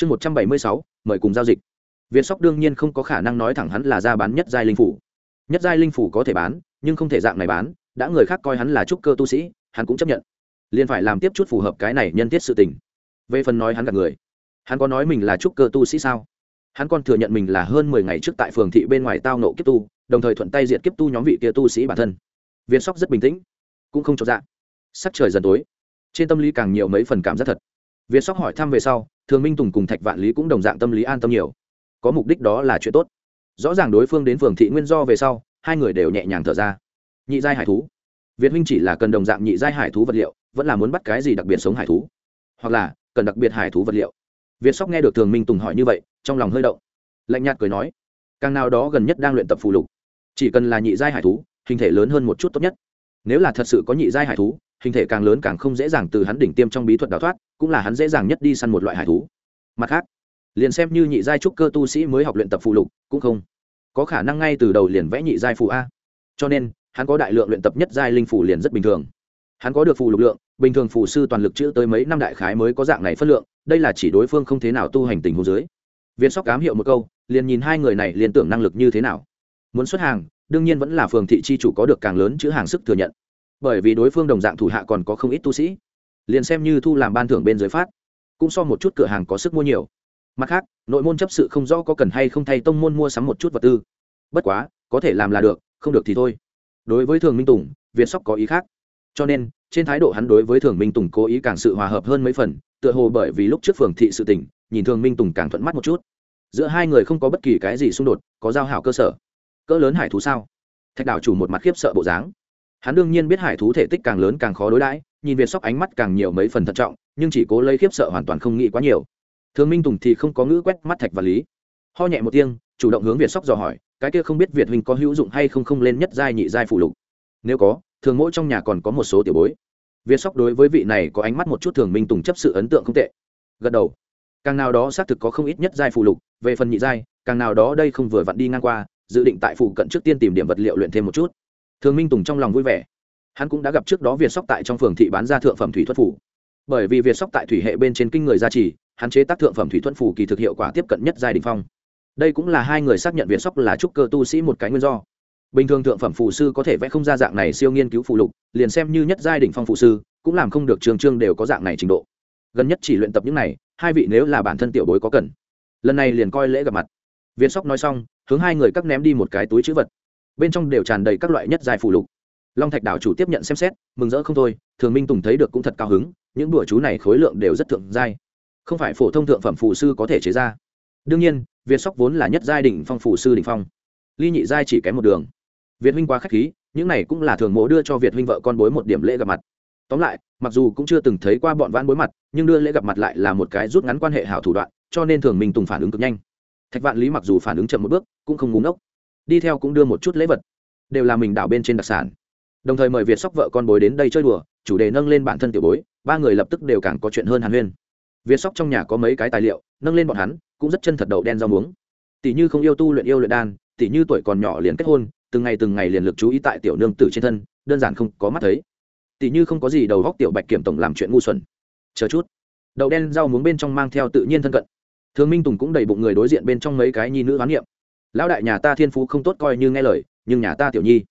chương một trăm bảy mươi sáu, mời cùng giao dịch. Việt sóc đương nhiên không có khả năng nói thẳng hắn là ra bán nhất giai linh phủ. Nhất giai linh phủ có thể bán, nhưng không thể dạng này bán, đã người khác coi hắn là trúc cơ tu sĩ, hắn cũng chấp nhận. Liền phải làm tiếp chút phù hợp cái này nhân tiết sự tình. Về phần nói hắn gặp người, hắn có nói mình là trúc cơ tu sĩ sao? Hắn còn thừa nhận mình là hơn mười ngày trước tại phường thị bên ngoài tao nộ kiếp tu, đồng thời thuận tay diện kiếp tu nhóm vị kia tu sĩ bản thân. Viên sóc rất bình tĩnh, cũng không cho dạ. Sắc trời dần tối, trên tâm lý càng nhiều mấy phần cảm giác thật. Viên sóc hỏi thăm về sau thường minh tùng cùng thạch vạn lý cũng đồng dạng tâm lý an tâm nhiều. Có mục đích đó là chuyện tốt. Rõ ràng đối phương đến phường thị nguyên do về sau, hai người đều nhẹ nhàng thở ra. Nhị giai hải thú. Việt huynh chỉ là cần đồng dạng nhị giai hải thú vật liệu, vẫn là muốn bắt cái gì đặc biệt sống hải thú? Hoặc là, cần đặc biệt hải thú vật liệu? Việt sóc nghe được thường minh tùng hỏi như vậy, trong lòng hơi động. Lạnh nhạt cười nói, càng nào đó gần nhất đang luyện tập phù lục, chỉ cần là nhị giai hải thú, hình thể lớn hơn một chút tốt nhất. Nếu là thật sự có nhị giai hải thú, hình thể càng lớn càng không dễ dàng từ hắn đỉnh tiêm trong bí thuật đào thoát cũng là hắn dễ dàng nhất đi săn một loại hải thú. Mặt khác, liền xem như nhị giai trúc cơ tu sĩ mới học luyện tập phù lục, cũng không có khả năng ngay từ đầu liền vẽ nhị giai phù a. Cho nên, hắn có đại lượng luyện tập nhất giai linh phù liền rất bình thường. Hắn có được phù lục lượng, bình thường phù sư toàn lực chữ tới mấy năm đại khái mới có dạng này phân lượng, đây là chỉ đối phương không thế nào tu hành tình hồ dưới. Viên sóc cám hiệu một câu, liền nhìn hai người này liền tưởng năng lực như thế nào. Muốn xuất hàng, đương nhiên vẫn là phường thị chi chủ có được càng lớn chữ hàng sức thừa nhận. Bởi vì đối phương đồng dạng thủ hạ còn có không ít tu sĩ liền xem như thu làm ban thưởng bên dưới phát, cũng so một chút cửa hàng có sức mua nhiều. Mặt khác, nội môn chấp sự không rõ có cần hay không thay tông môn mua sắm một chút vật tư. Bất quá, có thể làm là được, không được thì thôi. Đối với thường minh tùng, việt sóc có ý khác. Cho nên, trên thái độ hắn đối với thường minh tùng cố ý càng sự hòa hợp hơn mấy phần, tựa hồ bởi vì lúc trước phường thị sự tỉnh nhìn thường minh tùng càng thuận mắt một chút. Giữa hai người không có bất kỳ cái gì xung đột, có giao hảo cơ sở. Cỡ lớn hải thú sao? Thạch đảo chủ một mặt khiếp sợ bộ dáng. Hắn đương nhiên biết hải thú thể tích càng lớn càng khó đối đãi nhìn việt sóc ánh mắt càng nhiều mấy phần thận trọng, nhưng chỉ cố lấy khiếp sợ hoàn toàn không nghĩ quá nhiều. Thường minh tùng thì không có ngữ quét mắt thạch và lý. Ho nhẹ một tiếng, chủ động hướng việt sóc dò hỏi, cái kia không biết việt huynh có hữu dụng hay không không lên nhất giai nhị giai phụ lục? Nếu có, thường mỗi trong nhà còn có một số tiểu bối. Việt sóc đối với vị này có ánh mắt một chút thường minh tùng chấp sự ấn tượng không tệ. Gật đầu. Càng nào đó xác thực có không ít nhất giai phụ lục, về phần nhị giai, càng nào đó đây không vừa vặn đi ngang qua, dự định tại phụ cận trước tiên tìm điểm vật liệu luyện thêm một chút. Thường minh tùng trong lòng vui vẻ hắn cũng đã gặp trước đó việt sóc tại trong phường thị bán ra thượng phẩm thủy thuật phủ. Bởi vì việt sóc tại thủy hệ bên trên kinh người gia trì, hắn chế tác thượng phẩm thủy thuật phủ kỳ thực hiệu quả tiếp cận nhất giai đình phong. Đây cũng là hai người xác nhận việt sóc là trúc cơ tu sĩ một cái nguyên do. Bình thường thượng phẩm phù sư có thể vẽ không ra dạng này siêu nghiên cứu phù lục, liền xem như nhất giai đỉnh phong phù sư, cũng làm không được trường trương đều có dạng này trình độ. Gần nhất chỉ luyện tập những này, hai vị nếu là bản thân tiểu bối có cần, lần này liền coi lễ gặp mặt. Viên sóc nói xong, hướng hai người cắt ném đi một cái túi chữ vật. Bên trong đều tràn đầy các loại nhất giai phù lục long thạch đảo chủ tiếp nhận xem xét, mừng rỡ không thôi, thường minh tùng thấy được cũng thật cao hứng, những đùa chú này khối lượng đều rất thượng giai. Không phải phổ thông thượng phẩm phù sư có thể chế ra. Đương nhiên, việt sóc vốn là nhất giai đ ỉ n h phong phù sư đ ỉ n h phong. Ly nhị giai chỉ kém một đường. Việt huynh quá k h á c h khí, những này cũng là thường mộ đưa cho việt huynh vợ con bối một điểm lễ gặp mặt. Tóm lại, mặc dù cũng chưa từng thấy qua bọn vãn bối mặt, nhưng đưa lễ gặp mặt lại là một cái rút ngắn quan hệ hảo thủ đoạn, cho nên thường minh tùng phản ứng cực nhanh. Thạch vạn lý mặc dù phản ứng chậm một bước, cũng không ngúng ốc đi theo cũng đưa một chút lễ vật. Đều là mình đảo bên trên đặc sản đồng thời mời việt sóc vợ con bối đến đây chơi đùa, chủ đề nâng lên bản thân tiểu bối, ba người lập tức đều càng có chuyện hơn hàn huyên. Việt sóc trong nhà có mấy cái tài liệu, nâng lên bọn hắn, cũng rất chân thật đầu đen rau muống. Tỷ như không yêu tu luyện yêu luyện đan, tỷ như tuổi còn nhỏ liền kết hôn, từng ngày từng ngày liền lực chú ý tại tiểu nương tử trên thân, đơn giản không có mắt thấy. Tỷ như không có gì đầu góc tiểu bạch kiểm tổng làm chuyện ngu xuẩn. Chờ chút. Đậu đen rau muống bên trong mang theo tự nhiên thân cận. Thường minh tùng cũng đầy bụng người đối diện bên trong mấy cái nhi nữ hoán niệm. Lão đại nhà ta thiên phú không tốt coi như nghe lời, nhưng nhà ta tiểu nhi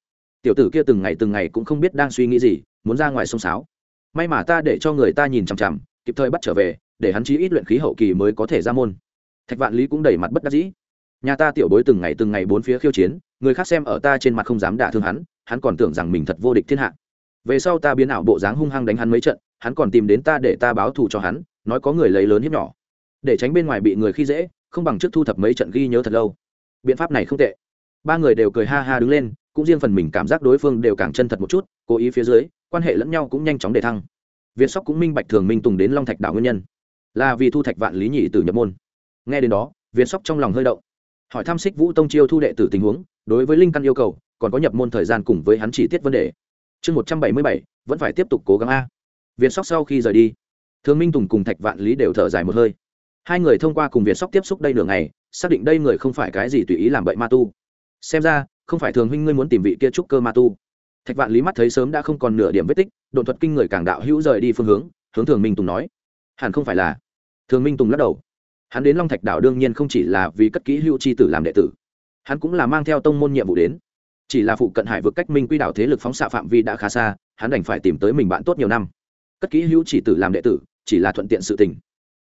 tiểu tử kia từng ngày từng ngày cũng không biết đang suy nghĩ gì, muốn ra ngoài sông sáo. May mà ta để cho người ta nhìn chằm chằm, kịp thời bắt trở về, để hắn chí ít luyện khí hậu kỳ mới có thể ra môn. Thạch vạn lý cũng đầy mặt bất đắc dĩ. Nhà ta tiểu bối từng ngày từng ngày bốn phía khiêu chiến, người khác xem ở ta trên mặt không dám đả thương hắn hắn còn tưởng rằng mình thật vô địch thiên hạ. Về sau ta biến ảo bộ dáng hung hăng đánh hắn mấy trận, hắn còn tìm đến ta để ta báo thù cho hắn, nói có người lấy lớn hiếp nhỏ. Để tránh bên ngoài bị người khi dễ, không bằng trước thu thập mấy trận ghi nhớ thật lâu. Biện pháp này không tệ. Ba người đều cười ha ha đứng lên cũng riêng phần mình cảm giác đối phương đều càng chân thật một chút, cố ý phía dưới, quan hệ lẫn nhau cũng nhanh chóng để thăng. Việt sóc cũng minh bạch thường minh tùng đến long thạch đảo nguyên nhân. Là vì thu thạch vạn lý nhị từ nhập môn. Nghe đến đó, việt sóc trong lòng hơi động. Hỏi thăm xích vũ tông chiêu thu đệ tử tình huống, đối với linh căn yêu cầu, còn có nhập môn thời gian cùng với hắn chỉ tiết vấn đề. Chương một trăm bảy mươi bảy, vẫn phải tiếp tục cố gắng a. Việt sóc sau khi rời đi, thường minh tùng cùng thạch vạn lý đều thở dài một hơi. Hai người thông qua cùng việt sóc tiếp xúc đây nửa ngày, xác định đây người không phải cái gì tùy ý làm bậy ma tu. Xem ra không phải thường huynh ngươi muốn tìm vị kia trúc cơ ma tu. Thạch vạn lý mắt thấy sớm đã không còn nửa điểm vết tích đột thuật kinh người càng đạo hữu rời đi phương hướng hướng thường minh tùng nói. Hẳn không phải là. Thường minh tùng lắc đầu. Hắn đến long thạch đảo đương nhiên không chỉ là vì cất kỹ hữu c h i tử làm đệ tử, hắn cũng là mang theo tông môn nhiệm vụ đến. Chỉ là phụ cận hải vực cách minh quy đảo thế lực phóng xạ phạm vi đã khá xa, hắn đành phải tìm tới mình bạn tốt nhiều năm. Cất kỹ hữu chỉ tử làm đệ tử, chỉ là thuận tiện sự tình.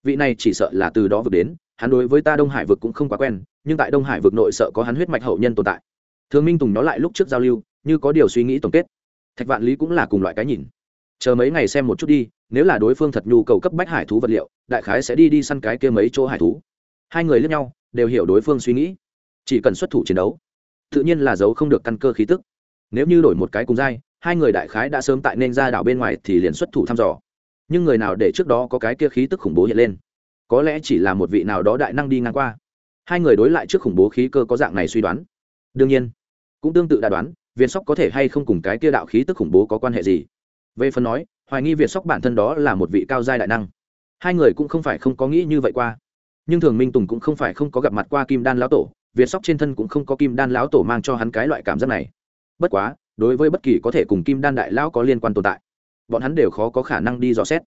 Vị này chỉ sợ là từ đó vượt đến, hắn đối với ta đông hải vực cũng không quá quen, nhưng tại đông hải vực nội sợ có hắn huyết mạch hậu nhân tồn tại thường minh tùng nó lại lúc trước giao lưu, như có điều suy nghĩ tổng kết. Thạch vạn lý cũng là cùng loại cái nhìn. Chờ mấy ngày xem một chút đi, nếu là đối phương thật nhu cầu cấp bách hải thú vật liệu, đại khái sẽ đi đi săn cái kia mấy chỗ hải thú. Hai người lẫn nhau, đều hiểu đối phương suy nghĩ. Chỉ cần xuất thủ chiến đấu, tự nhiên là giấu không được căn cơ khí tức. Nếu như đổi một cái cùng dai hai người đại khái đã sớm tại nên ra đảo bên ngoài thì liền xuất thủ thăm dò. Nhưng người nào để trước đó có cái kia khí tức khủng bố hiện lên? Có lẽ chỉ là một vị nào đó đại năng đi ngang qua. Hai người đối lại trước khủng bố khí cơ có dạng này suy đoán. Đương nhiên cũng tương tự đã đoán việt sóc có thể hay không cùng cái kia đạo khí tức khủng bố có quan hệ gì? Về phần nói, hoài nghi việt sóc bản thân đó là một vị cao giai đại năng. Hai người cũng không phải không có nghĩ như vậy qua. Nhưng thường minh tùng cũng không phải không có gặp mặt qua kim đan lão tổ việt sóc trên thân cũng không có kim đan lão tổ mang cho hắn cái loại cảm giác này. Bất quá, đối với bất kỳ có thể cùng kim đan đại lão có liên quan tồn tại, bọn hắn đều khó có khả năng đi dò xét.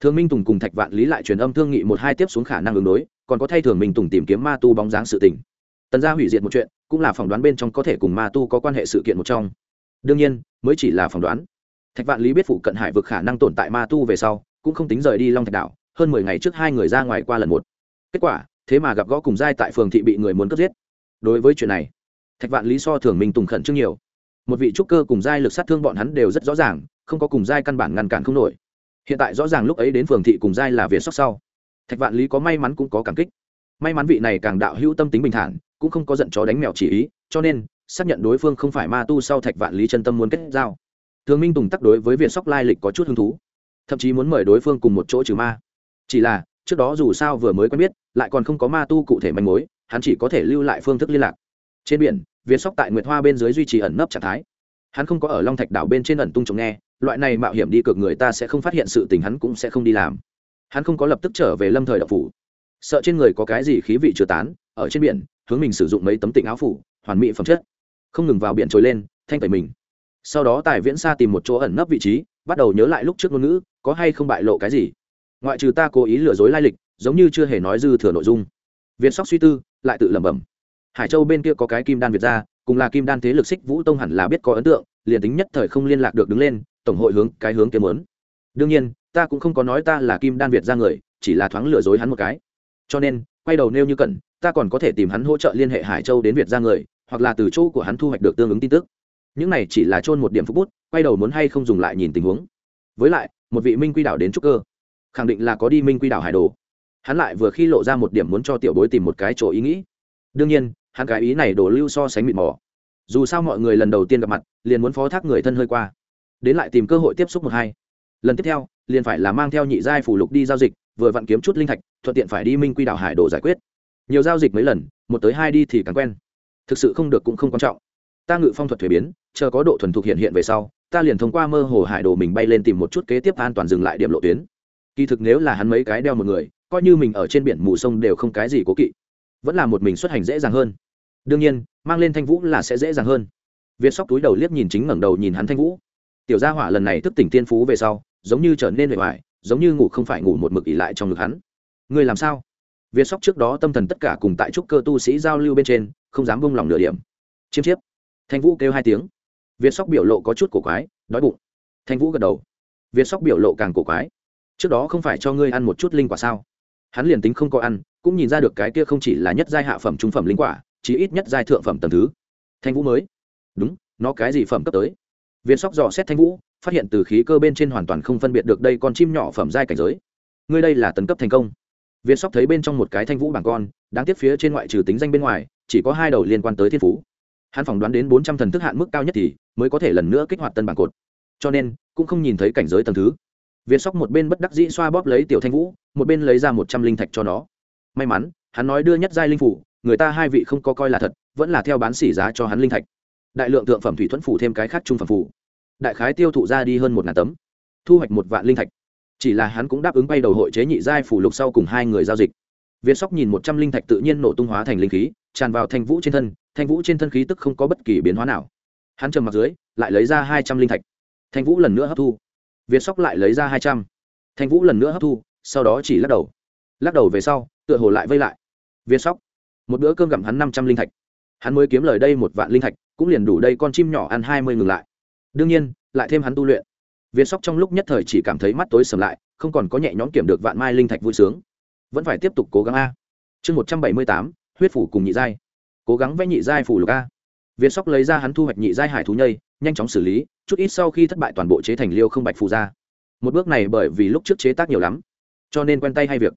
Thường minh tùng cùng thạch vạn lý lại truyền âm thương nghị một hai tiếp xuống khả năng ứng đối, còn có thay thường minh tùng tìm kiếm ma tu bóng dáng sự tình. Tần gia hủy diệt một chuyện cũng là phỏng đoán bên trong có thể cùng ma tu có quan hệ sự kiện một trong. Đương nhiên, mới chỉ là phỏng đoán. Thạch vạn lý biết phụ cận hải vực khả năng tồn tại ma tu về sau, cũng không tính rời đi long thạch đảo, hơn mười ngày trước hai người ra ngoài qua lần một. Kết quả, thế mà gặp gõ cùng giai tại phường thị bị người muốn cướp giết. Đối với chuyện này, thạch vạn lý so thường minh tùng khẩn trương nhiều. Một vị trúc cơ cùng giai lực sát thương bọn hắn đều rất rõ ràng, không có cùng giai căn bản ngăn cản không nổi. Hiện tại rõ ràng lúc ấy đến phường thị cùng giai là việt sóc sau. Thạch vạn lý có may mắn cũng có cảm kích. May mắn vị này càng đạo hữu tâm tính bình thản cũng không có giận chó đánh mèo chỉ ý, cho nên, xác nhận đối phương không phải ma tu sau thạch vạn lý chân tâm muốn kết giao. Thường minh tùng tắc đối với việt sóc lai lịch có chút hứng thú, thậm chí muốn mời đối phương cùng một chỗ trừ ma. Chỉ là, trước đó dù sao vừa mới quen biết, lại còn không có ma tu cụ thể manh mối, hắn chỉ có thể lưu lại phương thức liên lạc. Trên biển, việt sóc tại nguyệt hoa bên dưới duy trì ẩn nấp trạng thái. Hắn không có ở long thạch đảo bên trên ẩn tung trồng nghe, loại này mạo hiểm đi cược người ta sẽ không phát hiện sự tình hắn cũng sẽ không đi làm. Hắn không có lập tức trở về lâm thời Đạo phủ. Sợ trên người có cái gì khí vị chưa tán, ở trên biển hướng mình sử dụng mấy tấm tịnh áo phủ, hoàn mỹ phẩm chất. Không ngừng vào biển trồi lên, thanh tẩy mình. Sau đó tài viễn xa tìm một chỗ ẩn nấp vị trí, bắt đầu nhớ lại lúc trước ngôn ngữ, có hay không bại lộ cái gì. Ngoại trừ ta cố ý lừa dối lai lịch, giống như chưa hề nói dư thừa nội dung. Việt sóc suy tư, lại tự lẩm bẩm. Hải châu bên kia có cái kim đan việt ra cùng là kim đan thế lực xích vũ tông hẳn là biết có ấn tượng, liền tính nhất thời không liên lạc được đứng lên, tổng hội hướng cái hướng kiếm lớn đương nhiên, ta cũng không có nói ta là kim đan việt ra người, chỉ là thoáng lừa dối hắn một cái. Cho nên, quay đầu nêu như cần ta còn có thể tìm hắn hỗ trợ liên hệ hải châu đến việt ra người, hoặc là từ chỗ của hắn thu hoạch được tương ứng tin tức. Những này chỉ là trôn một điểm phút bút, quay đầu muốn hay không dùng lại nhìn tình huống. Với lại, một vị minh quy đảo đến trúc cơ. Khẳng định là có đi minh quy đảo hải đồ. Hắn lại vừa khi lộ ra một điểm muốn cho tiểu bối tìm một cái chỗ ý nghĩ. Đương nhiên, hắn cái ý này đổ lưu so sánh mịt mò dù sao mọi người lần đầu tiên gặp mặt, liền muốn phó thác người thân hơi qua. Đến lại tìm cơ hội tiếp xúc một hai. Lần tiếp theo, liền phải là mang theo nhị giai phủ lục đi giao dịch, vừa vặn kiếm chút linh thạch, thuận tiện phải đi minh quy đảo hải đồ giải quyết nhiều giao dịch mấy lần, một tới hai đi thì càng quen. Thực sự không được cũng không quan trọng. Ta ngự phong thuật thuế biến, chờ có độ thuần thục hiện hiện về sau, ta liền thông qua mơ hồ hải đồ mình bay lên tìm một chút kế tiếp an toàn dừng lại điểm lộ tuyến. Kỳ thực nếu là hắn mấy cái đeo một người, coi như mình ở trên biển mù sông đều không cái gì cố kỵ. Vẫn là một mình xuất hành dễ dàng hơn. Đương nhiên, mang lên thanh vũ là sẽ dễ dàng hơn. Việt sóc túi đầu liếc nhìn chính ngẩng đầu nhìn hắn thanh vũ. Tiểu gia hỏa lần này thức tỉnh tiên phú về sau, giống như trở nên hệ hoại giống như ngủ không phải ngủ một mực ỉ lại trong ngực hắn. Người làm sao? Việt sóc trước đó tâm thần tất cả cùng tại trúc cơ tu sĩ giao lưu bên trên, không dám buông lòng nửa điểm. Chiêm chiếp. Thanh vũ kêu hai tiếng. Việt sóc biểu lộ có chút cổ quái, đói bụng. Thanh vũ gật đầu. Việt sóc biểu lộ càng cổ quái. Trước đó không phải cho ngươi ăn một chút linh quả sao? Hắn liền tính không có ăn, cũng nhìn ra được cái kia không chỉ là nhất giai hạ phẩm trung phẩm linh quả, chí ít nhất giai thượng phẩm tầm thứ. Thanh vũ mới. Đúng, nó cái gì phẩm cấp tới? Viên sóc dò xét thanh vũ, phát hiện từ khí cơ bên trên hoàn toàn không phân biệt được đây con chim nhỏ phẩm giai cảnh giới. Ngươi đây là tấn cấp thành công viên sóc thấy bên trong một cái thanh vũ bảng con, đáng tiếc phía trên ngoại trừ tính danh bên ngoài, chỉ có hai đầu liên quan tới thiên phú. Hắn phỏng đoán đến bốn trăm thần thức hạn mức cao nhất thì mới có thể lần nữa kích hoạt tân bảng cột. Cho nên, cũng không nhìn thấy cảnh giới tầng thứ. Việt sóc một bên bất đắc dĩ xoa bóp lấy tiểu thanh vũ, một bên lấy ra một trăm linh thạch cho nó. May mắn, hắn nói đưa nhất giai linh phủ, người ta hai vị không có coi là thật, vẫn là theo bán xỉ giá cho hắn linh thạch. Đại lượng tượng phẩm thủy thuẫn phủ thêm cái khác trung phẩm phủ. Đại khái tiêu thụ ra đi hơn một ngàn tấm. Thu hoạch một vạn linh thạch chỉ là hắn cũng đáp ứng bay đầu hội chế nhị giai phủ lục sau cùng hai người giao dịch. Việt sóc nhìn một trăm linh thạch tự nhiên nổ tung hóa thành linh khí, tràn vào thanh vũ trên thân, thanh vũ trên thân khí tức không có bất kỳ biến hóa nào. Hắn trầm mặt dưới, lại lấy ra hai trăm linh thạch. Thanh vũ lần nữa hấp thu. Việt sóc lại lấy ra hai trăm. Thanh vũ lần nữa hấp thu, sau đó chỉ lắc đầu. Lắc đầu về sau, tựa hồ lại vây lại. Viên sóc, một bữa cơm gặm hắn năm trăm linh thạch. Hắn mới kiếm lời đây một vạn linh thạch, cũng liền đủ đây con chim nhỏ ăn hai mươi ngừng lại. Đương nhiên, lại thêm hắn tu luyện viên sóc trong lúc nhất thời chỉ cảm thấy mắt tối sầm lại, không còn có nhẹ nhõm kiểm được vạn mai linh thạch vui sướng. Vẫn phải tiếp tục cố gắng a. Chương một trăm bảy mươi tám, huyết phủ cùng nhị giai. Cố gắng vẽ nhị giai phủ lục a. Viên sóc lấy ra hắn thu hoạch nhị giai hải thú nhây, nhanh chóng xử lý, chút ít sau khi thất bại toàn bộ chế thành liêu không bạch phù ra. Một bước này bởi vì lúc trước chế tác nhiều lắm, cho nên quen tay hay việc.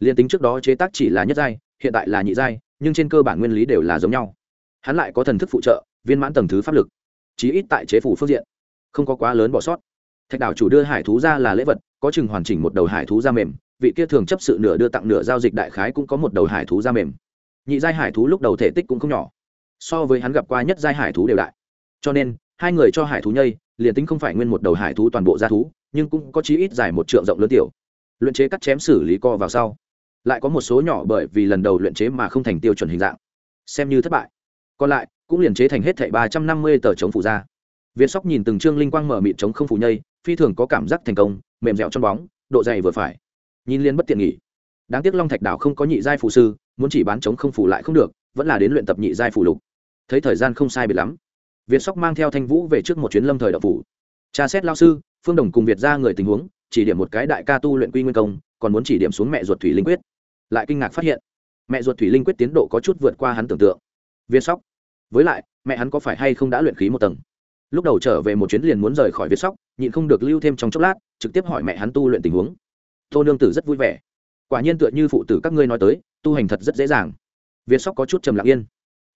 Liền tính trước đó chế tác chỉ là nhất giai, hiện tại là nhị giai, nhưng trên cơ bản nguyên lý đều là giống nhau. Hắn lại có thần thức phụ trợ, viên mãn tầng thứ pháp lực, chí ít tại chế phủ phương diện, không có quá lớn bỏ sót thạch đảo chủ đưa hải thú ra là lễ vật, có chừng hoàn chỉnh một đầu hải thú da mềm, vị kia thường chấp sự nửa đưa tặng nửa giao dịch đại khái cũng có một đầu hải thú da mềm. Nhị giai hải thú lúc đầu thể tích cũng không nhỏ, so với hắn gặp qua nhất giai hải thú đều đại. Cho nên, hai người cho hải thú nhây, liền tính không phải nguyên một đầu hải thú toàn bộ ra thú, nhưng cũng có chí ít dài một trượng rộng lớn tiểu. Luyện chế cắt chém xử lý co vào sau. Lại có một số nhỏ bởi vì lần đầu luyện chế mà không thành tiêu chuẩn hình dạng. Xem như thất bại. Còn lại, cũng liền chế thành hết thảy ba trăm năm mươi tờ chống phủ ra. Việt sóc nhìn từng chương linh quang mở mịt chống không phủ nhây phi thường có cảm giác thành công, mềm dẻo trong bóng, độ dày vừa phải. Nhìn liên bất tiện nghỉ. Đáng tiếc long thạch đảo không có nhị giai phù sư, muốn chỉ bán chống không phủ lại không được, vẫn là đến luyện tập nhị giai phủ lục. Thấy thời gian không sai biệt lắm. Việt sóc mang theo thanh vũ về trước một chuyến lâm thời đạo phủ. Tra xét lao sư, phương đồng cùng việt ra người tình huống, chỉ điểm một cái đại ca tu luyện quy nguyên công, còn muốn chỉ điểm xuống mẹ ruột thủy linh quyết. Lại kinh ngạc phát hiện, mẹ ruột thủy linh quyết tiến độ có chút vượt qua hắn tưởng tượng. Việt sóc, với lại, mẹ hắn có phải hay không đã luyện khí một tầng? Lúc đầu trở về một chuyến liền muốn rời khỏi việt sóc, nhịn không được lưu thêm trong chốc lát, trực tiếp hỏi mẹ hắn tu luyện tình huống. Tô nương tử rất vui vẻ. Quả nhiên tựa như phụ tử các ngươi nói tới, tu hành thật rất dễ dàng. Việt sóc có chút trầm lặng yên.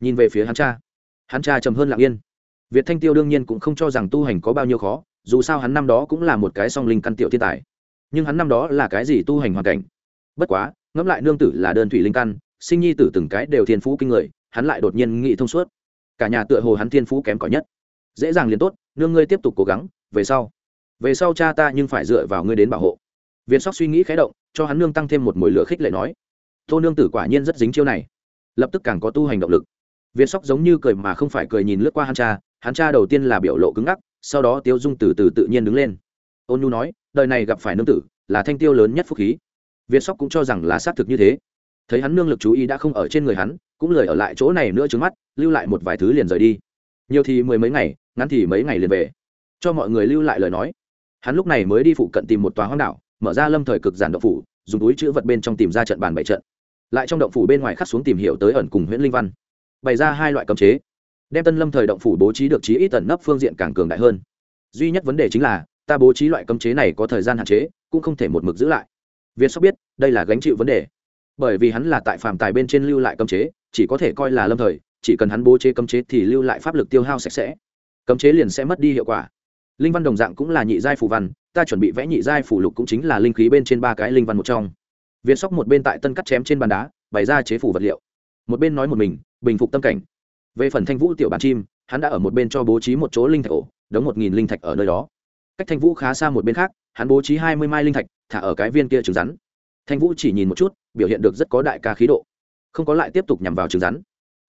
Nhìn về phía hắn cha. Hắn cha trầm hơn lặng yên. Việt thanh tiêu đương nhiên cũng không cho rằng tu hành có bao nhiêu khó, dù sao hắn năm đó cũng là một cái song linh căn tiểu thiên tài. Nhưng hắn năm đó là cái gì tu hành hoàn cảnh? Bất quá, ngẫm lại nương tử là đơn thủy linh căn, sinh nhi tử từng cái đều thiên phú kinh người, hắn lại đột nhiên nghĩ thông suốt. Cả nhà tựa hồ hắn thiên phú kém cỏi nhất dễ dàng liền tốt, nương ngươi tiếp tục cố gắng, về sau. Về sau cha ta nhưng phải dựa vào ngươi đến bảo hộ. Việt sóc suy nghĩ khé động, cho hắn nương tăng thêm một mồi lửa khích lệ nói, tô nương tử quả nhiên rất dính chiêu này. Lập tức càng có tu hành động lực. Viên sóc giống như cười mà không phải cười nhìn lướt qua hắn cha hắn cha đầu tiên là biểu lộ cứng ngắc, sau đó tiêu dung từ từ tự nhiên đứng lên. Ôn nhu nói, đời này gặp phải nương tử, là thanh tiêu lớn nhất phúc khí. Viên sóc cũng cho rằng là xác thực như thế. Thấy hắn nương lực chú ý đã không ở trên người hắn, cũng lời ở lại chỗ này nữa trước mắt, lưu lại một vài thứ liền rời đi. Nhiều thì mười mấy ngày ngắn thì mấy ngày liền về. Cho mọi người lưu lại lời nói. Hắn lúc này mới đi phụ cận tìm một tòa hoang đảo, mở ra lâm thời cực giản động phủ, dùng túi chữ vật bên trong tìm ra trận bàn bảy trận. Lại trong động phủ bên ngoài khắc xuống tìm hiểu tới ẩn cùng nguyễn linh văn. Bày ra hai loại cấm chế. Đem tân lâm thời động phủ bố trí được trí ít tận nấp phương diện càng cường đại hơn. Duy nhất vấn đề chính là, ta bố trí loại cấm chế này có thời gian hạn chế, cũng không thể một mực giữ lại. Việt sóc biết, đây là gánh chịu vấn đề. Bởi vì hắn là tại phàm tài bên trên lưu lại cấm chế, chỉ có thể coi là lâm thời, chỉ cần hắn bố chế cấm chế thì lưu lại pháp lực tiêu hao sạch sẽ cấm chế liền sẽ mất đi hiệu quả. Linh văn đồng dạng cũng là nhị giai phủ văn, ta chuẩn bị vẽ nhị giai phủ lục cũng chính là linh khí bên trên ba cái linh văn một trong. Viên sóc một bên tại tân cắt chém trên bàn đá, bày ra chế phủ vật liệu. Một bên nói một mình, bình phục tâm cảnh. Về phần thanh vũ tiểu bản chim, hắn đã ở một bên cho bố trí một chỗ linh thạch ổ, đóng một nghìn linh thạch ở nơi đó. Cách thanh vũ khá xa một bên khác, hắn bố trí hai mươi mai linh thạch, thả ở cái viên kia trứng rắn. Thanh vũ chỉ nhìn một chút, biểu hiện được rất có đại ca khí độ. Không có lại tiếp tục nhằm vào trứng rắn.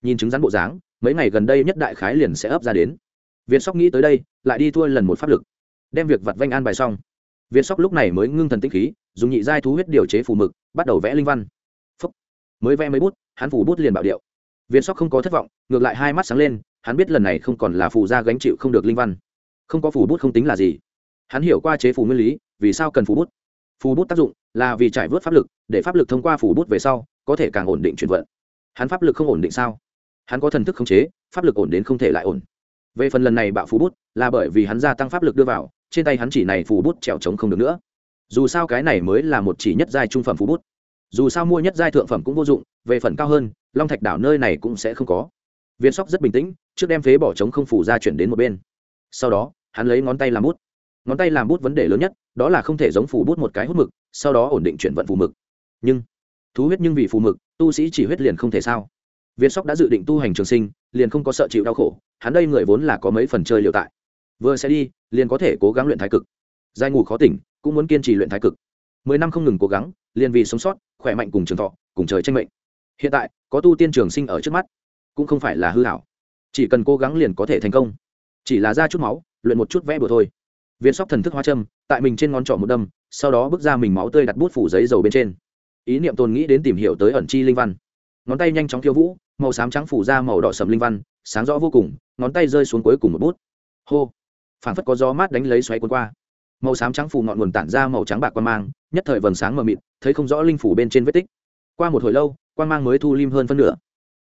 Nhìn trứng rắn bộ dáng, mấy ngày gần đây nhất đại khái liền sẽ ấp ra đến việt sóc nghĩ tới đây, lại đi thua lần một pháp lực. Đem việc vặt vanh an bài xong. Việt sóc lúc này mới ngưng thần tĩnh khí, dùng nhị giai thú huyết điều chế phù mực, bắt đầu vẽ linh văn. Phúc. mới vẽ mấy bút, hắn phủ bút liền bảo điệu. Việt sóc không có thất vọng, ngược lại hai mắt sáng lên, hắn biết lần này không còn là phù gia gánh chịu không được linh văn. Không có phù bút không tính là gì. Hắn hiểu qua chế phù nguyên lý, vì sao cần phù bút. Phù bút tác dụng là vì trải vớt pháp lực, để pháp lực thông qua phù bút về sau, có thể càng ổn định chuyển vận. Hắn pháp lực không ổn định sao? Hắn có thần thức khống chế, pháp lực ổn đến không thể lại ổn về phần lần này bạo phù bút, là bởi vì hắn gia tăng pháp lực đưa vào, trên tay hắn chỉ này phù bút trèo trống không được nữa. Dù sao cái này mới là một chỉ nhất giai trung phẩm phù bút. Dù sao mua nhất giai thượng phẩm cũng vô dụng, về phần cao hơn, long thạch đảo nơi này cũng sẽ không có. Viên sóc rất bình tĩnh, trước đem phế bỏ trống không phủ ra chuyển đến một bên. Sau đó, hắn lấy ngón tay làm bút. Ngón tay làm bút vấn đề lớn nhất, đó là không thể giống phủ bút một cái hút mực, sau đó ổn định chuyển vận phù mực. Nhưng, thú huyết nhưng vì phù mực, tu sĩ chỉ huyết liền không thể sao? Việt sóc đã dự định tu hành trường sinh, liền không có sợ chịu đau khổ, hắn đây người vốn là có mấy phần chơi liều tại. Vừa sẽ đi, liền có thể cố gắng luyện thái cực. Giai ngủ khó tỉnh, cũng muốn kiên trì luyện thái cực. Mười năm không ngừng cố gắng, liền vì sống sót, khỏe mạnh cùng trường thọ, cùng trời tranh mệnh. Hiện tại, có tu tiên trường sinh ở trước mắt, cũng không phải là hư hảo. Chỉ cần cố gắng liền có thể thành công. Chỉ là ra chút máu, luyện một chút vẽ bừa thôi. Viên sóc thần thức hoa châm, tại mình trên ngón trỏ một đâm, sau đó bước ra mình máu tươi đặt bút phủ giấy dầu bên trên. Ý niệm tồn nghĩ đến tìm hiểu tới ẩn chi linh văn. Ngón tay nhanh chóng khiêu vũ màu xám trắng phủ ra màu đỏ sầm linh văn, sáng rõ vô cùng, ngón tay rơi xuống cuối cùng một bút. Hô! Phảng phất có gió mát đánh lấy xoáy cuốn qua. Màu xám trắng phủ ngọn nguồn tản ra màu trắng bạc quan mang, nhất thời vầng sáng mờ mịt, thấy không rõ linh phủ bên trên vết tích. Qua một hồi lâu, quan mang mới thu lim hơn phân nửa.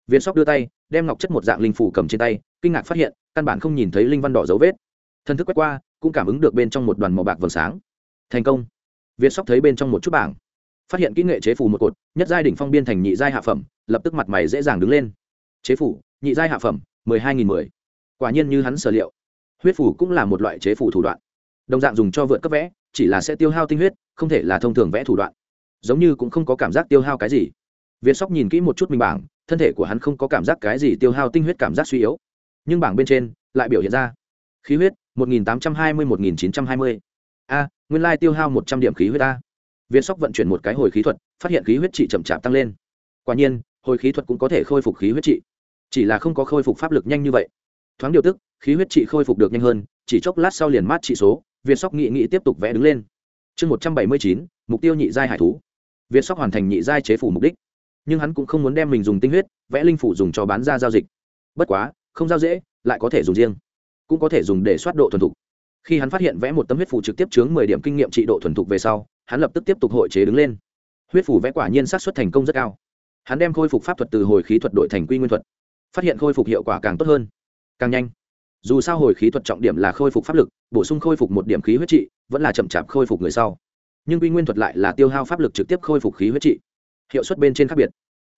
Viên sóc đưa tay, đem ngọc chất một dạng linh phủ cầm trên tay, kinh ngạc phát hiện, căn bản không nhìn thấy linh văn đỏ dấu vết. Thân thức quét qua, cũng cảm ứng được bên trong một đoàn màu bạc vầng sáng. Thành công! Việt sóc thấy bên trong một chút bảng phát hiện kỹ nghệ chế phủ một cột, nhất giai đỉnh phong biên thành nhị giai hạ phẩm, lập tức mặt mày dễ dàng đứng lên. Chế phủ nhị giai hạ phẩm, mười hai nghìn mười. Quả nhiên như hắn sở liệu. Huyết phủ cũng là một loại chế phủ thủ đoạn. Đồng dạng dùng cho vượt cấp vẽ, chỉ là sẽ tiêu hao tinh huyết, không thể là thông thường vẽ thủ đoạn. Giống như cũng không có cảm giác tiêu hao cái gì. Việt sóc nhìn kỹ một chút mình bảng, thân thể của hắn không có cảm giác cái gì tiêu hao tinh huyết cảm giác suy yếu. Nhưng bảng bên trên lại biểu hiện ra khí huyết một nghìn tám trăm hai mươi một nghìn chín trăm hai mươi. A, nguyên lai tiêu hao một trăm điểm khí huyết a việt sóc vận chuyển một cái hồi khí thuật, phát hiện khí huyết trị chậm chạp tăng lên. Quả nhiên, hồi khí thuật cũng có thể khôi phục khí huyết trị. Chỉ là không có khôi phục pháp lực nhanh như vậy. Thoáng điều tức, khí huyết trị khôi phục được nhanh hơn, chỉ chốc lát sau liền mát trị số việt sóc nghị nghị tiếp tục vẽ đứng lên. Chương một trăm bảy mươi chín, mục tiêu nhị giai hải thú. Việt sóc hoàn thành nhị giai chế phủ mục đích. Nhưng hắn cũng không muốn đem mình dùng tinh huyết, vẽ linh phủ dùng cho bán ra giao dịch. Bất quá, không giao dễ, lại có thể dùng riêng. Cũng có thể dùng để soát độ thuần thục. Khi hắn phát hiện vẽ một tấm huyết phủ trực tiếp chướng mười điểm kinh nghiệm trị độ thuần thục về sau hắn lập tức tiếp tục hội chế đứng lên. Huyết phủ vẽ quả nhiên sát xuất thành công rất cao. Hắn đem khôi phục pháp thuật từ hồi khí thuật đổi thành quy nguyên thuật. Phát hiện khôi phục hiệu quả càng tốt hơn, càng nhanh. Dù sao hồi khí thuật trọng điểm là khôi phục pháp lực, bổ sung khôi phục một điểm khí huyết trị, vẫn là chậm chạp khôi phục người sau. Nhưng quy nguyên thuật lại là tiêu hao pháp lực trực tiếp khôi phục khí huyết trị. Hiệu suất bên trên khác biệt.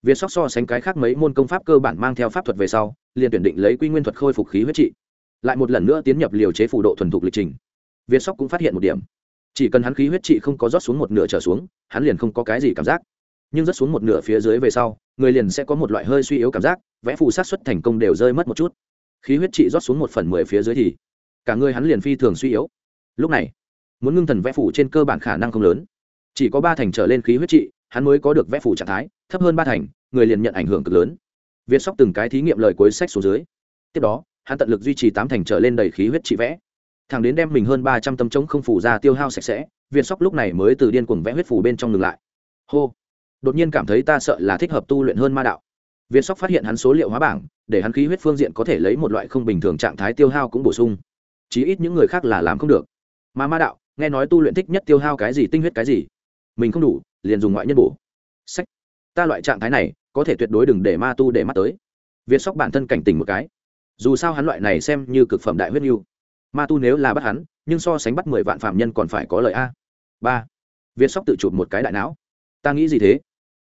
Việc sóc so sánh cái khác mấy môn công pháp cơ bản mang theo pháp thuật về sau, liền tuyển định lấy quy nguyên thuật khôi phục khí huyết trị. Lại một lần nữa tiến nhập liều chế phủ độ thuần thục lịch trình. Việt sóc cũng phát hiện một điểm chỉ cần hắn khí huyết trị không có rót xuống một nửa trở xuống, hắn liền không có cái gì cảm giác. Nhưng rất xuống một nửa phía dưới về sau, người liền sẽ có một loại hơi suy yếu cảm giác, vẽ phù sát xuất thành công đều rơi mất một chút. Khí huyết trị rót xuống một phần mười phía dưới thì cả người hắn liền phi thường suy yếu. Lúc này, muốn ngưng thần vẽ phủ trên cơ bản khả năng không lớn. Chỉ có ba thành trở lên khí huyết trị, hắn mới có được vẽ phủ trạng thái, thấp hơn ba thành, người liền nhận ảnh hưởng cực lớn. Việt sóc từng cái thí nghiệm lời cuối sách xuống dưới. Tiếp đó, hắn tận lực duy trì tám thành trở lên đầy khí huyết trị vẽ thằng đến đem mình hơn ba trăm tấm chống không phủ ra tiêu hao sạch sẽ Viên sóc lúc này mới từ điên cuồng vẽ huyết phủ bên trong ngừng lại. Hô! Đột nhiên cảm thấy ta sợ là thích hợp tu luyện hơn ma đạo. Viên sóc phát hiện hắn số liệu hóa bảng, để hắn khí huyết phương diện có thể lấy một loại không bình thường trạng thái tiêu hao cũng bổ sung. Chí ít những người khác là làm không được. Mà ma đạo, nghe nói tu luyện thích nhất tiêu hao cái gì, tinh huyết cái gì? Mình không đủ, liền dùng ngoại nhân bổ. Sách! Ta loại trạng thái này, có thể tuyệt đối đừng để ma tu để mắt tới. Viên sóc bản thân cảnh tỉnh một cái. Dù sao hắn loại này xem như cực phẩm đại huyết mưu ma tu nếu là bắt hắn, nhưng so sánh bắt mười vạn phạm nhân còn phải có lợi a. Ba, việt sóc tự chụp một cái đại não. Ta nghĩ gì thế?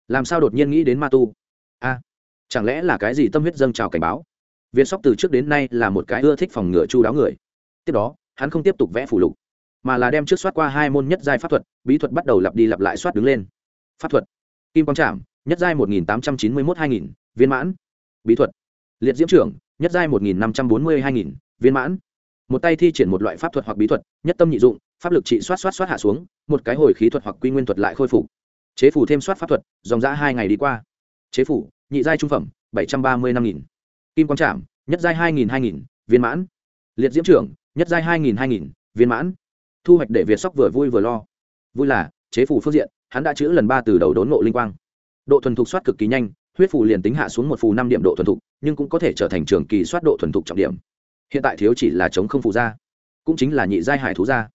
Làm sao đột nhiên nghĩ đến ma tu? A, chẳng lẽ là cái gì tâm huyết dâng trào cảnh báo? Việt sóc từ trước đến nay là một cái ưa thích phòng ngựa chu đáo người. Tiếp đó, hắn không tiếp tục vẽ phủ lục, mà là đem trước soát qua hai môn nhất giai pháp thuật, bí thuật bắt đầu lặp đi lặp lại soát đứng lên. Pháp thuật. Kim quang trảm, nhất giai một nghìn tám trăm chín mươi mốt hai nghìn, viên mãn. Bí thuật. Liệt diễm trưởng, nhất giai một nghìn năm trăm bốn mươi hai nghìn, viên mãn một tay thi triển một loại pháp thuật hoặc bí thuật, nhất tâm nhị dụng, pháp lực trị soát soát soát hạ xuống, một cái hồi khí thuật hoặc quy nguyên thuật lại khôi phục. Chế phủ thêm soát pháp thuật, dòng giã hai ngày đi qua. Chế phủ, nhị giai trung phẩm, bảy trăm ba mươi năm nghìn. Kim quang trạm nhất giai hai nghìn hai nghìn, viên mãn. Liệt diễm trưởng, nhất giai hai nghìn hai nghìn, viên mãn. Thu hoạch để việt sóc vừa vui vừa lo. Vui là, chế phủ phương diện, hắn đã chữ lần ba từ đầu đốn nộ linh quang. Độ thuần thục soát cực kỳ nhanh, huyết phù liền tính hạ xuống một phù năm điểm độ thuần thục, nhưng cũng có thể trở thành trường kỳ soát độ thuần thục trọng điểm hiện tại thiếu chỉ là chống không phụ ra cũng chính là nhị giai hải thú ra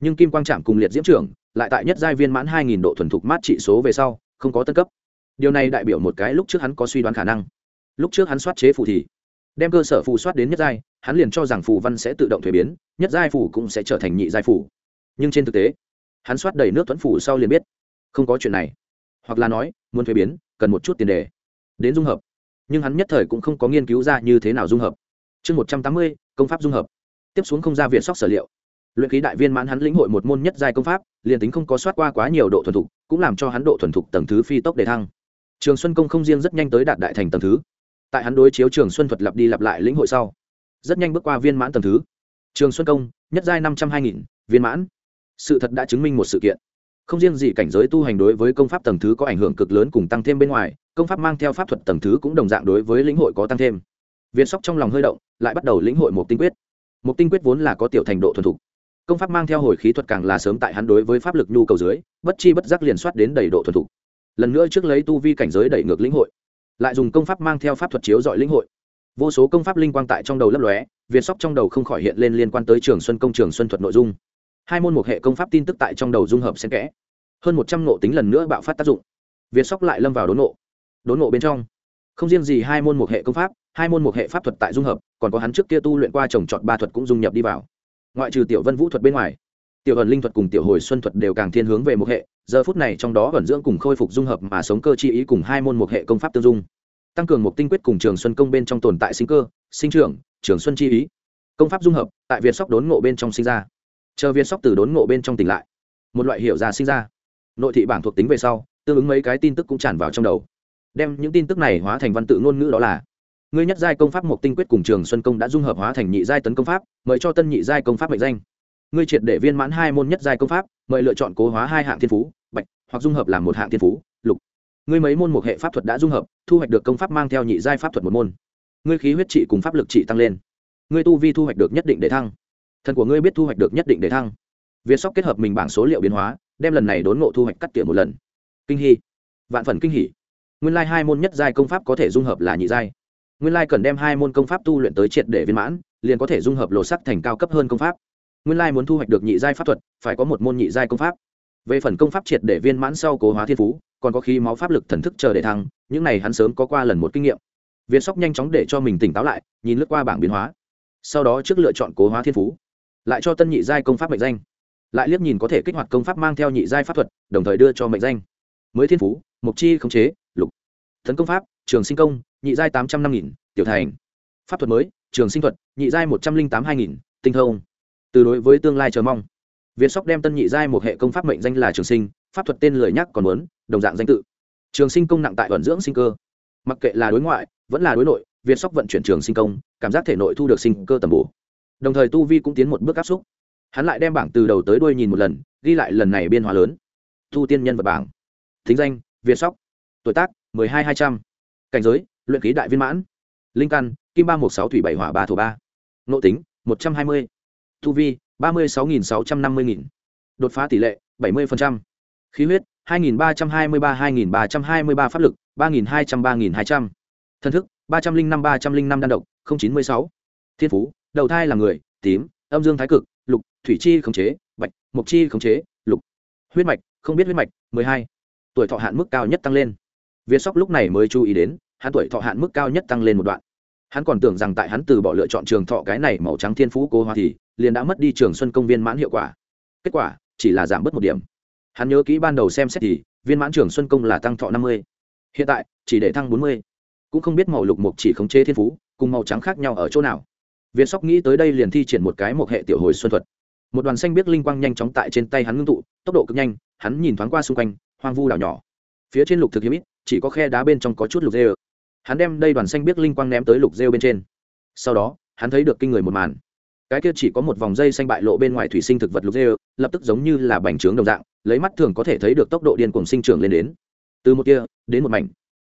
nhưng kim quang trạm cùng liệt diễm trưởng lại tại nhất giai viên mãn hai nghìn độ thuần thục mát trị số về sau, không có tân cấp. Điều này đại biểu một cái lúc trước hắn có suy đoán khả năng. Lúc trước hắn soát chế phù thì, đem cơ sở phù soát đến nhất giai, hắn liền cho rằng phù văn sẽ tự động thuế biến, nhất giai phù cũng sẽ trở thành nhị giai phù. Nhưng trên thực tế, hắn soát đầy nước thuẫn phù sau liền biết, không có chuyện này. Hoặc là nói, muốn thuế biến, cần một chút tiền đề đến dung hợp. Nhưng hắn nhất thời cũng không có nghiên cứu ra như thế nào dung hợp chương một trăm tám mươi, công pháp dung hợp. Tiếp xuống không ra viện sóc sở liệu. Luyện khí đại viên mãn hắn lĩnh hội một môn nhất giai công pháp, liền tính không có soát qua quá nhiều độ thuần thục, cũng làm cho hắn độ thuần thục tầng thứ phi tốc đề thăng. Trường xuân công không riêng rất nhanh tới đạt đại thành tầng thứ. Tại hắn đối chiếu trường xuân thuật lặp đi lặp lại lĩnh hội sau, rất nhanh bước qua viên mãn tầng thứ. Trường xuân công, nhất giai năm trăm hai nghìn, viên mãn. Sự thật đã chứng minh một sự kiện. Không riêng gì cảnh giới tu hành đối với công pháp tầng thứ có ảnh hưởng cực lớn cùng tăng thêm bên ngoài, công pháp mang theo pháp thuật tầng thứ cũng đồng dạng đối với lĩnh hội có tăng thêm việt sóc trong lòng hơi động, lại bắt đầu lĩnh hội một tinh quyết. Một tinh quyết vốn là có tiểu thành độ thuần thục. Công pháp mang theo hồi khí thuật càng là sớm tại hắn đối với pháp lực nhu cầu dưới, bất chi bất giác liền soát đến đầy độ thuần thục. Lần nữa trước lấy tu vi cảnh giới đẩy ngược lĩnh hội, lại dùng công pháp mang theo pháp thuật chiếu dọi lĩnh hội. Vô số công pháp linh quang tại trong đầu lấp lóe việt sóc trong đầu không khỏi hiện lên liên quan tới trường xuân công trường xuân thuật nội dung. Hai môn một hệ công pháp tin tức tại trong đầu dung hợp xen kẽ. Hơn một trăm nộ tính lần nữa bạo phát tác dụng. Việt sóc lại lâm vào đốn nộ đốn nộ bên trong, không riêng gì hai môn một hệ công pháp hai môn một hệ pháp thuật tại dung hợp, còn có hắn trước kia tu luyện qua trồng trọt ba thuật cũng dung nhập đi vào. Ngoại trừ tiểu vân vũ thuật bên ngoài, tiểu ẩn linh thuật cùng tiểu hồi xuân thuật đều càng thiên hướng về một hệ, giờ phút này trong đó ẩn dưỡng cùng khôi phục dung hợp mà sống cơ chi ý cùng hai môn một hệ công pháp tương dung. Tăng cường một tinh quyết cùng trường xuân công bên trong tồn tại sinh cơ, sinh trưởng, trường xuân chi ý. Công pháp dung hợp, tại việt sóc đốn ngộ bên trong sinh ra. Chờ việt sóc từ đốn ngộ bên trong tỉnh lại, một loại hiệu ra sinh ra. Nội thị bảng thuộc tính về sau, tương ứng mấy cái tin tức cũng tràn vào trong đầu. Đem những tin tức này hóa thành văn tự ngôn ngữ đó là ngươi nhất giai công pháp một tinh quyết cùng trường xuân công đã dung hợp hóa thành nhị giai tấn công pháp, mời cho tân nhị giai công pháp mệnh danh. Ngươi triệt để viên mãn hai môn nhất giai công pháp, mời lựa chọn cố hóa hai hạng thiên phú, bạch, hoặc dung hợp làm một hạng thiên phú, lục. Ngươi mấy môn một hệ pháp thuật đã dung hợp, thu hoạch được công pháp mang theo nhị giai pháp thuật một môn. Ngươi khí huyết trị cùng pháp lực trị tăng lên. Ngươi tu vi thu hoạch được nhất định để thăng. Thần của ngươi biết thu hoạch được nhất định để thăng. Việt sóc kết hợp mình bảng số liệu biến hóa, đem lần này đốn ngộ thu hoạch cắt tỉa một lần. Kinh hy vạn phần kinh hỉ. Nguyên lai hai môn nhất giai công pháp có thể dung hợp là nhị giai nguyên lai cần đem hai môn công pháp tu luyện tới triệt để viên mãn, liền có thể dung hợp lộ sắc thành cao cấp hơn công pháp. Nguyên lai muốn thu hoạch được nhị giai pháp thuật, phải có một môn nhị giai công pháp. Về phần công pháp triệt để viên mãn sau cố hóa thiên phú, còn có khí máu pháp lực thần thức chờ để thăng, những này hắn sớm có qua lần một kinh nghiệm. Viên sóc nhanh chóng để cho mình tỉnh táo lại, nhìn lướt qua bảng biến hóa. Sau đó trước lựa chọn cố hóa thiên phú, lại cho tân nhị giai công pháp mệnh danh. Lại liếc nhìn có thể kích hoạt công pháp mang theo nhị giai pháp thuật, đồng thời đưa cho mệnh danh. Mới thiên phú mục chi khống chế, lục. Tấn công pháp, trường sinh công nhị giai tám trăm năm nghìn, tiểu thành. Pháp thuật mới, trường sinh thuật, nhị giai một trăm linh tám hai nghìn, tinh thông. Từ đối với tương lai chờ mong. Việt sóc đem tân nhị giai một hệ công pháp mệnh danh là trường sinh, pháp thuật tên lời nhắc còn muốn, đồng dạng danh tự. Trường sinh công nặng tại vận dưỡng sinh cơ. Mặc kệ là đối ngoại, vẫn là đối nội việt sóc vận chuyển trường sinh công, cảm giác thể nội thu được sinh cơ tầm bổ. Đồng thời tu vi cũng tiến một bước áp xúc. Hắn lại đem bảng từ đầu tới đuôi nhìn một lần, ghi lại lần này biên hóa lớn. Thu tiên nhân vật bảng. Thính danh việt sóc. Tuổi tác, mười hai hai trăm. Cảnh giới luyện khí đại viên mãn. Linh căn, kim ba một sáu thủy bảy hỏa ba thổ ba. Nội tính, một trăm hai mươi. Thu vi, ba mươi sáu nghìn sáu trăm năm mươi nghìn. Đột phá tỷ lệ, bảy mươi khí huyết, hai nghìn ba trăm hai mươi ba, hai nghìn ba trăm hai mươi ba pháp lực, ba nghìn hai trăm, ba nghìn hai trăm. Thân thức, ba trăm linh năm, ba trăm linh năm đan độc chín mươi sáu. Thiên phú, đầu thai là người, tím, âm dương thái cực, lục, thủy chi khống chế, bạch, mộc chi khống chế, lục. Huyết mạch, không biết huyết mạch, mười hai. Tuổi thọ hạn mức cao nhất tăng lên. Việt sóc lúc này mới chú ý đến hắn tuổi thọ hạn mức cao nhất tăng lên một đoạn. Hắn còn tưởng rằng tại hắn từ bỏ lựa chọn trường thọ cái này màu trắng thiên phú cố hoa thì, liền đã mất đi trường xuân công viên mãn hiệu quả. Kết quả, chỉ là giảm bớt một điểm. Hắn nhớ kỹ ban đầu xem xét thì, viên mãn trường xuân công là tăng thọ năm mươi. Hiện tại, chỉ để thăng bốn mươi. Cũng không biết màu lục mục chỉ khống chế thiên phú, cùng màu trắng khác nhau ở chỗ nào. Việt sóc nghĩ tới đây liền thi triển một cái một hệ tiểu hồi xuân thuật. Một đoàn xanh biết linh quang nhanh chóng tại trên tay hắn ngưng tụ, tốc độ cực nhanh, hắn nhìn thoáng qua xung quanh, hoang vu đảo nhỏ. Phía trên lục thực hiếm ít, chỉ có khe đá bên trong có chút lục rêu hắn đem đây đoàn xanh biết linh quang ném tới lục rêu bên trên. Sau đó, hắn thấy được kinh người một màn. Cái kia chỉ có một vòng dây xanh bại lộ bên ngoài thủy sinh thực vật lục rêu, lập tức giống như là bành trướng đồng dạng, lấy mắt thường có thể thấy được tốc độ điên cuồng sinh trưởng lên đến. Từ một kia, đến một mảnh.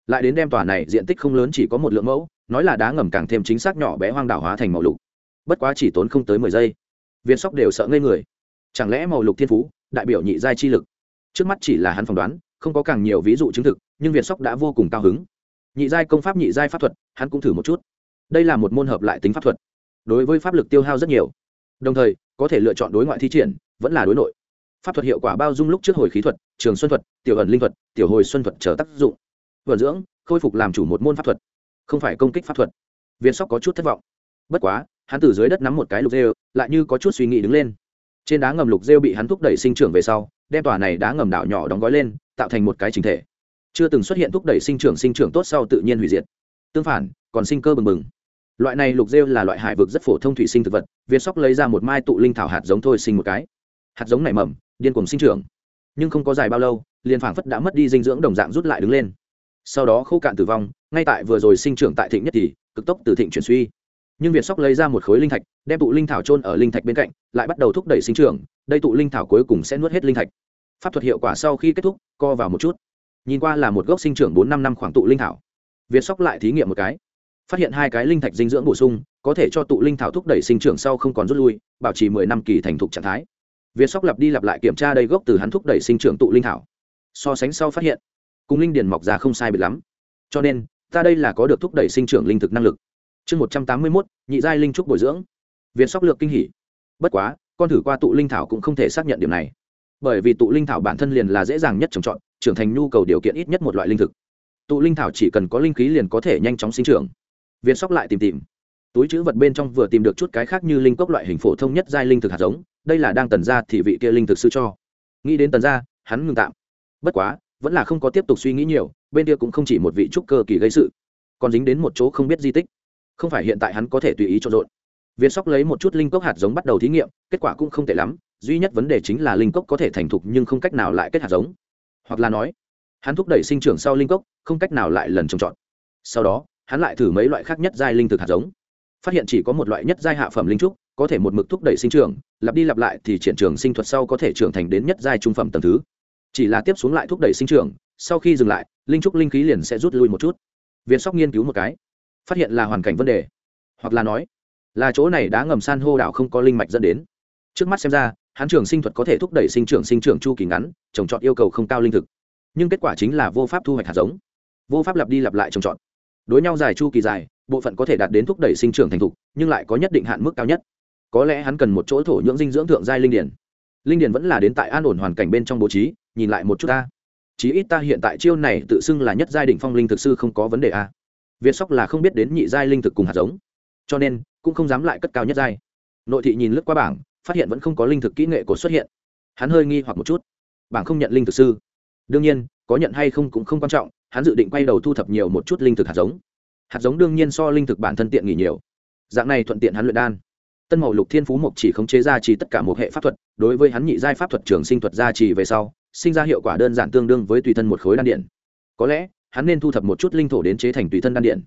Lại đến đem tòa này diện tích không lớn chỉ có một lượng mẫu, nói là đá ngầm càng thêm chính xác nhỏ bé hoang đảo hóa thành màu lục. Bất quá chỉ tốn không tới mười giây. Viên sóc đều sợ ngây người. Chẳng lẽ màu lục thiên phú, đại biểu nhị giai chi lực? Trước mắt chỉ là hắn phỏng đoán, không có càng nhiều ví dụ chứng thực, nhưng việt sóc đã vô cùng cao hứng nhị giai công pháp nhị giai pháp thuật, hắn cũng thử một chút. Đây là một môn hợp lại tính pháp thuật, đối với pháp lực tiêu hao rất nhiều. Đồng thời, có thể lựa chọn đối ngoại thi triển, vẫn là đối nội. Pháp thuật hiệu quả bao dung lúc trước hồi khí thuật, trường xuân thuật, tiểu ẩn linh thuật, tiểu hồi xuân thuật chờ tác dụng. Vận dưỡng, khôi phục làm chủ một môn pháp thuật, không phải công kích pháp thuật. Viên sóc có chút thất vọng. Bất quá, hắn từ dưới đất nắm một cái lục rêu, lại như có chút suy nghĩ đứng lên. Trên đá ngầm lục rêu bị hắn thúc đẩy sinh trưởng về sau, đem tòa này đá ngầm đảo nhỏ đóng gói lên, tạo thành một cái trình thể chưa từng xuất hiện thúc đẩy sinh trưởng sinh trưởng tốt sau tự nhiên hủy diệt. Tương phản, còn sinh cơ bừng bừng. Loại này lục rêu là loại hải vực rất phổ thông thủy sinh thực vật việt sóc lấy ra một mai tụ linh thảo hạt giống thôi sinh một cái. Hạt giống nảy mầm, điên cùng sinh trưởng. Nhưng không có dài bao lâu, liền phảng phất đã mất đi dinh dưỡng đồng dạng rút lại đứng lên. Sau đó khô cạn tử vong, ngay tại vừa rồi sinh trưởng tại thịnh nhất thì, cực tốc từ thịnh chuyển suy. Nhưng việt sóc lấy ra một khối linh thạch, đem tụ linh thảo trôn ở linh thạch bên cạnh, lại bắt đầu thúc đẩy sinh trưởng, đây tụ linh thảo cuối cùng sẽ nuốt hết linh thạch. Pháp thuật hiệu quả sau khi kết thúc, co vào một chút nhìn qua là một gốc sinh trưởng bốn năm năm khoảng tụ linh thảo. Việt sóc lại thí nghiệm một cái. Phát hiện hai cái linh thạch dinh dưỡng bổ sung, có thể cho tụ linh thảo thúc đẩy sinh trưởng sau không còn rút lui, bảo trì mười năm kỳ thành thục trạng thái. Việt sóc lặp đi lặp lại kiểm tra đây gốc từ hắn thúc đẩy sinh trưởng tụ linh thảo. So sánh sau phát hiện, cùng linh điền mọc ra không sai biệt lắm. Cho nên, ta đây là có được thúc đẩy sinh trưởng linh thực năng lực. Chương một trăm tám mươi mốt, nhị giai linh trúc bồi dưỡng. Việt sóc lược kinh hỉ. Bất quá, con thử qua tụ linh thảo cũng không thể xác nhận điểm này. Bởi vì tụ linh thảo bản thân liền là dễ dàng nhất trồng trọt trưởng thành nhu cầu điều kiện ít nhất một loại linh thực. Tụ linh thảo chỉ cần có linh khí liền có thể nhanh chóng sinh trưởng. Viên sóc lại tìm tìm. Túi chữ vật bên trong vừa tìm được chút cái khác như linh cốc loại hình phổ thông nhất giai linh thực hạt giống, đây là đang tần ra thì vị kia linh thực sư cho. Nghĩ đến tần ra hắn ngừng tạm. Bất quá, vẫn là không có tiếp tục suy nghĩ nhiều, bên kia cũng không chỉ một vị trúc cơ kỳ gây sự, còn dính đến một chỗ không biết di tích. Không phải hiện tại hắn có thể tùy ý trộn rộn. Viên sóc lấy một chút linh cốc hạt giống bắt đầu thí nghiệm, kết quả cũng không tệ lắm, duy nhất vấn đề chính là linh cốc có thể thành thục nhưng không cách nào lại kết hạt giống hoặc là nói, hắn thúc đẩy sinh trưởng sau linh cốc, không cách nào lại lần trồng trọt. Sau đó, hắn lại thử mấy loại khác nhất giai linh thực hạt giống. Phát hiện chỉ có một loại nhất giai hạ phẩm linh trúc, có thể một mực thúc đẩy sinh trưởng, lặp đi lặp lại thì triển trường sinh thuật sau có thể trưởng thành đến nhất giai trung phẩm tầng thứ. Chỉ là tiếp xuống lại thúc đẩy sinh trưởng, sau khi dừng lại, linh trúc linh khí liền sẽ rút lui một chút. Việt sóc nghiên cứu một cái, phát hiện là hoàn cảnh vấn đề. Hoặc là nói, là chỗ này đã ngầm san hô đảo không có linh mạch dẫn đến. Trước mắt xem ra hắn trường sinh thuật có thể thúc đẩy sinh trưởng sinh trưởng chu kỳ ngắn, trồng trọt yêu cầu không cao linh thực. Nhưng kết quả chính là vô pháp thu hoạch hạt giống. Vô pháp lặp đi lặp lại trồng trọt. Đối nhau dài chu kỳ dài, bộ phận có thể đạt đến thúc đẩy sinh trưởng thành thục, nhưng lại có nhất định hạn mức cao nhất. Có lẽ hắn cần một chỗ thổ nhưỡng dinh dưỡng thượng giai linh điển. Linh điển vẫn là đến tại an ổn hoàn cảnh bên trong bố trí, nhìn lại một chút ta. Chí ít ta hiện tại chiêu này tự xưng là nhất giai đỉnh phong linh thực sư không có vấn đề a. Việt sóc là không biết đến nhị giai linh thực cùng hạt giống. Cho nên, cũng không dám lại cất cao nhất giai. Nội thị nhìn lướt qua bảng phát hiện vẫn không có linh thực kỹ nghệ của xuất hiện. Hắn hơi nghi hoặc một chút. Bảng không nhận linh thực sư. Đương nhiên, có nhận hay không cũng không quan trọng, hắn dự định quay đầu thu thập nhiều một chút linh thực hạt giống. Hạt giống đương nhiên so linh thực bản thân tiện nghỉ nhiều. Dạng này thuận tiện hắn luyện đan. Tân màu lục thiên phú mộc chỉ khống chế gia trì tất cả một hệ pháp thuật, đối với hắn nhị giai pháp thuật trường sinh thuật gia trì về sau, sinh ra hiệu quả đơn giản tương đương với tùy thân một khối đan điện. Có lẽ, hắn nên thu thập một chút linh thổ đến chế thành tùy thân đan điện.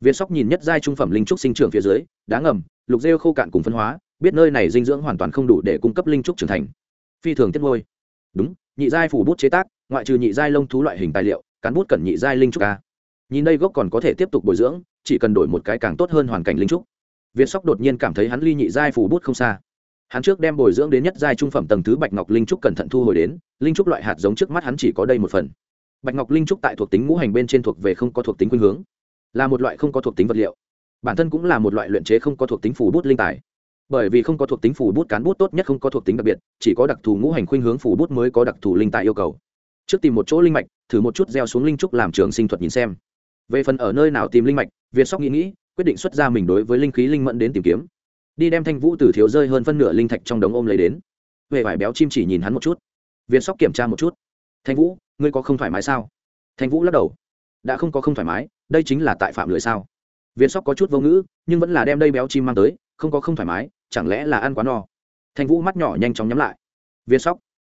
Việt sóc nhìn nhất giai trung phẩm linh trúc sinh trưởng phía dưới, đá ngầm, lục rêu khô cạn cùng phân hóa biết nơi này dinh dưỡng hoàn toàn không đủ để cung cấp linh trúc trưởng thành. Phi thường tiết ngôi đúng, nhị giai phủ bút chế tác, ngoại trừ nhị giai lông thú loại hình tài liệu, cán bút cần nhị giai linh trúc ca nhìn đây gốc còn có thể tiếp tục bồi dưỡng, chỉ cần đổi một cái càng tốt hơn hoàn cảnh linh trúc. Việt sóc đột nhiên cảm thấy hắn ly nhị giai phủ bút không xa. Hắn trước đem bồi dưỡng đến nhất giai trung phẩm tầng thứ bạch ngọc linh trúc cẩn thận thu hồi đến, linh trúc loại hạt giống trước mắt hắn chỉ có đây một phần. Bạch ngọc linh trúc tại thuộc tính ngũ hành bên trên thuộc về không có thuộc tính khuynh hướng, là một loại không có thuộc tính vật liệu. Bản thân cũng là một loại luyện chế không có thuộc tính phủ bút linh tài bởi vì không có thuộc tính phủ bút cán bút tốt nhất không có thuộc tính đặc biệt, chỉ có đặc thù ngũ hành khuynh hướng phủ bút mới có đặc thù linh tài yêu cầu. Trước tìm một chỗ linh mạch, thử một chút gieo xuống linh trúc làm trường sinh thuật nhìn xem. Về phần ở nơi nào tìm linh mạch, việt sóc nghĩ nghĩ, quyết định xuất ra mình đối với linh khí linh mẫn đến tìm kiếm. Đi đem thanh vũ từ thiếu rơi hơn phân nửa linh thạch trong đống ôm lấy đến. Về vải béo chim chỉ nhìn hắn một chút. Việt sóc kiểm tra một chút. Thanh vũ, ngươi có không thoải mái sao? Thanh vũ lắc đầu. Đã không có không thoải mái, đây chính là tại phạm lười sao? Việt sóc có chút vô ngữ, nhưng vẫn là đem đây béo chim mang tới, không có không thoải mái chẳng lẽ là ăn quá no? Thanh vũ mắt nhỏ nhanh chóng nhắm lại. Viên sóc.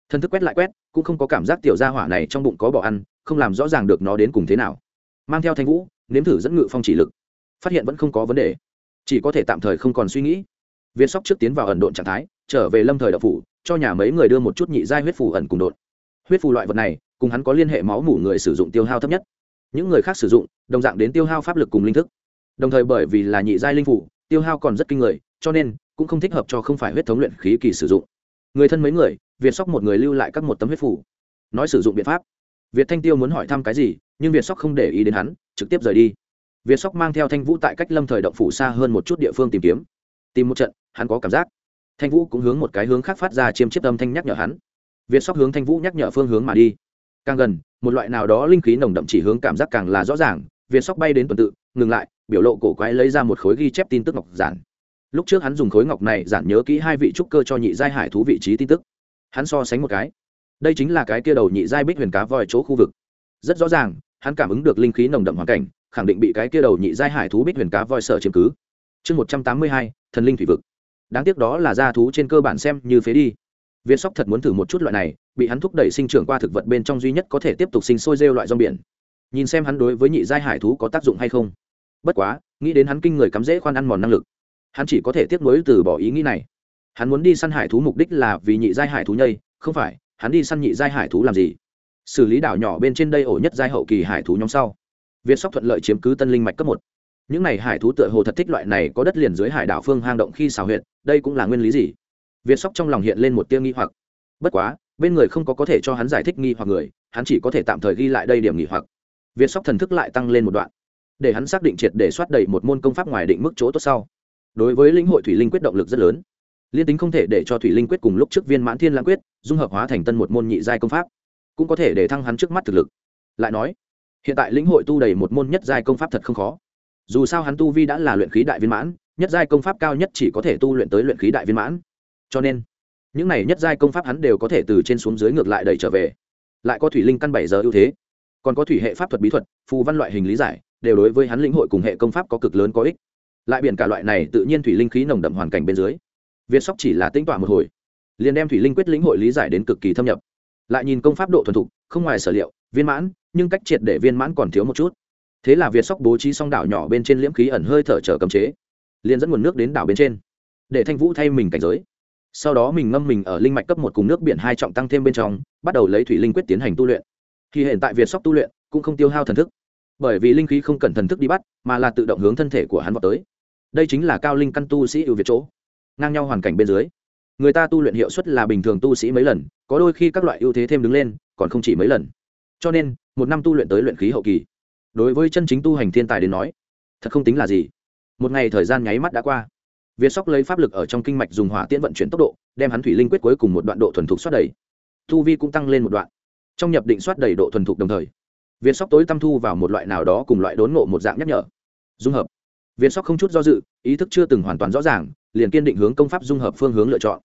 Thân thức quét lại quét, cũng không có cảm giác tiểu gia hỏa này trong bụng có bỏ ăn, không làm rõ ràng được nó đến cùng thế nào. Mang theo thanh vũ, nếm thử dẫn ngự phong chỉ lực. Phát hiện vẫn không có vấn đề. Chỉ có thể tạm thời không còn suy nghĩ. Viên sóc trước tiến vào ẩn độn trạng thái, trở về lâm thời đậu phủ, cho nhà mấy người đưa một chút nhị giai huyết phù ẩn cùng đột huyết phù loại vật này, cùng hắn có liên hệ máu mủ người sử dụng tiêu hao thấp nhất. Những người khác sử dụng, đồng dạng đến tiêu hao pháp lực cùng linh thức. Đồng thời bởi vì là nhị giai linh phủ tiêu hao còn rất kinh người, cho nên cũng không thích hợp cho không phải huyết thống luyện khí kỳ sử dụng. Người thân mấy người, việt sóc một người lưu lại các một tấm huyết phủ. Nói sử dụng biện pháp. Việt thanh tiêu muốn hỏi thăm cái gì, nhưng việt sóc không để ý đến hắn, trực tiếp rời đi. Việt sóc mang theo thanh vũ tại cách lâm thời động phủ xa hơn một chút địa phương tìm kiếm. Tìm một trận, hắn có cảm giác. Thanh vũ cũng hướng một cái hướng khác phát ra chiêm chiếp âm thanh nhắc nhở hắn. Việt sóc hướng thanh vũ nhắc nhở phương hướng mà đi. Càng gần, một loại nào đó linh khí nồng đậm chỉ hướng cảm giác càng là rõ ràng. Việt sóc bay đến tuần tự, ngừng lại, biểu lộ cổ quái lấy ra một khối ghi chép tin tức ngọc giản lúc trước hắn dùng khối ngọc này giản nhớ kỹ hai vị trúc cơ cho nhị giai hải thú vị trí tin tức. Hắn so sánh một cái. Đây chính là cái kia đầu nhị giai bích huyền cá voi chỗ khu vực. Rất rõ ràng, hắn cảm ứng được linh khí nồng đậm hoàn cảnh, khẳng định bị cái kia đầu nhị giai hải thú bích huyền cá voi sợ chiếm cứ. Chương một trăm tám mươi hai, thần linh thủy vực. Đáng tiếc đó là gia thú trên cơ bản xem như phế đi. Việt sóc thật muốn thử một chút loại này, bị hắn thúc đẩy sinh trưởng qua thực vật bên trong duy nhất có thể tiếp tục sinh sôi rêu loại rong biển. Nhìn xem hắn đối với nhị giai hải thú có tác dụng hay không. Bất quá, nghĩ đến hắn kinh người cắm dễ khoan ăn mòn năng lực hắn chỉ có thể tiếp nối từ bỏ ý nghĩ này. Hắn muốn đi săn hải thú mục đích là vì nhị giai hải thú nhây, không phải, hắn đi săn nhị giai hải thú làm gì? Xử lý đảo nhỏ bên trên đây ổ nhất giai hậu kỳ hải thú nhóm sau. Việt sóc thuận lợi chiếm cứ tân linh mạch cấp một. Những n à y hải thú tựa hồ thật thích loại này có đất liền dưới hải đảo phương hang động khi xào huyện đây cũng là nguyên lý gì? Việt sóc trong lòng hiện lên một tiêu nghi hoặc. Bất quá, bên người không có có thể cho hắn giải thích nghi hoặc người, hắn chỉ có thể tạm thời ghi lại đây điểm nghỉ hoặc. Việt sóc thần thức lại tăng lên một đoạn. Để hắn xác định triệt để soát đầy một môn công pháp ngoài định mức chỗ tốt sau đối với lĩnh hội thủy linh quyết động lực rất lớn. Liên tính không thể để cho thủy linh quyết cùng lúc trước viên mãn thiên lãng quyết dung hợp hóa thành tân một môn nhị giai công pháp, cũng có thể để thăng hắn trước mắt thực lực. Lại nói, hiện tại lĩnh hội tu đầy một môn nhất giai công pháp thật không khó. Dù sao hắn tu vi đã là luyện khí đại viên mãn, nhất giai công pháp cao nhất chỉ có thể tu luyện tới luyện khí đại viên mãn. Cho nên, những này nhất giai công pháp hắn đều có thể từ trên xuống dưới ngược lại đẩy trở về. Lại có thủy linh căn bảy giờ ưu thế. Còn có thủy hệ pháp thuật bí thuật, phù văn loại hình lý giải, đều đối với hắn lĩnh hội cùng hệ công pháp có cực lớn có ích lại biển cả loại này tự nhiên thủy linh khí nồng đậm hoàn cảnh bên dưới. Việt sóc chỉ là tính tỏa một hồi, liền đem thủy linh quyết lĩnh hội lý giải đến cực kỳ thâm nhập. Lại nhìn công pháp độ thuần thục, không ngoài sở liệu, viên mãn, nhưng cách triệt để viên mãn còn thiếu một chút. Thế là việt sóc bố trí xong đảo nhỏ bên trên liễm khí ẩn hơi thở trở cầm chế, liền dẫn nguồn nước đến đảo bên trên, để thanh vũ thay mình cảnh giới. Sau đó mình ngâm mình ở linh mạch cấp một cùng nước biển hai trọng tăng thêm bên trong, bắt đầu lấy thủy linh quyết tiến hành tu luyện. Khi hiện tại việt sóc tu luyện cũng không tiêu hao thần thức, bởi vì linh khí không cần thần thức đi bắt, mà là tự động hướng thân thể của hắn vào tới đây chính là cao linh căn tu sĩ ưu việt chỗ. Ngang nhau hoàn cảnh bên dưới, người ta tu luyện hiệu suất là bình thường tu sĩ mấy lần, có đôi khi các loại ưu thế thêm đứng lên, còn không chỉ mấy lần. Cho nên, một năm tu luyện tới luyện khí hậu kỳ, đối với chân chính tu hành thiên tài đến nói, thật không tính là gì. Một ngày thời gian nháy mắt đã qua. Việt sóc lấy pháp lực ở trong kinh mạch dùng hỏa tiễn vận chuyển tốc độ, đem hắn thủy linh quyết cuối cùng một đoạn độ thuần thục xoát đầy. Tu vi cũng tăng lên một đoạn. Trong nhập định xoát đầy độ thuần thục đồng thời, việt sóc tối tâm thu vào một loại nào đó cùng loại đốn ngộ một dạng nhắc nhở. Dung hợp việt sóc không chút do dự, ý thức chưa từng hoàn toàn rõ ràng, liền kiên định hướng công pháp dung hợp phương hướng lựa chọn.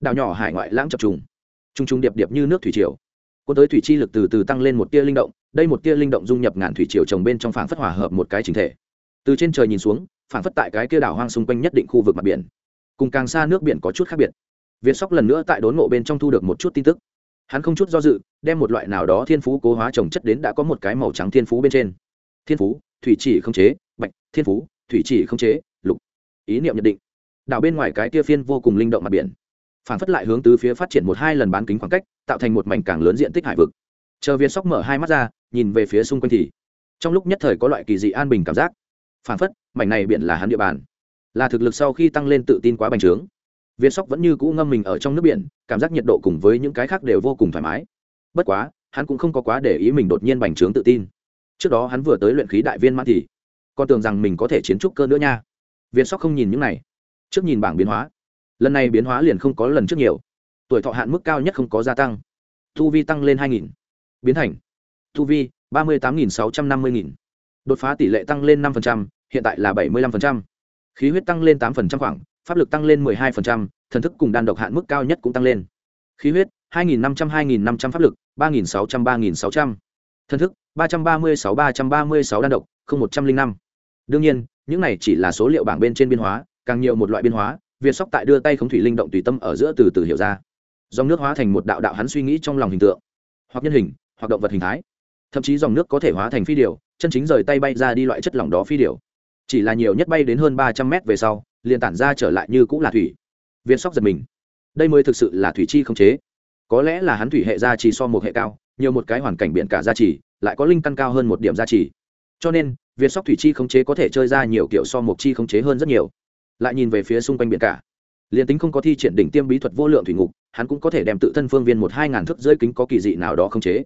Đảo nhỏ hải ngoại lãng chập trùng. T r u n g t r u n g điệp điệp như nước thủy triều. Cuốn tới thủy chi lực từ từ tăng lên một tia linh động, đây một tia linh động dung nhập ngàn thủy triều trồng bên trong phảng phất hòa hợp một cái chính thể. Từ trên trời nhìn xuống, phảng phất tại cái kia đảo hoang xung quanh nhất định khu vực mặt biển. Cùng càng xa nước biển có chút khác biệt. Việt sóc lần nữa tại đốn ngộ bên trong thu được một chút tin tức. Hắn không chút do dự, đem một loại nào đó thiên phú cố hóa trồng chất đến đã có một cái màu trắng thiên phú bên trên. Thiên phú, thủy chỉ không chế, bạch, thiên phú thủy chỉ không chế, lục. Ý niệm nhận định. Đảo bên ngoài cái kia phiên vô cùng linh động mặt biển. Phản phất lại hướng từ phía phát triển một hai lần bán kính khoảng cách, tạo thành một mảnh càng lớn diện tích hải vực. Chờ viên sóc mở hai mắt ra, nhìn về phía xung quanh thì, trong lúc nhất thời có loại kỳ dị an bình cảm giác. Phản phất, mảnh này biển là hắn địa bàn. Là thực lực sau khi tăng lên tự tin quá bành trướng. Viên sóc vẫn như cũ ngâm mình ở trong nước biển, cảm giác nhiệt độ cùng với những cái khác đều vô cùng thoải mái. Bất quá, hắn cũng không có quá để ý mình đột nhiên bành trướng tự tin. Trước đó hắn vừa tới luyện khí đại viên mãn thì còn tưởng rằng mình có thể chiến trúc cơ nữa nha. Viên sóc không nhìn những này. Trước nhìn bảng biến hóa. Lần này biến hóa liền không có lần trước nhiều. Tuổi thọ hạn mức cao nhất không có gia tăng. Thu vi tăng lên hai nghìn. Biến thành. Thu vi ba mươi tám nghìn sáu trăm năm mươi nghìn. Đột phá tỷ lệ tăng lên năm hiện tại là bảy mươi năm khí huyết tăng lên tám khoảng pháp lực tăng lên 12%, thần thức cùng đan độc hạn mức cao nhất cũng tăng lên. Khí huyết 2500 2500 pháp lực, 3600 3600. Thần thức 336 336 đan độc, không 105. Đương nhiên, những này chỉ là số liệu bảng bên trên biên hóa, càng nhiều một loại biên hóa, Việt Sóc tại đưa tay khống thủy linh động tùy tâm ở giữa từ từ hiểu ra. Dòng nước hóa thành một đạo đạo hắn suy nghĩ trong lòng hình tượng, hoặc nhân hình, hoặc động vật hình thái. Thậm chí dòng nước có thể hóa thành phi điểu, chân chính rời tay bay ra đi loại chất lỏng đó phi điểu. Chỉ là nhiều nhất bay đến hơn 300 mét về sau, liền tản ra trở lại như cũng là thủy viên sóc giật mình đây mới thực sự là thủy chi không chế có lẽ là hắn thủy hệ gia trì so một hệ cao nhiều một cái hoàn cảnh biển cả gia trì lại có linh căn cao hơn một điểm gia trì cho nên viên sóc thủy chi khống chế có thể chơi ra nhiều kiểu so một chi khống chế hơn rất nhiều. Lại nhìn về phía xung quanh biển cả, liền tính không có thi triển đỉnh tiêm bí thuật vô lượng thủy ngục, hắn cũng có thể đem tự thân phương viên một hai ngàn thước dưới kính có kỳ dị nào đó khống chế.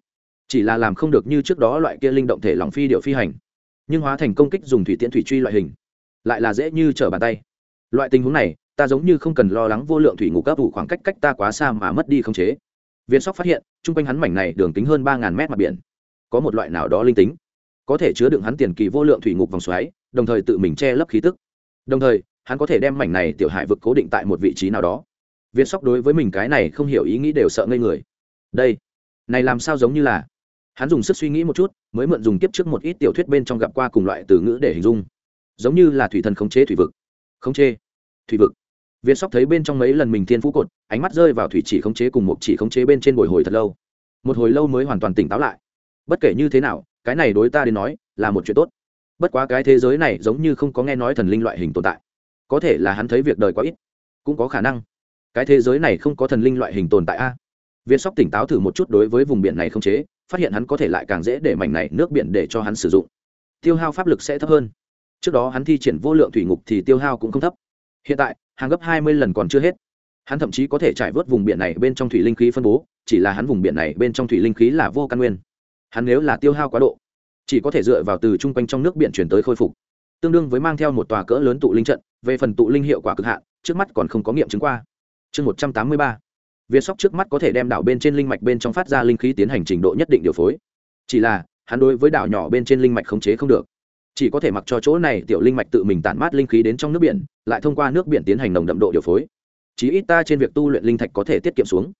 Chỉ là làm không được như trước đó loại kia linh động thể lòng phi điệu phi hành. Nhưng hóa thành công kích dùng thủy tiễn thủy truy loại hình, lại là dễ như trở bàn tay. Loại tình huống này, ta giống như không cần lo lắng vô lượng thủy ngục cấp vụ khoảng cách cách ta quá xa mà mất đi khống chế. Viên sóc phát hiện chung quanh hắn mảnh này đường kính hơn ba ngàn mét mặt biển, có một loại nào đó linh tính có thể chứa đựng hắn tiền kỳ vô lượng thủy ngục vòng xoáy, đồng thời tự mình che lấp khí tức. Đồng thời, hắn có thể đem mảnh này tiểu hải vực cố định tại một vị trí nào đó. Viên sóc đối với mình cái này không hiểu ý nghĩ đều sợ ngây người. Đây, này làm sao giống như là? Hắn dùng sức suy nghĩ một chút, mới mượn dùng kiếp trước một ít tiểu thuyết bên trong gặp qua cùng loại từ ngữ để hình dung. Giống như là thủy thần khống chế thủy vực. Khống chế, thủy vực. Viên sóc thấy bên trong mấy lần mình thiên phú cột, ánh mắt rơi vào thủy chỉ khống chế cùng một chỉ khống chế bên trên bồi hồi thật lâu. Một hồi lâu mới hoàn toàn tỉnh táo lại. Bất kể như thế nào cái này đối ta đến nói là một chuyện tốt. Bất quá cái thế giới này giống như không có nghe nói thần linh loại hình tồn tại. Có thể là hắn thấy việc đời quá ít, cũng có khả năng. Cái thế giới này không có thần linh loại hình tồn tại a. Viên sóc tỉnh táo thử một chút đối với vùng biển này không chế, phát hiện hắn có thể lại càng dễ để mảnh này nước biển để cho hắn sử dụng. Tiêu hao pháp lực sẽ thấp hơn. Trước đó hắn thi triển vô lượng thủy ngục thì tiêu hao cũng không thấp. Hiện tại, hàng gấp hai mươi lần còn chưa hết. Hắn thậm chí có thể trải vớt vùng biển này bên trong thủy linh khí phân bố, chỉ là hắn vùng biển này bên trong thủy linh khí là vô căn nguyên hắn nếu là tiêu hao quá độ, chỉ có thể dựa vào từ chung quanh trong nước biển chuyển tới khôi phục, tương đương với mang theo một tòa cỡ lớn tụ linh trận, về phần tụ linh hiệu quả cực hạn, trước mắt còn không có nghiệm chứng qua. Chương một trăm tám mươi ba, việt sóc trước mắt có thể đem đảo bên trên linh mạch bên trong phát ra linh khí tiến hành trình độ nhất định điều phối. Chỉ là, hắn đối với đảo nhỏ bên trên linh mạch khống chế không được. Chỉ có thể mặc cho chỗ này tiểu linh mạch tự mình tản mát linh khí đến trong nước biển, lại thông qua nước biển tiến hành nồng đậm độ điều phối. Chí ít ta trên việc tu luyện linh thạch có thể tiết kiệm xuống.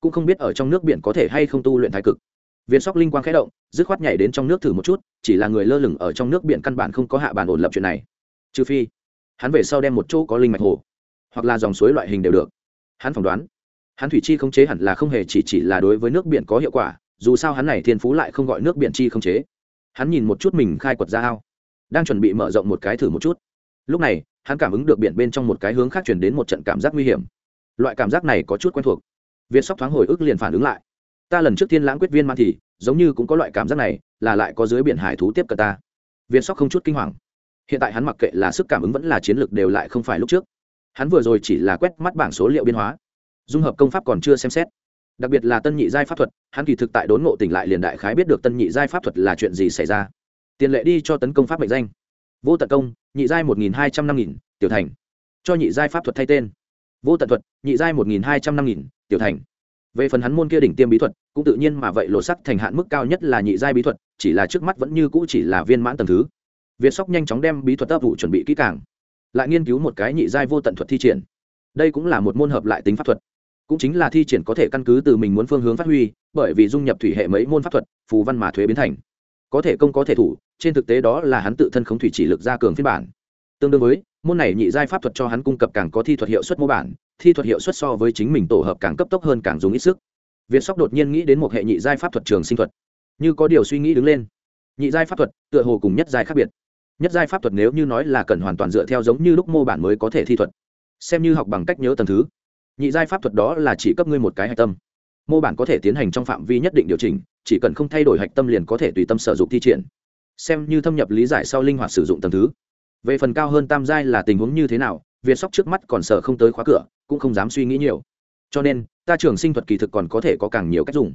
Cũng không biết ở trong nước biển có thể hay không tu luyện thái cực việt sóc linh quang khẽ động, dứt khoát nhảy đến trong nước thử một chút, chỉ là người lơ lửng ở trong nước biển căn bản không có hạ bản ổn lập chuyện này. Trừ phi, hắn về sau đem một chỗ có linh mạch hồ, hoặc là dòng suối loại hình đều được. Hắn phỏng đoán, hắn thủy chi không chế hẳn là không hề chỉ chỉ là đối với nước biển có hiệu quả, dù sao hắn này thiên phú lại không gọi nước biển chi không chế. Hắn nhìn một chút mình khai quật ra ao, đang chuẩn bị mở rộng một cái thử một chút. Lúc này, hắn cảm ứng được biển bên trong một cái hướng khác chuyển đến một trận cảm giác nguy hiểm. Loại cảm giác này có chút quen thuộc. Viên sóc thoáng hồi ức liền phản ứng lại ta lần trước thiên lãng quyết viên man thì, giống như cũng có loại cảm giác này, là lại có dưới biển hải thú tiếp cận ta. Việt sóc không chút kinh hoàng. Hiện tại hắn mặc kệ là sức cảm ứng vẫn là chiến lược đều lại không phải lúc trước. Hắn vừa rồi chỉ là quét mắt bảng số liệu biên hóa. Dung hợp công pháp còn chưa xem xét. Đặc biệt là tân nhị giai pháp thuật, hắn kỳ thực tại đốn ngộ tỉnh lại liền đại khái biết được tân nhị giai pháp thuật là chuyện gì xảy ra. Tiền lệ đi cho tấn công pháp mệnh danh. Vô tận công, nhị giai một nghìn hai trăm năm nghìn, tiểu thành. Cho nhị giai pháp thuật thay tên. Vô tận thuật, nhị giai một nghìn hai trăm năm nghìn, tiểu thành về phần hắn môn kia đỉnh tiêm bí thuật, cũng tự nhiên mà vậy lộ sắc thành hạn mức cao nhất là nhị giai bí thuật, chỉ là trước mắt vẫn như cũ chỉ là viên mãn tầng thứ. Việt sóc nhanh chóng đem bí thuật ấp vụ chuẩn bị kỹ càng, lại nghiên cứu một cái nhị giai vô tận thuật thi triển. Đây cũng là một môn hợp lại tính pháp thuật, cũng chính là thi triển có thể căn cứ từ mình muốn phương hướng phát huy, bởi vì dung nhập thủy hệ mấy môn pháp thuật, phù văn mà thuế biến thành. Có thể công có thể thủ, trên thực tế đó là hắn tự thân không thủy chỉ lực ra cường phiên bản. Tương đương với, môn này nhị giai pháp thuật cho hắn cung cấp càng có thi thuật hiệu suất mô bản thi thuật hiệu suất so với chính mình tổ hợp càng cấp tốc hơn càng dùng ít sức. Việt sóc đột nhiên nghĩ đến một hệ nhị giai pháp thuật trường sinh thuật. Như có điều suy nghĩ đứng lên. Nhị giai pháp thuật, tựa hồ cùng nhất giai khác biệt. Nhất giai pháp thuật nếu như nói là cần hoàn toàn dựa theo giống như lúc mô bản mới có thể thi thuật. Xem như học bằng cách nhớ tầng thứ. Nhị giai pháp thuật đó là chỉ cấp ngươi một cái hạch tâm. Mô bản có thể tiến hành trong phạm vi nhất định điều chỉnh, chỉ cần không thay đổi hạch tâm liền có thể tùy tâm sử dụng thi triển. Xem như thâm nhập lý giải sau linh hoạt sử dụng tầng thứ. Về phần cao hơn tam giai là tình huống như thế nào việt sóc trước mắt còn sợ không tới khóa cửa, cũng không dám suy nghĩ nhiều. Cho nên, ta trường sinh thuật kỳ thực còn có thể có càng nhiều cách dùng.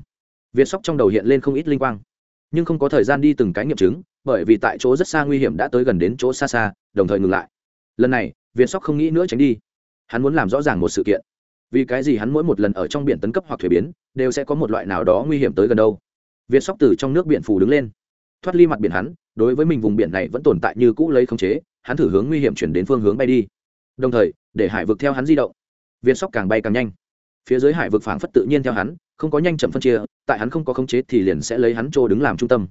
Việt sóc trong đầu hiện lên không ít linh quang. Nhưng không có thời gian đi từng cái nghiệm chứng, bởi vì tại chỗ rất xa nguy hiểm đã tới gần đến chỗ xa xa, đồng thời ngừng lại. Lần này, việt sóc không nghĩ nữa tránh đi. Hắn muốn làm rõ ràng một sự kiện. Vì cái gì hắn mỗi một lần ở trong biển tấn cấp hoặc thuế biến, đều sẽ có một loại nào đó nguy hiểm tới gần đâu? Việt sóc từ trong nước biển phù đứng lên. Thoát ly mặt biển hắn, đối với mình vùng biển này vẫn tồn tại như cũ lấy khống chế, hắn thử hướng nguy hiểm chuyển đến phương hướng bay đi đồng thời, để hải vực theo hắn di động. Việt sóc càng bay càng nhanh. Phía dưới hải vực phảng phất tự nhiên theo hắn, không có nhanh chậm phân chia, tại hắn không có khống chế thì liền sẽ lấy hắn trô đứng làm trung tâm.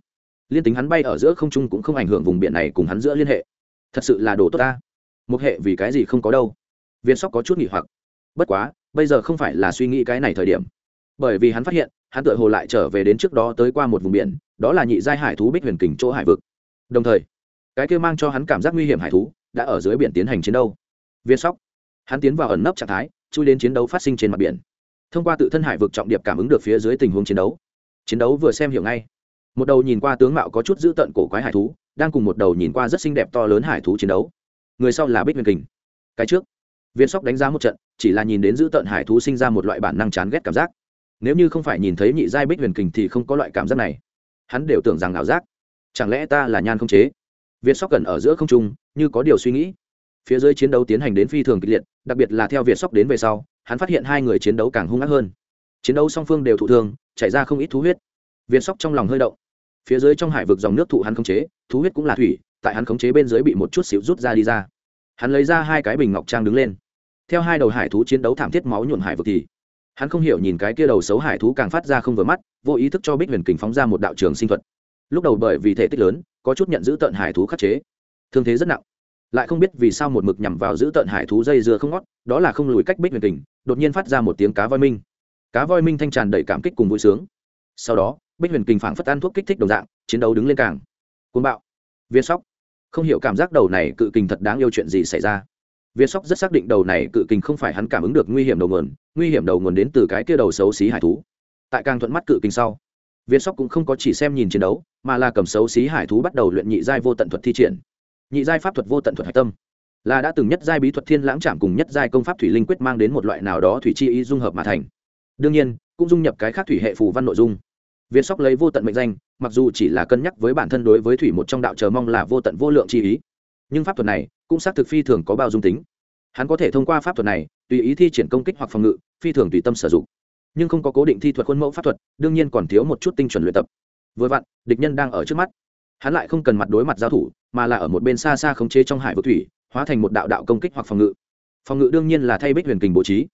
Liên tính hắn bay ở giữa không trung cũng không ảnh hưởng vùng biển này cùng hắn giữa liên hệ. Thật sự là đồ tốt ta. Một hệ vì cái gì không có đâu? Việt sóc có chút nghỉ hoặc. Bất quá, bây giờ không phải là suy nghĩ cái này thời điểm. Bởi vì hắn phát hiện, hắn tự hồ lại trở về đến trước đó tới qua một vùng biển, đó là nhị giai hải thú bích huyền kình chỗ hải vực. Đồng thời, cái kia mang cho hắn cảm giác nguy hiểm hải thú đã ở dưới biển tiến hành chiến đấu viên sóc. Hắn tiến vào ẩn nấp trạng thái, chui đến chiến đấu phát sinh trên mặt biển. Thông qua tự thân hải vực trọng điệp cảm ứng được phía dưới tình huống chiến đấu. Chiến đấu vừa xem hiểu ngay. Một đầu nhìn qua tướng mạo có chút dữ tợn cổ quái hải thú, đang cùng một đầu nhìn qua rất xinh đẹp to lớn hải thú chiến đấu. Người sau là bích huyền kình. Cái trước, viên sóc đánh giá một trận, chỉ là nhìn đến dữ tợn hải thú sinh ra một loại bản năng chán ghét cảm giác. Nếu như không phải nhìn thấy nhị giai bích huyền kình thì không có loại cảm giác này. Hắn đều tưởng rằng ảo giác. Chẳng lẽ ta là nhan không chế? Việt sóc cần ở giữa không trung, như có điều suy nghĩ phía dưới chiến đấu tiến hành đến phi thường kịch liệt, đặc biệt là theo việt sóc đến về sau, hắn phát hiện hai người chiến đấu càng hung ác hơn. Chiến đấu song phương đều thụ thương, chảy ra không ít thú huyết. Việt sóc trong lòng hơi động. Phía dưới trong hải vực dòng nước thụ hắn khống chế, thú huyết cũng là thủy, tại hắn khống chế bên dưới bị một chút xịu rút ra đi ra. Hắn lấy ra hai cái bình ngọc trang đứng lên. Theo hai đầu hải thú chiến đấu thảm thiết máu nhuộn hải vực thì, hắn không hiểu nhìn cái kia đầu xấu hải thú càng phát ra không vừa mắt, vô ý thức cho bích huyền kình phóng ra một đạo trường sinh thuật. Lúc đầu bởi vì thể tích lớn, có chút nhận giữ tận hải thú khắc chế. Thương thế rất nặng lại không biết vì sao một mực nhằm vào giữ tận hải thú dây dưa không ngót, đó là không lùi cách bích huyền tình đột nhiên phát ra một tiếng cá voi minh. Cá voi minh thanh tràn đầy cảm kích cùng vui sướng. Sau đó, bích huyền kình phảng phất ăn thuốc kích thích đồng dạng, chiến đấu đứng lên càng. Côn bạo. Viên sóc. Không hiểu cảm giác đầu này cự kình thật đáng yêu chuyện gì xảy ra. Việt sóc rất xác định đầu này cự kình không phải hắn cảm ứng được nguy hiểm đầu nguồn, nguy hiểm đầu nguồn đến từ cái kia đầu xấu xí hải thú. Tại càng thuận mắt cự kình sau việt sóc cũng không có chỉ xem nhìn chiến đấu, mà là cầm xấu xí hải thú bắt đầu luyện nhị giai vô tận thuật thi triển nhị giai pháp thuật vô tận thuật hạch tâm. Là đã từng nhất giai bí thuật thiên lãng chạm cùng nhất giai công pháp thủy linh quyết mang đến một loại nào đó thủy chi ý dung hợp mà thành. Đương nhiên, cũng dung nhập cái khác thủy hệ phù văn nội dung. Viên sóc lấy vô tận mệnh danh, mặc dù chỉ là cân nhắc với bản thân đối với thủy một trong đạo chờ mong là vô tận vô lượng chi ý. Nhưng pháp thuật này cũng xác thực phi thường có bao dung tính. Hắn có thể thông qua pháp thuật này, tùy ý thi triển công kích hoặc phòng ngự, phi thường tùy tâm sử dụng. Nhưng không có cố định thi thuật khuôn mẫu pháp thuật, đương nhiên còn thiếu một chút tinh chuẩn luyện tập. Vừa vặn, địch nhân đang ở trước mắt hắn lại không cần mặt đối mặt giao thủ, mà là ở một bên xa xa khống chế trong hải vực thủy, hóa thành một đạo đạo công kích hoặc phòng ngự. Phòng ngự đương nhiên là thay bích huyền kình bố trí.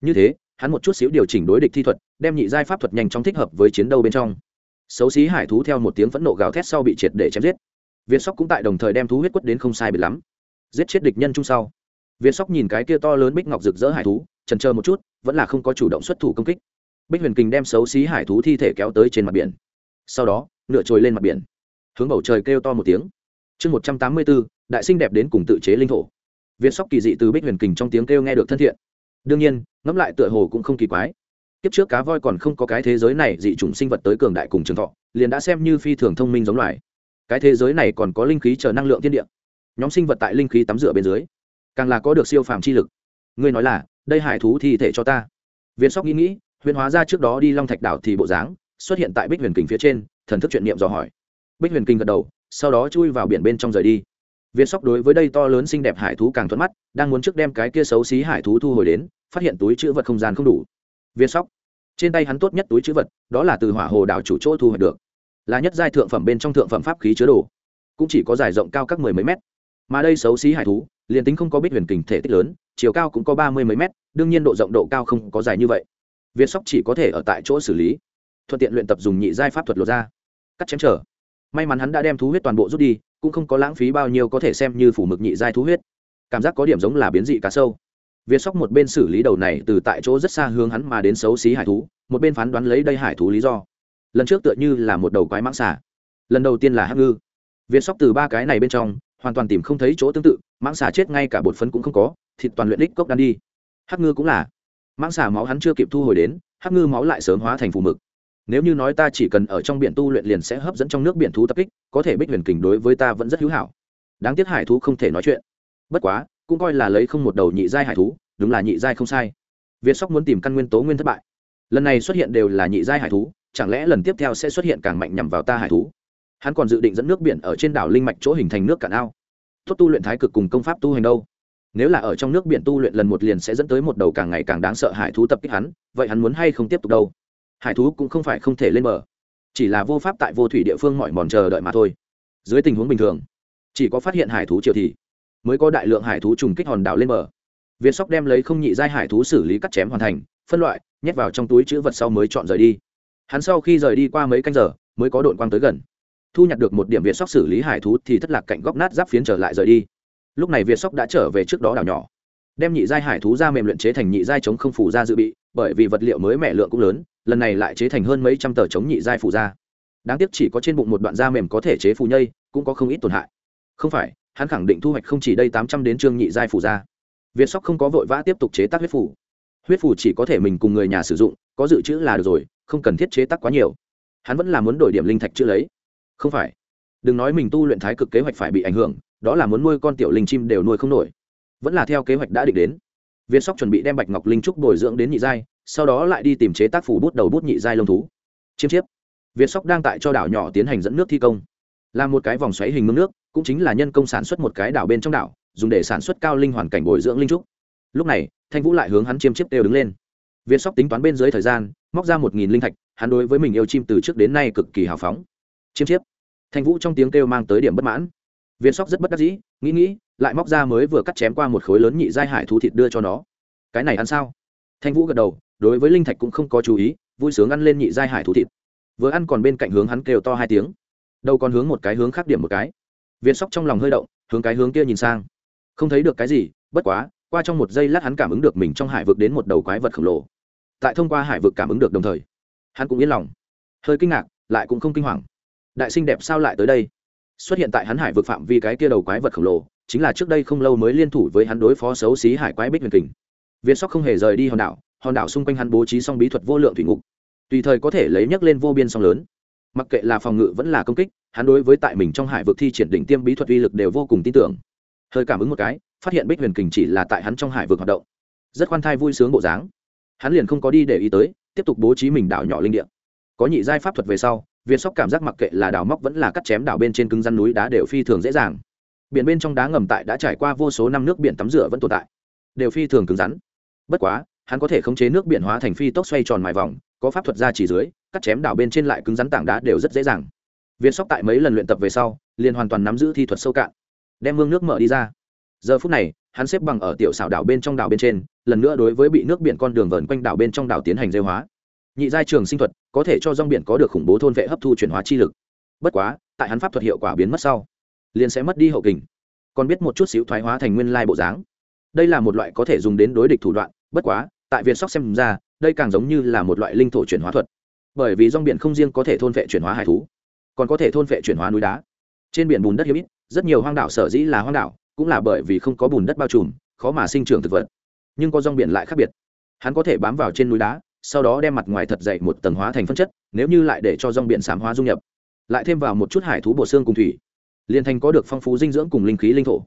Như thế, hắn một chút xíu điều chỉnh đối địch thi thuật, đem nhị giai pháp thuật nhanh chóng thích hợp với chiến đấu bên trong. Xấu xí hải thú theo một tiếng phẫn nộ gào thét sau bị triệt để chém giết. Viên sóc cũng tại đồng thời đem thú huyết quất đến không sai biệt lắm. Giết chết địch nhân chung sau, Viên sóc nhìn cái kia to lớn bích ngọc rực rỡ hải thú trần chờ một chút, vẫn là không có chủ động xuất thủ công kích. Bích huyền kình đem xấu xí hải thú thi thể kéo tới trên mặt biển. Sau đó, nửa trồi lên mặt biển hướng bầu trời kêu to một tiếng. Chương một trăm tám mươi bốn đại sinh đẹp đến cùng tự chế linh thổ. Viên sóc kỳ dị từ bích huyền kình trong tiếng kêu nghe được thân thiện. Đương nhiên, ngẫm lại tựa hồ cũng không kỳ quái. Kiếp trước cá voi còn không có cái thế giới này, dị chủng sinh vật tới cường đại cùng trường thọ, liền đã xem như phi thường thông minh giống loài. Cái thế giới này còn có linh khí chờ năng lượng thiên địa. Nhóm sinh vật tại linh khí tắm rửa bên dưới, càng là có được siêu phàm chi lực. Ngươi nói là, đây hải thú thi thể cho ta. Viên sóc nghĩ nghĩ, huyền hóa ra trước đó đi long thạch đảo thì bộ dáng, xuất hiện tại bích huyền kình phía trên, thần thức chuyện niệm dò hỏi bích huyền kinh gật đầu, sau đó chui vào biển bên trong rời đi. Viên sóc đối với đây to lớn xinh đẹp hải thú càng thuận mắt, đang muốn trước đem cái kia xấu xí hải thú thu hồi đến, phát hiện túi chữ vật không gian không đủ. Viên sóc, trên tay hắn tốt nhất túi chữ vật, đó là từ hỏa hồ đảo chủ chỗ thu hoạch được. Là nhất giai thượng phẩm bên trong thượng phẩm pháp khí chứa đồ. Cũng chỉ có dài rộng cao các mười mấy mét. Mà đây xấu xí hải thú, liền tính không có bích huyền kình thể tích lớn, chiều cao cũng có ba mươi mấy mét, đương nhiên độ rộng độ cao không có dài như vậy. Việt sóc chỉ có thể ở tại chỗ xử lý, thuận tiện luyện tập dùng nhị giai pháp thuật lột ra. Cắt chém trở may mắn hắn đã đem thú huyết toàn bộ rút đi, cũng không có lãng phí bao nhiêu có thể xem như phủ mực nhị giai thú huyết. Cảm giác có điểm giống là biến dị cá sâu. Việt sóc một bên xử lý đầu này từ tại chỗ rất xa hướng hắn mà đến xấu xí hải thú, một bên phán đoán lấy đây hải thú lý do. Lần trước tựa như là một đầu quái mãng xà. Lần đầu tiên là hắc ngư. Việt sóc từ ba cái này bên trong, hoàn toàn tìm không thấy chỗ tương tự, mãng xà chết ngay cả bột phấn cũng không có, thịt toàn luyện đích cốc đan đi. Hắc ngư cũng là. Mãng xà máu hắn chưa kịp thu hồi đến, hắc ngư máu lại sớm hóa thành phù mực nếu như nói ta chỉ cần ở trong biển tu luyện liền sẽ hấp dẫn trong nước biển thú tập kích, có thể bích huyền kình đối với ta vẫn rất hữu hảo. Đáng tiếc hải thú không thể nói chuyện. Bất quá, cũng coi là lấy không một đầu nhị giai hải thú, đúng là nhị giai không sai. Việt sóc muốn tìm căn nguyên tố nguyên thất bại. Lần này xuất hiện đều là nhị giai hải thú, chẳng lẽ lần tiếp theo sẽ xuất hiện càng mạnh nhằm vào ta hải thú? Hắn còn dự định dẫn nước biển ở trên đảo linh mạch chỗ hình thành nước cạn ao. Tốt tu luyện thái cực cùng công pháp tu hành đâu? Nếu là ở trong nước biển tu luyện lần một liền sẽ dẫn tới một đầu càng ngày càng đáng sợ hải thú tập kích hắn, vậy hắn muốn hay không tiếp tục đâu? Hải thú cũng không phải không thể lên bờ. Chỉ là vô pháp tại vô thủy địa phương mọi mòn chờ đợi mà thôi. Dưới tình huống bình thường, chỉ có phát hiện hải thú triều thì mới có đại lượng hải thú trùng kích hòn đảo lên bờ. Việt sóc đem lấy không nhị giai hải thú xử lý cắt chém hoàn thành, phân loại, nhét vào trong túi chữ vật sau mới chọn rời đi. Hắn sau khi rời đi qua mấy canh giờ, mới có đội quang tới gần. Thu nhặt được một điểm việt sóc xử lý hải thú thì thất lạc cạnh góc nát giáp phiến trở lại rời đi. Lúc này việt sóc đã trở về trước đó đảo nhỏ. Đem nhị giai hải thú ra mềm luyện chế thành nhị giai chống không phủ ra dự bị, bởi vì vật liệu mới mẻ lượng cũng lớn lần này lại chế thành hơn mấy trăm tờ chống nhị giai phủ da đáng tiếc chỉ có trên bụng một đoạn da mềm có thể chế phù nhây, cũng có không ít tổn hại. Không phải, hắn khẳng định thu hoạch không chỉ đây tám trăm đến trương nhị giai phủ da việt sóc không có vội vã tiếp tục chế tác huyết phủ huyết phủ chỉ có thể mình cùng người nhà sử dụng, có dự trữ là được rồi, không cần thiết chế tác quá nhiều. Hắn vẫn là muốn đổi điểm linh thạch chữ lấy. Không phải. Đừng nói mình tu luyện thái cực kế hoạch phải bị ảnh hưởng, đó là muốn nuôi con tiểu linh chim đều nuôi không nổi. Vẫn là theo kế hoạch đã định đến. Viên sóc chuẩn bị đem bạch ngọc linh trúc bồi dưỡng đến nhị giai sau đó lại đi tìm chế tác phủ bút đầu bút nhị giai lông thú. Chiêm chiếp. Việt sóc đang tại cho đảo nhỏ tiến hành dẫn nước thi công. Là một cái vòng xoáy hình mương nước, cũng chính là nhân công sản xuất một cái đảo bên trong đảo, dùng để sản xuất cao linh hoàn cảnh bồi dưỡng linh trúc. Lúc này, thanh vũ lại hướng hắn chiêm chiếp đều đứng lên. Việt sóc tính toán bên dưới thời gian, móc ra một nghìn linh thạch, hắn đối với mình yêu chim từ trước đến nay cực kỳ hào phóng. Chiêm chiếp. Thanh vũ trong tiếng kêu mang tới điểm bất mãn. Việt sóc rất bất đắc dĩ, nghĩ nghĩ, lại móc ra mới vừa cắt chém qua một khối lớn nhị giai hải thú thịt đưa cho nó. Cái này ăn sao? Thanh vũ gật đầu đối với linh thạch cũng không có chú ý, vui sướng ăn lên nhị giai hải thú thịt. Vừa ăn còn bên cạnh hướng hắn kêu to hai tiếng. Đâu còn hướng một cái hướng khác điểm một cái. Việt sóc trong lòng hơi động, hướng cái hướng kia nhìn sang. Không thấy được cái gì, bất quá, qua trong một giây lát hắn cảm ứng được mình trong hải vực đến một đầu quái vật khổng lồ. Tại thông qua hải vực cảm ứng được đồng thời, hắn cũng yên lòng. Hơi kinh ngạc, lại cũng không kinh hoàng. Đại sinh đẹp sao lại tới đây? Xuất hiện tại hắn hải vực phạm vi cái kia đầu quái vật khổng lồ, chính là trước đây không lâu mới liên thủ với hắn đối phó xấu xí hải quái bích huyền kình. Việt sóc không hề rời đi hòn đảo hòn đảo xung quanh hắn bố trí xong bí thuật vô lượng thủy ngục. Tùy thời có thể lấy nhấc lên vô biên song lớn. Mặc kệ là phòng ngự vẫn là công kích, hắn đối với tại mình trong hải vực thi triển đỉnh tiêm bí thuật uy lực đều vô cùng tin tưởng. Hơi cảm ứng một cái, phát hiện bích huyền kình chỉ là tại hắn trong hải vực hoạt động. Rất khoan thai vui sướng bộ dáng. Hắn liền không có đi để ý tới, tiếp tục bố trí mình đảo nhỏ linh địa. Có nhị giai pháp thuật về sau viên sóc cảm giác mặc kệ là đào móc vẫn là cắt chém đảo bên trên cứng rắn núi đá đều phi thường dễ dàng. Biển bên trong đá ngầm tại đã trải qua vô số năm nước biển tắm rửa vẫn tồn tại, đều phi thường cứng rắn. Bất quá hắn có thể khống chế nước biển hóa thành phi tốc xoay tròn mài vòng, có pháp thuật ra chỉ dưới, cắt chém đảo bên trên lại cứng rắn tảng đá đều rất dễ dàng. Việt sóc tại mấy lần luyện tập về sau, liền hoàn toàn nắm giữ thi thuật sâu cạn, đem mương nước mở đi ra. Giờ phút này, hắn xếp bằng ở tiểu xảo đảo bên trong đảo bên trên, lần nữa đối với bị nước biển con đường vờn quanh đảo bên trong đảo tiến hành dây hóa. Nhị giai trường sinh thuật, có thể cho rong biển có được khủng bố thôn vệ hấp thu chuyển hóa chi lực. Bất quá, tại hắn pháp thuật hiệu quả biến mất sau, liền sẽ mất đi hậu kình. Còn biết một chút xíu thoái hóa thành nguyên lai bộ dáng. Đây là một loại có thể dùng đến đối địch thủ đoạn, bất quá tại việt sóc xem ra, đây càng giống như là một loại linh thổ chuyển hóa thuật. Bởi vì rong biển không riêng có thể thôn vệ chuyển hóa hải thú, còn có thể thôn vệ chuyển hóa núi đá. Trên biển bùn đất hiếm ít, rất nhiều hoang đảo sở dĩ là hoang đảo, cũng là bởi vì không có bùn đất bao trùm, khó mà sinh trưởng thực vật. Nhưng có rong biển lại khác biệt. Hắn có thể bám vào trên núi đá, sau đó đem mặt ngoài thật dày một tầng hóa thành phân chất, nếu như lại để cho rong biển sám hóa dung nhập, lại thêm vào một chút hải thú bổ xương cùng thủy, liền thành có được phong phú dinh dưỡng cùng linh khí linh thổ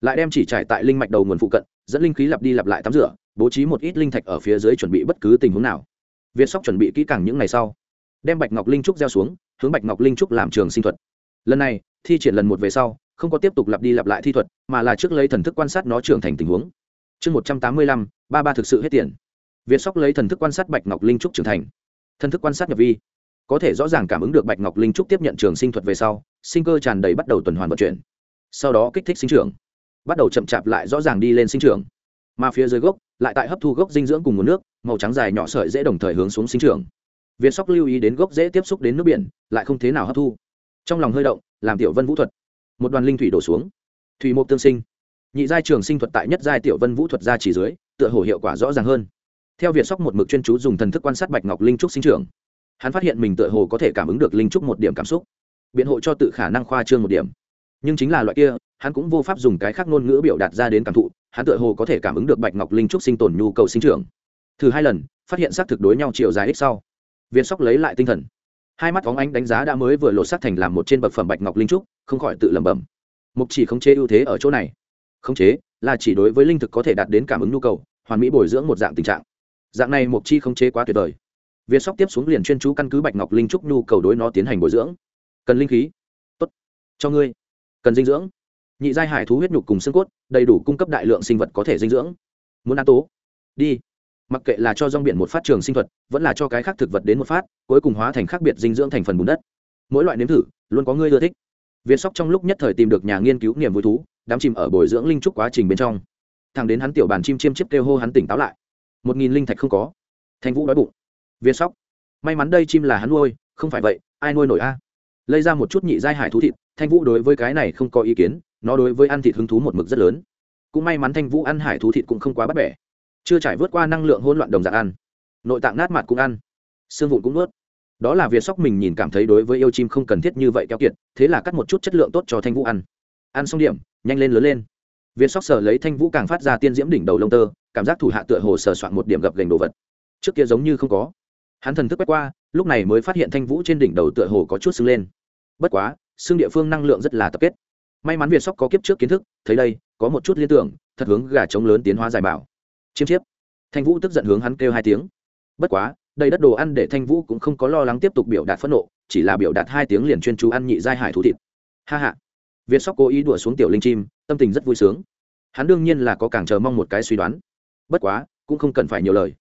lại đem chỉ trải tại linh mạch đầu nguồn phụ cận, dẫn linh khí lặp đi lặp lại tắm rửa, bố trí một ít linh thạch ở phía dưới chuẩn bị bất cứ tình huống nào. Việt sóc chuẩn bị kỹ càng những ngày sau. Đem bạch ngọc linh trúc gieo xuống, hướng bạch ngọc linh trúc làm trường sinh thuật. Lần này, thi triển lần một về sau, không có tiếp tục lặp đi lặp lại thi thuật, mà là trước lấy thần thức quan sát nó trưởng thành tình huống. Chương một trăm tám mươi lăm, ba ba thực sự hết tiền. Việt sóc lấy thần thức quan sát bạch ngọc linh trúc trưởng thành. Thần thức quan sát nhập vi. Có thể rõ ràng cảm ứng được bạch ngọc linh trúc tiếp nhận trường sinh thuật về sau, sinh cơ tràn đầy bắt đầu tuần hoàn vận chuyển. Sau đó kích thích sinh trưởng bắt đầu chậm chạp lại rõ ràng đi lên sinh trưởng. Mà phía dưới gốc, lại tại hấp thu gốc dinh dưỡng cùng nguồn nước, màu trắng dài nhỏ sợi dễ đồng thời hướng xuống sinh trưởng. Việt sóc lưu ý đến gốc dễ tiếp xúc đến nước biển, lại không thế nào hấp thu. Trong lòng hơi động, làm tiểu vân vũ thuật. Một đoàn linh thủy đổ xuống. Thủy mục tương sinh. Nhị giai trường sinh thuật tại nhất giai tiểu vân vũ thuật ra chỉ dưới, tựa hồ hiệu quả rõ ràng hơn. Theo việt sóc một mực chuyên chú dùng thần thức quan sát bạch ngọc linh trúc sinh trưởng. Hắn phát hiện mình tựa hồ có thể cảm ứng được linh trúc một điểm cảm xúc, biện hộ cho tự khả năng khoa trương một điểm. Nhưng chính là loại kia hắn cũng vô pháp dùng cái khác ngôn ngữ biểu đạt ra đến cảm thụ, hắn tựa hồ có thể cảm ứng được bạch ngọc linh trúc sinh tồn nhu cầu sinh trưởng. Thử hai lần, phát hiện xác thực đối nhau chiều dài ít sau. Việt sóc lấy lại tinh thần. Hai mắt phóng ánh đánh giá đã mới vừa lột xác thành làm một trên bậc phẩm bạch ngọc linh trúc, không khỏi tự lẩm bẩm. Mục chỉ khống chế ưu thế ở chỗ này. Khống chế là chỉ đối với linh thực có thể đạt đến cảm ứng nhu cầu, hoàn mỹ bồi dưỡng một dạng tình trạng. Dạng này mục chi khống chế quá tuyệt vời. Việt sóc tiếp xuống liền chuyên chú căn cứ bạch ngọc linh trúc nhu cầu đối nó tiến hành bồi dưỡng. Cần linh khí. Tốt. Cho ngươi. Cần dinh dưỡng nhị giai hải thú huyết nhục cùng xương cốt, đầy đủ cung cấp đại lượng sinh vật có thể dinh dưỡng. Muốn ăn tố? Đi. Mặc kệ là cho rong biển một phát trường sinh thuật, vẫn là cho cái khác thực vật đến một phát, cuối cùng hóa thành khác biệt dinh dưỡng thành phần bùn đất. Mỗi loại nếm thử, luôn có người ưa thích. Viên sóc trong lúc nhất thời tìm được nhà nghiên cứu niềm vui thú, đám chìm ở bồi dưỡng linh trúc quá trình bên trong. Thằng đến hắn tiểu bàn chim chiêm chiếp kêu hô hắn tỉnh táo lại. Một nghìn linh thạch không có. Thành vũ đói bụng. Viên sóc. May mắn đây chim là hắn nuôi, không phải vậy, ai nuôi nổi a? À? lấy ra một chút nhị giai hải thú thịt, thanh vũ đối với cái này không có ý kiến nó đối với ăn thịt hứng thú một mực rất lớn. Cũng may mắn thanh vũ ăn hải thú thịt cũng không quá bắt bẻ. Chưa trải vượt qua năng lượng hỗn loạn đồng dạng ăn. Nội tạng nát mặt cũng ăn. Xương vụn cũng nuốt. Đó là việc sóc mình nhìn cảm thấy đối với yêu chim không cần thiết như vậy keo kiệt, thế là cắt một chút chất lượng tốt cho thanh vũ ăn. Ăn xong điểm, nhanh lên lớn lên. Việt sóc sờ lấy thanh vũ càng phát ra tiên diễm đỉnh đầu lông tơ, cảm giác thủ hạ tựa hồ sờ soạn một điểm gập gành đồ vật. Trước kia giống như không có. Hắn thần thức quét qua, lúc này mới phát hiện thanh vũ trên đỉnh đầu tựa hồ có chút sưng lên. Bất quá, xương địa phương năng lượng rất là tập kết may mắn việt sóc có kiếp trước kiến thức, thấy đây, có một chút liên tưởng, thật hướng gà trống lớn tiến hóa dài bảo. Chiêm chiếp. Thanh vũ tức giận hướng hắn kêu hai tiếng. Bất quá, đầy đất đồ ăn để thanh vũ cũng không có lo lắng tiếp tục biểu đạt phẫn nộ, chỉ là biểu đạt hai tiếng liền chuyên chú ăn nhị giai hải thú thịt. Ha ha. Việt sóc cố ý đùa xuống tiểu linh chim, tâm tình rất vui sướng. Hắn đương nhiên là có càng chờ mong một cái suy đoán. Bất quá, cũng không cần phải nhiều lời.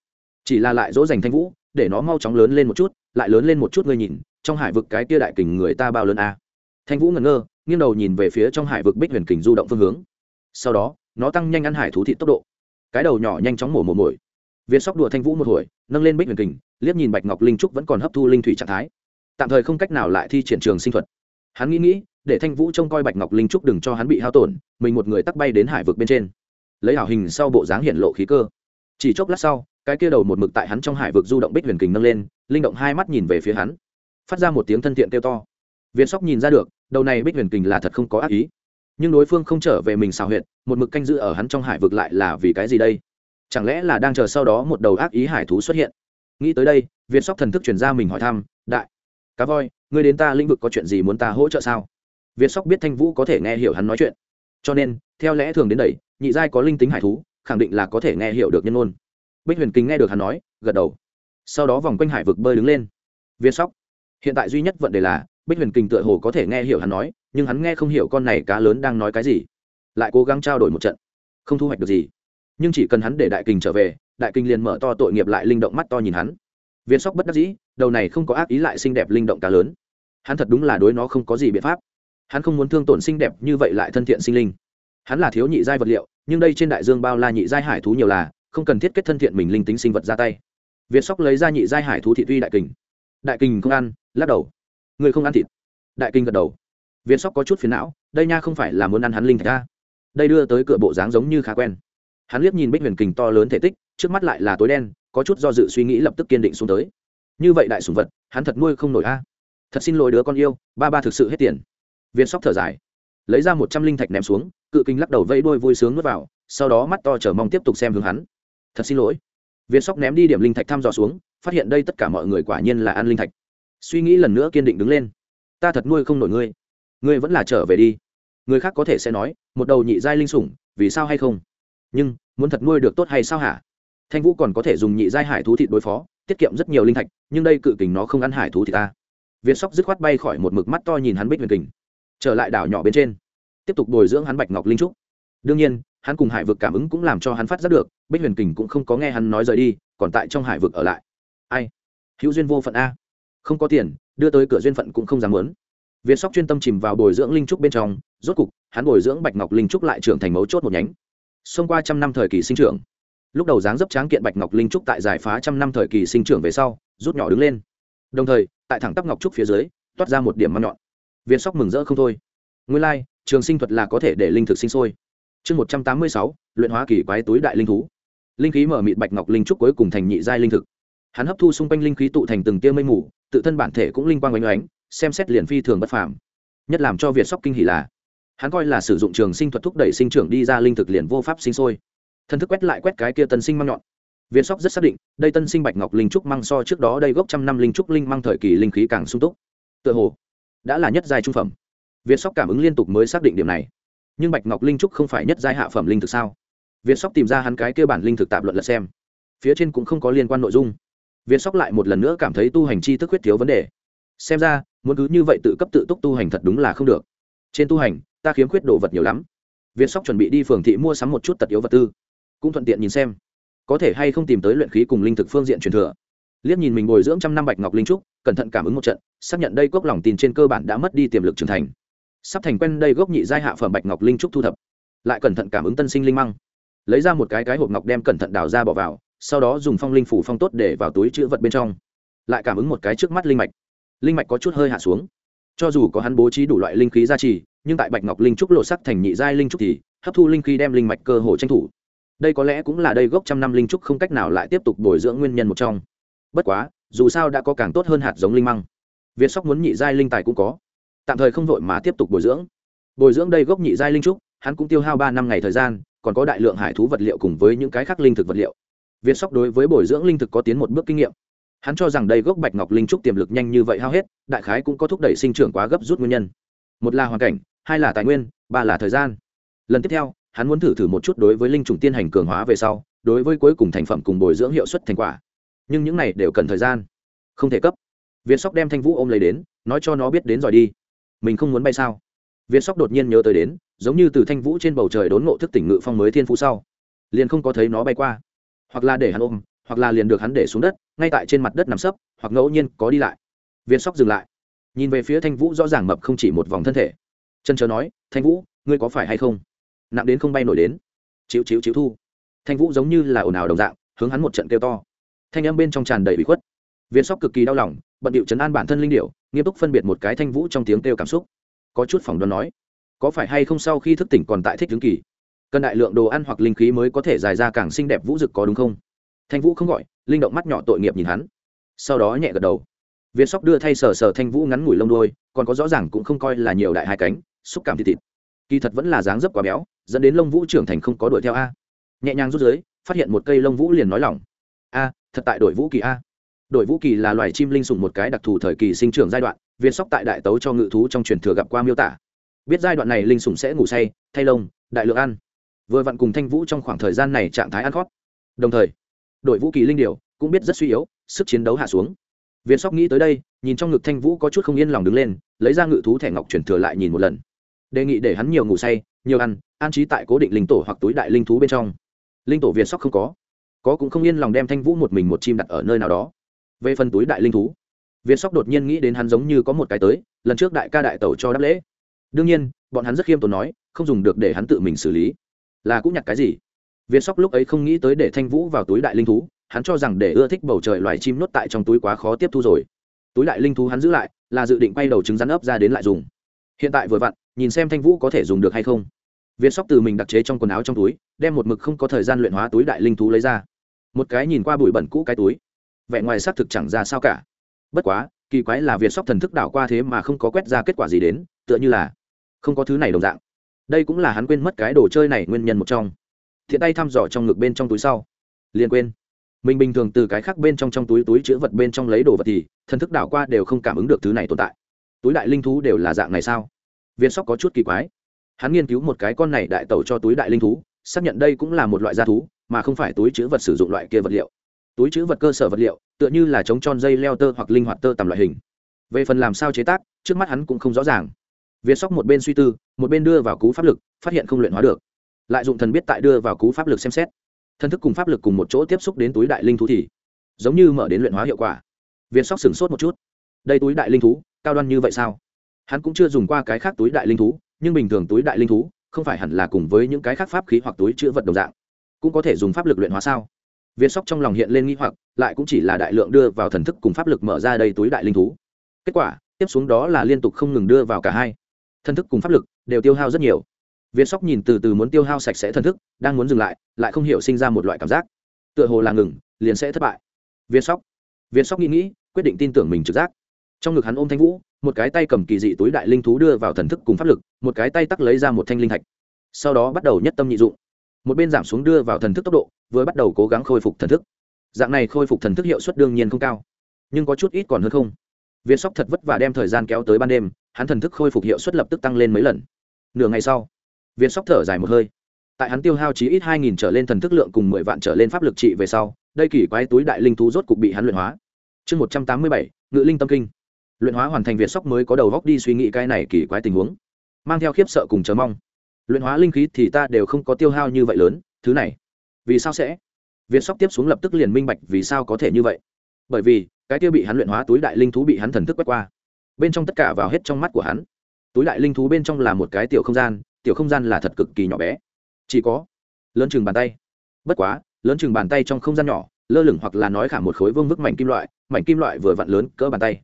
Chỉ là lại dỗ dành thanh vũ, để nó mau chóng lớn lên một chút, lại lớn lên một chút ngươi nhìn, trong hải vực cái kia đại kình người ta bao lớn a? À. thanh vũ ngẩn ngơ nghiêng đầu nhìn về phía trong hải vực bích huyền kình du động phương hướng. Sau đó, nó tăng nhanh ăn hải thú thị tốc độ. Cái đầu nhỏ nhanh chóng mổ mổ mồi. Viên sóc đùa thanh vũ một hồi, nâng lên bích huyền kình, liếc nhìn bạch ngọc linh trúc vẫn còn hấp thu linh thủy trạng thái. Tạm thời không cách nào lại thi triển trường sinh thuật. Hắn nghĩ nghĩ, để thanh vũ trông coi bạch ngọc linh trúc đừng cho hắn bị hao tổn, mình một người tắc bay đến hải vực bên trên. Lấy hảo hình sau bộ dáng hiện lộ khí cơ. Chỉ chốc lát sau, cái kia đầu một mực tại hắn trong hải vực du động bích huyền kình nâng lên, linh động hai mắt nhìn về phía hắn. Phát ra một tiếng thân thiện kêu to việt sóc nhìn ra được, đầu này bích huyền kình là thật không có ác ý. Nhưng đối phương không trở về mình xào huyện một mực canh giữ ở hắn trong hải vực lại là vì cái gì đây? Chẳng lẽ là đang chờ sau đó một đầu ác ý hải thú xuất hiện? Nghĩ tới đây việt sóc thần thức chuyển ra mình hỏi thăm, đại, cá voi, ngươi đến ta lĩnh vực có chuyện gì muốn ta hỗ trợ sao? Việt sóc biết thanh vũ có thể nghe hiểu hắn nói chuyện. Cho nên, theo lẽ thường đến đây, nhị giai có linh tính hải thú, khẳng định là có thể nghe hiểu được nhân ôn bích huyền kính nghe được hắn nói, gật đầu. Sau đó vòng quanh hải vực bơi đứng lên. Viên sóc, hiện tại duy nhất vận đề là bích huyền kình tựa hồ có thể nghe hiểu hắn nói, nhưng hắn nghe không hiểu con này cá lớn đang nói cái gì. Lại cố gắng trao đổi một trận, không thu hoạch được gì. Nhưng chỉ cần hắn để đại kình trở về, đại kình liền mở to tội nghiệp lại linh động mắt to nhìn hắn. Viên sóc bất đắc dĩ, đầu này không có ác ý lại xinh đẹp linh động cá lớn. Hắn thật đúng là đối nó không có gì biện pháp. Hắn không muốn thương tổn xinh đẹp như vậy lại thân thiện sinh linh. Hắn là thiếu nhị giai vật liệu, nhưng đây trên đại dương bao la nhị giai hải thú nhiều là, không cần thiết kết thân thiện mình linh tính sinh vật ra tay. Việt sóc lấy ra nhị giai hải thú thị tuy đại kình. Đại kình không ăn, lắc đầu người không ăn thịt. Đại kinh gật đầu. Viên sóc có chút phiền não, đây nha không phải là muốn ăn hắn linh thạch ta. Đây đưa tới cửa bộ dáng giống như khá quen. Hắn liếc nhìn bích huyền kình to lớn thể tích, trước mắt lại là tối đen, có chút do dự suy nghĩ lập tức kiên định xuống tới. Như vậy đại sùng vật, hắn thật nuôi không nổi a. Thật xin lỗi đứa con yêu, ba ba thực sự hết tiền. Viên sóc thở dài. Lấy ra một trăm linh thạch ném xuống, cự kinh lắc đầu vẫy đôi vui sướng nuốt vào, sau đó mắt to chờ mong tiếp tục xem hướng hắn. Thật xin lỗi. Viên sóc ném đi điểm linh thạch thăm dò xuống, phát hiện đây tất cả mọi người quả nhiên là ăn linh thạch suy nghĩ lần nữa kiên định đứng lên. Ta thật nuôi không nổi ngươi. Ngươi vẫn là trở về đi. Người khác có thể sẽ nói, một đầu nhị giai linh sủng, vì sao hay không? Nhưng, muốn thật nuôi được tốt hay sao hả? Thanh vũ còn có thể dùng nhị giai hải thú thịt đối phó, tiết kiệm rất nhiều linh thạch, nhưng đây cự kình nó không ăn hải thú thì ta. Việt sóc dứt khoát bay khỏi một mực mắt to nhìn hắn bích huyền kình. Trở lại đảo nhỏ bên trên. Tiếp tục bồi dưỡng hắn bạch ngọc linh trúc. Đương nhiên, hắn cùng hải vực cảm ứng cũng làm cho hắn phát giác được, bích huyền kình cũng không có nghe hắn nói rời đi, còn tại trong hải vực ở lại. Ai? Hữu duyên vô phận a không có tiền đưa tới cửa duyên phận cũng không dám muốn. Viên sóc chuyên tâm chìm vào bồi dưỡng linh trúc bên trong rốt cục hắn bồi dưỡng bạch ngọc linh trúc lại trưởng thành mấu chốt một nhánh. Xông qua trăm năm thời kỳ sinh trưởng. Lúc đầu dáng dấp tráng kiện bạch ngọc linh trúc tại giải phá trăm năm thời kỳ sinh trưởng về sau rút nhỏ đứng lên. Đồng thời tại thẳng tắp ngọc trúc phía dưới toát ra một điểm măng nhọn. Viên sóc mừng rỡ không thôi. Nguyên lai、like, trường sinh thuật là có thể để linh thực sinh sôi. Chương một trăm tám mươi sáu luyện hóa kỳ quái túi đại linh thú. Linh khí mở mịt bạch ngọc linh trúc cuối cùng thành nhị giai linh thực hắn hấp thu xung quanh linh khí tụ thành từng tia mây mù, tự thân bản thể cũng linh quang oanh oánh xem xét liền phi thường bất phàm. Nhất làm cho việt sóc kinh hỉ là, hắn coi là sử dụng trường sinh thuật thúc đẩy sinh trưởng đi ra linh thực liền vô pháp sinh sôi. Thân thức quét lại quét cái kia tân sinh măng nhọn. Việt sóc rất xác định, đây tân sinh bạch ngọc linh trúc măng so trước đó đây gốc trăm năm linh trúc linh măng thời kỳ linh khí càng sung túc. Tựa hồ, đã là nhất giai trung phẩm. Việt sóc cảm ứng liên tục mới xác định điểm này. Nhưng bạch ngọc linh trúc không phải nhất giai hạ phẩm linh thực sao? Việt sóc tìm ra hắn cái kia bản linh thực tạp luận là xem. Phía trên cũng không có liên quan nội dung viên sóc lại một lần nữa cảm thấy tu hành chi thức huyết thiếu vấn đề. Xem ra, muốn cứ như vậy tự cấp tự túc tu hành thật đúng là không được. Trên tu hành, ta khiếm khuyết đồ vật nhiều lắm. Viên sóc chuẩn bị đi phường thị mua sắm một chút tật yếu vật tư. Cũng thuận tiện nhìn xem. Có thể hay không tìm tới luyện khí cùng linh thực phương diện truyền thừa. Liếc nhìn mình bồi dưỡng trăm năm bạch ngọc linh trúc, cẩn thận cảm ứng một trận, xác nhận đây cốc lòng tin trên cơ bản đã mất đi tiềm lực trưởng thành. Sắp thành quen đây gốc nhị giai hạ phẩm bạch ngọc linh trúc thu thập. Lại cẩn thận cảm ứng tân sinh linh măng. Lấy ra một cái cái hộp ngọc đem cẩn thận đào ra bỏ vào sau đó dùng phong linh phủ phong tốt để vào túi chữ vật bên trong. Lại cảm ứng một cái trước mắt linh mạch. Linh mạch có chút hơi hạ xuống. Cho dù có hắn bố trí đủ loại linh khí gia trì, nhưng tại bạch ngọc linh trúc lộ sắc thành nhị giai linh trúc thì hấp thu linh khí đem linh mạch cơ hồ tranh thủ. Đây có lẽ cũng là đây gốc trăm năm linh trúc không cách nào lại tiếp tục bồi dưỡng nguyên nhân một trong. Bất quá, dù sao đã có càng tốt hơn hạt giống linh măng. Việt sóc muốn nhị giai linh tài cũng có. Tạm thời không vội mà tiếp tục bồi dưỡng. Bồi dưỡng đây gốc nhị giai linh trúc, hắn cũng tiêu hao ba năm ngày thời gian, còn có đại lượng hải thú vật liệu cùng với những cái khác linh thực vật liệu việt sóc đối với bồi dưỡng linh thực có tiến một bước kinh nghiệm. Hắn cho rằng đây gốc bạch ngọc linh trúc tiềm lực nhanh như vậy hao hết, đại khái cũng có thúc đẩy sinh trưởng quá gấp rút nguyên nhân. Một là hoàn cảnh, hai là tài nguyên, ba là thời gian. Lần tiếp theo, hắn muốn thử thử một chút đối với linh trùng tiên hành cường hóa về sau, đối với cuối cùng thành phẩm cùng bồi dưỡng hiệu suất thành quả. Nhưng những này đều cần thời gian. Không thể cấp. Việt sóc đem thanh vũ ôm lấy đến, nói cho nó biết đến rồi đi. Mình không muốn bay sao? Việt sóc đột nhiên nhớ tới đến, giống như từ thanh vũ trên bầu trời đốn ngộ thức tỉnh ngự phong mới thiên phú sau. Liền không có thấy nó bay qua hoặc là để hắn ôm, hoặc là liền được hắn để xuống đất, ngay tại trên mặt đất nằm sấp, hoặc ngẫu nhiên có đi lại. Viên sóc dừng lại. Nhìn về phía thanh vũ rõ ràng mập không chỉ một vòng thân thể. Chân chờ nói, thanh vũ, ngươi có phải hay không? Nặng đến không bay nổi đến. Chịu chịu chịu thu. Thanh vũ giống như là ồn ào đồng dạng, hướng hắn một trận kêu to. Thanh âm bên trong tràn đầy bị khuất. Viên sóc cực kỳ đau lòng, bận điệu chấn an bản thân linh điệu nghiêm túc phân biệt một cái thanh vũ trong tiếng kêu cảm xúc. Có chút phỏng đoán nói, có phải hay không sau khi thức tỉnh còn tại thích hướng kỳ? Cần đại lượng đồ ăn hoặc linh khí mới có thể dài ra càng xinh đẹp vũ dực có đúng không? Thanh vũ không gọi, linh động mắt nhỏ tội nghiệp nhìn hắn. Sau đó nhẹ gật đầu. Việt sóc đưa thay sờ sờ thanh vũ ngắn ngủi lông đôi còn có rõ ràng cũng không coi là nhiều đại hai cánh, xúc cảm thịt thịt. Kỳ thật vẫn là dáng dấp quá béo, dẫn đến lông vũ trưởng thành không có đuổi theo a. Nhẹ nhàng rút dưới, phát hiện một cây lông vũ liền nói lỏng. A, thật tại đội vũ kỳ a. Đội vũ kỳ là loài chim linh sủng một cái đặc thù thời kỳ sinh trưởng giai đoạn việt sóc tại đại tấu cho ngự thú trong truyền thừa gặp qua miêu tả. Biết giai đoạn này linh sủng sẽ ngủ say, thay lông, đại lượng ăn vừa vặn cùng thanh vũ trong khoảng thời gian này trạng thái ăn khót. Đồng thời, đội vũ kỳ linh điều cũng biết rất suy yếu, sức chiến đấu hạ xuống. Việt sóc nghĩ tới đây, nhìn trong ngực thanh vũ có chút không yên lòng đứng lên, lấy ra ngự thú thẻ ngọc chuyển thừa lại nhìn một lần. Đề nghị để hắn nhiều ngủ say, nhiều ăn, an trí tại cố định linh tổ hoặc túi đại linh thú bên trong. Linh tổ việt sóc không có. Có cũng không yên lòng đem thanh vũ một mình một chim đặt ở nơi nào đó. Về phần túi đại linh thú việt sóc đột nhiên nghĩ đến hắn giống như có một cái tới, lần trước đại ca đại tẩu cho đáp lễ. Đương nhiên, bọn hắn rất khiêm tốn nói, không dùng được để hắn tự mình xử lý là cũng nhặt cái gì? Việt sóc lúc ấy không nghĩ tới để thanh vũ vào túi đại linh thú, hắn cho rằng để ưa thích bầu trời loài chim nốt tại trong túi quá khó tiếp thu rồi. Túi đại linh thú hắn giữ lại, là dự định quay đầu trứng rắn ấp ra đến lại dùng. Hiện tại vừa vặn, nhìn xem thanh vũ có thể dùng được hay không. Viên sóc từ mình đặc chế trong quần áo trong túi, đem một mực không có thời gian luyện hóa túi đại linh thú lấy ra. Một cái nhìn qua bụi bẩn cũ cái túi. Vẻ ngoài xác thực chẳng ra sao cả. Bất quá, kỳ quái là việt sóc thần thức đảo qua thế mà không có quét ra kết quả gì đến, tựa như là không có thứ này đồng dạng đây cũng là hắn quên mất cái đồ chơi này nguyên nhân một trong. Thiện tay thăm dò trong ngực bên trong túi sau. Liền quên. Mình bình thường từ cái khác bên trong trong túi túi chữ vật bên trong lấy đồ vật thì, thần thức đảo qua đều không cảm ứng được thứ này tồn tại. Túi đại linh thú đều là dạng này sao? Viên sóc có chút kỳ quái. Hắn nghiên cứu một cái con này đại tẩu cho túi đại linh thú, xác nhận đây cũng là một loại gia thú, mà không phải túi chữ vật sử dụng loại kia vật liệu. Túi chữ vật cơ sở vật liệu, tựa như là chống tròn dây leo tơ hoặc linh hoạt tơ tầm loại hình. Về phần làm sao chế tác, trước mắt hắn cũng không rõ ràng việt sóc một bên suy tư, một bên đưa vào cú pháp lực, phát hiện không luyện hóa được. Lại dụng thần biết tại đưa vào cú pháp lực xem xét. Thần thức cùng pháp lực cùng một chỗ tiếp xúc đến túi đại linh thú thì giống như mở đến luyện hóa hiệu quả. Việt sóc sửng sốt một chút. Đây túi đại linh thú, cao đoan như vậy sao? Hắn cũng chưa dùng qua cái khác túi đại linh thú, nhưng bình thường túi đại linh thú không phải hẳn là cùng với những cái khác pháp khí hoặc túi chứa vật đồng dạng. Cũng có thể dùng pháp lực luyện hóa sao? Việt sóc trong lòng hiện lên nghi hoặc, lại cũng chỉ là đại lượng đưa vào thần thức cùng pháp lực mở ra đây túi đại linh thú. Kết quả, tiếp xuống đó là liên tục không ngừng đưa vào cả hai thân thức cùng pháp lực đều tiêu hao rất nhiều. Viên sóc nhìn từ từ muốn tiêu hao sạch sẽ thân thức, đang muốn dừng lại lại không hiểu sinh ra một loại cảm giác. Tựa hồ là ngừng, liền sẽ thất bại. Viên sóc Viên sóc nghĩ nghĩ, quyết định tin tưởng mình trực giác. Trong ngực hắn ôm thanh vũ, một cái tay cầm kỳ dị túi đại linh thú đưa vào thần thức cùng pháp lực, một cái tay tắc lấy ra một thanh linh thạch. Sau đó bắt đầu nhất tâm nhị dụng. Một bên giảm xuống đưa vào thần thức tốc độ, vừa bắt đầu cố gắng khôi phục thần thức. Dạng này khôi phục thần thức hiệu suất đương nhiên không cao, nhưng có chút ít còn hơn không việt sóc thật vất vả đem thời gian kéo tới ban đêm, hắn thần thức khôi phục hiệu suất lập tức tăng lên mấy lần. Nửa ngày sau việt sóc thở dài một hơi. Tại hắn tiêu hao chí ít hai nghìn trở lên thần thức lượng cùng mười vạn trở lên pháp lực trị về sau, đây kỳ quái túi đại linh thú rốt cục bị hắn luyện hóa. Chương một trăm tám mươi bảy, ngự linh tâm kinh. Luyện hóa hoàn thành việt sóc mới có đầu góc đi suy nghĩ cái này kỳ quái tình huống. Mang theo khiếp sợ cùng chờ mong. Luyện hóa linh khí thì ta đều không có tiêu hao như vậy lớn, thứ này, vì sao sẽ? Việt sóc tiếp xuống lập tức liền minh bạch vì sao có thể như vậy bởi vì, cái kia bị hắn luyện hóa túi đại linh thú bị hắn thần thức quét qua. Bên trong tất cả vào hết trong mắt của hắn. Túi đại linh thú bên trong là một cái tiểu không gian, tiểu không gian là thật cực kỳ nhỏ bé. Chỉ có lớn chừng bàn tay. Bất quá, lớn chừng bàn tay trong không gian nhỏ, lơ lửng hoặc là nói khả một khối vương vức mảnh kim loại, mảnh kim loại vừa vặn lớn cỡ bàn tay.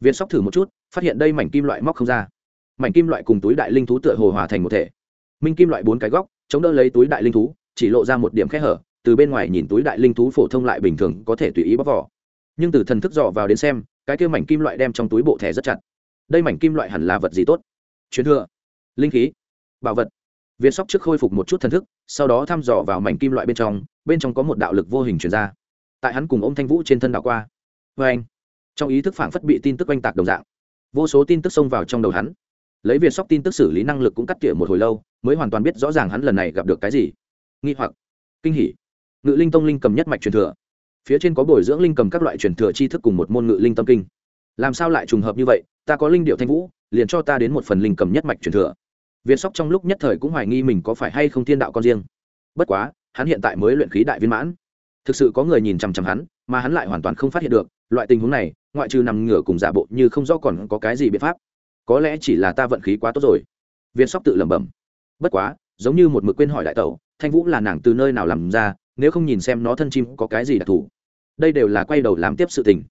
Viên sóc thử một chút, phát hiện đây mảnh kim loại móc không ra. Mảnh kim loại cùng túi đại linh thú tựa hồ hòa thành một thể. Minh kim loại bốn cái góc, chống đỡ lấy túi đại linh thú, chỉ lộ ra một điểm kẽ hở, từ bên ngoài nhìn túi đại linh thú phổ thông lại bình thường, có thể tùy ý bóc vỏ nhưng từ thần thức dò vào đến xem, cái kia mảnh kim loại đem trong túi bộ thẻ rất chặt. Đây mảnh kim loại hẳn là vật gì tốt? Chuyến thừa, linh khí, bảo vật. Viên sóc trước khôi phục một chút thần thức, sau đó thăm dò vào mảnh kim loại bên trong bên trong có một đạo lực vô hình chuyển ra. Tại hắn cùng ô m thanh vũ trên thân đảo qua. Vê anh, trong ý thức phảng phất bị tin tức oanh tạc đồng dạng. Vô số tin tức xông vào trong đầu hắn. Lấy viên sóc tin tức xử lý năng lực cũng cắt tỉa một hồi lâu, mới hoàn toàn biết rõ ràng hắn lần này gặp được cái gì. Nghi hoặc, kinh hỉ. Ngự linh tông linh cầm nhất mạch truyền thừa phía trên có bồi dưỡng linh cầm các loại truyền thừa tri thức cùng một môn ngự linh tâm kinh. Làm sao lại trùng hợp như vậy? Ta có linh điệu thanh vũ, liền cho ta đến một phần linh cầm nhất mạch truyền thừa. Việt sóc trong lúc nhất thời cũng hoài nghi mình có phải hay không thiên đạo con riêng. Bất quá, hắn hiện tại mới luyện khí đại viên mãn. Thực sự có người nhìn chằm chằm hắn, mà hắn lại hoàn toàn không phát hiện được, loại tình huống này, ngoại trừ nằm ngửa cùng giả bộ như không rõ còn có cái gì biện pháp. Có lẽ chỉ là ta vận khí quá tốt rồi. Việt sóc tự lẩm bẩm. Bất quá, giống như một mực quên hỏi đại tẩu, thanh vũ là nàng từ nơi nào làm ra, nếu không nhìn xem nó thân chim có cái gì đặc thù đây đều là quay đầu làm tiếp sự tình.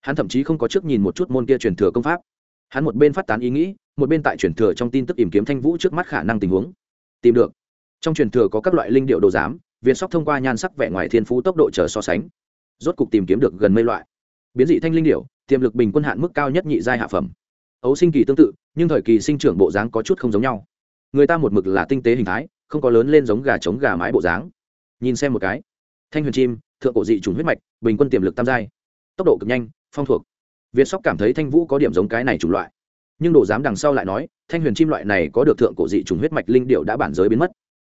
Hắn thậm chí không có trước nhìn một chút môn kia truyền thừa công pháp. Hắn một bên phát tán ý nghĩ, một bên tại truyền thừa trong tin tức tìm kiếm thanh vũ trước mắt khả năng tình huống. Tìm được. Trong truyền thừa có các loại linh điệu đồ giám viên sóc thông qua nhan sắc vẻ ngoài thiên phú tốc độ chờ so sánh. Rốt cục tìm kiếm được gần mây loại. Biến dị thanh linh điệu, tiềm lực bình quân hạn mức cao nhất nhị giai hạ phẩm. Ấu sinh kỳ tương tự, nhưng thời kỳ sinh trưởng bộ dáng có chút không giống nhau. Người ta một mực là tinh tế hình thái, không có lớn lên giống gà trống gà mái bộ dáng. Nhìn xem một cái. Thanh huyền chim thượng cổ dị trùng huyết mạch, bình quân tiềm lực tam giai. Tốc độ cực nhanh, phong thuộc. Việt sóc cảm thấy thanh vũ có điểm giống cái này chủng loại. Nhưng đồ giám đằng sau lại nói, thanh huyền chim loại này có được thượng cổ dị trùng huyết mạch linh điệu đã bản giới biến mất.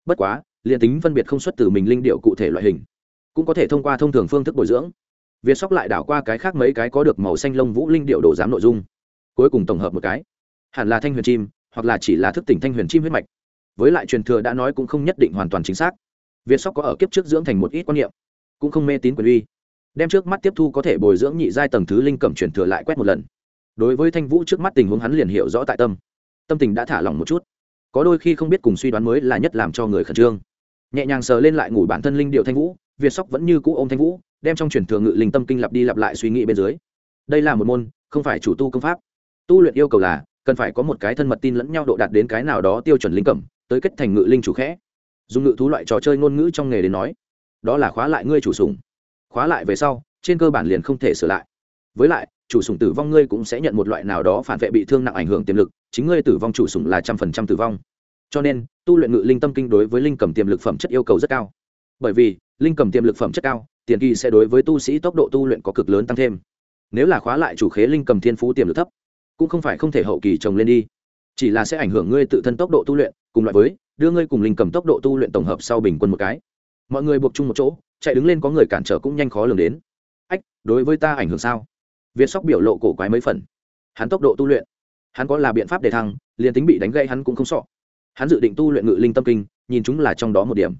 Bất quá, liền tính phân biệt không xuất từ mình linh điệu cụ thể loại hình, cũng có thể thông qua thông thường phương thức bồi dưỡng. Việt sóc lại đảo qua cái khác mấy cái có được màu xanh lông vũ linh điệu đồ giám nội dung. Cuối cùng tổng hợp một cái. Hẳn là thanh huyền chim, hoặc là chỉ là thức tỉnh thanh huyền chim huyết mạch. Với lại truyền thừa đã nói cũng không nhất định hoàn toàn chính xác. Việt sóc có ở kiếp trước dưỡng thành một ít quan niệm cũng không mê tín quyền uy. Đem trước mắt tiếp thu có thể bồi dưỡng nhị giai tầng thứ linh cẩm truyền thừa lại quét một lần. Đối với thanh vũ trước mắt tình huống hắn liền hiểu rõ tại tâm. Tâm tình đã thả lỏng một chút. Có đôi khi không biết cùng suy đoán mới là nhất làm cho người khẩn trương. Nhẹ nhàng sờ lên lại ngủ bản thân linh điệu thanh vũ, việt sóc vẫn như cũ ô m thanh vũ, đem trong truyền thừa ngự linh tâm kinh lặp đi lặp lại suy nghĩ bên dưới. Đây là một môn, không phải chủ tu công pháp. Tu luyện yêu cầu là, cần phải có một cái thân mật tin lẫn nhau độ đạt đến cái nào đó tiêu chuẩn linh cẩm, tới kết thành ngự linh chủ khẽ. Dùng ngự thú loại trò chơi ngôn ngữ trong nghề đến nói đó là khóa lại ngươi chủ sùng khóa lại về sau, trên cơ bản liền không thể sửa lại. Với lại, chủ sùng tử vong ngươi cũng sẽ nhận một loại nào đó phản vệ bị thương nặng ảnh hưởng tiềm lực, chính ngươi tử vong chủ sùng là trăm phần trăm tử vong. Cho nên, tu luyện ngự linh tâm kinh đối với linh cầm tiềm lực phẩm chất yêu cầu rất cao. Bởi vì, linh cầm tiềm lực phẩm chất cao, tiền kỳ sẽ đối với tu sĩ tốc độ tu luyện có cực lớn tăng thêm. Nếu là khóa lại chủ khế linh cầm thiên phú tiềm lực thấp, cũng không phải không thể hậu kỳ trồng lên đi. Chỉ là sẽ ảnh hưởng ngươi tự thân tốc độ tu luyện, cùng loại với, đưa ngươi cùng linh cầm tốc độ tu luyện tổng hợp sau bình quân một cái mọi người buộc chung một chỗ, chạy đứng lên có người cản trở cũng nhanh khó lường đến. Ách, đối với ta ảnh hưởng sao? Việt sóc biểu lộ cổ quái mấy phần. Hắn tốc độ tu luyện. Hắn có là biện pháp để thăng, liền tính bị đánh gây hắn cũng không sọ hắn dự định tu luyện ngự linh tâm kinh, nhìn chúng là trong đó một điểm.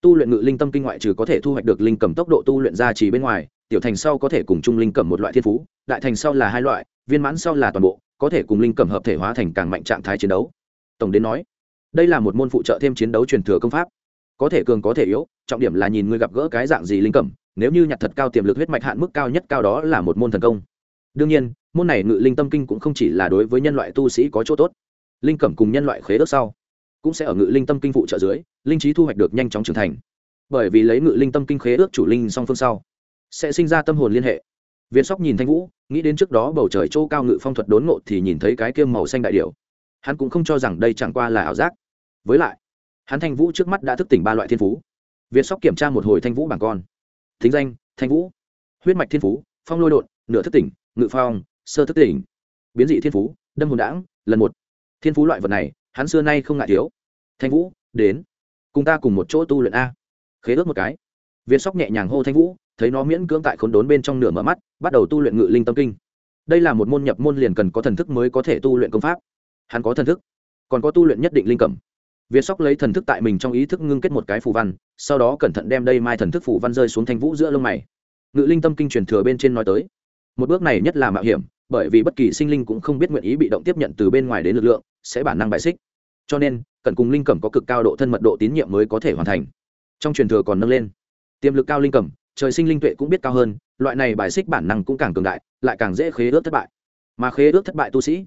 Tu luyện ngự linh tâm kinh ngoại trừ có thể thu hoạch được linh cầm tốc độ tu luyện ra chỉ bên ngoài, tiểu thành sau có thể cùng chung linh cầm một loại thiên phú, đại thành sau là hai loại, viên mãn sau là toàn bộ, có thể cùng linh cầm hợp thể hóa thành càng mạnh trạng thái chiến đấu. Tổng đến nói, đây là một môn phụ trợ thêm chiến đấu truyền thừa công pháp. Có thể cường có thể yếu trọng điểm là nhìn người gặp gỡ cái dạng gì linh cẩm, nếu như nhặt thật cao tiềm lực huyết mạch hạn mức cao nhất cao đó là một môn thần công. Đương nhiên, môn này ngự linh tâm kinh cũng không chỉ là đối với nhân loại tu sĩ có chỗ tốt. Linh cẩm cùng nhân loại khế ước sau, cũng sẽ ở ngự linh tâm kinh phụ trợ dưới, linh trí thu hoạch được nhanh chóng trưởng thành. Bởi vì lấy ngự linh tâm kinh khế ước chủ linh song phương sau, sẽ sinh ra tâm hồn liên hệ. Viên sóc nhìn thanh vũ, nghĩ đến trước đó bầu trời chỗ cao ngự phong thuật đốn ngộ thì nhìn thấy cái kiêm màu xanh đại điệu hắn cũng không cho rằng đây chẳng qua là ảo giác. Với lại, hắn thanh vũ trước mắt đã thức tỉnh ba loại thiên phú việt sóc kiểm tra một hồi thanh vũ bảng con. Thính danh, thanh vũ. Huyết mạch thiên phú, phong lôi đột nửa thức tỉnh, ngự phong, sơ thức tỉnh. Biến dị thiên phú, đâm hồn đãng, lần một. Thiên phú loại vật này, hắn xưa nay không ngại thiếu. Thanh vũ, đến. Cùng ta cùng một chỗ tu luyện a. Khế ước một cái. Viên sóc nhẹ nhàng hô thanh vũ, thấy nó miễn cưỡng tại khốn đốn bên trong nửa mở mắt, bắt đầu tu luyện ngự linh tâm kinh. Đây là một môn nhập môn liền cần có thần thức mới có thể tu luyện công pháp. Hắn có thần thức, còn có tu luyện nhất định linh cẩm việt sóc lấy thần thức tại mình trong ý thức ngưng kết một cái phù văn, sau đó cẩn thận đem đây mai thần thức phù văn rơi xuống thanh vũ giữa lông mày. Ngự linh tâm kinh truyền thừa bên trên nói tới, một bước này nhất là mạo hiểm, bởi vì bất kỳ sinh linh cũng không biết nguyện ý bị động tiếp nhận từ bên ngoài đến lực lượng, sẽ bản năng bại xích. Cho nên, cần cùng linh cẩm có cực cao độ thân mật độ tín nhiệm mới có thể hoàn thành. Trong truyền thừa còn nâng lên, tiềm lực cao linh cẩm, trời sinh linh tuệ cũng biết cao hơn, loại này bài xích bản năng cũng càng cường đại, lại càng dễ khế ước thất bại. Mà khế ước thất bại tu sĩ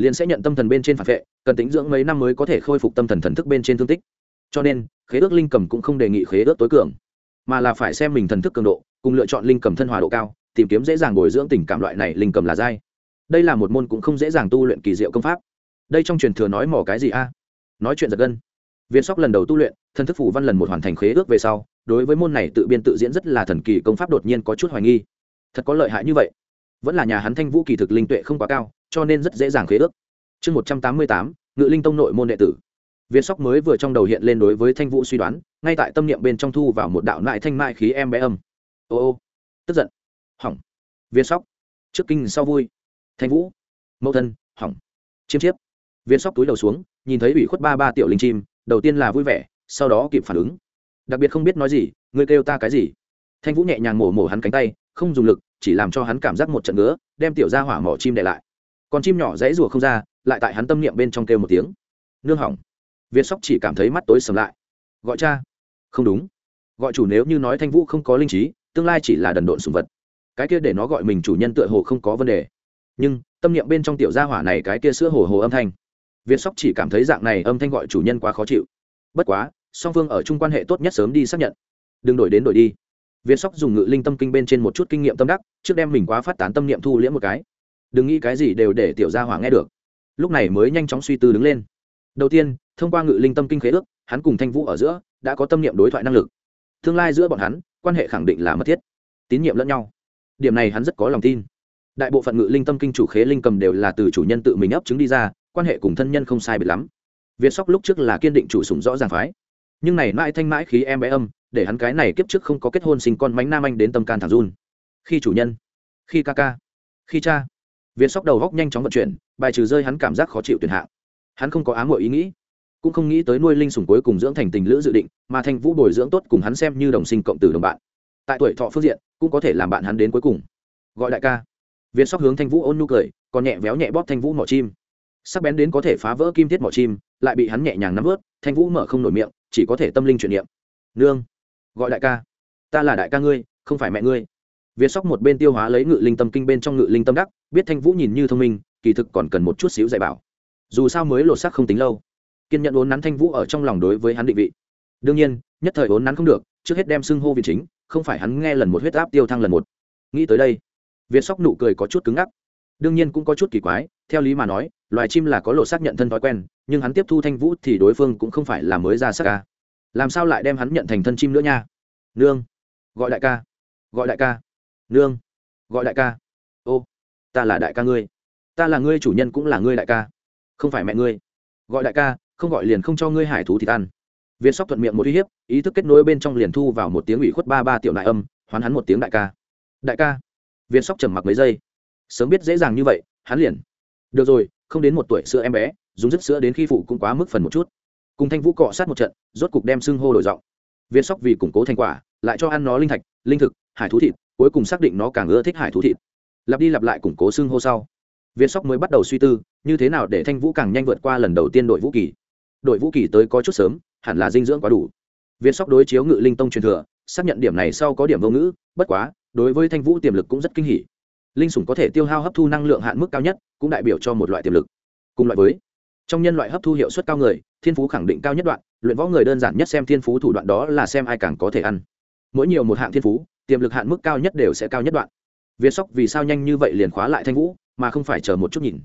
liền sẽ nhận tâm thần bên trên phản vệ, cần tính dưỡng mấy năm mới có thể khôi phục tâm thần thần thức bên trên thương tích. Cho nên, khế ước linh cầm cũng không đề nghị khế ước tối cường, mà là phải xem mình thần thức cường độ, cùng lựa chọn linh cầm thân hòa độ cao, tìm kiếm dễ dàng bồi dưỡng tình cảm loại này linh cầm là dai. Đây là một môn cũng không dễ dàng tu luyện kỳ diệu công pháp. Đây trong truyền thừa nói mỏ cái gì a? Nói chuyện giật gân. Viên sóc lần đầu tu luyện, thần thức phủ văn lần một hoàn thành khế ước về sau, đối với môn này tự biên tự diễn rất là thần kỳ công pháp đột nhiên có chút hoài nghi. Thật có lợi hại như vậy. Vẫn là nhà hắn thanh vũ kỳ thực linh tuệ không quá cao cho nên rất dễ dàng khế ước. Chương một trăm tám mươi tám, ngự linh tông nội môn đệ tử. Viên sóc mới vừa trong đầu hiện lên đối với thanh vũ suy đoán, ngay tại tâm niệm bên trong thu vào một đạo nại thanh mại khí em bé âm. Ô ô, tức giận. Hỏng. Viên sóc. Trước kinh sau vui. Thanh vũ. Mẫu thân, hỏng. Chiêm chiếp. Viên sóc túi đầu xuống, nhìn thấy ủy khuất ba ba tiểu linh chim, đầu tiên là vui vẻ, sau đó kịp phản ứng. Đặc biệt không biết nói gì, ngươi kêu ta cái gì? Thanh vũ nhẹ nhàng mổ mổ hắn cánh tay, không dùng lực, chỉ làm cho hắn cảm giác một trận ngứa, đem tiểu ra hỏa mỏ chim để lại con chim nhỏ dãy rùa không ra, lại tại hắn tâm niệm bên trong kêu một tiếng. Nương hỏng. Việt sóc chỉ cảm thấy mắt tối sầm lại. Gọi cha. Không đúng. Gọi chủ nếu như nói thanh vũ không có linh trí, tương lai chỉ là đần độn sùng vật. Cái kia để nó gọi mình chủ nhân tựa hồ không có vấn đề. Nhưng, tâm niệm bên trong tiểu gia hỏa này cái kia sữa hồ hồ âm thanh. Việt sóc chỉ cảm thấy dạng này âm thanh gọi chủ nhân quá khó chịu. Bất quá, song phương ở chung quan hệ tốt nhất sớm đi xác nhận. Đừng đổi đến đổi đi. Việt sóc dùng ngự linh tâm kinh bên trên một chút kinh nghiệm tâm đắc, trước đem mình quá phát tán tâm niệm thu liễm một cái đừng nghĩ cái gì đều để tiểu gia hỏa nghe được. Lúc này mới nhanh chóng suy tư đứng lên. Đầu tiên, thông qua ngự linh tâm kinh khế ước, hắn cùng thanh vũ ở giữa đã có tâm niệm đối thoại năng lực. Tương lai giữa bọn hắn, quan hệ khẳng định là mật thiết, tín nhiệm lẫn nhau. Điểm này hắn rất có lòng tin. Đại bộ phận ngự linh tâm kinh chủ khế linh cầm đều là từ chủ nhân tự mình ấp chứng đi ra, quan hệ cùng thân nhân không sai biệt lắm. Việt sóc lúc trước là kiên định chủ sùng rõ ràng phái. Nhưng này mãi thanh mãi khí em bé âm, để hắn cái này kiếp trước không có kết hôn sinh con mánh nam anh đến tâm can thẳng run. Khi chủ nhân, khi ca ca, khi cha việt sóc đầu góc nhanh chóng vận chuyển, bài trừ rơi hắn cảm giác khó chịu tuyển hạng. Hắn không có ám hội ý nghĩ, cũng không nghĩ tới nuôi linh sủng cuối cùng dưỡng thành tình lữ dự định, mà thanh vũ bồi dưỡng tốt cùng hắn xem như đồng sinh cộng tử đồng bạn. Tại tuổi thọ phương diện, cũng có thể làm bạn hắn đến cuối cùng. Gọi đại ca. Viên sóc hướng thanh vũ ôn nhu cười, còn nhẹ véo nhẹ bóp thanh vũ mỏ chim. Sắc bén đến có thể phá vỡ kim thiết mỏ chim, lại bị hắn nhẹ nhàng nắm vớt thanh vũ mở không nổi miệng, chỉ có thể tâm linh chuyển niệm. Nương, gọi đại ca. Ta là đại ca ngươi, không phải mẹ ngươi việt sóc một bên tiêu hóa lấy ngự linh tâm kinh bên trong ngự linh tâm đắc, biết thanh vũ nhìn như thông minh, kỳ thực còn cần một chút xíu dạy bảo. Dù sao mới lột sắc không tính lâu. Kiên nhận uốn nắn thanh vũ ở trong lòng đối với hắn định vị. Đương nhiên, nhất thời uốn nắn không được, trước hết đem xưng hô vị chính, không phải hắn nghe lần một huyết áp tiêu thăng lần một. Nghĩ tới đây việt sóc nụ cười có chút cứng ngắc. Đương nhiên cũng có chút kỳ quái, theo lý mà nói, loài chim là có lộ xác nhận thân thói quen, nhưng hắn tiếp thu thanh vũ thì đối phương cũng không phải là mới ra sắc ca. Làm sao lại đem hắn nhận thành thân chim nữa nha? Nương, gọi đại ca, gọi đại ca nương, gọi đại ca. Ô, ta là đại ca ngươi. Ta là ngươi chủ nhân cũng là ngươi đại ca. Không phải mẹ ngươi. Gọi đại ca, không gọi liền không cho ngươi hải thú thì tan. Việt sóc thuận miệng một uy hiếp, ý thức kết nối bên trong liền thu vào một tiếng ủy khuất ba ba tiểu đại âm, hoán hắn một tiếng đại ca. Đại ca. Việt sóc trầm mặc mấy giây. Sớm biết dễ dàng như vậy, hắn liền. Được rồi, không đến một tuổi sữa em bé, dùng dứt sữa đến khi phụ cũng quá mức phần một chút. Cùng thanh vũ cọ sát một trận, rốt cục đem xưng hô đổi giọng. Việt sóc vì củng cố thành quả, lại cho ăn nó linh thạch, linh thực, hải thú thịt cuối cùng xác định nó càng ưa thích hải thú thịt. Lặp đi lặp lại củng cố xưng hô sau, viên sóc mới bắt đầu suy tư, như thế nào để thanh vũ càng nhanh vượt qua lần đầu tiên đội vũ kỳ. Đội vũ kỳ tới có chút sớm, hẳn là dinh dưỡng quá đủ. Viên sóc đối chiếu ngự linh tông truyền thừa, xác nhận điểm này sau có điểm vô ngữ, bất quá, đối với thanh vũ tiềm lực cũng rất kinh hỉ. Linh sủng có thể tiêu hao hấp thu năng lượng hạn mức cao nhất, cũng đại biểu cho một loại tiềm lực. Cùng loại với, trong nhân loại hấp thu hiệu suất cao người, thiên phú khẳng định cao nhất đoạn, luyện võ người đơn giản nhất xem thiên phú thủ đoạn đó là xem ai càng có thể ăn mỗi nhiều một hạng thiên phú, tiềm lực hạn mức cao nhất đều sẽ cao nhất đoạn. Việt sóc vì sao nhanh như vậy liền khóa lại thanh vũ, mà không phải chờ một chút nhìn?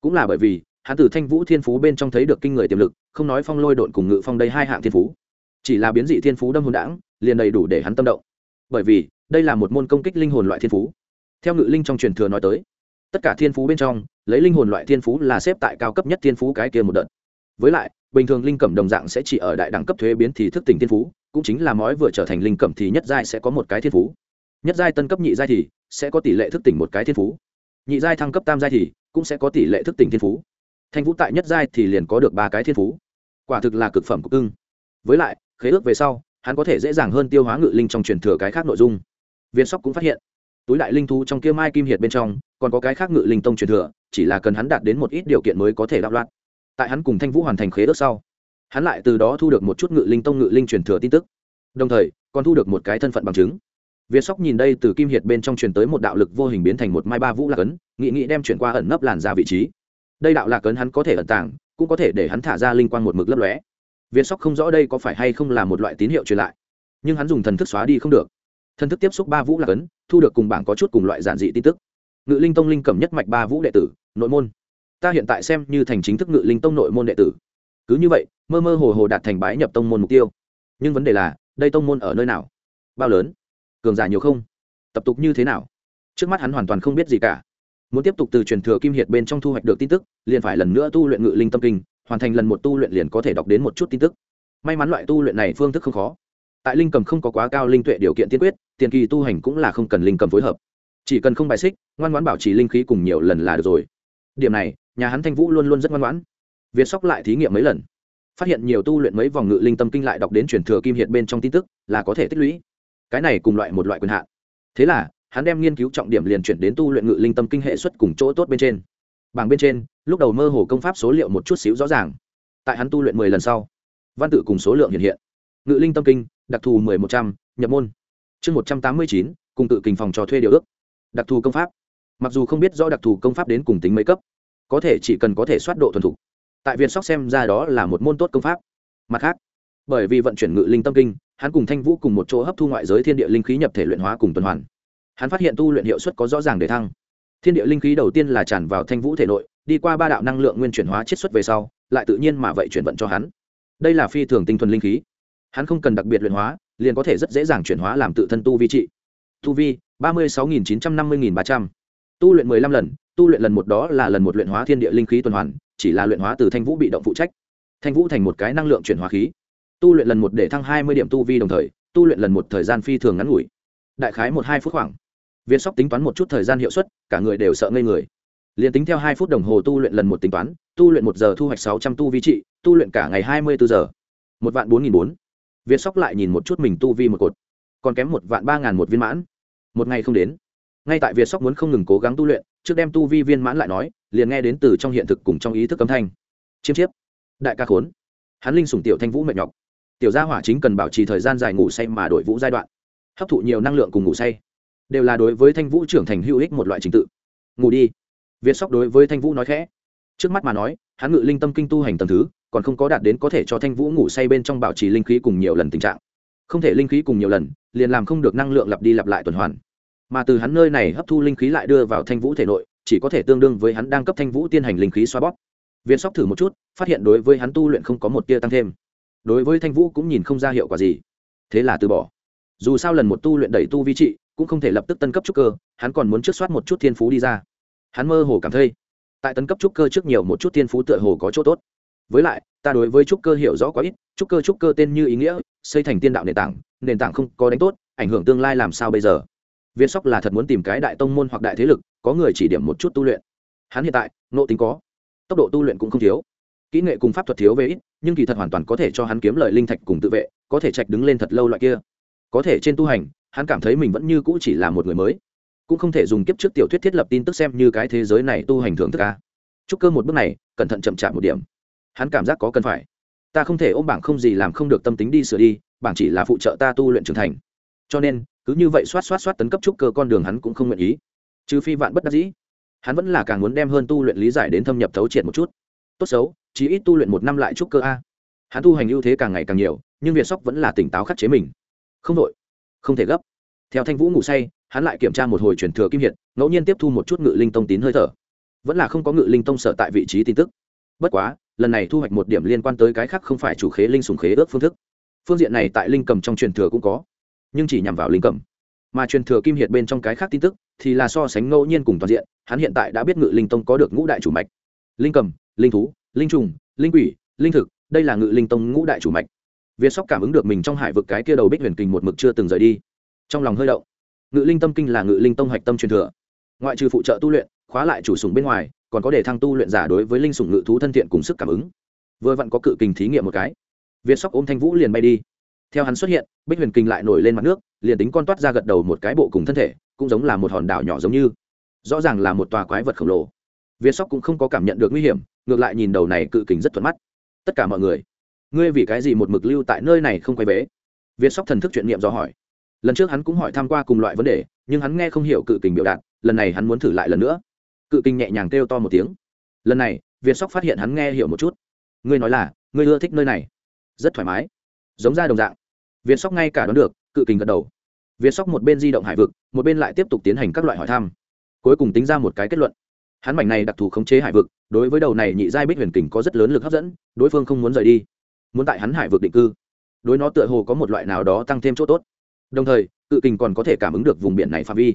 Cũng là bởi vì, hắn từ thanh vũ thiên phú bên trong thấy được kinh người tiềm lực, không nói phong lôi độn cùng ngự phong đây hai hạng thiên phú. Chỉ là biến dị thiên phú đâm hồn đảng, liền đầy đủ để hắn tâm động. Bởi vì, đây là một môn công kích linh hồn loại thiên phú. Theo ngự linh trong truyền thừa nói tới, tất cả thiên phú bên trong, lấy linh hồn loại thiên phú là xếp tại cao cấp nhất thiên phú cái kia một đợt. Với lại, bình thường linh cẩm đồng dạng sẽ chỉ ở đại đẳng cấp thuế biến thì thức tỉnh thiên phú cũng chính là mói vừa trở thành linh cẩm thì nhất giai sẽ có một cái thiên phú. Nhất giai tân cấp nhị giai thì sẽ có tỷ lệ thức tỉnh một cái thiên phú. Nhị giai thăng cấp tam giai thì cũng sẽ có tỷ lệ thức tỉnh thiên phú. Thanh vũ tại nhất giai thì liền có được ba cái thiên phú. Quả thực là cực phẩm của cưng. Với lại, khế ước về sau, hắn có thể dễ dàng hơn tiêu hóa ngự linh trong truyền thừa cái khác nội dung. Viên sóc cũng phát hiện, túi đại linh thú trong kia mai kim hiệt bên trong, còn có cái khác ngự linh tông truyền thừa, chỉ là cần hắn đạt đến một ít điều kiện mới có thể đạo loạn. Tại hắn cùng thanh vũ hoàn thành khế ước sau hắn lại từ đó thu được một chút ngự linh tông ngự linh truyền thừa tin tức. Đồng thời, còn thu được một cái thân phận bằng chứng. Việt sóc nhìn đây từ kim hiệt bên trong truyền tới một đạo lực vô hình biến thành một mai ba vũ lạc ấn nghị nghị đem chuyển qua ẩn nấp làn ra vị trí. Đây đạo lạc ấn hắn có thể ẩn tàng, cũng có thể để hắn thả ra linh quang một mực lấp lóe. Việt sóc không rõ đây có phải hay không là một loại tín hiệu truyền lại, nhưng hắn dùng thần thức xóa đi không được. Thần thức tiếp xúc ba vũ lạc ấn, thu được cùng bảng có chút cùng loại giản dị tin tức. Ngự linh tông linh cẩm nhất mạch ba vũ đệ tử, nội môn. Ta hiện tại xem như thành chính thức ngự linh tông nội môn đệ tử cứ như vậy, mơ mơ hồ hồ đạt thành bái nhập tông môn mục tiêu. Nhưng vấn đề là, đây tông môn ở nơi nào? Bao lớn? Cường giả nhiều không? Tập tục như thế nào? Trước mắt hắn hoàn toàn không biết gì cả. Muốn tiếp tục từ truyền thừa kim hiệt bên trong thu hoạch được tin tức, liền phải lần nữa tu luyện ngự linh tâm kinh, hoàn thành lần một tu luyện liền có thể đọc đến một chút tin tức. May mắn loại tu luyện này phương thức không khó. Tại linh cầm không có quá cao linh tuệ điều kiện tiên quyết, tiền kỳ tu hành cũng là không cần linh cầm phối hợp. Chỉ cần không bài xích, ngoan ngoãn bảo trì linh khí cùng nhiều lần là được rồi. Điểm này, nhà hắn thanh vũ luôn luôn rất ngoan ngoãn việt sóc lại thí nghiệm mấy lần. Phát hiện nhiều tu luyện mấy vòng ngự linh tâm kinh lại đọc đến truyền thừa kim hiệt bên trong tin tức, là có thể tích lũy. Cái này cùng loại một loại quyền hạn. Thế là, hắn đem nghiên cứu trọng điểm liền chuyển đến tu luyện ngự linh tâm kinh hệ suất cùng chỗ tốt bên trên. Bảng bên trên, lúc đầu mơ hồ công pháp số liệu một chút xíu rõ ràng. Tại hắn tu luyện mười lần sau, văn tự cùng số lượng hiện hiện. Ngự linh tâm kinh, đặc thù mười một trăm, nhập môn. Chương một trăm tám mươi chín, cùng tự kình phòng trò thuê điều ước. Đặc thù công pháp. Mặc dù không biết rõ đặc thù công pháp đến cùng tính mấy cấp, có thể chỉ cần có thể soát độ thuần thục tại việt sóc xem ra đó là một môn tốt công pháp. Mặt khác, bởi vì vận chuyển ngự linh tâm kinh, hắn cùng thanh vũ cùng một chỗ hấp thu ngoại giới thiên địa linh khí nhập thể luyện hóa cùng tuần hoàn. Hắn phát hiện tu luyện hiệu suất có rõ ràng để thăng. Thiên địa linh khí đầu tiên là tràn vào thanh vũ thể nội, đi qua ba đạo năng lượng nguyên chuyển hóa chiết xuất về sau, lại tự nhiên mà vậy chuyển vận cho hắn. Đây là phi thường tinh thuần linh khí. Hắn không cần đặc biệt luyện hóa, liền có thể rất dễ dàng chuyển hóa làm tự thân tu vi trị. Tu vi, ba mươi sáu nghìn chín trăm năm mươi nghìn ba trăm. Tu luyện mười lăm lần tu luyện lần một đó là lần một luyện hóa thiên địa linh khí tuần hoàn, chỉ là luyện hóa từ thanh vũ bị động phụ trách. Thanh vũ thành một cái năng lượng chuyển hóa khí. Tu luyện lần một để thăng hai mươi điểm tu vi đồng thời, tu luyện lần một thời gian phi thường ngắn ngủi. Đại khái một hai phút khoảng. Việt sóc tính toán một chút thời gian hiệu suất, cả người đều sợ ngây người. Liền tính theo hai phút đồng hồ tu luyện lần một tính toán, tu luyện một giờ thu hoạch sáu trăm tu vi trị, tu luyện cả ngày hai mươi bốn giờ. Một vạn bốn nghìn bốn. Viên sóc lại nhìn một chút mình tu vi một cột. Còn kém một vạn ba ngàn một viên mãn. Một ngày không đến. Ngay tại việt sóc muốn không ngừng cố gắng tu luyện trước đem tu vi viên mãn lại nói, liền nghe đến từ trong hiện thực cùng trong ý thức âm thanh. Chiêm chiếp. Đại ca khốn. Hắn linh sủng tiểu thanh vũ mệt nhọc. Tiểu gia hỏa chính cần bảo trì thời gian dài ngủ say mà đổi vũ giai đoạn. Hấp thụ nhiều năng lượng cùng ngủ say. Đều là đối với thanh vũ trưởng thành hữu ích một loại trình tự. Ngủ đi. Việt sóc đối với thanh vũ nói khẽ. Trước mắt mà nói, hắn ngự linh tâm kinh tu hành tầm thứ, còn không có đạt đến có thể cho thanh vũ ngủ say bên trong bảo trì linh khí cùng nhiều lần tình trạng. Không thể linh khí cùng nhiều lần, liền làm không được năng lượng lặp đi lặp lại tuần hoàn mà từ hắn nơi này hấp thu linh khí lại đưa vào thanh vũ thể nội, chỉ có thể tương đương với hắn đang cấp thanh vũ tiên hành linh khí xoa bóp. Viên sóc thử một chút, phát hiện đối với hắn tu luyện không có một tia tăng thêm. Đối với thanh vũ cũng nhìn không ra hiệu quả gì. Thế là từ bỏ. Dù sao lần một tu luyện đẩy tu vi trị, cũng không thể lập tức tân cấp trúc cơ, hắn còn muốn trước soát một chút thiên phú đi ra. Hắn mơ hồ cảm thấy, tại tấn cấp trúc cơ trước nhiều một chút thiên phú tựa hồ có chỗ tốt. Với lại, ta đối với trúc cơ hiểu rõ quá ít, trúc cơ trúc cơ tên như ý nghĩa, xây thành tiên đạo nền tảng nền tảng không có đánh tốt, ảnh hưởng tương lai làm sao bây giờ? Viên sóc là thật muốn tìm cái đại tông môn hoặc đại thế lực, có người chỉ điểm một chút tu luyện. Hắn hiện tại nộ tính có. Tốc độ tu luyện cũng không thiếu. Kỹ nghệ cùng pháp thuật thiếu về ít, nhưng kỳ thật hoàn toàn có thể cho hắn kiếm lợi linh thạch cùng tự vệ, có thể trạch đứng lên thật lâu loại kia. Có thể trên tu hành, hắn cảm thấy mình vẫn như cũ chỉ là một người mới. Cũng không thể dùng kiếp trước tiểu thuyết thiết lập tin tức xem như cái thế giới này tu hành thường thức ca chúc cơ một bước này, cẩn thận chậm chạp một điểm. Hắn cảm giác có cần phải. Ta không thể ôm bảng không gì làm không được tâm tính đi sửa đi, bảng chỉ là phụ trợ ta tu luyện trưởng thành. Cho nên cứ như vậy xoát xoát xoát tấn cấp trúc cơ con đường hắn cũng không nguyện ý. Trừ phi vạn bất đắc dĩ, hắn vẫn là càng muốn đem hơn tu luyện lý giải đến thâm nhập thấu triệt một chút. Tốt xấu chỉ ít tu luyện một năm lại trúc cơ a. Hắn tu hành ưu thế càng ngày càng nhiều, nhưng việt sóc vẫn là tỉnh táo khắc chế mình. Không đội, không thể gấp. Theo thanh vũ ngủ say, hắn lại kiểm tra một hồi truyền thừa kim hiệt, ngẫu nhiên tiếp thu một chút ngự linh tông tín hơi thở. Vẫn là không có ngự linh tông sợ tại vị trí tin tức. Bất quá, lần này thu hoạch một điểm liên quan tới cái khác không phải chủ khế linh sùng khế ước phương thức. Phương diện này tại linh cầm trong truyền thừa cũng có nhưng chỉ nhằm vào linh cầm mà truyền thừa kim hiệt bên trong cái khác tin tức thì là so sánh ngẫu nhiên cùng toàn diện, hắn hiện tại đã biết ngự linh tông có được ngũ đại chủ mạch. Linh cầm linh thú, linh trùng, linh quỷ, linh thực, đây là ngự linh tông ngũ đại chủ mạch. Việt sóc cảm ứng được mình trong hải vực cái kia đầu bích huyền kình một mực chưa từng rời đi. Trong lòng hơi động, ngự linh tâm kinh là ngự linh tông hạch tâm truyền thừa. Ngoại trừ phụ trợ tu luyện, khóa lại chủ sùng bên ngoài, còn có để thăng tu luyện giả đối với linh sùng ngự thú thân thiện cùng sức cảm ứng. Vừa vặn có cự kình thí nghiệm một cái. Việt sóc ôm thanh vũ liền bay đi theo hắn xuất hiện, bích huyền kinh lại nổi lên mặt nước, liền tính con toát ra gật đầu một cái bộ cùng thân thể, cũng giống là một hòn đảo nhỏ giống như. Rõ ràng là một tòa quái vật khổng lồ. Viên sóc cũng không có cảm nhận được nguy hiểm, ngược lại nhìn đầu này cự kình rất thuận mắt. Tất cả mọi người, ngươi vì cái gì một mực lưu tại nơi này không quay về? Viên sóc thần thức chuyện niệm do hỏi. Lần trước hắn cũng hỏi tham q u a cùng loại vấn đề, nhưng hắn nghe không hiểu cự kình biểu đạt, lần này hắn muốn thử lại lần nữa. Cự kình nhẹ nhàng kêu to một tiếng. Lần này, viên sóc phát hiện hắn nghe hiểu một chút. Ngươi nói là, ngươi ưa thích nơi này. Rất thoải mái. Giống ra đồng dạng việt sóc ngay cả đoán được, cự kình gật đầu. Việt sóc một bên di động hải vực, một bên lại tiếp tục tiến hành các loại hỏi thăm. Cuối cùng tính ra một cái kết luận. Hắn mảnh này đặc thù khống chế hải vực, đối với đầu này nhị giai bích huyền kình có rất lớn lực hấp dẫn, đối phương không muốn rời đi. Muốn tại hắn hải vực định cư, đối nó tựa hồ có một loại nào đó tăng thêm chỗ tốt. Đồng thời, cự kình còn có thể cảm ứng được vùng biển này phạm vi.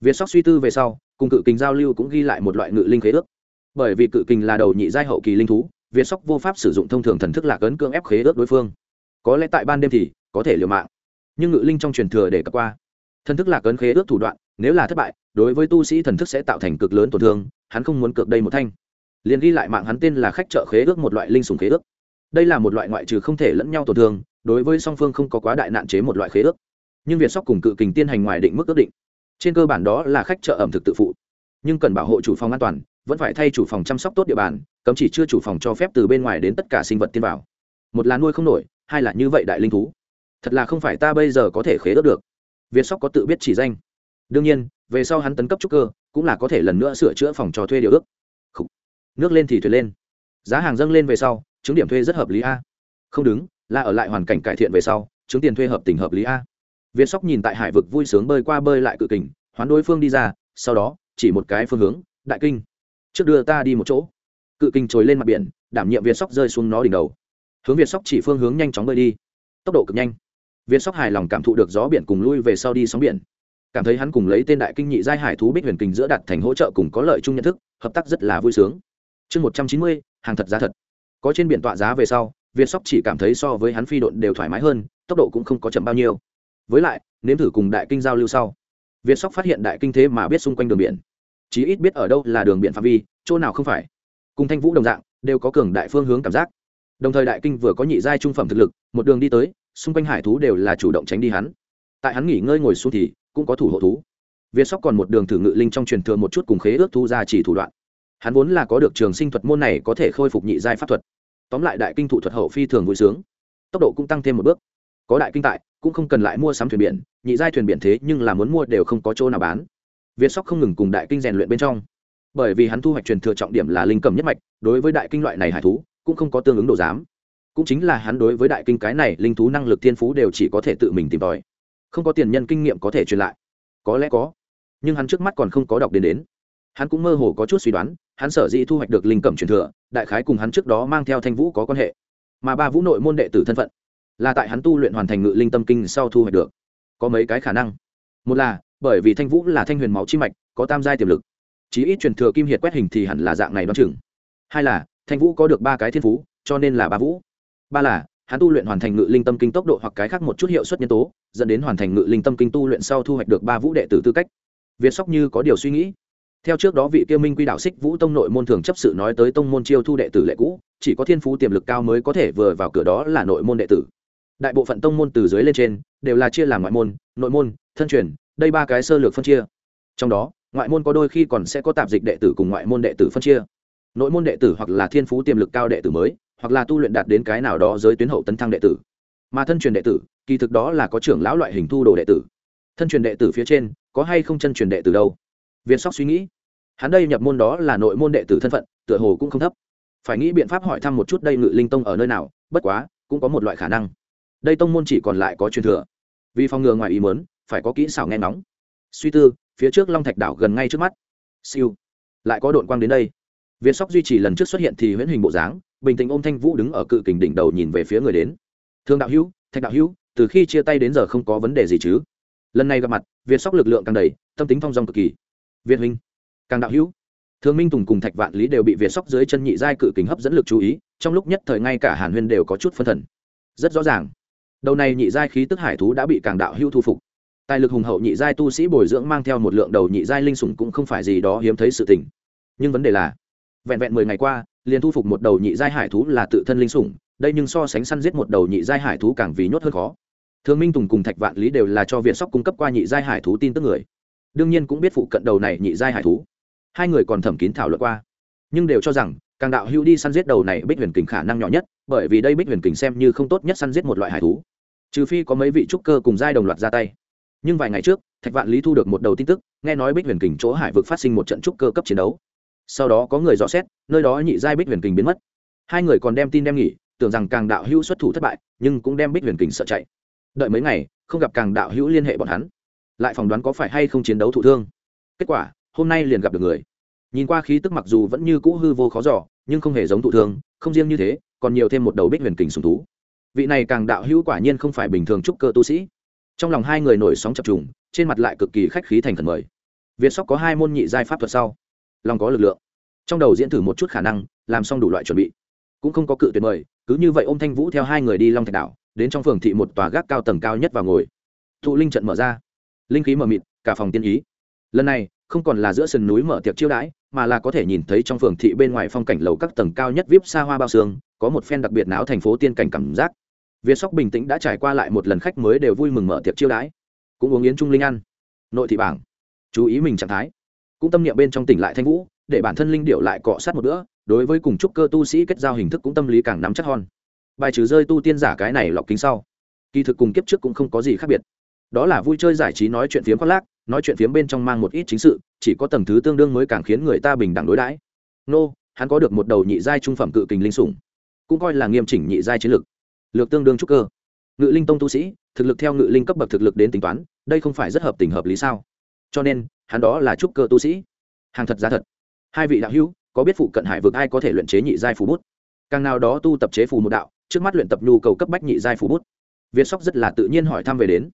Việt sóc suy tư về sau, cùng cự kình giao lưu cũng ghi lại một loại ngự linh khế ước. Bởi vì cự kình là đầu nhị giai hậu kỳ linh thú việt sóc vô pháp sử dụng thông thường thần thức lạc ấn cưỡng ép khế ước đối phương. Có lẽ tại ban đêm thì có thể liều mạng. Nhưng ngự linh trong truyền thừa để cập qua, thần thức lạc ấn khế ước thủ đoạn, nếu là thất bại, đối với tu sĩ thần thức sẽ tạo thành cực lớn tổn thương, hắn không muốn cược đây một thanh. Liền ghi lại mạng hắn tên là khách trợ khế ước một loại linh sùng khế ước. Đây là một loại ngoại trừ không thể lẫn nhau tổn thương, đối với song phương không có quá đại nạn chế một loại khế ước. Nhưng việt sóc cùng cự kình tiên hành ngoài định mức ước định. Trên cơ bản đó là khách trợ ẩm thực tự phụ. Nhưng cần bảo hộ chủ phòng an toàn, vẫn phải thay chủ phòng chăm sóc tốt địa bàn, cấm chỉ chưa chủ phòng cho phép từ bên ngoài đến tất cả sinh vật tiên vào. Một là nuôi không nổi, hai là như vậy đại linh thú thật là không phải ta bây giờ có thể khế ước được. Việt sóc có tự biết chỉ danh. Đương nhiên, về sau hắn tấn cấp trúc cơ, cũng là có thể lần nữa sửa chữa phòng cho thuê điều ước. Khủ. nước lên thì thuyền lên. Giá hàng dâng lên về sau chứng điểm thuê rất hợp lý a. Không đứng, là ở lại hoàn cảnh cải thiện về sau chứng tiền thuê hợp tình hợp lý a. Việt sóc nhìn tại hải vực vui sướng bơi qua bơi lại cự kình, hoán đối phương đi ra, sau đó, chỉ một cái phương hướng, đại kinh. Trước đưa ta đi một chỗ. Cự kinh trồi lên mặt biển, đảm nhiệm việt sóc rơi xuống nó đỉnh đầu. Hướng việt sóc chỉ phương hướng nhanh chóng bơi đi. Tốc độ cực nhanh việt sóc hài lòng cảm thụ được gió biển cùng lui về sau đi sóng biển. Cảm thấy hắn cùng lấy tên đại kinh nhị giai hải thú bích huyền kình giữa đạt thành hỗ trợ cùng có lợi chung nhận thức, hợp tác rất là vui sướng. Chương một trăm chín mươi, hàng thật giá thật. Có trên biển tọa giá về sau việt sóc chỉ cảm thấy so với hắn phi độn đều thoải mái hơn, tốc độ cũng không có chậm bao nhiêu. Với lại, nếm thử cùng đại kinh giao lưu sau việt sóc phát hiện đại kinh thế mà biết xung quanh đường biển. Chí ít biết ở đâu là đường biển phạm vi, chỗ nào không phải. Cùng thanh vũ đồng dạng, đều có cường đại phương hướng cảm giác. Đồng thời đại kinh vừa có nhị giai trung phẩm thực lực, một đường đi tới xung quanh hải thú đều là chủ động tránh đi hắn. Tại hắn nghỉ ngơi ngồi xuống thì cũng có thủ hộ thú. Việt sóc còn một đường thử ngự linh trong truyền thừa một chút cùng khế ước thu ra chỉ thủ đoạn. Hắn vốn là có được trường sinh thuật môn này có thể khôi phục nhị giai pháp thuật. Tóm lại đại kinh thụ thuật hậu phi thường vui sướng. Tốc độ cũng tăng thêm một bước. Có đại kinh tại, cũng không cần lại mua sắm thuyền biển. Nhị giai thuyền biển thế nhưng là muốn mua đều không có chỗ nào bán. Việt sóc không ngừng cùng đại kinh rèn luyện bên trong. Bởi vì hắn thu hoạch truyền thừa trọng điểm là linh cầm nhất mạch, đối với đại kinh loại này hải thú, cũng không có tương ứng đồ giám cũng chính là hắn đối với đại kinh cái này linh thú năng lực thiên phú đều chỉ có thể tự mình tìm tòi. Không có tiền nhân kinh nghiệm có thể truyền lại. Có lẽ có. Nhưng hắn trước mắt còn không có đọc đến đến. Hắn cũng mơ hồ có chút suy đoán, hắn sở dĩ thu hoạch được linh cẩm truyền thừa, đại khái cùng hắn trước đó mang theo thanh vũ có quan hệ. Mà ba vũ nội môn đệ tử thân phận, là tại hắn tu luyện hoàn thành ngự linh tâm kinh sau thu hoạch được. Có mấy cái khả năng. Một là, bởi vì thanh vũ là thanh huyền máu chi mạch, có tam giai tiềm lực. Chí ít truyền thừa kim hiệt quét hình thì hẳn là dạng này đoán chừng. Hai là, thanh vũ có được ba cái thiên phú, cho nên là ba vũ ba là, hắn tu luyện hoàn thành ngự linh tâm kinh tốc độ hoặc cái khác một chút hiệu suất nhân tố, dẫn đến hoàn thành ngự linh tâm kinh tu luyện sau thu hoạch được ba vũ đệ tử tư cách. Việt sóc như có điều suy nghĩ. Theo trước đó vị kia minh quy đạo xích vũ tông nội môn thường chấp sự nói tới tông môn chiêu thu đệ tử lệ cũ, chỉ có thiên phú tiềm lực cao mới có thể vừa vào cửa đó là nội môn đệ tử. Đại bộ phận tông môn từ dưới lên trên, đều là chia làm ngoại môn, nội môn, thân truyền, đây ba cái sơ lược phân chia. Trong đó, ngoại môn có đôi khi còn sẽ có tạp dịch đệ tử cùng ngoại môn đệ tử phân chia. Nội môn đệ tử hoặc là thiên phú tiềm lực cao đệ tử mới hoặc là tu luyện đạt đến cái nào đó giới tuyến hậu tấn thăng đệ tử. Mà thân truyền đệ tử, kỳ thực đó là có trưởng lão loại hình thu đồ đệ tử. Thân truyền đệ tử phía trên, có hay không chân truyền đệ tử đâu? Viên sóc suy nghĩ. Hắn đây nhập môn đó là nội môn đệ tử thân phận, tựa hồ cũng không thấp. Phải nghĩ biện pháp hỏi thăm một chút đây ngự linh tông ở nơi nào, bất quá, cũng có một loại khả năng. Đây tông môn chỉ còn lại có truyền thừa. Vì phòng ngừa ngoài ý mớn phải có kỹ xảo nghe nóng. suy tư, phía trước long thạch đảo gần ngay trước mắt. Siêu. Lại có đội quang đến đây. Viên sóc duy trì lần trước xuất hiện thì huyễn hình bộ dáng bình tĩnh ôm thanh vũ đứng ở cự kình đỉnh đầu nhìn về phía người đến. Thương đạo hữu, thạch đạo hữu, từ khi chia tay đến giờ không có vấn đề gì chứ? Lần này gặp mặt, việt sóc lực lượng càng đầy, tâm tính phong dong cực kỳ. Việt huynh, càng đạo hữu. Thương minh tùng cùng thạch vạn lý đều bị việt sóc dưới chân nhị giai cự kính hấp dẫn lực chú ý, trong lúc nhất thời ngay cả hàn huyên đều có chút phân thần. Rất rõ ràng, đầu này nhị giai khí tức hải thú đã bị càng đạo hữu thu phục. Tài lực hùng hậu nhị giai tu sĩ bồi dưỡng mang theo một lượng đầu nhị giai linh sủng cũng không phải gì đó hiếm thấy sự tình. Nhưng vấn đề là, vẹn vẹn mười ngày qua liền thu phục một đầu nhị giai hải thú là tự thân linh sủng, đây nhưng so sánh săn giết một đầu nhị giai hải thú càng vì nhốt hơn khó. Thường minh tùng cùng thạch vạn lý đều là cho viện sóc cung cấp qua nhị giai hải thú tin tức người. Đương nhiên cũng biết phụ cận đầu này nhị giai hải thú. Hai người còn thẩm kín thảo luận qua. Nhưng đều cho rằng, càng đạo hữu đi săn giết đầu này bích huyền kình khả năng nhỏ nhất, bởi vì đây bích huyền kình xem như không tốt nhất săn giết một loại hải thú. Trừ phi có mấy vị trúc cơ cùng giai đồng loạt ra tay. Nhưng vài ngày trước, thạch vạn lý thu được một đầu tin tức, nghe nói bích huyền kình chỗ hải vực phát sinh một trận trúc cơ cấp chiến đấu sau đó có người rõ xét, nơi đó nhị giai bích huyền kình biến mất. Hai người còn đem tin đem nghỉ, tưởng rằng càng đạo hữu xuất thủ thất bại, nhưng cũng đem bích huyền kình sợ chạy. Đợi mấy ngày, không gặp càng đạo hữu liên hệ bọn hắn. Lại phỏng đoán có phải hay không chiến đấu thụ thương. Kết quả, hôm nay liền gặp được người. Nhìn qua khí tức mặc dù vẫn như cũ hư vô khó giỏ nhưng không hề giống thụ thương, không riêng như thế, còn nhiều thêm một đầu bích huyền kình sùng thú. Vị này càng đạo hữu quả nhiên không phải bình thường trúc cơ tu sĩ. Trong lòng hai người nổi sóng chập trùng, trên mặt lại cực kỳ khách khí thành thần mời. Việt sóc có hai môn nhị giai pháp thuật sau lòng có lực lượng. Trong đầu diễn thử một chút khả năng, làm xong đủ loại chuẩn bị. Cũng không có cự tuyệt mời, cứ như vậy ô m thanh vũ theo hai người đi long thạch đảo, đến trong phường thị một tòa gác cao tầng cao nhất vào ngồi. Thụ linh trận mở ra. Linh khí mở mịt, cả phòng tiên ý. Lần này, không còn là giữa sườn núi mở tiệc chiêu đãi, mà là có thể nhìn thấy trong phường thị bên ngoài phong cảnh lầu các tầng cao nhất vip xa hoa bao xương, có một phen đặc biệt não thành phố tiên cảnh cảm giác. Việt sóc bình tĩnh đã trải qua lại một lần khách mới đều vui mừng mở tiệc chiêu đãi. Cũng uống yến trung linh ăn. Nội thị bảng. Chú ý mình trạng thái cũng tâm niệm bên trong tỉnh lại thanh vũ, để bản thân linh điệu lại cọ sát một bữa, đối với cùng trúc cơ tu sĩ kết giao hình thức cũng tâm lý càng nắm chắc hơn. Bài trừ rơi tu tiên giả cái này lọc kính sau, kỳ thực cùng kiếp trước cũng không có gì khác biệt. Đó là vui chơi giải trí nói chuyện phiếm khoác lác, nói chuyện phiếm bên trong mang một ít chính sự, chỉ có tầng thứ tương đương mới càng khiến người ta bình đẳng đối đãi. Nô, hắn có được một đầu nhị giai trung phẩm cự kình linh sủng, cũng coi là nghiêm chỉnh nhị giai chiến lược lược tương đương trúc cơ. Ngự linh tông tu sĩ, thực lực theo ngự linh cấp bậc thực lực đến tính toán, đây không phải rất hợp tình hợp lý sao? Cho nên, hắn đó là trúc cơ tu sĩ. Hàng thật giá thật. Hai vị đạo hữu, có biết phụ cận hải vực ai có thể luyện chế nhị giai phù bút? Càng nào đó tu tập chế phù một đạo, trước mắt luyện tập nhu cầu cấp bách nhị giai phù bút. Việt sóc rất là tự nhiên hỏi thăm về đến.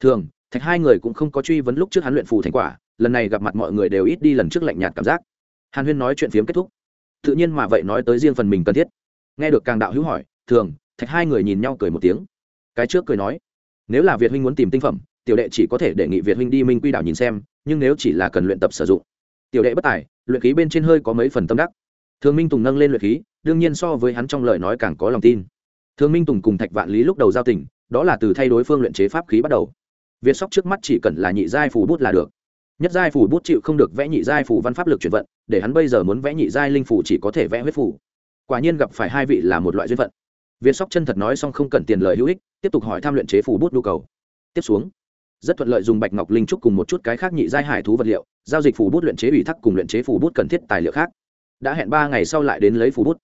Thường, thạch hai người cũng không có truy vấn lúc trước hắn luyện phù thành quả, lần này gặp mặt mọi người đều ít đi lần trước lạnh nhạt cảm giác. Hàn huyên nói chuyện phiếm kết thúc. Tự nhiên mà vậy nói tới riêng phần mình cần thiết. Nghe được càng đạo hữu hỏi, thường, thạch hai người nhìn nhau cười một tiếng. Cái trước cười nói, nếu là việt huynh muốn tìm tinh phẩm tiểu đệ chỉ có thể đề nghị việt huynh đi minh quy đảo nhìn xem, nhưng nếu chỉ là cần luyện tập sử dụng, tiểu đệ bất tài, luyện khí bên trên hơi có mấy phần tâm đắc. Thường minh tùng nâng lên luyện khí, đương nhiên so với hắn trong lời nói càng có lòng tin. Thường minh tùng cùng thạch vạn lý lúc đầu giao tình, đó là từ thay đối phương luyện chế pháp khí bắt đầu. Việt sóc trước mắt chỉ cần là nhị giai phù bút là được. Nhất giai phù bút chịu không được vẽ nhị giai phù văn pháp lực chuyển vận, để hắn bây giờ muốn vẽ nhị giai linh phù chỉ có thể vẽ huyết phù. Quả nhiên gặp phải hai vị là một loại duyên phận. Việt sóc chân thật nói xong không cần tiền lời hữu ích, tiếp tục hỏi tham luyện chế phù bút nhu cầu. Tiếp xuống rất thuận lợi dùng bạch ngọc linh trúc cùng một chút cái khác nhị giai hải thú vật liệu, giao dịch phủ bút luyện chế ủy thác cùng luyện chế phủ bút cần thiết tài liệu khác. Đã hẹn ba ngày sau lại đến lấy phủ bút.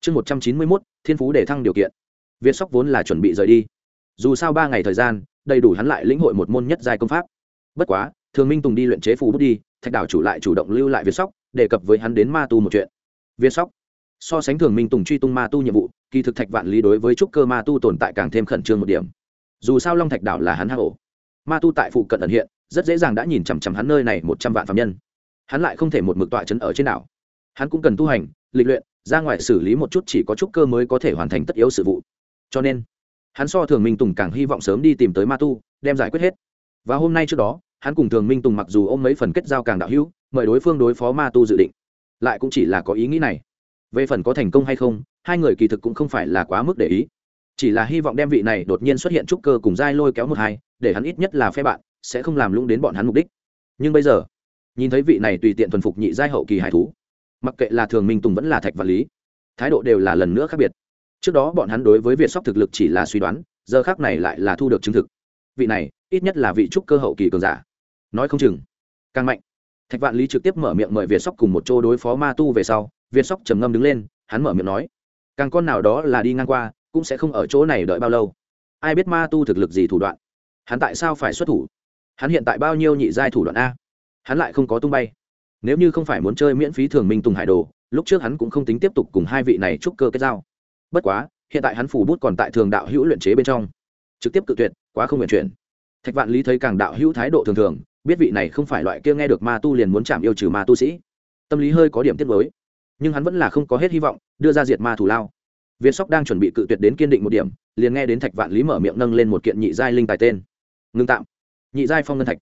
Chương một trăm chín mươi mốt, thiên phú để thăng điều kiện. Việt sóc vốn là chuẩn bị rời đi. Dù sao ba ngày thời gian, đầy đủ hắn lại lĩnh hội một môn nhất giai công pháp. Bất quá, thường minh tùng đi luyện chế phủ bút đi, thạch đảo chủ lại chủ động lưu lại việt sóc, đề cập với hắn đến ma tu một chuyện. Việt sóc, so sánh thường minh tùng truy tung ma tu nhiệm vụ, kỳ thực thạch vạn lý đối với trúc cơ ma tu tồn tại càng thêm khẩn trương một điểm. Dù sao long thạch đảo là hắn hạ ổ ma tu tại phụ cận ẩn hiện, rất dễ dàng đã nhìn chằm chằm hắn nơi này một trăm vạn phạm nhân. Hắn lại không thể một mực tọa chấn ở trên đảo. Hắn cũng cần tu hành, lịch luyện, ra ngoài xử lý một chút chỉ có chút cơ mới có thể hoàn thành tất yếu sự vụ. Cho nên, hắn so thường minh tùng càng hy vọng sớm đi tìm tới ma tu, đem giải quyết hết. Và hôm nay trước đó, hắn cùng thường minh tùng mặc dù ôm mấy phần kết giao càng đạo hữu, mời đối phương đối phó ma tu dự định. Lại cũng chỉ là có ý nghĩ này. Về phần có thành công hay không, hai người kỳ thực cũng không phải là quá mức để ý chỉ là hy vọng đem vị này đột nhiên xuất hiện trúc cơ cùng giai lôi kéo một hai, để hắn ít nhất là phe bạn, sẽ không làm lung đến bọn hắn mục đích. Nhưng bây giờ, nhìn thấy vị này tùy tiện thuần phục nhị giai hậu kỳ hải thú, mặc kệ là thường minh tùng vẫn là thạch vật lý, thái độ đều là lần nữa khác biệt. Trước đó bọn hắn đối với Việt sóc thực lực chỉ là suy đoán, giờ khác này lại là thu được chứng thực. Vị này, ít nhất là vị trúc cơ hậu kỳ cường giả. Nói không chừng, càng mạnh. Thạch vạn lý trực tiếp mở miệng mời việt sóc cùng một chỗ đối phó ma tu về sau, việt sóc trầm ngâm đứng lên, hắn mở miệng nói, càng con nào đó là đi ngang qua cũng sẽ không ở chỗ này đợi bao lâu. Ai biết ma tu thực lực gì thủ đoạn? Hắn tại sao phải xuất thủ? Hắn hiện tại bao nhiêu nhị giai thủ đoạn a? Hắn lại không có tung bay. Nếu như không phải muốn chơi miễn phí thường minh tùng hải đồ, lúc trước hắn cũng không tính tiếp tục cùng hai vị này chúc cơ kết giao. Bất quá, hiện tại hắn phủ bút còn tại thường đạo hữu luyện chế bên trong. Trực tiếp cự tuyệt, quá không nguyện chuyển. Thạch vạn lý thấy càng đạo hữu thái độ thường thường, biết vị này không phải loại kia nghe được ma tu liền muốn chạm yêu trừ ma tu sĩ. Tâm lý hơi có điểm tiết mới nhưng hắn vẫn là không có hết hy vọng, đưa ra diệt ma thủ lao việt sóc đang chuẩn bị cự tuyệt đến kiên định một điểm, liền nghe đến thạch vạn lý mở miệng nâng lên một kiện nhị giai linh tài tên. Ngưng tạm. Nhị giai phong ngân thạch.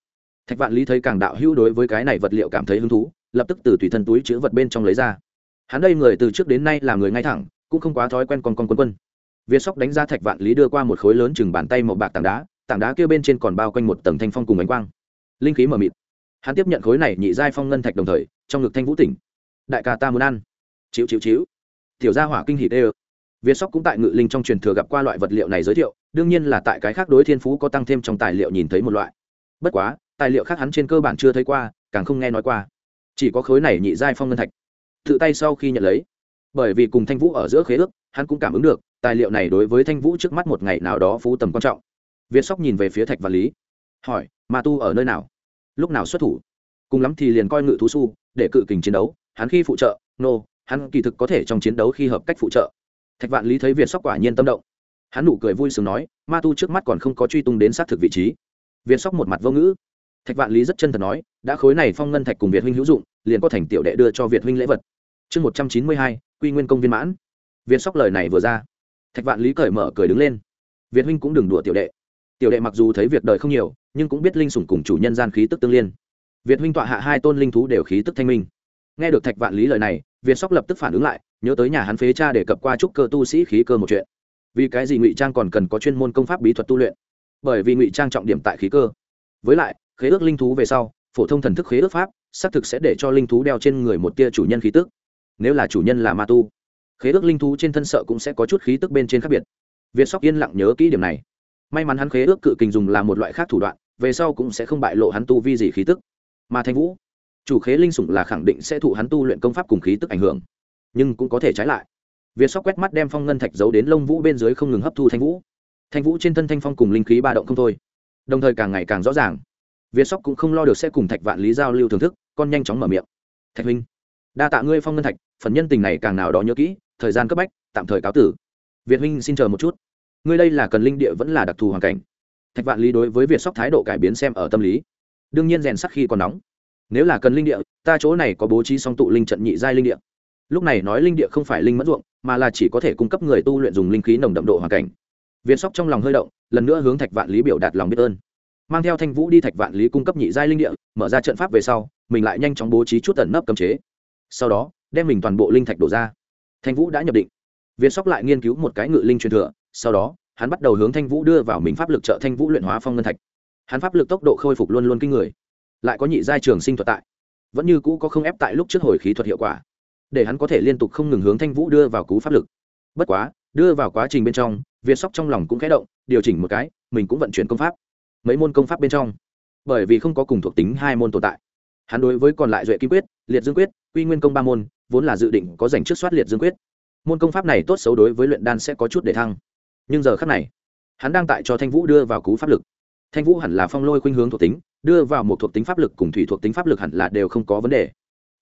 Thạch vạn lý thấy càng đạo hữu đối với cái này vật liệu cảm thấy hứng thú, lập tức từ tùy thân túi chứa vật bên trong lấy ra. Hắn đây người từ trước đến nay là người ngay thẳng, cũng không quá thói quen con con quân quân. Việt sóc đánh ra thạch vạn lý đưa qua một khối lớn chừng bàn tay một bạc tảng đá tảng đá kia bên trên còn bao quanh một tầng thanh phong cùng ánh quang. Linh khí mờ mịt. Hắn tiếp nhận khối này nhị giai phong ngân thạch đồng thời, trong ngực thanh vũ tỉnh. Đại ca ta muốn ăn. Chíu chíu chíu. tiểu gia hỏa kinh hỉ tê việt sóc cũng tại ngự linh trong truyền thừa gặp qua loại vật liệu này giới thiệu đương nhiên là tại cái khác đối thiên phú có tăng thêm trong tài liệu nhìn thấy một loại. Bất quá tài liệu khác hắn trên cơ bản chưa thấy qua càng không nghe nói qua. Chỉ có khối này nhị giai phong ngân thạch. Tự tay sau khi nhận lấy. Bởi vì cùng thanh vũ ở giữa khế ước hắn cũng cảm ứng được tài liệu này đối với thanh vũ trước mắt một ngày nào đó phú tầm quan trọng. Việt sóc nhìn về phía thạch và lý hỏi ma tu ở nơi nào? Lúc nào xuất thủ? Cùng lắm thì liền coi ngự thú su để cự kình chiến đấu hắn khi phụ trợ nô、no, hắn kỳ thực có thể trong chiến đấu khi hợp cách phụ trợ thạch vạn lý thấy việt sóc quả nhiên tâm động. Hắn nụ cười vui sướng nói, ma tu trước mắt còn không có truy tung đến xác thực vị trí. Việt sóc một mặt vô ngữ. Thạch vạn lý rất chân thật nói, đã khối này phong ngân thạch cùng việt huynh hữu dụng, liền có thành tiểu đệ đưa cho việt huynh lễ vật. Chương một trăm chín mươi hai, quy nguyên công viên mãn. Việt sóc lời này vừa ra. Thạch vạn lý cởi mở cười đứng lên. Việt huynh cũng đừng đùa tiểu đệ. Tiểu đệ mặc dù thấy việc đời không nhiều, nhưng cũng biết linh sủng cùng chủ nhân gian khí tức tương liên. Việt huynh tọa hạ hai tôn linh thú đều khí tức thanh minh. Nghe được thạch vạn lý lời này, việt sóc lập tức phản ứng lại nhớ tới nhà hắn phế cha để cập qua trúc cơ tu sĩ khí cơ một chuyện. Vì cái gì ngụy trang còn cần có chuyên môn công pháp bí thuật tu luyện? Bởi vì ngụy trang trọng điểm tại khí cơ. Với lại, khế ước linh thú về sau, phổ thông thần thức khế ước pháp, xác thực sẽ để cho linh thú đeo trên người một tia chủ nhân khí tức. Nếu là chủ nhân là ma tu, khế ước linh thú trên thân sợ cũng sẽ có chút khí tức bên trên khác biệt. Việt sóc yên lặng nhớ kỹ điểm này. May mắn hắn khế ước cự kình dùng là một loại khác thủ đoạn, về sau cũng sẽ không bại lộ hắn tu vi gì khí tức. Mà thanh vũ, chủ khế linh sủng là khẳng định sẽ thụ hắn tu luyện công pháp cùng khí tức ảnh hưởng nhưng cũng có thể trái lại. Việt sóc quét mắt đem phong ngân thạch giấu đến lông vũ bên dưới không ngừng hấp thu thanh vũ. Thanh vũ trên thân thanh phong cùng linh khí ba động không thôi. Đồng thời càng ngày càng rõ ràng. Việt sóc cũng không lo được sẽ cùng thạch vạn lý giao lưu thưởng thức, con nhanh chóng mở miệng. Thạch huynh, đa tạ ngươi phong ngân thạch, phần nhân tình này càng nào đó nhớ kỹ, thời gian cấp bách, tạm thời cáo tử. Việt huynh xin chờ một chút. Ngươi đây là cần linh địa vẫn là đặc thù hoàn cảnh. Thạch vạn lý đối với việt sóc thái độ cải biến xem ở tâm lý. Đương nhiên rèn sắc khi còn nóng. Nếu là cần linh địa, ta chỗ này có bố trí song tụ linh trận nhị giai linh địa lúc này nói linh địa không phải linh mất ruộng, mà là chỉ có thể cung cấp người tu luyện dùng linh khí nồng đậm độ hoàn cảnh. Viên sóc trong lòng hơi động, lần nữa hướng thạch vạn lý biểu đạt lòng biết ơn. Mang theo thanh vũ đi thạch vạn lý cung cấp nhị giai linh địa, mở ra trận pháp về sau, mình lại nhanh chóng bố trí chút tẩn nấp cấm chế. Sau đó, đem mình toàn bộ linh thạch đổ ra. Thanh vũ đã nhập định. Viên sóc lại nghiên cứu một cái ngự linh truyền thừa, sau đó, hắn bắt đầu hướng thanh vũ đưa vào mình pháp lực trợ thanh vũ luyện hóa phong ngân thạch. Hắn pháp lực tốc độ khôi phục luôn luôn kinh người. Lại có nhị giai trường sinh thuật tại. Vẫn như cũ có không ép tại lúc trước hồi khí thuật hiệu quả để hắn có thể liên tục không ngừng hướng thanh vũ đưa vào cú pháp lực. Bất quá, đưa vào quá trình bên trong, việt sóc trong lòng cũng khẽ động, điều chỉnh một cái, mình cũng vận chuyển công pháp. Mấy môn công pháp bên trong. Bởi vì không có cùng thuộc tính hai môn tồn tại. Hắn đối với còn lại duệ kim quyết, liệt dương quyết, quy nguyên công ba môn, vốn là dự định có dành trước soát liệt dương quyết. Môn công pháp này tốt xấu đối với luyện đan sẽ có chút để thăng. Nhưng giờ khác này, hắn đang tại cho thanh vũ đưa vào cú pháp lực. Thanh vũ hẳn là phong lôi khuynh hướng thuộc tính, đưa vào một thuộc tính pháp lực cùng thủy thuộc tính pháp lực hẳn là đều không có vấn đề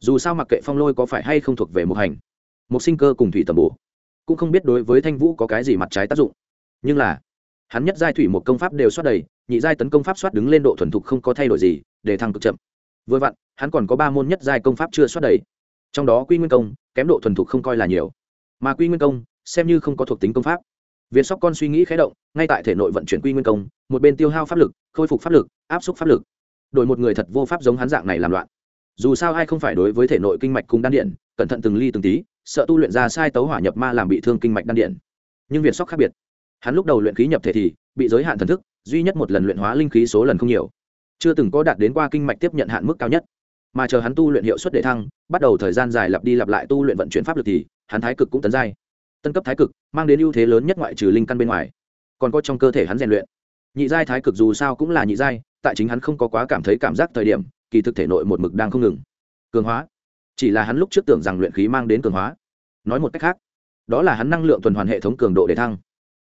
dù sao mặc kệ phong lôi có phải hay không thuộc về một hành một sinh cơ cùng thủy tầm bổ, cũng không biết đối với thanh vũ có cái gì mặt trái tác dụng. Nhưng là, hắn nhất giai thủy một công pháp đều soát đầy, nhị giai tấn công pháp soát đứng lên độ thuần thục không có thay đổi gì, để thăng cực chậm. Vừa vặn, hắn còn có ba môn nhất giai công pháp chưa soát đầy. Trong đó quy nguyên công, kém độ thuần thục không coi là nhiều. Mà quy nguyên công, xem như không có thuộc tính công pháp. Việt sóc con suy nghĩ khé động, ngay tại thể nội vận chuyển quy nguyên công, một bên tiêu hao pháp lực, khôi phục pháp lực, áp suất pháp lực. Đổi một người thật vô pháp giống hắn dạng này làm loạn dù sao ai không phải đối với thể nội kinh mạch cung đan điện, cẩn thận từng ly từng tí, sợ tu luyện ra sai tấu hỏa nhập ma làm bị thương kinh mạch đan điện. Nhưng việt sóc khác biệt. Hắn lúc đầu luyện khí nhập thể thì bị giới hạn thần thức, duy nhất một lần luyện hóa linh khí số lần không nhiều. Chưa từng có đạt đến qua kinh mạch tiếp nhận hạn mức cao nhất. Mà chờ hắn tu luyện hiệu suất để thăng, bắt đầu thời gian dài lặp đi lặp lại tu luyện vận chuyển pháp lực thì hắn thái cực cũng tấn giai. Tân cấp thái cực, mang đến ưu thế lớn nhất ngoại trừ linh căn bên ngoài. Còn có trong cơ thể hắn rèn luyện. Nhị giai thái cực dù sao cũng là nhị giai, tại chính hắn không có quá cảm thấy cảm giác thời điểm kỳ thực thể nội một mực đang không ngừng. Cường hóa. Chỉ là hắn lúc trước tưởng rằng luyện khí mang đến cường hóa. Nói một cách khác, đó là hắn năng lượng tuần hoàn hệ thống cường độ để thăng.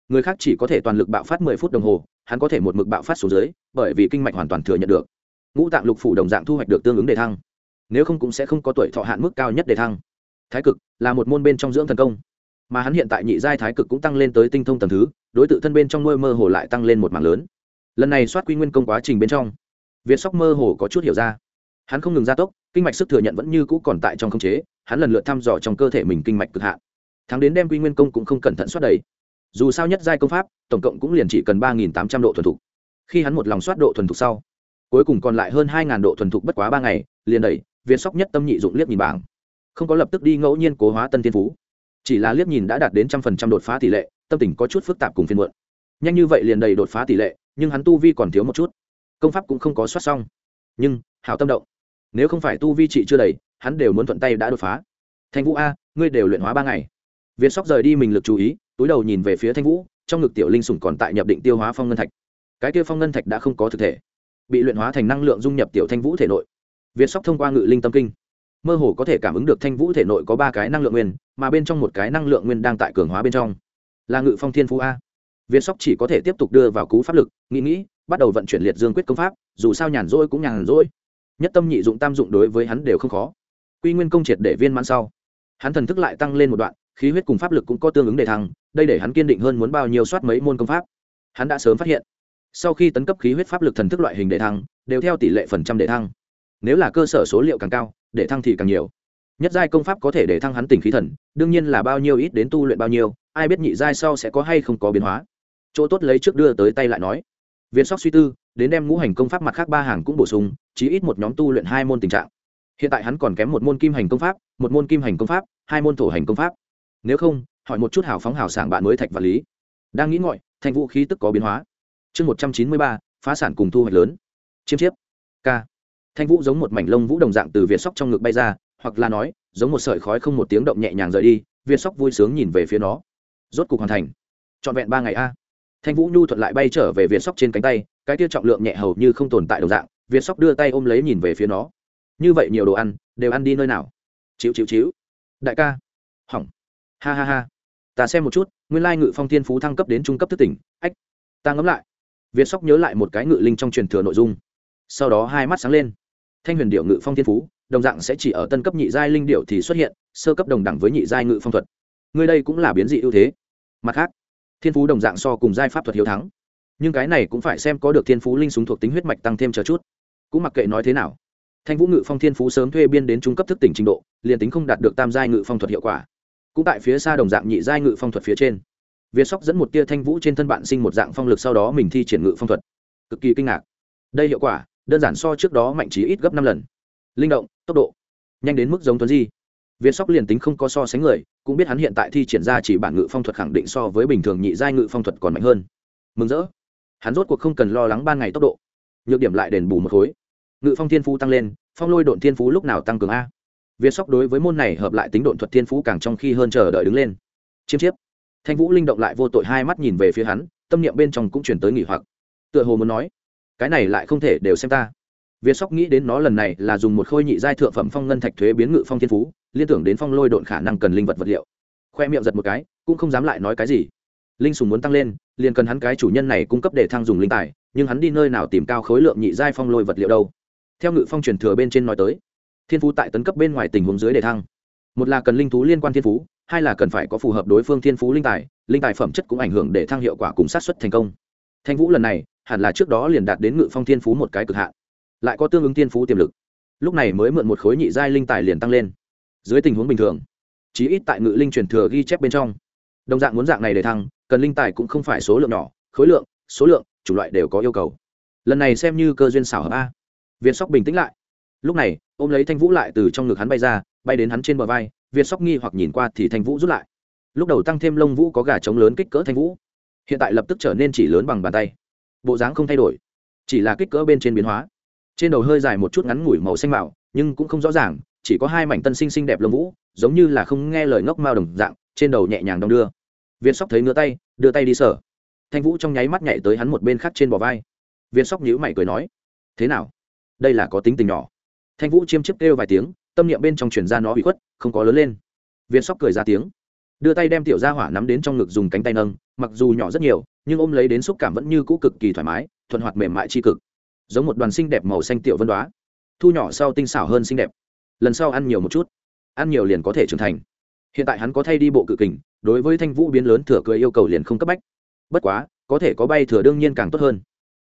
Người khác chỉ có thể toàn lực bạo phát mười phút đồng hồ, hắn có thể một mực bạo phát xuống dưới, bởi vì kinh mạch hoàn toàn thừa nhận được. Ngũ tạng lục phủ đồng dạng thu hoạch được tương ứng đề thăng. Nếu không cũng sẽ không có tuổi thọ hạn mức cao nhất đề thăng. Thái cực là một môn bên trong dưỡng thần công. Mà hắn hiện tại nhị giai thái cực cũng tăng lên tới tinh thông tầng thứ, đối tượng thân bên trong nuôi mơ hồ lại tăng lên một mảng lớn. Lần này soát quy nguyên công quá trình bên trong việt sóc mơ hồ có chút hiểu ra. Hắn không ngừng gia tốc, kinh mạch sức thừa nhận vẫn như cũ còn tại trong khống chế, hắn lần lượt thăm dò trong cơ thể mình kinh mạch cực hạn. Thắng đến đem quy nguyên công cũng không cẩn thận soát đầy. Dù sao nhất giai công pháp, tổng cộng cũng liền chỉ cần ba nghìn tám trăm độ thuần thục. Khi hắn một lòng soát độ thuần thục sau, cuối cùng còn lại hơn hai ngàn độ thuần thục bất quá ba ngày, liền đẩy, việt sóc nhất tâm nhị dụng liếc nhìn bảng. Không có lập tức đi ngẫu nhiên cố hóa tân thiên phú. Chỉ là liếc nhìn đã đạt đến trăm phần trăm đột phá tỷ lệ, tâm tình có chút phức tạp cùng phiên muộn. Nhanh như vậy liền đầy đột phá tỷ lệ, nhưng hắn tu vi còn thiếu một chút công pháp cũng không có soát xong. Nhưng, hảo tâm động. Nếu không phải tu vi trị chưa đầy, hắn đều muốn thuận tay đã đột phá. Thanh vũ a, ngươi đều luyện hóa ba ngày. Việt sóc rời đi mình lực chú ý, túi đầu nhìn về phía thanh vũ, trong ngực tiểu linh sủng còn tại nhập định tiêu hóa phong ngân thạch. Cái kia phong ngân thạch đã không có thực thể. Bị luyện hóa thành năng lượng dung nhập tiểu thanh vũ thể nội. Việt sóc thông qua ngự linh tâm kinh, mơ hồ có thể cảm ứng được thanh vũ thể nội có ba cái năng lượng nguyên, mà bên trong một cái năng lượng nguyên đang tại cường hóa bên trong. Là ngự phong thiên phú a. Việt sóc chỉ có thể tiếp tục đưa vào cú pháp lực, nghĩ nghĩ bắt đầu vận chuyển liệt dương quyết công pháp, dù sao nhàn rỗi cũng nhàn rỗi. Nhất tâm nhị dụng tam dụng đối với hắn đều không khó. Quy nguyên công triệt để viên mãn sau, hắn thần thức lại tăng lên một đoạn, khí huyết cùng pháp lực cũng có tương ứng đề thăng, đây để hắn kiên định hơn muốn bao nhiêu soát mấy môn công pháp. Hắn đã sớm phát hiện, sau khi tấn cấp khí huyết pháp lực thần thức loại hình đề thăng, đều theo tỷ lệ phần trăm đề thăng. Nếu là cơ sở số liệu càng cao, để thăng thì càng nhiều. Nhất giai công pháp có thể để thăng hắn tỉnh khí thần, đương nhiên là bao nhiêu ít đến tu luyện bao nhiêu, ai biết nhị giai sau sẽ có hay không có biến hóa. Chỗ tốt lấy trước đưa tới tay lại nói viên sóc suy tư, đến đem ngũ hành công pháp mặt khác ba hàng cũng bổ sung, chí ít một nhóm tu luyện hai môn tình trạng. Hiện tại hắn còn kém một môn kim hành công pháp, một môn kim hành công pháp, hai môn thổ hành công pháp. Nếu không, hỏi một chút hào phóng hào sảng bạn mới thạch và lý. Đang nghĩ ngọi thành vũ khí tức có biến hóa. Chương một trăm chín mươi ba, phá sản cùng thu hoạch lớn. Chiêm chiếp. K. Thanh vũ giống một mảnh lông vũ đồng dạng từ việt sóc trong ngực bay ra, hoặc là nói, giống một sợi khói không một tiếng động nhẹ nhàng rời đi việt sóc vui sướng nhìn về phía nó. Rốt cục hoàn thành. Trọn vẹn ba ngày a thanh vũ nhu thuận lại bay trở về việt sóc trên cánh tay, cái tiêu trọng lượng nhẹ hầu như không tồn tại đồng dạng việt sóc đưa tay ôm lấy nhìn về phía nó. Như vậy nhiều đồ ăn, đều ăn đi nơi nào? Chịu chịu chịu đại ca. Hỏng. Ha ha ha. Ta xem một chút, nguyên lai ngự phong thiên phú thăng cấp đến trung cấp thức tỉnh. Ách. Ta ngẫm lại. Việt sóc nhớ lại một cái ngự linh trong truyền thừa nội dung. Sau đó hai mắt sáng lên. Thanh huyền điệu ngự phong thiên phú, đồng dạng sẽ chỉ ở tân cấp nhị giai linh điệu thì xuất hiện, sơ cấp đồng đẳng với nhị giai ngự phong thuật. Người đây cũng là biến dị ưu thế. Mặt khác thiên phú đồng dạng so cùng giai pháp thuật hiếu thắng. Nhưng cái này cũng phải xem có được thiên phú linh súng thuộc tính huyết mạch tăng thêm chờ chút. Cũng mặc kệ nói thế nào, thanh vũ ngự phong thiên phú sớm thuê biên đến trung cấp thức tỉnh trình độ, liền tính không đạt được tam giai ngự phong thuật hiệu quả, cũng tại phía xa đồng dạng nhị giai ngự phong thuật phía trên. Việt sóc dẫn một tia thanh vũ trên thân bạn sinh một dạng phong lực sau đó mình thi triển ngự phong thuật. Cực kỳ kinh ngạc. Đây hiệu quả, đơn giản so trước đó mạnh trí ít gấp năm lần. Linh động, tốc độ, nhanh đến mức giống tuấn di việt sóc liền tính không có so sánh người, cũng biết hắn hiện tại thi triển ra chỉ bản ngự phong thuật khẳng định so với bình thường nhị giai ngự phong thuật còn mạnh hơn. Mừng rỡ. Hắn rốt cuộc không cần lo lắng ban ngày tốc độ. Nhược điểm lại đền bù một khối. Ngự phong thiên phú tăng lên, phong lôi độn thiên phú lúc nào tăng cường a? Việt sóc đối với môn này hợp lại tính độn thuật thiên phú càng trong khi hơn chờ đợi đứng lên. Chiêm chiếp. Thanh vũ linh động lại vô tội hai mắt nhìn về phía hắn, tâm niệm bên trong cũng chuyển tới nghỉ hoặc. Tựa hồ muốn nói, cái này lại không thể đều xem ta. Việt sóc nghĩ đến nó lần này là dùng một khôi nhị giai thượng phẩm phong ngân thạch thuế biến ngự phong thiên phú liên tưởng đến phong lôi độn khả năng cần linh vật vật liệu. Khoe miệng giật một cái, cũng không dám lại nói cái gì. Linh sùng muốn tăng lên, liền cần hắn cái chủ nhân này cung cấp để thăng dùng linh tài, nhưng hắn đi nơi nào tìm cao khối lượng nhị giai phong lôi vật liệu đâu? Theo ngự phong truyền thừa bên trên nói tới, thiên phú tại tấn cấp bên ngoài tình huống dưới để thăng. Một là cần linh thú liên quan thiên phú, hai là cần phải có phù hợp đối phương thiên phú linh tài linh tài phẩm chất cũng ảnh hưởng để thăng hiệu quả cùng sát xuất thành công. Thanh vũ lần này, hẳn là trước đó liền đạt đến ngự phong thiên phú một cái cực hạn, lại có tương ứng thiên phú tiềm lực. Lúc này mới mượn một khối nhị giai linh tài liền tăng lên dưới tình huống bình thường. Chí ít tại ngự linh truyền thừa ghi chép bên trong. Đồng dạng muốn dạng này để thăng, cần linh tài cũng không phải số lượng nhỏ, khối lượng, số lượng, chủng loại đều có yêu cầu. Lần này xem như cơ duyên xảo hợp a. Việt sóc bình tĩnh lại. Lúc này, ôm lấy thanh vũ lại từ trong ngực hắn bay ra, bay đến hắn trên bờ vai, việt sóc nghi hoặc nhìn qua thì thanh vũ rút lại. Lúc đầu tăng thêm lông vũ có gà trống lớn kích cỡ thanh vũ. Hiện tại lập tức trở nên chỉ lớn bằng bàn tay. Bộ dáng không thay đổi, chỉ là kích cỡ bên trên biến hóa. Trên đầu hơi dài một chút ngắn ngủi màu xanh mạo, nhưng cũng không rõ ràng chỉ có hai mảnh tân sinh xinh đẹp lông vũ, giống như là không nghe lời ngốc mao đồng dạng, trên đầu nhẹ nhàng đong đưa. Viên sóc thấy ngứa tay, đưa tay đi sở thanh vũ trong nháy mắt nhảy tới hắn một bên khác trên bò vai. Viên sóc nhíu mày cười nói, thế nào? Đây là có tính tình nhỏ. Thanh vũ chiêm chiếp kêu vài tiếng, tâm niệm bên trong chuyển ra nó bị khuất, không có lớn lên. Viên sóc cười ra tiếng, đưa tay đem tiểu gia hỏa nắm đến trong ngực dùng cánh tay nâng, mặc dù nhỏ rất nhiều, nhưng ôm lấy đến xúc cảm vẫn như cũ cực kỳ thoải mái, thuận hoạt mềm mại c cực. Giống một đoàn xinh đẹp màu xanh tiểu vân đoá, thu nhỏ sau tinh xảo hơn xinh đẹp lần sau ăn nhiều một chút, ăn nhiều liền có thể trưởng thành. Hiện tại hắn có thay đi bộ cự kình, đối với thanh vũ biến lớn thừa cưới yêu cầu liền không cấp bách. Bất quá, có thể có bay thừa đương nhiên càng tốt hơn.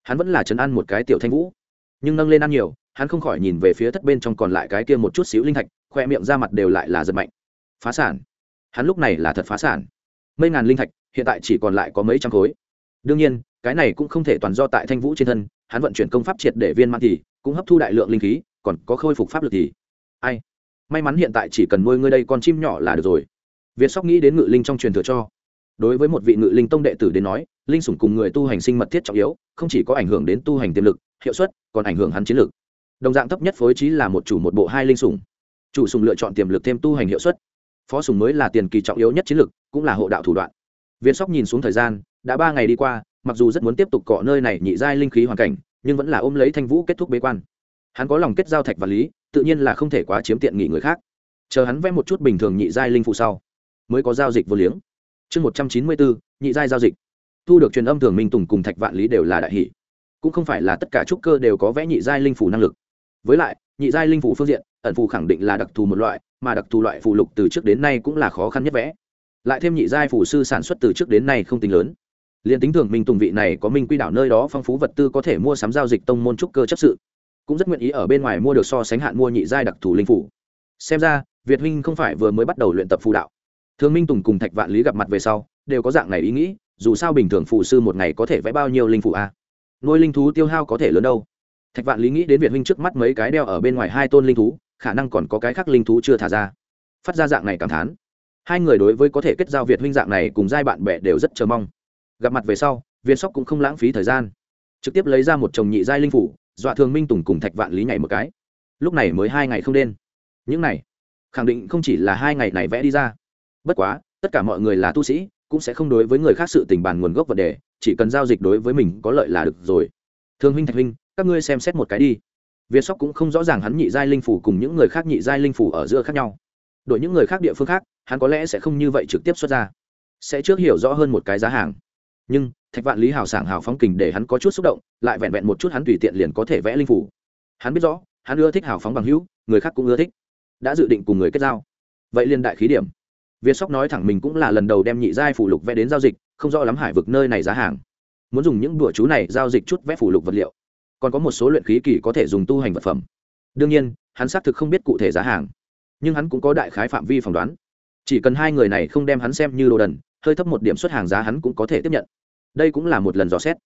Hắn vẫn là chấn ăn một cái tiểu thanh vũ. Nhưng nâng lên ăn nhiều, hắn không khỏi nhìn về phía thất bên trong còn lại cái kia một chút xíu linh thạch, khoe miệng ra mặt đều lại là giật mạnh. Phá sản. Hắn lúc này là thật phá sản. Mấy ngàn linh thạch, hiện tại chỉ còn lại có mấy trăm khối. Đương nhiên, cái này cũng không thể toàn do tại thanh vũ trên thân, hắn vận chuyển công pháp triệt để viên mãn thì, cũng hấp thu đại lượng linh khí, còn có khôi phục pháp lực thì ai? May mắn hiện tại chỉ cần nuôi ngươi đây con chim nhỏ là được rồi. Việt sóc nghĩ đến ngự linh trong truyền thừa cho. Đối với một vị ngự linh tông đệ tử đến nói, linh sủng cùng người tu hành sinh mật thiết trọng yếu, không chỉ có ảnh hưởng đến tu hành tiềm lực, hiệu suất, còn ảnh hưởng hắn chiến lược đồng dạng thấp nhất phối trí là một chủ một bộ hai linh sủng. Chủ sùng lựa chọn tiềm lực thêm tu hành hiệu suất. Phó sùng mới là tiền kỳ trọng yếu nhất chiến lược cũng là hộ đạo thủ đoạn. Viên sóc nhìn xuống thời gian, đã ba ngày đi qua, mặc dù rất muốn tiếp tục cọ nơi này nhị giai linh khí hoàn cảnh, nhưng vẫn là ôm lấy thanh vũ kết thúc bế quan hắn có lòng kết giao thạch và lý, tự nhiên là không thể quá chiếm tiện nghỉ người khác. Chờ hắn vẽ một chút bình thường nhị giai linh phụ sau, mới có giao dịch vô liếng. Chương một trăm chín mươi bốn nhị giai giao dịch. Thu được truyền âm thường minh tùng cùng thạch vạn lý đều là đại hỷ. Cũng không phải là tất cả trúc cơ đều có vẽ nhị giai linh phủ năng lực. Với lại, nhị giai linh phủ phương diện, ẩn phù khẳng định là đặc thù một loại, mà đặc thù loại phù lục từ trước đến nay cũng là khó khăn nhất vẽ. Lại thêm nhị giai phủ sư sản xuất từ trước đến nay không tính lớn. Liền tính thường minh tùng vị này có minh quy đảo nơi đó phong phú vật tư có thể mua sắm giao dịch tông môn trúc cơ chấp sự cũng rất nguyện ý ở bên ngoài mua được so sánh hạn mua nhị giai đặc thù linh phủ. Xem ra, việt huynh không phải vừa mới bắt đầu luyện tập phù đạo. Thường minh tùng cùng thạch vạn lý gặp mặt về sau, đều có dạng này ý nghĩ, dù sao bình thường phù sư một ngày có thể vẽ bao nhiêu linh phủ a? Nuôi linh thú tiêu hao có thể lớn đâu? Thạch vạn lý nghĩ đến việt huynh trước mắt mấy cái đeo ở bên ngoài hai tôn linh thú, khả năng còn có cái khác linh thú chưa thả ra. Phát ra dạng này cảm thán. Hai người đối với có thể kết giao việt huynh dạng này cùng giai bạn bè đều rất chờ mong. Gặp mặt về sau, viên sóc cũng không lãng phí thời gian. Trực tiếp lấy ra một chồng nhị giai linh phủ dọa thường minh tùng cùng thạch vạn lý nhảy một cái. Lúc này mới hai ngày không đen. Những này, khẳng định không chỉ là hai ngày này vẽ đi ra. Bất quá, tất cả mọi người là tu sĩ, cũng sẽ không đối với người khác sự tình bàn nguồn gốc vấn đề, chỉ cần giao dịch đối với mình có lợi là được rồi. Thương huynh thạch huynh các ngươi xem xét một cái đi. Việt sóc cũng không rõ ràng hắn nhị giai linh phủ cùng những người khác nhị giai linh phủ ở giữa khác nhau. Đổi những người khác địa phương khác, hắn có lẽ sẽ không như vậy trực tiếp xuất ra. Sẽ trước hiểu rõ hơn một cái giá hàng. Nhưng thạch vạn lý hào sảng hào phóng kình để hắn có chút xúc động, lại vẹn vẹn một chút hắn tùy tiện liền có thể vẽ linh phủ. Hắn biết rõ, hắn ưa thích hào phóng bằng hữu, người khác cũng ưa thích. Đã dự định cùng người kết giao. Vậy liên đại khí điểm. Việt sóc nói thẳng mình cũng là lần đầu đem nhị giai phủ lục vẽ đến giao dịch, không rõ lắm hải vực nơi này giá hàng. Muốn dùng những đùa chú này giao dịch chút vẽ phủ lục vật liệu. Còn có một số luyện khí kỳ có thể dùng tu hành vật phẩm. Đương nhiên, hắn xác thực không biết cụ thể giá hàng. Nhưng hắn cũng có đại khái phạm vi phỏng đoán. Chỉ cần hai người này không đem hắn xem như đồ đần, hơi thấp một điểm xuất hàng giá hắn cũng có thể tiếp nhận đây cũng là một lần dò xét.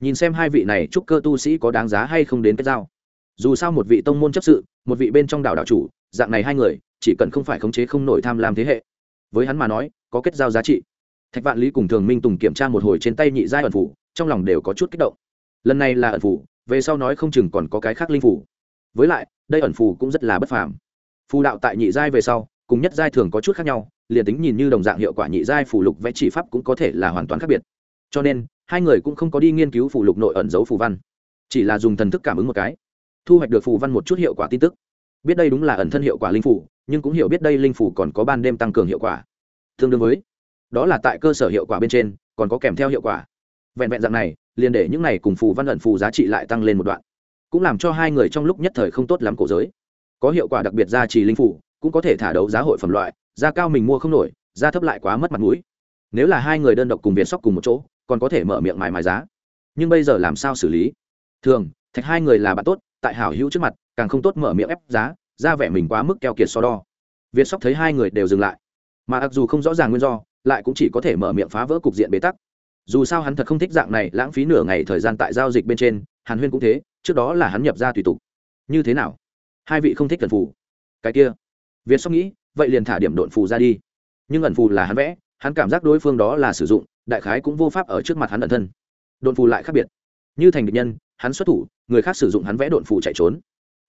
Nhìn xem hai vị này trúc cơ tu sĩ có đáng giá hay không đến kết giao. Dù sao một vị tông môn chấp sự, một vị bên trong đảo đạo chủ, dạng này hai người, chỉ cần không phải khống chế không nổi tham lam thế hệ. Với hắn mà nói, có kết giao giá trị. Thạch vạn lý cùng thường minh tùng kiểm tra một hồi trên tay nhị giai ẩn phủ, trong lòng đều có chút kích động. Lần này là ẩn phủ, về sau nói không chừng còn có cái khác linh phủ. Với lại, đây ẩn phù cũng rất là bất phàm. Phù đạo tại nhị giai về sau, cùng nhất giai thường có chút khác nhau, liền tính nhìn như đồng dạng hiệu quả nhị giai phù lục vẽ chỉ pháp cũng có thể là hoàn toàn khác biệt cho nên, hai người cũng không có đi nghiên cứu phù lục nội ẩn dấu phù văn, chỉ là dùng thần thức cảm ứng một cái, thu hoạch được phù văn một chút hiệu quả tin tức. Biết đây đúng là ẩn thân hiệu quả linh phủ nhưng cũng hiểu biết đây linh phủ còn có ban đêm tăng cường hiệu quả. Tương đương với, đó là tại cơ sở hiệu quả bên trên, còn có kèm theo hiệu quả. Vẹn vẹn dạng này, liền để những này cùng phù văn ẩn phù giá trị lại tăng lên một đoạn, cũng làm cho hai người trong lúc nhất thời không tốt lắm cổ giới. Có hiệu quả đặc biệt ra trì linh phủ cũng có thể thả đấu giá hội phẩm loại, giá cao mình mua không nổi, giá thấp lại quá mất mặt mũi. Nếu là hai người đơn độc cùng việt sóc cùng một chỗ còn có thể mở miệng mài mài giá. Nhưng bây giờ làm sao xử lý? Thường, thạch hai người là bạn tốt, tại hảo hữu trước mặt, càng không tốt mở miệng ép giá, ra vẻ mình quá mức keo kiệt so đo. Việt sóc thấy hai người đều dừng lại. Mà mặc dù không rõ ràng nguyên do, lại cũng chỉ có thể mở miệng phá vỡ cục diện bế tắc. Dù sao hắn thật không thích dạng này lãng phí nửa ngày thời gian tại giao dịch bên trên, hàn huyên cũng thế, trước đó là hắn nhập ra tùy tục. Như thế nào? Hai vị không thích ẩn phù. Cái kia. Việt sóc nghĩ, vậy liền thả điểm độn phù ra đi. Nhưng ẩn phù là hắn vẽ, hắn cảm giác đối phương đó là sử dụng đại khái cũng vô pháp ở trước mặt hắn ẩn thân. Đồn phù lại khác biệt. Như thành địch nhân, hắn xuất thủ, người khác sử dụng hắn vẽ đồn phù chạy trốn.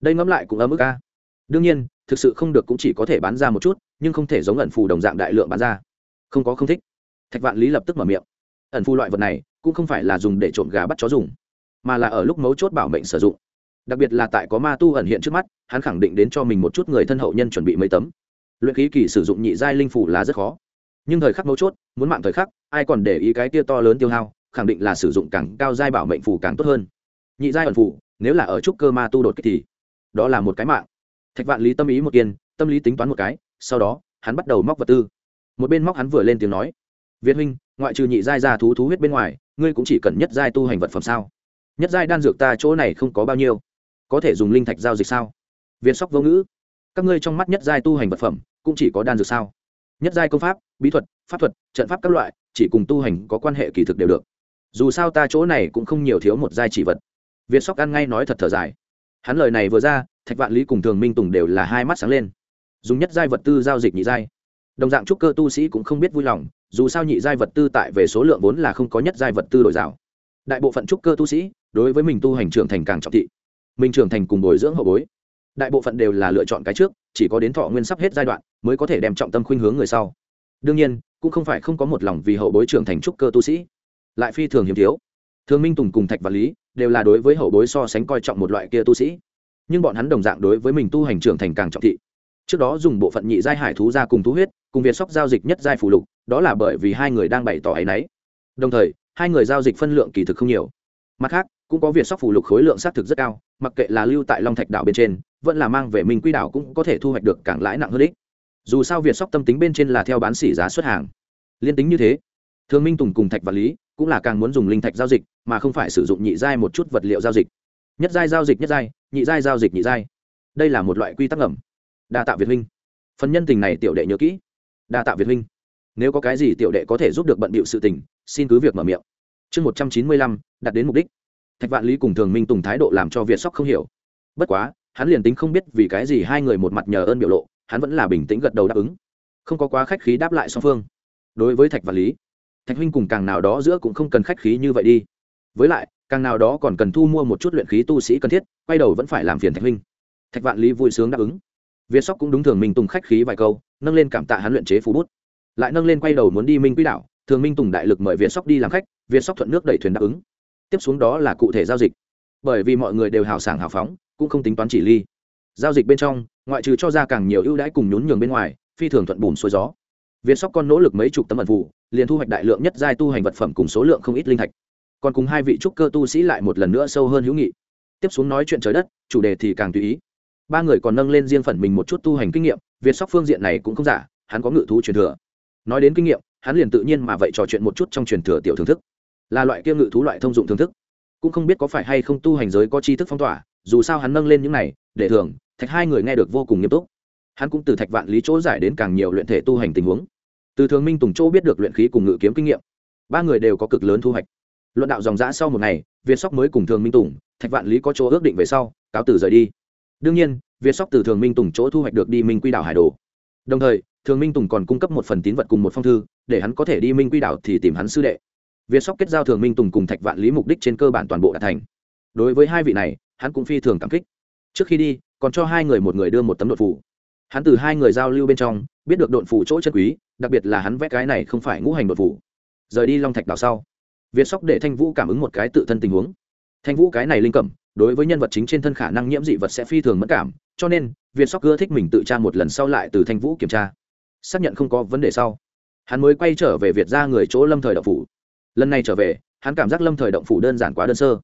Đây ngẫm lại cũng ấm ức ca đương nhiên, thực sự không được cũng chỉ có thể bán ra một chút, nhưng không thể giống ẩn phù đồng dạng đại lượng bán ra. Không có không thích. Thạch vạn lý lập tức mở miệng. Ẩn phù loại vật này, cũng không phải là dùng để trộm gà bắt chó dùng, mà là ở lúc mấu chốt bảo mệnh sử dụng. Đặc biệt là tại có ma tu ẩn hiện trước mắt, hắn khẳng định đến cho mình một chút người thân hậu nhân chuẩn bị mấy tấm. Luyện khí kỳ sử dụng nhị giai linh phủ là rất khó nhưng thời khắc mấu chốt, muốn mạng thời khắc, ai còn để ý cái tia to lớn tiêu hao, khẳng định là sử dụng càng cao giai bảo mệnh phủ càng tốt hơn. Nhị giai ẩn phủ nếu là ở trúc cơ ma tu đột kích thì, đó là một cái mạng. Thạch vạn lý tâm ý một kiên, tâm lý tính toán một cái, sau đó, hắn bắt đầu móc vật tư. Một bên móc hắn vừa lên tiếng nói, việt huynh, ngoại trừ nhị giai ra thú thú huyết bên ngoài, ngươi cũng chỉ cần nhất giai tu hành vật phẩm sao? Nhất giai đan dược ta chỗ này không có bao nhiêu. Có thể dùng linh thạch giao dịch sao? Việt sóc vô ngữ, các ngươi trong mắt nhất giai tu hành vật phẩm, cũng chỉ có đan dược sao? Nhất giai công pháp, bí thuật, pháp thuật, trận pháp các loại, chỉ cùng tu hành có quan hệ kỳ thực đều được. Dù sao ta chỗ này cũng không nhiều thiếu một giai chỉ vật. Việt sóc ăn ngay nói thật thở dài. Hắn lời này vừa ra, thạch vạn lý cùng thường minh tùng đều là hai mắt sáng lên. Dùng nhất giai vật tư giao dịch nhị giai. Đồng dạng trúc cơ tu sĩ cũng không biết vui lòng, dù sao nhị giai vật tư tại về số lượng vốn là không có nhất giai vật tư đổi rào. Đại bộ phận trúc cơ tu sĩ, đối với mình tu hành trưởng thành càng trọng thị. Mình trưởng thành cùng bồi dưỡng hậu bối. Đại bộ phận đều là lựa chọn cái trước chỉ có đến thọ nguyên sắp hết giai đoạn mới có thể đem trọng tâm khuynh hướng người sau. Đương nhiên, cũng không phải không có một lòng vì hậu bối trưởng thành trúc cơ tu sĩ. Lại phi thường hiếm thiếu. Thường minh tùng cùng thạch và lý đều là đối với hậu bối so sánh coi trọng một loại kia tu sĩ. Nhưng bọn hắn đồng dạng đối với mình tu hành trưởng thành càng trọng thị. Trước đó dùng bộ phận nhị giai hải thú ra cùng thú huyết, cùng việt sóc giao dịch nhất giai phù lục, đó là bởi vì hai người đang bày tỏ ấ y n ấ y đồng thời, hai người giao dịch phân lượng kỳ thực không nhiều. Mặt khác, cũng có việc sóc phù lục khối lượng xác thực rất cao, mặc kệ là lưu tại long thạch đảo bên trên vẫn là mang về mình quy đảo cũng có thể thu hoạch được càng lãi nặng hơn ích dù sao việt sóc tâm tính bên trên là theo bán xỉ giá xuất hàng. Liên tính như thế thường minh tùng cùng thạch và lý cũng là càng muốn dùng linh thạch giao dịch, mà không phải sử dụng nhị giai một chút vật liệu giao dịch. Nhất giai giao dịch nhất giai, nhị giai giao dịch nhị giai. Đây là một loại quy tắc ẩm đa tạ việt huynh. Phần nhân tình này tiểu đệ nhớ kỹ. Đa tạ việt huynh. Nếu có cái gì tiểu đệ có thể giúp được bận bịu sự tình, xin cứ việc mở miệng. Chương một trăm chín mươi lăm, đặt đến mục đích. Thạch vạn lý cùng thường minh tùng thái độ làm cho việt sóc không hiểu. Bất quá hắn liền tính không biết vì cái gì hai người một mặt nhờ ơn biểu lộ, hắn vẫn là bình tĩnh gật đầu đáp ứng. Không có quá khách khí đáp lại song phương. Đối với thạch và lý, thạch huynh cùng càng nào đó giữa cũng không cần khách khí như vậy đi. Với lại, càng nào đó còn cần thu mua một chút luyện khí tu sĩ cần thiết, quay đầu vẫn phải làm phiền thạch huynh. Thạch vạn lý vui sướng đáp ứng. Việt sóc cũng đúng thường minh tùng khách khí vài câu, nâng lên cảm tạ hắn luyện chế phú bút. Lại nâng lên quay đầu muốn đi minh quỹ đạo thường minh tùng đại lực mời việt sóc đi làm khách, việt sóc thuận nước đẩy thuyền đáp ứng. Tiếp xuống đó là cụ thể giao dịch. Bởi vì mọi người đều hào sảng hào phóng cũng không tính toán chỉ ly. Giao dịch bên trong, ngoại trừ cho ra càng nhiều ưu đãi cùng nhún nhường bên ngoài, phi thường thuận bùn xuôi gió. Việt sóc con nỗ lực mấy chục tấm ẩn vụ, liền thu hoạch đại lượng nhất giai tu hành vật phẩm cùng số lượng không ít linh thạch. Còn cùng hai vị trúc cơ tu sĩ lại một lần nữa sâu hơn hữu nghị. Tiếp xuống nói chuyện trời đất, chủ đề thì càng tùy ý. Ba người còn nâng lên riêng phần mình một chút tu hành kinh nghiệm việt sóc phương diện này cũng không giả, hắn có ngự thú truyền thừa. Nói đến kinh nghiệm, hắn liền tự nhiên mà vậy trò chuyện một chút trong truyền thừa tiểu thưởng thức. Là loại kia ngự thú loại thông dụng thưởng thức. Cũng không biết có phải hay không tu hành giới có tri thức phong tỏa dù sao hắn nâng lên những này, để thường, thạch hai người nghe được vô cùng nghiêm túc. Hắn cũng từ thạch vạn lý chỗ giải đến càng nhiều luyện thể tu hành tình huống. Từ thường minh tùng chỗ biết được luyện khí cùng ngự kiếm kinh nghiệm. Ba người đều có cực lớn thu hoạch. Luận đạo dòng giã sau một ngày, việt sóc mới cùng thường minh tùng, thạch vạn lý có chỗ ước định về sau, cáo tử rời đi. Đương nhiên, việt sóc từ thường minh tùng chỗ thu hoạch được đi minh quy đảo hải đồ. Đồng thời, thường minh tùng còn cung cấp một phần tín vật cùng một phong thư, để hắn có thể đi minh quy đảo thì tìm hắn sư đệ. Việt sóc kết giao thường minh tùng cùng thạch vạn lý mục đích trên cơ bản toàn bộ đã thành. Đối với hai vị này hắn cũng phi thường cảm kích. Trước khi đi, còn cho hai người một người đưa một tấm đột phủ. Hắn từ hai người giao lưu bên trong, biết được đột phủ chỗ chân quý, đặc biệt là hắn vẽ cái này không phải ngũ hành đột phủ. Rời đi long thạch đảo sau, việt sóc để thanh vũ cảm ứng một cái tự thân tình huống. Thanh vũ cái này linh cẩm, đối với nhân vật chính trên thân khả năng nhiễm dị vật sẽ phi thường mất cảm, cho nên, việt sóc ưa thích mình tự tra một lần sau lại từ thanh vũ kiểm tra. Xác nhận không có vấn đề sau, hắn mới quay trở về việt ra người chỗ lâm thời động phủ. Lần này trở về, hắn cảm giác lâm thời động phủ đơn giản quá đơn sơ.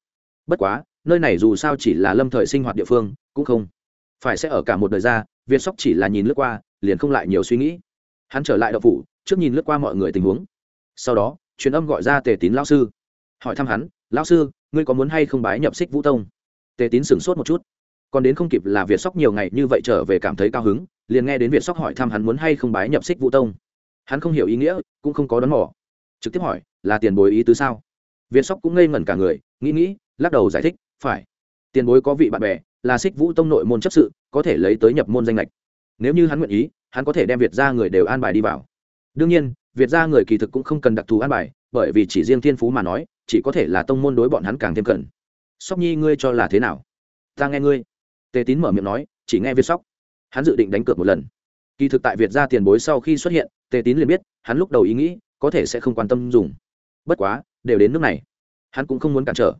Bất quá nơi này dù sao chỉ là lâm thời sinh hoạt địa phương, cũng không phải sẽ ở cả một đời ra, việt sóc chỉ là nhìn lướt qua, liền không lại nhiều suy nghĩ. Hắn trở lại đậu phủ, trước nhìn lướt qua mọi người tình huống. Sau đó, truyền âm gọi ra tề tín lao sư. Hỏi thăm hắn lao sư, ngươi có muốn hay không bái nhập xích vũ tông? Tề tín sửng sốt một chút. Còn đến không kịp là việt sóc nhiều ngày như vậy trở về cảm thấy cao hứng, liền nghe đến việt sóc hỏi thăm hắn muốn hay không bái nhập xích vũ tông. Hắn không hiểu ý nghĩa, cũng không có đón mỏ trực tiếp hỏi, là tiền bối ý tứ sao? Việt sóc cũng ngây ngẩn cả người, nghĩ nghĩ, lắc đầu giải thích phải. Tiền bối có vị bạn bè, là xích vũ tông nội môn chấp sự, có thể lấy tới nhập môn danh lệch. Nếu như hắn nguyện ý, hắn có thể đem việt ra người đều an bài đi vào. Đương nhiên, việt ra người kỳ thực cũng không cần đặc thù an bài, bởi vì chỉ riêng thiên phú mà nói, chỉ có thể là tông môn đối bọn hắn càng thêm cần sóc nhi, ngươi cho là thế nào? Ta nghe ngươi. Tề tín mở miệng nói, chỉ nghe việt sóc. Hắn dự định đánh cược một lần. Kỳ thực tại việt ra tiền bối sau khi xuất hiện, tề tín liền biết, hắn lúc đầu ý nghĩ, có thể sẽ không quan tâm dùng. Bất quá, đều đến nước này. Hắn cũng không muốn cản trở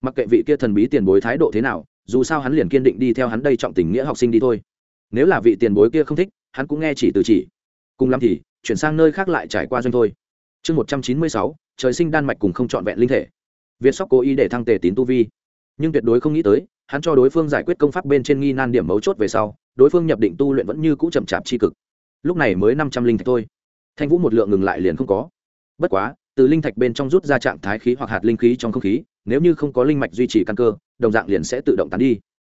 mặc kệ vị kia thần bí tiền bối thái độ thế nào, dù sao hắn liền kiên định đi theo hắn đây trọng tình nghĩa học sinh đi thôi. Nếu là vị tiền bối kia không thích, hắn cũng nghe chỉ từ chỉ. Cùng lắm thì, chuyển sang nơi khác lại trải qua doanh thôi. Chương một trăm chín mươi sáu, trời sinh đan mạch cùng không trọn vẹn linh thể. Việt sóc cố ý để thăng tề tín tu vi. Nhưng tuyệt đối không nghĩ tới, hắn cho đối phương giải quyết công pháp bên trên nghi nan điểm mấu chốt về sau, đối phương nhập định tu luyện vẫn như cũ chậm chạp tri cực. Lúc này mới năm trăm linh thạch thôi. Thanh vũ một lượng ngừng lại liền không có. Bất quá, từ linh thạch bên trong rút ra trạng thái khí hoặc hạt linh khí trong không khí nếu như không có linh mạch duy trì căn cơ, đồng dạng liền sẽ tự động tán đi.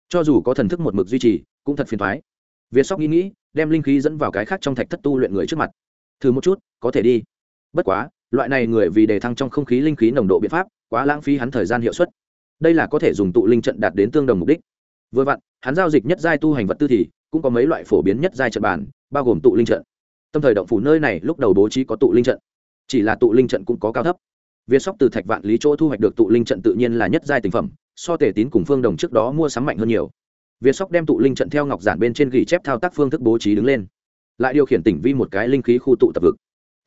Cho dù có thần thức một mực duy trì, cũng thật phiền thoái việt sóc nghĩ nghĩ, đem linh khí dẫn vào cái khác trong thạch thất tu luyện người trước mặt. Thử một chút, có thể đi. Bất quá, loại này người vì đề thăng trong không khí linh khí nồng độ biện pháp, quá lãng phí hắn thời gian hiệu suất. Đây là có thể dùng tụ linh trận đạt đến tương đồng mục đích. Vừa vặn, hắn giao dịch nhất giai tu hành vật tư thì, cũng có mấy loại phổ biến nhất giai trận bàn, bao gồm tụ linh trận. Tâm thời động phủ nơi này lúc đầu bố trí có tụ linh trận. Chỉ là tụ linh trận cũng có cao thấp việt sóc từ thạch vạn lý chỗ thu hoạch được tụ linh trận tự nhiên là nhất giai tinh phẩm, so tề tín cùng phương đồng trước đó mua sắm mạnh hơn nhiều. Việt sóc đem tụ linh trận theo ngọc giản bên trên ghi chép thao tác phương thức bố trí đứng lên. Lại điều khiển tỉnh vi một cái linh khí khu tụ tập vực.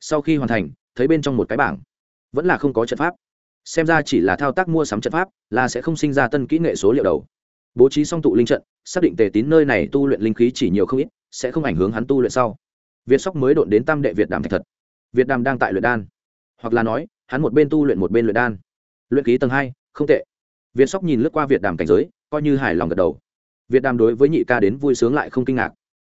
Sau khi hoàn thành, thấy bên trong một cái bảng. Vẫn là không có trận pháp. Xem ra chỉ là thao tác mua sắm trận pháp, là sẽ không sinh ra tân kỹ nghệ số liệu đầu. Bố trí xong tụ linh trận, xác định tề tín nơi này tu luyện linh khí chỉ nhiều không ít, sẽ không ảnh hưởng hắn tu luyện sau. Việt sóc mới độn đến tam đệ việt đàm thạch thật. Việt đàm đang tại luyện đan. Hoặc là nói hắn một bên tu luyện một bên luyện đan. Luyện khí tầng hai, không tệ. Việt sóc nhìn lướt qua việt đàm cảnh giới, coi như hài lòng gật đầu. Việt đàm đối với nhị ca đến vui sướng lại không kinh ngạc.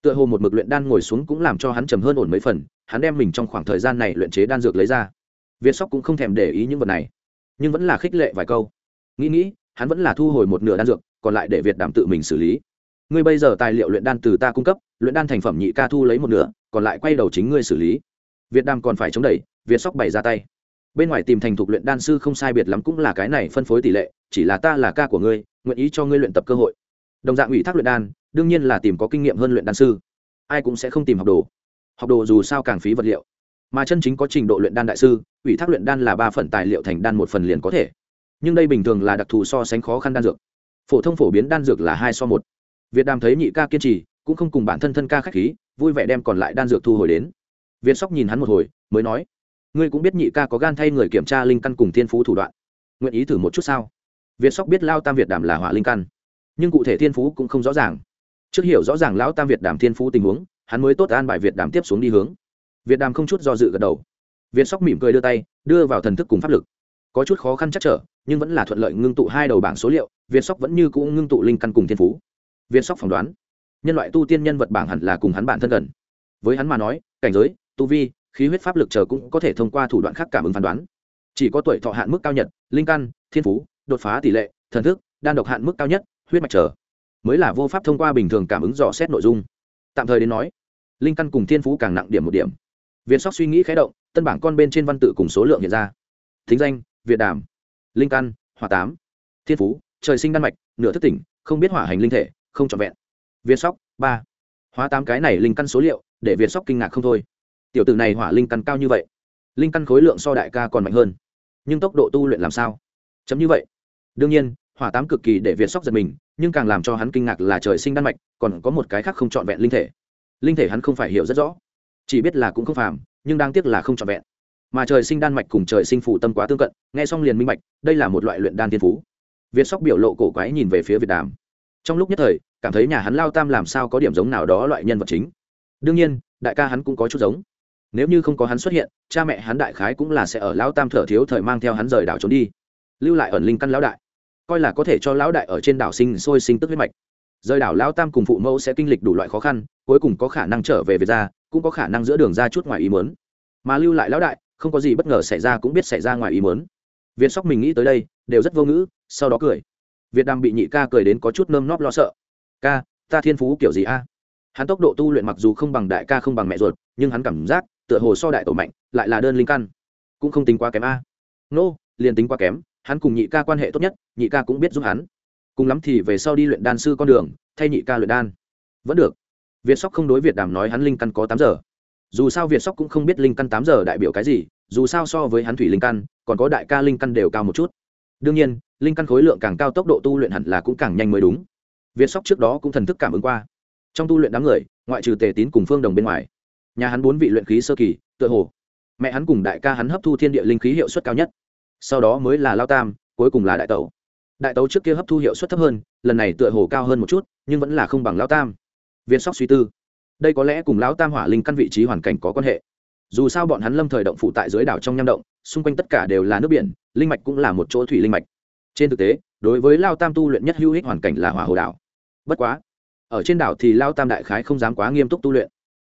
Tựa hồ một mực luyện đan ngồi xuống cũng làm cho hắn trầm hơn ổn mấy phần, hắn đem mình trong khoảng thời gian này luyện chế đan dược lấy ra. Việt sóc cũng không thèm để ý những vật này, nhưng vẫn là khích lệ vài câu. Nghĩ nghĩ, hắn vẫn là thu hồi một nửa đan dược, còn lại để việt đàm tự mình xử lý. Ngươi bây giờ tài liệu luyện đan từ ta cung cấp, luyện đan thành phẩm nhị ca thu lấy một nửa, còn lại quay đầu chính ngươi xử lý. Việt đàm còn phải chống đẩy, việt sóc bày ra tay bên ngoài tìm thành thục luyện đan sư không sai biệt lắm cũng là cái này phân phối tỷ lệ, chỉ là ta là ca của ngươi, nguyện ý cho ngươi luyện tập cơ hội. Đồng dạng ủy thác luyện đan, đương nhiên là tìm có kinh nghiệm hơn luyện đan sư. Ai cũng sẽ không tìm học đồ. Học đồ dù sao càng phí vật liệu. Mà chân chính có trình độ luyện đan đại sư, ủy thác luyện đan là ba phần tài liệu thành đan một phần liền có thể. Nhưng đây bình thường là đặc thù so sánh khó khăn đan dược. Phổ thông phổ biến đan dược là hai so một. Việt đàm thấy nhị ca kiên trì, cũng không cùng bản thân thân ca k h á c h khí, vui vẻ đem còn lại đan dược thu hồi đến. Việt sóc nhìn hắn một hồi, mới nói ngươi cũng biết nhị ca có gan thay người kiểm tra linh căn cùng thiên phú thủ đoạn. Nguyện ý thử một chút sao? Việt sóc biết lao tam việt đàm là hỏa linh căn, nhưng cụ thể thiên phú cũng không rõ ràng. Trước hiểu rõ ràng lão tam việt đàm thiên phú tình huống, hắn mới tốt an bài việt đàm tiếp xuống đi hướng. Việt đàm không chút do dự gật đầu. Việt sóc mỉm cười đưa tay, đưa vào thần thức cùng pháp lực. Có chút khó khăn chắc trở, nhưng vẫn là thuận lợi ngưng tụ hai đầu bảng số liệu việt sóc vẫn như cũng ngưng tụ linh căn cùng thiên phú. Việt sóc phỏng đoán, nhân loại tu tiên nhân vật bảng hẳn là cùng hắn bản thân gần. Với hắn mà nói, cảnh giới, tu vi khí huyết pháp lực chờ cũng có thể thông qua thủ đoạn khác cảm ứng phán đoán. Chỉ có tuổi thọ hạn mức cao nhất, linh căn, thiên phú, đột phá tỷ lệ, thần thức, đan độc hạn mức cao nhất, huyết mạch chờ, mới là vô pháp thông qua bình thường cảm ứng dò xét nội dung. Tạm thời đến nói, linh căn cùng thiên phú càng nặng điểm một điểm. Việt sóc suy nghĩ khé động, tân bảng con bên trên văn tự cùng số lượng hiện ra. Thính danh, việt đàm. Linh căn, hỏa tám. Thiên phú, trời sinh đan mạch, nửa thức tỉnh, không biết hỏa hành linh thể, không trọn vẹn. Việt sóc, ba. Hóa tám cái này linh căn số liệu, để việt sóc kinh ngạc không thôi tiểu tử này hỏa linh căn cao như vậy, linh căn khối lượng so đại ca còn mạnh hơn. Nhưng tốc độ tu luyện làm sao? Chấm như vậy. Đương nhiên, hỏa tám cực kỳ để việt sóc giật mình, nhưng càng làm cho hắn kinh ngạc là trời sinh đan mạch, còn có một cái khác không trọn vẹn linh thể. Linh thể hắn không phải hiểu rất rõ. Chỉ biết là cũng không phàm, nhưng đáng tiếc là không trọn vẹn. Mà trời sinh đan mạch cùng trời sinh phủ tâm quá tương cận, nghe xong liền minh mạch đây là một loại luyện đan tiên phú. Việt sóc biểu lộ cổ quái nhìn về phía việt đàm. Trong lúc nhất thời, cảm thấy nhà hắn lao tam làm sao có điểm giống nào đó loại nhân vật chính. Đương nhiên, đại ca hắn cũng có chút giống nếu như không có hắn xuất hiện, cha mẹ hắn đại khái cũng là sẽ ở lão tam thở thiếu thời mang theo hắn rời đảo trốn đi. Lưu lại ẩn linh căn lão đại. Coi là có thể cho lão đại ở trên đảo sinh sôi sinh tức huyết mạch. Rời đảo lão tam cùng phụ mẫu sẽ kinh lịch đủ loại khó khăn, cuối cùng có khả năng trở về việt ra cũng có khả năng giữa đường ra chút ngoài ý mớn mà lưu lại lão đại, không có gì bất ngờ xảy ra cũng biết xảy ra ngoài ý mớn việt sóc mình nghĩ tới đây, đều rất vô ngữ, sau đó cười. Việt đàm bị nhị ca cười đến có chút nơm nóp lo sợ. Ca, ta thiên phú kiểu gì a? Hắn tốc độ tu luyện mặc dù không bằng đại ca không bằng mẹ ruột, nhưng hắn cảm giác tựa hồ so đại tổ mạnh lại là đơn linh căn. Cũng không tính quá kém a. Nô、no, liền tính quá kém hắn cùng nhị ca quan hệ tốt nhất nhị ca cũng biết giúp hắn. Cùng lắm thì về sau đi luyện đan sư con đường thay nhị ca luyện đan. Vẫn được. Việt sóc không đối việt đàm nói hắn linh căn có tám giờ. Dù sao việt sóc cũng không biết linh căn tám giờ đại biểu cái gì dù sao so với hắn thủy linh căn còn có đại ca linh căn đều cao một chút. Đương nhiên linh căn khối lượng càng cao tốc độ tu luyện hẳn là cũng càng nhanh mới đúng. Việt sóc trước đó cũng thần thức cảm ứng qua. Trong tu luyện đám người ngoại trừ tề tín cùng phương đồng bên ngoài nhà hắn bốn vị luyện khí sơ kỳ, tựa hồ. Mẹ hắn cùng đại ca hắn hấp thu thiên địa linh khí hiệu suất cao nhất. Sau đó mới là lao tam, cuối cùng là đại tẩu. Đại tấu trước kia hấp thu hiệu suất thấp hơn, lần này tựa hồ cao hơn một chút, nhưng vẫn là không bằng lao tam. Viên sóc suy tư. Đây có lẽ cùng lão tam hỏa linh căn vị trí hoàn cảnh có quan hệ. Dù sao bọn hắn lâm thời động phụ tại dưới đảo trong nham động, xung quanh tất cả đều là nước biển, linh mạch cũng là một chỗ thủy linh mạch. Trên thực tế, đối với lao tam tu luyện nhất hữu ích hoàn cảnh là hỏa hồ đảo. Bất quá, ở trên đảo thì lao tam đại khái không dám quá nghiêm túc tu luyện.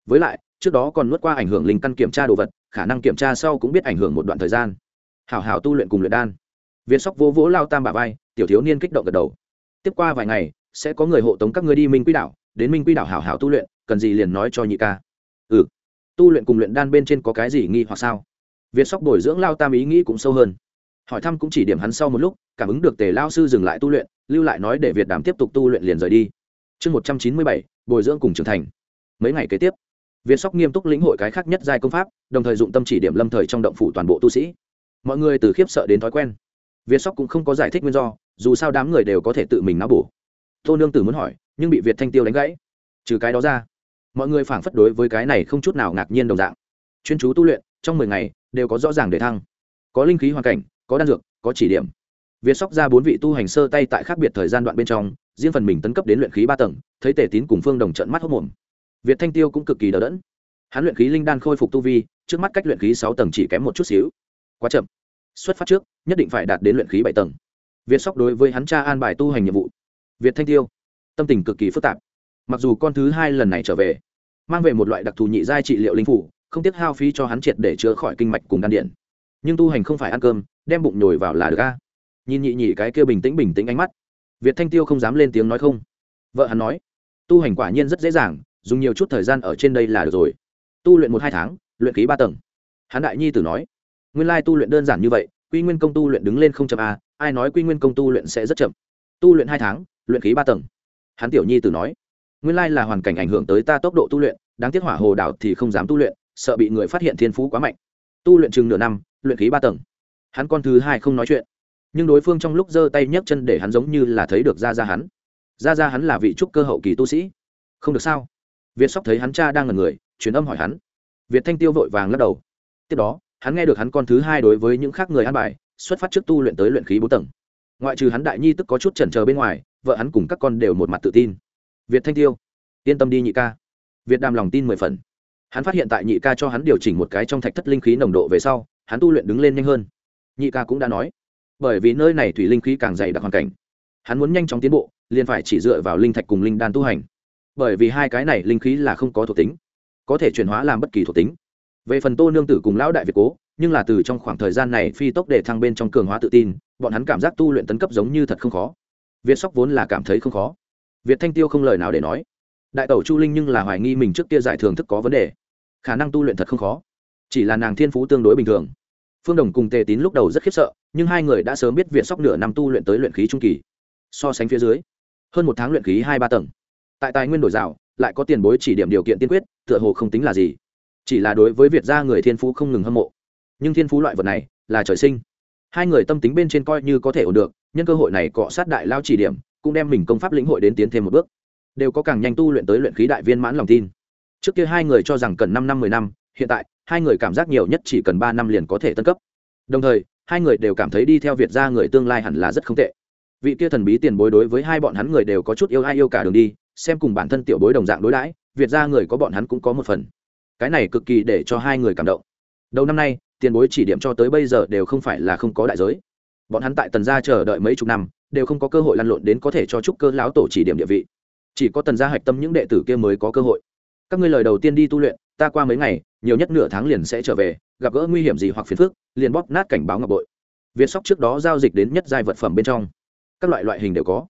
Với lại trước đó còn nuốt qua ảnh hưởng linh căn kiểm tra đồ vật, khả năng kiểm tra sau cũng biết ảnh hưởng một đoạn thời gian. Hảo hảo tu luyện cùng luyện đan. Viên sóc vô vỗ lao tam bà vai, tiểu thiếu niên kích động gật đầu. Tiếp qua vài ngày, sẽ có người hộ tống các ngươi đi minh quy đảo, đến minh quy đảo hảo hảo tu luyện, cần gì liền nói cho nhị ca. Ừ. Tu luyện cùng luyện đan bên trên có cái gì nghi hoặc sao? Việt sóc bồi dưỡng lao tam ý nghĩ cũng sâu hơn. Hỏi thăm cũng chỉ điểm hắn sau một lúc, cảm ứng được tề lao sư dừng lại tu luyện, lưu lại nói để việt đàm tiếp tục tu luyện liền rời đi. Chương một trăm chín mươi bảy, bồi dưỡng cùng trưởng thành. Mấy ngày kế tiếp việt sóc nghiêm túc lĩnh hội cái khác nhất giai công pháp, đồng thời dụng tâm chỉ điểm lâm thời trong động phủ toàn bộ tu sĩ. Mọi người từ khiếp sợ đến thói quen. Viên sóc cũng không có giải thích nguyên do, dù sao đám người đều có thể tự mình náo bổ. Tô nương tử muốn hỏi, nhưng bị việt thanh tiêu đánh gãy. Trừ cái đó ra, mọi người phảng phất đối với cái này không chút nào ngạc nhiên đồng dạng. Chuyên chú tu luyện, trong mười ngày, đều có rõ ràng để thăng. Có linh khí hoàn cảnh, có đan dược, có chỉ điểm. Việt sóc ra bốn vị tu hành sơ tay tại khác biệt thời gian đoạn bên trong, riêng phần mình tấn cấp đến luyện khí ba tầng, thấy tề tín cùng phương đồng trận mắt hốc mồm việt thanh tiêu cũng cực kỳ đờ đẫn. Hắn luyện khí linh đan khôi phục tu vi, trước mắt cách luyện khí sáu tầng chỉ kém một chút xíu. Quá chậm. Xuất phát trước, nhất định phải đạt đến luyện khí bảy tầng. Việt sóc đối với hắn cha an bài tu hành nhiệm vụ. Việt thanh tiêu, tâm tình cực kỳ phức tạp. Mặc dù con thứ hai lần này trở về, mang về một loại đặc thù nhị giai trị liệu linh phủ, không tiếc hao phí cho hắn triệt để chữa khỏi kinh mạch cùng đan điện. Nhưng tu hành không phải ăn cơm, đem bụng nhồi vào là được a. Nhìn nhị nhị cái kia bình tĩnh bình tĩnh ánh mắt, việt thanh tiêu không dám lên tiếng nói không. Vợ hắn nói, tu hành quả nhiên rất dễ dàng dùng nhiều chút thời gian ở trên đây là được rồi. Tu luyện một hai tháng, luyện khí ba tầng. Hắn đại nhi tử nói, nguyên lai tu luyện đơn giản như vậy, quy nguyên công tu luyện đứng lên không chậm a ai nói quy nguyên công tu luyện sẽ rất chậm? Tu luyện hai tháng, luyện khí ba tầng. Hắn tiểu nhi tử nói, nguyên lai là hoàn cảnh ảnh hưởng tới ta tốc độ tu luyện, đáng tiếc hỏa hồ đảo thì không dám tu luyện, sợ bị người phát hiện thiên phú quá mạnh. Tu luyện chừng nửa năm, luyện khí ba tầng. Hắn con thứ hai không nói chuyện. Nhưng đối phương trong lúc giơ tay nhấc chân để hắn giống như là thấy được ra ra hắn. Ra ra hắn là vị trúc cơ hậu kỳ tu sĩ. Không được sao? Việt sóc thấy hắn cha đang ngần người, truyền âm hỏi hắn. Việt thanh tiêu vội vàng lắc đầu. Tiếp đó, hắn nghe được hắn con thứ hai đối với những khác người ăn bài, xuất phát trước tu luyện tới luyện khí bốn tầng. Ngoại trừ hắn đại nhi tức có chút chần chờ bên ngoài, vợ hắn cùng các con đều một mặt tự tin. Việt thanh tiêu, yên tâm đi nhị ca. Việt đàm lòng tin mười phần. Hắn phát hiện tại nhị ca cho hắn điều chỉnh một cái trong thạch thất linh khí nồng độ về sau, hắn tu luyện đứng lên nhanh hơn. Nhị ca cũng đã nói, bởi vì nơi này thủy linh khí càng dày đặc hoàn cảnh. Hắn muốn nhanh chóng tiến bộ, liền phải chỉ dựa vào linh thạch cùng linh đan tu hành bởi vì hai cái này linh khí là không có thuộc tính, có thể chuyển hóa làm bất kỳ thuộc tính. Về phần tô nương tử cùng lão đại việt cố, nhưng là từ trong khoảng thời gian này phi tốc để thăng bên trong cường hóa tự tin, bọn hắn cảm giác tu luyện tấn cấp giống như thật không khó. Việt sóc vốn là cảm thấy không khó. Việt thanh tiêu không lời nào để nói. Đại tẩu chu linh nhưng là hoài nghi mình trước kia giải thưởng thức có vấn đề. Khả năng tu luyện thật không khó. Chỉ là nàng thiên phú tương đối bình thường. Phương đồng cùng tề tín lúc đầu rất khiếp sợ, nhưng hai người đã sớm biết việt sóc nửa năm tu luyện tới luyện khí trung kỳ. So sánh phía dưới, hơn một tháng luyện khí hai ba tầng tại tài nguyên đổi rào, lại có tiền bối chỉ điểm điều kiện tiên quyết, tựa hồ không tính là gì. Chỉ là đối với việt gia người thiên phú không ngừng hâm mộ. Nhưng thiên phú loại vật này, là trời sinh. Hai người tâm tính bên trên coi như có thể ổn được, nhân cơ hội này cọ sát đại lao chỉ điểm, cũng đem mình công pháp lĩnh hội đến tiến thêm một bước. Đều có càng nhanh tu luyện tới luyện khí đại viên mãn lòng tin. Trước kia hai người cho rằng cần năm năm, mười năm, hiện tại, hai người cảm giác nhiều nhất chỉ cần ba năm liền có thể tân cấp. Đồng thời, hai người đều cảm thấy đi theo việt gia người tương lai hẳn là rất không tệ. Vị kia thần bí tiền bối đối với hai bọn hắn người đều có chút yêu ai yêu cả đường đi xem cùng bản thân tiểu bối đồng dạng đối đãi, việt gia người có bọn hắn cũng có một phần. Cái này cực kỳ để cho hai người cảm động. Đầu năm nay, tiền bối chỉ điểm cho tới bây giờ đều không phải là không có đại giới. Bọn hắn tại tần gia chờ đợi mấy chục năm, đều không có cơ hội lăn lộn đến có thể cho trúc cơ lão tổ chỉ điểm địa vị. Chỉ có tần gia hạch tâm những đệ tử kia mới có cơ hội. Các ngươi lời đầu tiên đi tu luyện, ta qua mấy ngày, nhiều nhất nửa tháng liền sẽ trở về, gặp gỡ nguy hiểm gì hoặc phiền phức, liền bóp nát cảnh báo ngọc bội. Việt sóc trước đó giao dịch đến nhất giai vật phẩm bên trong. Các loại loại hình đều có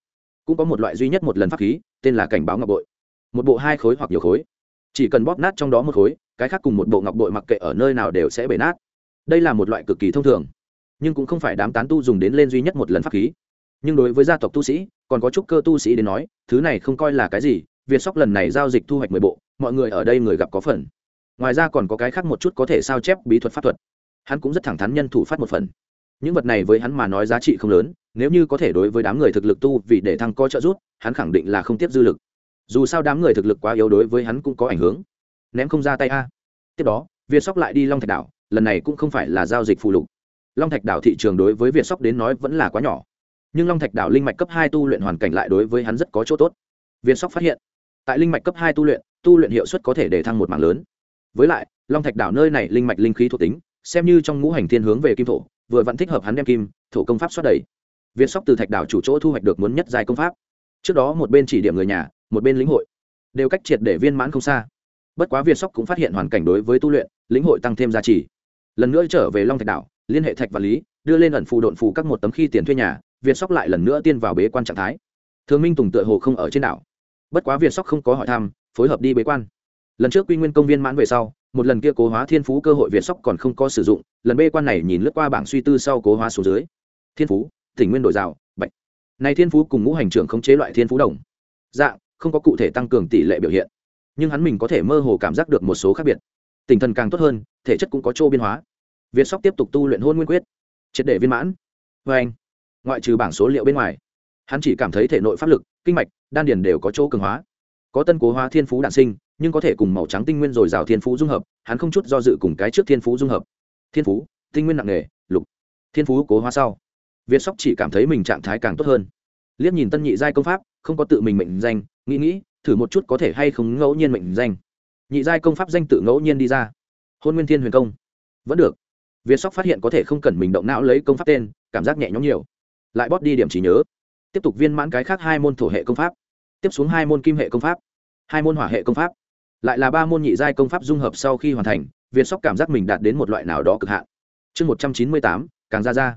cũng có một loại duy nhất một lần pháp khí, tên là cảnh báo ngọc bội. Một bộ hai khối hoặc nhiều khối. Chỉ cần bóp nát trong đó một khối, cái khác cùng một bộ ngọc bội mặc kệ ở nơi nào đều sẽ bể nát. Đây là một loại cực kỳ thông thường, nhưng cũng không phải đám tán tu dùng đến lên duy nhất một lần pháp khí. Nhưng đối với gia tộc tu sĩ, còn có chút cơ tu sĩ đến nói, thứ này không coi là cái gì, việt sóc lần này giao dịch thu hoạch mười bộ, mọi người ở đây người gặp có phần. Ngoài ra còn có cái khác một chút có thể sao chép bí thuật pháp thuật. Hắn cũng rất thẳng thắn nhân thủ phát một phần. Những vật này với hắn mà nói giá trị không lớn nếu như có thể đối với đám người thực lực tu vì để thăng co trợ giúp, hắn khẳng định là không tiếp dư lực. Dù sao đám người thực lực quá yếu đối với hắn cũng có ảnh hưởng. Ném không ra tay a. Tiếp đó việt sóc lại đi long thạch đảo lần này cũng không phải là giao dịch phụ lục. Long thạch đảo thị trường đối với việt sóc đến nói vẫn là quá nhỏ. Nhưng long thạch đảo linh mạch cấp hai tu luyện hoàn cảnh lại đối với hắn rất có chỗ tốt. Việt sóc phát hiện tại linh mạch cấp hai tu luyện tu luyện hiệu suất có thể để thăng một mảng lớn. Với lại long thạch đảo nơi này linh mạch linh khí thuộc tính xem như trong ngũ hành thiên hướng về kim thổ vừa vẫn thích hợp hắn đem kim thổ công pháp xuất đầy việt sóc từ thạch đảo chủ chỗ thu hoạch được muốn nhất dài công pháp. Trước đó một bên chỉ điểm người nhà, một bên lĩnh hội. Đều cách triệt để viên mãn không xa. Bất quá việt sóc cũng phát hiện hoàn cảnh đối với tu luyện, lĩnh hội tăng thêm giá trị lần nữa trở về long thạch đảo, liên hệ thạch và lý, đưa lên ẩn phù độn phù các một tấm khi tiền thuê nhà việt sóc lại lần nữa tiên vào bế quan trạng thái. Thường minh tùng tựa hồ không ở trên đảo. Bất quá việt sóc không có hỏi thăm, phối hợp đi bế quan. Lần trước quy nguyên công viên mãn về sau, một lần kia cố hóa thiên phú cơ hội việt sóc còn không có sử dụng, lần bê quan này nhìn lướt qua bảng suy tư sau cố hóa số dưới. Thiên phú tỉnh nguyên đổi rào bệnh này thiên phú cùng ngũ hành trưởng khống chế loại thiên phú đồng. Dạng không có cụ thể tăng cường tỷ lệ biểu hiện, nhưng hắn mình có thể mơ hồ cảm giác được một số khác biệt. Tinh thần càng tốt hơn, thể chất cũng có chỗ biên hóa. Việt sóc tiếp tục tu luyện hôn nguyên quyết, triệt để viên mãn. Vê anh, ngoại trừ bảng số liệu bên ngoài, hắn chỉ cảm thấy thể nội pháp lực, kinh mạch, đan điền đều có chỗ cường hóa. Có tân cố hóa thiên phú đản sinh, nhưng có thể cùng màu trắng tinh nguyên rồi rào thiên phú dung hợp, hắn không chút do dự cùng cái trước thiên phú dung hợp. Thiên phú, tinh nguyên nặng nề, lục. Thiên phú cố hóa sau việt sóc chỉ cảm thấy mình trạng thái càng tốt hơn. Liếc nhìn tân nhị giai công pháp, không có tự mình mệnh danh, nghĩ nghĩ, thử một chút có thể hay không ngẫu nhiên mệnh danh. Nhị giai công pháp danh tự ngẫu nhiên đi ra. Hôn nguyên thiên huyền công. Vẫn được. Việt sóc phát hiện có thể không cần mình động não lấy công pháp tên, cảm giác nhẹ nhõm nhiều. Lại bóp đi điểm trí nhớ. Tiếp tục viên mãn cái khác hai môn thổ hệ công pháp. Tiếp xuống hai môn kim hệ công pháp. Hai môn hỏa hệ công pháp. Lại là ba môn nhị giai công pháp dung hợp sau khi hoàn thành việt sóc cảm giác mình đạt đến một loại nào đó cực hạn. Chương một trăm chín mươi tám, càng ra ra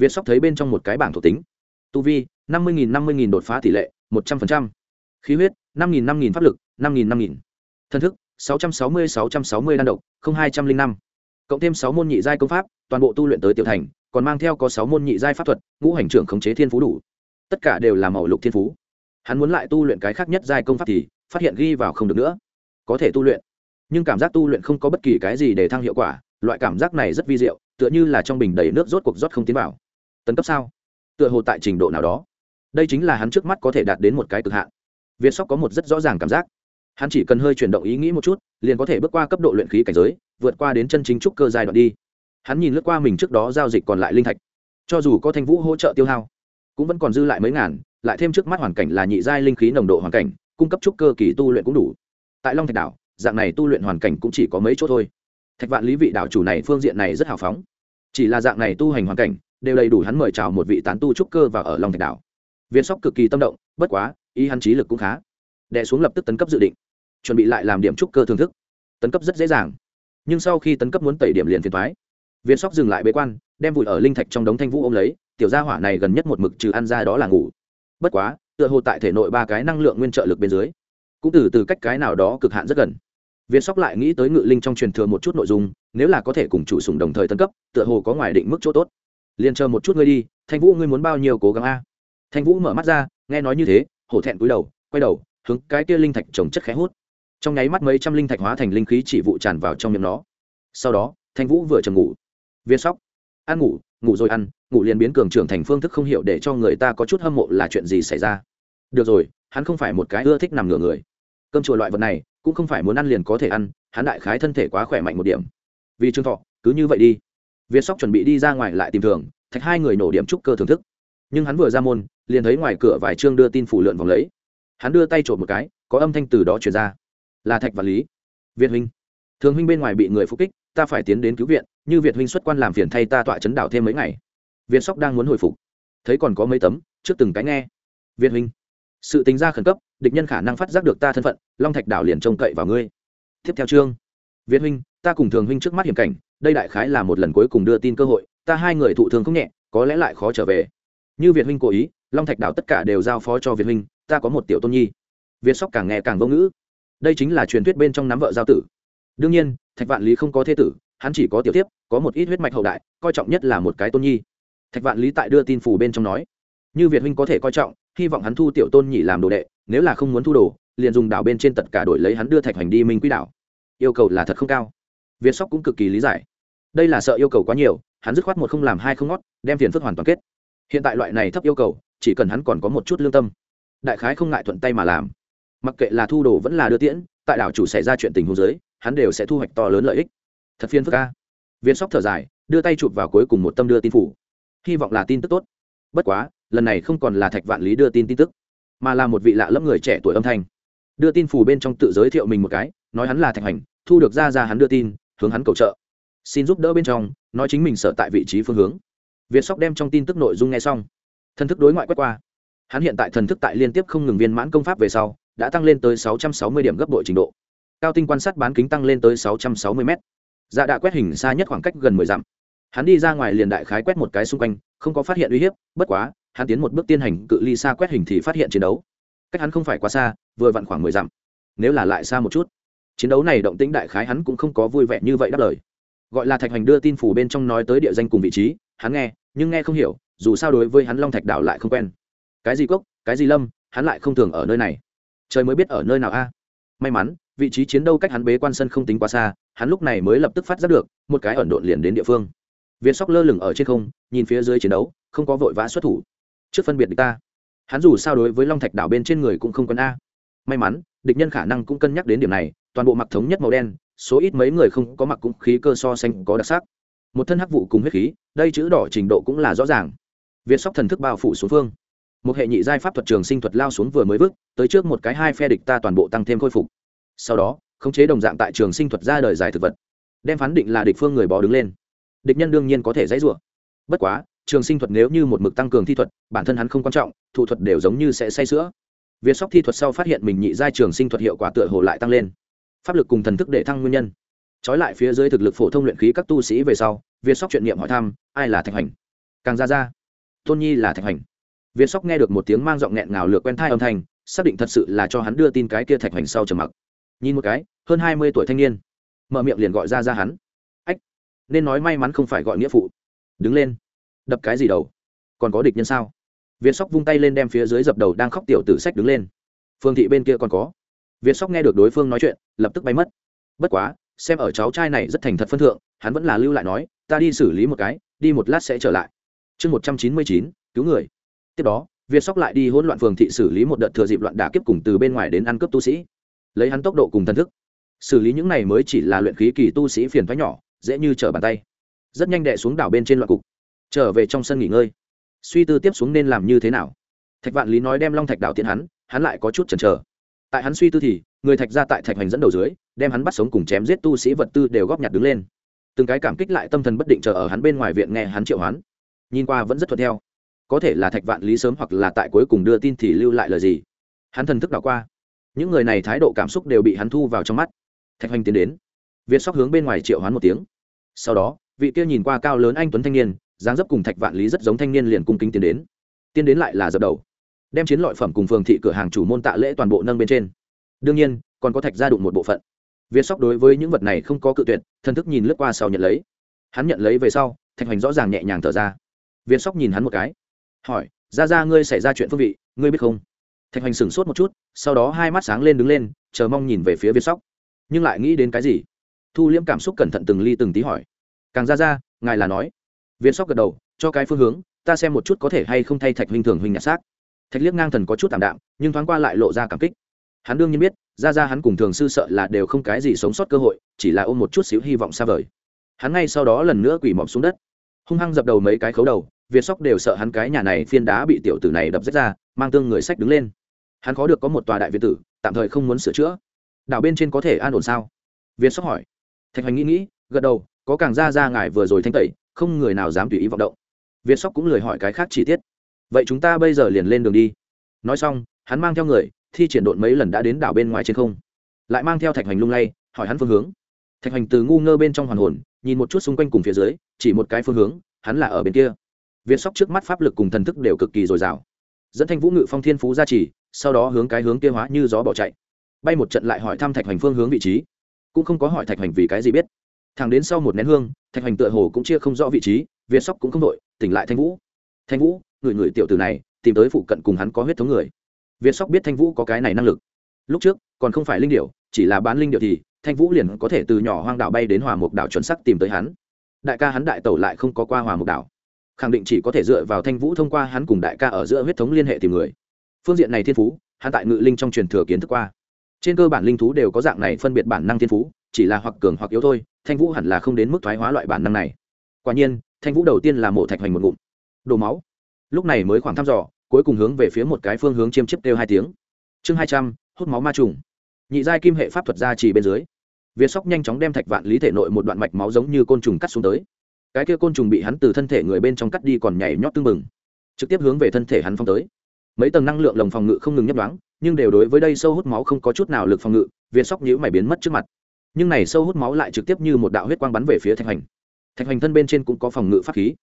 việt sóc thấy bên trong một cái bảng thuộc tính. Tu vi, năm mươi nghìn, năm mươi nghìn đột phá tỷ lệ, một trăm linh khí huyết, năm nghìn năm nghìn pháp lực, năm nghìn năm nghìn. Thân thức, sáu trăm sáu mươi, sáu trăm sáu mươi đan độc, không hai trăm linh năm. Cộng thêm sáu môn nhị giai công pháp, toàn bộ tu luyện tới tiểu thành, còn mang theo có sáu môn nhị giai pháp thuật, ngũ hành trưởng khống chế thiên phú đủ. Tất cả đều là màu lục thiên phú. Hắn muốn lại tu luyện cái khác nhất giai công pháp thì, phát hiện ghi vào không được nữa. Có thể tu luyện, nhưng cảm giác tu luyện không có bất kỳ cái gì để thăng hiệu quả, loại cảm giác này rất vi diệu, tựa như là trong bình đầy nước rốt cuộc rót không tiến vào tấn cấp sao? Tựa hồ tại trình độ nào đó. Đây chính là hắn trước mắt có thể đạt đến một cái cực hạn. Việt sóc có một rất rõ ràng cảm giác. Hắn chỉ cần hơi chuyển động ý nghĩ một chút, liền có thể bước qua cấp độ luyện khí cảnh giới, vượt qua đến chân chính trúc cơ giai đoạn đi. Hắn nhìn lướt qua mình trước đó giao dịch còn lại linh thạch. Cho dù có thanh vũ hỗ trợ tiêu hao, cũng vẫn còn dư lại mấy ngàn, lại thêm trước mắt hoàn cảnh là nhị giai linh khí nồng độ hoàn cảnh, cung cấp trúc cơ kỳ tu luyện cũng đủ. Tại long thạch đảo, dạng này tu luyện hoàn cảnh cũng chỉ có mấy chỗ thôi. Thạch vạn lý vị đảo chủ này phương diện này rất hào phóng. Chỉ là dạng này tu hành hoàn cảnh đều đầy đủ hắn mời chào một vị tán tu trúc cơ và ở long thạch đảo. Viên sóc cực kỳ tâm động, bất quá, ý hắn trí lực cũng khá. Đẻ xuống lập tức tấn cấp dự định, chuẩn bị lại làm điểm trúc cơ thưởng thức. Tấn cấp rất dễ dàng, nhưng sau khi tấn cấp muốn tẩy điểm liền thiệt thoái viên sóc dừng lại bế quan, đem vùi ở linh thạch trong đống thanh vũ ôm lấy, tiểu gia hỏa này gần nhất một mực trừ ăn ra đó là ngủ. Bất quá, tựa hồ tại thể nội ba cái năng lượng nguyên trợ lực bên dưới, cũng từ từ cách cái nào đó cực hạn rất gần. Viên sóc lại nghĩ tới ngự linh trong truyền thừa một chút nội dung, nếu là có thể cùng chủ sùng đồng thời tấn cấp, tựa hồ có ngoài định mức chỗ tốt liền chờ một chút ngươi đi, thanh vũ ngươi muốn bao nhiêu cố gắng a? Thanh vũ mở mắt ra, nghe nói như thế, hổ thẹn cúi đầu, quay đầu, hướng cái kia linh thạch trồng chất khẽ hút. Trong nháy mắt mấy trăm linh thạch hóa thành linh khí chỉ vụ tràn vào trong miệng nó. Sau đó, thanh vũ vừa chầm ngủ, viên sóc, ăn ngủ ngủ rồi ăn, ngủ liền biến cường trưởng thành phương thức không hiểu để cho người ta có chút hâm mộ là chuyện gì xảy ra. Được rồi, hắn không phải một cái ưa thích nằm ngửa người. Cơm chùa loại vật này, cũng không phải muốn ăn liền có thể ăn, hắn đại khái thân thể quá khỏe mạnh một điểm. Vì trương thọ, cứ như vậy đi việt sóc chuẩn bị đi ra ngoài lại tìm thường, thạch hai người nổ điểm trúc cơ thưởng thức. Nhưng hắn vừa ra môn, liền thấy ngoài cửa vài chương đưa tin phủ lượn vòng lấy. Hắn đưa tay trộm một cái, có âm thanh từ đó truyền ra. Là thạch và lý. Việt huynh. Thường huynh bên ngoài bị người phục kích, ta phải tiến đến cứu viện, như việt huynh xuất quan làm phiền thay ta tọa chấn đảo thêm mấy ngày. Việt sóc đang muốn hồi phục. Thấy còn có mấy tấm, trước từng cái nghe. Việt huynh. Sự tính ra khẩn cấp, địch nhân khả năng phát giác được ta thân phận, long thạch đảo liền trông cậy vào ngươi. Tiếp theo chương. Việt huynh, ta cùng thường huynh trước mắt hiểm cảnh đây đại khái là một lần cuối cùng đưa tin cơ hội, ta hai người thụ thương không nhẹ, có lẽ lại khó trở về. Như việt huynh cố ý, long thạch đảo tất cả đều giao phó cho việt huynh, ta có một tiểu tôn nhi. Việt sóc càng nghe càng vô ngữ. Đây chính là truyền thuyết bên trong nắm vợ giao tử. Đương nhiên, thạch vạn lý không có thế tử, hắn chỉ có tiểu tiếp có một ít huyết mạch hậu đại, coi trọng nhất là một cái tôn nhi. Thạch vạn lý tại đưa tin phủ bên trong nói, như việt huynh có thể coi trọng, hy vọng hắn thu tiểu tôn nhị làm đồ đệ, nếu là không muốn thu đồ, liền dùng đảo bên trên tất cả đổi lấy hắn đưa thạch hành đi minh quỹ đảo. Yêu cầu là thật không cao. Việt sóc cũng cực kỳ lý giải đây là sợ yêu cầu quá nhiều, hắn dứt khoát một không làm hai không ngót, đem phiền phức hoàn toàn kết. Hiện tại loại này thấp yêu cầu, chỉ cần hắn còn có một chút lương tâm, đại khái không ngại thuận tay mà làm. Mặc kệ là thu đồ vẫn là đưa tiễn, tại đảo chủ xảy ra chuyện tình huống giới hắn đều sẽ thu hoạch to lớn lợi ích. Thật phiền phức ca viên sóc thở dài, đưa tay chụp vào cuối cùng một tâm đưa tin phủ. Hy vọng là tin tức tốt. Bất quá, lần này không còn là thạch vạn lý đưa tin tin tức, mà là một vị lạ lẫm người trẻ tuổi âm thanh. Đưa tin phủ bên trong tự giới thiệu mình một cái, nói hắn là thạch hành, thu được ra ra hắn đưa tin, hướng hắn cầu trợ xin giúp đỡ bên trong, nói chính mình sợ tại vị trí phương hướng. Việt sóc đem trong tin tức nội dung nghe xong. Thần thức đối ngoại quét qua. Hắn hiện tại thần thức tại liên tiếp không ngừng viên mãn công pháp về sau, đã tăng lên tới 660 điểm gấp bội trình độ. Cao tinh quan sát bán kính tăng lên tới 660 m dạ đã quét hình xa nhất khoảng cách gần 10 dặm. Hắn đi ra ngoài liền đại khái quét một cái xung quanh, không có phát hiện uy hiếp, bất quá, hắn tiến một bước tiên hành cự ly xa quét hình thì phát hiện chiến đấu. Cách hắn không phải quá xa, vừa vặn khoảng mười dặm. Nếu là lại xa một chút, chiến đấu này động tĩnh đại khái hắn cũng không có vui vẻ như vậy đáp lời gọi là thạch hoành đưa tin phủ bên trong nói tới địa danh cùng vị trí, hắn nghe, nhưng nghe không hiểu, dù sao đối với hắn long thạch đảo lại không quen. Cái gì cốc, cái gì lâm, hắn lại không thường ở nơi này. Trời mới biết ở nơi nào a. May mắn, vị trí chiến đấu cách hắn bế quan sân không tính quá xa, hắn lúc này mới lập tức phát giác được, một cái ẩn độn liền đến địa phương. Viên sóc lơ lửng ở trên không, nhìn phía dưới chiến đấu, không có vội vã xuất thủ. Trước phân biệt địch ta. Hắn dù sao đối với long thạch đảo bên trên người cũng không quân a. May mắn, địch nhân khả năng cũng cân nhắc đến điểm này, toàn bộ mặc thống nhất màu đen số ít mấy người không có mặc cũng khí cơ so sánh có đặc sắc. Một thân hắc vụ cùng huyết khí, đây chữ đỏ trình độ cũng là rõ ràng. Việt sóc thần thức bao phủ xuống phương. Một hệ nhị giai pháp thuật trường sinh thuật lao xuống vừa mới vứt, tới trước một cái hai phe địch ta toàn bộ tăng thêm khôi phục. Sau đó, khống chế đồng dạng tại trường sinh thuật ra đời giải thực vật, đem phán định là địch phương người bò đứng lên. Địch nhân đương nhiên có thể dãy rủa. Bất quá, trường sinh thuật nếu như một mực tăng cường thi thuật, bản thân hắn không quan trọng, thủ thuật đều giống như sẽ say sữa. Việt sóc thi thuật sau phát hiện mình nhị giai trường sinh thuật hiệu quả tựa hồ lại tăng lên pháp lực cùng thần thức để thăng nguyên nhân. Trói lại phía dưới thực lực phổ thông luyện khí các tu sĩ về sau, việt sóc chuyện nghiệm hỏi thăm, ai là thạch hành? Càng ra ra, tôn nhi là thạch hành. Việt sóc nghe được một tiếng mang giọng nghẹn ngào lược quen thai âm thanh, xác định thật sự là cho hắn đưa tin cái kia thạch hành sau trầm mặc. Nhìn một cái, hơn hai mươi tuổi thanh niên, mở miệng liền gọi ra ra hắn. Ách, nên nói may mắn không phải gọi nghĩa phụ. Đứng lên, đập cái gì đầu? Còn có địch nhân sao? Việt sóc vung tay lên đem phía dưới dập đầu đang khóc tiểu tử sách đứng lên. Phương thị bên kia còn có việt sóc nghe được đối phương nói chuyện, lập tức bay mất. Bất quá, xem ở cháu trai này rất thành thật phân thượng, hắn vẫn là lưu lại nói, ta đi xử lý một cái, đi một lát sẽ trở lại. Chương một trăm chín mươi chín, cứu người. Tiếp đó, việt sóc lại đi hỗn loạn phường thị xử lý một đợt thừa dịp loạn đả kiếp cùng từ bên ngoài đến ăn cướp tu sĩ. Lấy hắn tốc độ cùng thần thức, xử lý những này mới chỉ là luyện khí kỳ tu sĩ phiền toái nhỏ, dễ như trở bàn tay. Rất nhanh đè xuống đảo bên trên loạn cục, trở về trong sân nghỉ ngơi. Suy tư tiếp xuống nên làm như thế nào. Thạch vạn lý nói đem long thạch đảo tiện hắn hắn lại có chút chần chờ tại hắn suy tư thì, người thạch ra tại thạch hoành dẫn đầu dưới, đem hắn bắt sống cùng chém giết tu sĩ vật tư đều góp nhặt đứng lên. Từng cái cảm kích lại tâm thần bất định chờ ở hắn bên ngoài viện nghe hắn triệu hoán. Nhìn qua vẫn rất thuận theo. Có thể là thạch vạn lý sớm hoặc là tại cuối cùng đưa tin thì lưu lại lời gì? Hắn thần thức đảo qua. Những người này thái độ cảm xúc đều bị hắn thu vào trong mắt. Thạch hoành tiến đến. Việt sóc hướng bên ngoài triệu hoán một tiếng. Sau đó, vị kia nhìn qua cao lớn anh tuấn thanh niên, dáng dấp cùng thạch vạn lý rất giống thanh niên liền cung kính tiến đến. Tiến đến lại là dập đầu đem chiến lợi phẩm cùng phường thị cửa hàng chủ môn tạ lễ toàn bộ nâng bên trên. Đương nhiên, còn có thạch gia đụng một bộ phận. Việt sóc đối với những vật này không có cự tuyệt, thần thức nhìn lướt qua sau nhận lấy. Hắn nhận lấy về sau, thạch hoành rõ ràng nhẹ nhàng thở ra. Việt sóc nhìn hắn một cái. Hỏi ra ra ngươi xảy ra chuyện phương vị, ngươi biết không? Thạch hoành sửng sốt một chút, sau đó hai mắt sáng lên đứng lên, chờ mong nhìn về phía việt sóc. Nhưng lại nghĩ đến cái gì? Thu liễm cảm xúc cẩn thận từng ly từng tí hỏi. Càng ra ra ngài là nói. Việt sóc gật đầu, cho cái phương hướng, ta xem một chút có thể hay không thay thạch huynh thường huynh nhặt xác thạch liếc ngang thần có chút tạm đạm, nhưng thoáng qua lại lộ ra cảm kích. Hắn đương nhiên biết, ra ra hắn cùng thường sư sợ là đều không cái gì sống sót cơ hội, chỉ là ôm một chút xíu hy vọng xa vời. Hắn ngay sau đó lần nữa quỳ mọc xuống đất. Hung hăng dập đầu mấy cái khấu đầu, việt sóc đều sợ hắn cái nhà này phiên đá bị tiểu tử này đập rách ra, mang tương người sách đứng lên. Hắn khó được có một tòa đại việt tử, tạm thời không muốn sửa chữa. Đảo bên trên có thể an ổn sao? Việt sóc hỏi. Thạch hoành nghĩ nghĩ, gật đầu, có càng ra ra ngài vừa rồi thanh tẩy, không người nào dám tùy ý vọng động. Việt sóc cũng lười hỏi cái khác chi tiết vậy chúng ta bây giờ liền lên đường đi. Nói xong, hắn mang theo người, thi triển độn mấy lần đã đến đảo bên ngoài trên không. Lại mang theo thạch hoành lung lay, hỏi hắn phương hướng. Thạch hoành từ ngu ngơ bên trong hoàn hồn, nhìn một chút xung quanh cùng phía dưới, chỉ một cái phương hướng, hắn là ở bên kia. Việt sóc trước mắt pháp lực cùng thần thức đều cực kỳ dồi dào. Dẫn thanh vũ ngự phong thiên phú ra chỉ, sau đó hướng cái hướng kia hóa như gió bỏ chạy. Bay một trận lại hỏi thăm thạch hoành phương hướng vị trí. Cũng không có hỏi thạch hoành vì cái gì biết. Thằng đến sau một nén hương, thạch hoành tựa hồ cũng chia không rõ vị trí việt sóc cũng không đội, tỉnh lại thanh vũ. Thanh vũ người người tiểu tử này tìm tới phụ cận cùng hắn có huyết thống người. Việt sóc biết thanh vũ có cái này năng lực. Lúc trước, còn không phải linh điệu chỉ là bán linh điệu thì, thanh vũ liền có thể từ nhỏ hoang đảo bay đến hòa mục đảo chuẩn sắc tìm tới hắn. Đại ca hắn đại tẩu lại không có qua hòa mục đảo. Khẳng định chỉ có thể dựa vào thanh vũ thông qua hắn cùng đại ca ở giữa huyết thống liên hệ tìm người. Phương diện này thiên phú, hắn tại ngự linh trong truyền thừa kiến thức qua. Trên cơ bản linh thú đều có dạng này phân biệt bản năng thiên phú, chỉ là hoặc cường hoặc yếu thôi, thanh vũ hẳn là không đến mức thoái hóa loại bản năng này. Quả nhiên, thanh vũ đầu tiên là mổ thạch hoành một ngụm. Đổ máu lúc này mới khoảng thăm dò, cuối cùng hướng về phía một cái phương hướng chiêm chiếp kêu hai tiếng. Chương hai trăm, hút máu ma trùng. Nhị giai kim hệ pháp thuật ra chỉ bên dưới. Việt sóc nhanh chóng đem thạch vạn lý thể nội một đoạn mạch máu giống như côn trùng cắt xuống tới. Cái kia côn trùng bị hắn từ thân thể người bên trong cắt đi còn nhảy nhót tưng bừng, trực tiếp hướng về thân thể hắn phong tới. Mấy tầng năng lượng lồng phòng ngự không ngừng nhấp đoán nhưng đều đối với đây sâu hút máu không có chút nào lực phòng ngự việt sóc nhữ mày biến mất trước mặt. Nhưng này sâu hút máu lại trực tiếp như một đạo huyết quang bắn về phía thạch hành thạch hành thân bên trên cũng có phòng ngự pháp khí.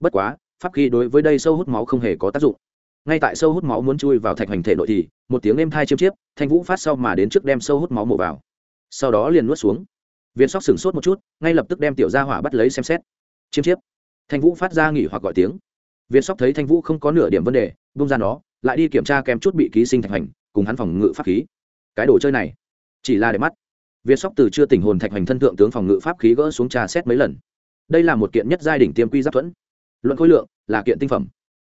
Bất quá pháp khí đối với đây sâu hút máu không hề có tác dụng. Ngay tại sâu hút máu muốn chui vào thạch hành thể nội thì, một tiếng êm thai chiêm chiếp, thanh vũ phát sau mà đến trước đem sâu hút máu mổ vào. Sau đó liền nuốt xuống. Viên sóc sửng sốt một chút, ngay lập tức đem tiểu gia hỏa bắt lấy xem xét. Chiêm chiếp. Thanh vũ phát ra nghỉ hoặc gọi tiếng. Viên sóc thấy thanh vũ không có nửa điểm vấn đề bung ra nó, lại đi kiểm tra kèm chút bị ký sinh thạch hành cùng hắn phòng ngự pháp khí. Cái đồ chơi này, chỉ là để mắt. Viên sóc từ chưa tỉnh hồn thạch hành thân thượng tướng phòng ngự pháp khí gỡ xuống trà xét mấy lần. Đây là một kiện nhất giai đỉnh tiêm quy giáp thuẫn luận khối lượng là kiện tinh phẩm.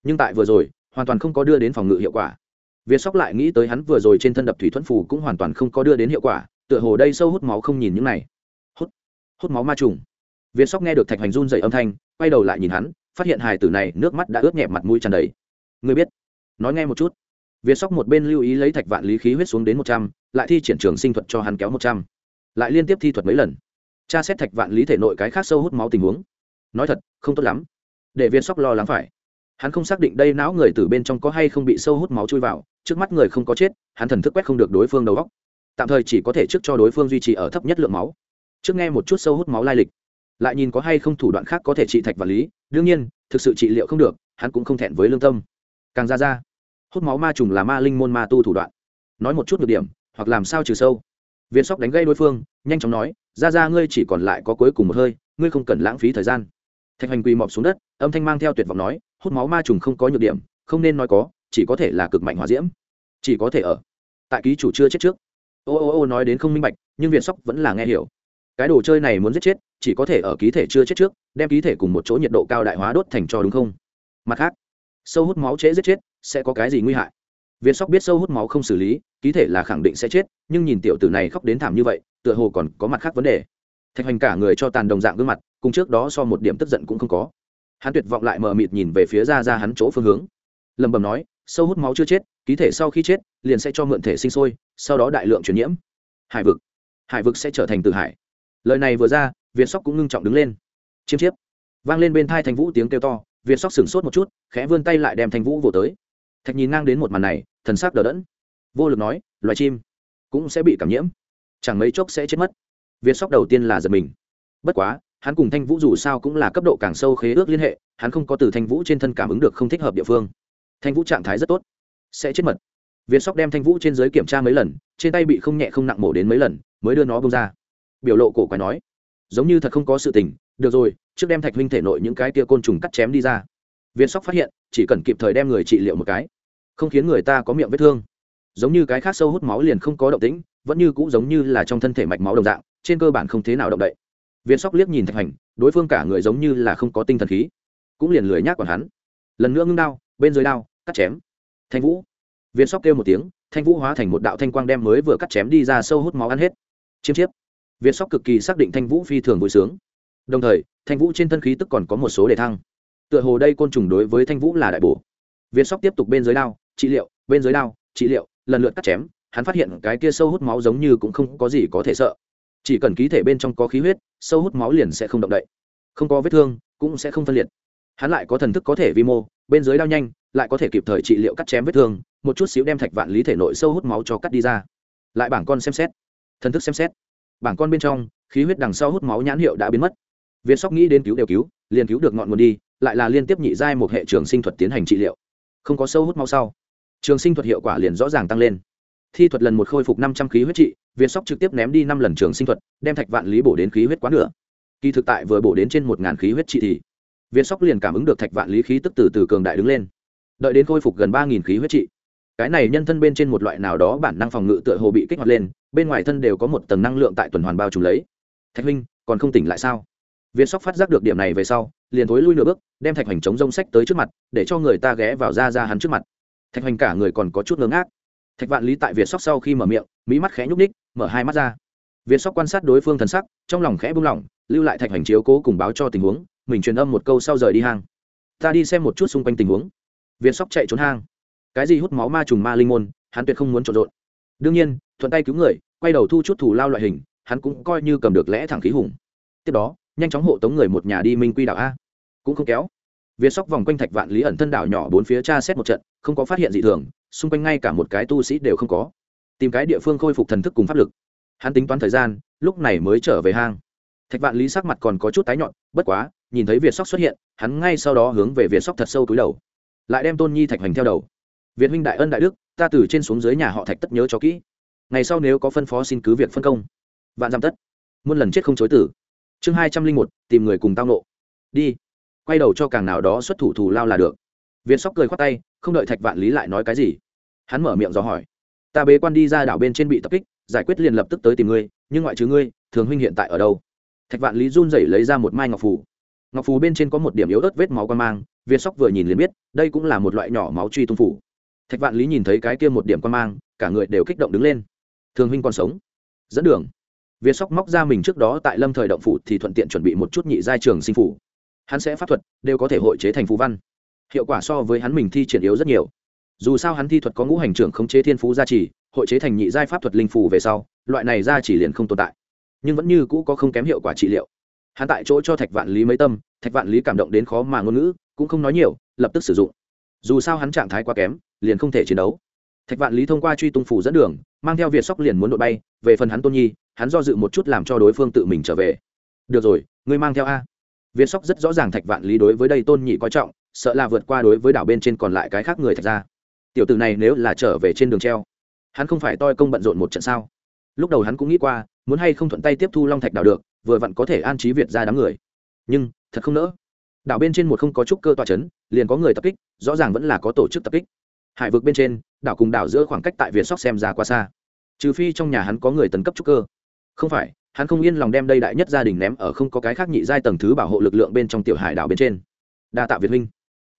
Nhưng tại vừa rồi, hoàn toàn không có đưa đến phòng ngự hiệu quả. Việt sóc lại nghĩ tới hắn vừa rồi trên thân đập thủy thuẫn phù cũng hoàn toàn không có đưa đến hiệu quả, tựa hồ đây sâu hút máu không nhìn những này. Hút hút máu ma trùng. Việt sóc nghe được thạch Hoành run dậy âm thanh, quay đầu lại nhìn hắn, phát hiện hài tử này nước mắt đã ướt nhẹp mặt mũi tràn đầy. Người biết, nói nghe một chút. Việt sóc một bên lưu ý lấy thạch vạn lý khí huyết xuống đến một trăm, lại thi triển trường sinh thuật cho hắn kéo một trăm. Lại liên tiếp thi thuật mấy lần. Tra xét thạch vạn lý thể nội cái khác sâu hút máu tình huống. Nói thật, không tốt lắm để Viên sóc lo lắng phải. Hắn không xác định đây não người từ bên trong có hay không bị sâu hút máu chui vào, trước mắt người không có chết, hắn thần thức quét không được đối phương đầu góc tạm thời chỉ có thể trước cho đối phương duy trì ở thấp nhất lượng máu. Trước nghe một chút sâu hút máu lai lịch, lại nhìn có hay không thủ đoạn khác có thể trị thạch và lý, đương nhiên, thực sự trị liệu không được, hắn cũng không thẹn với lương tâm. Càng ra ra, hút máu ma trùng là ma linh môn ma tu thủ đoạn. Nói một chút được điểm, hoặc làm sao trừ sâu. Viên sóc đánh gây đối phương, nhanh chóng nói, ra ra, ngươi chỉ còn lại có cuối cùng một hơi, ngươi không cần lãng phí thời gian thạch hành quỳ mọp xuống đất, âm thanh mang theo tuyệt vọng nói, hút máu ma trùng không có nhược điểm, không nên nói có, chỉ có thể là cực mạnh hỏa diễm. Chỉ có thể ở. Tại ký chủ chưa chết trước. Ô ô ô nói đến không minh bạch, nhưng việt sóc vẫn là nghe hiểu. Cái đồ chơi này muốn giết chết, chỉ có thể ở ký thể chưa chết trước, đem ký thể cùng một chỗ nhiệt độ cao đại hóa đốt thành cho đúng không? Mặt khác, sâu hút máu trễ giết chết, sẽ có cái gì nguy hại? Viên sóc biết sâu hút máu không xử lý, ký thể là khẳng định sẽ chết, nhưng nhìn tiểu tử này khóc đến thảm như vậy, tựa hồ còn có mặt khác vấn đề thạch hoành cả người cho tàn đồng dạng gương mặt, cùng trước đó so một điểm tức giận cũng không có. Hắn tuyệt vọng lại mờ mịt nhìn về phía ra ra hắn chỗ phương hướng. Lầm bầm nói, sâu hút máu chưa chết, ký thể sau khi chết, liền sẽ cho mượn thể sinh sôi, sau đó đại lượng truyền nhiễm. Hải vực hải vực sẽ trở thành từ hải. Lời này vừa ra, việt sóc cũng ngưng trọng đứng lên. Chiêm chiếp. Vang lên bên thai thành vũ tiếng kêu to, việt sóc sửng sốt một chút, khẽ vươn tay lại đem thành vũ vỗ tới. Thạch nhìn ngang đến một màn này, thần sắc đờ đẫn. Vô lực nói, loài chim cũng sẽ bị cảm nhiễm. Chẳng mấy chốc sẽ chết mất việt sóc đầu tiên là giật mình. Bất quá, hắn cùng thanh vũ dù sao cũng là cấp độ càng sâu khế ước liên hệ, hắn không có từ thanh vũ trên thân cảm ứng được không thích hợp địa phương. Thanh vũ trạng thái rất tốt. Sẽ chết mật. Việt sóc đem thanh vũ trên giới kiểm tra mấy lần, trên tay bị không nhẹ không nặng mổ đến mấy lần, mới đưa nó bung ra. Biểu lộ cổ quái nói, giống như thật không có sự tình, được rồi, trước đem thạch huynh thể nội những cái tia côn trùng cắt chém đi ra. Viên sóc phát hiện, chỉ cần kịp thời đem người trị liệu một cái, không khiến người ta có miệng vết thương. Giống như cái khác sâu hút máu liền không có động tĩnh, vẫn như cũng giống như là trong thân thể mạch máu đồng dạng trên cơ bản không thế nào động đậy. Viên sóc liếc nhìn thạch hành, đối phương cả người giống như là không có tinh thần khí, cũng liền lười nhác còn hắn. Lần nữa ngưng đao, bên dưới đao, cắt chém. Thanh vũ. Viên sóc kêu một tiếng, thanh vũ hóa thành một đạo thanh quang đem mới vừa cắt chém đi ra sâu hút máu ăn hết. Chiêm chiếp. Viên sóc cực kỳ xác định thanh vũ phi thường vui sướng. Đồng thời, thanh vũ trên thân khí tức còn có một số đề thăng. Tựa hồ đây côn trùng đối với thanh vũ là đại bổ. Viên sóc tiếp tục bên dưới đao, trị liệu, bên dưới đao, trị liệu, lần lượt cắt chém, hắn phát hiện cái kia sâu hút máu giống như cũng không có gì có thể sợ chỉ cần ký thể bên trong có khí huyết, sâu hút máu liền sẽ không động đậy. Không có vết thương, cũng sẽ không phân liệt. Hắn lại có thần thức có thể vi mô, bên dưới đao nhanh, lại có thể kịp thời trị liệu cắt chém vết thương, một chút xíu đem thạch vạn lý thể nội sâu hút máu cho cắt đi ra. Lại bảng con xem xét. Thần thức xem xét. Bảng con bên trong, khí huyết đằng sau hút máu nhãn hiệu đã biến mất. Viên sóc nghĩ đến cứu đều cứu, liền cứu được ngọn nguồn đi, lại là liên tiếp nhị giai một hệ trường sinh thuật tiến hành trị liệu. Không có sâu hút máu sau. Trường sinh thuật hiệu quả liền rõ ràng tăng lên. Thi thuật lần một khôi phục năm trăm khí huyết trị việt sóc trực tiếp ném đi năm lần trường sinh thuật, đem thạch vạn lý bổ đến khí huyết quá nửa. Kỳ thực tại vừa bổ đến trên một ngàn khí huyết trị thì việt sóc liền cảm ứng được thạch vạn lý khí tức từ từ cường đại đứng lên. Đợi đến khôi phục gần ba nghìn khí huyết trị, cái này nhân thân bên trên một loại nào đó bản năng phòng ngự tựa hồ bị kích hoạt lên, bên ngoài thân đều có một tầng năng lượng tại tuần hoàn bao trùm lấy. Thạch huynh, còn không tỉnh lại sao? Việt sóc phát giác được điểm này về sau, liền thối lui nửa bước, đem thạch hoành chống rông sách tới trước mặt, để cho người ta ghé vào ra ra hắn trước mặt. Thạch hoành cả người còn có chút ngớ ngác. Thạch vạn lý tại việt sóc sau khi mở miệng mỹ mắt khẽ nhúc ních mở hai mắt ra. Việt sóc quan sát đối phương thần sắc, trong lòng khẽ buông lỏng, lưu lại thạch hành chiếu cố cùng báo cho tình huống, mình truyền âm một câu sau rời đi hang. Ta đi xem một chút xung quanh tình huống. Việt sóc chạy trốn hang. Cái gì hút máu ma trùng ma linh môn, hắn tuyệt không muốn trộn rộn. Đương nhiên, thuận tay cứu người, quay đầu thu chút thủ lao loại hình, hắn cũng coi như cầm được lẽ thẳng khí hùng. Tiếp đó, nhanh chóng hộ tống người một nhà đi minh quy đảo a. Cũng không kéo. Việt sóc vòng quanh thạch vạn lý ẩn thân đảo nhỏ bốn phía tra xét một trận, không có phát hiện gì thường, xung quanh ngay cả một cái tu sĩ đều không có tìm cái địa phương khôi phục thần thức cùng pháp lực. Hắn tính toán thời gian, lúc này mới trở về hang. Thạch vạn lý sắc mặt còn có chút tái nhọn bất quá, nhìn thấy việt sóc xuất hiện, hắn ngay sau đó hướng về việt sóc thật sâu túi đầu. Lại đem tôn nhi thạch hoành theo đầu. Việt huynh đại ân đại đức, ta từ trên xuống dưới nhà họ thạch tất nhớ cho kỹ. Ngày sau nếu có phân phó xin cứ việc phân công. Vạn giam tất. Muôn lần chết không chối tử chương hai trăm linh một, tìm người cùng tao nộ. Đi. Quay đầu cho càng nào đó xuất thủ thù lao là được. Việt sóc cười khoát tay, không đợi thạch vạn lý lại nói cái gì. Hắn mở miệng dò hỏi ta bế quan đi ra đảo bên trên bị tập kích, giải quyết liền lập tức tới tìm ngươi, nhưng ngoại trừ ngươi, thường huynh hiện tại ở đâu? Thạch vạn lý run rẩy lấy ra một mai ngọc phù. Ngọc phù bên trên có một điểm yếu ớt vết máu quan mang, viên sóc vừa nhìn liền biết, đây cũng là một loại nhỏ máu truy tung phủ thạch vạn lý nhìn thấy cái kia một điểm quan mang, cả người đều kích động đứng lên. Thường huynh còn sống? Dẫn đường. Viên sóc móc ra mình trước đó tại lâm thời động phủ thì thuận tiện chuẩn bị một chút nhị giai trường sinh phủ hắn sẽ pháp thuật, đều có thể hội chế thành phú văn. Hiệu quả so với hắn mình thi triển yếu rất nhiều dù sao hắn thi thuật có ngũ hành trưởng khống chế thiên phú gia trì, hội chế thành nhị giai pháp thuật linh phù về sau, loại này gia trì liền không tồn tại. Nhưng vẫn như cũ có không kém hiệu quả trị liệu. Hắn tại chỗ cho thạch vạn lý mấy tâm, thạch vạn lý cảm động đến khó mà ngôn ngữ, cũng không nói nhiều, lập tức sử dụng. Dù sao hắn trạng thái quá kém, liền không thể chiến đấu. Thạch vạn lý thông qua truy tung phủ dẫn đường, mang theo việt sóc liền muốn đội bay, về phần hắn tôn nhi, hắn do dự một chút làm cho đối phương tự mình trở về. Được rồi, ngươi mang theo a. Việt sóc rất rõ ràng thạch vạn lý đối với đây tôn nhị coi trọng, sợ là vượt qua đối với đảo bên trên còn lại cái khác người thạch ra tiểu tử này nếu là trở về trên đường treo, hắn không phải toi công bận rộn một trận sao? Lúc đầu hắn cũng nghĩ qua, muốn hay không thuận tay tiếp thu long thạch đảo được, vừa vặn có thể an trí việt ra đám người. Nhưng, thật không nỡ. Đảo bên trên một không có trúc cơ tòa c h ấ n liền có người tập kích, rõ ràng vẫn là có tổ chức tập kích. Hải vực bên trên, đảo cùng đảo giữa khoảng cách tại việt sóc xem ra quá xa. Trừ phi trong nhà hắn có người tấn cấp trúc cơ. Không phải, hắn không yên lòng đem đây đại nhất gia đình ném ở không có cái khác nhị giai tầng thứ bảo hộ lực lượng bên trong tiểu hải đảo bên trên. Đa tạ việt minh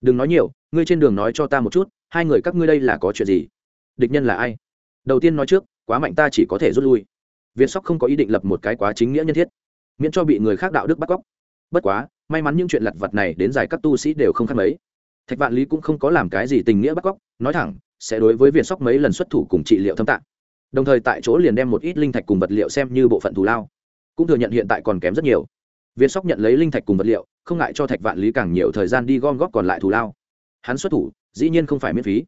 đừng nói nhiều, ngươi trên đường nói cho ta một chút hai người các ngươi đây là có chuyện gì? Địch nhân là ai? Đầu tiên nói trước, quá mạnh ta chỉ có thể rút lui. Việt sóc không có ý định lập một cái quá chính nghĩa nhân thiết, miễn cho bị người khác đạo đức bắt cóc. Bất quá, may mắn những chuyện lặt vặt này đến giải các tu sĩ đều không khác mấy. Thạch vạn lý cũng không có làm cái gì tình nghĩa bắt cóc, nói thẳng, sẽ đối với việt sóc mấy lần xuất thủ cùng trị liệu thâm tạng. Đồng thời tại chỗ liền đem một ít linh thạch cùng vật liệu xem như bộ phận thù lao. Cũng thừa nhận hiện tại còn kém rất nhiều. Viên sóc nhận lấy linh thạch cùng vật liệu, không ngại cho thạch vạn lý càng nhiều thời gian đi gom góp còn lại thù lao. Hắn xuất thủ dĩ nhiên không phải miễn phí.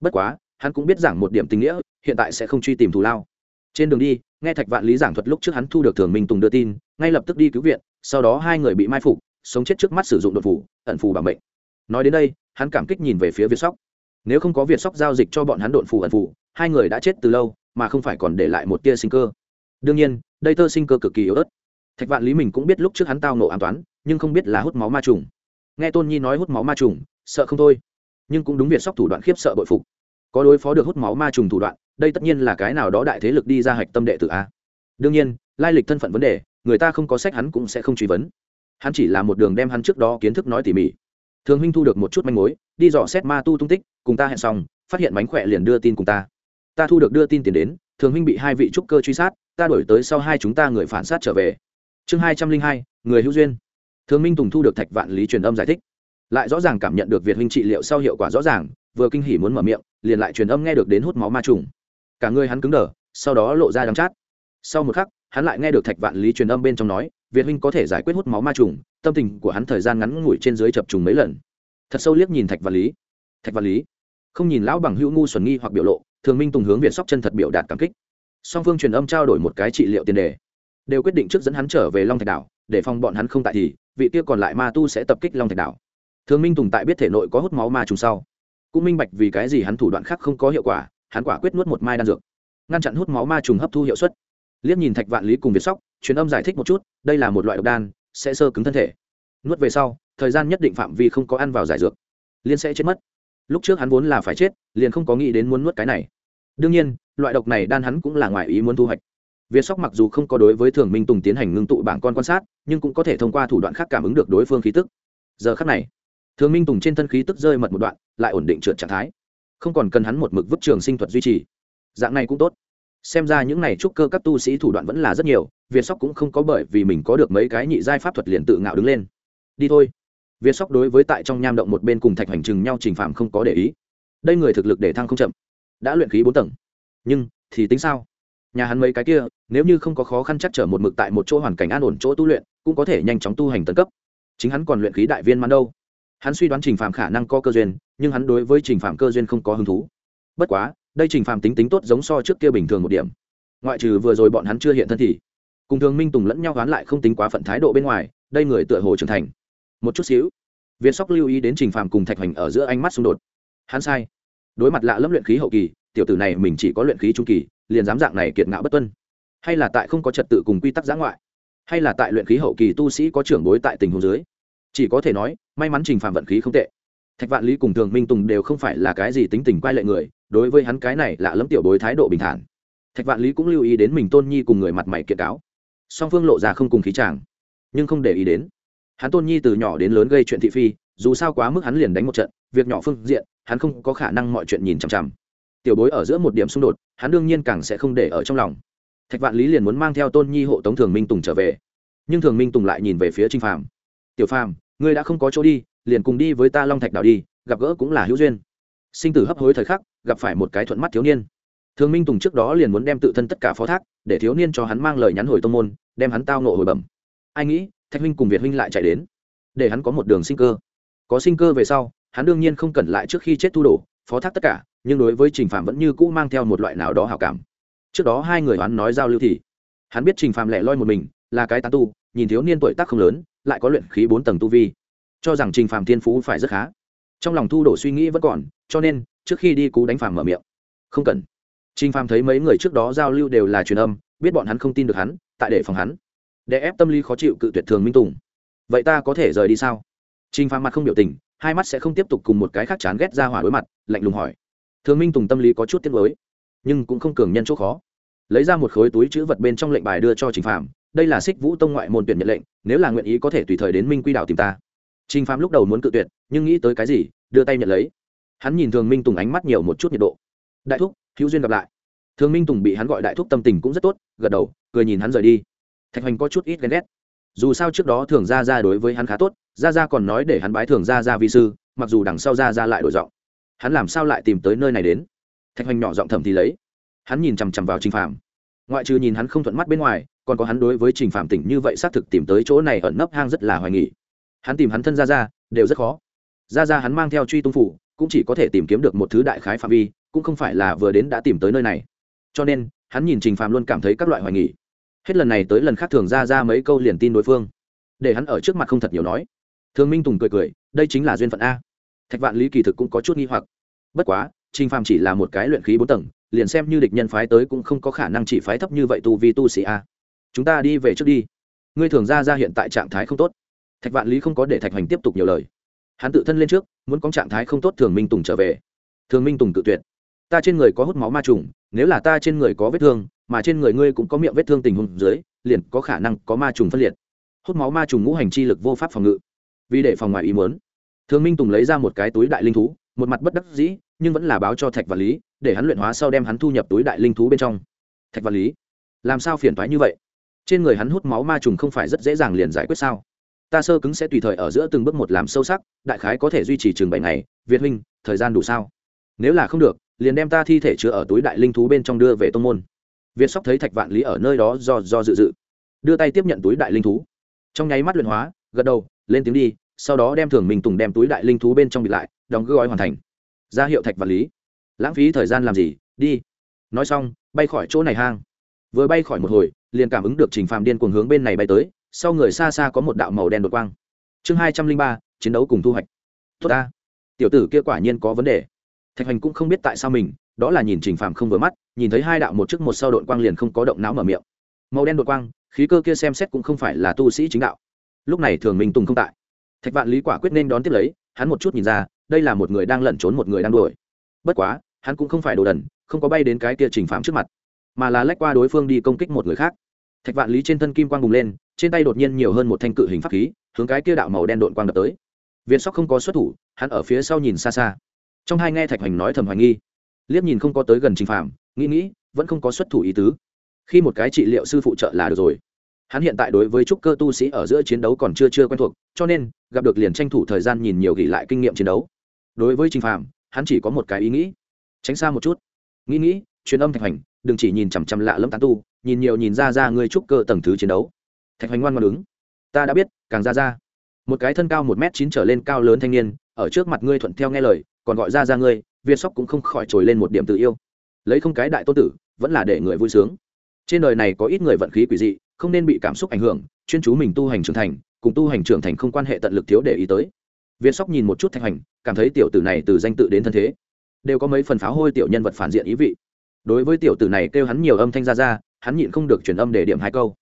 Bất quá, hắn cũng biết giảng một điểm tình nghĩa, hiện tại sẽ không truy tìm thù lao. Trên đường đi, nghe thạch vạn lý giảng thuật lúc trước hắn thu được thường minh tùng đưa tin, ngay lập tức đi cứu viện, sau đó hai người bị mai phục, sống chết trước mắt sử dụng đột phủ, ẩn phù bằng bệnh nói đến đây, hắn cảm kích nhìn về phía việt sóc. Nếu không có việt sóc giao dịch cho bọn hắn đột phù ẩn phù, hai người đã chết từ lâu, mà không phải còn để lại một tia sinh cơ. Đương nhiên, đây tơ sinh cơ cực kỳ yếu ớt. Thạch vạn lý mình cũng biết lúc trước hắn tao nổ an toán, nhưng không biết là hút máu ma trùng. Nghe tôn nhi nói hút máu ma trùng, sợ không thôi nhưng cũng đúng việt sóc thủ đoạn khiếp sợ bội phục. Có đối phó được hút máu ma trùng thủ đoạn, đây tất nhiên là cái nào đó đại thế lực đi ra hạch tâm đệ tử a. Đương nhiên, lai lịch thân phận vấn đề, người ta không có sách hắn cũng sẽ không truy vấn. Hắn chỉ là một đường đem hắn trước đó kiến thức nói tỉ mỉ. Thường huynh thu được một chút manh mối, đi dò xét ma tu tung tích, cùng ta hẹn xong, phát hiện mánh khỏe liền đưa tin cùng ta. Ta thu được đưa tin tiền đến, thường huynh bị hai vị trúc cơ truy sát, ta đổi tới sau hai chúng ta người phản sát trở về. Chương hai trăm linh hai, người hữu duyên. Thường minh tùng thu được thạch vạn lý truyền âm giải thích lại rõ ràng cảm nhận được việt huynh trị liệu sau hiệu quả rõ ràng, vừa kinh hỉ muốn mở miệng, liền lại truyền âm nghe được đến hút máu ma trùng. Cả người hắn cứng đờ, sau đó lộ ra đắng chát. Sau một khắc, hắn lại nghe được thạch vạn lý truyền âm bên trong nói, việt huynh có thể giải quyết hút máu ma trùng, tâm tình của hắn thời gian ngắn ngủi trên dưới chập trùng mấy lần. Thật sâu liếc nhìn thạch vạn lý. Thạch vạn lý, không nhìn lão bằng hữu ngu xuẩn nghi hoặc biểu lộ, thường minh tùng hướng việt sóc chân thật biểu đạt cảm kích. Song phương truyền âm trao đổi một cái trị liệu tiền đề, đều quyết định trước dẫn hắn trở về long thạch đảo, để phòng bọn hắn không tại thì, vị kia còn lại ma tu sẽ tập kích long thạch đảo thường minh tùng tại biết thể nội có hút máu ma trùng sau, cũng minh bạch vì cái gì hắn thủ đoạn khác không có hiệu quả, hắn quả quyết nuốt một mai đan dược, ngăn chặn hút máu ma trùng hấp thu hiệu suất. Liếc nhìn thạch vạn lý cùng việt sóc, truyền âm giải thích một chút, đây là một loại độc đan, sẽ sơ cứng thân thể. Nuốt về sau, thời gian nhất định phạm vi không có ăn vào giải dược liên sẽ chết mất. Lúc trước hắn vốn là phải chết, liền không có nghĩ đến muốn nuốt cái này. Đương nhiên, loại độc này đan hắn cũng là ngoài ý muốn thu hoạch. Việt sóc mặc dù không có đối với thường minh tùng tiến hành ngưng tụ bảng con quan sát, nhưng cũng có thể thông qua thủ đoạn khác cảm ứng được đối phương khí tức. Giờ khắc này thường minh tùng trên thân khí tức rơi mật một đoạn, lại ổn định trượt trạng thái. Không còn cần hắn một mực vứt trường sinh thuật duy trì. Dạng này cũng tốt. Xem ra những này trúc cơ các tu sĩ thủ đoạn vẫn là rất nhiều, việt sóc cũng không có bởi vì mình có được mấy cái nhị giai pháp thuật liền tự ngạo đứng lên. Đi thôi. Việt sóc đối với tại trong nham động một bên cùng thạch Hành chừng nhau trình phạm không có để ý. Đây người thực lực để thăng không chậm. Đã luyện khí bốn tầng. Nhưng, thì tính sao? Nhà hắn mấy cái kia, nếu như không có khó khăn chắc trở một mực tại một chỗ hoàn cảnh an ổn chỗ tu luyện, cũng có thể nhanh chóng tu hành tấn cấp. Chính hắn còn luyện khí đại viên man đâu hắn suy đoán trình phạm khả năng có cơ duyên, nhưng hắn đối với trình phạm cơ duyên không có hứng thú. Bất quá, đây trình phạm tính tính tốt giống so trước kia bình thường một điểm. Ngoại trừ vừa rồi bọn hắn chưa hiện thân thì, cùng thường minh tùng lẫn nhau hoán lại không tính quá phận thái độ bên ngoài, đây người tựa hồ trưởng thành. Một chút xíu viên sóc lưu ý đến trình phạm cùng thạch hoành ở giữa ánh mắt xung đột. Hắn sai. Đối mặt lạ lâm luyện khí hậu kỳ, tiểu tử này mình chỉ có luyện khí trung kỳ, liền dám dạng này kiệt ngạo bất tuân. Hay là tại không có trật tự cùng quy tắc giã ngoại? Hay là tại luyện khí hậu kỳ tu sĩ có trưởng bối tại tình huống dưới? Chỉ có thể nói, may mắn trình phạm vận khí không tệ. Thạch vạn lý cùng thường minh tùng đều không phải là cái gì tính tình quay lệ người, đối với hắn cái này lạ lẫm tiểu bối thái độ bình thản. Thạch vạn lý cũng lưu ý đến mình tôn nhi cùng người mặt mày kiện cáo. Song phương lộ ra không cùng khí tràng nhưng không để ý đến. Hắn tôn nhi từ nhỏ đến lớn gây chuyện thị phi, dù sao quá mức hắn liền đánh một trận, việc nhỏ phương diện, hắn không có khả năng mọi chuyện nhìn chằm chằm. Tiểu bối ở giữa một điểm xung đột, hắn đương nhiên càng sẽ không để ở trong lòng. Thạch vạn lý liền muốn mang theo tôn nhi hộ tống thường minh tùng trở về, nhưng thường minh tùng lại nhìn về phía trinh phàm tiểu phàm, ngươi đã không có chỗ đi, liền cùng đi với ta long thạch đảo đi, gặp gỡ cũng là hữu duyên. Sinh tử hấp hối thời khắc, gặp phải một cái thuận mắt thiếu niên. Thường minh tùng trước đó liền muốn đem tự thân tất cả phó thác, để thiếu niên cho hắn mang lời nhắn hồi tông môn, đem hắn tao nộ hồi bẩm. Ai nghĩ, thạch huynh cùng việt huynh lại chạy đến, để hắn có một đường sinh cơ. Có sinh cơ về sau, hắn đương nhiên không cần lại trước khi chết thu đồ, phó thác tất cả, nhưng đối với trình phạm vẫn như cũ mang theo một loại nào đó hảo cảm. Trước đó hai người hắn nói giao lưu thì, hắn biết trình phạm lẻ loi một mình, là cái tán tu, nhìn thiếu niên tuổi tác không lớn lại có luyện khí bốn tầng tu vi. Cho rằng trình phạm thiên phú phải rất khá. Trong lòng thu đổ suy nghĩ vẫn còn, cho nên, trước khi đi cú đánh phàm mở miệng. Không cần. Trình phạm thấy mấy người trước đó giao lưu đều là truyền âm, biết bọn hắn không tin được hắn, tại để phòng hắn. Để ép tâm lý khó chịu cự tuyệt thường minh tùng. Vậy ta có thể rời đi sao? Trình phạm mặt không biểu tình, hai mắt sẽ không tiếp tục cùng một cái khác chán ghét ra hỏa đối mặt, lạnh lùng hỏi. Thường minh tùng tâm lý có chút tiếc lối nhưng cũng không cường nhân chỗ khó. Lấy ra một khối túi chữ vật bên trong lệnh bài đưa cho trình phạm đây là xích vũ tông ngoại môn tuyển nhận lệnh, nếu là nguyện ý có thể tùy thời đến minh quy đảo tìm ta. Trình phạm lúc đầu muốn cự tuyệt, nhưng nghĩ tới cái gì, đưa tay nhận lấy. Hắn nhìn thường minh tùng ánh mắt nhiều một chút nhiệt độ. Đại thúc, hữu duyên gặp lại. Thường minh tùng bị hắn gọi đại thúc tâm tình cũng rất tốt, gật đầu, cười nhìn hắn rời đi. Thạch hoành có chút ít ghen ghét. Dù sao trước đó thường ra ra đối với hắn khá tốt ra ra còn nói để hắn bái thường ra ra vi sư, mặc dù đằng sau ra ra lại đổi giọng. Hắn làm sao lại tìm tới nơi này đến? Thạch hoành nhỏ giọng thầm thì lấy. Hắn nhìn chằm chằm vào trình phạm ngoại trừ nhìn hắn không thuận mắt bên ngoài, còn có hắn đối với trình phạm tỉnh như vậy xác thực tìm tới chỗ này ẩn nấp hang rất là hoài nghỉ hắn tìm hắn thân ra ra đều rất khó. Ra ra hắn mang theo truy tung phủ, cũng chỉ có thể tìm kiếm được một thứ đại khái phạm vi, cũng không phải là vừa đến đã tìm tới nơi này. Cho nên, hắn nhìn trình phạm luôn cảm thấy các loại hoài nghỉ hết lần này tới lần khác thường ra ra mấy câu liền tin đối phương. Để hắn ở trước mặt không thật nhiều nói. Thường minh tùng cười cười, đây chính là duyên phận a. Thạch vạn lý kỳ thực cũng có chút nghi hoặc. Bất quá, trình phạm chỉ là một cái luyện khí bốn tầng liền xem như địch nhân phái tới cũng không có khả năng chỉ phái thấp như vậy tu vi tu sĩ a. Chúng ta đi về trước đi. Ngươi thường ra ra hiện tại trạng thái không tốt. Thạch vạn lý không có để thạch hoành tiếp tục nhiều lời. Hắn tự thân lên trước, muốn có trạng thái không tốt thường minh tùng trở về. Thường minh tùng tự tuyệt. Ta trên người có hút máu ma trùng, nếu là ta trên người có vết thương, mà trên người ngươi cũng có miệng vết thương tình huống dưới, liền có khả năng có ma trùng phân liệt. Hút máu ma trùng ngũ hành chi lực vô pháp phòng ngự. Vì để phòng ngoài ý muốn, thường minh tùng lấy ra một cái túi đại linh thú, một mặt bất đắc dĩ, nhưng vẫn là báo cho thạch và lý để hắn luyện hóa sau đem hắn thu nhập túi đại linh thú bên trong. Thạch và lý, làm sao phiền thoái như vậy? Trên người hắn hút máu ma trùng không phải rất dễ dàng liền giải quyết sao? Ta sơ cứng sẽ tùy thời ở giữa từng bước một làm sâu sắc, đại khái có thể duy trì chừng bảy ngày. Việt huynh, thời gian đủ sao? Nếu là không được, liền đem ta thi thể chứa ở túi đại linh thú bên trong đưa về tông môn. Việt sóc thấy thạch vạn lý ở nơi đó do do dự dự, đưa tay tiếp nhận túi đại linh thú. Trong nháy mắt luyện hóa, gật đầu, lên tiếng đi, sau đó đem thường mình tùng đem túi đại linh thú bên trong bịt lại, đóng gói hoàn thành. Ra hiệu thạch vạn lý lãng phí thời gian làm gì? Đi. Nói xong, bay khỏi chỗ này hang. Vừa bay khỏi một hồi, liền cảm ứng được trình phạm điên cuồng hướng bên này bay tới, sau người xa xa có một đạo màu đen đột quang. Chương hai trăm linh ba, chiến đấu cùng thu hoạch. Tốt ta. Tiểu tử kia quả nhiên có vấn đề. Thạch hành cũng không biết tại sao mình, đó là nhìn trình phạm không vừa mắt, nhìn thấy hai đạo một trước một sau đội quang liền không có động não mở miệng. Màu đen đột quang, khí cơ kia xem xét cũng không phải là tu sĩ chính đạo. Lúc này thường minh tùng không tại. Thạch vạn lý quả quyết nên đón tiếp lấy, hắn một chút nhìn ra, đây là một người đang lẩn trốn một người đang đuổi. Bất quá hắn cũng không phải đồ đần, không có bay đến cái kia trình phạm trước mặt, mà là lách qua đối phương đi công kích một người khác. Thạch vạn lý trên thân kim quang bùng lên, trên tay đột nhiên nhiều hơn một thanh cự hình pháp khí, hướng cái kia đạo màu đen đội quang đập tới. Việt sóc không có xuất thủ, hắn ở phía sau nhìn xa xa. Trong hai nghe thạch hoành nói thầm hoài nghi. Liếc nhìn không có tới gần trình phạm nghĩ nghĩ, vẫn không có xuất thủ ý tứ. Khi một cái trị liệu sư phụ trợ là được rồi. Hắn hiện tại đối với trúc cơ tu sĩ ở giữa chiến đấu còn chưa chưa quen thuộc, cho nên, gặp được liền tranh thủ thời gian nhìn nhiều gỉ lại kinh nghiệm chiến đấu. Đối với trình phạm hắn chỉ có một cái ý nghĩ tránh xa một chút. Nghĩ nghĩ, truyền âm thạch hoành, đừng chỉ nhìn chằm chằm lạ lẫm tán tu, nhìn nhiều nhìn ra ra ngươi trúc cơ tầng thứ chiến đấu. Thạch hoành ngoan ngoan ứng ta đã biết, càng ra ra. Một cái thân cao một m chín trở lên cao lớn thanh niên, ở trước mặt ngươi thuận theo nghe lời, còn gọi ra ra ngươi, viên sóc cũng không khỏi trồi lên một điểm tự yêu. Lấy không cái đại tô tử, vẫn là để người vui sướng. Trên đời này có ít người vận khí quỷ dị, không nên bị cảm xúc ảnh hưởng, chuyên chú mình tu hành trưởng thành, cùng tu hành trưởng thành không quan hệ tận lực thiếu để ý tới. Viên sóc nhìn một chút thạch hành cảm thấy tiểu tử này từ danh tự đến thân thế đều có mấy phần pháo hôi tiểu nhân vật phản diện ý vị. Đối với tiểu tử này kêu hắn nhiều âm thanh ra ra, hắn nhịn không được truyền âm để điểm hai câu.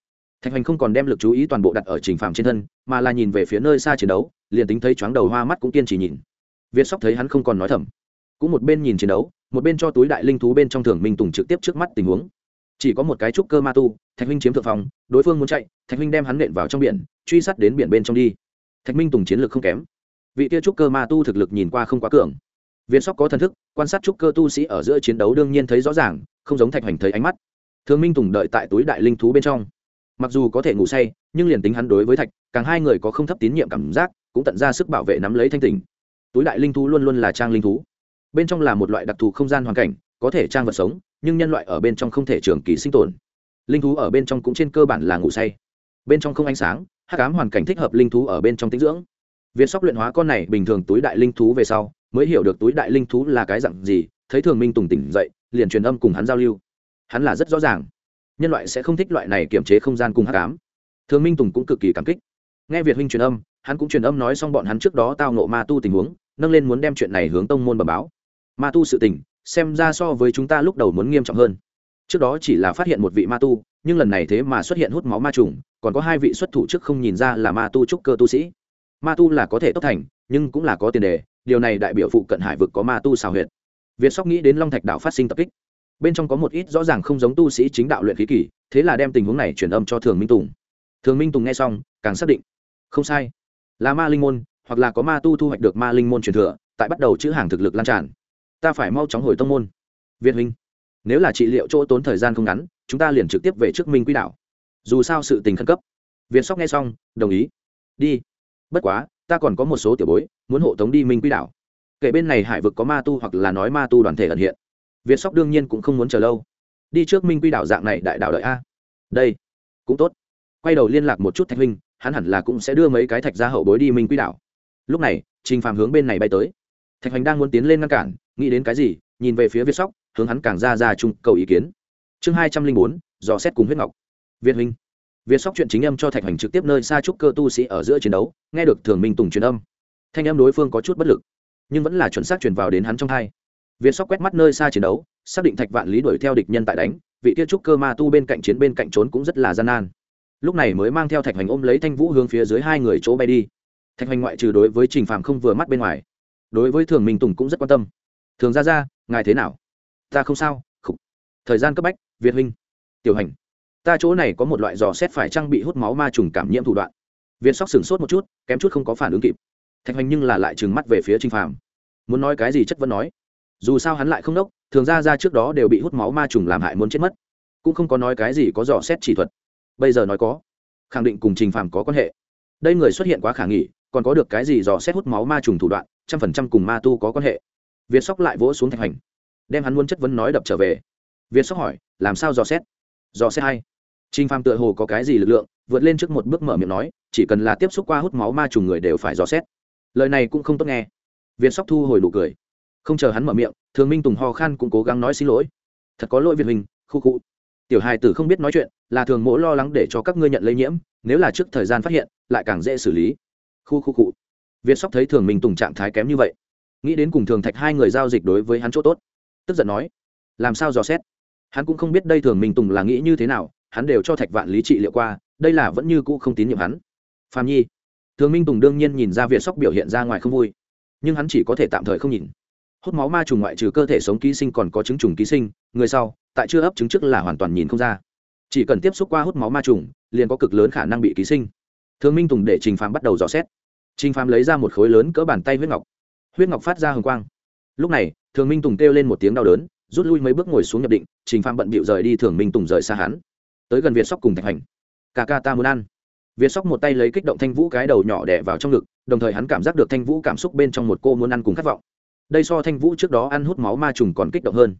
Thạch hoành không còn đem lực chú ý toàn bộ đặt ở trình phạm trên thân, mà là nhìn về phía nơi xa chiến đấu, liền tính thấy chóng đầu hoa mắt cũng kiên trì nhìn. Việt sóc thấy hắn không còn nói thầm. Cũng một bên nhìn chiến đấu, một bên cho túi đại linh thú bên trong thường minh tùng trực tiếp trước mắt tình huống. Chỉ có một cái trúc cơ ma tu, thạch huynh chiếm thượng phòng đối phương muốn chạy, thạch huynh đem hắn nện vào trong biển, truy sát đến biển bên trong đi. Thạch minh tùng chiến lược không kém. Vị kia trúc cơ ma tu thực lực nhìn qua không quá cường viên sóc có thần thức, quan sát trúc cơ tu sĩ ở giữa chiến đấu đương nhiên thấy rõ ràng, không giống thạch hoành thấy ánh mắt. Thương minh tùng đợi tại túi đại linh thú bên trong. Mặc dù có thể ngủ say, nhưng liền tính hắn đối với thạch, càng hai người có không thấp tín nhiệm cảm giác, cũng tận ra sức bảo vệ nắm lấy thanh tình túi đại linh thú luôn luôn là trang linh thú. Bên trong là một loại đặc thù không gian hoàn cảnh, có thể trang vật sống, nhưng nhân loại ở bên trong không thể trường kỳ sinh tồn. Linh thú ở bên trong cũng trên cơ bản là ngủ say. Bên trong không ánh sáng, hắc ám hoàn cảnh thích hợp linh thú ở bên trong tinh dưỡng. Việt sóc luyện hóa con này bình thường túi đại linh thú về sau mới hiểu được túi đại linh thú là cái dặn gì, thấy thường minh tùng tỉnh dậy, liền truyền âm cùng hắn giao lưu. Hắn là rất rõ ràng, nhân loại sẽ không thích loại này kiểm chế không gian cùng hát cám thường minh tùng cũng cực kỳ cảm kích. Nghe việt huynh truyền âm, hắn cũng truyền âm nói xong bọn hắn trước đó tao nộ ma tu tình huống, nâng lên muốn đem chuyện này hướng tông môn bẩm báo. Ma tu sự tình, xem ra so với chúng ta lúc đầu muốn nghiêm trọng hơn. Trước đó chỉ là phát hiện một vị ma tu, nhưng lần này thế mà xuất hiện hút máu ma trùng, còn có hai vị xuất thủ trước không nhìn ra là ma tu trúc cơ tu sĩ. Ma tu là có thể tốc thành nhưng cũng là có tiền đề, điều này đại biểu phụ cận hải vực có ma tu xào huyệt. Việt sóc nghĩ đến long thạch đảo phát sinh tập kích. Bên trong có một ít rõ ràng không giống tu sĩ chính đạo luyện khí kỷ thế là đem tình huống này truyền âm cho thường minh tùng. Thường minh tùng nghe xong, càng xác định. Không sai. Là ma linh môn, hoặc là có ma tu thu hoạch được ma linh môn truyền thừa, tại bắt đầu chữ hàng thực lực lan tràn. Ta phải mau chóng hồi tông môn. Việt huynh, nếu là trị liệu chỗ tốn thời gian không ngắn, chúng ta liền trực tiếp về trước minh quỹ đạo dù sao sự tình khẩn cấp. Việt sóc nghe xong, đồng ý. Đi. Bất quá ta còn có một số tiểu bối, muốn hộ tống đi minh Quy Đảo. kể bên này hải vực có ma tu hoặc là nói ma tu đoàn thể ẩn hiện. Việt sóc đương nhiên cũng không muốn chờ lâu. Đi trước minh quy đảo dạng này đại đảo đợi a. Đây, cũng tốt. Quay đầu liên lạc một chút thạch huynh, hắn hẳn là cũng sẽ đưa mấy cái thạch ra hậu bối đi minh quy đảo. Lúc này, trình phàm hướng bên này bay tới. Thạch hoành đang muốn tiến lên ngăn cản, nghĩ đến cái gì, nhìn về phía việt sóc, hướng hắn càng ra ra chung cầu ý kiến. Chương hai trăm linh bốn, dò xét cùng huyết ngọc. Việt huynh việt sóc chuyện chính âm cho thạch hoành trực tiếp nơi xa trúc cơ tu sĩ ở giữa chiến đấu nghe được thường minh tùng truyền âm. Thanh âm đối phương có chút bất lực nhưng vẫn là chuẩn xác truyền vào đến hắn trong tai. việt sóc quét mắt nơi xa chiến đấu xác định thạch vạn lý đuổi theo địch nhân tại đánh vị kia trúc cơ ma tu bên cạnh chiến bên cạnh trốn cũng rất là gian nan. Lúc này mới mang theo thạch hành ôm lấy thanh vũ hướng phía dưới hai người chỗ bay đi. Thạch hoành ngoại trừ đối với trình phàm không vừa mắt bên ngoài đối với thường minh tùng cũng rất quan tâm. Thường gia gia, ngài thế nào? Ta không sao khục. Thời gian cấp bách việt huynh. Tiểu hành ta chỗ này có một loại dò xét phải trang bị hút máu ma trùng cảm nhiễm thủ đoạn. Viên sóc sửng sốt một chút kém chút không có phản ứng kịp. Thạch hoành nhưng là lại trừng mắt về phía trinh phàm. Muốn nói cái gì chất vẫn nói. Dù sao hắn lại không đốc thường ra ra trước đó đều bị hút máu ma trùng làm hại muốn chết mất. Cũng không có nói cái gì có dò xét chỉ thuật. Bây giờ nói có. Khẳng định cùng trình phàm có quan hệ. Đây người xuất hiện quá khả nghỉ còn có được cái gì dò xét hút máu ma trùng thủ đoạn trăm phần trăm cùng ma tu có quan hệ. Việt sóc lại vỗ xuống thạch Hành, đem hắn muốn chất vấn nói đập trở về. Việt sóc hỏi làm sao dò xét? Dò xét hay Trình Phàm tựa hồ có cái gì lực lượng, vượt lên trước một bước mở miệng nói, chỉ cần là tiếp xúc qua hút máu ma trùng người đều phải dò xét. Lời này cũng không tốt nghe. Việt Sóc thu hồi nụ cười. Không chờ hắn mở miệng, Thường Minh Tùng ho khan cũng cố gắng nói xin lỗi. Thật có lỗi Việt huynh, khu khu. Tiểu hài tử không biết nói chuyện, là thường mỗ lo lắng để cho các ngươi nhận lây nhiễm, nếu là trước thời gian phát hiện, lại càng dễ xử lý. Khu khu cụ. Việt Sóc thấy Thường Minh Tùng trạng thái kém như vậy, nghĩ đến cùng Thường Thạch hai người giao dịch đối với hắn chỗ tốt, tức giận nói, làm sao dò xét? Hắn cũng không biết đây Thường Minh Tùng là nghĩ như thế nào, hắn đều cho thạch vạn lý trị liệu qua, đây là vẫn như cũ không tín nhiệm hắn. Phạm nhi, thường minh tùng đương nhiên nhìn ra việt sóc biểu hiện ra ngoài không vui, nhưng hắn chỉ có thể tạm thời không nhìn. Hút máu ma trùng ngoại trừ cơ thể sống ký sinh còn có chứng trùng ký sinh, người sau, tại chưa ấp chứng trước là hoàn toàn nhìn không ra. Chỉ cần tiếp xúc qua hút máu ma trùng, liền có cực lớn khả năng bị ký sinh. Thường minh tùng để trình phàm bắt đầu dò xét. Trình phàm lấy ra một khối lớn cỡ bàn tay huyết ngọc. Huyết ngọc phát ra hồng quang. Lúc này, thường minh tùng kêu lên một tiếng đau đớn, rút lui mấy bước ngồi xuống nhập định, trình phàm bận bịu rời đi thường minh tùng rời xa hắn tới gần việt sóc cùng thạch hành. Ca ca ta muốn ăn. Việt sóc một tay lấy kích động thanh vũ cái đầu nhỏ đẻ vào trong ngực, đồng thời hắn cảm giác được thanh vũ cảm xúc bên trong một cô muốn ăn cùng khát vọng. Đây so thanh vũ trước đó ăn hút máu ma trùng còn kích động hơn.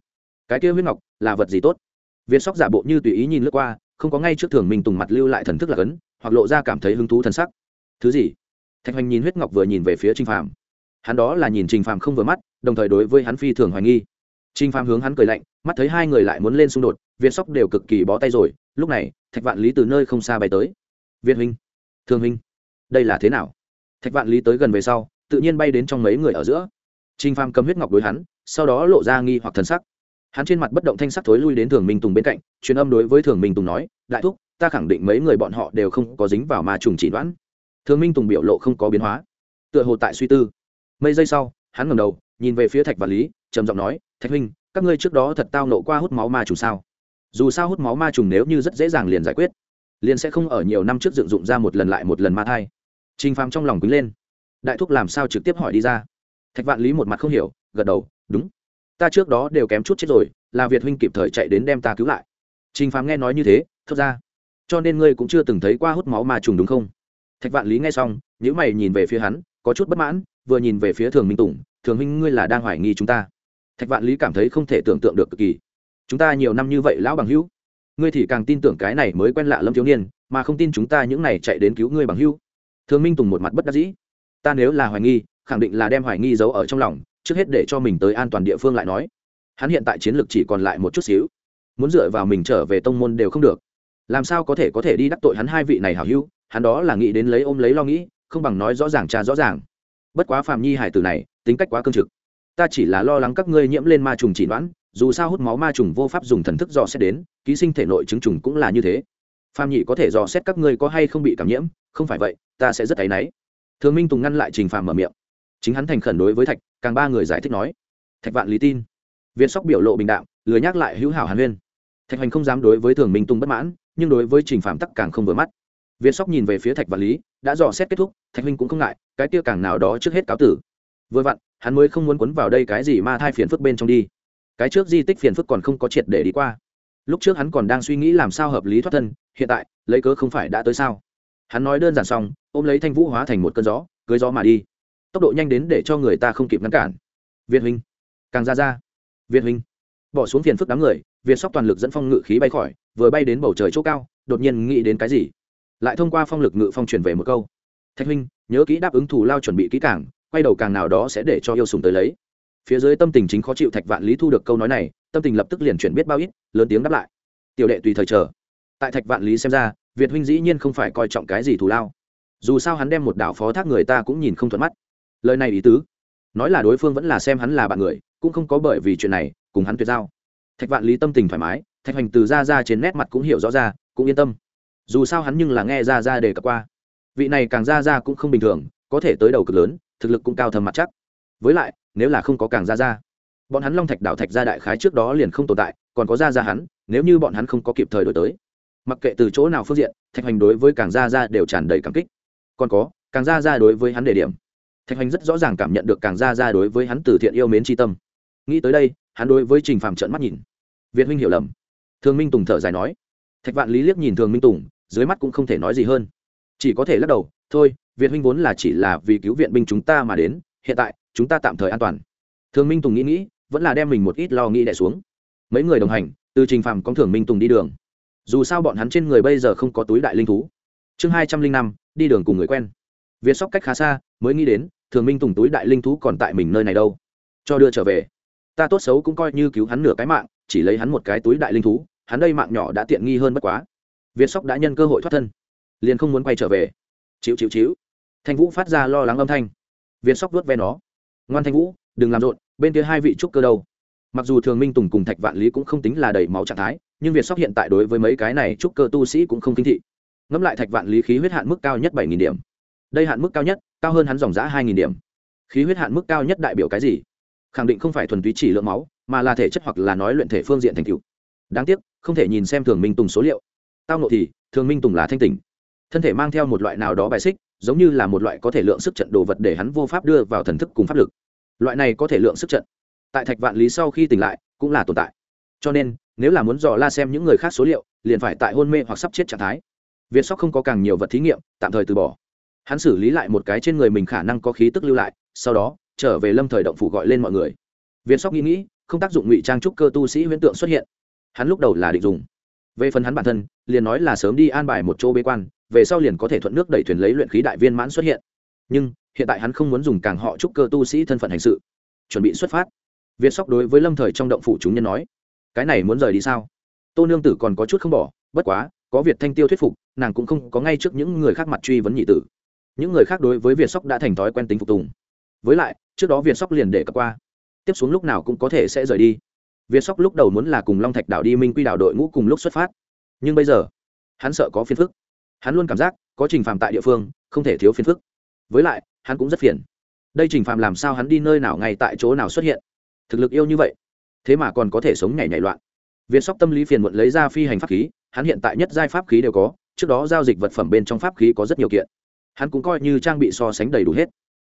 Cái kia huyết ngọc, là vật gì tốt? Việt sóc giả bộ như tùy ý nhìn lướt qua, không có ngay trước thường mình tùng mặt lưu lại thần thức là cấn, hoặc lộ ra cảm thấy hứng thú thần sắc. Thứ gì? Thạch hoành nhìn huyết ngọc vừa nhìn về phía trinh phàm. Hắn đó là nhìn trình phàm không vừa mắt, đồng thời đối với hắn phi thường hoài nghi. Trinh phàm hướng hắn cười lạnh, mắt thấy hai người lại muốn lên xung đột, việt sóc đều cực kỳ bó tay rồi lúc này, thạch vạn lý từ nơi không xa bay tới. Việt huynh, thương huynh, đây là thế nào? Thạch vạn lý tới gần về sau, tự nhiên bay đến trong mấy người ở giữa. Trinh pham cầm huyết ngọc đối hắn, sau đó lộ ra nghi hoặc thần sắc. Hắn trên mặt bất động thanh sắc thối lui đến thường minh tùng bên cạnh, truyền âm đối với thường minh tùng nói, đại thúc, ta khẳng định mấy người bọn họ đều không có dính vào ma trùng chỉ đoán. Thường minh tùng biểu lộ không có biến hóa, tựa hồ tại suy tư. Mấy giây sau, hắn ngầm đầu, nhìn về phía thạch vạn lý, trầm giọng nói, thạch huynh, các ngươi trước đó thật tao nộ qua hút máu ma trùng sao? Dù sao hút máu ma trùng nếu như rất dễ dàng liền giải quyết, liền sẽ không ở nhiều năm trước dựng dụng ra một lần lại một lần ma thai. Trình phàm trong lòng quý lên. Đại thúc làm sao trực tiếp hỏi đi ra? Thạch vạn lý một mặt không hiểu, gật đầu, đúng. Ta trước đó đều kém chút chết rồi, là việt huynh kịp thời chạy đến đem ta cứu lại. Trình phàm nghe nói như thế thật ra, cho nên ngươi cũng chưa từng thấy qua hút máu ma trùng đúng không? Thạch vạn lý nghe xong nhữ mày nhìn về phía hắn, có chút bất mãn, vừa nhìn về phía thường minh tùng, thường minh ngươi là đang hoài nghi chúng ta. Thạch vạn lý cảm thấy không thể tưởng tượng được cực kỳ chúng ta nhiều năm như vậy lão bằng hữu, ngươi thì càng tin tưởng cái này mới quen lạ lâm thiếu niên, mà không tin chúng ta những này chạy đến cứu ngươi bằng hữu. Thường minh tùng một mặt bất đắc dĩ. Ta nếu là hoài nghi, khẳng định là đem hoài nghi giấu ở trong lòng, trước hết để cho mình tới an toàn địa phương lại nói. Hắn hiện tại chiến lược chỉ còn lại một chút xíu. Muốn dựa vào mình trở về tông môn đều không được. Làm sao có thể có thể đi đắc tội hắn hai vị này hảo hữu? Hắn đó là nghĩ đến lấy ôm lấy lo nghĩ, không bằng nói rõ ràng cha rõ ràng. Bất quá phàm nhi hải tử này, tính cách quá cương trực. Ta chỉ là lo lắng các ngươi nhiễm lên ma trùng chỉ đoán dù sao hút máu ma trùng vô pháp dùng thần thức dò xét đến, ký sinh thể nội chứng trùng cũng là như thế. Phàm nhị có thể dò xét các ngươi có hay không bị cảm nhiễm, không phải vậy, ta sẽ rất áy náy. Thường minh tùng ngăn lại trình phàm mở miệng. Chính hắn thành khẩn đối với thạch, càng ba người giải thích nói, thạch vạn lý tin. Việt sóc biểu lộ bình đạo lừa nhắc lại hữu hảo hàn huyên. Thạch hoành không dám đối với thường minh tùng bất mãn, nhưng đối với trình phạm tắc càng không vừa mắt. Việt sóc nhìn về phía thạch vạn lý, đã dò xét kết thúc, thạch huynh cũng không ngại, cái tiêu càng nào đó trước hết cáo tử. Vừa vặn, hắn mới không muốn quấn vào đây cái gì ma thai phiền phức bên trong đi cái trước di tích phiền phức còn không có triệt để đi qua. Lúc trước hắn còn đang suy nghĩ làm sao hợp lý thoát thân hiện tại lấy cớ không phải đã tới sao? Hắn nói đơn giản xong ôm lấy thanh vũ hóa thành một cơn gió cưới gió mà đi. Tốc độ nhanh đến để cho người ta không kịp ngăn cản. Việt huynh càng ra ra. Việt huynh bỏ xuống phiền phức đám người việt sóc toàn lực dẫn phong ngự khí bay khỏi vừa bay đến bầu trời chỗ cao đột nhiên nghĩ đến cái gì? Lại thông qua phong lực ngự phong truyền về một câu. Thạch huynh nhớ kỹ đáp ứng thù lao chuẩn bị kỹ càng, quay đầu càng nào đó sẽ để cho yêu sùng tới lấy phía dưới tâm tình chính khó chịu thạch vạn lý thu được câu nói này, tâm tình lập tức liền chuyển biết bao ít, lớn tiếng đáp lại. Tiểu đệ tùy thời chờ. Tại thạch vạn lý xem ra, việt huynh dĩ nhiên không phải coi trọng cái gì thù lao. Dù sao hắn đem một đảo phó thác người ta cũng nhìn không thuận mắt. Lời này ý tứ, nói là đối phương vẫn là xem hắn là bạn người, cũng không có bởi vì chuyện này, cùng hắn tuyệt giao. Thạch vạn lý tâm tình thoải mái, thạch hoành từ ra ra trên nét mặt cũng hiểu rõ ra, cũng yên tâm. Dù sao hắn nhưng là nghe ra ra để cập qua. Vị này càng ra ra cũng không bình thường, có thể tới đầu cực lớn, thực lực cũng cao thầm mặt chắc với lại, nếu là không có càng ra ra bọn hắn long thạch đảo thạch gia đại khái trước đó liền không tồn tại, còn có ra ra hắn, nếu như bọn hắn không có kịp thời đổi tới. Mặc kệ từ chỗ nào phương diện, thạch hoành đối với càng gia gia đều tràn đầy cảm kích. Còn có, càng gia gia đối với hắn đề điểm. Thạch hoành rất rõ ràng cảm nhận được càng gia gia đối với hắn từ thiện yêu mến tri tâm. Nghĩ tới đây, hắn đối với trình phạm trận mắt nhìn. Việt huynh hiểu lầm. Thường minh tùng thở dài nói. Thạch vạn lý liếc nhìn thường minh tùng, dưới mắt cũng không thể nói gì hơn. Chỉ có thể lắc đầu, thôi, việt huynh vốn là chỉ là vì cứu viện binh chúng ta mà đến, hiện tại chúng ta tạm thời an toàn. Thường minh tùng nghĩ nghĩ, vẫn là đem mình một ít lo nghĩ đẻ xuống. Mấy người đồng hành, từ trình phàm có thường minh tùng đi đường. Dù sao bọn hắn trên người bây giờ không có túi đại linh thú. Chương hai trăm linh năm, đi đường cùng người quen. Việt sóc cách khá xa, mới nghĩ đến, thường minh tùng túi đại linh thú còn tại mình nơi này đâu. Cho đưa trở về. Ta tốt xấu cũng coi như cứu hắn nửa cái mạng, chỉ lấy hắn một cái túi đại linh thú, hắn đây mạng nhỏ đã tiện nghi hơn bất quá. Việt sóc đã nhân cơ hội thoát thân. Liền không muốn quay trở về. Chịu chịu chịu thanh vũ phát ra lo lắng âm thanh. Việt sóc vớt ve nó ngoan thanh vũ, đừng làm rộn, bên kia hai vị trúc cơ đâu. Mặc dù thường minh tùng cùng thạch vạn lý cũng không tính là đầy máu trạng thái, nhưng việt sóc hiện tại đối với mấy cái này trúc cơ tu sĩ cũng không kinh thị. Ngẫm lại thạch vạn lý khí huyết hạn mức cao nhất bảy nghìn điểm. Đây hạn mức cao nhất, cao hơn hắn dòng giã hai nghìn điểm. Khí huyết hạn mức cao nhất đại biểu cái gì? Khẳng định không phải thuần túy chỉ lượng máu, mà là thể chất hoặc là nói luyện thể phương diện thành tựu. Đáng tiếc, không thể nhìn xem thường minh tùng số liệu. Tao nộ thì, thường minh tùng là thanh tỉnh. Thân thể mang theo một loại nào đó bài xích giống như là một loại có thể lượng sức trận đồ vật để hắn vô pháp đưa vào thần thức cùng pháp lực. Loại này có thể lượng sức trận, tại thạch vạn lý sau khi tỉnh lại, cũng là tồn tại. Cho nên, nếu là muốn dò la xem những người khác số liệu, liền phải tại hôn mê hoặc sắp chết trạng thái. Việt sóc không có càng nhiều vật thí nghiệm, tạm thời từ bỏ. Hắn xử lý lại một cái trên người mình khả năng có khí tức lưu lại, sau đó, trở về lâm thời động phủ gọi lên mọi người. Việt sóc nghĩ nghĩ, không tác dụng ngụy trang trúc cơ tu sĩ huyễn tượng xuất hiện. Hắn lúc đầu là định dùng. Về phần hắn bản thân, liền nói là sớm đi an bài một chỗ bế quan về sau liền có thể thuận nước đẩy thuyền lấy luyện khí đại viên mãn xuất hiện. Nhưng, hiện tại hắn không muốn dùng càng họ trúc cơ tu sĩ thân phận hành sự. Chuẩn bị xuất phát. Việt sóc đối với lâm thời trong động phủ chúng nhân nói, cái này muốn rời đi sao? Tô nương tử còn có chút không bỏ, bất quá, có việt thanh tiêu thuyết phục, nàng cũng không có ngay trước những người khác mặt truy vấn nhị tử. Những người khác đối với việt sóc đã thành thói quen tính phục tùng. Với lại, trước đó việt sóc liền để cập qua, tiếp xuống lúc nào cũng có thể sẽ rời đi. Việt sóc lúc đầu muốn là cùng long thạch đảo đi minh quy đảo đội ngũ cùng lúc xuất phát. Nhưng bây giờ, hắn sợ có phiền phức hắn luôn cảm giác có trình phạm tại địa phương, không thể thiếu phiền phức. Với lại, hắn cũng rất phiền. Đây trình phạm làm sao hắn đi nơi nào ngay tại chỗ nào xuất hiện? Thực lực yêu như vậy, thế mà còn có thể sống nhảy nhảy loạn. Viên sóc tâm lý phiền muộn lấy ra phi hành pháp khí, hắn hiện tại nhất giai pháp khí đều có, trước đó giao dịch vật phẩm bên trong pháp khí có rất nhiều kiện. Hắn cũng coi như trang bị so sánh đầy đủ hết.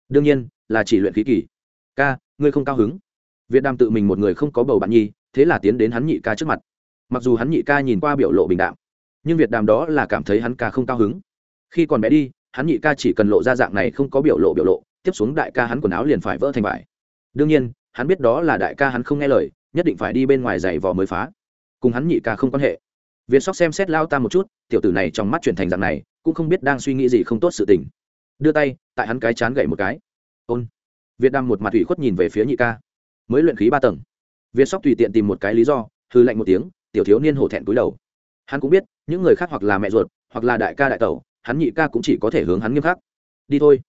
Đương nhiên, là chỉ luyện khí kỳ. Ca, ngươi không cao hứng. Việt đam tự mình một người không có bầu bạn nhi, thế là tiến đến hắn nhị ca trước mặt. Mặc dù hắn nhị ca nhìn qua biểu lộ bình đạm nhưng việt đàm đó là cảm thấy hắn ca không cao hứng. Khi còn bé đi, hắn nhị ca chỉ cần lộ ra dạng này không có biểu lộ biểu lộ, tiếp xuống đại ca hắn quần áo liền phải vỡ thành vải. Đương nhiên, hắn biết đó là đại ca hắn không nghe lời, nhất định phải đi bên ngoài giày vò mới phá. Cùng hắn nhị ca không quan hệ. Việt sóc xem xét lao ta một chút, tiểu tử này trong mắt chuyển thành dạng này, cũng không biết đang suy nghĩ gì không tốt sự tình. Đưa tay, tại hắn cái chán gậy một cái. Ôn. Việt đam một mặt ủy khuất nhìn về phía nhị ca. Mới luyện khí ba tầng. Việt sóc tùy tiện tìm một cái lý do, hư lạnh một tiếng, tiểu thiếu niên hổ thẹn cúi đầu. Hắn cũng biết những người khác hoặc là mẹ ruột, hoặc là đại ca đại tẩu, hắn nhị ca cũng chỉ có thể hướng hắn nghiêm khắc. Đi thôi.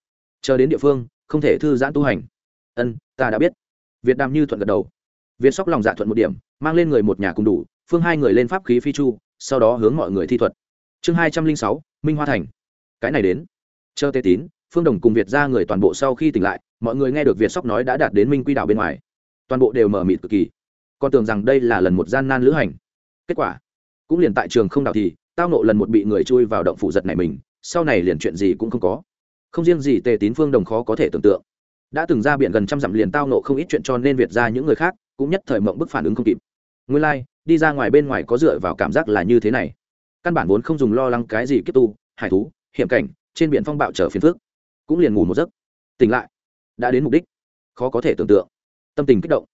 Chờ đến địa phương, không thể thư giãn tu hành. Ân, ta đã biết. Việt đàm như thuận gật đầu. Việt sóc lòng dạ thuận một điểm, mang lên người một nhà cùng đủ, phương hai người lên pháp khí phi chu, sau đó hướng mọi người thi thuật. Chương hai trăm linh sáu, minh hoa thành. Cái này đến. Chờ tê tín, phương đồng cùng việt ra người toàn bộ sau khi tỉnh lại, mọi người nghe được việt sóc nói đã đạt đến minh quy đảo bên ngoài. Toàn bộ đều mở mịt cực kỳ. Con tưởng rằng đây là lần một gian nan lữ hành. Kết quả cũng liền tại trường không đảo thì tao nộ lần một bị người chui vào động phủ giật này mình sau này liền chuyện gì cũng không có. Không riêng gì tề tín phương đồng khó có thể tưởng tượng. Đã từng ra biển gần trăm dặm liền tao nộ không ít chuyện cho nên việt ra những người khác cũng nhất thời mộng bức phản ứng không kịp. Nguyên lai、like, đi ra ngoài bên ngoài có dựa vào cảm giác là như thế này. Căn bản vốn không dùng lo lắng cái gì kiếp tu hải thú hiểm cảnh trên biển phong bạo trở phiền phước cũng liền ngủ một giấc. Tỉnh lại. Đã đến mục đích. Khó có thể tưởng tượng. Tâm tình kích động.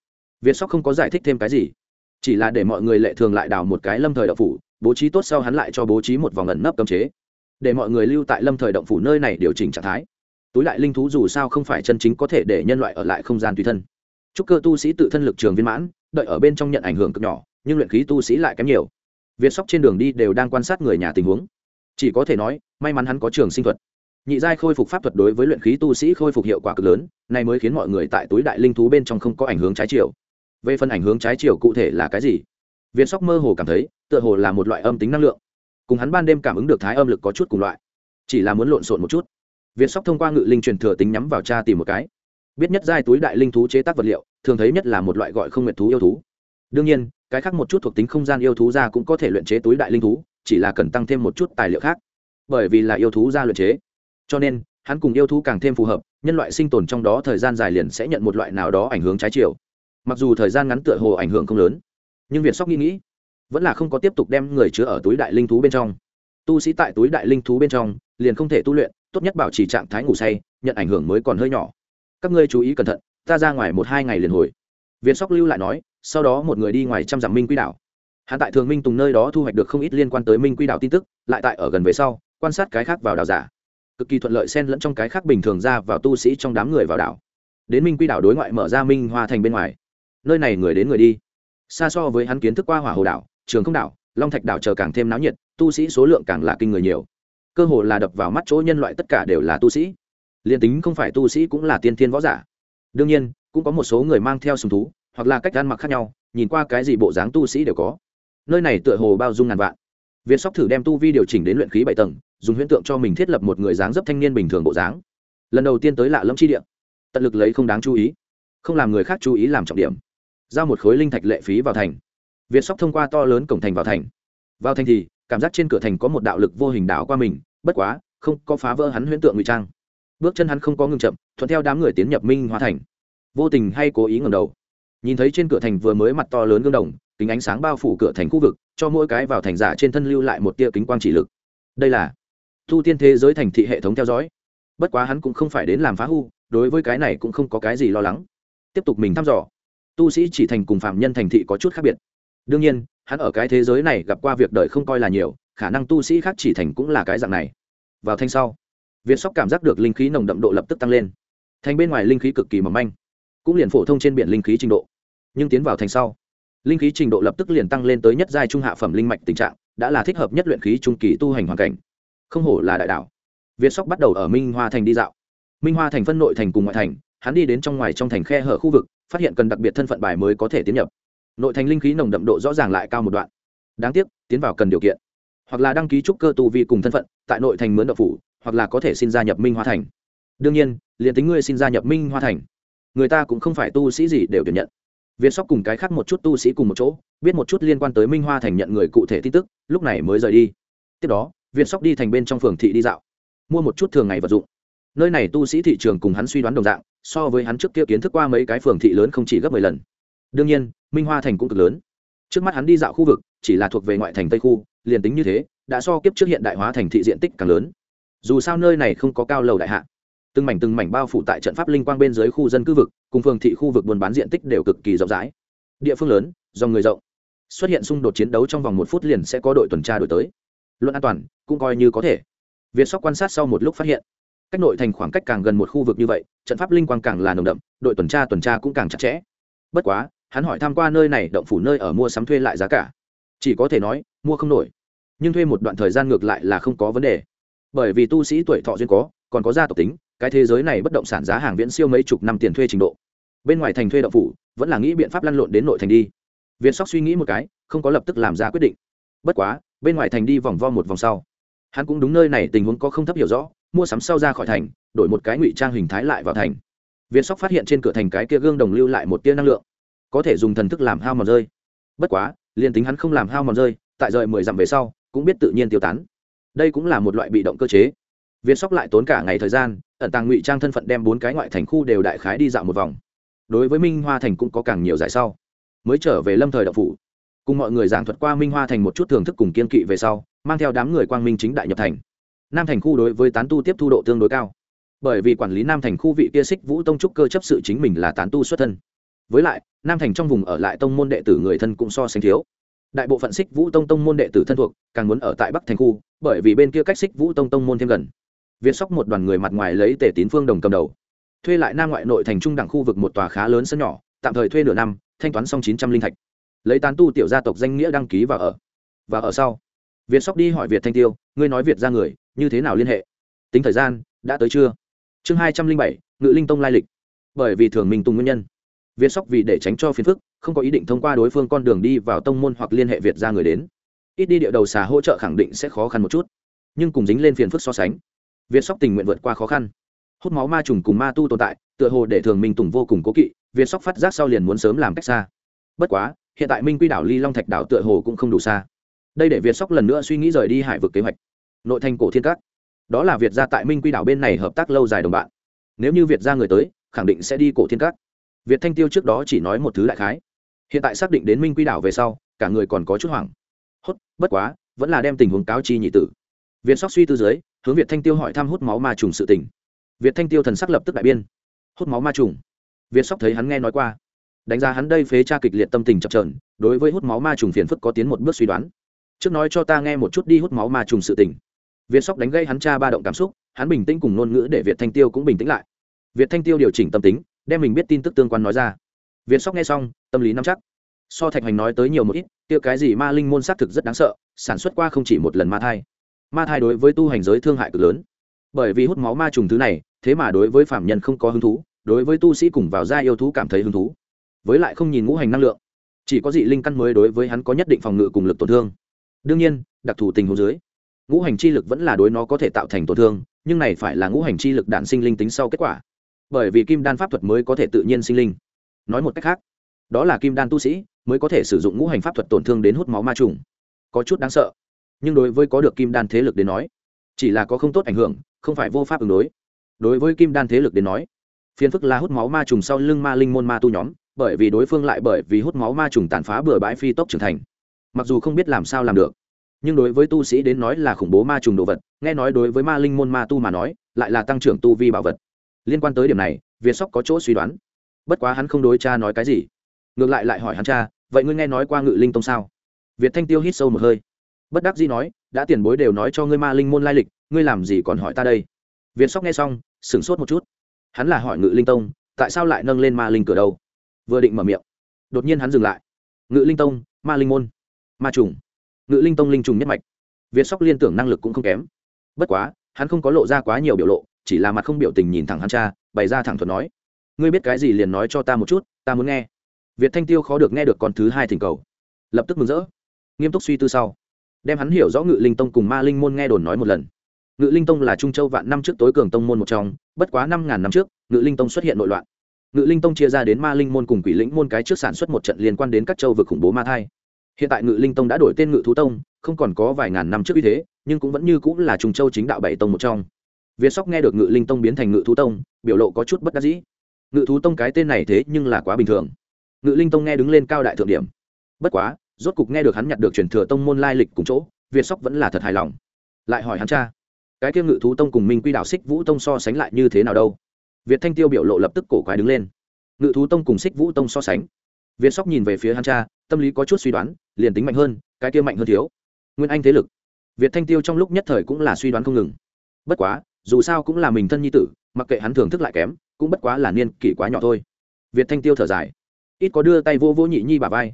Việt sóc không có giải thích thêm cái gì chỉ là để mọi người lệ thường lại đào một cái lâm thời động phủ, bố trí tốt sau hắn lại cho bố trí một vòng ẩn nấp cấm chế. Để mọi người lưu tại lâm thời động phủ nơi này điều chỉnh trạng thái. Túi lại linh thú dù sao không phải chân chính có thể để nhân loại ở lại không gian tùy thân. Chúc cơ tu sĩ tự thân lực trường viên mãn, đợi ở bên trong nhận ảnh hưởng cực nhỏ, nhưng luyện khí tu sĩ lại kém nhiều. Việt sóc trên đường đi đều đang quan sát người nhà tình huống. Chỉ có thể nói, may mắn hắn có trường sinh thuật. Nhị giai khôi phục pháp thuật đối với luyện khí tu sĩ khôi phục hiệu quả cực lớn này mới khiến mọi người tại túi đại linh thú bên trong không có ảnh hưởng trái chiều về phần ảnh hướng trái chiều cụ thể là cái gì, viên sóc mơ hồ cảm thấy, tựa hồ là một loại âm tính năng lượng. Cùng hắn ban đêm cảm ứng được thái âm lực có chút cùng loại, chỉ là muốn lộn xộn một chút. Viên sóc thông qua ngự linh truyền thừa tính nhắm vào cha tìm một cái. Biết nhất giai túi đại linh thú chế tác vật liệu, thường thấy nhất là một loại gọi không nguyện thú yêu thú. Đương nhiên, cái khác một chút thuộc tính không gian yêu thú ra cũng có thể luyện chế túi đại linh thú, chỉ là cần tăng thêm một chút tài liệu khác. Bởi vì là yêu thú ra luyện chế. Cho nên, hắn cùng yêu thú càng thêm phù hợp, nhân loại sinh tồn trong đó thời gian dài liền sẽ nhận một loại nào đó ảnh hưởng trái chiều mặc dù thời gian ngắn tựa hồ ảnh hưởng không lớn, nhưng việt sóc nghĩ nghĩ, vẫn là không có tiếp tục đem người chứa ở túi đại linh thú bên trong. Tu sĩ tại túi đại linh thú bên trong, liền không thể tu luyện, tốt nhất bảo trì trạng thái ngủ say, nhận ảnh hưởng mới còn hơi nhỏ. Các ngươi chú ý cẩn thận, ta ra ngoài một hai ngày liền hồi. Việt sóc lưu lại nói, sau đó một người đi ngoài trăm dặm minh quy đảo. Hạ tại thường minh tùng nơi đó thu hoạch được không ít liên quan tới minh quy đảo tin tức, lại tại ở gần về sau, quan sát cái khác vào đảo giả. Cực kỳ thuận lợi xen lẫn trong cái khác bình thường ra vào tu sĩ trong đám người vào đảo. Đến minh quy đảo đối ngoại mở ra minh hoa thành bên ngoài nơi này người đến người đi. Xa so với hắn kiến thức qua hỏa hồ đảo, trường không đảo, long thạch đảo chờ càng thêm náo nhiệt, tu sĩ số lượng càng là kinh người nhiều. Cơ hồ là đập vào mắt chỗ nhân loại tất cả đều là tu sĩ. Liền tính không phải tu sĩ cũng là tiên thiên võ giả. Đương nhiên, cũng có một số người mang theo sùng thú, hoặc là cách ăn mặc khác nhau, nhìn qua cái gì bộ dáng tu sĩ đều có. Nơi này tựa hồ bao dung ngàn vạn. Việt sóc thử đem tu vi điều chỉnh đến luyện khí bảy tầng, dùng huyễn tượng cho mình thiết lập một người dáng dấp thanh niên bình thường bộ dáng. Lần đầu tiên tới lạ lẫm chi địa. Tận lực lấy không đáng chú ý, không làm người khác chú ý làm trọng điểm giao một khối linh thạch lệ phí vào thành. Việt sóc thông qua to lớn cổng thành vào thành. Vào thành thì, cảm giác trên cửa thành có một đạo lực vô hình đảo qua mình, bất quá, không có phá vỡ hắn huyễn tượng ngụy trang. Bước chân hắn không có ngừng chậm, thuận theo đám người tiến nhập minh hoa thành. Vô tình hay cố ý ngầm đầu. Nhìn thấy trên cửa thành vừa mới mặt to lớn gương đồng, kính ánh sáng bao phủ cửa thành khu vực, cho mỗi cái vào thành giả trên thân lưu lại một tia kính quang chỉ lực. Đây là thu tiên thế giới thành thị hệ thống theo dõi. Bất quá hắn cũng không phải đến làm phá hư, đối với cái này cũng không có cái gì lo lắng. Tiếp tục mình thăm dò tu sĩ chỉ thành cùng phạm nhân thành thị có chút khác biệt. Đương nhiên, hắn ở cái thế giới này gặp qua việc đời không coi là nhiều, khả năng tu sĩ khác chỉ thành cũng là cái dạng này. Vào thanh sau, việt sóc cảm giác được linh khí nồng đậm độ lập tức tăng lên. Thành bên ngoài linh khí cực kỳ mỏng manh, cũng liền phổ thông trên biển linh khí trình độ. Nhưng tiến vào thành sau, linh khí trình độ lập tức liền tăng lên tới nhất giai trung hạ phẩm linh mạch tình trạng, đã là thích hợp nhất luyện khí trung kỳ tu hành hoàn cảnh. Không hổ là đại đảo việt sóc bắt đầu ở minh hoa thành đi dạo. Minh hoa thành phân nội thành cùng ngoại thành hắn đi đến trong ngoài trong thành khe hở khu vực, phát hiện cần đặc biệt thân phận bài mới có thể tiến nhập. Nội thành linh khí nồng đậm độ rõ ràng lại cao một đoạn. Đáng tiếc, tiến vào cần điều kiện. Hoặc là đăng ký trúc cơ tu vi cùng thân phận, tại nội thành mướn đậu phủ, hoặc là có thể xin gia nhập minh hoa thành. Đương nhiên, liền tính ngươi xin gia nhập minh hoa thành, người ta cũng không phải tu sĩ gì đều tuyển nhận. Việt sóc cùng cái khác một chút tu sĩ cùng một chỗ, biết một chút liên quan tới minh hoa thành nhận người cụ thể tin tức, lúc này mới rời đi. Tiếp đó việt sóc đi thành bên trong phường thị đi dạo, mua một chút thường ngày vật dụng. Nơi này tu sĩ thị trường cùng hắn suy đoán đồng dạng so với hắn trước kia kiến thức qua mấy cái phường thị lớn không chỉ gấp mười lần. Đương nhiên, minh hoa thành cũng cực lớn. Trước mắt hắn đi dạo khu vực, chỉ là thuộc về ngoại thành tây khu, liền tính như thế, đã so kiếp trước hiện đại hóa thành thị diện tích càng lớn. Dù sao nơi này không có cao lầu đại hạ. Từng mảnh từng mảnh bao phủ tại trận pháp linh quang bên dưới khu dân cư vực, cùng phường thị khu vực buôn bán diện tích đều cực kỳ rộng rãi. Địa phương lớn, dòng người rộng. Xuất hiện xung đột chiến đấu trong vòng một phút liền sẽ có đội tuần tra đổi tới. Luận an toàn, cũng coi như có thể. Việt sóc quan sát sau một lúc phát hiện cách nội thành khoảng cách càng gần một khu vực như vậy, trận pháp linh quang càng là nồng đậm, đội tuần tra tuần tra cũng càng chặt chẽ. Bất quá, hắn hỏi tham q u a nơi này động phủ nơi ở mua sắm thuê lại giá cả. Chỉ có thể nói, mua không nổi. Nhưng thuê một đoạn thời gian ngược lại là không có vấn đề. Bởi vì tu sĩ tuổi thọ duyên có, còn có gia tộc tính, cái thế giới này bất động sản giá hàng viễn siêu mấy chục năm tiền thuê trình độ. Bên ngoài thành thuê động phủ, vẫn là nghĩ biện pháp lăn lộn đến nội thành đi. Việt sóc suy nghĩ một cái, không có lập tức làm ra quyết định. Bất quá, bên ngoài thành đi vòng vo một vòng sau. Hắn cũng đúng nơi này tình huống có không thấp hiểu rõ mua sắm sau ra khỏi thành, đổi một cái ngụy trang hình thái lại vào thành. Viên sóc phát hiện trên cửa thành cái kia gương đồng lưu lại một tia năng lượng. Có thể dùng thần thức làm hao mòn rơi. Bất quá, liền tính hắn không làm hao mòn rơi, tại rời mười dặm về sau, cũng biết tự nhiên tiêu tán. Đây cũng là một loại bị động cơ chế. Viên sóc lại tốn cả ngày thời gian, ẩn tàng ngụy trang thân phận đem bốn cái ngoại thành khu đều đại khái đi dạo một vòng. Đối với minh hoa thành cũng có càng nhiều giải sau. Mới trở về lâm thời đậu phủ, cùng mọi người giảng thuật qua minh hoa thành một chút thưởng thức cùng kiên kỵ về sau, mang theo đám người quang minh chính đại nhập thành nam thành khu đối với tán tu tiếp thu độ tương đối cao. Bởi vì quản lý nam thành khu vị kia xích vũ tông trúc cơ chấp sự chính mình là tán tu xuất thân. Với lại, nam thành trong vùng ở lại tông môn đệ tử người thân cũng so sánh thiếu. Đại bộ phận xích vũ tông tông môn đệ tử thân thuộc, càng muốn ở tại bắc thành khu, bởi vì bên kia cách xích vũ tông tông môn thêm gần. Việt sóc một đoàn người mặt ngoài lấy tể tín phương đồng cầm đầu. Thuê lại nam ngoại nội thành trung đẳng khu vực một tòa khá lớn sân nhỏ, tạm thời thuê nửa năm, thanh toán xong chín trăm linh thạch. Lấy tán tu tiểu gia tộc danh nghĩa đăng ký và ở. Và ở sau việt sóc đi hỏi việt thanh tiêu, ngươi nói việt ra người như thế nào liên hệ? Tính thời gian, đã tới chưa? Chương hai trăm linh bảy, ngự linh tông lai lịch. Bởi vì thường minh tùng nguyên nhân. Việt sóc vì để tránh cho phiền phức, không có ý định thông qua đối phương con đường đi vào tông môn hoặc liên hệ việt ra người đến. Ít đi địa đầu xà hỗ trợ khẳng định sẽ khó khăn một chút. Nhưng cùng dính lên phiền phức so sánh, việt sóc tình nguyện vượt qua khó khăn. Hút máu ma trùng cùng ma tu tồn tại, tựa hồ để thường minh tùng vô cùng cố kỵ, việt sóc phát giác sau liền muốn sớm làm cách xa. Bất quá, hiện tại minh quy đảo ly long thạch đảo tựa hồ cũng không đủ xa. Đây để việt sóc lần nữa suy nghĩ rời đi hải vực kế hoạch nội thành cổ thiên các. Đó là việt gia tại minh quy đảo bên này hợp tác lâu dài đồng bạn. Nếu như việt gia người tới, khẳng định sẽ đi cổ thiên các. Việt thanh tiêu trước đó chỉ nói một thứ đại khái. Hiện tại xác định đến minh quy đảo về sau, cả người còn có chút hoảng. Hốt, bất quá, vẫn là đem tình huống cáo chi nhị tử. Việt sóc suy tư dưới, hướng việt thanh tiêu hỏi thăm hút máu ma trùng sự tình. Việt thanh tiêu thần sắc lập tức đại biên. Hút máu ma trùng. Việt sóc thấy hắn nghe nói qua. Đánh giá hắn đây phế tra kịch liệt tâm tình chập trờn đối với hút máu ma trùng phiền phức có tiến một bước suy đoán. Trước nói cho ta nghe một chút đi hút máu ma trùng sự tình việt sóc đánh gây hắn cha ba động cảm xúc, hắn bình tĩnh cùng ngôn ngữ để việt thanh tiêu cũng bình tĩnh lại. Việt thanh tiêu điều chỉnh tâm tính, đem mình biết tin tức tương quan nói ra. Việt sóc nghe xong, tâm lý nắm chắc. So thạch hoành nói tới nhiều một ít tiêu cái gì ma linh môn xác thực rất đáng sợ, sản xuất qua không chỉ một lần ma thai. Ma thai đối với tu hành giới thương hại cực lớn. Bởi vì hút máu ma trùng thứ này, thế mà đối với phạm nhân không có hứng thú, đối với tu sĩ cùng vào gia yêu thú cảm thấy hứng thú. Với lại không nhìn ngũ hành năng lượng. Chỉ có dị linh căn mới đối với hắn có nhất định phòng ngự cùng lực tổn thương. Đương nhiên, đặc thù tình huống dưới ngũ hành chi lực vẫn là đối nó có thể tạo thành tổn thương, nhưng này phải là ngũ hành chi lực đạn sinh linh tính sau kết quả. Bởi vì kim đan pháp thuật mới có thể tự nhiên sinh linh. Nói một cách khác, đó là kim đan tu sĩ mới có thể sử dụng ngũ hành pháp thuật tổn thương đến hút máu ma trùng. Có chút đáng sợ, nhưng đối với có được kim đan thế lực đến nói, chỉ là có không tốt ảnh hưởng, không phải vô pháp ứng đối. Đối với kim đan thế lực đến nói, phiền phức là hút máu ma trùng sau lưng ma linh môn ma tu nhóm, bởi vì đối phương lại bởi vì hút máu ma trùng tàn phá bừa bãi phi tốc trưởng thành. Mặc dù không biết làm sao làm được nhưng đối với tu sĩ đến nói là khủng bố ma trùng đồ vật, nghe nói đối với ma linh môn ma tu mà nói, lại là tăng trưởng tu vi bảo vật. Liên quan tới điểm này, việt sóc có chỗ suy đoán. Bất quá hắn không đối cha nói cái gì. Ngược lại lại hỏi hắn cha, vậy ngươi nghe nói qua ngự linh tông sao? Việt thanh tiêu hít sâu một hơi. Bất đắc dĩ nói, đã tiền bối đều nói cho ngươi ma linh môn lai lịch, ngươi làm gì còn hỏi ta đây? Việt sóc nghe xong, sửng sốt một chút. Hắn là hỏi ngự linh tông, tại sao lại nâng lên ma linh cửa đâu? Vừa định mở miệng, đột nhiên hắn dừng lại. Ngự linh tông, ma linh môn, ma trùng ngự linh tông linh trùng nhất mạch. Việt sóc liên tưởng năng lực cũng không kém. Bất quá, hắn không có lộ ra quá nhiều biểu lộ, chỉ là mặt không biểu tình nhìn thẳng hắn cha, bày ra thẳng thuật nói, ngươi biết cái gì liền nói cho ta một chút, ta muốn nghe. Việt thanh tiêu khó được nghe được con thứ hai thỉnh cầu. Lập tức mừng rỡ. Nghiêm túc suy tư sau, đem hắn hiểu rõ ngự linh tông cùng ma linh môn nghe đồn nói một lần. Ngự linh tông là trung châu vạn năm trước tối cường tông môn một trong, bất quá năm ngàn năm trước, ngự linh tông xuất hiện nội loạn. Ngự linh tông chia ra đến ma linh môn cùng quỷ lĩnh môn cái trước sản xuất một trận liên quan đến các châu vực khủng bố ma thai hiện tại ngự linh tông đã đổi tên ngự thú tông, không còn có vài ngàn năm trước như thế, nhưng cũng vẫn như cũng là trùng châu chính đạo bảy tông một trong. Việt sóc nghe được ngự linh tông biến thành ngự thú tông, biểu lộ có chút bất đắc dĩ. Ngự thú tông cái tên này thế nhưng là quá bình thường. Ngự linh tông nghe đứng lên cao đại thượng điểm. Bất quá, rốt cục nghe được hắn nhặt được truyền thừa tông môn lai lịch cùng chỗ, việt sóc vẫn là thật hài lòng. Lại hỏi hắn cha, cái kia ngự thú tông cùng minh quy đạo xích vũ tông so sánh lại như thế nào đâu? Việt thanh tiêu biểu lộ lập tức cổ quái đứng lên. Ngự thú tông cùng xích vũ tông so sánh. Việt sóc nhìn về phía hắn cha, tâm lý có chút suy đoán liền tính mạnh hơn, cái kia mạnh hơn thiếu. Nguyên anh thế lực, việt thanh tiêu trong lúc nhất thời cũng là suy đoán không ngừng. Bất quá, dù sao cũng là mình thân nhi tử, mặc kệ hắn thưởng thức lại kém, cũng bất quá là niên kỷ quá nhỏ thôi. Việt thanh tiêu thở dài, ít có đưa tay vô vô nhị nhi bà vai.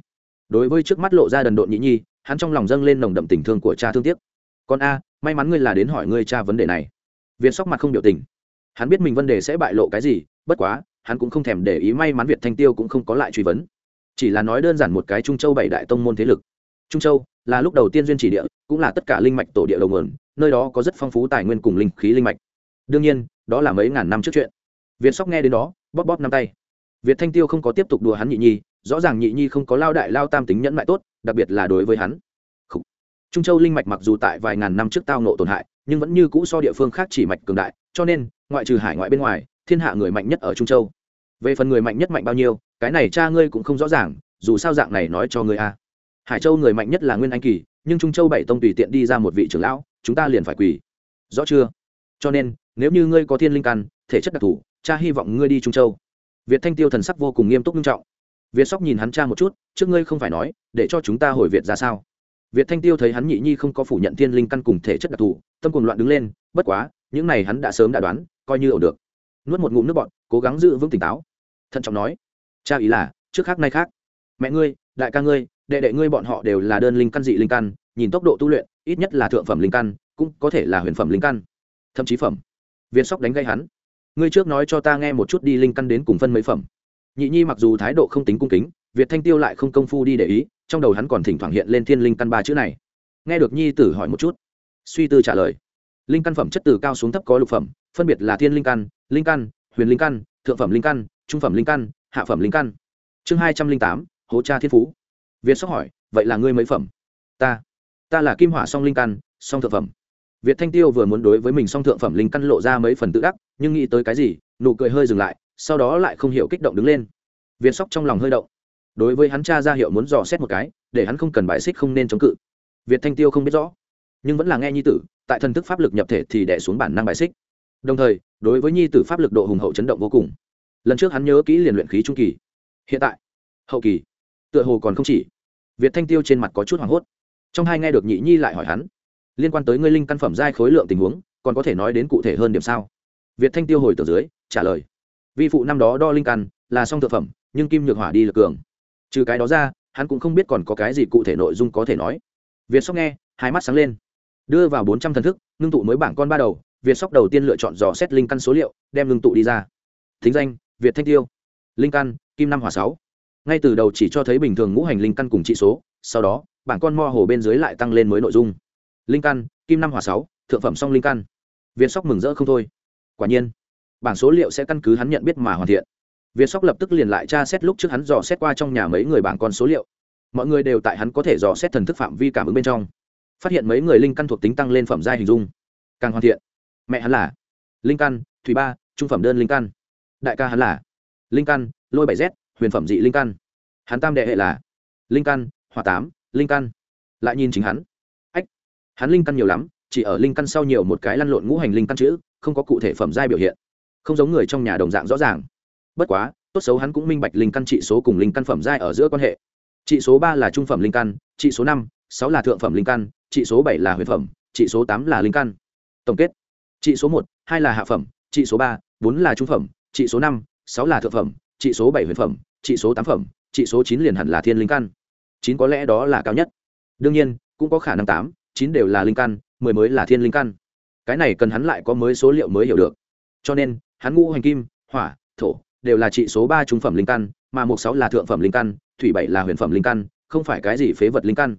Đối với trước mắt lộ ra đần độn nhị nhi, hắn trong lòng dâng lên nồng đậm tình thương của cha thương tiếc. Con a, may mắn ngươi là đến hỏi ngươi cha vấn đề này. Việt sóc mặt không biểu tình. Hắn biết mình vấn đề sẽ bại lộ cái gì, bất quá, hắn cũng không thèm để ý may mắn việt thanh tiêu cũng không có lại truy vấn chỉ là nói đơn giản một cái trung châu bảy đại tông môn thế lực. Trung châu là lúc đầu tiên duyên chỉ địa, cũng là tất cả linh mạch tổ địa đầu nguồn, nơi đó có rất phong phú tài nguyên cùng linh khí linh mạch. Đương nhiên, đó là mấy ngàn năm trước chuyện. Việt sóc nghe đến đó, bóp bóp năm tay. Việt thanh tiêu không có tiếp tục đùa hắn nhị nhi, rõ ràng nhị nhi không có lao đại lao tam tính nhẫn mại tốt, đặc biệt là đối với hắn. Trung châu linh mạch mặc dù tại vài ngàn năm trước tao nộ tổn hại, nhưng vẫn như cũ so địa phương khác chỉ mạch cường đại, cho nên, ngoại trừ hải ngoại bên ngoài, thiên hạ người mạnh nhất ở trung châu. Về phần người mạnh nhất mạnh bao nhiêu cái này cha ngươi cũng không rõ ràng, dù sao dạng này nói cho ngươi a. Hải châu người mạnh nhất là nguyên anh kỳ, nhưng trung châu bảy tông tùy tiện đi ra một vị trưởng lão, chúng ta liền phải quỳ. Rõ chưa? Cho nên, nếu như ngươi có thiên linh căn, thể chất đặc thù, cha hy vọng ngươi đi trung châu. Việt thanh tiêu thần sắc vô cùng nghiêm túc nghiêm trọng. Việt sóc nhìn hắn cha một chút, trước ngươi không phải nói, để cho chúng ta hồi việt ra sao? Việt thanh tiêu thấy hắn nhị nhi không có phủ nhận thiên linh căn cùng thể chất đặc thù, tâm cùng loạn đứng lên, bất quá, những này hắn đã sớm đã đoán, coi như ổn được. Nuốt một ngụm nước bọn cố gắng giữ vững tỉnh táo. Thận trọng nói cha ý là, trước khác nay khác. Mẹ ngươi, đại ca ngươi, đệ đệ ngươi bọn họ đều là đơn linh căn dị linh căn, nhìn tốc độ tu luyện, ít nhất là thượng phẩm linh căn, cũng có thể là huyền phẩm linh căn. Thậm chí phẩm. Việt sóc đánh gây hắn. Ngươi trước nói cho ta nghe một chút đi linh căn đến cùng phân mấy phẩm. Nhị nhi mặc dù thái độ không tính cung kính, việt thanh tiêu lại không công phu đi để ý, trong đầu hắn còn thỉnh thoảng hiện lên thiên linh căn ba chữ này. Nghe được nhi tử hỏi một chút, suy tư trả lời. Linh căn phẩm chất từ cao xuống thấp có lục phẩm, phân biệt là thiên linh căn linh căn, huyền linh căn, thượng phẩm linh căn, trung phẩm linh căn hạ phẩm linh căn. Chương hai trăm linh tám, hố cha thiên phú. Việt sóc hỏi, vậy là ngươi mấy phẩm? Ta ta là kim hỏa song linh căn, song thượng phẩm. Việt thanh tiêu vừa muốn đối với mình song thượng phẩm linh căn lộ ra mấy phần tự ác nhưng nghĩ tới cái gì, nụ cười hơi dừng lại, sau đó lại không hiểu kích động đứng lên. Việt sóc trong lòng hơi động. Đối với hắn cha ra hiệu muốn dò xét một cái, để hắn không cần bài xích không nên chống cự. Việt thanh tiêu không biết rõ, nhưng vẫn là nghe nhi tử, tại thần thức pháp lực nhập thể thì đẻ xuống bản năng bài xích. Đồng thời, đối với nhi tử pháp lực độ hùng hậu chấn động vô cùng lần trước hắn nhớ kỹ liền luyện khí trung kỳ. Hiện tại, hậu kỳ, tựa hồ còn không chỉ. Việt thanh tiêu trên mặt có chút hoảng hốt. Trong hai nghe được nhị nhi lại hỏi hắn, liên quan tới ngươi linh căn phẩm giai khối lượng tình huống, còn có thể nói đến cụ thể hơn điểm sao? Việt thanh tiêu hồi từ dưới, trả lời. Vi phụ năm đó đo linh căn, là song thực phẩm, nhưng kim nhược hỏa đi lực cường. Trừ cái đó ra, hắn cũng không biết còn có cái gì cụ thể nội dung có thể nói. Việt sóc nghe, hai mắt sáng lên. Đưa vào bốn trăm thần thức, ngưng tụ mới bảng con ba đầu, việt sóc đầu tiên lựa chọn dò xét linh căn số liệu, đem ngưng tụ đi ra. Thính danh việt thanh tiêu, linh căn, kim năm hỏa sáu. Ngay từ đầu chỉ cho thấy bình thường ngũ hành linh căn cùng trị số, sau đó bảng con mo hồ bên dưới lại tăng lên mới nội dung. Linh căn, kim năm hỏa sáu, thượng phẩm song linh căn. Viên sóc mừng rỡ không thôi. Quả nhiên, bảng số liệu sẽ căn cứ hắn nhận biết mà hoàn thiện. Viên sóc lập tức liền lại tra xét lúc trước hắn dò xét qua trong nhà mấy người bảng con số liệu. Mọi người đều tại hắn có thể dò xét thần thức phạm vi cảm ứng bên trong. Phát hiện mấy người linh căn thuộc tính tăng lên phẩm giai hình dung. Càng hoàn thiện, mẹ hắn là linh căn, thủy ba, trung phẩm đơn linh căn đại ca hắn là linh căn, lôi bảy z, huyền phẩm dị linh căn. Hắn tam đệ hệ là linh căn, hỏa tám, linh căn. Lại nhìn chính hắn. Ách, hắn linh căn nhiều lắm, chỉ ở linh căn sau nhiều một cái lăn lộn ngũ hành linh căn chữ, không có cụ thể phẩm giai biểu hiện. Không giống người trong nhà đồng dạng rõ ràng. Bất quá, tốt xấu hắn cũng minh bạch linh căn trị số cùng linh căn phẩm giai ở giữa quan hệ. Trị số ba là trung phẩm linh căn, trị số năm, sáu là thượng phẩm linh căn, trị số bảy là huyền phẩm, trị số tám là linh căn. Tổng kết, trị số một, hai là hạ phẩm, trị số ba, bốn là trung phẩm trị số năm, sáu là thượng phẩm trị số bảy huyền phẩm trị số tám phẩm trị số chín liền hẳn là thiên linh căn. Chín có lẽ đó là cao nhất. Đương nhiên, cũng có khả năng tám, chín đều là linh căn, mười mới là thiên linh căn. Cái này cần hắn lại có mới số liệu mới hiểu được. Cho nên, hắn ngũ hành kim, hỏa, thổ đều là trị số ba trung phẩm linh căn, mà một sáu là thượng phẩm linh căn, thủy bảy là huyền phẩm linh căn, không phải cái gì phế vật linh căn.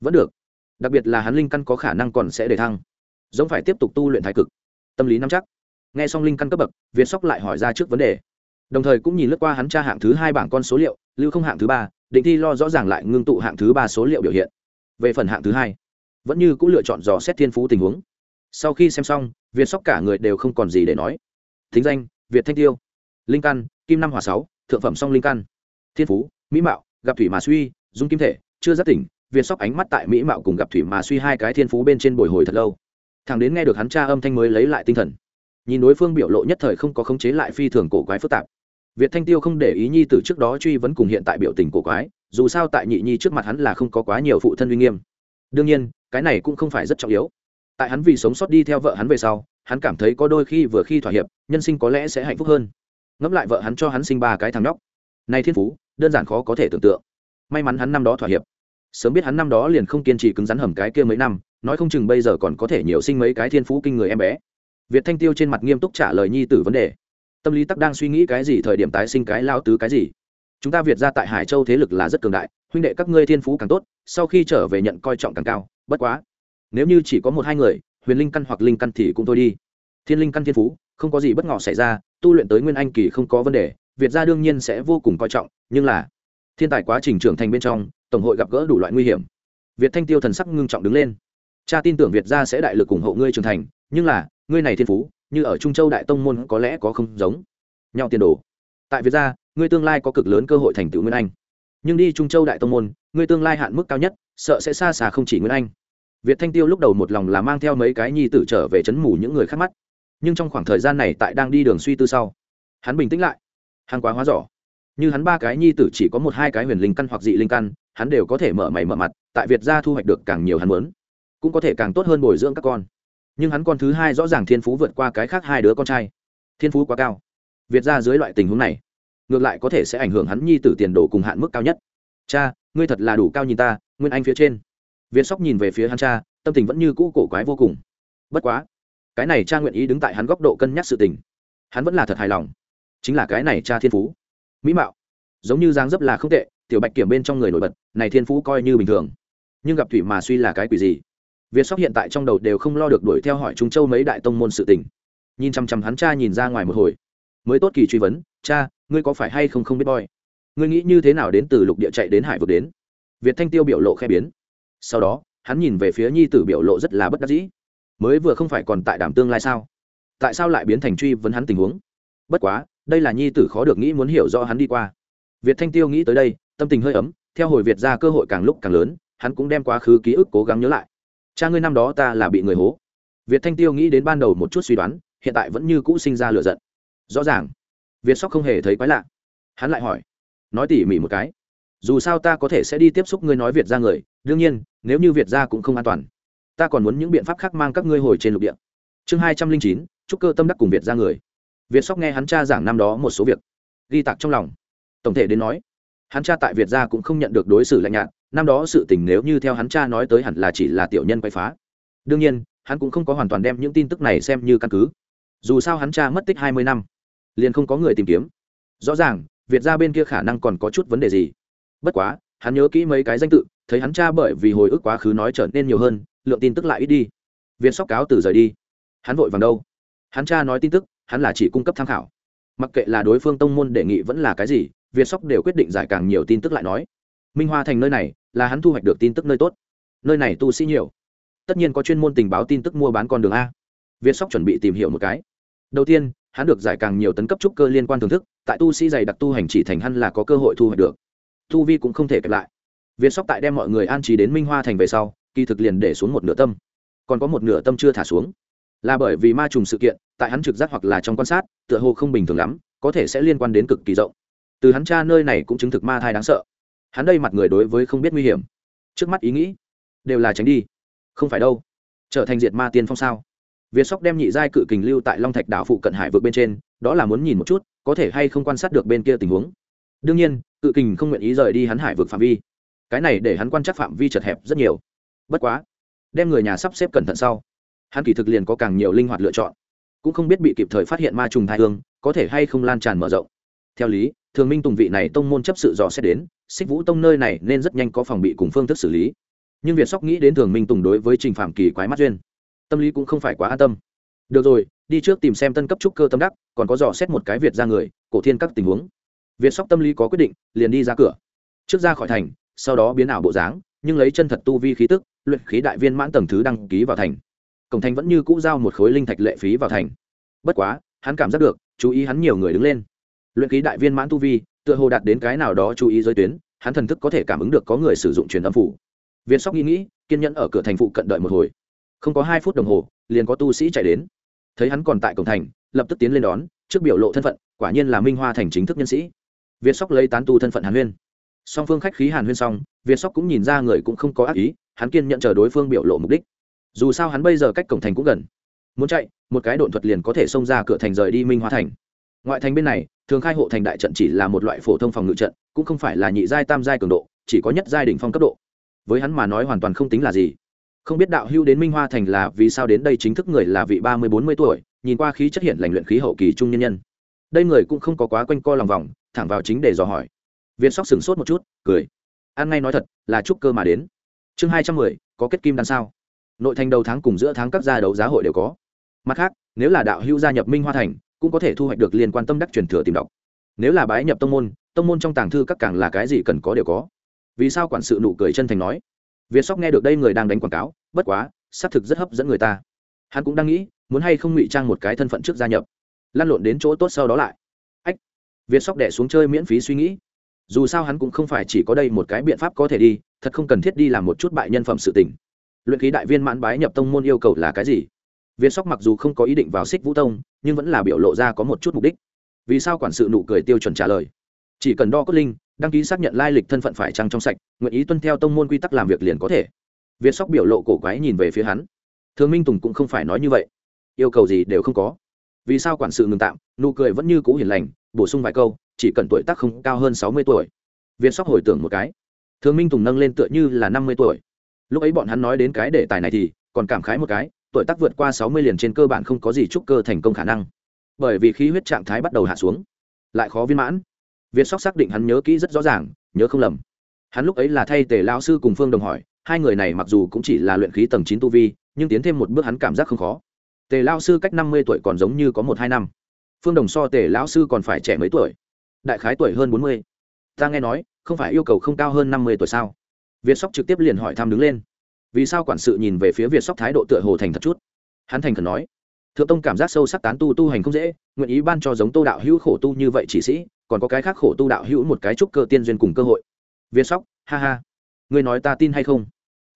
Vẫn được. Đặc biệt là hắn linh căn có khả năng còn sẽ để thăng. Giống phải tiếp tục tu luyện thái cực. Tâm lý nắm chắc nghe xong linh căn cấp bậc, việt sóc lại hỏi ra trước vấn đề. Đồng thời cũng nhìn lướt qua hắn tra hạng thứ hai bảng con số liệu, lưu không hạng thứ ba, định thi lo rõ ràng lại ngưng tụ hạng thứ ba số liệu biểu hiện. Về phần hạng thứ hai, vẫn như cũng lựa chọn dò xét thiên phú tình huống. Sau khi xem xong, việt sóc cả người đều không còn gì để nói. Thính danh, việt thanh tiêu. Linh căn, kim năm hòa sáu, thượng phẩm song linh căn. Thiên phú, mỹ mạo, gặp thủy mà suy, dung kim thể, chưa rất tỉnh, việt sóc ánh mắt tại mỹ mạo cùng gặp thủy mà suy hai cái thiên phú bên trên bồi hồi thật lâu. Thằng đến nghe được hắn tra âm thanh mới lấy lại tinh thần nhìn đối phương biểu lộ nhất thời không có khống chế lại phi thường cổ quái phức tạp. Việt thanh tiêu không để ý nhi từ trước đó truy vấn cùng hiện tại biểu tình cổ quái, dù sao tại nhị nhi trước mặt hắn là không có quá nhiều phụ thân uy nghiêm. Đương nhiên, cái này cũng không phải rất trọng yếu. Tại hắn vì sống sót đi theo vợ hắn về sau, hắn cảm thấy có đôi khi vừa khi thỏa hiệp, nhân sinh có lẽ sẽ hạnh phúc hơn. Ngẫm lại vợ hắn cho hắn sinh ba cái thằng nhóc. Nay thiên phú, đơn giản khó có thể tưởng tượng. May mắn hắn năm đó thỏa hiệp. Sớm biết hắn năm đó liền không kiên trì cứng rắn hầm cái kia mấy năm, nói không chừng bây giờ còn có thể nhiều sinh mấy cái thiên phú kinh người em bé việt thanh tiêu trên mặt nghiêm túc trả lời nhi tử vấn đề. Tâm lý tắc đang suy nghĩ cái gì, thời điểm tái sinh cái lao tứ cái gì. Chúng ta việt ra tại hải châu thế lực là rất cường đại, huynh đệ các ngươi thiên phú càng tốt, sau khi trở về nhận coi trọng càng cao, bất quá. Nếu như chỉ có một hai người, huyền linh căn hoặc linh căn thì cũng thôi đi. Thiên linh căn thiên phú, không có gì bất ngờ xảy ra, tu luyện tới nguyên anh kỳ không có vấn đề, việt gia đương nhiên sẽ vô cùng coi trọng, nhưng là, thiên tài quá trình trưởng thành bên trong, tổng hội gặp gỡ đủ loại nguy hiểm. Việt thanh tiêu thần sắc ngưng trọng đứng lên. Cha tin tưởng việt gia sẽ đại lực ủng hộ ngươi trưởng thành, nhưng là ngươi này thiên phú, như ở trung châu đại tông môn có lẽ có không giống. Nhau tiền đồ. Tại việt gia, ngươi tương lai có cực lớn cơ hội thành tựu nguyên anh. Nhưng đi trung châu đại tông môn, ngươi tương lai hạn mức cao nhất, sợ sẽ xa xà không chỉ nguyên anh. Việt thanh tiêu lúc đầu một lòng là mang theo mấy cái nhi tử trở về chấn mù những người khác mắt. Nhưng trong khoảng thời gian này tại đang đi đường suy tư sau, hắn bình tĩnh lại. Hắn quá hóa giỏ. Như hắn ba cái nhi tử chỉ có một hai cái huyền linh căn hoặc dị linh căn, hắn đều có thể mở mày mở mặt, tại việt gia thu hoạch được càng nhiều hắn muốn, cũng có thể càng tốt hơn bồi dưỡng các con nhưng hắn con thứ hai rõ ràng thiên phú vượt qua cái khác hai đứa con trai. Thiên phú quá cao. Việt gia dưới loại tình huống này, ngược lại có thể sẽ ảnh hưởng hắn nhi tử tiền đồ cùng hạn mức cao nhất. Cha, ngươi thật là đủ cao nhìn ta, nguyên anh phía trên. Việt sóc nhìn về phía hắn cha, tâm tình vẫn như cũ cổ quái vô cùng. Bất quá, cái này cha nguyện ý đứng tại hắn góc độ cân nhắc sự tình. Hắn vẫn là thật hài lòng. Chính là cái này cha thiên phú. Mỹ mạo, giống như dáng dấp là không tệ, tiểu bạch kiểm bên trong người nổi bật, này thiên phú coi như bình thường. Nhưng gặp thủy mà suy là cái quỷ gì? Việt sóc hiện tại trong đầu đều không lo được đuổi theo hỏi trung châu mấy đại tông môn sự tình. Nhìn chăm chăm hắn cha nhìn ra ngoài một hồi. Mới tốt kỳ truy vấn, cha, ngươi có phải hay không không biết boy ngươi nghĩ như thế nào đến từ lục địa chạy đến hải vực đến? Việt thanh tiêu biểu lộ khẽ biến. Sau đó, hắn nhìn về phía nhi tử biểu lộ rất là bất đắc dĩ. Mới vừa không phải còn tại đảm tương lai sao? Tại sao lại biến thành truy vấn hắn tình huống? Bất quá, đây là nhi tử khó được nghĩ muốn hiểu rõ hắn đi qua. Việt thanh tiêu nghĩ tới đây, tâm tình hơi ấm, theo hồi việt ra cơ hội càng lúc càng lớn, hắn cũng đem quá khứ ký ức cố gắng nhớ lại cha ngươi năm đó ta là bị người hố. Việt thanh tiêu nghĩ đến ban đầu một chút suy đoán, hiện tại vẫn như cũ sinh ra lựa giận. Rõ ràng, việt sóc không hề thấy quái lạ. Hắn lại hỏi, nói tỉ mỉ một cái, dù sao ta có thể sẽ đi tiếp xúc ngươi nói việt ra người, đương nhiên, nếu như việt ra cũng không an toàn, ta còn muốn những biện pháp khác mang các ngươi hồi trên lục địa. Chương hai trăm linh chín, chúc cơ tâm đắc cùng việt ra người. Việt sóc nghe hắn cha giảng năm đó một số việc, ghi tạc trong lòng. Tổng thể đến nói, hắn cha tại việt gia cũng không nhận được đối xử lạnh nhạt năm đó sự tình nếu như theo hắn cha nói tới hẳn là chỉ là tiểu nhân quay phá. Đương nhiên, hắn cũng không có hoàn toàn đem những tin tức này xem như căn cứ. Dù sao hắn cha mất tích hai mươi năm, liền không có người tìm kiếm. Rõ ràng, việt gia bên kia khả năng còn có chút vấn đề gì. Bất quá, hắn nhớ kỹ mấy cái danh tự, thấy hắn cha bởi vì hồi ức quá khứ nói trở nên nhiều hơn, lượng tin tức lại ít đi. Viên sóc cáo từ rời đi. Hắn vội vàng đâu? Hắn cha nói tin tức, hắn là chỉ cung cấp tham khảo. Mặc kệ là đối phương tông môn đề nghị vẫn là cái gì việt sóc đều quyết định giải càng nhiều tin tức lại nói. Minh hoa thành nơi này là hắn thu hoạch được tin tức nơi tốt. Nơi này tu sĩ nhiều. Tất nhiên có chuyên môn tình báo tin tức mua bán con đường a. Việt sóc chuẩn bị tìm hiểu một cái. Đầu tiên, hắn được giải càng nhiều tấn cấp trúc cơ liên quan thưởng thức, tại tu sĩ dày đặc tu hành chỉ thành hắn là có cơ hội thu hoạch được. Tu vi cũng không thể kẹp lại. Việt sóc tại đem mọi người an trí đến minh hoa thành về sau, kỳ thực liền để xuống một nửa tâm. Còn có một nửa tâm chưa thả xuống. Là bởi vì ma trùng sự kiện, tại hắn trực giác hoặc là trong quan sát, tựa hồ không bình thường lắm, có thể sẽ liên quan đến cực kỳ rộng. Từ hắn cha nơi này cũng chứng thực ma thai đáng sợ hắn đây mặt người đối với không biết nguy hiểm. Trước mắt ý nghĩ, đều là tránh đi. Không phải đâu. Trở thành diệt ma tiên phong sao? Việt sóc đem nhị giai cự kình lưu tại long thạch đảo phụ cận hải vượt bên trên, đó là muốn nhìn một chút, có thể hay không quan sát được bên kia tình huống. Đương nhiên, cự kình không nguyện ý rời đi hắn hải vượt phạm vi. Cái này để hắn quan trắc phạm vi chật hẹp rất nhiều. Bất quá, đem người nhà sắp xếp cẩn thận sau, hắn kỳ thực liền có càng nhiều linh hoạt lựa chọn. Cũng không biết bị kịp thời phát hiện ma trùng thai hương, có thể hay không lan tràn mở rộng. Theo lý, thường minh tùng vị này tông môn chấp sự dò xét đến xích vũ tông nơi này nên rất nhanh có phòng bị cùng phương thức xử lý. Nhưng việt sóc nghĩ đến thường minh tùng đối với trình phạm kỳ quái mắt duyên. Tâm lý cũng không phải quá an tâm. Được rồi, đi trước tìm xem tân cấp trúc cơ tâm đắc, còn có dò xét một cái việt ra người, cổ thiên các tình huống. Việt sóc tâm lý có quyết định, liền đi ra cửa. Trước ra khỏi thành, sau đó biến ảo bộ dáng, nhưng lấy chân thật tu vi khí tức, luyện khí đại viên mãn tầng thứ đăng ký vào thành. Cổng thành vẫn như cũ giao một khối linh thạch lệ phí vào thành. Bất quá, hắn cảm giác được, chú ý hắn nhiều người đứng lên luyện ký đại viên mãn tu vi, tựa hồ đạt đến cái nào đó chú ý giới tuyến, hắn thần thức có thể cảm ứng được có người sử dụng truyền âm phủ. Viên sóc nghĩ nghĩ, kiên nhẫn ở cửa thành phụ cận đợi một hồi. Không có hai phút đồng hồ, liền có tu sĩ chạy đến. Thấy hắn còn tại cổng thành, lập tức tiến lên đón, trước biểu lộ thân phận, quả nhiên là minh hoa thành chính thức nhân sĩ. Viên sóc lấy tán tu thân phận hàn huyên. Song phương khách khí hàn huyên xong, viên sóc cũng nhìn ra người cũng không có ác ý, hắn kiên nhận chờ đối phương biểu lộ mục đích. Dù sao hắn bây giờ cách cổng thành cũng gần. Muốn chạy, một cái độn thuật liền có thể xông ra cửa thành rời đi minh hoa thành. Ngoại thành bên này thường khai hộ thành đại trận chỉ là một loại phổ thông phòng ngự trận, cũng không phải là nhị giai tam giai cường độ, chỉ có nhất giai đ ỉ n h phong cấp độ. Với hắn mà nói hoàn toàn không tính là gì. Không biết đạo hưu đến minh hoa thành là vì sao đến đây chính thức người là vị ba mươi bốn mươi tuổi, nhìn qua khí chất hiện lành luyện khí hậu kỳ trung nhân nhân. Đây người cũng không có quá quanh co lòng vòng, thẳng vào chính để dò hỏi. Viên sóc sửng sốt một chút, cười. An ngay nói thật, là chúc cơ mà đến. Chương hai trăm mười, có kết kim đan sao? Nội thành đầu tháng cùng giữa tháng các gia đấu giá hội đều có. Mặt khác, nếu là đạo hưu gia nhập minh hoa thành cũng có thể thu hoạch được liên quan tâm đắc truyền thừa tìm đọc. Nếu là bái nhập tông môn tông môn trong tàng thư các càng là cái gì cần có đều có. Vì sao quản sự nụ cười chân thành nói? Việt sóc nghe được đây người đang đánh quảng cáo, bất quá, xác thực rất hấp dẫn người ta. Hắn cũng đang nghĩ, muốn hay không ngụy trang một cái thân phận trước gia nhập. Lăn lộn đến chỗ tốt sau đó lại. Ách! Việt sóc đẻ xuống chơi miễn phí suy nghĩ. Dù sao hắn cũng không phải chỉ có đây một cái biện pháp có thể đi, thật không cần thiết đi làm một chút bại nhân phẩm sự tình. Luyện ký đại viên mãn bái nhập tông môn yêu cầu là cái gì? Việt sóc mặc dù không có ý định vào xích vũ tông, nhưng vẫn là biểu lộ ra có một chút mục đích. Vì sao quản sự nụ cười tiêu chuẩn trả lời? Chỉ cần đo cốt linh, đăng ký xác nhận lai lịch thân phận phải trăng trong sạch, nguyện ý tuân theo tông môn quy tắc làm việc liền có thể. Việt sóc biểu lộ cổ quái nhìn về phía hắn. Thường minh tùng cũng không phải nói như vậy. Yêu cầu gì đều không có. Vì sao quản sự ngừng tạm, nụ cười vẫn như cũ hiền lành, bổ sung vài câu, chỉ cần tuổi tác không cao hơn sáu mươi tuổi. Việt sóc hồi tưởng một cái. Thường minh tùng nâng lên tựa như là năm mươi tuổi. Lúc ấy bọn hắn nói đến cái đề tài này thì còn cảm khái một cái tuổi tác vượt qua sáu mươi liền trên cơ bản không có gì trúc cơ thành công khả năng. Bởi vì khí huyết trạng thái bắt đầu hạ xuống, lại khó viên mãn. Việt sóc xác định hắn nhớ kỹ rất rõ ràng, nhớ không lầm. Hắn lúc ấy là thay tề lao sư cùng phương đồng hỏi, hai người này mặc dù cũng chỉ là luyện khí tầng chín tu vi, nhưng tiến thêm một bước hắn cảm giác không khó. Tề lao sư cách năm mươi tuổi còn giống như có một hai năm. Phương đồng so tề lão sư còn phải trẻ mấy tuổi. Đại khái tuổi hơn bốn mươi. Ta nghe nói, không phải yêu cầu không cao hơn năm mươi tuổi sao? Việt sóc trực tiếp liền hỏi thăm đứng lên vì sao quản sự nhìn về phía việt sóc thái độ tựa hồ thành thật chút? Hắn thành khẩn nói, thượng tông cảm giác sâu sắc tán tu tu hành không dễ, nguyện ý ban cho giống tô đạo hữu khổ tu như vậy chỉ sĩ, còn có cái khác khổ tu đạo hữu một cái trúc cơ tiên duyên cùng cơ hội. Việt sóc, ha ha, ngươi nói ta tin hay không?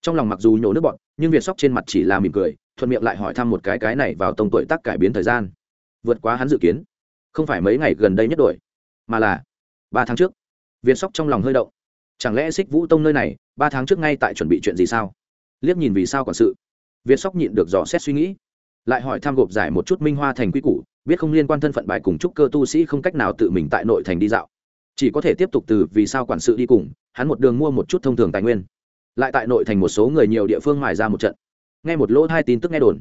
Trong lòng mặc dù nhổ nước bọn nhưng việt sóc trên mặt chỉ là mỉm cười, thuận miệng lại hỏi thăm một cái cái này vào tông tuổi tác cải biến thời gian. Vượt quá hắn dự kiến, không phải mấy ngày gần đây nhất đổi, mà là ba tháng trước. Việt sóc trong lòng hơi động, chẳng lẽ xích vũ tông nơi này, ba tháng trước ngay tại chuẩn bị chuyện gì sao? Liếc nhìn vì sao quản sự. Việt sóc nhịn được dò xét suy nghĩ, lại hỏi tham gộp giải một chút minh hoa thành quy củ, biết không liên quan thân phận bài cùng trúc cơ tu sĩ không cách nào tự mình tại nội thành đi dạo. Chỉ có thể tiếp tục từ vì sao quản sự đi cùng, hắn một đường mua một chút thông thường tài nguyên. Lại tại nội thành một số người nhiều địa phương mài ra một trận. Nghe một lỗ hai tin tức nghe đồn.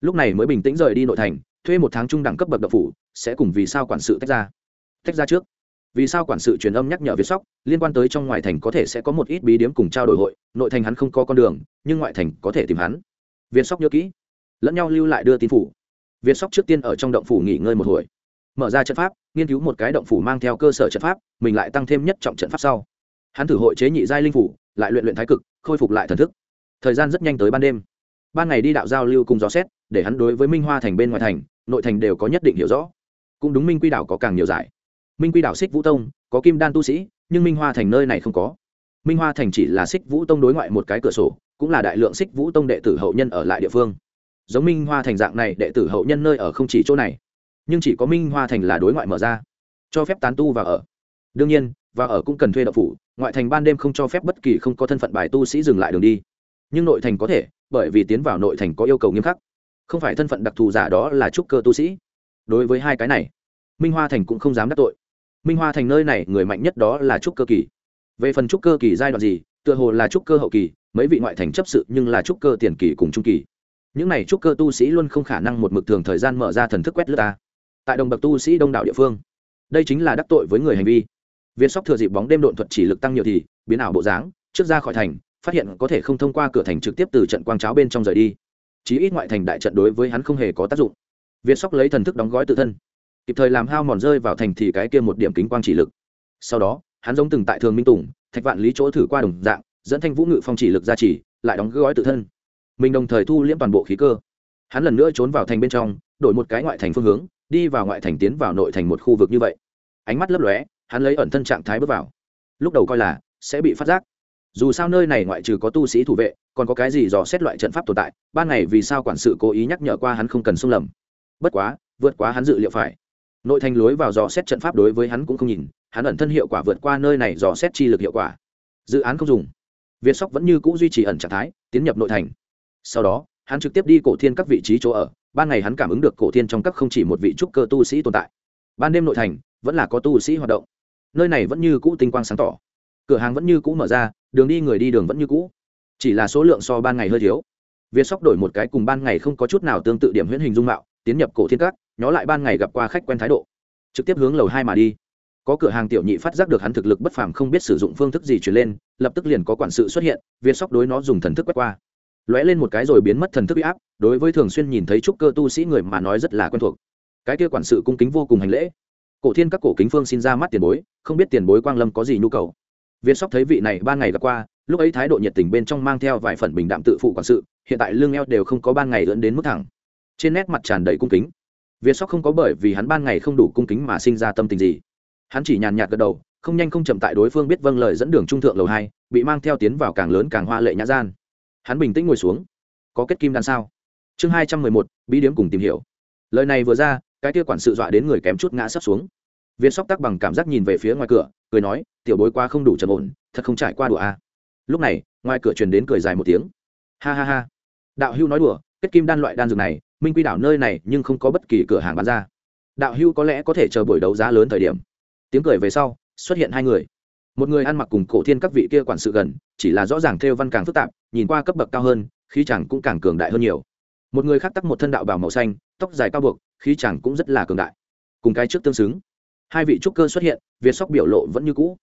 Lúc này mới bình tĩnh rời đi nội thành, thuê một tháng trung đẳng cấp bậc độc phủ, sẽ cùng vì sao quản sự tách ra. Tách ra trước vì sao quản sự truyền âm nhắc nhở Viết sóc, liên quan tới trong ngoài thành có thể sẽ có một ít bí điếm cùng trao đổi hội, nội thành hắn không có con đường, nhưng ngoại thành có thể tìm hắn. Viết sóc nhớ kỹ, lẫn nhau lưu lại đưa tin phủ. Viết sóc trước tiên ở trong động phủ nghỉ ngơi một hồi. Mở ra trận pháp, nghiên cứu một cái động phủ mang theo cơ sở trận pháp, mình lại tăng thêm nhất trọng trận pháp sau. Hắn thử hội chế nhị giai linh phủ, lại luyện luyện thái cực, khôi phục lại thần thức. Thời gian rất nhanh tới ban đêm. Ban ngày đi đạo giao lưu cùng gió xét, để hắn đối với minh hoa thành bên ngoài thành, nội thành đều có nhất định hiểu rõ. Cũng đúng minh quy đảo có càng nhiều giải minh quy đảo xích vũ tông, có kim đan tu sĩ, nhưng minh hoa thành nơi này không có. Minh hoa thành chỉ là xích vũ tông đối ngoại một cái cửa sổ, cũng là đại lượng xích vũ tông đệ tử hậu nhân ở lại địa phương. Giống minh hoa thành dạng này, đệ tử hậu nhân nơi ở không chỉ chỗ này, nhưng chỉ có minh hoa thành là đối ngoại mở ra, cho phép tán tu và ở. Đương nhiên, và ở cũng cần thuê đậu phủ, ngoại thành ban đêm không cho phép bất kỳ không có thân phận bài tu sĩ dừng lại đường đi. Nhưng nội thành có thể, bởi vì tiến vào nội thành có yêu cầu nghiêm khắc. Không phải thân phận đặc thù giả đó là trúc cơ tu sĩ. Đối với hai cái này, minh hoa thành cũng không dám đắc tội minh hoa thành nơi này người mạnh nhất đó là trúc cơ kỳ. Về phần trúc cơ kỳ giai đoạn gì, tựa hồ là trúc cơ hậu kỳ, mấy vị ngoại thành chấp sự nhưng là trúc cơ tiền kỳ cùng trung kỳ. Những này trúc cơ tu sĩ luôn không khả năng một mực thường thời gian mở ra thần thức quét lướt ta. Tại đồng bậc tu sĩ đông đảo địa phương, đây chính là đắc tội với người hành vi. Viên sóc thừa dịp bóng đêm độn thuật chỉ lực tăng nhiều thì, biến ảo bộ dáng, trước ra khỏi thành, phát hiện có thể không thông qua cửa thành trực tiếp từ trận quang cháo bên trong rời đi. Chí ít ngoại thành đại trận đối với hắn không hề có tác dụng. Viên sóc lấy thần thức đóng gói tự thân kịp thời làm hao mòn rơi vào thành thì cái kia một điểm kính quang chỉ lực. Sau đó, hắn giống từng tại thường minh tùng, thạch vạn lý chỗ thử qua đồng dạng, dẫn thanh vũ ngự phong chỉ lực ra chỉ, lại đóng gói tự thân. Mình đồng thời thu liễm toàn bộ khí cơ. Hắn lần nữa trốn vào thành bên trong, đổi một cái ngoại thành phương hướng, đi vào ngoại thành tiến vào nội thành một khu vực như vậy. Ánh mắt lấp lóe, hắn lấy ẩn thân trạng thái bước vào. Lúc đầu coi là sẽ bị phát giác. Dù sao nơi này ngoại trừ có tu sĩ thủ vệ, còn có cái gì dò xét loại trận pháp tồn tại, ban ngày vì sao quản sự cố ý nhắc nhở qua hắn không cần xung lầm. Bất quá, vượt quá hắn dự liệu phải nội thành lối vào dò xét trận pháp đối với hắn cũng không nhìn, hắn ẩn thân hiệu quả vượt qua nơi này dò xét chi lực hiệu quả. Dự án không dùng. Việt sóc vẫn như c ũ duy trì ẩn trạng thái, tiến nhập nội thành. Sau đó, hắn trực tiếp đi cổ thiên các vị trí chỗ ở, ban ngày hắn cảm ứng được cổ thiên trong các không chỉ một vị trúc cơ tu sĩ tồn tại. Ban đêm nội thành, vẫn là có tu sĩ hoạt động. Nơi này vẫn như cũ tinh quang sáng tỏ. Cửa hàng vẫn như cũ mở ra, đường đi người đi đường vẫn như cũ. Chỉ là số lượng so ban ngày hơi thiếu. Việt sóc đổi một cái cùng ban ngày không có chút nào tương tự điểm huyễn hình dung mạo, tiến nhập cổ thiên các nhó lại ban ngày gặp qua khách quen thái độ. Trực tiếp hướng lầu hai mà đi. Có cửa hàng tiểu nhị phát giác được hắn thực lực bất phàm không biết sử dụng phương thức gì chuyển lên, lập tức liền có quản sự xuất hiện, việt sóc đối nó dùng thần thức quét qua. Lóe lên một cái rồi biến mất thần thức bị áp, đối với thường xuyên nhìn thấy trúc cơ tu sĩ người mà nói rất là quen thuộc. Cái kia quản sự cung kính vô cùng hành lễ. Cổ thiên các cổ kính phương xin ra mắt tiền bối, không biết tiền bối quang lâm có gì nhu cầu. Việt sóc thấy vị này ban ngày gặp qua, lúc ấy thái độ nhiệt tình bên trong mang theo vài phần bình đạm tự phụ quản sự, hiện tại lương eo đều không có ban ngày lẫn đến mức thẳng. Trên nét mặt tràn đầy cung kính việt sóc không có bởi vì hắn ban ngày không đủ cung kính mà sinh ra tâm tình gì. Hắn chỉ nhàn nhạt gật đầu, không nhanh không chậm tại đối phương biết vâng lời dẫn đường trung thượng lầu hai, bị mang theo tiến vào càng lớn càng hoa lệ nhã gian. Hắn bình tĩnh ngồi xuống. Có kết kim đan sao? Chương hai trăm mười một, bí điếm cùng tìm hiểu. Lời này vừa ra, cái kia quản sự dọa đến người kém chút ngã sắp xuống. Việt sóc tắc bằng cảm giác nhìn về phía ngoài cửa, cười nói, tiểu bối qua không đủ trầm ổn, thật không trải qua đùa a à. lúc này, ngoài cửa truyền đến cười dài một tiếng. Ha ha ha. Đạo hưu nói đùa kết kim đan loại đan dược này, minh quy đảo nơi này nhưng không có bất kỳ cửa hàng bán ra. Đạo hưu có lẽ có thể chờ buổi đấu giá lớn thời điểm. Tiếng cười về sau, xuất hiện hai người. Một người ăn mặc cùng cổ thiên các vị kia quản sự gần, chỉ là rõ ràng theo văn càng phức tạp, nhìn qua cấp bậc cao hơn, khí chẳng cũng càng cường đại hơn nhiều. Một người khác tắc một thân đạo bảo màu xanh, tóc dài cao buộc, khí chẳng cũng rất là cường đại. Cùng cái trước tương xứng. Hai vị trúc cơ xuất hiện việt sóc biểu lộ vẫn như cũ.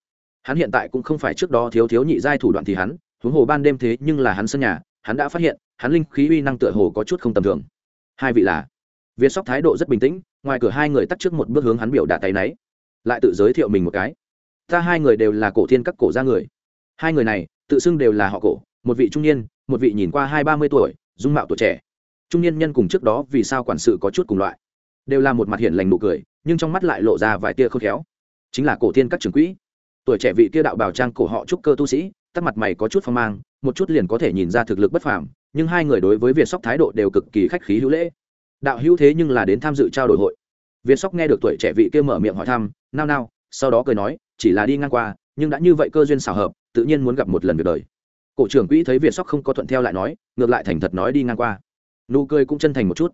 Hắn hiện tại cũng không phải trước đó thiếu thiếu nhị giai thủ đoạn thì hắn, huống hồ ban đêm thế nhưng là hắn sân nhà hắn đã phát hiện, hắn linh khí uy năng tựa hồ có chút không tầm thường. Hai vị là việt sóc thái độ rất bình tĩnh, ngoài cửa hai người tắt trước một bước hướng hắn biểu đạt tay náy. Lại tự giới thiệu mình một cái. Ta hai người đều là cổ thiên các cổ gia người. Hai người này, tự xưng đều là họ cổ, một vị trung niên, một vị nhìn qua hai ba mươi tuổi, dung mạo tuổi trẻ. Trung niên nhân cùng trước đó vì sao quản sự có chút cùng loại. Đều là một mặt hiển lành nụ cười, nhưng trong mắt lại lộ ra vài tia khôn khéo. Chính là cổ thiên các trưởng quỹ. Tuổi trẻ vị kia đạo bào trang cổ họ trúc cơ tu sĩ tắt mặt mày có chút phong mang một chút liền có thể nhìn ra thực lực bất phàm, nhưng hai người đối với việt sóc thái độ đều cực kỳ khách khí hữu lễ. Đạo hữu thế nhưng là đến tham dự trao đổi hội. Việt sóc nghe được tuổi trẻ vị kia mở miệng hỏi thăm, nao nao, sau đó cười nói, chỉ là đi ngang qua, nhưng đã như vậy cơ duyên xảo hợp, tự nhiên muốn gặp một lần việc đời. Cổ trưởng quỹ thấy việt sóc không có thuận theo lại nói, ngược lại thành thật nói đi ngang qua. Nụ cười cũng chân thành một chút.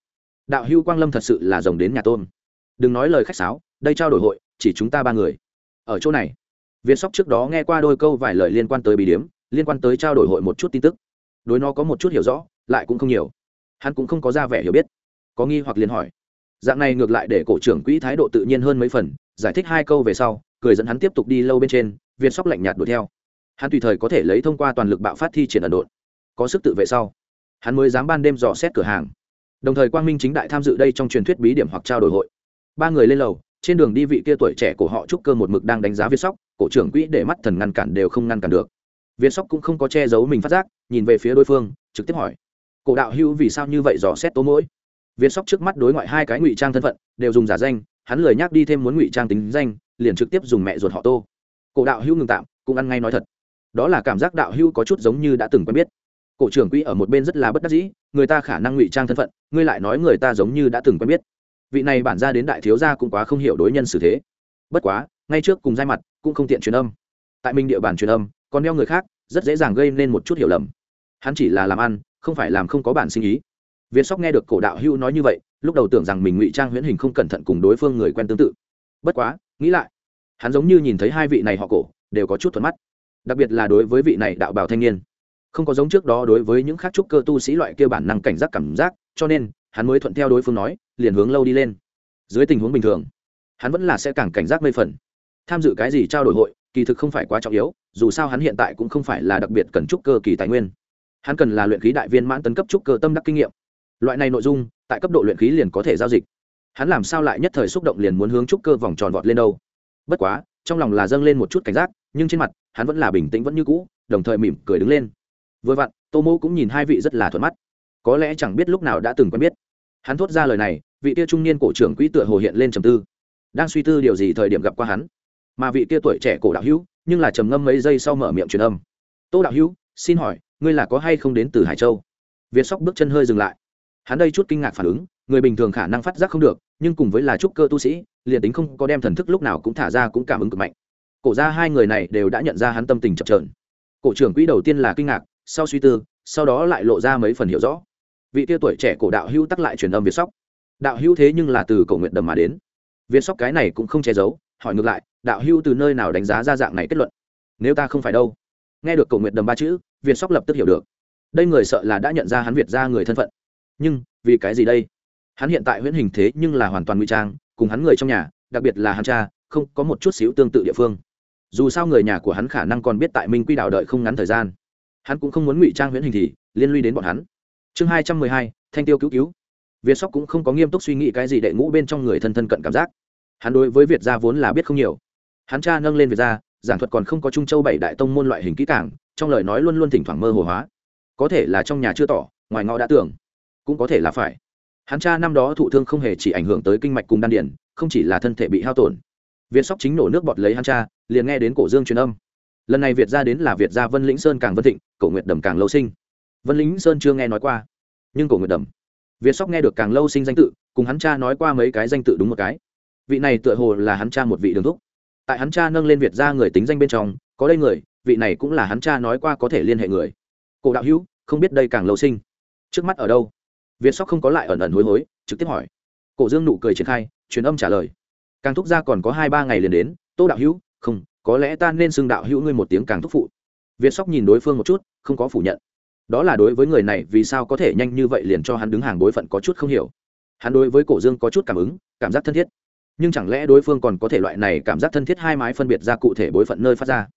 Đạo hữu quang lâm thật sự là rồng đến nhà tôn. Đừng nói lời khách sáo, đây trao đổi hội, chỉ chúng ta ba người. Ở chỗ này, việt sóc trước đó nghe qua đôi câu vài lời liên quan tới bí điếm liên quan tới trao đổi hội một chút tin tức. Đối nó có một chút hiểu rõ, lại cũng không nhiều. Hắn cũng không có ra vẻ hiểu biết. Có nghi hoặc liền hỏi. Dạng này ngược lại để cổ trưởng quỹ thái độ tự nhiên hơn mấy phần, giải thích hai câu về sau, cười dẫn hắn tiếp tục đi lâu bên trên viên sóc lạnh nhạt đuổi theo. Hắn tùy thời có thể lấy thông qua toàn lực bạo phát thi triển ẩn độn. Có sức tự vệ sau, hắn mới dám ban đêm dò xét cửa hàng. Đồng thời quang minh chính đại tham dự đây trong truyền thuyết bí điểm hoặc trao đổi hội. Ba người lên lầu, trên đường đi vị kia tuổi trẻ của họ trúc cơ một mực đang đánh giá viên sóc, cổ trưởng quỹ để mắt thần ngăn cản đều không ngăn cản được việt sóc cũng không có che giấu mình phát giác, nhìn về phía đối phương, trực tiếp hỏi. Cổ đạo hữu vì sao như vậy dò xét tố mỗi? Viên sóc trước mắt đối ngoại hai cái ngụy trang thân phận, đều dùng giả danh, hắn lời nhắc đi thêm muốn ngụy trang tính danh, liền trực tiếp dùng mẹ ruột họ tô. Cổ đạo hữu ngừng tạm, cũng ăn ngay nói thật. Đó là cảm giác đạo hữu có chút giống như đã từng quen biết. Cổ trưởng quỹ ở một bên rất là bất đắc dĩ, người ta khả năng ngụy trang thân phận, ngươi lại nói người ta giống như đã từng quen biết. Vị này bản ra đến đại thiếu gia cũng quá không hiểu đối nhân xử thế. Bất quá, ngay trước cùng giai mặt, cũng không tiện truyền âm. Tại minh địa bàn truyền âm còn đeo người khác, rất dễ dàng gây nên một chút hiểu lầm. Hắn chỉ là làm ăn, không phải làm không có bản sinh ý. Viên sóc nghe được cổ đạo hưu nói như vậy, lúc đầu tưởng rằng mình ngụy trang huyễn hình không cẩn thận cùng đối phương người quen tương tự. Bất quá, nghĩ lại, hắn giống như nhìn thấy hai vị này họ cổ, đều có chút thuận mắt. Đặc biệt là đối với vị này đạo bào thanh niên. Không có giống trước đó đối với những khác trúc cơ tu sĩ loại kia bản năng cảnh giác cảm giác, cho nên, hắn mới thuận theo đối phương nói, liền hướng lâu đi lên. Dưới tình huống bình thường, hắn vẫn là sẽ càng cảnh giác mây phần. Tham dự cái gì trao đổi hội, kỳ thực không phải quá trọng yếu dù sao hắn hiện tại cũng không phải là đặc biệt cần trúc cơ kỳ tài nguyên. Hắn cần là luyện khí đại viên mãn tấn cấp trúc cơ tâm đắc kinh nghiệm. Loại này nội dung, tại cấp độ luyện khí liền có thể giao dịch. Hắn làm sao lại nhất thời xúc động liền muốn hướng trúc cơ vòng tròn vọt lên đâu? Bất quá, trong lòng là dâng lên một chút cảnh giác, nhưng trên mặt, hắn vẫn là bình tĩnh vẫn như cũ, đồng thời mỉm cười đứng lên. Vừa vặn, tô mô cũng nhìn hai vị rất là thuận mắt. Có lẽ chẳng biết lúc nào đã từng quen biết. Hắn thốt ra lời này, vị tia trung niên cổ trưởng quỹ tựa hồ hiện lên trầm tư. Đang suy tư điều gì thời điểm gặp qua hắn. Mà vị tia tuổi trẻ cổ đạo hữu nhưng là trầm ngâm mấy giây sau mở miệng truyền âm. Tô đạo hữu, xin hỏi, ngươi là có hay không đến từ hải châu? Việt sóc bước chân hơi dừng lại. Hắn đây chút kinh ngạc phản ứng, người bình thường khả năng phát giác không được, nhưng cùng với là trúc cơ tu sĩ, liền tính không có đem thần thức lúc nào cũng thả ra cũng cảm ứng cực mạnh. Cổ ra hai người này đều đã nhận ra hắn tâm tình chậm trợn cổ trưởng quỹ đầu tiên là kinh ngạc, sau suy tư, sau đó lại lộ ra mấy phần hiểu rõ. Vị tia tuổi trẻ cổ đạo hữu tắc lại truyền âm việt sóc. Đạo hữu thế nhưng là từ cổ nguyện đầm mà đến. Việt sóc cái này cũng không che giấu hỏi ngược lại, đạo hưu từ nơi nào đánh giá ra dạng này kết luận? Nếu ta không phải đâu. Nghe được cầu nguyện đầm ba chữ việt sóc lập tức hiểu được. Đây người sợ là đã nhận ra hắn việt ra người thân phận. Nhưng, vì cái gì đây? Hắn hiện tại huyễn hình thế nhưng là hoàn toàn nguy trang, cùng hắn người trong nhà, đặc biệt là hắn cha, không có một chút xíu tương tự địa phương. Dù sao người nhà của hắn khả năng còn biết tại minh quy đạo đợi không ngắn thời gian. Hắn cũng không muốn ngụy trang huyễn hình thì, liên lụy đến bọn hắn. Chương hai trăm mười hai, thanh tiêu cứu cứu. Việt sóc cũng không có nghiêm túc suy nghĩ cái gì đệ ngũ bên trong người thân thân cận cảm giác hắn đối với việt gia vốn là biết không nhiều. Hắn cha nâng lên việt gia giảng thuật còn không có trung châu bảy đại tông môn loại hình kỹ càng, trong lời nói luôn luôn thỉnh thoảng mơ hồ hóa. Có thể là trong nhà chưa tỏ ngoài ngõ đã tưởng cũng có thể là phải. Hắn cha năm đó thụ thương không hề chỉ ảnh hưởng tới kinh mạch cùng đan điển không chỉ là thân thể bị hao tổn. Việt sóc chính nổ nước bọt lấy hắn cha liền nghe đến cổ dương truyền âm. Lần này việt ra đến là việt gia vân lĩnh sơn càng vân thịnh cổ nguyệt đầm càng lâu sinh. Vân lĩnh sơn chưa nghe nói qua nhưng cổ nguyệt đầm. Việt sóc nghe được càng lâu sinh danh tự cùng hắn cha nói qua mấy cái danh tự đúng một cái vị này tựa hồ là hắn cha một vị đường thúc. Tại hắn cha nâng lên việt ra người tính danh bên trong, có đây người, vị này cũng là hắn cha nói qua có thể liên hệ người. Cổ đạo hữu, không biết đây càng lâu sinh. Trước mắt ở đâu? Việt sóc không có lại ẩn ẩn hối hối, trực tiếp hỏi. Cổ dương nụ cười triển khai, truyền âm trả lời. Càng thúc ra còn có hai ba ngày liền đến, tô đạo hữu, không, có lẽ ta nên xưng đạo hữu ngươi một tiếng càng thúc phụ. Việt sóc nhìn đối phương một chút, không có phủ nhận. Đó là đối với người này, vì sao có thể nhanh như vậy liền cho hắn đứng hàng bối phận có chút không hiểu. Hắn đối với cổ dương có chút cảm ứng, cảm giác thân thiết nhưng chẳng lẽ đối phương còn có thể loại này cảm giác thân thiết hai mái phân biệt ra cụ thể bối phận nơi phát ra?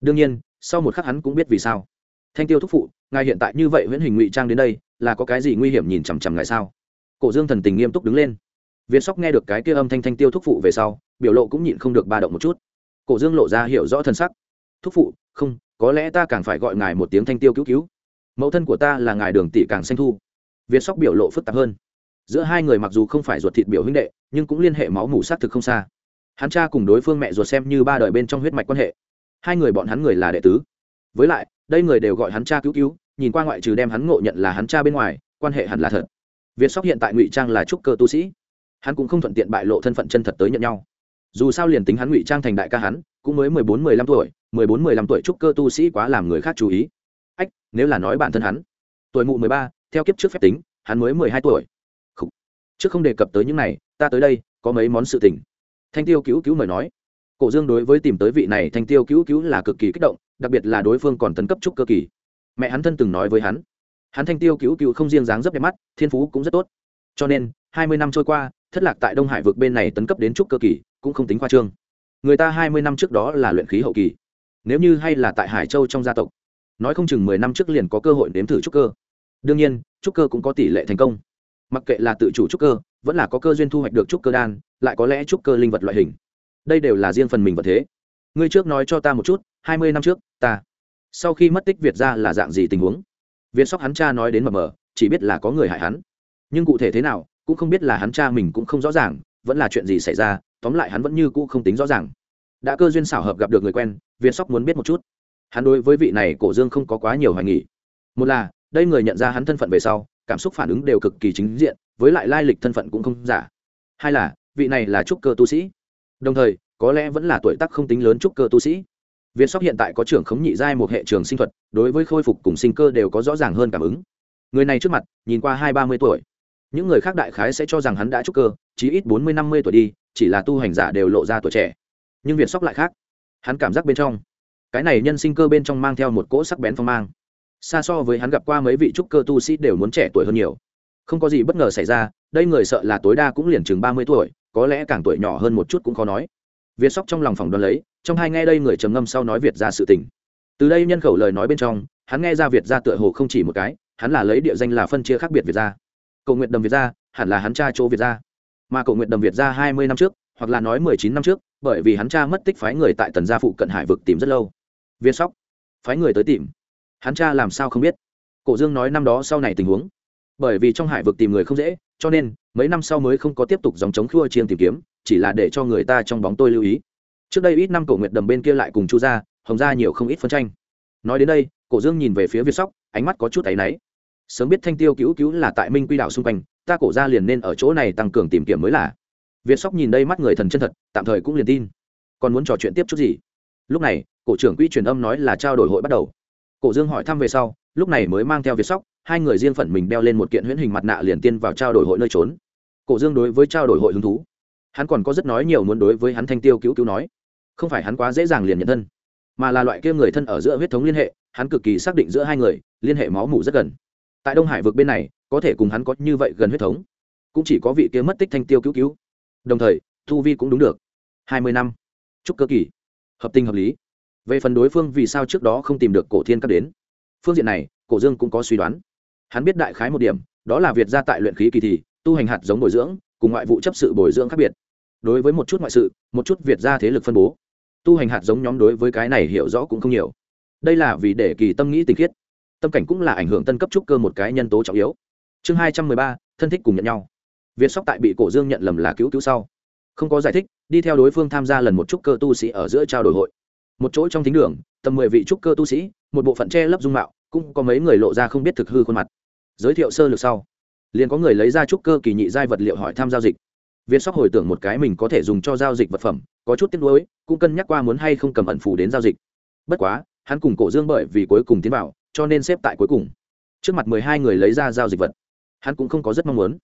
Đương nhiên, sau một khắc hắn cũng biết vì sao. Thanh tiêu thúc phụ, ngài hiện tại như vậy nguyễn hình ngụy trang đến đây, là có cái gì nguy hiểm nhìn chằm chằm ngài sao? Cổ dương thần tình nghiêm túc đứng lên. Việt sóc nghe được cái kia âm thanh thanh tiêu thúc phụ về sau, biểu lộ cũng nhịn không được ba động một chút. Cổ dương lộ ra hiểu rõ thân sắc. Thúc phụ, không, có lẽ ta càng phải gọi ngài một tiếng thanh tiêu cứu cứu. Mẫu thân của ta là ngài đường tỷ càng xanh thu. Việt sóc biểu lộ phức tạp hơn giữa hai người mặc dù không phải ruột thịt biểu huynh đệ, nhưng cũng liên hệ máu mủ s á t thực không xa. Hắn cha cùng đối phương mẹ ruột xem như ba đời bên trong huyết mạch quan hệ. Hai người bọn hắn người là đệ tứ. Với lại, đây người đều gọi hắn cha cứu cứu, nhìn qua ngoại trừ đem hắn ngộ nhận là hắn cha bên ngoài, quan hệ hẳn là thật. Việt sóc hiện tại ngụy trang là trúc cơ tu sĩ. Hắn cũng không thuận tiện bại lộ thân phận chân thật tới nhận nhau. Dù sao liền tính hắn ngụy trang thành đại ca hắn, cũng mới mười bốn, mười lăm tuổi, mười bốn, mười lăm tuổi trúc cơ tu sĩ quá làm người khác chú ý. Ách, nếu là nói bản thân hắn, tuổi mụ mười ba, theo kiếp trước phép tính, hắn mới mười hai tuổi trước không đề cập tới những này, ta tới đây, có mấy món sự tình. Thanh tiêu cứu cứu mời nói. Cổ dương đối với tìm tới vị này thanh tiêu cứu cứu là cực kỳ kích động, đặc biệt là đối phương còn tấn cấp trúc cơ kỳ. Mẹ hắn thân từng nói với hắn. Hắn thanh tiêu cứu cứu không riêng dáng dấp đẹp mắt, thiên phú cũng rất tốt. Cho nên, hai mươi năm trôi qua, thất lạc tại đông hải vực bên này tấn cấp đến trúc cơ kỳ, cũng không tính khoa trương. Người ta hai mươi năm trước đó là luyện khí hậu kỳ. Nếu như hay là tại hải châu trong gia tộc. Nói không chừng mười năm trước liền có cơ hội nếm thử trúc cơ. Đương nhiên, trúc cơ cũng có tỷ lệ thành công mặc kệ là tự chủ trúc cơ, vẫn là có cơ duyên thu hoạch được trúc cơ đan, lại có lẽ trúc cơ linh vật loại hình. Đây đều là riêng phần mình vật thế. Ngươi trước nói cho ta một chút, hai mươi năm trước, ta sau khi mất tích việt ra là dạng gì tình huống? Việt sóc hắn cha nói đến mờ mờ, chỉ biết là có người hại hắn. Nhưng cụ thể thế nào, cũng không biết là hắn cha mình cũng không rõ ràng, vẫn là chuyện gì xảy ra, tóm lại hắn vẫn như cũ không tính rõ ràng. Đã cơ duyên xảo hợp gặp được người quen, việt sóc muốn biết một chút. Hắn đối với vị này cổ dương không có quá nhiều hoài nghỉ một là, đây người nhận ra hắn thân phận về sau cảm xúc phản ứng đều cực kỳ chính diện, với lại lai lịch thân phận cũng không giả. Hai là, vị này là trúc cơ tu sĩ. Đồng thời, có lẽ vẫn là tuổi tác không tính lớn trúc cơ tu sĩ. Việt sóc hiện tại có trưởng khống nhị giai một hệ trường sinh thuật, đối với khôi phục cùng sinh cơ đều có rõ ràng hơn cảm ứng. Người này trước mặt, nhìn qua hai ba mươi tuổi. Những người khác đại khái sẽ cho rằng hắn đã trúc cơ, chí ít bốn mươi năm mươi tuổi đi, chỉ là tu hành giả đều lộ ra tuổi trẻ. Nhưng việt sóc lại khác. Hắn cảm giác bên trong, cái này nhân sinh cơ bên trong mang theo một cỗ sắc bén phong mang xa so với hắn gặp qua mấy vị trúc cơ tu sĩ đều muốn trẻ tuổi hơn nhiều. Không có gì bất ngờ xảy ra, đây người sợ là tối đa cũng liền chừng ba mươi tuổi, có lẽ càng tuổi nhỏ hơn một chút cũng khó nói. Việt sóc trong lòng phòng đoán lấy, trong hai nghe đây người trầm ngâm sau nói việt ra sự tình. Từ đây nhân khẩu lời nói bên trong, hắn nghe ra việt ra tựa hồ không chỉ một cái, hắn là lấy địa danh là phân chia khác biệt việt ra. Cầu nguyện đầm việt ra, hẳn là hắn cha chỗ việt ra. Mà cầu nguyện đầm việt ra hai mươi năm trước, hoặc là nói mười chín năm trước, bởi vì hắn cha mất tích phái người tại tần gia phụ cận hải vực tìm rất lâu. Việt sóc, phái người tới tìm hắn cha làm sao không biết? Cổ dương nói năm đó sau này tình huống. Bởi vì trong hải vực tìm người không dễ, cho nên, mấy năm sau mới không có tiếp tục dòng chống khua chiêng tìm kiếm, chỉ là để cho người ta trong bóng tôi lưu ý. Trước đây ít năm cổ nguyệt đầm bên kia lại cùng chu gia, hồng gia nhiều không ít phân tranh. Nói đến đây, cổ dương nhìn về phía việt sóc, ánh mắt có chút áy náy. Sớm biết thanh tiêu cứu cứu là tại minh quy đạo xung quanh, ta cổ ra liền nên ở chỗ này tăng cường tìm kiếm mới là. Việt sóc nhìn đây mắt người thần chân thật, tạm thời cũng liền tin. Còn muốn trò chuyện tiếp chút gì? Lúc này, cổ trưởng quỹ truyền âm nói là trao đổi hội bắt đầu cổ dương hỏi thăm về sau, lúc này mới mang theo việt sóc, hai người riêng phận mình đeo lên một kiện huyễn hình mặt nạ liền tiên vào trao đổi hội nơi trốn. Cổ dương đối với trao đổi hội hứng thú. Hắn còn có rất nói nhiều muốn đối với hắn thanh tiêu cứu cứu nói. Không phải hắn quá dễ dàng liền nhận thân, mà là loại kia người thân ở giữa huyết thống liên hệ, hắn cực kỳ xác định giữa hai người, liên hệ máu mủ rất gần. Tại đông hải vực bên này, có thể cùng hắn có như vậy gần huyết thống, cũng chỉ có vị kia mất tích thanh tiêu cứu cứu. Đồng thời thu vi cũng đúng được. Hai mươi năm. Chúc cơ kỳ. Hợp tình hợp lý về phần đối phương vì sao trước đó không tìm được cổ thiên các đến. Phương diện này, cổ dương cũng có suy đoán. Hắn biết đại khái một điểm, đó là việt ra tại luyện khí kỳ thì, tu hành hạt giống bồi dưỡng, cùng ngoại vụ chấp sự bồi dưỡng khác biệt. Đối với một chút ngoại sự, một chút việt ra thế lực phân bố, tu hành hạt giống nhóm đối với cái này hiểu rõ cũng không nhiều. Đây là vì để kỳ tâm nghĩ tình khiết. Tâm cảnh cũng là ảnh hưởng tân cấp trúc cơ một cái nhân tố trọng yếu. Chương hai trăm mười ba, thân thích cùng nhận nhau. Việt sóc tại bị cổ dương nhận lầm là cứu cứu sau. Không có giải thích, đi theo đối phương tham gia lần một trúc cơ tu sĩ ở giữa trao đổi hội một chỗ trong thính đường, tầm mười vị trúc cơ tu sĩ, một bộ phận che lấp dung mạo, cũng có mấy người lộ ra không biết thực hư khuôn mặt. Giới thiệu sơ lược sau. Liền có người lấy ra trúc cơ kỳ nhị giai vật liệu hỏi tham giao dịch. Việt sóc hồi tưởng một cái mình có thể dùng cho giao dịch vật phẩm, có chút tiếc nuối, cũng cân nhắc qua muốn hay không cầm ẩn phủ đến giao dịch. Bất quá, hắn cùng cổ dương bởi vì cuối cùng tiến vào, cho nên xếp tại cuối cùng. Trước mặt mười hai người lấy ra giao dịch vật. Hắn cũng không có rất mong muốn.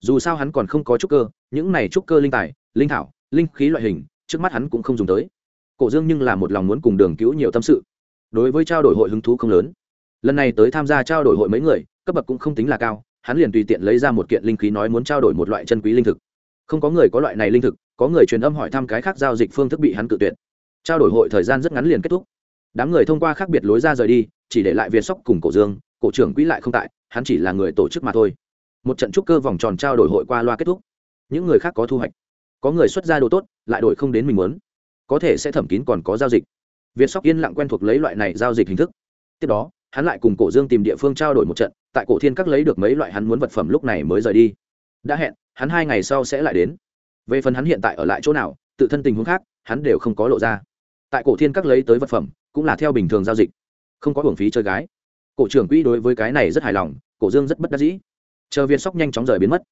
Dù sao hắn còn không có trúc cơ, những này trúc cơ linh tài, linh thảo, linh khí loại hình, trước mắt hắn cũng không dùng tới cổ dương nhưng là một lòng muốn cùng đường cứu nhiều tâm sự. Đối với trao đổi hội hứng thú không lớn. Lần này tới tham gia trao đổi hội mấy người, cấp bậc cũng không tính là cao, hắn liền tùy tiện lấy ra một kiện linh khí nói muốn trao đổi một loại chân quý linh thực. Không có người có loại này linh thực, có người truyền âm hỏi thăm cái khác giao dịch phương thức bị hắn cự tuyệt. Trao đổi hội thời gian rất ngắn liền kết thúc. Đám người thông qua khác biệt lối ra rời đi, chỉ để lại việt sóc cùng cổ dương, cổ trưởng quỹ lại không tại, hắn chỉ là người tổ chức mà thôi. Một trận trúc cơ vòng tròn trao đổi hội qua loa kết thúc. Những người khác có thu hoạch. Có người xuất ra đồ tốt, lại đổi không đến mình muốn có thể sẽ thẩm kín còn có giao dịch. Việt sóc yên lặng quen thuộc lấy loại này giao dịch hình thức. Tiếp đó, hắn lại cùng cổ dương tìm địa phương trao đổi một trận, tại cổ thiên các lấy được mấy loại hắn muốn vật phẩm lúc này mới rời đi. Đã hẹn, hắn hai ngày sau sẽ lại đến. Về phần hắn hiện tại ở lại chỗ nào, tự thân tình huống khác, hắn đều không có lộ ra. Tại cổ thiên các lấy tới vật phẩm, cũng là theo bình thường giao dịch. Không có hưởng phí chơi gái. Cổ trưởng quỹ đối với cái này rất hài lòng, cổ dương rất bất đắc dĩ. Chờ viên sóc nhanh chóng rời biến mất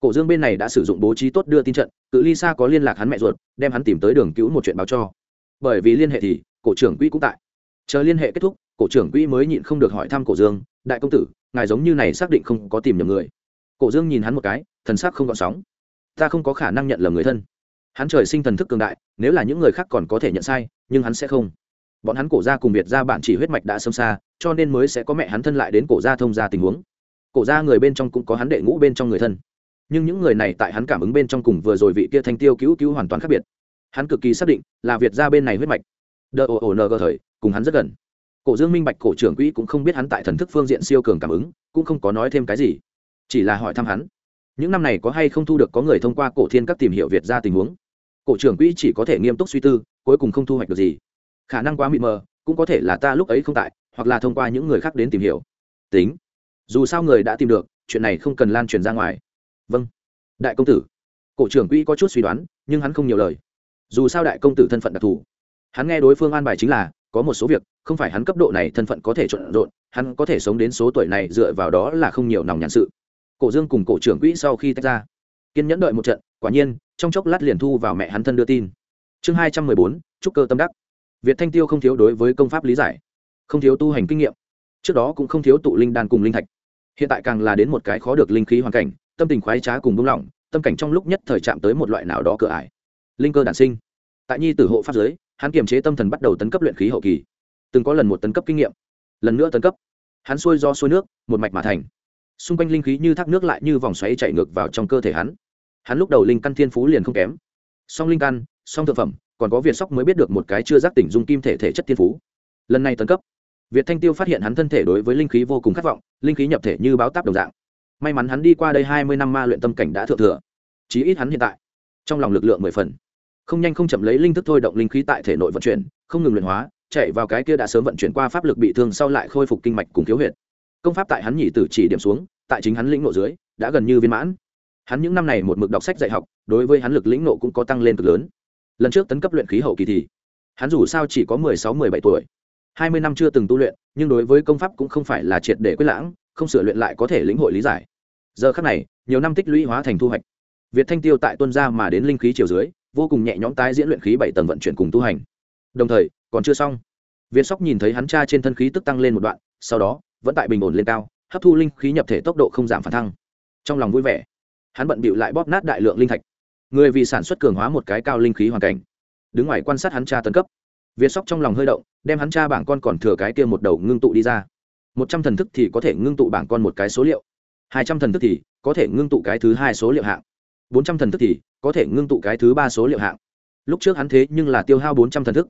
cổ dương bên này đã sử dụng bố trí tốt đưa tin trận, cự ly xa có liên lạc hắn mẹ ruột, đem hắn tìm tới đường cứu một chuyện báo cho. Bởi vì liên hệ thì, cổ trưởng quỹ cũng tại. Chờ liên hệ kết thúc, cổ trưởng quỹ mới nhịn không được hỏi thăm cổ dương, đại công tử, ngài giống như này xác định không có tìm nhầm người. Cổ dương nhìn hắn một cái, thần sắc không gọn sóng. Ta không có khả năng nhận lầm người thân. Hắn trời sinh thần thức cường đại, nếu là những người khác còn có thể nhận sai, nhưng hắn sẽ không. Bọn hắn cổ ra cùng việt ra bạn chỉ huyết mạch đã sâu xa, cho nên mới sẽ có mẹ hắn thân lại đến cổ ra thông ra tình huống. Cổ ra người bên trong cũng có hắn đệ ngũ bên trong người thân nhưng những người này tại hắn cảm ứng bên trong cùng vừa rồi vị kia thanh tiêu cứu cứu hoàn toàn khác biệt. Hắn cực kỳ xác định là việt ra bên này huyết mạch. Đờ ồ ồ nờ thời, cùng hắn rất gần. Cổ dương minh bạch, cổ trưởng quỹ cũng không biết hắn tại thần thức phương diện siêu cường cảm ứng, cũng không có nói thêm cái gì. Chỉ là hỏi thăm hắn, những năm này có hay không thu được có người thông qua cổ thiên các tìm hiểu việt ra tình huống? Cổ trưởng quỹ chỉ có thể nghiêm túc suy tư, cuối cùng không thu hoạch được gì. Khả năng quá mịt mờ, cũng có thể là ta lúc ấy không tại, hoặc là thông qua những người khác đến tìm hiểu. Tính, dù sao người đã tìm được, chuyện này không cần lan truyền ra ngoài vâng. Đại công tử. Cổ trưởng quỹ có chút suy đoán, nhưng hắn không nhiều lời. Dù sao đại công tử thân phận đặc thù. Hắn nghe đối phương an bài chính là, có một số việc, không phải hắn cấp độ này thân phận có thể trộn rộn, hắn có thể sống đến số tuổi này dựa vào đó là không nhiều nòng nhàn sự. Cổ dương cùng cổ trưởng quỹ sau khi tách ra, kiên nhẫn đợi một trận, quả nhiên, trong chốc lát liền thu vào mẹ hắn thân đưa tin. Chương hai trăm mười bốn, trúc cơ tâm đắc. Việt thanh tiêu không thiếu đối với công pháp lý giải, không thiếu tu hành kinh nghiệm, trước đó cũng không thiếu tụ linh đan cùng linh thạch. Hiện tại càng là đến một cái khó được linh khí hoàn cảnh tâm tình khoái trá cùng buông lỏng, tâm cảnh trong lúc nhất thời chạm tới một loại nào đó cửa ải. Linh cơ đản sinh. Tại nhi tử hộ pháp giới, hắn kiềm chế tâm thần bắt đầu tấn cấp luyện khí hậu kỳ. Từng có lần một tấn cấp kinh nghiệm, lần nữa tấn cấp. Hắn xuôi do xuôi nước, một mạch mà thành. Xung quanh linh khí như thác nước lại như vòng xoáy chạy ngược vào trong cơ thể hắn. Hắn lúc đầu linh căn thiên phú liền không kém. Song linh căn, song thực phẩm, còn có việt sóc mới biết được một cái chưa giác tỉnh dung kim thể thể chất thiên phú. Lần này tấn cấp, việt thanh tiêu phát hiện hắn thân thể đối với linh khí vô cùng khát vọng, linh khí nhập thể như báo táp đồng dạng may mắn hắn đi qua đây hai mươi năm ma luyện tâm cảnh đã thượng thừa. Chí ít hắn hiện tại, trong lòng lực lượng mười phần. Không nhanh không chậm lấy linh thức thôi động linh khí tại thể nội vận chuyển, không ngừng luyện hóa, chạy vào cái kia đã sớm vận chuyển qua pháp lực bị thương sau lại khôi phục kinh mạch cùng thiếu huyệt. Công pháp tại hắn nhị tử chỉ điểm xuống, tại chính hắn lĩnh nộ dưới, đã gần như viên mãn. Hắn những năm này một mực đọc sách dạy học, đối với hắn lực lĩnh nộ cũng có tăng lên cực lớn. Lần trước tấn cấp luyện khí hậu kỳ thì, hắn dù sao chỉ có mười sáu, mười bảy tuổi. Hai mươi năm chưa từng tu luyện, nhưng đối với công pháp cũng không phải là triệt để quyết lãng, không sửa luyện lại có thể lĩnh hội lý giải giờ khắc này, nhiều năm tích lũy hóa thành thu hoạch. Việt thanh tiêu tại tuân gia mà đến linh khí chiều dưới, vô cùng nhẹ nhõm tái diễn luyện khí bảy tầng vận chuyển cùng tu hành. Đồng thời, còn chưa xong. Việt sóc nhìn thấy hắn cha trên thân khí tức tăng lên một đoạn, sau đó, vẫn tại bình ổn lên cao, hấp thu linh khí nhập thể tốc độ không giảm phản thăng. Trong lòng vui vẻ, hắn bận bịu lại bóp nát đại lượng linh thạch. Người vì sản xuất cường hóa một cái cao linh khí hoàn cảnh, đứng ngoài quan sát hắn cha tấn cấp. Việt sóc trong lòng hơi động, đem hắn cha bảng con còn thừa cái kia một đầu ngưng tụ đi ra. Một trăm thần thức thì có thể ngưng tụ bảng con một cái số liệu hai trăm thần thức thì có thể ngưng tụ cái thứ hai số liệu hạng. Bốn trăm thần thức thì có thể ngưng tụ cái thứ ba số liệu hạng. Lúc trước hắn thế nhưng là tiêu hao bốn trăm thần thức.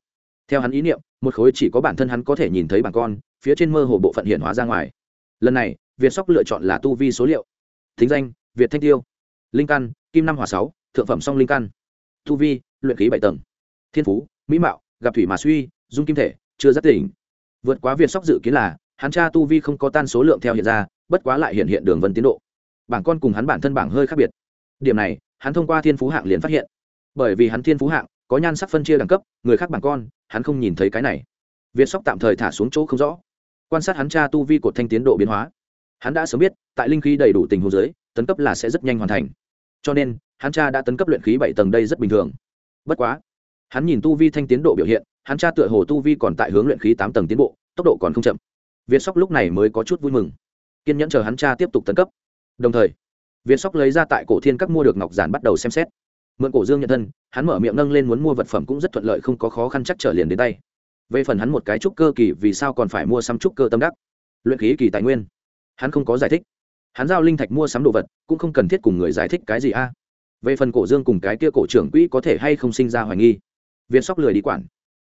Theo hắn ý niệm, một khối chỉ có bản thân hắn có thể nhìn thấy bảng con, phía trên mơ hồ bộ phận hiện hóa ra ngoài. Lần này, việt sóc lựa chọn là tu vi số liệu. Thính danh, việt thanh tiêu. Linh căn, kim năm hòa sáu, thượng phẩm song linh căn. Tu vi, luyện khí bảy tầng. Thiên phú, mỹ mạo, gặp thủy mà suy, dung kim thể, chưa rất tỉnh. Vượt quá việt sóc dự kiến là, hắn cha tu vi không có tan số lượng theo hiện ra bất quá lại hiện hiện đường vân tiến độ. Bảng con cùng hắn bản thân bảng hơi khác biệt. Điểm này hắn thông qua thiên phú hạng liền phát hiện. Bởi vì hắn thiên phú hạng có nhan sắc phân chia đẳng cấp người khác bảng con hắn không nhìn thấy cái này. Việt sóc tạm thời thả xuống chỗ không rõ. Quan sát hắn cha tu vi của thanh tiến độ biến hóa. Hắn đã sớm biết tại linh khí đầy đủ tình huống dưới, tấn cấp là sẽ rất nhanh hoàn thành. Cho nên hắn cha đã tấn cấp luyện khí bảy tầng đây rất bình thường. Bất quá hắn nhìn tu vi thanh tiến độ biểu hiện hắn cha tựa hồ tu vi còn tại hướng luyện khí tám tầng tiến bộ tốc độ còn không chậm. Việt sóc lúc này mới có chút vui mừng kiên nhẫn chờ hắn cha tiếp tục tấn cấp. Đồng thời, viên sóc lấy ra tại cổ thiên các mua được ngọc giản bắt đầu xem xét. Mượn cổ dương nhận thân, hắn mở miệng nâng lên muốn mua vật phẩm cũng rất thuận lợi không có khó khăn chắc trở liền đến tay. Về phần hắn một cái trúc cơ kỳ vì sao còn phải mua sắm trúc cơ tâm đắc? Luyện khí kỳ tài nguyên. Hắn không có giải thích. Hắn giao linh thạch mua sắm đồ vật, cũng không cần thiết cùng người giải thích cái gì a. Về phần cổ dương cùng cái kia cổ trưởng quỹ có thể hay không sinh ra hoài nghi. Viên sóc lười đi quản.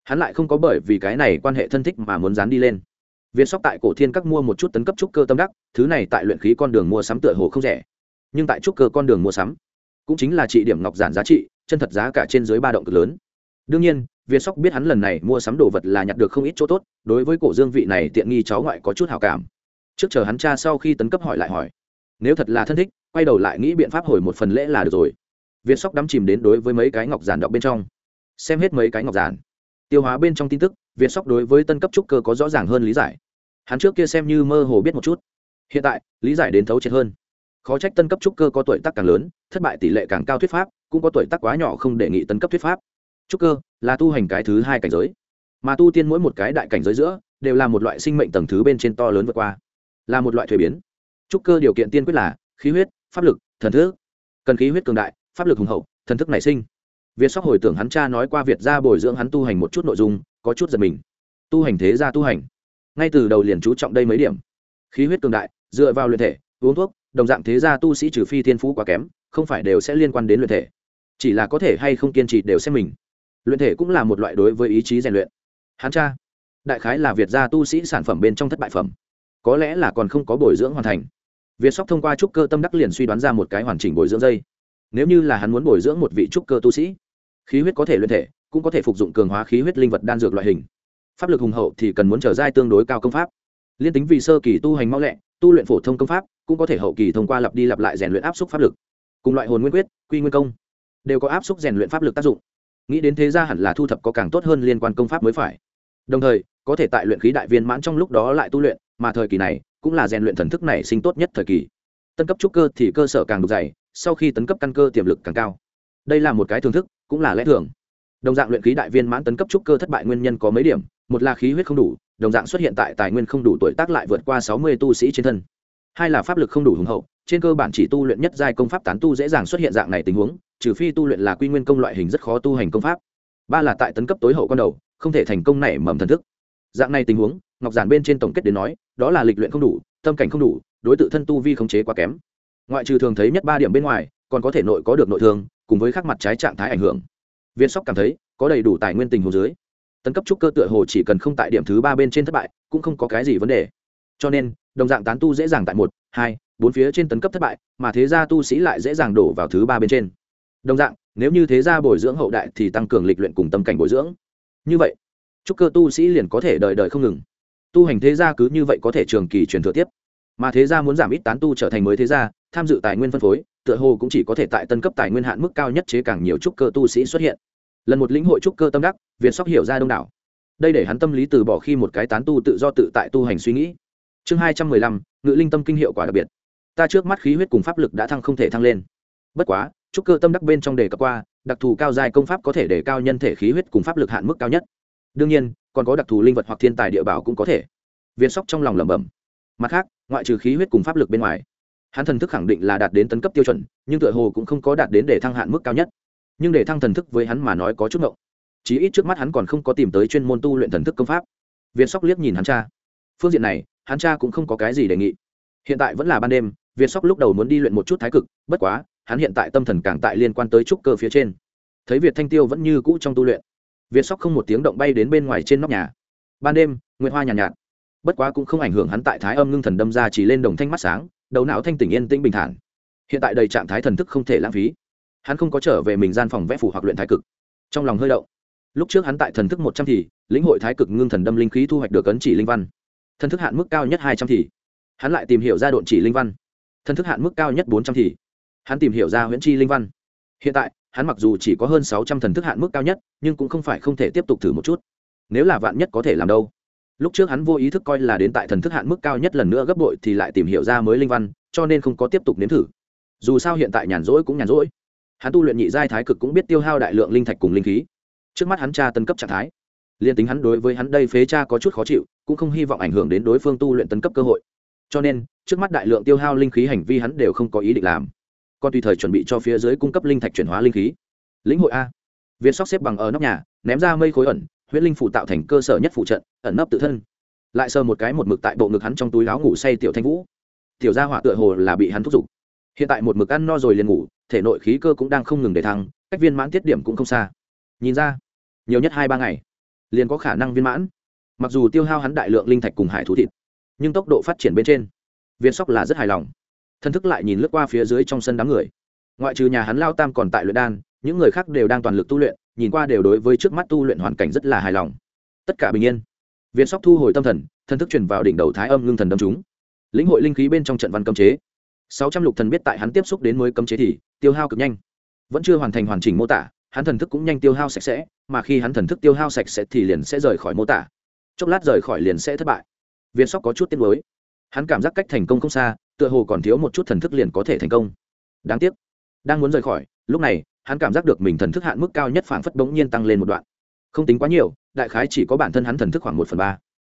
Hắn lại không có bởi vì cái này quan hệ thân thích mà muốn dán đi lên việt sóc tại cổ thiên các mua một chút tấn cấp trúc cơ tâm đắc, thứ này tại luyện khí con đường mua sắm tựa hồ không rẻ. Nhưng tại trúc cơ con đường mua sắm, cũng chính là trị điểm ngọc giản giá trị, chân thật giá cả trên dưới ba động cực lớn. Đương nhiên việt sóc biết hắn lần này mua sắm đồ vật là nhặt được không ít chỗ tốt, đối với cổ dương vị này tiện nghi cháu ngoại có chút hào cảm. Trước chờ hắn cha sau khi tấn cấp hỏi lại hỏi, nếu thật là thân thích, quay đầu lại nghĩ biện pháp hồi một phần lễ là được rồi. Việt sóc đắm chìm đến đối với mấy cái ngọc giản đọc bên trong. Xem hết mấy cái ngọc giản, tiêu hóa bên trong tin tức việt sóc đối với tân cấp trúc cơ có rõ ràng hơn lý giải. Hắn trước kia xem như mơ hồ biết một chút. Hiện tại, lý giải đến thấu triệt hơn. Khó trách tân cấp trúc cơ có tuổi tác càng lớn, thất bại tỷ lệ càng cao thuyết pháp, cũng có tuổi tác quá nhỏ không đề nghị tân cấp thuyết pháp. Trúc cơ là tu hành cái thứ hai cảnh giới. Mà tu tiên mỗi một cái đại cảnh giới giữa, đều là một loại sinh mệnh tầng thứ bên trên to lớn vượt qua. Là một loại thuế biến. Trúc cơ điều kiện tiên quyết là khí huyết, pháp lực, thần thức. Cần khí huyết cường đại, pháp lực hùng hậu, thần thức nảy sinh. Việt sóc hồi tưởng hắn cha nói qua việt ra bồi dưỡng hắn tu hành một chút nội dung có chút giật mình. Tu hành thế ra tu hành. Ngay từ đầu liền chú trọng đây mấy điểm. Khí huyết cường đại, dựa vào luyện thể, uống thuốc, đồng dạng thế gia tu sĩ trừ phi thiên phú quá kém, không phải đều sẽ liên quan đến luyện thể. Chỉ là có thể hay không kiên trì đều xem mình. Luyện thể cũng là một loại đối với ý chí rèn luyện. Hán cha, đại khái là việt gia tu sĩ sản phẩm bên trong thất bại phẩm. Có lẽ là còn không có bồi dưỡng hoàn thành. Việt sóc thông qua trúc cơ tâm đắc liền suy đoán ra một cái hoàn chỉnh bồi dưỡng dây. Nếu như là hắn muốn bồi dưỡng một vị trúc cơ tu sĩ, khí huyết có thể luyện thể cũng có thể phục dụng cường hóa khí huyết linh vật đan dược loại hình. Pháp lực hùng hậu thì cần muốn trở giai tương đối cao công pháp. Liên tính vì sơ kỳ tu hành mau lẹ, tu luyện phổ thông công pháp, cũng có thể hậu kỳ thông qua lặp đi lặp lại rèn luyện áp suất pháp lực. Cùng loại hồn nguyên quyết, quy nguyên công đều có áp suất rèn luyện pháp lực tác dụng. Nghĩ đến thế ra hẳn là thu thập có càng tốt hơn liên quan công pháp mới phải. Đồng thời, có thể tại luyện khí đại viên mãn trong lúc đó lại tu luyện, mà thời kỳ này cũng là rèn luyện thần thức này sinh tốt nhất thời kỳ. Tân cấp trúc cơ thì cơ sở càng đục dày, sau khi tấn cấp căn cơ tiềm lực càng cao. Đây là một cái thưởng thức, cũng là lẽ thường đồng dạng luyện khí đại viên mãn tấn cấp trúc cơ thất bại nguyên nhân có mấy điểm. Một là khí huyết không đủ, đồng dạng xuất hiện tại tài nguyên không đủ tuổi tác lại vượt qua sáu mươi tu sĩ trên thân. Hai là pháp lực không đủ hùng hậu, trên cơ bản chỉ tu luyện nhất giai công pháp tán tu dễ dàng xuất hiện dạng này tình huống, trừ phi tu luyện là quy nguyên công loại hình rất khó tu hành công pháp. Ba là tại tấn cấp tối hậu con đầu, không thể thành công nảy mầm thần thức. Dạng này tình huống, ngọc giản bên trên tổng kết đến nói, đó là lịch luyện không đủ, tâm cảnh không đủ, đối tự thân tu vi khống chế quá kém. Ngoại trừ thường thấy nhất ba điểm bên ngoài, còn có thể nội có được nội thương, cùng với khắc mặt trái trạng thái ảnh hưởng viên sóc cảm thấy có đầy đủ tài nguyên tình hồ dưới, tấn cấp trúc cơ tựa hồ chỉ cần không tại điểm thứ ba bên trên thất bại, cũng không có cái gì vấn đề. Cho nên, đồng dạng tán tu dễ dàng tại một, hai, bốn phía trên tấn cấp thất bại, mà thế gia tu sĩ lại dễ dàng đổ vào thứ ba bên trên. Đồng dạng, nếu như thế gia bồi dưỡng hậu đại thì tăng cường lịch luyện cùng tâm cảnh bồi dưỡng. Như vậy, trúc cơ tu sĩ liền có thể đời đời không ngừng. Tu hành thế gia cứ như vậy có thể trường kỳ truyền thừa tiếp. Mà thế gia muốn giảm ít tán tu trở thành mới thế gia, tham dự tài nguyên phân phối, tựa hồ cũng chỉ có thể tại tân cấp tài nguyên hạn mức cao nhất chế càng nhiều trúc cơ tu sĩ xuất hiện lần một lĩnh hội trúc cơ tâm đắc, việt sóc hiểu ra đông đảo. Đây để hắn tâm lý từ bỏ khi một cái tán tu tự do tự tại tu hành suy nghĩ. Chương hai trăm mười lăm, ngự linh tâm kinh hiệu quả đặc biệt. Ta trước mắt khí huyết cùng pháp lực đã thăng không thể thăng lên. Bất quá, trúc cơ tâm đắc bên trong đề cập qua, đặc thù cao dài công pháp có thể để cao nhân thể khí huyết cùng pháp lực hạn mức cao nhất. Đương nhiên, còn có đặc thù linh vật hoặc thiên tài địa bảo cũng có thể. Viên sóc trong lòng lẩm bẩm. Mặt khác, ngoại trừ khí huyết cùng pháp lực bên ngoài, hắn thần thức khẳng định là đạt đến tấn cấp tiêu chuẩn, nhưng tựa hồ cũng không có đạt đến để thăng hạn mức cao nhất nhưng để thăng thần thức với hắn mà nói có chút ngộng. Chí ít trước mắt hắn còn không có tìm tới chuyên môn tu luyện thần thức công pháp. Viên sóc liếc nhìn hắn cha. Phương diện này hắn cha cũng không có cái gì đề nghị. Hiện tại vẫn là ban đêm viên sóc lúc đầu muốn đi luyện một chút thái cực bất quá hắn hiện tại tâm thần càng tại liên quan tới trúc cơ phía trên. Thấy việt thanh tiêu vẫn như cũ trong tu luyện viên sóc không một tiếng động bay đến bên ngoài trên nóc nhà. Ban đêm nguyệt hoa nhàn nhạt, nhạt. Bất quá cũng không ảnh hưởng hắn tại thái âm ngưng thần đâm ra chỉ lên đồng thanh mắt sáng đầu não thanh tỉnh yên tĩnh bình thản. Hiện tại đầy trạng thái thần thức không thể lãng phí hắn không có trở về mình gian phòng vẽ phủ hoặc luyện thái cực. Trong lòng hơi động. Lúc trước hắn tại thần thức một trăm thì, lĩnh hội thái cực ngưng thần đâm linh khí thu hoạch được ấn chỉ linh văn. Thần thức hạn mức cao nhất hai trăm thì. Hắn lại tìm hiểu ra độn chỉ linh văn. Thần thức hạn mức cao nhất bốn trăm thì. Hắn tìm hiểu ra huyễn chi linh văn. Hiện tại, hắn mặc dù chỉ có hơn sáu trăm thần thức hạn mức cao nhất, nhưng cũng không phải không thể tiếp tục thử một chút. Nếu là vạn nhất có thể làm đâu? Lúc trước hắn vô ý thức coi là đến tại thần thức hạn mức cao nhất lần nữa gấp bội thì lại tìm hiểu ra mới linh văn, cho nên không có tiếp tục nếm thử. Dù sao hiện tại nhàn rỗi cũng nhàn rỗi hắn tu luyện nhị giai thái cực cũng biết tiêu hao đại lượng linh thạch cùng linh khí. Trước mắt hắn cha tân cấp trạng thái. Liên tính hắn đối với hắn đây phế cha có chút khó chịu, cũng không hy vọng ảnh hưởng đến đối phương tu luyện tân cấp cơ hội. Cho nên, trước mắt đại lượng tiêu hao linh khí hành vi hắn đều không có ý định làm. Còn tùy thời chuẩn bị cho phía dưới cung cấp linh thạch chuyển hóa linh khí. Lĩnh hội a. Viên sóc xếp bằng ở nóc nhà, ném ra mây khối ẩn huyết linh phủ tạo thành cơ sở nhất phụ trận, ẩn nấp tự thân. Lại sờ một cái một mực tại bộ ngực hắn trong túi áo ngủ say tiểu thanh vũ. Tiểu gia hỏa tựa hồ là bị hắn thúc giục. Hiện tại một mực ăn no rồi liền ngủ thể nội khí cơ cũng đang không ngừng để thăng, cách viên mãn tiết điểm cũng không xa. Nhìn ra, nhiều nhất hai ba ngày, liền có khả năng viên mãn. Mặc dù tiêu hao hắn đại lượng linh thạch cùng hải thú thịt, nhưng tốc độ phát triển bên trên, Viên sóc là rất hài lòng. Thân thức lại nhìn lướt qua phía dưới trong sân đám người. Ngoại trừ nhà hắn lao tam còn tại luyện đan, những người khác đều đang toàn lực tu luyện, nhìn qua đều đối với trước mắt tu luyện hoàn cảnh rất là hài lòng. Tất cả bình yên. Viên sóc thu hồi tâm thần thân thức chuyển vào đỉnh đầu thái âm ngưng thần đâm chúng. Lĩnh hội linh khí bên trong trận văn cấm chế sáu trăm lục thần biết tại hắn tiếp xúc đến mới cấm chế thì tiêu hao cực nhanh. Vẫn chưa hoàn thành hoàn chỉnh mô tả hắn thần thức cũng nhanh tiêu hao sạch sẽ mà khi hắn thần thức tiêu hao sạch sẽ thì liền sẽ rời khỏi mô tả. Chốc lát rời khỏi liền sẽ thất bại. Viên sóc có chút tiếc mới hắn cảm giác cách thành công không xa tựa hồ còn thiếu một chút thần thức liền có thể thành công. Đáng tiếc. Đang muốn rời khỏi lúc này hắn cảm giác được mình thần thức hạn mức cao nhất phảng phất bỗng nhiên tăng lên một đoạn. Không tính quá nhiều đại khái chỉ có bản thân hắn thần thức khoảng một phần ba.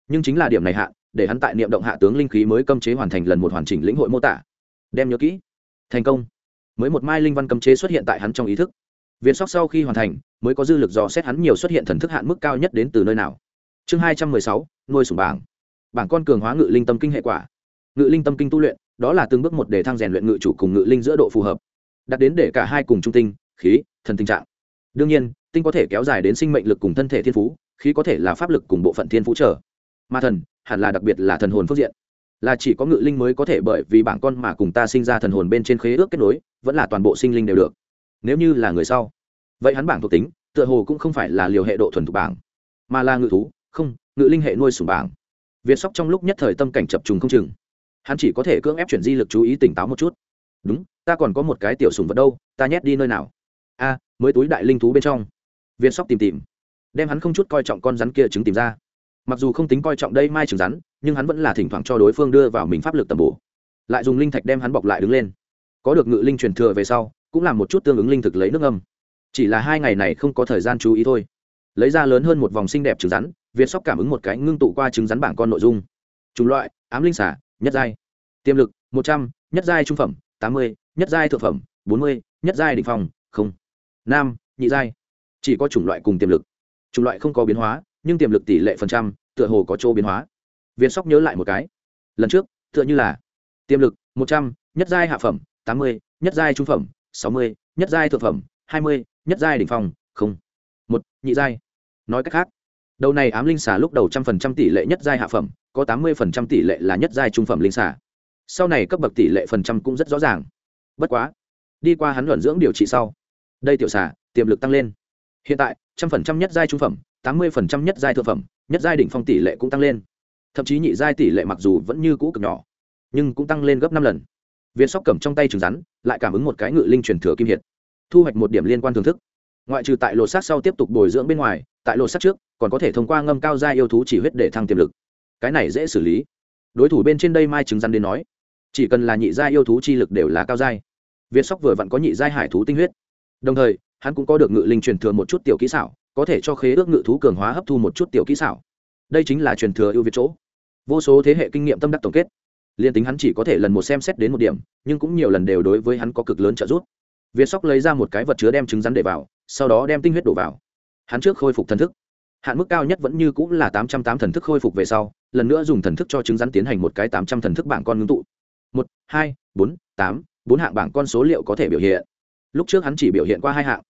Nhưng chính là điểm này hạn, để hắn tại niệm động hạ tướng linh khí mới cấm chế hoàn thành lần một hoàn chỉnh lĩnh hội mô tả đem nhớ kỹ. Thành công. Mới một mai linh văn cấm chế xuất hiện tại hắn trong ý thức. Viên sóc sau khi hoàn thành, mới có dư lực dò xét hắn nhiều xuất hiện thần thức hạn mức cao nhất đến từ nơi nào. Chương hai trăm mười sáu, nuôi sủng bảng. Bảng con cường hóa ngự linh tâm kinh hệ quả. Ngự linh tâm kinh tu luyện, đó là từng bước một để thăng rèn luyện ngự chủ cùng ngự linh giữa độ phù hợp. Đặt đến để cả hai cùng trung tinh, khí, thần tình trạng. Đương nhiên, tinh có thể kéo dài đến sinh mệnh lực cùng thân thể thiên phú, khí có thể là pháp lực cùng bộ phận thiên phú trở. Ma thần, hẳn là đặc biệt là thần hồn phước diện là chỉ có ngự linh mới có thể bởi vì bảng con mà cùng ta sinh ra thần hồn bên trên khế ước kết nối, vẫn là toàn bộ sinh linh đều được. Nếu như là người sau, vậy hắn bảng thuộc tính, tựa hồ cũng không phải là liều hệ độ thuần thục bảng, mà là ngự thú, không, ngự linh hệ nuôi sủng bảng. Việt sóc trong lúc nhất thời tâm cảnh chập trùng không chừng. Hắn chỉ có thể cưỡng ép chuyển di lực chú ý tỉnh táo một chút. Đúng, ta còn có một cái tiểu sủng vật đâu, ta nhét đi nơi nào? A, mới túi đại linh thú bên trong. Việt sóc tìm tìm, đem hắn không chút coi trọng con rắn kia trứng tìm ra mặc dù không tính coi trọng đây mai trứng rắn, nhưng hắn vẫn là thỉnh thoảng cho đối phương đưa vào mình pháp lực tầm bổ. Lại dùng linh thạch đem hắn bọc lại đứng lên. Có được ngự linh truyền thừa về sau, cũng làm một chút tương ứng linh thực lấy nước âm chỉ là hai ngày này không có thời gian chú ý thôi. Lấy ra lớn hơn một vòng xinh đẹp trứng rắn, việt sóc cảm ứng một cái ngưng tụ qua trứng rắn bảng con nội dung. Chủng loại, ám linh xả nhất giai. Tiềm lực, một trăm, nhất giai trung phẩm, tám mươi, nhất giai thượng phẩm, bốn mươi, nhất giai đ ỉ n h phòng không. Nam, nhị giai. Chỉ có chủng loại cùng tiềm lực. Chủng loại không có biến hóa nhưng tiềm lực tỷ lệ phần trăm tựa hồ có chỗ biến hóa. Viên sóc nhớ lại một cái. Lần trước, tựa như là tiềm lực một trăm, nhất giai hạ phẩm tám mươi, nhất giai trung phẩm sáu mươi, nhất giai thượng phẩm hai mươi, nhất giai đ ỉ n h phòng không, một, nhị giai. Nói cách khác, đầu này ám linh xà lúc đầu trăm phần trăm tỷ lệ nhất giai hạ phẩm, có tám mươi phần trăm tỷ lệ là nhất giai trung phẩm linh xà. Sau này cấp bậc tỷ lệ phần trăm cũng rất rõ ràng. Bất quá, đi qua hắn luận dưỡng điều trị sau, đây tiểu xà, tiềm lực tăng lên. Hiện tại, trăm phần trăm nhất giai trung phẩm tám mươi phần trăm nhất giai thượng phẩm, nhất giai đỉnh phong tỷ lệ cũng tăng lên. Thậm chí nhị giai tỷ lệ mặc dù vẫn như cũ cực nhỏ, nhưng cũng tăng lên gấp năm lần. Viên sóc cầm trong tay trứng rắn, lại cảm ứng một cái ngự linh truyền thừa kim hiệt, thu hoạch một điểm liên quan thưởng thức. Ngoại trừ tại lột xác sau tiếp tục bồi dưỡng bên ngoài, tại lột xác trước, còn có thể thông qua ngâm cao gia yêu thú chỉ huyết để thăng tiềm lực. Cái này dễ xử lý. Đối thủ bên trên đây mai trứng rắn đến nói, chỉ cần là nhị gia yêu thú chi lực đều là cao giai. Việt sóc vừa vặn có nhị giai hải thú tinh huyết. Đồng thời hắn cũng có được ngự linh truyền thừa một chút tiểu kỹ xảo, có thể cho khế ước ngự thú cường hóa hấp thu một chút tiểu kỹ xảo. Đây chính là truyền thừa ưu việt chỗ. Vô số thế hệ kinh nghiệm tâm đắc tổng kết. Liên tính hắn chỉ có thể lần một xem xét đến một điểm, nhưng cũng nhiều lần đều đối với hắn có cực lớn trợ giúp. Việt sóc lấy ra một cái vật chứa đem trứng rắn để vào, sau đó đem tinh huyết đổ vào. Hắn trước khôi phục thần thức. Hạn mức cao nhất vẫn như cũng là tám trăm tám thần thức khôi phục về sau, lần nữa dùng thần thức cho trứng rắn tiến hành một cái tám trăm thần thức bảng con ngưng tụ. Một, hai, bốn, tám, bốn hạng bảng con số liệu có thể biểu hiện. Lúc trước hắn chỉ biểu hiện qua hai hạng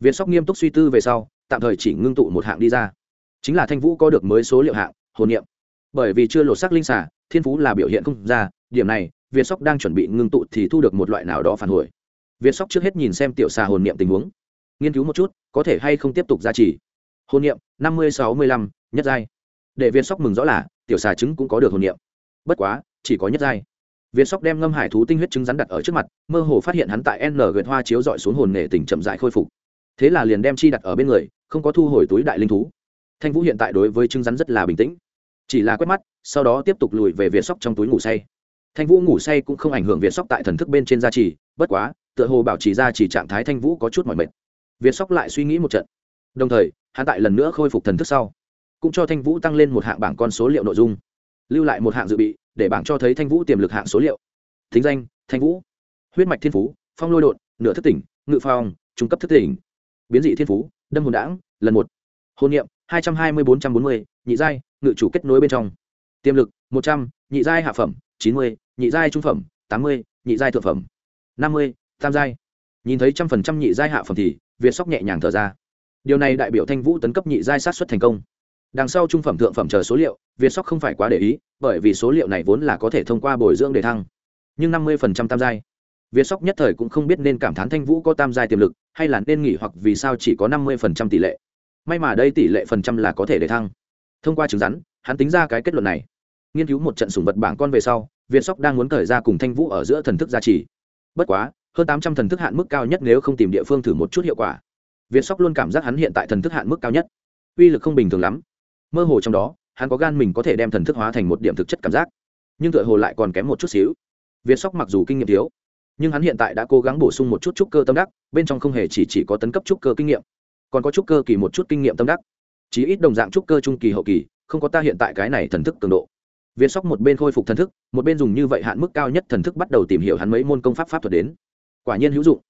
việt sóc nghiêm túc suy tư về sau, tạm thời chỉ ngưng tụ một hạng đi ra. Chính là thanh vũ có được mới số liệu hạng, hồn niệm. Bởi vì chưa lột xác linh xả thiên phú là biểu hiện không ra, điểm này việt sóc đang chuẩn bị ngưng tụ thì thu được một loại nào đó phản hồi. Việt sóc trước hết nhìn xem tiểu xà hồn niệm tình huống. Nghiên cứu một chút, có thể hay không tiếp tục gia trì. Hồn niệm, năm mươi sáu mươi lăm, nhất giai. Để việt sóc mừng rõ là, tiểu xà trứng cũng có được hồn niệm. Bất quá, chỉ có nhất giai. Việt sóc đem ngâm hải thú tinh huyết trứng rắn đặt ở trước mặt, mơ hồ phát hiện hắn tại n Nguyệt hoa chiếu dọi xuống hồn nghệ tình chậm rãi khôi phục thế là liền đem chi đặt ở bên người, không có thu hồi túi đại linh thú. Thanh vũ hiện tại đối với chứng rắn rất là bình tĩnh. Chỉ là quét mắt, sau đó tiếp tục lùi về việt sóc trong túi ngủ say. Thanh vũ ngủ say cũng không ảnh hưởng việt sóc tại thần thức bên trên gia trì, bất quá, tựa hồ bảo trì ra chỉ trạng thái thanh vũ có chút mỏi mệt. Việt sóc lại suy nghĩ một trận. Đồng thời, hắn tại lần nữa khôi phục thần thức sau, cũng cho thanh vũ tăng lên một hạng bảng con số liệu nội dung, lưu lại một hạng dự bị, để bảng cho thấy thanh vũ tiềm lực hạng số liệu. Thính danh, thanh vũ. Huyết mạch thiên phú, phong lôi đột, nửa thất tỉnh, ngự phong, trung cấp thất tỉnh biến dị thiên phú, đâm hồn đảng, lần một. Hôn niệm, hai trăm hai mươi bốn trăm bốn mươi, nhị giai, ngự chủ kết nối bên trong. Tiềm lực, một trăm, nhị giai hạ phẩm, chín mươi, nhị giai trung phẩm, tám mươi, nhị giai thượng phẩm, năm mươi, tam giai. Nhìn thấy trăm phần trăm nhị giai hạ phẩm thì, việt sóc nhẹ nhàng thở ra. Điều này đại biểu thanh vũ tấn cấp nhị giai sát xuất thành công. Đằng sau trung phẩm thượng phẩm chờ số liệu, việt sóc không phải quá để ý, bởi vì số liệu này vốn là có thể thông qua bồi dưỡng để thăng. Nhưng năm mươi tam giai việt sóc nhất thời cũng không biết nên cảm thán thanh vũ có tam giai tiềm lực, hay là nên nghỉ hoặc vì sao chỉ có năm mươi tỷ lệ. May mà đây tỷ lệ phần trăm là có thể để thăng. Thông qua chứng rắn hắn tính ra cái kết luận này. Nghiên cứu một trận sủng vật bảng con về sau việt sóc đang muốn thời ra cùng thanh vũ ở giữa thần thức gia trì. Bất quá, hơn tám trăm thần thức hạn mức cao nhất nếu không tìm địa phương thử một chút hiệu quả. Việt sóc luôn cảm giác hắn hiện tại thần thức hạn mức cao nhất. Uy lực không bình thường lắm. Mơ hồ trong đó, hắn có gan mình có thể đem thần thức hóa thành một điểm thực chất cảm giác. Nhưng tựa hồ lại còn kém một chút xíu. Việt sóc mặc dù kinh nghiệm thiếu nhưng hắn hiện tại đã cố gắng bổ sung một chút trúc cơ tâm đắc bên trong không hề chỉ, chỉ có tấn cấp trúc cơ kinh nghiệm còn có trúc cơ kỳ một chút kinh nghiệm tâm đắc. Chí ít đồng dạng trúc cơ trung kỳ hậu kỳ không có ta hiện tại cái này thần thức cường độ. Việt sóc một bên khôi phục thần thức một bên dùng như vậy hạn mức cao nhất thần thức bắt đầu tìm hiểu hắn mấy môn công pháp pháp thuật đến. Quả nhiên hữu dụng.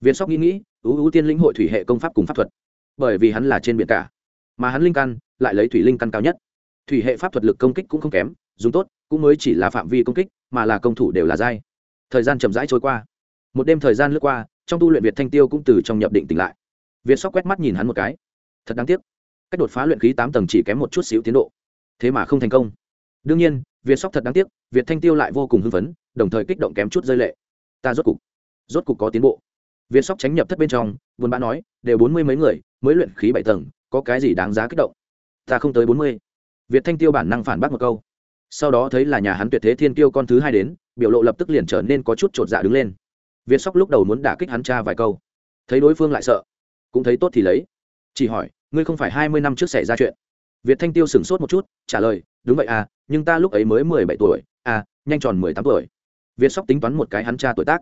Việt sóc nghĩ nghĩ ưu ưu tiên lĩnh hội thủy hệ công pháp cùng pháp thuật. Bởi vì hắn là trên biển cả mà hắn linh căn lại lấy thủy linh căn cao nhất. Thủy hệ pháp thuật lực công kích cũng không kém dùng tốt cũng mới chỉ là phạm vi công kích mà là công thủ đều là dai thời gian chậm rãi trôi qua. Một đêm thời gian lướt qua, trong tu luyện việt thanh tiêu cũng từ trong nhập định tỉnh lại. Việt sóc quét mắt nhìn hắn một cái. Thật đáng tiếc. Cách đột phá luyện khí tám tầng chỉ kém một chút xíu tiến độ. Thế mà không thành công. Đương nhiên, việt sóc thật đáng tiếc, việt thanh tiêu lại vô cùng hưng phấn, đồng thời kích động kém chút rơi lệ. Ta rốt cục rốt cục có tiến bộ. Việt sóc tránh nhập thất bên trong, buồn bã nói, đều bốn mươi mấy người, mới luyện khí bảy tầng, có cái gì đáng giá kích động? Ta không tới bốn mươi. Việt thanh tiêu bản năng phản bác một câu. Sau đó thấy là nhà hắn tuyệt thế thiên tiêu con thứ hai đến biểu lộ lập tức liền trở nên có chút chột dạ đứng lên. Việt sóc lúc đầu muốn đả kích hắn cha vài câu, thấy đối phương lại sợ, cũng thấy tốt thì lấy. Chỉ hỏi, ngươi không phải hai mươi năm trước xảy ra chuyện? Việt thanh tiêu sửng sốt một chút, trả lời, đúng vậy à nhưng ta lúc ấy mới mười bảy tuổi à nhanh tròn mười tám tuổi. Việt sóc tính toán một cái hắn cha tuổi tác,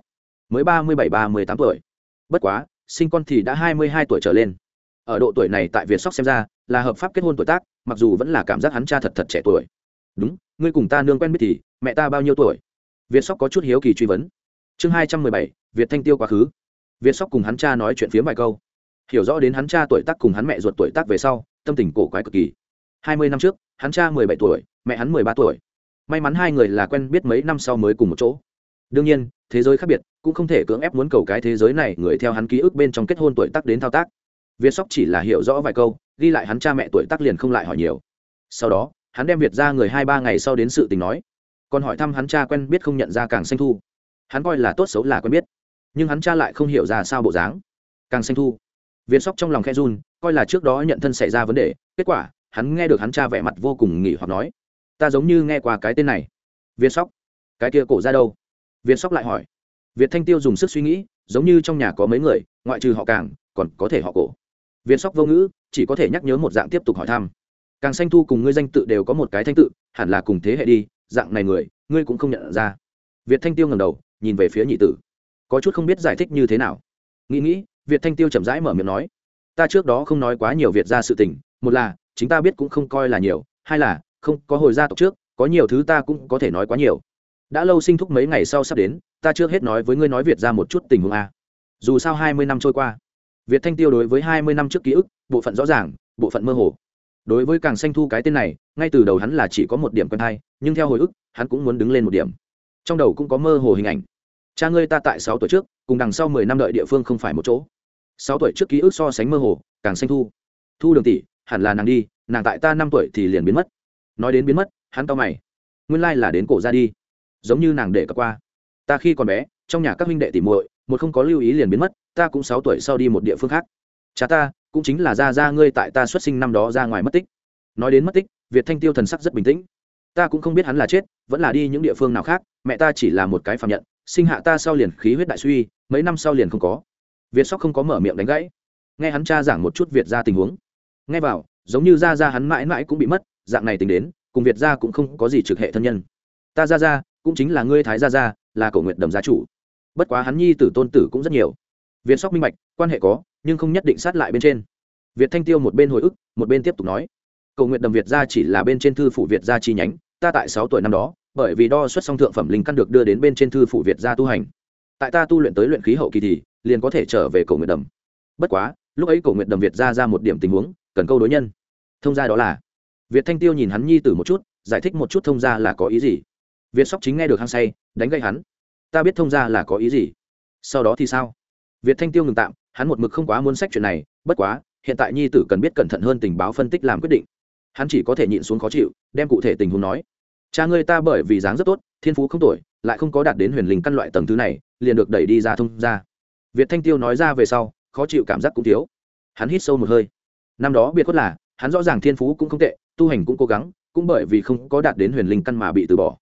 mới ba mươi bảy, ba mươi tám tuổi. Bất quá, sinh con thì đã hai mươi hai tuổi trở lên. Ở độ tuổi này tại việt sóc xem ra, là hợp pháp kết hôn tuổi tác, mặc dù vẫn là cảm giác hắn cha thật thật trẻ tuổi. Đúng, ngươi cùng ta nương quen biết thì mẹ ta bao nhiêu tuổi? Việt sóc có chút hiếu kỳ truy vấn. Chương hai trăm mười bảy, việt thanh tiêu quá khứ. Việt sóc cùng hắn cha nói chuyện phía vài câu. Hiểu rõ đến hắn cha tuổi tác cùng hắn mẹ ruột tuổi tác về sau, tâm tình cổ quái cực kỳ. Hai mươi năm trước, hắn cha mười bảy tuổi, mẹ hắn mười ba tuổi. May mắn hai người là quen biết mấy năm sau mới cùng một chỗ. Đương nhiên, thế giới khác biệt, cũng không thể cưỡng ép muốn cầu cái thế giới này người theo hắn ký ức bên trong kết hôn tuổi tác đến thao tác. Việt sóc chỉ là hiểu rõ vài câu, ghi lại hắn cha mẹ tuổi tác liền không lại hỏi nhiều. Sau đó, hắn đem việt ra người hai ba ngày sau đến sự tình nói còn hỏi thăm hắn cha quen biết không nhận ra càng xanh thu. Hắn coi là tốt xấu là quen biết, nhưng hắn cha lại không hiểu ra sao bộ dáng. Càng xanh thu. Việt sóc trong lòng khe run, coi là trước đó nhận thân xảy ra vấn đề, kết quả, hắn nghe được hắn cha vẻ mặt vô cùng nghỉ hoặc nói, ta giống như nghe qua cái tên này. Việt sóc, cái kia cổ ra đâu? Việt sóc lại hỏi, việt thanh tiêu dùng sức suy nghĩ, giống như trong nhà có mấy người, ngoại trừ họ càng, còn có thể họ cổ. Việt sóc vô ngữ, chỉ có thể nhắc nhớ một dạng tiếp tục hỏi thăm, càng xanh thu cùng ngươi danh tự đều có một cái thanh tự, hẳn là cùng thế hệ đi dạng này người, ngươi cũng không nhận ra. Việt thanh tiêu ngầm đầu, nhìn về phía nhị tử. Có chút không biết giải thích như thế nào. Nghĩ nghĩ, việt thanh tiêu chậm rãi mở miệng nói, ta trước đó không nói quá nhiều việt ra sự tình, một là, chính ta biết cũng không coi là nhiều, hai là, không, có hồi gia tộc trước, có nhiều thứ ta cũng có thể nói quá nhiều. Đã lâu sinh thúc mấy ngày sau sắp đến, ta chưa hết nói với ngươi nói việt ra một chút tình huống a. Dù sao hai mươi năm trôi qua, việt thanh tiêu đối với hai mươi năm trước ký ức, bộ phận rõ ràng, bộ phận mơ hồ đối với càng xanh thu cái tên này, ngay từ đầu hắn là chỉ có một điểm quen thai nhưng theo hồi ức, hắn cũng muốn đứng lên một điểm. Trong đầu cũng có mơ hồ hình ảnh. Cha ngươi ta tại sáu tuổi trước, cùng đằng sau mười năm đợi địa phương không phải một chỗ. Sáu tuổi trước ký ức so sánh mơ hồ, càng xanh thu. Thu đường tỷ, hẳn là nàng đi, nàng tại ta năm tuổi thì liền biến mất. Nói đến biến mất, hắn tao mày. Nguyên lai là đến cổ ra đi. Giống như nàng để cập qua. Ta khi còn bé, trong nhà các huynh đệ tỉ muội, một không có lưu ý liền biến mất, ta cũng sáu tuổi sau đi một địa phương khác. Cha ta cũng chính là ra ra ngươi tại ta xuất sinh năm đó ra ngoài mất tích. Nói đến mất tích, việt thanh tiêu thần sắc rất bình tĩnh. Ta cũng không biết hắn là chết, vẫn là đi những địa phương nào khác, mẹ ta chỉ là một cái phạm nhận, sinh hạ ta sau liền khí huyết đại suy, mấy năm sau liền không có. Việt sóc không có mở miệng đánh gãy. Nghe hắn cha giảng một chút việt ra tình huống. Nghe vào, giống như ra ra hắn mãi mãi cũng bị mất, dạng này tính đến, cùng việt ra cũng không có gì trực hệ thân nhân. Ta ra ra, cũng chính là ngươi thái gia gia là cầu nguyện đầm gia chủ. Bất quá hắn nhi tử tôn tử cũng rất nhiều. Việt sóc minh bạch, quan hệ có nhưng không nhất định sát lại bên trên. Việt thanh tiêu một bên hồi ức, một bên tiếp tục nói, cầu nguyện đầm việt gia chỉ là bên trên thư phủ việt gia chi nhánh, ta tại sáu tuổi năm đó, bởi vì đo xuất song thượng phẩm linh căn được đưa đến bên trên thư phủ việt gia tu hành. Tại ta tu luyện tới luyện khí hậu kỳ thì, liền có thể trở về cầu nguyện đầm. Bất quá, lúc ấy cầu nguyện đầm việt gia ra một điểm tình huống, cần câu đối nhân. Thông gia đó là việt thanh tiêu nhìn hắn nhi tử một chút, giải thích một chút thông gia là có ý gì. Việt sóc chính nghe được hăng say, đánh gây hắn. Ta biết thông ra là có ý gì. Sau đó thì sao? Việt thanh tiêu ngừng tạm hắn một mực không quá muốn sách chuyện này, bất quá, hiện tại nhi tử cần biết cẩn thận hơn tình báo phân tích làm quyết định. Hắn chỉ có thể nhịn xuống khó chịu, đem cụ thể tình huống nói. Cha ngươi ta bởi vì dáng rất tốt, thiên phú không tuổi lại không có đạt đến huyền linh căn loại tầng thứ này, liền được đẩy đi ra thông ra việt thanh tiêu nói ra về sau, khó chịu cảm giác cũng thiếu. Hắn hít sâu một hơi. Năm đó biệt khuất là, hắn rõ ràng thiên phú cũng không tệ, tu hành cũng cố gắng, cũng bởi vì không có đạt đến huyền linh căn mà bị từ bỏ.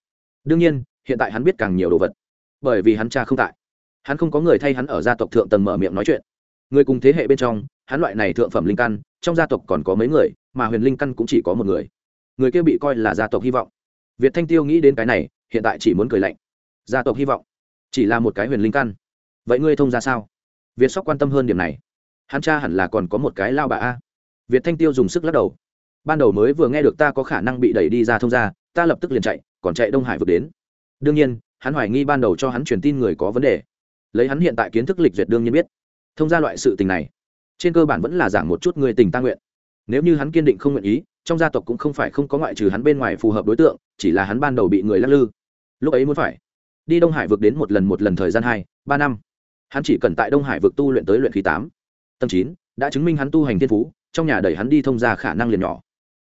Đương nhiên, hiện tại hắn biết càng nhiều đồ vật, bởi vì hắn cha không tại. Hắn không có người thay hắn ở gia tộc thượng tầng mở miệng nói chuyện người cùng thế hệ bên trong, hắn loại này thượng phẩm linh căn, trong gia tộc còn có mấy người, mà huyền linh căn cũng chỉ có một người. Người kia bị coi là gia tộc hy vọng. Việt thanh tiêu nghĩ đến cái này, hiện tại chỉ muốn cười lạnh. Gia tộc hy vọng, chỉ là một cái huyền linh căn. Vậy ngươi thông ra sao? Việt sóc quan tâm hơn điểm này. Hắn cha hẳn là còn có một cái lao bà a. Việt thanh tiêu dùng sức lắc đầu. Ban đầu mới vừa nghe được ta có khả năng bị đẩy đi ra thông ra, ta lập tức liền chạy, còn chạy đông hải vượt đến. Đương nhiên, hắn hoài nghi ban đầu cho hắn truyền tin người có vấn đề. Lấy hắn hiện tại kiến thức lịch duyệt đương nhiên biết thông ra loại sự tình này, trên cơ bản vẫn là giảng một chút người tình ta nguyện. Nếu như hắn kiên định không nguyện ý, trong gia tộc cũng không phải không có ngoại trừ hắn bên ngoài phù hợp đối tượng, chỉ là hắn ban đầu bị người lắc lư. Lúc ấy muốn phải đi đông hải vượt đến một lần một lần thời gian hai, ba năm. Hắn chỉ cần tại đông hải vượt tu luyện tới luyện khí tám, tầng chín, đã chứng minh hắn tu hành thiên phú, trong nhà đẩy hắn đi thông ra khả năng liền nhỏ.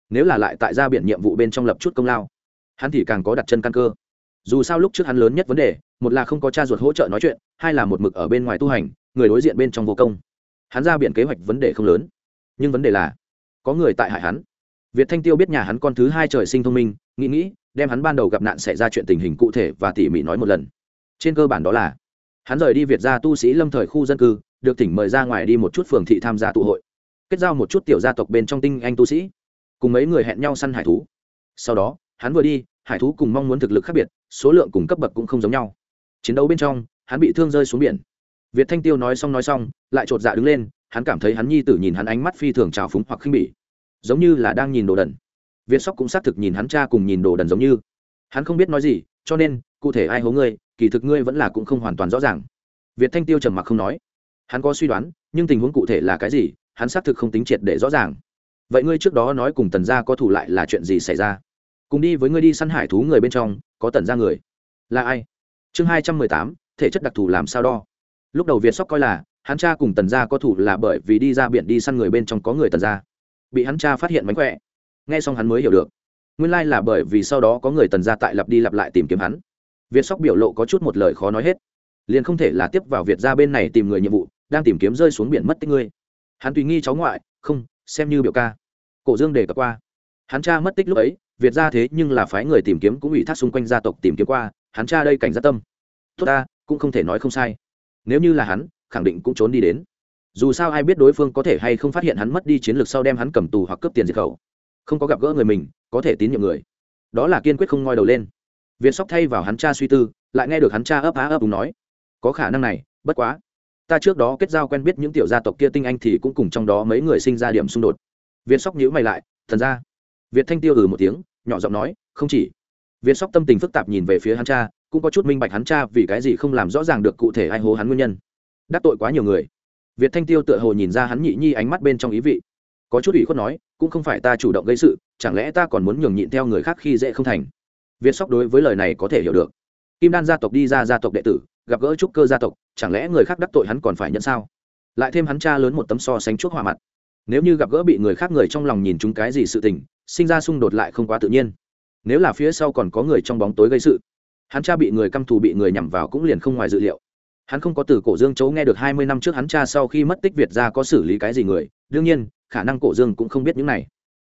Nếu là lại tại gia biển nhiệm vụ bên trong lập chút công lao, hắn thì càng có đặt chân căn cơ. Dù sao lúc trước hắn lớn nhất vấn đề, một là không có cha ruột hỗ trợ nói chuyện, hai là một mực ở bên ngoài tu hành người đối diện bên trong vô công. Hắn ra biển kế hoạch vấn đề không lớn, nhưng vấn đề là có người tại hại hắn. Việt thanh tiêu biết nhà hắn con thứ hai trời sinh thông minh, nghĩ nghĩ, đem hắn ban đầu gặp nạn xảy ra chuyện tình hình cụ thể và tỉ mỉ nói một lần. Trên cơ bản đó là, hắn rời đi việt ra tu sĩ lâm thời khu dân cư, được tỉnh mời ra ngoài đi một chút phường thị tham gia tụ hội, kết giao một chút tiểu gia tộc bên trong tinh anh tu sĩ, cùng mấy người hẹn nhau săn hải thú. Sau đó, hắn vừa đi, hải thú cùng mong muốn thực lực khác biệt, số lượng cùng cấp bậc cũng không giống nhau. Chiến đấu bên trong, hắn bị thương rơi xuống biển việt thanh tiêu nói xong nói xong, lại chột dạ đứng lên, hắn cảm thấy hắn nhi tử nhìn hắn ánh mắt phi thường trào phúng hoặc khinh bỉ. Giống như là đang nhìn đồ đần. Việt sóc cũng xác thực nhìn hắn cha cùng nhìn đồ đần giống như. Hắn không biết nói gì, cho nên, cụ thể ai hố ngươi, kỳ thực ngươi vẫn là cũng không hoàn toàn rõ ràng. Việt thanh tiêu trầm mặc không nói. Hắn có suy đoán, nhưng tình huống cụ thể là cái gì, hắn xác thực không tính triệt để rõ ràng. Vậy ngươi trước đó nói cùng tần gia có thủ lại là chuyện gì xảy ra? Cùng đi với ngươi đi săn hải thú người bên trong, có tần gia người? Là ai? Chương hai trăm mười tám, thể chất đặc thù làm sao đo? Lúc đầu việt sóc coi là, hắn cha cùng tần gia có thủ là bởi vì đi ra biển đi săn người bên trong có người tần gia. Bị hắn cha phát hiện mánh khỏe. Nghe xong hắn mới hiểu được. Nguyên lai là bởi vì sau đó có người tần gia tại lặp đi lặp lại tìm kiếm hắn. Việt sóc biểu lộ có chút một lời khó nói hết. Liền không thể là tiếp vào việt ra bên này tìm người nhiệm vụ, đang tìm kiếm rơi xuống biển mất tích ngươi. Hắn tùy nghi cháu ngoại, không, xem như biểu ca. Cổ dương đề cập qua. Hắn cha mất tích lúc ấy, việt ra thế nhưng là phái người tìm kiếm cũng ủy thác xung quanh gia tộc tìm kiếm qua, hắn cha đây cảnh giác tâm. Tốt ta, cũng không thể nói không sai nếu như là hắn, khẳng định cũng trốn đi đến. Dù sao ai biết đối phương có thể hay không phát hiện hắn mất đi chiến lược sau đem hắn cầm tù hoặc cướp tiền diệt khẩu. Không có gặp gỡ người mình, có thể tín nhiệm người. Đó là kiên quyết không ngoi đầu lên. Việt sóc thay vào hắn cha suy tư, lại nghe được hắn cha ấp á ấp đúng nói, có khả năng này, bất quá. Ta trước đó kết giao quen biết những tiểu gia tộc kia tinh anh thì cũng cùng trong đó mấy người sinh ra điểm xung đột. Việt sóc nhữ mày lại, thần ra việt thanh tiêu ừ một tiếng, nhỏ giọng nói, không chỉ. Việt sóc tâm tình phức tạp nhìn về phía hắn cha cũng có chút minh bạch hắn cha vì cái gì không làm rõ ràng được cụ thể ai hố hắn nguyên nhân. Đắc tội quá nhiều người. Việt thanh tiêu tựa hồ nhìn ra hắn nhị nhi ánh mắt bên trong ý vị. Có chút ủy khuất nói, cũng không phải ta chủ động gây sự, chẳng lẽ ta còn muốn nhường nhịn theo người khác khi dễ không thành? Việt sóc đối với lời này có thể hiểu được. Kim đan gia tộc đi ra gia tộc đệ tử, gặp gỡ trúc cơ gia tộc, chẳng lẽ người khác đắc tội hắn còn phải nhận sao? Lại thêm hắn cha lớn một tấm so sánh chuốc hòa mặt. Nếu như gặp gỡ bị người khác người trong lòng nhìn chúng cái gì sự tình, sinh ra xung đột lại không quá tự nhiên. Nếu là phía sau còn có người trong bóng tối gây sự hắn cha bị người căm thù bị người nhằm vào cũng liền không ngoài dự liệu. Hắn không có từ cổ dương chấu nghe được hai mươi năm trước hắn cha sau khi mất tích việt ra có xử lý cái gì người, đương nhiên, khả năng cổ dương cũng không biết những này.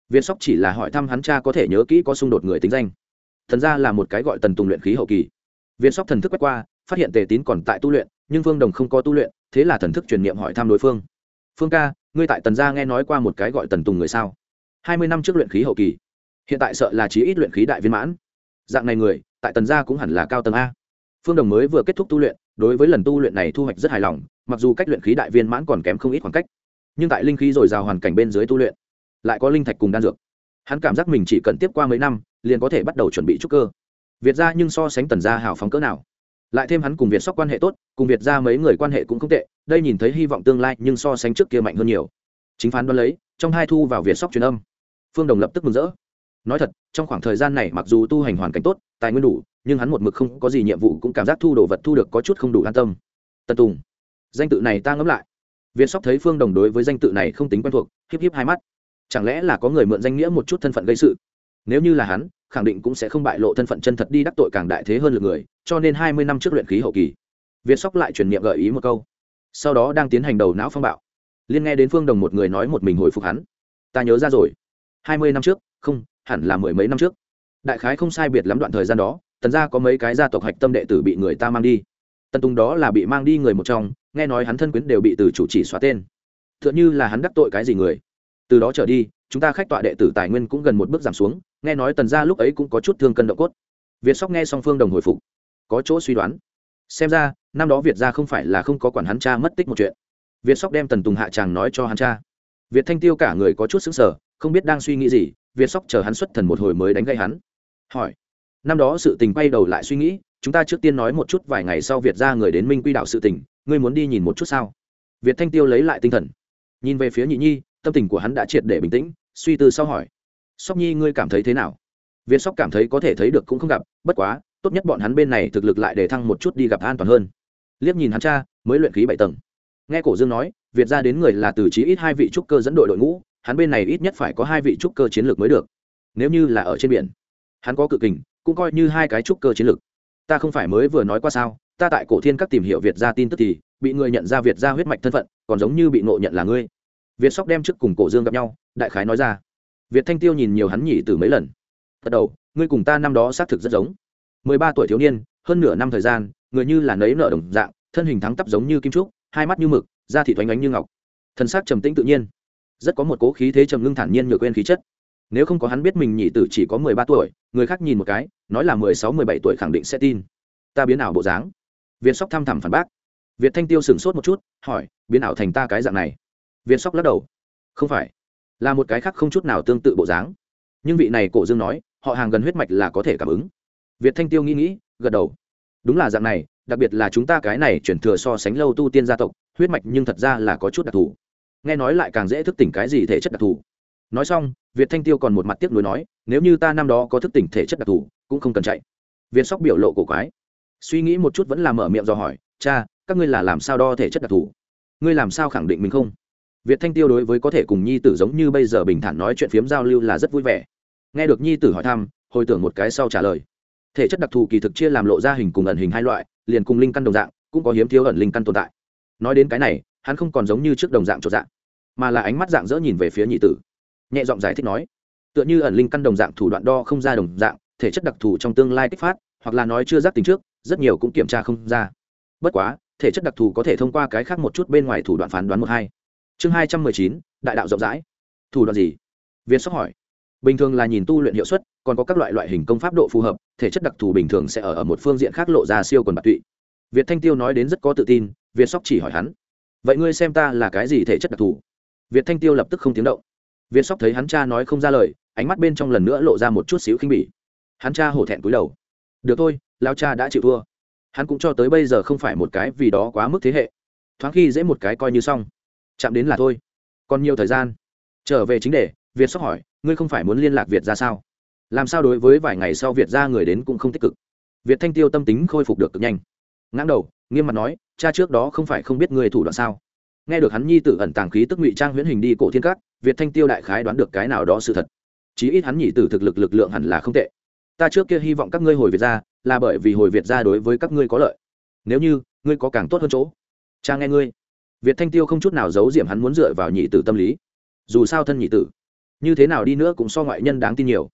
Viên sóc chỉ là hỏi thăm hắn cha có thể nhớ kỹ có xung đột người tính danh. Thần ra là một cái gọi tần tùng luyện khí hậu kỳ. Viên sóc thần thức quét qua, phát hiện tề tín còn tại tu luyện, nhưng phương đồng không có tu luyện, thế là thần thức truyền niệm hỏi thăm đối phương. Phương ca, ngươi tại tần gia nghe nói qua một cái gọi tần tùng người sao? Hai mươi năm trước luyện khí hậu kỳ. Hiện tại sợ là chí ít luyện khí đại viên mãn dạng này người, tại tần gia cũng hẳn là cao tầng a. Phương đồng mới vừa kết thúc tu luyện, đối với lần tu luyện này thu hoạch rất hài lòng, mặc dù cách luyện khí đại viên mãn còn kém không ít khoảng cách. Nhưng tại linh khí dồi dào hoàn cảnh bên dưới tu luyện, lại có linh thạch cùng đan dược. Hắn cảm giác mình chỉ cần tiếp qua mấy năm, liền có thể bắt đầu chuẩn bị trúc cơ. Việt gia nhưng so sánh tần gia hào phóng cỡ nào. Lại thêm hắn cùng việt sóc quan hệ tốt, cùng việt gia mấy người quan hệ cũng không tệ, đây nhìn thấy hy vọng tương lai nhưng so sánh trước kia mạnh hơn nhiều. Chính phán đoán lấy, trong hai thu vào việt sóc truyền âm, phương đồng lập tức mừng rỡ nói thật, trong khoảng thời gian này mặc dù tu hành hoàn cảnh tốt, tài nguyên đủ, nhưng hắn một mực không có gì nhiệm vụ cũng cảm giác thu đồ vật thu được có chút không đủ an tâm. Tần tùng, danh tự này ta ngẫm lại. Viên sóc thấy phương đồng đối với danh tự này không tính quen thuộc híp híp hai mắt. Chẳng lẽ là có người mượn danh nghĩa một chút thân phận gây sự? Nếu như là hắn, khẳng định cũng sẽ không bại lộ thân phận chân thật đi đắc tội càng đại thế hơn lượt người, cho nên hai mươi năm trước luyện khí hậu kỳ. Viên sóc lại chuyển niệm gợi ý một câu. Sau đó đang tiến hành đầu não phong bạo. Liên nghe đến phương đồng một người nói một mình hồi phục hắn. Ta nhớ ra rồi. Hai mươi năm trước, không hẳn là mười mấy năm trước. Đại khái không sai biệt lắm đoạn thời gian đó, tần gia có mấy cái gia tộc hạch tâm đệ tử bị người ta mang đi. Tần tùng đó là bị mang đi người một trong, nghe nói hắn thân quyến đều bị từ chủ chỉ xóa tên. T h ư ợ n h ư là hắn đắc tội cái gì người. Từ đó trở đi, chúng ta khách tọa đệ tử tài nguyên cũng gần một bước giảm xuống, nghe nói tần gia lúc ấy cũng có chút thương cân độ cốt. Việt sóc nghe song phương đồng hồi phục, có chỗ suy đoán. Xem ra, năm đó việt gia không phải là không có quản hắn cha mất tích một chuyện. Việt sóc đem tần tùng hạ tràng nói cho hắn cha. Việt thanh tiêu cả người có chút xứng sở không biết đang suy nghĩ gì việt sóc chờ hắn xuất thần một hồi mới đánh gây hắn. Hỏi, năm đó sự tình quay đầu lại suy nghĩ, chúng ta trước tiên nói một chút vài ngày sau việt ra người đến minh quy đạo sự tình, ngươi muốn đi nhìn một chút sao? Việt thanh tiêu lấy lại tinh thần. Nhìn về phía nhị nhi, tâm tình của hắn đã triệt để bình tĩnh, suy tư sau hỏi, sóc nhi, ngươi cảm thấy thế nào? Việt sóc cảm thấy có thể thấy được cũng không gặp, bất quá, tốt nhất bọn hắn bên này thực lực lại để thăng một chút đi gặp an toàn hơn. Liếc nhìn hắn cha, mới luyện khí bảy tầng. Nghe cổ dương nói, việt ra đến người là từ chí ít hai vị trúc cơ dẫn đội đội ngũ hắn bên này ít nhất phải có hai vị trúc cơ chiến lược mới được. Nếu như là ở trên biển, hắn có cự kình, cũng coi như hai cái trúc cơ chiến lược. Ta không phải mới vừa nói qua sao? Ta tại cổ thiên các tìm hiểu việt ra tin tức thì, bị người nhận ra việt ra huyết mạch thân phận, còn giống như bị ngộ nhận là ngươi. Việt sóc đem trước cùng cổ dương gặp nhau, đại khái nói ra. Việt thanh tiêu nhìn nhiều hắn nhỉ từ mấy lần. Bắt đầu, ngươi cùng ta năm đó xác thực rất giống. Mười ba tuổi thiếu niên, hơn nửa năm thời gian, người như là nấy nợ đồng dạng, thân hình thắng tắp giống như kim trúc, hai mắt như mực, da thị thoánh ánh như ngọc. Thân xác trầm tĩnh tự nhiên rất có một cố khí thế trầm ngưng thản nhiên nhược quên khí chất. Nếu không có hắn biết mình nhị tử chỉ có mười ba tuổi, người khác nhìn một cái, nói là mười sáu, mười bảy tuổi khẳng định sẽ tin. Ta biến ảo bộ dáng. Việt sóc thăm thẳm phản bác. Việt thanh tiêu sửng sốt một chút, hỏi, biến ảo thành ta cái dạng này? Việt sóc lắc đầu. Không phải. Là một cái khác không chút nào tương tự bộ dáng. Nhưng vị này cổ dương nói, họ hàng gần huyết mạch là có thể cảm ứng. Việt thanh tiêu nghĩ nghĩ, gật đầu. Đúng là dạng này, đặc biệt là chúng ta cái này chuyển thừa so sánh lâu tu tiên gia tộc, huyết mạch nhưng thật ra là có chút đặc thù nghe nói lại càng dễ thức tỉnh cái gì thể chất đặc thù. Nói xong, việt thanh tiêu còn một mặt tiếc nuối nói, nếu như ta năm đó có thức tỉnh thể chất đặc thù, cũng không cần chạy. Việt sóc biểu lộ cổ quái. Suy nghĩ một chút vẫn là mở miệng do hỏi, cha, các ngươi là làm sao đo thể chất đặc thù? Ngươi làm sao khẳng định mình không? Việt thanh tiêu đối với có thể cùng nhi tử giống như bây giờ bình thản nói chuyện phiếm giao lưu là rất vui vẻ. Nghe được nhi tử hỏi thăm, hồi tưởng một cái sau trả lời. Thể chất đặc thù kỳ thực chia làm lộ ra hình cùng ẩn hình hai loại, liền cùng linh căn đồng dạng, cũng có hiếm thiếu ẩn linh căn tồn tại. Nói đến cái này hắn không còn giống như trước đồng dạng chỗ dạng mà là ánh mắt dạng dỡ nhìn về phía nhị tử. Nhẹ giọng giải thích nói tựa như ẩn linh căn đồng dạng thủ đoạn đo không ra đồng dạng thể chất đặc thù trong tương lai kích phát hoặc là nói chưa giác tính trước rất nhiều cũng kiểm tra không ra. Bất quá thể chất đặc thù có thể thông qua cái khác một chút bên ngoài thủ đoạn phán đoán một hai. Chương hai trăm mười chín đại đạo rộng rãi. Thủ đoạn gì? Việt sóc hỏi. Bình thường là nhìn tu luyện hiệu suất còn có các loại loại hình công pháp độ phù hợp thể chất đặc thù bình thường sẽ ở, ở một phương diện khác lộ ra siêu quần bạc tụy. Việt thanh tiêu nói đến rất có tự tin viên sóc chỉ hỏi hắn vậy ngươi xem ta là cái gì thể chất đặc thù? Việt thanh tiêu lập tức không tiếng động. Việt sóc thấy hắn cha nói không ra lời, ánh mắt bên trong lần nữa lộ ra một chút xíu khinh bỉ. Hắn cha hổ thẹn cúi đầu. Được thôi lao cha đã chịu thua. Hắn cũng cho tới bây giờ không phải một cái vì đó quá mức thế hệ. Thoáng khi dễ một cái coi như xong. Chạm đến là thôi. Còn nhiều thời gian. Trở về chính đề, việt sóc hỏi, ngươi không phải muốn liên lạc việt ra sao? Làm sao đối với vài ngày sau việt ra người đến cũng không tích cực? Việt thanh tiêu tâm tính khôi phục được cực nhanh. Ngãng đầu nghiêm mặt nói, cha trước đó không phải không biết ngươi thủ đoạn sao? Nghe được hắn nhi tử ẩn tàng khí tức ngụy trang huyễn hình đi cổ thiên cát việt thanh tiêu đại khái đoán được cái nào đó sự thật. Chí ít hắn nhị tử thực lực lực lượng hẳn là không tệ. Ta trước kia hy vọng các ngươi hồi việt ra, là bởi vì hồi việt ra đối với các ngươi có lợi. Nếu như, ngươi có càng tốt hơn chỗ. Cha nghe ngươi. Việt thanh tiêu không chút nào giấu diệm hắn muốn dựa vào nhị tử tâm lý. Dù sao thân nhị tử, như thế nào đi nữa cũng so ngoại nhân đáng tin nhiều.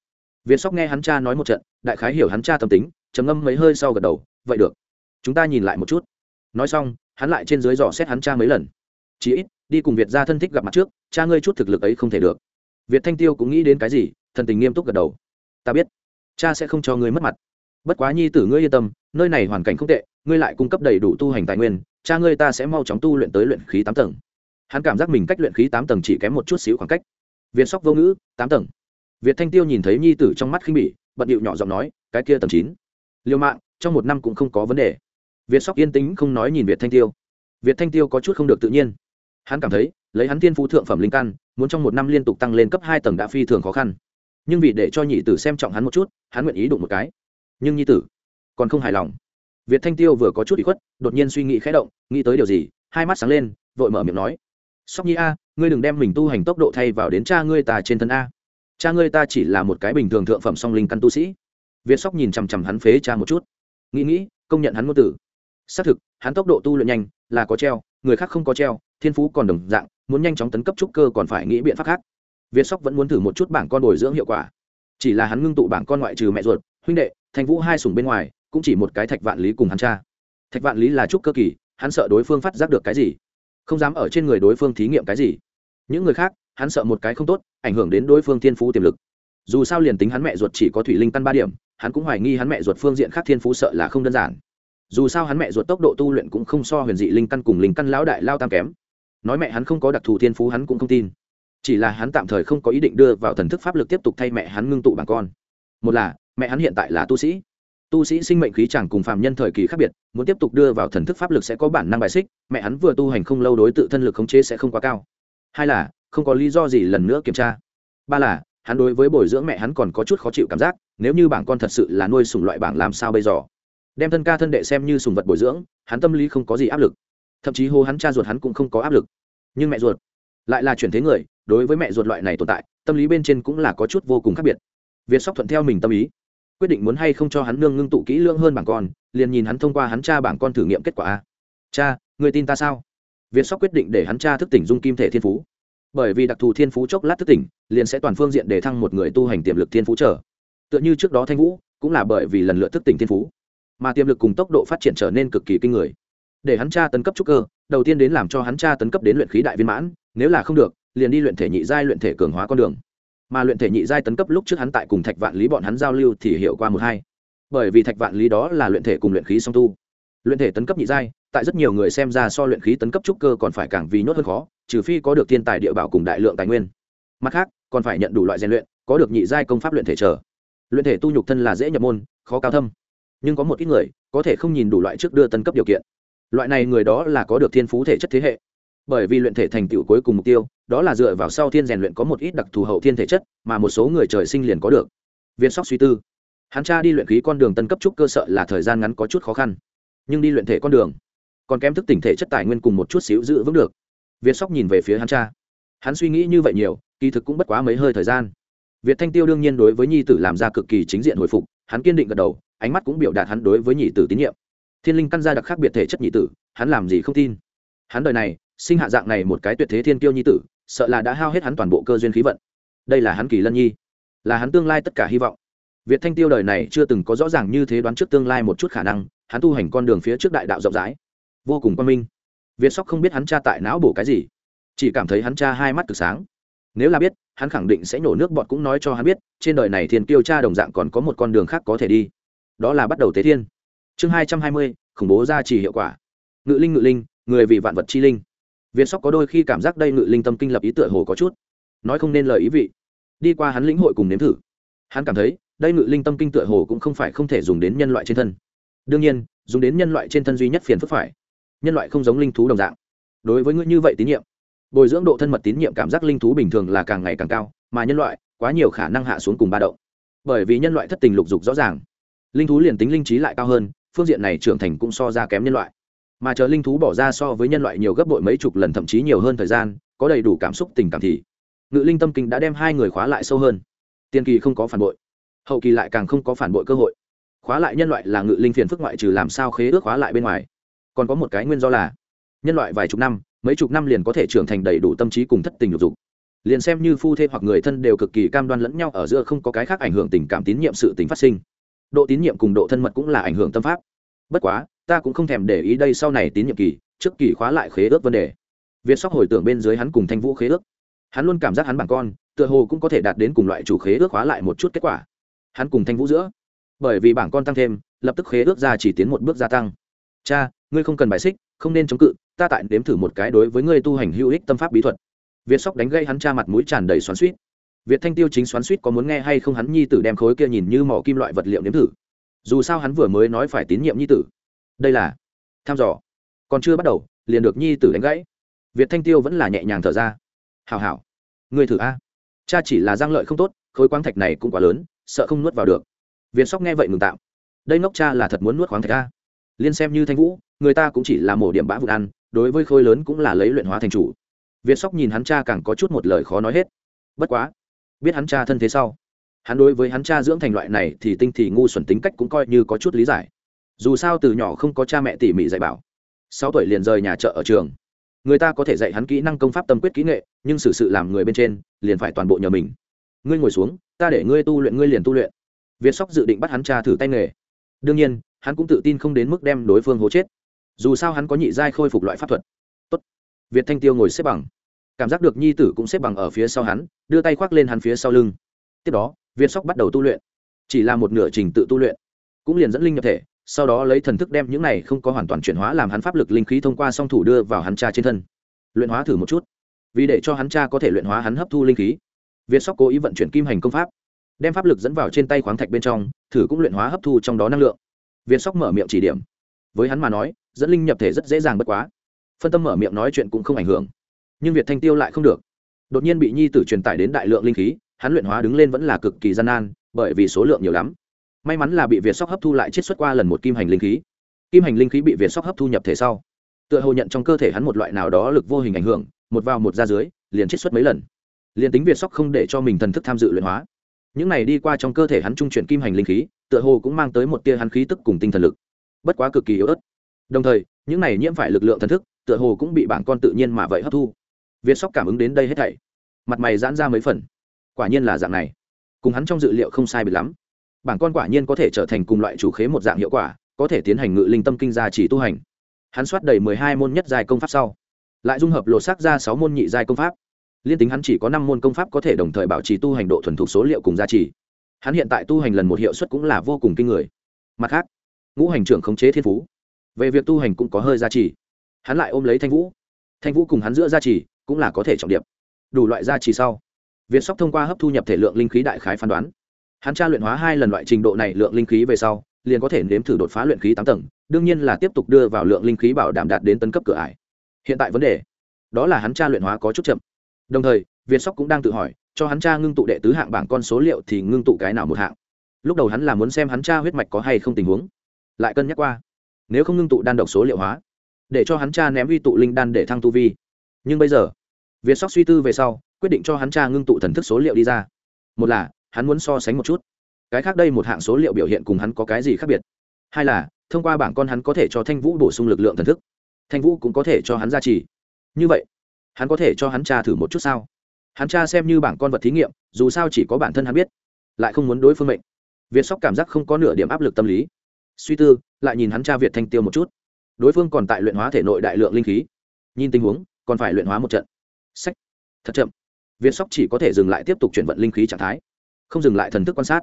Việt sóc nghe hắn cha nói một trận, đại khái hiểu hắn cha tâm tính, trầm ngâm mấy hơi sau gật đầu, vậy được chúng ta nhìn lại một chút. Nói xong, hắn lại trên dưới dò xét hắn cha mấy lần. Chí ít, đi cùng việt ra thân thích gặp mặt trước, cha ngươi chút thực lực ấy không thể được. Việt thanh tiêu cũng nghĩ đến cái gì, thần tình nghiêm túc gật đầu. Ta biết, cha sẽ không cho ngươi mất mặt. Bất quá nhi tử ngươi yên tâm, nơi này hoàn cảnh không tệ, ngươi lại cung cấp đầy đủ tu hành tài nguyên, cha ngươi ta sẽ mau chóng tu luyện tới luyện khí tám tầng. Hắn cảm giác mình cách luyện khí tám tầng chỉ kém một chút xíu khoảng cách. Việt sóc vô ngữ, tám tầng. Việt thanh tiêu nhìn thấy nhi tử trong mắt khinh bỉ, bận điệu nhỏ giọng nói, cái kia tầng chín. Liêu mạng, trong một năm cũng không có vấn đề việt sóc yên tĩnh không nói nhìn việt thanh tiêu. Việt thanh tiêu có chút không được tự nhiên. Hắn cảm thấy, lấy hắn thiên phú thượng phẩm linh căn, muốn trong một năm liên tục tăng lên cấp hai tầng đã phi thường khó khăn. Nhưng vì để cho nhị tử xem trọng hắn một chút, hắn nguyện ý đụng một cái. Nhưng nhi tử còn không hài lòng. Việt thanh tiêu vừa có chút bị khuất, đột nhiên suy nghĩ khẽ động, nghĩ tới điều gì, hai mắt sáng lên, vội mở miệng nói, sóc nhi a, ngươi đừng đem mình tu hành tốc độ thay vào đến cha ngươi ta trên thân a. Cha ngươi ta chỉ là một cái bình thường thượng phẩm song linh căn tu sĩ. Việt sóc nhìn chằm chằm hắn phế cha một chút. Nghĩ nghĩ, công nhận hắn ngôn tử xác thực, hắn tốc độ tu luyện nhanh, là có treo, người khác không có treo, thiên phú còn đồng dạng, muốn nhanh chóng tấn cấp trúc cơ còn phải nghĩ biện pháp khác. Việt sóc vẫn muốn thử một chút bảng con bồi dưỡng hiệu quả. Chỉ là hắn ngưng tụ bảng con ngoại trừ mẹ ruột, huynh đệ, thành vũ hai sùng bên ngoài, cũng chỉ một cái thạch vạn lý cùng hắn cha. Thạch vạn lý là trúc cơ kỳ, hắn sợ đối phương phát giác được cái gì? Không dám ở trên người đối phương thí nghiệm cái gì. Những người khác, hắn sợ một cái không tốt, ảnh hưởng đến đối phương thiên phú tiềm lực. Dù sao liền tính hắn mẹ ruột chỉ có thủy linh căn ba điểm, hắn cũng hoài nghi hắn mẹ ruột phương diện khác thiên phú sợ là không đơn giản dù sao hắn mẹ ruột tốc độ tu luyện cũng không so huyền dị linh căn cùng linh căn lão đại lao tam kém. Nói mẹ hắn không có đặc thù thiên phú hắn cũng không tin. Chỉ là hắn tạm thời không có ý định đưa vào thần thức pháp lực tiếp tục thay mẹ hắn ngưng tụ bằng con. Một là, mẹ hắn hiện tại là tu sĩ. Tu sĩ sinh mệnh khí chẳng cùng phàm nhân thời kỳ khác biệt, muốn tiếp tục đưa vào thần thức pháp lực sẽ có bản năng bài xích, mẹ hắn vừa tu hành không lâu đối tự thân lực khống chế sẽ không quá cao. Hai là, không có lý do gì lần nữa kiểm tra. Ba là, hắn đối với bồi dưỡng mẹ hắn còn có chút khó chịu cảm giác, nếu như bảng con thật sự là nuôi sùng loại bảng làm sao bây giờ? Đem thân ca thân đệ xem như sùng vật bồi dưỡng, hắn tâm lý không có gì áp lực. Thậm chí hô hắn cha ruột hắn cũng không có áp lực. Nhưng mẹ ruột lại là chuyển thế người, đối với mẹ ruột loại này tồn tại, tâm lý bên trên cũng là có chút vô cùng khác biệt. Việt sóc thuận theo mình tâm ý, quyết định muốn hay không cho hắn nương ngưng tụ kỹ lưỡng hơn bảng con, liền nhìn hắn thông qua hắn cha bảng con thử nghiệm kết quả a. Cha, người tin ta sao? Việt sóc quyết định để hắn cha thức tỉnh dung kim thể thiên phú. Bởi vì đặc thù thiên phú chốc lát thức tỉnh, liền sẽ toàn phương diện để thăng một người tu hành tiềm lực thiên phú trở. Tựa như trước đó thanh vũ, cũng là bởi vì lần lượt thức tỉnh thiên phú mà tiềm lực cùng tốc độ phát triển trở nên cực kỳ kinh người. Để hắn tra tấn cấp trúc cơ, đầu tiên đến làm cho hắn tra tấn cấp đến luyện khí đại viên mãn, nếu là không được, liền đi luyện thể nhị giai luyện thể cường hóa con đường. Mà luyện thể nhị giai tấn cấp lúc trước hắn tại cùng thạch vạn lý bọn hắn giao lưu thì hiểu qua một hai. Bởi vì thạch vạn lý đó là luyện thể cùng luyện khí song tu. Luyện thể tấn cấp nhị giai, tại rất nhiều người xem ra so luyện khí tấn cấp trúc cơ còn phải càng vì nhốt hơn khó, trừ phi có được thiên tài địa bảo cùng đại lượng tài nguyên. Mặt khác, còn phải nhận đủ loại rèn luyện, có được nhị giai công pháp luyện thể trở luyện thể tu nhục thân là dễ nhập môn, khó cao thâm nhưng có một ít người có thể không nhìn đủ loại trước đưa tân cấp điều kiện. Loại này người đó là có được thiên phú thể chất thế hệ. Bởi vì luyện thể thành tựu cuối cùng mục tiêu, đó là dựa vào sau thiên rèn luyện có một ít đặc thù hậu thiên thể chất mà một số người trời sinh liền có được. Viên sóc suy tư. Hắn cha đi luyện khí con đường tân cấp trúc cơ sở là thời gian ngắn có chút khó khăn. Nhưng đi luyện thể con đường, còn kém thức tỉnh thể chất tài nguyên cùng một chút xíu giữ vững được. Việt sóc nhìn về phía hắn cha. Hắn suy nghĩ như vậy nhiều, kỳ thực cũng bất quá mấy hơi thời gian. Việt thanh tiêu đương nhiên đối với nhi tử làm ra cực kỳ chính diện hồi phục, hắn kiên định gật đầu ánh mắt cũng biểu đạt hắn đối với nhị tử tín nhiệm. Thiên linh căn gia đặc khác biệt thể chất nhị tử, hắn làm gì không tin. Hắn đời này, sinh hạ dạng này một cái tuyệt thế thiên kiêu nhi tử, sợ là đã hao hết hắn toàn bộ cơ duyên khí vận. Đây là hắn kỳ lân nhi, là hắn tương lai tất cả hy vọng. Việt thanh tiêu đời này chưa từng có rõ ràng như thế đoán trước tương lai một chút khả năng, hắn tu hành con đường phía trước đại đạo rộng rãi, vô cùng quan minh. Việt sóc không biết hắn cha tại não bổ cái gì, chỉ cảm thấy hắn cha hai mắt cực sáng. Nếu là biết, hắn khẳng định sẽ nhổ nước bọt cũng nói cho hắn biết, trên đời này thiên kiêu cha đồng dạng còn có một con đường khác có thể đi đó là bắt đầu tế thiên. Chương hai trăm hai mươi, khủng bố gia trì hiệu quả. Ngự linh ngự linh, người vì vạn vật chi linh. Việt sóc có đôi khi cảm giác đây ngự linh tâm kinh lập ý tựa hồ có chút. Nói không nên lời ý vị. Đi qua hắn lĩnh hội cùng nếm thử. Hắn cảm thấy, đây ngự linh tâm kinh tựa hồ cũng không phải không thể dùng đến nhân loại trên thân. Đương nhiên, dùng đến nhân loại trên thân duy nhất phiền phức phải. Nhân loại không giống linh thú đồng dạng. Đối với ngươi như vậy tín nhiệm, bồi dưỡng độ thân mật tín nhiệm cảm giác linh thú bình thường là càng ngày càng cao, mà nhân loại quá nhiều khả năng hạ xuống cùng ba động. Bởi vì nhân loại thất tình lục dục rõ ràng linh thú liền tính linh trí lại cao hơn, phương diện này trưởng thành cũng so ra kém nhân loại. Mà chờ linh thú bỏ ra so với nhân loại nhiều gấp bội mấy chục lần thậm chí nhiều hơn thời gian, có đầy đủ cảm xúc tình cảm thì ngự linh tâm kinh đã đem hai người khóa lại sâu hơn. Tiên kỳ không có phản bội, hậu kỳ lại càng không có phản bội cơ hội. Khóa lại nhân loại là ngự linh phiền phức ngoại trừ làm sao khế ước khóa lại bên ngoài. Còn có một cái nguyên do là, nhân loại vài chục năm, mấy chục năm liền có thể trưởng thành đầy đủ tâm trí cùng thất tình lục dục. Liền xem như phu thê hoặc người thân đều cực kỳ cam đoan lẫn nhau, ở giữa không có cái khác ảnh hưởng tình cảm tín nhiệm sự tính phát sinh độ tín nhiệm cùng độ thân mật cũng là ảnh hưởng tâm pháp. Bất quá, ta cũng không thèm để ý đây sau này tín nhiệm kỳ, trước kỳ khóa lại khế ước vấn đề. Việt sóc hồi tưởng bên dưới hắn cùng thanh vũ khế ước. Hắn luôn cảm giác hắn bằng con, tựa hồ cũng có thể đạt đến cùng loại chủ khế ước khóa lại một chút kết quả. Hắn cùng thanh vũ giữa. Bởi vì bảng con tăng thêm, lập tức khế ước ra chỉ tiến một bước gia tăng. Cha, ngươi không cần bài xích, không nên chống cự, ta tại đếm thử một cái đối với ngươi tu hành hữu ích tâm pháp bí thuật. Việt sóc đánh gây hắn cha mặt mũi tràn đầy xoắn suýt việt thanh tiêu chính xoắn suýt có muốn nghe hay không hắn nhi tử đem khối kia nhìn như mỏ kim loại vật liệu nếm thử. Dù sao hắn vừa mới nói phải tín nhiệm nhi tử. Đây là thăm dò. Còn chưa bắt đầu, liền được nhi tử đánh gãy. Việt thanh tiêu vẫn là nhẹ nhàng thở ra. Hào hào người thử a. Cha chỉ là giang lợi không tốt, khối quáng thạch này cũng quá lớn, sợ không nuốt vào được. Việt sóc nghe vậy ngừng tạm. Đây ngốc cha là thật muốn nuốt khoáng thạch a. Liên xem như thanh vũ, người ta cũng chỉ là mổ điểm bã vụn ăn, đối với khối lớn cũng là lấy luyện hóa thành chủ. Việt sóc nhìn hắn cha càng có chút một lời khó nói hết. Bất quá biết hắn cha thân thế sau. Hắn đối với hắn cha dưỡng thành loại này thì tinh thì ngu xuẩn tính cách cũng coi như có chút lý giải. Dù sao từ nhỏ không có cha mẹ tỉ mỉ dạy bảo. Sáu tuổi liền rời nhà chợ ở trường. Người ta có thể dạy hắn kỹ năng công pháp tâm quyết kỹ nghệ nhưng xử sự, sự làm người bên trên liền phải toàn bộ nhờ mình. Ngươi ngồi xuống ta để ngươi tu luyện ngươi liền tu luyện. Việt sóc dự định bắt hắn cha thử tay nghề. Đương nhiên hắn cũng tự tin không đến mức đem đối phương hố chết. Dù sao hắn có nhị giai khôi phục loại pháp thuật. Tốt. việt thanh tiêu ngồi xếp bằng cảm giác được nhi tử cũng xếp bằng ở phía sau hắn, đưa tay khoác lên hắn phía sau lưng. Tiếp đó việt sóc bắt đầu tu luyện. Chỉ là một nửa trình tự tu luyện, cũng liền dẫn linh nhập thể, sau đó lấy thần thức đem những này không có hoàn toàn chuyển hóa làm hắn pháp lực linh khí thông qua song thủ đưa vào hắn cha trên thân. Luyện hóa thử một chút. Vì để cho hắn cha có thể luyện hóa hắn hấp thu linh khí việt sóc cố ý vận chuyển kim hành công pháp, đem pháp lực dẫn vào trên tay khoáng thạch bên trong, thử cũng luyện hóa hấp thu trong đó năng lượng. Việt sóc mở miệng chỉ điểm. Với hắn mà nói, dẫn linh nhập thể rất dễ dàng bất quá. Phân tâm mở miệng nói chuyện cũng không ảnh hưởng nhưng việt thanh tiêu lại không được. Đột nhiên bị nhi tử truyền tải đến đại lượng linh khí, hắn luyện hóa đứng lên vẫn là cực kỳ gian nan, bởi vì số lượng nhiều lắm. May mắn là bị việt sóc hấp thu lại chiết xuất qua lần một kim hành linh khí. Kim hành linh khí bị việt sóc hấp thu nhập thể sau, tựa hồ nhận trong cơ thể hắn một loại nào đó lực vô hình ảnh hưởng, một vào một ra dưới, liền chiết xuất mấy lần. Liền tính việt sóc không để cho mình thần thức tham dự luyện hóa, những này đi qua trong cơ thể hắn trung chuyển kim hành linh khí, tựa hồ cũng mang tới một tia hắn khí tức cùng tinh thần lực, bất quá cực kỳ yếu ớt. Đồng thời, những này nhiễm phải lực lượng thần thức, tựa hồ cũng bị bản con tự nhiên mà vậy hấp thu việt sóc cảm ứng đến đây hết thảy. Mặt mày giãn ra mấy phần. Quả nhiên là dạng này. Cùng hắn trong dự liệu không sai biệt lắm. Bản con quả nhiên có thể trở thành cùng loại chủ khế một dạng hiệu quả, có thể tiến hành ngự linh tâm kinh gia chỉ tu hành. Hắn soát đầy mười hai môn nhất dài công pháp sau, lại dung hợp lột xác ra sáu môn nhị giai công pháp. Liên tính hắn chỉ có năm môn công pháp có thể đồng thời bảo trì tu hành độ thuần thục số liệu cùng gia trì. hắn hiện tại tu hành lần một hiệu suất cũng là vô cùng kinh người. Mặt khác, ngũ hành trưởng khống chế thiên phú. Về việc tu hành cũng có hơi gia trì. hắn lại ôm lấy thanh vũ. Thanh vũ cùng hắn giữa gia trì cũng là có thể trọng điệp đủ loại gia trì sau, việt sóc thông qua hấp thu nhập thể lượng linh khí đại khái phán đoán. Hắn tra luyện hóa hai lần loại trình độ này lượng linh khí về sau, liền có thể nếm thử đột phá luyện khí tám tầng, đương nhiên là tiếp tục đưa vào lượng linh khí bảo đảm đạt đến tấn cấp cửa ải. Hiện tại vấn đề, đó là hắn tra luyện hóa có chút chậm. Đồng thời, việt sóc cũng đang tự hỏi, cho hắn tra ngưng tụ đệ tứ hạng bảng con số liệu thì ngưng tụ cái nào một hạng? Lúc đầu hắn là muốn xem hắn tra huyết mạch có hay không tình huống. Lại cân nhắc qua, nếu không ngưng tụ đan độc số liệu hóa, để cho hắn tra ném uy tụ linh đan để thăng tu vi. Nhưng bây giờ việt sóc suy tư về sau, quyết định cho hắn tra ngưng tụ thần thức số liệu đi ra. Một là, hắn muốn so sánh một chút. Cái khác đây một hạng số liệu biểu hiện cùng hắn có cái gì khác biệt. Hai là, thông qua bảng con hắn có thể cho thanh vũ bổ sung lực lượng thần thức. Thanh vũ cũng có thể cho hắn gia trì. Như vậy, hắn có thể cho hắn tra thử một chút sao? Hắn tra xem như bảng con vật thí nghiệm, dù sao chỉ có bản thân hắn biết. Lại không muốn đối phương mệnh. Việt sóc cảm giác không có nửa điểm áp lực tâm lý. Suy tư, lại nhìn hắn tra việt thanh tiêu một chút. Đối phương còn tại luyện hóa thể nội đại lượng linh khí. Nhìn tình huống, còn phải luyện hóa một trận sách. Thật chậm. Việt sóc chỉ có thể dừng lại tiếp tục chuyển vận linh khí trạng thái không dừng lại thần thức quan sát.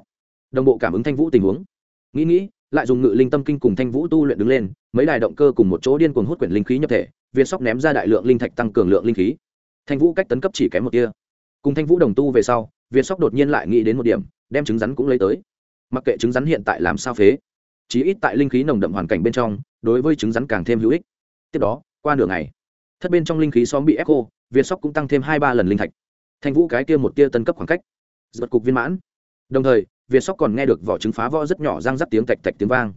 Đồng bộ cảm ứng thanh vũ tình huống. Nghĩ nghĩ lại dùng ngự linh tâm kinh cùng thanh vũ tu luyện đứng lên mấy đài động cơ cùng một chỗ điên cuồng hút quyển linh khí nhập thể việt sóc ném ra đại lượng linh thạch tăng cường lượng linh khí. Thanh vũ cách tấn cấp chỉ kém một tia, cùng thanh vũ đồng tu về sau việt sóc đột nhiên lại nghĩ đến một điểm đem trứng rắn cũng lấy tới. Mặc kệ trứng rắn hiện tại làm sao phế chí ít tại linh khí nồng đậm hoàn cảnh bên trong đối với trứng rắn càng thêm hữu ích. Tiếp đó qua nửa ngày thất bên trong linh khí xóm bị ép khô việt sóc cũng tăng thêm hai ba lần linh thạch. Thanh vũ cái kia một tia tân cấp khoảng cách. Giật cục viên mãn. Đồng thời việt sóc còn nghe được vỏ trứng phá võ rất nhỏ răng rắc tiếng tạch tạch tiếng vang.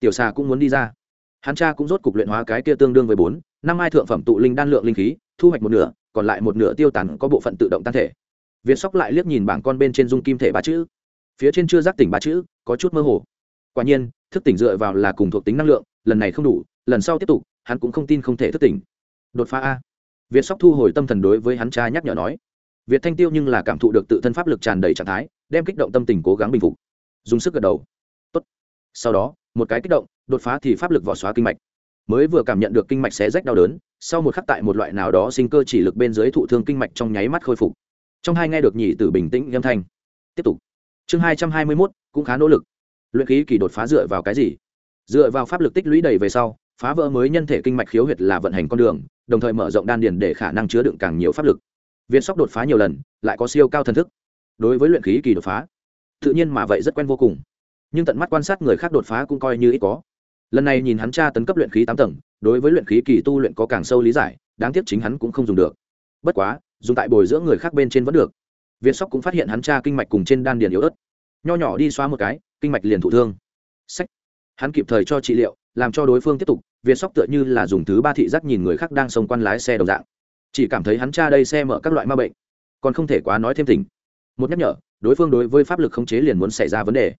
Tiểu xà cũng muốn đi ra. Hắn cha cũng rốt cục luyện hóa cái kia tương đương với bốn, năm mai thượng phẩm tụ linh đan lượng linh khí, thu hoạch một nửa, còn lại một nửa tiêu tán có bộ phận tự động tan thể. Việt sóc lại liếc nhìn bảng con bên trên dung kim thể ba chữ. Phía trên chưa giác tỉnh ba chữ, có chút mơ hồ. Quả nhiên, thức tỉnh dựa vào là cùng thuộc tính năng lượng, lần này không đủ, lần sau tiếp tục, hắn cũng không tin không thể thức tỉnh. Đột phá a việt sóc thu hồi tâm thần đối với hắn cha nhắc nhở nói. Việt thanh tiêu nhưng là cảm thụ được tự thân pháp lực tràn đầy trạng thái, đem kích động tâm tình cố gắng bình phục. Dùng sức gật đầu. Tốt. sau đó, một cái kích động, đột phá thì pháp lực vỏ xóa kinh mạch. Mới vừa cảm nhận được kinh mạch xé rách đau đớn, sau một khắc tại một loại nào đó sinh cơ chỉ lực bên dưới thụ thương kinh mạch trong nháy mắt khôi phục. Trong hai nghe được nhị tử bình tĩnh âm thanh. Tiếp tục. Chương hai trăm hai mươi mốt, cũng khá nỗ lực. Luyện khí kỳ đột phá dựa vào cái gì? Dựa vào pháp lực tích lũy đầy về sau, phá vỡ mới nhân thể kinh mạch khiếu huyệt là vận hành con đường đồng thời mở rộng đan điền để khả năng chứa đựng càng nhiều pháp lực. Viên sóc đột phá nhiều lần, lại có siêu cao thần thức. Đối với luyện khí kỳ đột phá, tự nhiên mà vậy rất quen vô cùng. Nhưng tận mắt quan sát người khác đột phá cũng coi như ít có. Lần này nhìn hắn cha tấn cấp luyện khí tám tầng, đối với luyện khí kỳ tu luyện có càng sâu lý giải, đáng tiếc chính hắn cũng không dùng được. Bất quá, dùng tại bồi dưỡng người khác bên trên vẫn được. Viên sóc cũng phát hiện hắn cha kinh mạch cùng trên đan điền yếu ớt. Nho nhỏ đi xóa một cái, kinh mạch liền thụ thương. Sách. Hắn kịp thời cho trị liệu, làm cho đối phương tiếp tục việt sóc tựa như là dùng thứ ba thị giác nhìn người khác đang xông quan lái xe đồng dạng. Chỉ cảm thấy hắn cha đây xe mở các loại ma bệnh, còn không thể quá nói thêm tình. Một nhắc nhở, đối phương đối với pháp lực khống chế liền muốn xảy ra vấn đề.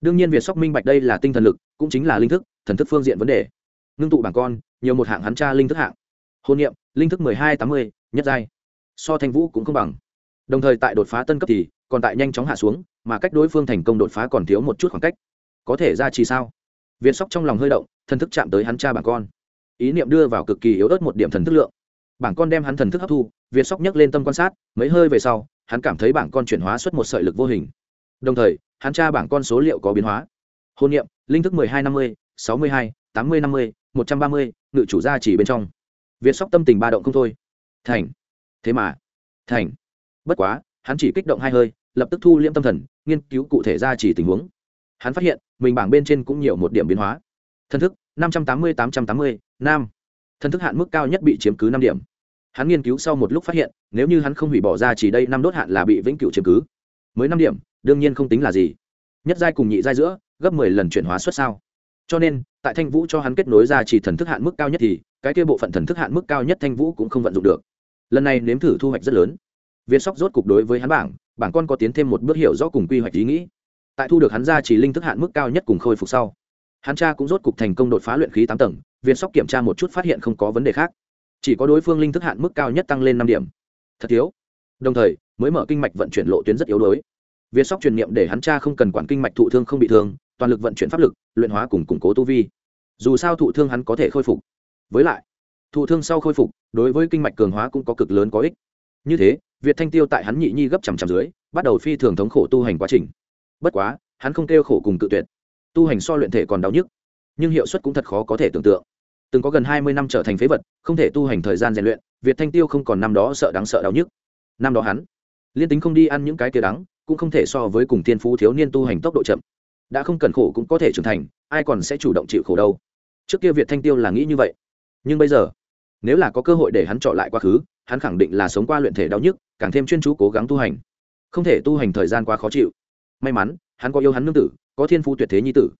Đương nhiên Việt sóc minh bạch đây là tinh thần lực, cũng chính là linh thức, thần thức phương diện vấn đề. Ngưng tụ bảng con, nhiều một hạng hắn cha linh thức hạng. Hôn niệm, linh thức mười hai tám mươi, nhất giai. So thanh vũ cũng không bằng. Đồng thời tại đột phá tân cấp thì, còn tại nhanh chóng hạ xuống, mà cách đối phương thành công đột phá còn thiếu một chút khoảng cách. Có thể ra trì sao? Việt sóc trong lòng hơi động, thần thức chạm tới hắn cha bảng con. Ý niệm đưa vào cực kỳ yếu ớt một điểm thần thức lượng. Bảng con đem hắn thần thức hấp thu việt sóc nhấc lên tâm quan sát, mấy hơi về sau, hắn cảm thấy bảng con chuyển hóa xuất một sợi lực vô hình. Đồng thời, hắn tra bảng con số liệu có biến hóa. Hôn niệm, linh thức mười hai năm mươi, sáu mươi hai, tám mươi năm mươi, một trăm ba mươi, ngự chủ gia chỉ bên trong. Việt sóc tâm tình ba động không thôi. Thành. Thế mà. Thành. Bất quá, hắn chỉ kích động hai hơi, lập tức thu liễm tâm thần, nghiên cứu cụ thể gia chỉ tình huống hắn phát hiện, mình bảng bên trên cũng nhiều một điểm biến hóa. Thân thức, năm trăm tám mươi tám trăm tám mươi, nam. Thân thức hạn mức cao nhất bị chiếm cứ năm điểm. Hắn nghiên cứu sau một lúc phát hiện, nếu như hắn không hủy bỏ ra chỉ đây, năm đốt hạn là bị vĩnh cửu chiếm cứ. Mới năm điểm, đương nhiên không tính là gì. Nhất giai cùng nhị giai giữa, gấp mười lần chuyển hóa xuất sao. Cho nên, tại thanh vũ cho hắn kết nối ra chỉ thần thức hạn mức cao nhất thì, cái kia bộ phận thần thức hạn mức cao nhất thanh vũ cũng không vận dụng được. Lần này nếm thử thu hoạch rất lớn. Viên sóc rốt cục đối với hắn bảng bảng con có tiến thêm một bước hiểu rõ cùng quy hoạch ý nghĩ tại thu được hắn ra chỉ linh thức hạn mức cao nhất cùng khôi phục sau. Hắn cha cũng rốt cục thành công đột phá luyện khí tám tầng việt sóc kiểm tra một chút phát hiện không có vấn đề khác. Chỉ có đối phương linh thức hạn mức cao nhất tăng lên năm điểm. Thật thiếu. Đồng thời, mới mở kinh mạch vận chuyển lộ tuyến rất yếu đuối. Việt sóc truyền niệm để hắn cha không cần quản kinh mạch thụ thương không bị thương, toàn lực vận chuyển pháp lực, luyện hóa cùng củng cố tu vi. Dù sao thụ thương hắn có thể khôi phục. Với lại, thụ thương sau khôi phục, đối với kinh mạch cường hóa cũng có cực lớn có ích. Như thế, việt thanh tiêu tại hắn nhị nhi gấp chằm chằm dưới, bắt đầu phi thường thống khổ tu hành quá trình bất quá, hắn không kêu khổ cùng cự tuyệt. Tu hành so luyện thể còn đau nhức, nhưng hiệu suất cũng thật khó có thể tưởng tượng. Từng có gần hai mươi năm trở thành phế vật, không thể tu hành thời gian rèn luyện, việt thanh tiêu không còn năm đó sợ đáng sợ đau nhức. Năm đó hắn, liên tính không đi ăn những cái kia đắng, cũng không thể so với cùng tiên phú thiếu niên tu hành tốc độ chậm. Đã không cần khổ cũng có thể trưởng thành, ai còn sẽ chủ động chịu khổ đâu. Trước kia việt thanh tiêu là nghĩ như vậy. Nhưng bây giờ, nếu là có cơ hội để hắn trọ lại quá khứ, hắn khẳng định là sống qua luyện thể đau nhức, càng thêm chuyên chú cố gắng tu hành. Không thể tu hành thời gian quá khó chịu may mắn, hắn có yêu hắn nương tử, có thiên phú tuyệt thế nhi tử.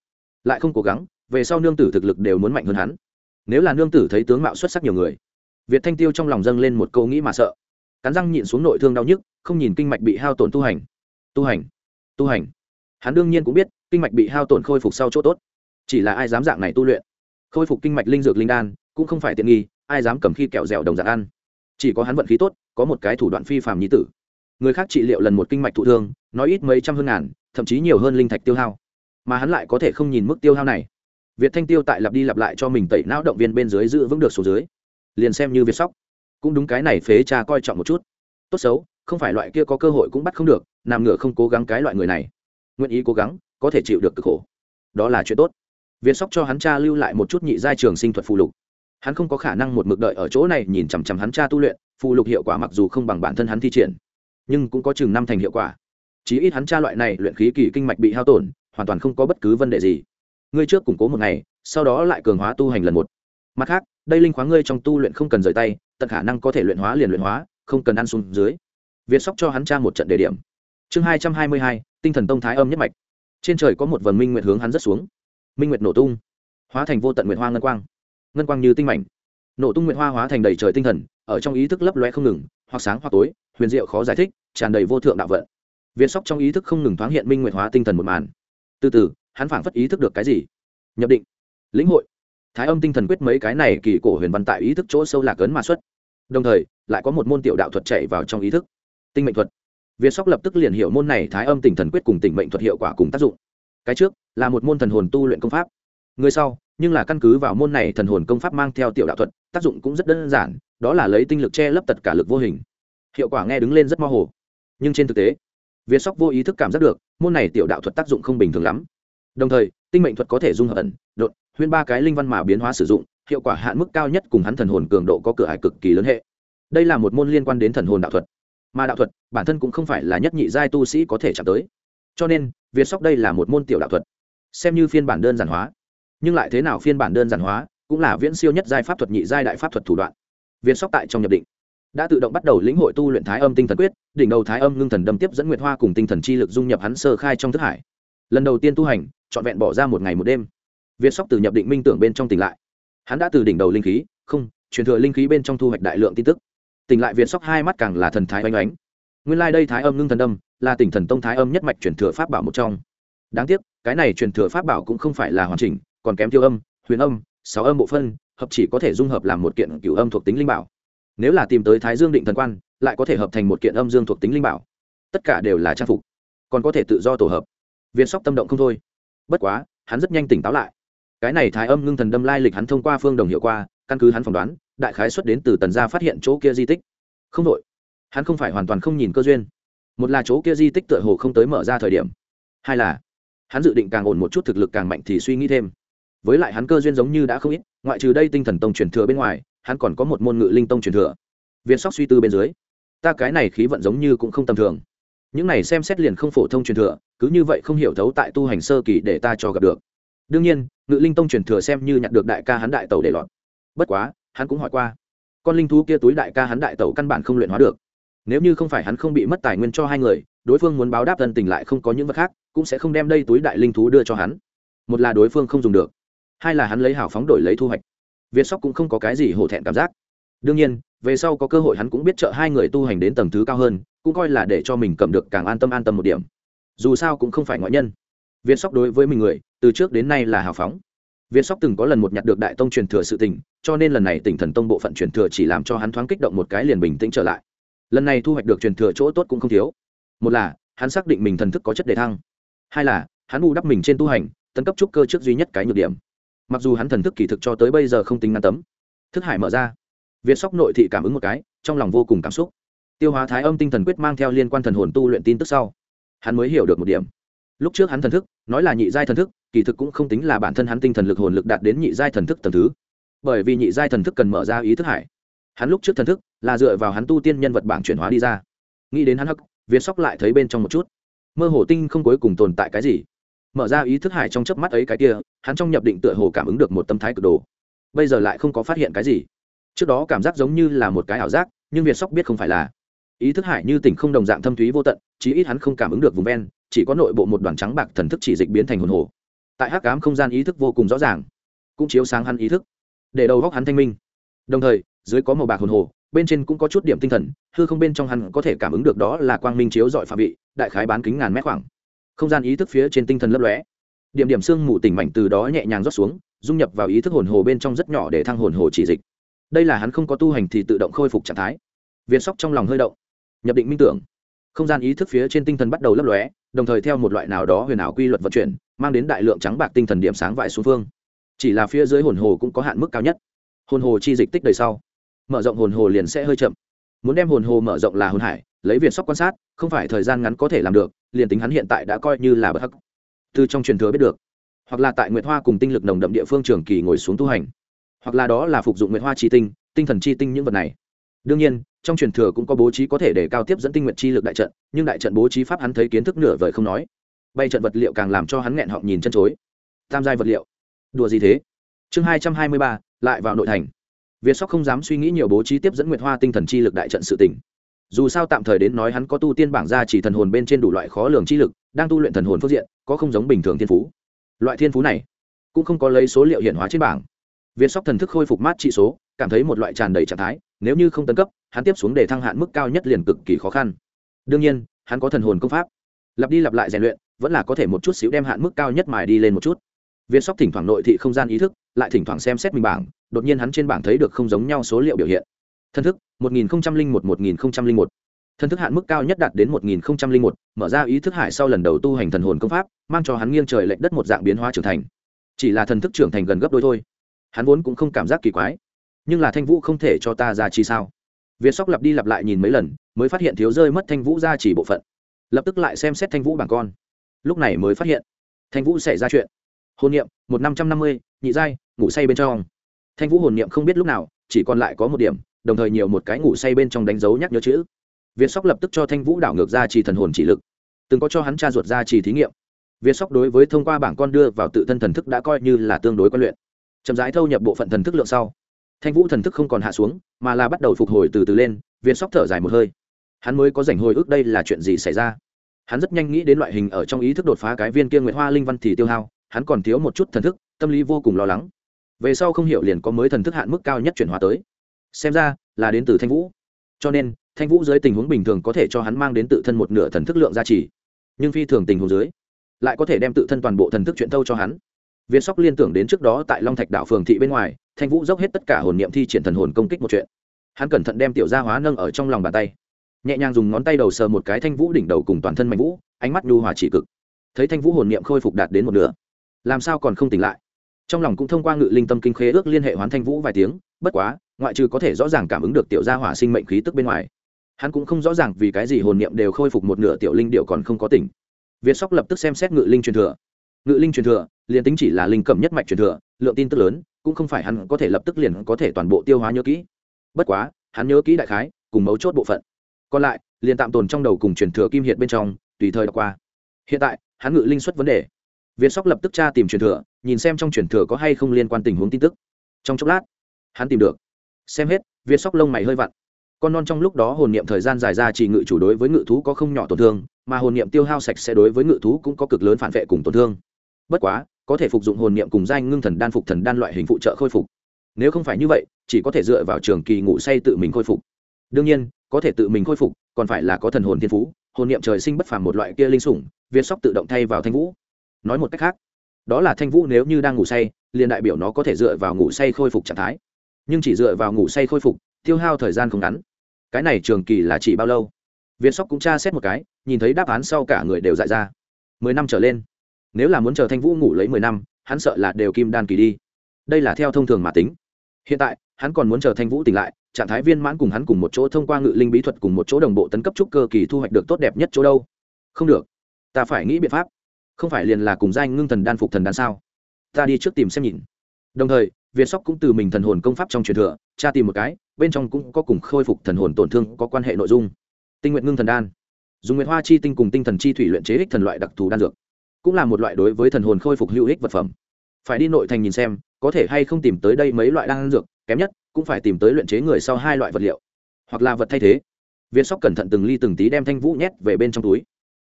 Lại không cố gắng, về sau nương tử thực lực đều muốn mạnh hơn hắn. Nếu là nương tử thấy tướng mạo xuất sắc nhiều người, việt thanh tiêu trong lòng dâng lên một câu nghĩ mà sợ. Cắn răng nhịn xuống nội thương đau nhức, không nhìn kinh mạch bị hao tổn tu hành. Tu hành tu hành. Hắn đương nhiên cũng biết, kinh mạch bị hao tổn khôi phục sau chỗ tốt. Chỉ là ai dám dạng này tu luyện? Khôi phục kinh mạch linh dược linh đan, cũng không phải tiện nghi, ai dám cầm khi kẹo dẻo đồng dạng ăn. Chỉ có hắn vận khí tốt, có một cái thủ đoạn phi phàm nhi tử người khác trị liệu lần một kinh mạch thụ thương, nói ít mấy trăm hơn ngàn, thậm chí nhiều hơn linh thạch tiêu hao. Mà hắn lại có thể không nhìn mức tiêu hao này. Việt thanh tiêu tại lặp đi lặp lại cho mình tẩy não động viên bên dưới giữ vững được số dưới. Liền xem như việt sóc. Cũng đúng cái này phế cha coi trọng một chút. Tốt xấu, không phải loại kia có cơ hội cũng bắt không được, nằm ngửa không cố gắng cái loại người này. Nguyện ý cố gắng, có thể chịu được cực khổ. Đó là chuyện tốt. Việt sóc cho hắn cha lưu lại một chút nhị giai trường sinh thuật phù lục. Hắn không có khả năng một mực đợi ở chỗ này nhìn chằm chằm hắn cha tu luyện, phù lục hiệu quả mặc dù không bằng bản thân hắn thi triển nhưng cũng có chừng năm thành hiệu quả. Chí ít hắn cha loại này luyện khí kỳ kinh mạch bị hao tổn, hoàn toàn không có bất cứ vấn đề gì. Ngươi trước củng cố một ngày, sau đó lại cường hóa tu hành lần một. Mặt khác, đây linh khoáng ngươi trong tu luyện không cần rời tay, tận khả năng có thể luyện hóa liền luyện hóa, không cần ăn xuống dưới. Việt sóc cho hắn cha một trận đề điểm. Chương hai trăm hai mươi hai, tinh thần tông thái âm nhất mạch. Trên trời có một vần minh nguyệt hướng hắn rất xuống. Minh nguyệt nổ tung, hóa thành vô tận nguyệt hoa ngân quang. Ngân quang như tinh mảnh. Nổ tung nguyệt hoa hóa thành đầy trời tinh thần, ở trong ý thức lấp loe không ngừng, hoặc sáng hoặc tối, huyền diệu khó giải thích tràn đầy vô thượng đạo vận. Việt sóc trong ý thức không ngừng thoáng hiện minh nguyệt hóa tinh thần một màn. Từ từ, hắn phảng phất ý thức được cái gì? Nhập định. Lĩnh hội. Thái âm tinh thần quyết mấy cái này kỳ cổ huyền văn tại ý thức chỗ sâu lạc ấn mà xuất. Đồng thời, lại có một môn tiểu đạo thuật chạy vào trong ý thức. Tinh mệnh thuật. Việt sóc lập tức liền hiểu môn này thái âm tinh thần quyết cùng tinh mệnh thuật hiệu quả cùng tác dụng. Cái trước, là một môn thần hồn tu luyện công pháp. Người sau, nhưng là căn cứ vào môn này thần hồn công pháp mang theo tiểu đạo thuật, tác dụng cũng rất đơn giản, đó là lấy tinh lực che lấp tất cả lực vô hình. Hiệu quả nghe đứng lên rất mơ hồ nhưng trên thực tế, việt sóc vô ý thức cảm giác được, môn này tiểu đạo thuật tác dụng không bình thường lắm. Đồng thời, tinh mệnh thuật có thể dung hợp ẩn, đột huyên ba cái linh văn mà biến hóa sử dụng, hiệu quả hạn mức cao nhất cùng hắn thần hồn cường độ có cửa hải cực kỳ lớn hệ. Đây là một môn liên quan đến thần hồn đạo thuật. Mà đạo thuật, bản thân cũng không phải là nhất nhị giai tu sĩ có thể chạm tới. Cho nên, việt sóc đây là một môn tiểu đạo thuật. Xem như phiên bản đơn giản hóa. Nhưng lại thế nào phiên bản đơn giản hóa, cũng là viễn siêu nhất giai pháp thuật nhị giai đại pháp thuật thủ đoạn. Việt sóc tại trong nhập định đã tự động bắt đầu lĩnh hội tu luyện thái âm tinh thần quyết, đỉnh đầu thái âm ngưng thần đâm tiếp dẫn nguyệt hoa cùng tinh thần chi lực dung nhập hắn sơ khai trong thức hải. Lần đầu tiên tu hành, trọn vẹn bỏ ra một ngày một đêm. Việt sóc từ nhập định minh tưởng bên trong tỉnh lại. Hắn đã từ đỉnh đầu linh khí, không, truyền thừa linh khí bên trong thu hoạch đại lượng tin tức. Tỉnh lại việt sóc hai mắt càng là thần thái oanh oánh nguyên lai、like、đây thái âm ngưng thần Đâm, là tỉnh thần tông thái âm nhất mạch truyền thừa pháp bảo một trong. Đáng tiếc, cái này truyền thừa pháp bảo cũng không phải là hoàn chỉnh, còn kém tiêu âm, huyền âm, sáu âm bộ phân, hợp chỉ có thể dung hợp làm một kiện cửu âm thuộc tính linh bảo nếu là tìm tới thái dương định thần quan, lại có thể hợp thành một kiện âm dương thuộc tính linh bảo. Tất cả đều là trang phục, còn có thể tự do tổ hợp. Viên sóc tâm động không thôi. Bất quá, hắn rất nhanh tỉnh táo lại. Cái này thái âm ngưng thần đâm lai lịch hắn thông qua phương đồng hiệu qua, căn cứ hắn phỏng đoán, đại khái xuất đến từ tần gia phát hiện chỗ kia di tích. Không đội hắn không phải hoàn toàn không nhìn cơ duyên. Một là chỗ kia di tích tựa hồ không tới mở ra thời điểm. Hai là, hắn dự định càng ổn một chút thực lực càng mạnh thì suy nghĩ thêm. Với lại hắn cơ duyên giống như đã không ít, ngoại trừ đây tinh thần tông truyền thừa bên ngoài hắn còn có một môn ngự linh tông truyền thừa. Viên sóc suy tư bên dưới, ta cái này khí vận giống như cũng không tầm thường. Những này xem xét liền không phổ thông truyền thừa, cứ như vậy không hiểu thấu tại tu hành sơ kỳ để ta cho gặp được. Đương nhiên, ngự linh tông truyền thừa xem như nhặt được đại ca hắn đại tẩu để lọt. Bất quá, hắn cũng hỏi qua. Con linh thú kia túi đại ca hắn đại tẩu căn bản không luyện hóa được. Nếu như không phải hắn không bị mất tài nguyên cho hai người, đối phương muốn báo đáp thân tình lại không có những vật khác, cũng sẽ không đem đây túi đại linh thú đưa cho hắn. Một là đối phương không dùng được, hai là hắn lấy hảo phóng đổi lấy thu hoạch việt sóc cũng không có cái gì hổ thẹn cảm giác. Đương nhiên, về sau có cơ hội hắn cũng biết trợ hai người tu hành đến tầng thứ cao hơn, cũng coi là để cho mình cầm được càng an tâm an tâm một điểm. Dù sao cũng không phải ngoại nhân. Việt sóc đối với mình người, từ trước đến nay là hào phóng. Việt sóc từng có lần một nhặt được đại tông truyền thừa sự tình, cho nên lần này tỉnh thần tông bộ phận truyền thừa chỉ làm cho hắn thoáng kích động một cái liền bình tĩnh trở lại. Lần này thu hoạch được truyền thừa chỗ tốt cũng không thiếu. Một là, hắn xác định mình thần thức có chất đề thăng. Hai là, hắn bù đắp mình trên tu hành, tấn cấp trúc cơ trước duy nhất cái nhược điểm mặc dù hắn thần thức kỳ thực cho tới bây giờ không tính ngăn tấm, thức hải mở ra, việt sóc nội thị cảm ứng một cái, trong lòng vô cùng cảm xúc. Tiêu hóa thái âm tinh thần quyết mang theo liên quan thần hồn tu luyện tin tức sau, hắn mới hiểu được một điểm. Lúc trước hắn thần thức, nói là nhị giai thần thức, kỳ thực cũng không tính là bản thân hắn tinh thần lực hồn lực đạt đến nhị giai thần thức tầng thứ. Bởi vì nhị giai thần thức cần mở ra ý thức hải. Hắn lúc trước thần thức là dựa vào hắn tu tiên nhân vật bảng chuyển hóa đi ra. Nghĩ đến hắn hắc, việt sóc lại thấy bên trong một chút. Mơ hồ tinh không cuối cùng tồn tại cái gì? Mở ra ý thức hải trong chớp mắt ấy cái kia, hắn trong nhập định tựa hồ cảm ứng được một tâm thái cực đồ. Bây giờ lại không có phát hiện cái gì. Trước đó cảm giác giống như là một cái ảo giác, nhưng việt sóc biết không phải là. Ý thức hải như tỉnh không đồng dạng thâm thúy vô tận, chí ít hắn không cảm ứng được vùng ven, chỉ có nội bộ một đoàn trắng bạc thần thức chỉ dịch biến thành hồn hồ. Tại hắc cám không gian ý thức vô cùng rõ ràng, cũng chiếu sáng hắn ý thức, để đầu góc hắn thanh minh. Đồng thời, dưới có màu bạc hồn hồ, bên trên cũng có chút điểm tinh thần, hư không bên trong hắn có thể cảm ứng được đó là quang minh chiếu dọi phạm vị, đại khái bán kính ngàn mét khoảng không gian ý thức phía trên tinh thần lấp lóe. Điểm điểm xương mù tỉnh mảnh từ đó nhẹ nhàng rót xuống, dung nhập vào ý thức hồn hồ bên trong rất nhỏ để thăng hồn hồ chỉ dịch. Đây là hắn không có tu hành thì tự động khôi phục trạng thái. Viên sóc trong lòng hơi động, nhập định minh tưởng. Không gian ý thức phía trên tinh thần bắt đầu lấp lóe, đồng thời theo một loại nào đó huyền ảo quy luật vận chuyển, mang đến đại lượng trắng bạc tinh thần điểm sáng vãi xuống phương. Chỉ là phía dưới hồn hồ cũng có hạn mức cao nhất. Hồn hồ chi dịch tích đầy sau, mở rộng hồn hồ liền sẽ hơi chậm. Muốn đem hồn hồ mở rộng là hồn hải lấy việt sóc quan sát, không phải thời gian ngắn có thể làm được, liền tính hắn hiện tại đã coi như là bất hắc. Từ trong truyền thừa biết được, hoặc là tại nguyệt hoa cùng tinh lực nồng đậm địa phương trường kỳ ngồi xuống tu hành, hoặc là đó là phục dụng nguyệt hoa chi tinh tinh thần chi tinh những vật này. Đương nhiên, trong truyền thừa cũng có bố trí có thể để cao tiếp dẫn tinh nguyện chi lực đại trận, nhưng đại trận bố trí pháp hắn thấy kiến thức nửa vời không nói. Bay trận vật liệu càng làm cho hắn nghẹn họng nhìn chân chối. Tam giai vật liệu. Đùa gì thế? Chương hai trăm hai mươi ba, lại vào nội thành. Việt sóc không dám suy nghĩ nhiều bố trí tiếp dẫn nguyệt hoa tinh thần chi lực đại trận sự tỉnh dù sao tạm thời đến nói hắn có tu tiên bảng ra chỉ thần hồn bên trên đủ loại khó lường chi lực, đang tu luyện thần hồn phương diện, có không giống bình thường thiên phú. Loại thiên phú này cũng không có lấy số liệu hiện hóa trên bảng. Viên sóc thần thức khôi phục mát trị số, cảm thấy một loại tràn đầy trạng thái, nếu như không tấn cấp, hắn tiếp xuống để thăng hạn mức cao nhất liền cực kỳ khó khăn. Đương nhiên, hắn có thần hồn công pháp. Lặp đi lặp lại rèn luyện, vẫn là có thể một chút xíu đem hạn mức cao nhất mài đi lên một chút. Viên sóc thỉnh thoảng nội thị không gian ý thức, lại thỉnh thoảng xem xét mình bảng, đột nhiên hắn trên bảng thấy được không giống nhau số liệu biểu hiện thân thức, một nghìn một một nghìn một. Thân thức hạn mức cao nhất đạt đến một nghìn một, mở ra ý thức hải sau lần đầu tu hành thần hồn công pháp, mang cho hắn nghiêng trời lệch đất một dạng biến hóa trưởng thành. Chỉ là thần thức trưởng thành gần gấp đôi thôi. Hắn vốn cũng không cảm giác kỳ quái. Nhưng là thanh vũ không thể cho ta ra chi sao? Việt sóc lặp đi lặp lại nhìn mấy lần, mới phát hiện thiếu rơi mất thanh vũ ra chỉ bộ phận. Lập tức lại xem xét thanh vũ bảng con. Lúc này mới phát hiện, thanh vũ xảy ra chuyện. Hồn niệm, một năm trăm năm mươi, nhị giai, ngủ say bên trong. Thanh vũ hồn niệm không biết lúc nào, chỉ còn lại có một điểm đồng thời nhiều một cái ngủ say bên trong đánh dấu nhắc nhớ chữ. Việt sóc lập tức cho thanh vũ đảo ngược ra trì thần hồn chỉ lực. Từng có cho hắn cha ruột ra trì thí nghiệm. Việt sóc đối với thông qua bảng con đưa vào tự thân thần thức đã coi như là tương đối quan luyện. Chậm rãi thâu nhập bộ phận thần thức lượng sau, thanh vũ thần thức không còn hạ xuống, mà là bắt đầu phục hồi từ từ lên, viên sóc thở dài một hơi. Hắn mới có rảnh hồi ức đây là chuyện gì xảy ra. Hắn rất nhanh nghĩ đến loại hình ở trong ý thức đột phá cái viên kia nguyệt hoa linh văn thì tiêu hao, hắn còn thiếu một chút thần thức, tâm lý vô cùng lo lắng. Về sau không hiểu liền có mới thần thức hạn mức cao nhất chuyển hóa tới xem ra, là đến từ thanh vũ. Cho nên, thanh vũ dưới tình huống bình thường có thể cho hắn mang đến tự thân một nửa thần thức lượng gia trì. Nhưng phi thường tình huống dưới, lại có thể đem tự thân toàn bộ thần thức chuyện thâu cho hắn. Việt sóc liên tưởng đến trước đó tại long thạch đảo phường thị bên ngoài, thanh vũ dốc hết tất cả hồn niệm thi triển thần hồn công kích một chuyện. Hắn cẩn thận đem tiểu gia hóa nâng ở trong lòng bàn tay. Nhẹ nhàng dùng ngón tay đầu sờ một cái thanh vũ đỉnh đầu cùng toàn thân mạnh vũ, ánh mắt nhu hòa chỉ cực. Thấy thanh vũ hồn niệm khôi phục đạt đến một nửa, làm sao còn không tỉnh lại? Trong lòng cũng thông qua ngự linh tâm kinh khế ước liên hệ hoán thanh vũ vài tiếng, bất quá ngoại trừ có thể rõ ràng cảm ứng được tiểu gia hỏa sinh mệnh khí tức bên ngoài, hắn cũng không rõ ràng vì cái gì hồn niệm đều khôi phục một nửa tiểu linh điệu còn không có tỉnh. Việt sóc lập tức xem xét ngự linh truyền thừa. Ngự linh truyền thừa, liền tính chỉ là linh cẩm nhất mạch truyền thừa, lượng tin tức lớn, cũng không phải hắn có thể lập tức liền có thể toàn bộ tiêu hóa nhớ kỹ. Bất quá, hắn nhớ kỹ đại khái, cùng mấu chốt bộ phận. Còn lại, liền tạm tồn trong đầu cùng truyền thừa kim hiện bên trong, tùy thời đọc qua. Hiện tại, hắn ngự linh xuất vấn đề. Việt sóc lập tức tra tìm truyền thừa, nhìn xem trong truyền thừa có hay không liên quan tình huống tin tức. Trong chốc lát, hắn tìm được xem hết việt sóc lông mày hơi vặn. Con non trong lúc đó hồn niệm thời gian dài ra chỉ ngự chủ đối với ngự thú có không nhỏ tổn thương, mà hồn niệm tiêu hao sạch sẽ đối với ngự thú cũng có cực lớn phản vệ cùng tổn thương. Bất quá, có thể phục dụng hồn niệm cùng danh ngưng thần đan phục thần đan loại hình phụ trợ khôi phục. Nếu không phải như vậy, chỉ có thể dựa vào trường kỳ ngủ say tự mình khôi phục. Đương nhiên, có thể tự mình khôi phục, còn phải là có thần hồn thiên phú, hồn niệm trời sinh bất phàm một loại kia linh sủng việt sóc tự động thay vào thanh vũ. Nói một cách khác, đó là thanh vũ nếu như đang ngủ say, liền đại biểu nó có thể dựa vào ngủ say khôi phục trạng thái nhưng chỉ dựa vào ngủ say khôi phục, tiêu hao thời gian không ngắn. Cái này trường kỳ là chỉ bao lâu? Viên sóc cũng tra xét một cái, nhìn thấy đáp án sau cả người đều dại ra. Mười năm trở lên. Nếu là muốn chờ thanh vũ ngủ lấy mười năm, hắn sợ là đều kim đan kỳ đi. Đây là theo thông thường mà tính. Hiện tại, hắn còn muốn chờ thanh vũ tỉnh lại, trạng thái viên mãn cùng hắn cùng một chỗ thông qua ngự linh bí thuật cùng một chỗ đồng bộ tấn cấp trúc cơ kỳ thu hoạch được tốt đẹp nhất chỗ đâu. Không được. Ta phải nghĩ biện pháp. Không phải liền là cùng danh ngưng thần đan phục thần đan sao? Ta đi trước tìm xem nhìn. Đồng thời việt sóc cũng từ mình thần hồn công pháp trong truyền thừa, tra tìm một cái, bên trong cũng có cùng khôi phục thần hồn tổn thương có quan hệ nội dung. Tinh nguyện ngưng thần đan. Dùng nguyệt hoa chi tinh cùng tinh thần chi thủy luyện chế ích thần loại đặc thù đan dược. Cũng là một loại đối với thần hồn khôi phục hữu ích vật phẩm. Phải đi nội thành nhìn xem, có thể hay không tìm tới đây mấy loại đan dược, kém nhất, cũng phải tìm tới luyện chế người sau hai loại vật liệu. Hoặc là vật thay thế. Viên sóc cẩn thận từng ly từng tí đem thanh vũ nhét về bên trong túi.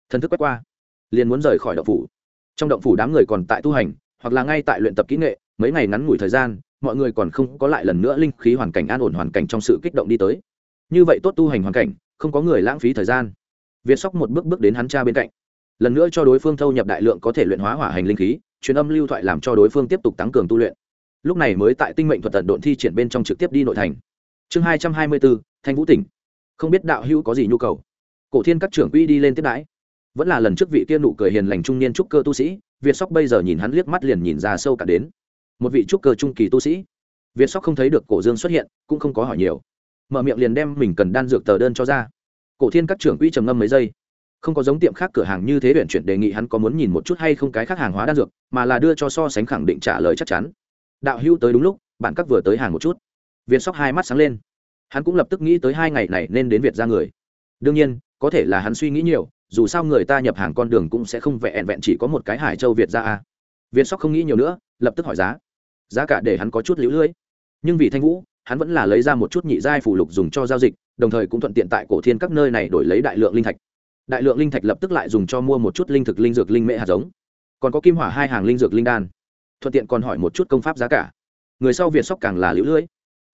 Thần thức quét qua. Liền muốn rời khỏi động phủ. Trong động phủ đám người còn tại tu hành, hoặc là ngay tại luyện tập kỹ nghệ mấy ngày ngắn ngủi thời gian, mọi người còn không có lại lần nữa linh khí hoàn cảnh an ổn hoàn cảnh trong sự kích động đi tới. Như vậy tốt tu hành hoàn cảnh, không có người lãng phí thời gian. Việt sóc một bước bước đến hắn cha bên cạnh. Lần nữa cho đối phương thâu nhập đại lượng có thể luyện hóa hỏa hành linh khí, truyền âm lưu thoại làm cho đối phương tiếp tục tăng cường tu luyện. Lúc này mới tại tinh mệnh thuật tận độn thi triển bên trong trực tiếp đi nội thành. Chương hai trăm hai mươi bốn, thanh vũ tỉnh. Không biết đạo hữu có gì nhu cầu? Cổ thiên các trưởng quỹ đi lên tiếp đãi. Vẫn là lần trước vị tiên nụ cười hiền lành trung niên trúc cơ tu sĩ, việt sóc bây giờ nhìn hắn liếc mắt liền nhìn ra sâu cả đến một vị trúc cơ trung kỳ tu sĩ. Việt sóc không thấy được cổ dương xuất hiện, cũng không có hỏi nhiều. Mở miệng liền đem mình cần đan dược tờ đơn cho ra. Cổ thiên các trưởng quỹ trầm ngâm mấy giây. Không có giống tiệm khác cửa hàng như thế huyện chuyển đề nghị hắn có muốn nhìn một chút hay không cái khác hàng hóa đan dược, mà là đưa cho so sánh khẳng định trả lời chắc chắn. Đạo hưu tới đúng lúc, bạn các vừa tới hàng một chút. Việt sóc hai mắt sáng lên. Hắn cũng lập tức nghĩ tới hai ngày này nên đến việt ra người. Đương nhiên, có thể là hắn suy nghĩ nhiều, dù sao người ta nhập hàng con đường cũng sẽ không vẹn vẹn chỉ có một cái hải châu việt ra à việt sóc không nghĩ nhiều nữa, lập tức hỏi giá. Giá cả để hắn có chút lũ lưỡi nhưng vì thanh vũ, hắn vẫn là lấy ra một chút nhị giai phủ lục dùng cho giao dịch, đồng thời cũng thuận tiện tại cổ thiên các nơi này đổi lấy đại lượng linh thạch. Đại lượng linh thạch lập tức lại dùng cho mua một chút linh thực linh dược linh mễ hạt giống. Còn có kim hỏa hai hàng linh dược linh đan. Thuận tiện còn hỏi một chút công pháp giá cả. Người sau việt sóc càng là lũ lưỡi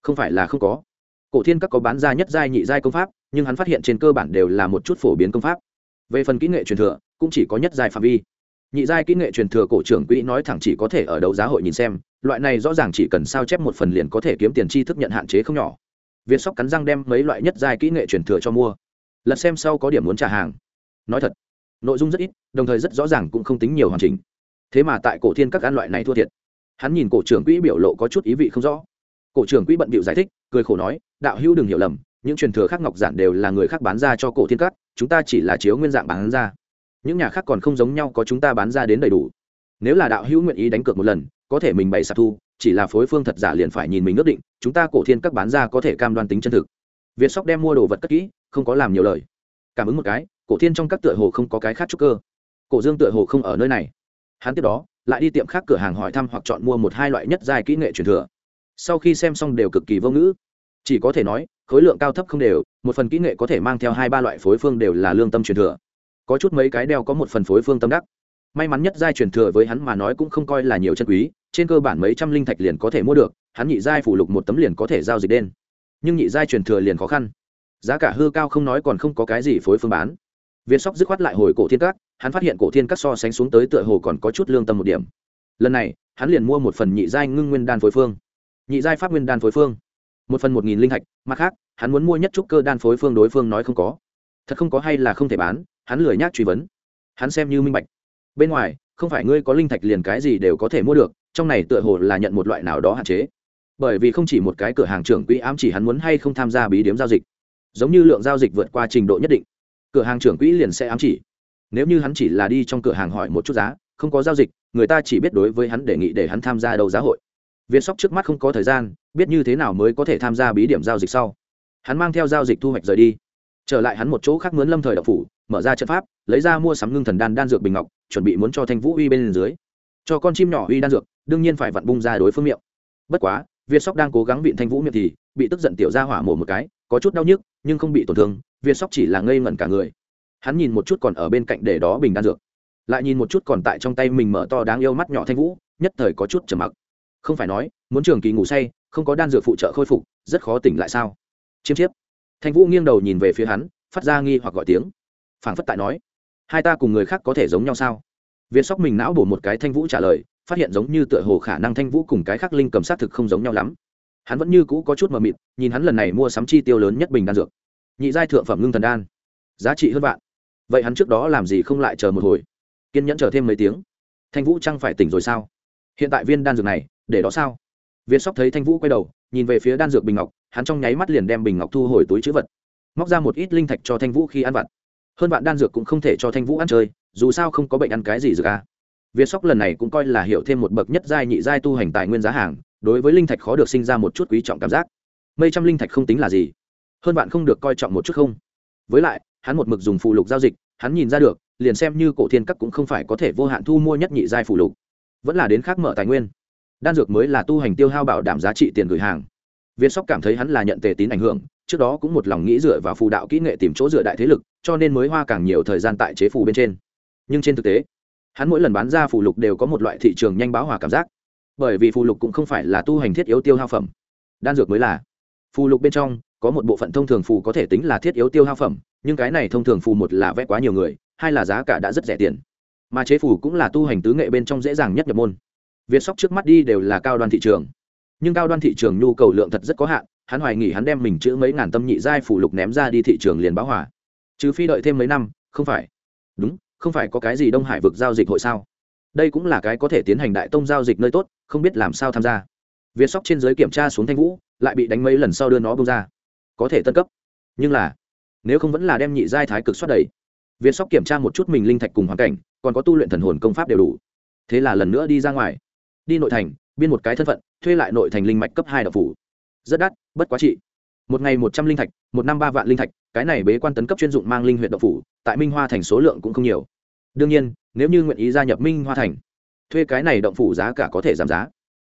không phải là không có. Cổ thiên các có bán ra nhất giai nhị giai công pháp, nhưng hắn phát hiện trên cơ bản đều là một chút phổ biến công pháp. Về phần kỹ nghệ truyền thừa, cũng chỉ có nhất giai phạm vi nhị giai kỹ nghệ truyền thừa cổ trưởng quỹ nói thẳng chỉ có thể ở đấu giá hội nhìn xem, loại này rõ ràng chỉ cần sao chép một phần liền có thể kiếm tiền chi thức nhận hạn chế không nhỏ. Việt sóc cắn răng đem mấy loại nhất giai kỹ nghệ truyền thừa cho mua. Lật xem sau có điểm muốn trả hàng. Nói thật, nội dung rất ít, đồng thời rất rõ ràng cũng không tính nhiều hoàn chỉnh. Thế mà tại cổ thiên các ăn loại này thua thiệt. Hắn nhìn cổ trưởng quỹ biểu lộ có chút ý vị không rõ. Cổ trưởng quỹ bận bịu giải thích, cười khổ nói, đạo hữu đừng hiểu lầm, những truyền thừa khác ngọc giản đều là người khác bán ra cho cổ thiên các, chúng ta chỉ là chiếu nguyên dạng bán ra những nhà khác còn không giống nhau có chúng ta bán ra đến đầy đủ. Nếu là đạo hữu nguyện ý đánh cược một lần, có thể mình bày sạp thu, chỉ là phối phương thật giả liền phải nhìn mình ước định, chúng ta cổ thiên các bán ra có thể cam đoan tính chân thực. Việt sóc đem mua đồ vật cất kỹ, không có làm nhiều lời. Cảm ứng một cái, cổ thiên trong các tựa hồ không có cái khác chút cơ. Cổ dương tựa hồ không ở nơi này. Hắn tiếp đó, lại đi tiệm khác cửa hàng hỏi thăm hoặc chọn mua một hai loại nhất dài kỹ nghệ truyền thừa. Sau khi xem xong đều cực kỳ vô ngữ. Chỉ có thể nói, khối lượng cao thấp không đều, một phần kỹ nghệ có thể mang theo hai ba loại phối phương đều là lương tâm truyền thừa có chút mấy cái đeo có một phần phối phương tâm đắc. May mắn nhất giai truyền thừa với hắn mà nói cũng không coi là nhiều chân quý, trên cơ bản mấy trăm linh thạch liền có thể mua được, hắn nhị giai phủ lục một tấm liền có thể giao dịch đen. Nhưng nhị giai truyền thừa liền khó khăn. Giá cả hư cao không nói còn không có cái gì phối phương bán. Việt sóc dứt khoát lại hồi cổ thiên các, hắn phát hiện cổ thiên các so sánh xuống tới tựa hồ còn có chút lương tâm một điểm. Lần này, hắn liền mua một phần nhị giai ngưng nguyên đan phối phương. Nhị giai pháp nguyên đan phối phương. Một phần một nghìn linh thạch, mặt khác, hắn muốn mua nhất trúc cơ đan phối phương đối phương nói không có. Thật không có hay là không thể bán hắn lười nhác truy vấn. Hắn xem như minh bạch. Bên ngoài, không phải ngươi có linh thạch liền cái gì đều có thể mua được, trong này tựa hồ là nhận một loại nào đó hạn chế. Bởi vì không chỉ một cái cửa hàng trưởng quỹ ám chỉ hắn muốn hay không tham gia bí điếm giao dịch, giống như lượng giao dịch vượt qua trình độ nhất định, cửa hàng trưởng quỹ liền sẽ ám chỉ. Nếu như hắn chỉ là đi trong cửa hàng hỏi một chút giá, không có giao dịch, người ta chỉ biết đối với hắn đề nghị để hắn tham gia đấu giá hội. Viên sóc trước mắt không có thời gian, biết như thế nào mới có thể tham gia bí điểm giao dịch sau. Hắn mang theo giao dịch thu hoạch rời đi trở lại hắn một chỗ khác mướn lâm thời đậu phủ, mở ra trận pháp, lấy ra mua sắm ngưng thần đan đan dược bình ngọc, chuẩn bị muốn cho thanh vũ uy bên dưới. Cho con chim nhỏ uy đan dược, đương nhiên phải vặn bung ra đối phương miệng. Bất quá, việt sóc đang cố gắng vịn thanh vũ miệng thì, bị tức giận tiểu ra hỏa mổ một cái, có chút đau nhức, nhưng không bị tổn thương, việt sóc chỉ là ngây ngẩn cả người. Hắn nhìn một chút còn ở bên cạnh để đó bình đan dược. Lại nhìn một chút còn tại trong tay mình mở to đáng yêu mắt nhỏ thanh vũ, nhất thời có chút trầm mặc. Không phải nói, muốn trường kỳ ngủ say, không có đan dược phụ trợ khôi phục, rất khó tỉnh lại sao? Chiêm chiếp thanh vũ nghiêng đầu nhìn về phía hắn, phát ra nghi hoặc gọi tiếng. Phảng phất tại nói, hai ta cùng người khác có thể giống nhau sao? Viên sóc mình não bổ một cái thanh vũ trả lời, phát hiện giống như tựa hồ khả năng thanh vũ cùng cái khác linh cầm sát thực không giống nhau lắm. Hắn vẫn như cũ có chút mờ mịt, nhìn hắn lần này mua sắm chi tiêu lớn nhất bình đan dược. Nhị giai thượng phẩm ngưng thần đan. Giá trị hơn vạn. Vậy hắn trước đó làm gì không lại chờ một hồi? Kiên nhẫn chờ thêm mấy tiếng. Thanh vũ chăng phải tỉnh rồi sao? Hiện tại viên đan dược này, để đó sao? Viên sóc thấy thanh vũ quay đầu nhìn về phía đan dược bình ngọc, hắn trong nháy mắt liền đem bình ngọc thu hồi túi chữ vật, móc ra một ít linh thạch cho thanh vũ khi ăn vặt. Hơn bạn đan dược cũng không thể cho thanh vũ ăn chơi, dù sao không có bệnh ăn cái gì dược à. việt sóc lần này cũng coi là hiểu thêm một bậc nhất giai nhị giai tu hành tài nguyên giá hàng, đối với linh thạch khó được sinh ra một chút quý trọng cảm giác. Mây trăm linh thạch không tính là gì. Hơn bạn không được coi trọng một chút không. Với lại, hắn một mực dùng phụ lục giao dịch, hắn nhìn ra được, liền xem như cổ thiên cấp cũng không phải có thể vô hạn thu mua nhất nhị giai phụ lục. Vẫn là đến khác mở tài nguyên đan dược mới là tu hành tiêu hao bảo đảm giá trị tiền gửi hàng. Viên sóc cảm thấy hắn là nhận tề tín ảnh hưởng, trước đó cũng một lòng nghĩ dựa vào phù đạo kỹ nghệ tìm chỗ dựa đại thế lực, cho nên mới hoa càng nhiều thời gian tại chế phù bên trên. Nhưng trên thực tế, hắn mỗi lần bán ra phù lục đều có một loại thị trường nhanh báo hòa cảm giác. Bởi vì phù lục cũng không phải là tu hành thiết yếu tiêu hao phẩm. Đan dược mới là. Phù lục bên trong, có một bộ phận thông thường phù có thể tính là thiết yếu tiêu hao phẩm, nhưng cái này thông thường phù một là vẽ quá nhiều người, hai là giá cả đã rất rẻ tiền. Mà chế phù cũng là tu hành tứ nghệ bên trong dễ dàng nhất nhập môn việt sóc trước mắt đi đều là cao đoan thị trường. Nhưng cao đoan thị trường nhu cầu lượng thật rất có hạn, hắn hoài nghi hắn đem mình chữ mấy ngàn tâm nhị giai phụ lục ném ra đi thị trường liền báo hòa. Trừ phi đợi thêm mấy năm, không phải. Đúng, không phải có cái gì đông hải vực giao dịch hội sao? Đây cũng là cái có thể tiến hành đại tông giao dịch nơi tốt, không biết làm sao tham gia. Việt sóc trên giới kiểm tra xuống thanh vũ, lại bị đánh mấy lần sau đưa nó bung ra. Có thể tân cấp. Nhưng là, nếu không vẫn là đem nhị giai thái cực xoát đầy. Việt sóc kiểm tra một chút mình linh thạch cùng hoàn cảnh, còn có tu luyện thần hồn công pháp đều đủ. Thế là lần nữa đi ra ngoài đi nội thành, biên một cái thân phận, thuê lại nội thành linh mạch cấp hai đậu phủ. Rất đắt, bất quá trị. Một ngày một trăm linh thạch, một năm ba vạn linh thạch, cái này bế quan tấn cấp chuyên dụng mang linh huyện đậu phủ, tại minh hoa thành số lượng cũng không nhiều. Đương nhiên, nếu như nguyện ý gia nhập minh hoa thành, thuê cái này động phủ giá cả có thể giảm giá.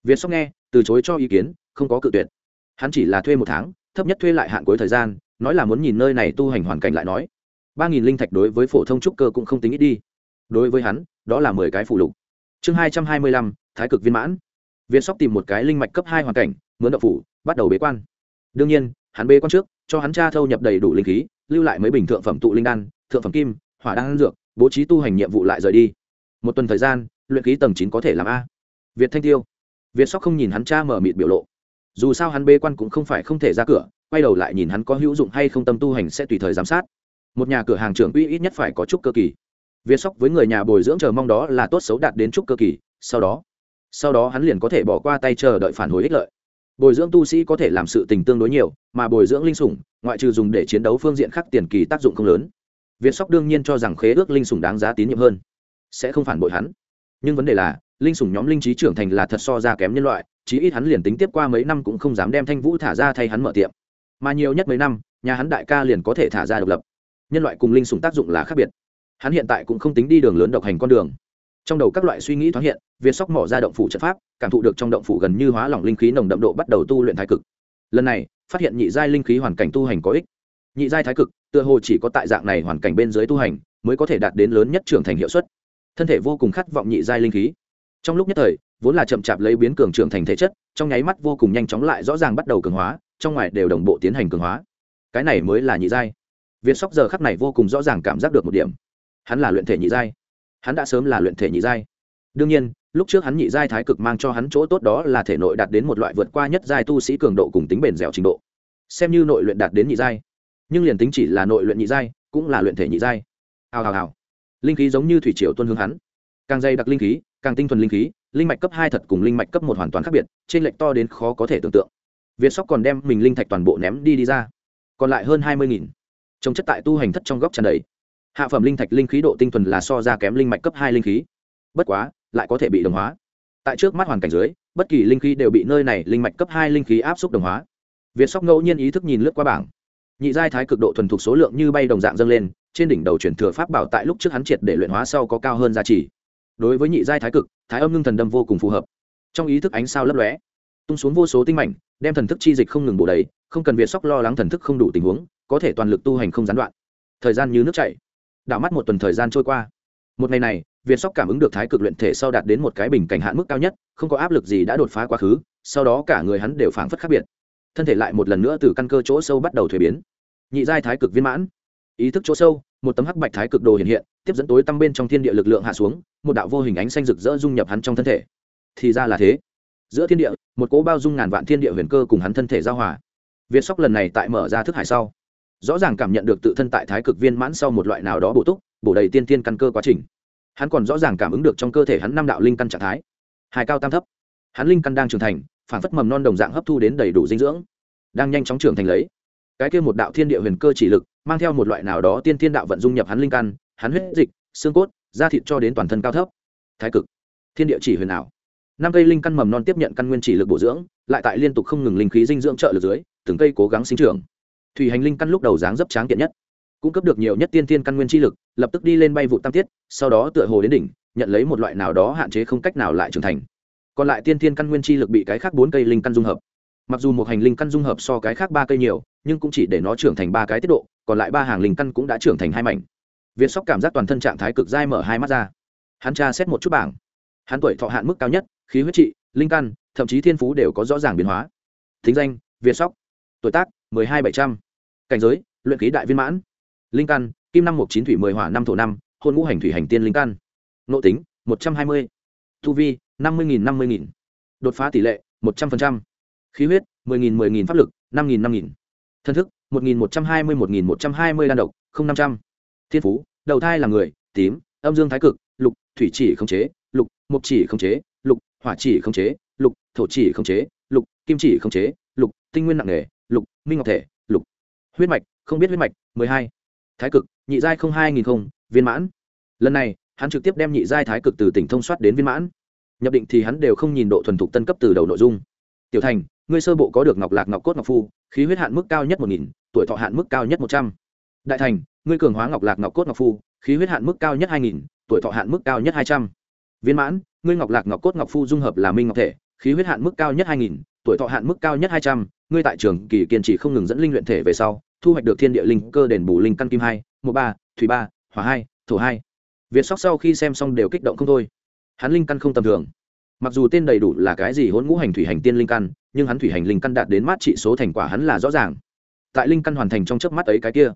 Việt sóc nghe, từ chối cho ý kiến, không có cự tuyệt. Hắn chỉ là thuê một tháng, thấp nhất thuê lại hạn cuối thời gian, nói là muốn nhìn nơi này tu hành hoàn cảnh lại nói. Ba nghìn linh thạch đối với phổ thông trúc cơ cũng không tính ít đi. Đối với hắn, đó là mười cái phụ lục. Chương hai trăm hai mươi lăm thái cực viên mãn. Việt sóc tìm một cái linh mạch cấp hai hoàn cảnh, mướn đậu phủ, bắt đầu bế quan. Đương nhiên, hắn bế quan trước, cho hắn cha thâu nhập đầy đủ linh khí, lưu lại mấy bình thượng phẩm tụ linh đan, thượng phẩm kim, hỏa đan dược, bố trí tu hành nhiệm vụ lại rời đi. Một tuần thời gian, luyện khí tầng chín có thể làm a. Việt thanh tiêu. Việt sóc không nhìn hắn cha mở mịt biểu lộ. Dù sao hắn bế quan cũng không phải không thể ra cửa, quay đầu lại nhìn hắn có hữu dụng hay không tâm tu hành sẽ tùy thời giám sát. Một nhà cửa hàng trưởng uy ít nhất phải có chút cơ kỳ. Việt sóc với người nhà bồi dưỡng chờ mong đó là tốt xấu đạt đến chút cơ kỳ, sau đó sau đó hắn liền có thể bỏ qua tay chờ đợi phản hồi ích lợi. Bồi dưỡng tu sĩ có thể làm sự tình tương đối nhiều, mà bồi dưỡng linh sủng, ngoại trừ dùng để chiến đấu phương diện khác tiền kỳ tác dụng không lớn. Việt sóc đương nhiên cho rằng khế ước linh sủng đáng giá tín nhiệm hơn, sẽ không phản bội hắn. Nhưng vấn đề là, linh sủng nhóm linh trí trưởng thành là thật so ra kém nhân loại, chí ít hắn liền tính tiếp qua mấy năm cũng không dám đem thanh vũ thả ra thay hắn mở tiệm. Mà nhiều nhất mấy năm, nhà hắn đại ca liền có thể thả ra độc lập. Nhân loại cùng linh sủng tác dụng là khác biệt. Hắn hiện tại cũng không tính đi đường lớn độc hành con đường trong đầu các loại suy nghĩ thoáng hiện việt sóc mỏ ra động phủ trận pháp, cảm thụ được trong động phủ gần như hóa lỏng linh khí nồng đậm độ bắt đầu tu luyện thái cực. Lần này, phát hiện nhị giai linh khí hoàn cảnh tu hành có ích. Nhị giai thái cực, tựa hồ chỉ có tại dạng này hoàn cảnh bên dưới tu hành, mới có thể đạt đến lớn nhất trưởng thành hiệu suất. Thân thể vô cùng khát vọng nhị giai linh khí. Trong lúc nhất thời, vốn là chậm chạp lấy biến cường trưởng thành thể chất, trong nháy mắt vô cùng nhanh chóng lại rõ ràng bắt đầu cường hóa, trong ngoài đều đồng bộ tiến hành cường hóa. Cái này mới là nhị giai. Việt sóc giờ khắc này vô cùng rõ ràng cảm giác được một điểm. Hắn là luyện thể nhị giai hắn đã sớm là luyện thể nhị giai. Đương nhiên, lúc trước hắn nhị giai thái cực mang cho hắn chỗ tốt đó là thể nội đạt đến một loại vượt qua nhất giai tu sĩ cường độ cùng tính bền dẻo trình độ. Xem như nội luyện đạt đến nhị giai, nhưng liền tính chỉ là nội luyện nhị giai, cũng là luyện thể nhị giai. Hào hào hào. Linh khí giống như thủy triều tuân hướng hắn. Càng dày đặc linh khí, càng tinh thuần linh khí, linh mạch cấp hai thật cùng linh mạch cấp một hoàn toàn khác biệt, trên lệch to đến khó có thể tưởng tượng. Việt sóc còn đem mình linh thạch toàn bộ ném đi đi ra. Còn lại hơn hai mươi nghìn. Trồng chất tại tu hành thất trong góc tràn đầy hạ phẩm linh thạch linh khí độ tinh thuần là so ra kém linh mạch cấp hai linh khí. Bất quá, lại có thể bị đồng hóa. Tại trước mắt hoàn cảnh dưới, bất kỳ linh khí đều bị nơi này linh mạch cấp hai linh khí áp suất đồng hóa. Việt sóc ngẫu nhiên ý thức nhìn lướt qua bảng. Nhị giai thái cực độ thuần thục số lượng như bay đồng dạng dâng lên, trên đỉnh đầu chuyển thừa pháp bảo tại lúc trước hắn triệt để luyện hóa sau có cao hơn giá trị. Đối với nhị giai thái cực, thái âm ngưng thần đâm vô cùng phù hợp. Trong ý thức ánh sao lấp lóe, tung xuống vô số tinh mảnh, đem thần thức chi dịch không ngừng bổ đầy, không cần việt sóc lo lắng thần thức không đủ tình huống, có thể toàn lực tu hành không gián đoạn. Thời gian như nước chảy đảo mắt một tuần thời gian trôi qua. Một ngày này, việt sóc cảm ứng được thái cực luyện thể sau đạt đến một cái bình cảnh hạn mức cao nhất, không có áp lực gì đã đột phá quá khứ, sau đó cả người hắn đều phảng phất khác biệt. Thân thể lại một lần nữa từ căn cơ chỗ sâu bắt đầu thuế biến. Nhị giai thái cực viên mãn. Ý thức chỗ sâu, một tấm hắc bạch thái cực đồ hiện hiện, tiếp dẫn tối tăm bên trong thiên địa lực lượng hạ xuống, một đạo vô hình ánh xanh rực rỡ dung nhập hắn trong thân thể. Thì ra là thế. Giữa thiên địa, một cỗ bao dung ngàn vạn thiên địa huyền cơ cùng hắn thân thể giao hòa. Việt sóc lần này tại mở ra thức hải sau rõ ràng cảm nhận được tự thân tại thái cực viên mãn sau một loại nào đó bổ túc, bổ đầy tiên tiên căn cơ quá trình. Hắn còn rõ ràng cảm ứng được trong cơ thể hắn năm đạo linh căn trạng thái. Hai cao tam thấp. Hắn linh căn đang trưởng thành, phản phất mầm non đồng dạng hấp thu đến đầy đủ dinh dưỡng. Đang nhanh chóng trưởng thành lấy. Cái kia một đạo thiên địa huyền cơ chỉ lực, mang theo một loại nào đó tiên thiên đạo vận dung nhập hắn linh căn, hắn huyết dịch, xương cốt, da thịt cho đến toàn thân cao thấp. Thái cực. Thiên địa chỉ huyền ảo. Năm cây linh căn mầm non tiếp nhận căn nguyên chỉ lực bổ dưỡng, lại tại liên tục không ngừng linh khí dinh dưỡng trợ lực dưới, từng cây cố gắng sinh trưởng thủy hành linh căn lúc đầu dáng dấp tráng kiện nhất. Cung cấp được nhiều nhất tiên tiên căn nguyên chi lực, lập tức đi lên bay vụ tam tiết, sau đó tựa hồ đến đỉnh, nhận lấy một loại nào đó hạn chế không cách nào lại trưởng thành. Còn lại tiên tiên căn nguyên chi lực bị cái khác bốn cây linh căn dung hợp. Mặc dù một hành linh căn dung hợp so cái khác ba cây nhiều, nhưng cũng chỉ để nó trưởng thành ba cái tiết độ, còn lại ba hàng linh căn cũng đã trưởng thành hai mảnh. Việt sóc cảm giác toàn thân trạng thái cực dai mở hai mắt ra. Hắn tra xét một chút bảng. Hắn tuổi thọ hạn mức cao nhất, khí huyết trị, linh căn, thậm chí thiên phú đều có rõ ràng biến hóa. Thính danh, việt sóc. Tuổi tác, mười hai bảy trăm cảnh giới, luyện khí đại viên mãn. Linh căn, kim năm một chín thủy mười hỏa năm thổ năm, hôn ngũ hành thủy hành tiên linh căn. Nộ tính, một trăm hai mươi. Thu vi, năm mươi nghìn, năm mươi nghìn. Đột phá tỷ lệ, một trăm linh khí huyết, mười nghìn mười nghìn pháp lực, năm nghìn năm nghìn. Thân thức, một nghìn một trăm hai mươi, một nghìn một trăm hai mươi đan độc, không năm trăm. Thiên phú, đầu thai là người, tím, âm dương thái cực, lục, thủy chỉ khống chế, lục mục chỉ khống chế, lục, hỏa chỉ khống chế, lục, thổ chỉ khống chế, lục, kim chỉ khống chế, lục, tinh nguyên nặng nghề lục, minh ngọc thể huyết mạch, không biết huyết mạch, mười hai. Thái cực, nhị giai không hai nghìn không, viên mãn. Lần này, hắn trực tiếp đem nhị giai thái cực từ tỉnh thông soát đến viên mãn. Nhập định thì hắn đều không nhìn độ thuần thục tân cấp từ đầu nội dung. Tiểu thành, ngươi sơ bộ có được ngọc lạc, ngọc cốt, ngọc phu, khí huyết hạn mức cao nhất một nghìn, tuổi thọ hạn mức cao nhất một trăm. Đại thành, ngươi cường hóa ngọc lạc, ngọc cốt, ngọc phu, khí huyết hạn mức cao nhất hai nghìn, tuổi thọ hạn mức cao nhất hai trăm. Viên mãn, ngươi ngọc lạc, ngọc cốt, ngọc phu dung hợp là minh ngọc thể, khí huyết hạn mức cao nhất hai nghìn, tuổi thọ hạn mức cao nhất hai trăm ngươi tại trường kỳ kiên trì không ngừng dẫn linh luyện thể về sau, thu hoạch được thiên địa linh cơ đền bù linh căn kim hai một ba, thủy ba, hỏa hai, thổ hai. Việt sóc sau khi xem xong đều kích động không thôi. Hắn linh căn không tầm thường. Mặc dù tên đầy đủ là cái gì hỗn ngũ hành thủy hành tiên linh căn, nhưng hắn thủy hành linh căn đạt đến mát trị số thành quả hắn là rõ ràng. Tại linh căn hoàn thành trong chớp mắt ấy cái kia,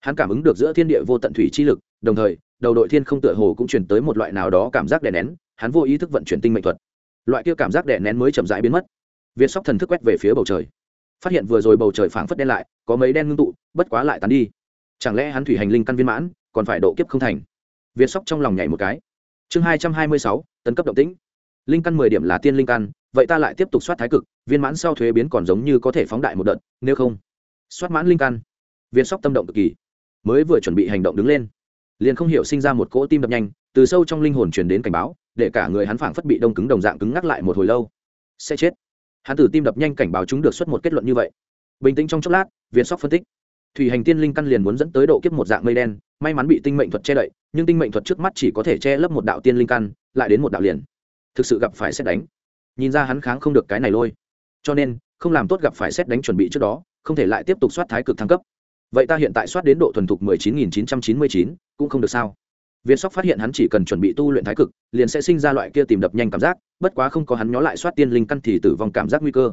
hắn cảm ứng được giữa thiên địa vô tận thủy chi lực, đồng thời, đầu đội thiên không tựa hồ cũng chuyển tới một loại nào đó cảm giác đè nén, hắn vô ý thức vận chuyển tinh mệnh thuật. Loại kia cảm giác đè nén mới chậm rãi biến mất. Việt sóc thần thức quét về phía bầu trời phát hiện vừa rồi bầu trời phảng phất đen lại, có mấy đen ngưng tụ, bất quá lại tán đi. Chẳng lẽ hắn thủy hành linh căn viên mãn, còn phải độ kiếp không thành? Việt sóc trong lòng nhảy một cái. Chương hai trăm hai mươi sáu, tấn cấp động tĩnh. Linh căn mười điểm là tiên linh căn, vậy ta lại tiếp tục soát thái cực, viên mãn sau thuế biến còn giống như có thể phóng đại một đợt, nếu không? Soát mãn linh căn. Việt sóc tâm động cực kỳ. Mới vừa chuẩn bị hành động đứng lên, liền không hiểu sinh ra một cỗ tim đập nhanh, từ sâu trong linh hồn truyền đến cảnh báo, để cả người hắn phảng phất bị đông cứng đồng dạng cứng ngắc lại một hồi lâu. Sẽ chết hắn từ tim đập nhanh cảnh báo chúng được xuất một kết luận như vậy. Bình tĩnh trong chốc lát Viên sóc phân tích. Thủy hành tiên linh căn liền muốn dẫn tới độ kiếp một dạng mây đen, may mắn bị tinh mệnh thuật che đậy, nhưng tinh mệnh thuật trước mắt chỉ có thể che lấp một đạo tiên linh căn, lại đến một đạo liền. Thực sự gặp phải xét đánh. Nhìn ra hắn kháng không được cái này lôi. Cho nên, không làm tốt gặp phải xét đánh chuẩn bị trước đó, không thể lại tiếp tục soát thái cực thăng cấp. Vậy ta hiện tại soát đến độ thuần thục mười chín nghìn chín trăm chín mươi chín, cũng không được sao. Viên sóc phát hiện hắn chỉ cần chuẩn bị tu luyện thái cực, liền sẽ sinh ra loại kia tìm đập nhanh cảm giác bất quá không có hắn nhó lại soát tiên linh căn thì tử vong cảm giác nguy cơ.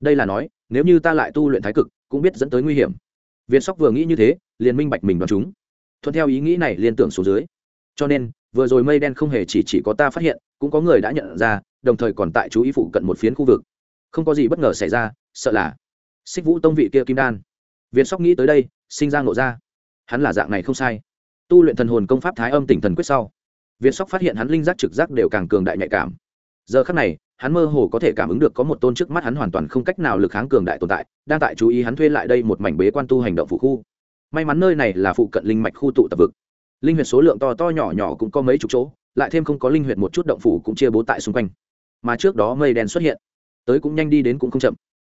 Đây là nói, nếu như ta lại tu luyện thái cực, cũng biết dẫn tới nguy hiểm. Việt sóc vừa nghĩ như thế, liền minh bạch mình đoán chúng. Thuận theo ý nghĩ này liên tưởng số dưới. Cho nên, vừa rồi mây đen không hề chỉ chỉ có ta phát hiện, cũng có người đã nhận ra, đồng thời còn tại chú ý phụ cận một phiến khu vực. Không có gì bất ngờ xảy ra, sợ là xích vũ tông vị kia kim đan. Việt sóc nghĩ tới đây, sinh ra ngộ ra. Hắn là dạng này không sai. Tu luyện thần hồn công pháp thái âm tỉnh thần quyết sau. Việt sóc phát hiện hắn linh giác trực giác đều càng cường đại nhạy cảm giờ khắc này, hắn mơ hồ có thể cảm ứng được có một tôn trước mắt hắn hoàn toàn không cách nào lực kháng cường đại tồn tại, đang tại chú ý hắn thuê lại đây một mảnh bế quan tu hành động phụ khu. May mắn nơi này là phụ cận linh mạch khu tụ tập vực. Linh huyệt số lượng to to nhỏ nhỏ cũng có mấy chục chỗ, lại thêm không có linh huyệt một chút động phủ cũng chia bố tại xung quanh. Mà trước đó mây đen xuất hiện, tới cũng nhanh đi đến cũng không chậm.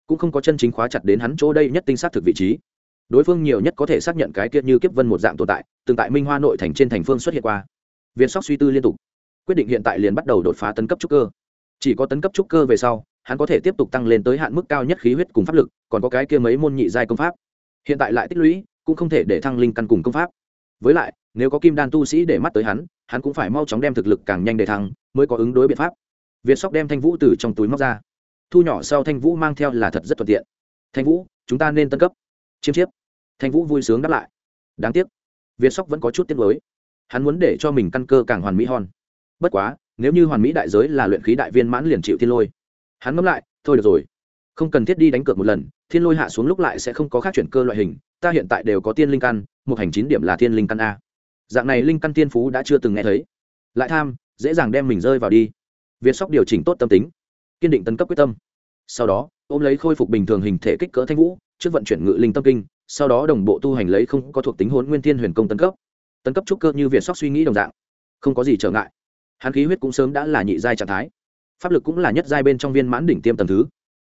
Cũng không có chân chính khóa chặt đến hắn chỗ đây nhất tinh xác thực vị trí. Đối phương nhiều nhất có thể xác nhận cái kiệt như kiếp vân một dạng tồn tại, từng tại minh hoa nội thành trên thành phương xuất hiện qua. Viên sóc suy tư liên tục quyết định hiện tại liền bắt đầu đột phá tấn cấp trúc cơ. Chỉ có tấn cấp trúc cơ về sau, hắn có thể tiếp tục tăng lên tới hạn mức cao nhất khí huyết cùng pháp lực, còn có cái kia mấy môn nhị giai công pháp. Hiện tại lại tích lũy, cũng không thể để thăng linh căn cùng công pháp. Với lại, nếu có kim đan tu sĩ để mắt tới hắn hắn cũng phải mau chóng đem thực lực càng nhanh để thăng, mới có ứng đối biện pháp. Việt sóc đem thanh vũ từ trong túi móc ra. Thu nhỏ sau thanh vũ mang theo là thật rất thuận tiện. Thanh vũ, chúng ta nên tân cấp. Chiêm chiếp. Thanh vũ vui sướng đáp lại. Đáng tiếc. Việt sóc vẫn có chút tiếc mới hắn muốn để cho mình căn cơ càng hoàn mỹ hòn bất quá, nếu như hoàn mỹ đại giới là luyện khí đại viên mãn liền chịu thiên lôi. Hắn ngẫm lại, thôi được rồi. Không cần thiết đi đánh cược một lần, thiên lôi hạ xuống lúc lại sẽ không có khác chuyển cơ loại hình, ta hiện tại đều có tiên linh căn, một hành chín điểm là thiên linh căn a. Dạng này linh căn tiên phú đã chưa từng nghe thấy. Lại tham, dễ dàng đem mình rơi vào đi. Việt sóc điều chỉnh tốt tâm tính. Kiên định tấn cấp quyết tâm. Sau đó, ôm lấy khôi phục bình thường hình thể kích cỡ thanh vũ, trước vận chuyển ngự linh tâm kinh, sau đó đồng bộ tu hành lấy không có thuộc tính hốn nguyên thiên huyền công tấn cấp. Tấn cấp trúc cơ như việt sóc suy nghĩ đồng dạng. Không có gì trở ngại hắn khí huyết cũng sớm đã là nhị giai trạng thái, pháp lực cũng là nhất giai bên trong viên mãn đỉnh tiêm tầng thứ,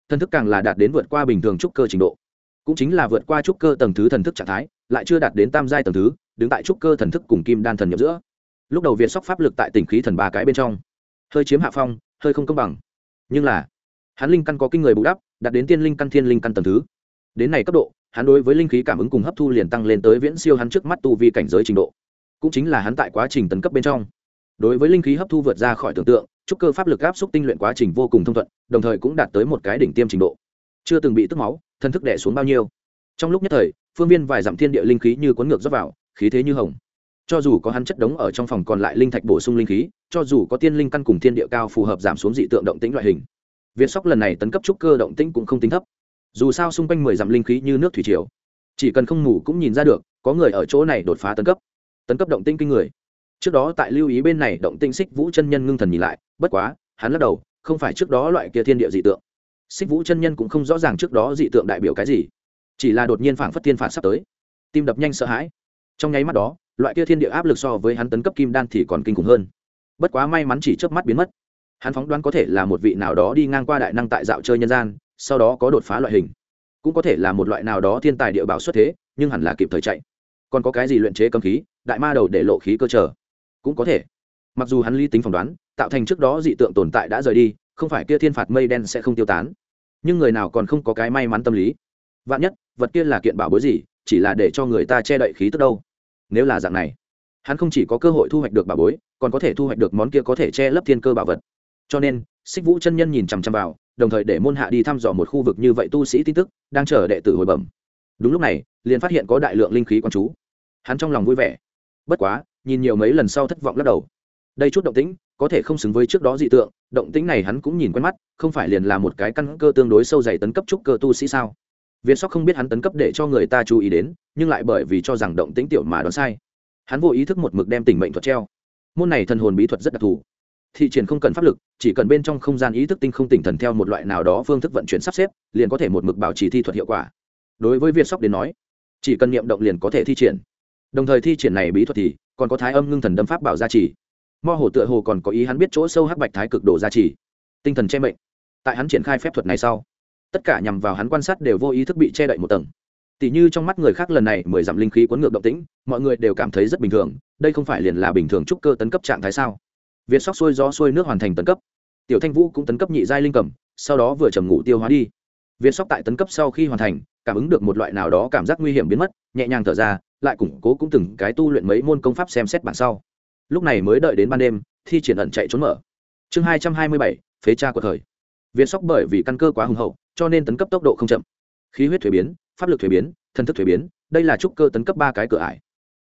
thần thức càng là đạt đến vượt qua bình thường trúc cơ trình độ, cũng chính là vượt qua trúc cơ tầng thứ thần thức trạng thái, lại chưa đạt đến tam giai tầng thứ, đứng tại trúc cơ thần thức cùng kim đan thần nhập giữa. Lúc đầu việt sóc pháp lực tại tỉnh khí thần ba cái bên trong, hơi chiếm hạ phong, hơi không công bằng. Nhưng là, hắn linh căn có kinh người bù đắp, đạt đến tiên linh căn thiên linh căn tầng thứ. Đến này cấp độ, hắn đối với linh khí cảm ứng cùng hấp thu liền tăng lên tới viễn siêu hắn trước mắt tu vi cảnh giới trình độ. Cũng chính là hắn tại quá trình tấn cấp bên trong đối với linh khí hấp thu vượt ra khỏi tưởng tượng, trúc cơ pháp lực áp xúc tinh luyện quá trình vô cùng thông thuận, đồng thời cũng đạt tới một cái đỉnh tiêm trình độ. Chưa từng bị tức máu, thân thức đẻ xuống bao nhiêu. Trong lúc nhất thời, phương viên vài dặm thiên địa linh khí như cuốn ngược dốc vào, khí thế như hồng. Cho dù có hắn chất đống ở trong phòng còn lại linh thạch bổ sung linh khí, cho dù có tiên linh căn cùng thiên địa cao phù hợp giảm xuống dị tượng động tĩnh loại hình việt sóc lần này tấn cấp trúc cơ động tĩnh cũng không tính thấp. Dù sao xung quanh mười dặm linh khí như nước thủy triều, chỉ cần không ngủ cũng nhìn ra được, có người ở chỗ này đột phá tấn cấp. Tấn cấp động tĩnh kinh người trước đó tại lưu ý bên này động tĩnh xích vũ chân nhân ngưng thần nhìn lại, bất quá, hắn lắc đầu, không phải trước đó loại kia thiên địa dị tượng. Xích vũ chân nhân cũng không rõ ràng trước đó dị tượng đại biểu cái gì, chỉ là đột nhiên phảng phất thiên phản sắp tới. Tim đập nhanh sợ hãi. Trong nháy mắt đó, loại kia thiên địa áp lực so với hắn tấn cấp kim đan thì còn kinh khủng hơn. Bất quá may mắn chỉ trước mắt biến mất. Hắn phóng đoán có thể là một vị nào đó đi ngang qua đại năng tại dạo chơi nhân gian, sau đó có đột phá loại hình. Cũng có thể là một loại nào đó thiên tài địa bảo xuất thế, nhưng hẳn là kịp thời chạy. Còn có cái gì luyện chế cầm khí, đại ma đầu để lộ khí cơ trở cũng có thể. Mặc dù hắn lý tính phỏng đoán, tạo thành trước đó dị tượng tồn tại đã rời đi, không phải kia thiên phạt mây đen sẽ không tiêu tán. Nhưng người nào còn không có cái may mắn tâm lý? Vạn nhất, vật kia là kiện bảo bối gì, chỉ là để cho người ta che đậy khí tức đâu? Nếu là dạng này, hắn không chỉ có cơ hội thu hoạch được bảo bối, còn có thể thu hoạch được món kia có thể che lấp thiên cơ bảo vật. Cho nên, xích vũ chân nhân nhìn chằm chằm vào, đồng thời để môn hạ đi thăm dò một khu vực như vậy tu sĩ tin tức, đang chờ đệ tử hồi bẩm. Đúng lúc này, liền phát hiện có đại lượng linh khí quán chú. Hắn trong lòng vui vẻ. Bất quá nhìn nhiều mấy lần sau thất vọng lắc đầu. Đây chút động tĩnh, có thể không xứng với trước đó dị tượng, động tĩnh này hắn cũng nhìn quen mắt, không phải liền là một cái căn cơ tương đối sâu dày tấn cấp trúc cơ tu sĩ sao? Việt sóc không biết hắn tấn cấp để cho người ta chú ý đến, nhưng lại bởi vì cho rằng động tĩnh tiểu mà đoán sai. Hắn vô ý thức một mực đem tình mệnh thuật treo. Môn này thần hồn bí thuật rất đặc thù. Thị triển không cần pháp lực, chỉ cần bên trong không gian ý thức tinh không tỉnh thần theo một loại nào đó phương thức vận chuyển sắp xếp, liền có thể một mực bảo trì thi thuật hiệu quả. Đối với việt sóc đến nói, chỉ cần niệm động liền có thể thi triển. Đồng thời thi triển này bí thuật thì còn có thái âm ngưng thần đâm pháp bảo gia trì. Mo hồ tựa hồ còn có ý hắn biết chỗ sâu hắc bạch thái cực đồ gia trì. Tinh thần che mệnh. Tại hắn triển khai phép thuật này sau, tất cả nhằm vào hắn quan sát đều vô ý thức bị che đậy một tầng. Tỷ như trong mắt người khác lần này, mười dặm linh khí cuốn ngược động tĩnh, mọi người đều cảm thấy rất bình thường, đây không phải liền là bình thường trúc cơ tấn cấp trạng thái sao? Việt sóc xuôi gió xuôi nước hoàn thành tấn cấp. Tiểu thanh vũ cũng tấn cấp nhị giai linh cầm, sau đó vừa trầm ngủ tiêu hóa đi. Việt sóc tại tấn cấp sau khi hoàn thành, cảm ứng được một loại nào đó cảm giác nguy hiểm biến mất, nhẹ nhàng thở ra lại củng cố cũng từng cái tu luyện mấy môn công pháp xem xét bản sau. Lúc này mới đợi đến ban đêm, thi triển ẩn chạy trốn mở. Chương hai trăm hai mươi bảy, phế cha của thời. Việt sóc bởi vì căn cơ quá hùng hậu, cho nên tấn cấp tốc độ không chậm. Khí huyết thuế biến, pháp lực thuế biến thân thức thuế biến, đây là trúc cơ tấn cấp ba cái cửa ải.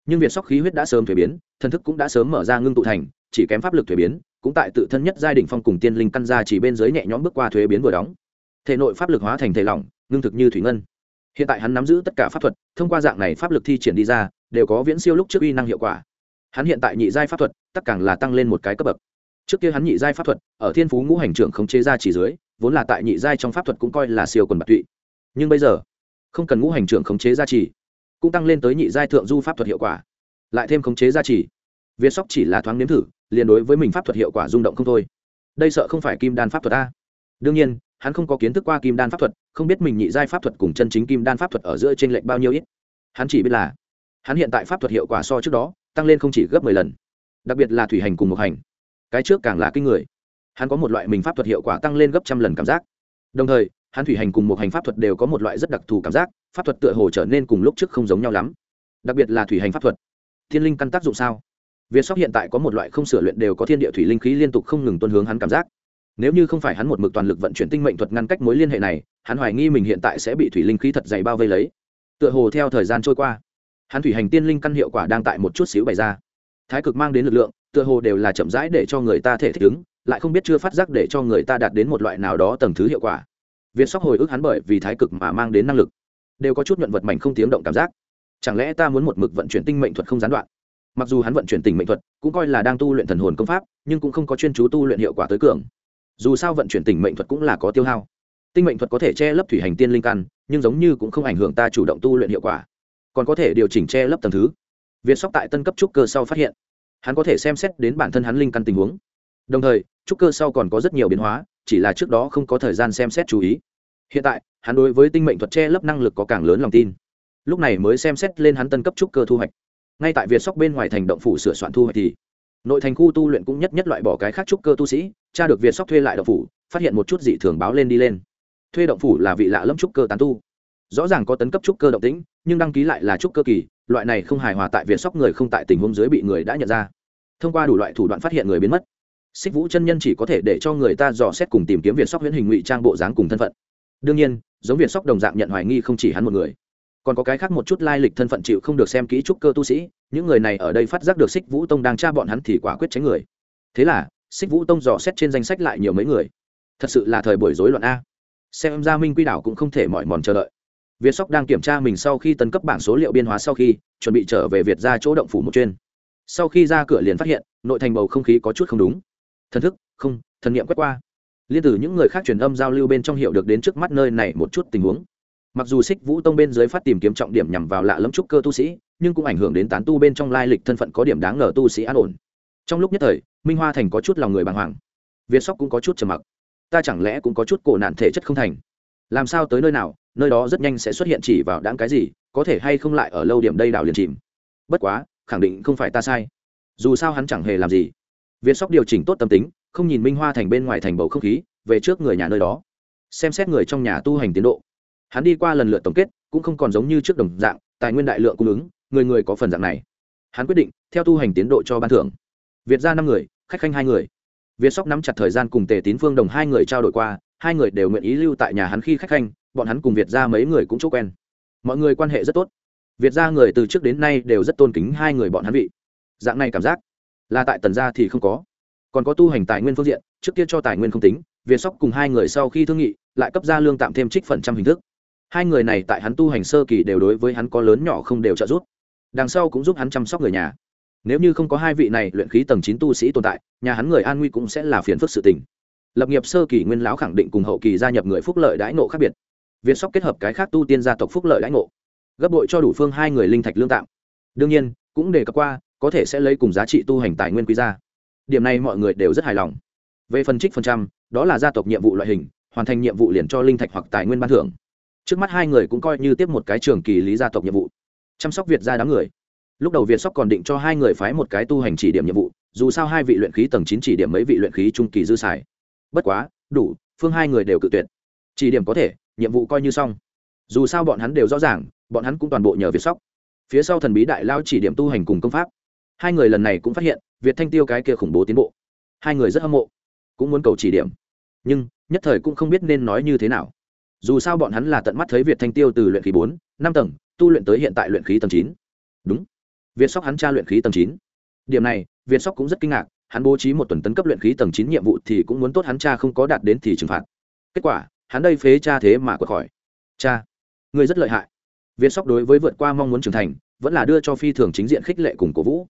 Nhưng việt sóc khí huyết đã sớm thuế biến, thần thức cũng đã sớm mở ra ngưng tụ thành, chỉ kém pháp lực thuế biến, cũng tại tự thân nhất giai đình phong cùng tiên linh căn ra chỉ bên dưới nhẹ nhõm bước qua thuế biến vừa đóng. Thể nội pháp lực hóa thành thể lỏng, ngưng thực như thủy ngân hiện tại hắn nắm giữ tất cả pháp thuật, thông qua dạng này pháp lực thi triển đi ra, đều có viễn siêu lúc trước uy năng hiệu quả. Hắn hiện tại nhị giai pháp thuật, tất càng là tăng lên một cái cấp bậc. Trước kia hắn nhị giai pháp thuật, ở thiên phú ngũ hành trưởng không chế ra chỉ dưới, vốn là tại nhị giai trong pháp thuật cũng coi là siêu quần bạc tụy. Nhưng bây giờ, không cần ngũ hành trưởng khống chế gia trì cũng tăng lên tới nhị giai thượng du pháp thuật hiệu quả. Lại thêm khống chế gia trì việt sóc chỉ là thoáng nếm thử, liền đối với mình pháp thuật hiệu quả rung động không thôi. Đây sợ không phải kim đan pháp thuật a. Đương nhiên hắn không có kiến thức qua kim đan pháp thuật, không biết mình nhị giai pháp thuật cùng chân chính kim đan pháp thuật ở giữa t r ê n lệch bao nhiêu ít. Hắn chỉ biết là, hắn hiện tại pháp thuật hiệu quả so trước đó, tăng lên không chỉ gấp mười lần. Đặc biệt là thủy hành cùng một hành. Cái trước càng là kinh người. Hắn có một loại mình pháp thuật hiệu quả tăng lên gấp trăm lần cảm giác. Đồng thời, hắn thủy hành cùng một hành pháp thuật đều có một loại rất đặc thù cảm giác, pháp thuật tựa hồ trở nên cùng lúc trước không giống nhau lắm. Đặc biệt là thủy hành pháp thuật. Thiên linh căn tác dụng sao? Việt sóc hiện tại có một loại không sửa luyện đều có thiên địa thủy linh khí liên tục không ngừng tuân hướng hắn cảm giác nếu như không phải hắn một mực toàn lực vận chuyển tinh mệnh thuật ngăn cách mối liên hệ này, hắn hoài nghi mình hiện tại sẽ bị thủy linh khí thật dày bao vây lấy. Tựa hồ theo thời gian trôi qua, hắn thủy hành tiên linh căn hiệu quả đang tại một chút xíu bày ra. Thái cực mang đến lực lượng, tựa hồ đều là chậm rãi để cho người ta thể thích ứng, lại không biết chưa phát giác để cho người ta đạt đến một loại nào đó tầng thứ hiệu quả. Việt sóc hồi ức hắn bởi vì thái cực mà mang đến năng lực, đều có chút nhuận vật mảnh không tiếng động cảm giác. Chẳng lẽ ta muốn một mực vận chuyển tinh mệnh thuật không gián đoạn? Mặc dù hắn vận chuyển tình mệnh thuật, cũng coi là đang tu luyện thần hồn công pháp, nhưng cũng không có chuyên chú tu luyện hiệu quả tới cường dù sao vận chuyển tình mệnh thuật cũng là có tiêu hao. Tinh mệnh thuật có thể che lấp thủy hành tiên linh căn, nhưng giống như cũng không ảnh hưởng ta chủ động tu luyện hiệu quả. Còn có thể điều chỉnh che lấp tầng thứ. Việt sóc tại tân cấp trúc cơ sau phát hiện, hắn có thể xem xét đến bản thân hắn linh căn tình huống. Đồng thời, trúc cơ sau còn có rất nhiều biến hóa, chỉ là trước đó không có thời gian xem xét chú ý. Hiện tại, hắn đối với tinh mệnh thuật che lấp năng lực có càng lớn lòng tin. Lúc này mới xem xét lên hắn tân cấp trúc cơ thu hoạch. Ngay tại việt sóc bên ngoài thành động phủ sửa soạn thu hoạch thì nội thành khu tu luyện cũng nhất nhất loại bỏ cái khác trúc cơ tu sĩ, cha được việt sóc thuê lại động phủ, phát hiện một chút dị thường báo lên đi lên. Thuê động phủ là vị lạ lâm trúc cơ tán tu. Rõ ràng có tấn cấp trúc cơ động tĩnh, nhưng đăng ký lại là trúc cơ kỳ, loại này không hài hòa tại việt sóc người không tại tình huống dưới bị người đã nhận ra. Thông qua đủ loại thủ đoạn phát hiện người biến mất. Xích vũ chân nhân chỉ có thể để cho người ta dò xét cùng tìm kiếm việt sóc huyễn hình ngụy trang bộ dáng cùng thân phận. Đương nhiên, giống việt sóc đồng dạng nhận hoài nghi không chỉ hắn một người còn có cái khác một chút lai lịch thân phận chịu không được xem kỹ trúc cơ tu sĩ, những người này ở đây phát giác được xích vũ tông đang tra bọn hắn thì quả quyết tránh người. Thế là xích vũ tông dò xét trên danh sách lại nhiều mấy người. Thật sự là thời buổi rối loạn a. Xem ra minh quy đảo cũng không thể mỏi mòn chờ đợi. Việt sóc đang kiểm tra mình sau khi tấn cấp bảng số liệu biên hóa sau khi, chuẩn bị trở về việt ra chỗ động phủ một chuyên. Sau khi ra cửa liền phát hiện, nội thành bầu không khí có chút không đúng. Thần thức, không, thần nghiệm quét qua. Liên từ những người khác truyền âm giao lưu bên trong hiệu được đến trước mắt nơi này một chút tình huống mặc dù xích vũ tông bên dưới phát tìm kiếm trọng điểm nhằm vào lạ lẫm trúc cơ tu sĩ, nhưng cũng ảnh hưởng đến tán tu bên trong lai lịch thân phận có điểm đáng ngờ tu sĩ an ổn. Trong lúc nhất thời, minh hoa thành có chút lòng người bàng hoàng. Việt sóc cũng có chút trầm mặc. Ta chẳng lẽ cũng có chút cổ nạn thể chất không thành? Làm sao tới nơi nào, nơi đó rất nhanh sẽ xuất hiện chỉ vào đáng cái gì, có thể hay không lại ở lâu điểm đây đảo liền chìm? Bất quá, khẳng định không phải ta sai. Dù sao hắn chẳng hề làm gì. Việt sóc điều chỉnh tốt tâm tính, không nhìn minh hoa thành bên ngoài thành bầu không khí, về trước người nhà nơi đó. Xem xét người trong nhà tu hành tiến độ hắn đi qua lần lượt tổng kết, cũng không còn giống như trước đồng dạng, tài nguyên đại lượng cung ứng, người người có phần dạng này. Hắn quyết định, theo tu hành tiến độ cho ban thưởng. Việt ra năm người, khách khanh hai người. Việt sóc nắm chặt thời gian cùng tề tín phương đồng hai người trao đổi qua, hai người đều nguyện ý lưu tại nhà hắn khi khách khanh, bọn hắn cùng việt ra mấy người cũng chỗ quen. Mọi người quan hệ rất tốt. Việt ra người từ trước đến nay đều rất tôn kính hai người bọn hắn vị. Dạng này cảm giác, là tại tần gia thì không có. Còn có tu hành tài nguyên phương diện, trước kia cho tài nguyên không tính, việt sóc cùng hai người sau khi thương nghị, lại cấp ra lương tạm thêm trích phần trăm hình thức hai người này tại hắn tu hành sơ kỳ đều đối với hắn có lớn nhỏ không đều trợ giúp. Đằng sau cũng giúp hắn chăm sóc người nhà. Nếu như không có hai vị này luyện khí tầng chín tu sĩ tồn tại, nhà hắn người an nguy cũng sẽ là phiền phức sự tình. Lập nghiệp sơ kỳ nguyên lão khẳng định cùng hậu kỳ gia nhập người phúc lợi đãi ngộ khác biệt. Việt sóc kết hợp cái khác tu tiên gia tộc phúc lợi đãi ngộ. Gấp bội cho đủ phương hai người linh thạch lương tạm. Đương nhiên, cũng đề cập qua, có thể sẽ lấy cùng giá trị tu hành tài nguyên quý gia điểm này mọi người đều rất hài lòng. Về phần trích phần trăm, đó là gia tộc nhiệm vụ loại hình, hoàn thành nhiệm vụ liền cho linh thạch hoặc tài nguyên ban thưởng trước mắt hai người cũng coi như tiếp một cái trường kỳ lý gia tộc nhiệm vụ. Chăm sóc việt gia đám người. Lúc đầu việt sóc còn định cho hai người phái một cái tu hành chỉ điểm nhiệm vụ, dù sao hai vị luyện khí tầng chín chỉ điểm mấy vị luyện khí trung kỳ dư xài. Bất quá, đủ, phương hai người đều cự tuyệt. Chỉ điểm có thể, nhiệm vụ coi như xong. Dù sao bọn hắn đều rõ ràng, bọn hắn cũng toàn bộ nhờ việt sóc. Phía sau thần bí đại lao chỉ điểm tu hành cùng công pháp. Hai người lần này cũng phát hiện, việt thanh tiêu cái kia khủng bố tiến bộ. Hai người rất hâm mộ, cũng muốn cầu chỉ điểm. Nhưng, nhất thời cũng không biết nên nói như thế nào dù sao bọn hắn là tận mắt thấy việt thanh tiêu từ luyện khí bốn, năm tầng, tu luyện tới hiện tại luyện khí tầng chín. Đúng. Việt sóc hắn cha luyện khí tầng chín. Điểm này, việt sóc cũng rất kinh ngạc, hắn bố trí một tuần tấn cấp luyện khí tầng chín nhiệm vụ thì cũng muốn tốt hắn cha không có đạt đến thì trừng phạt. Kết quả, hắn đây phế cha thế mà quật khỏi. Cha, người rất lợi hại. Việt sóc đối với vượt qua mong muốn trưởng thành, vẫn là đưa cho phi thường chính diện khích lệ cùng cổ vũ.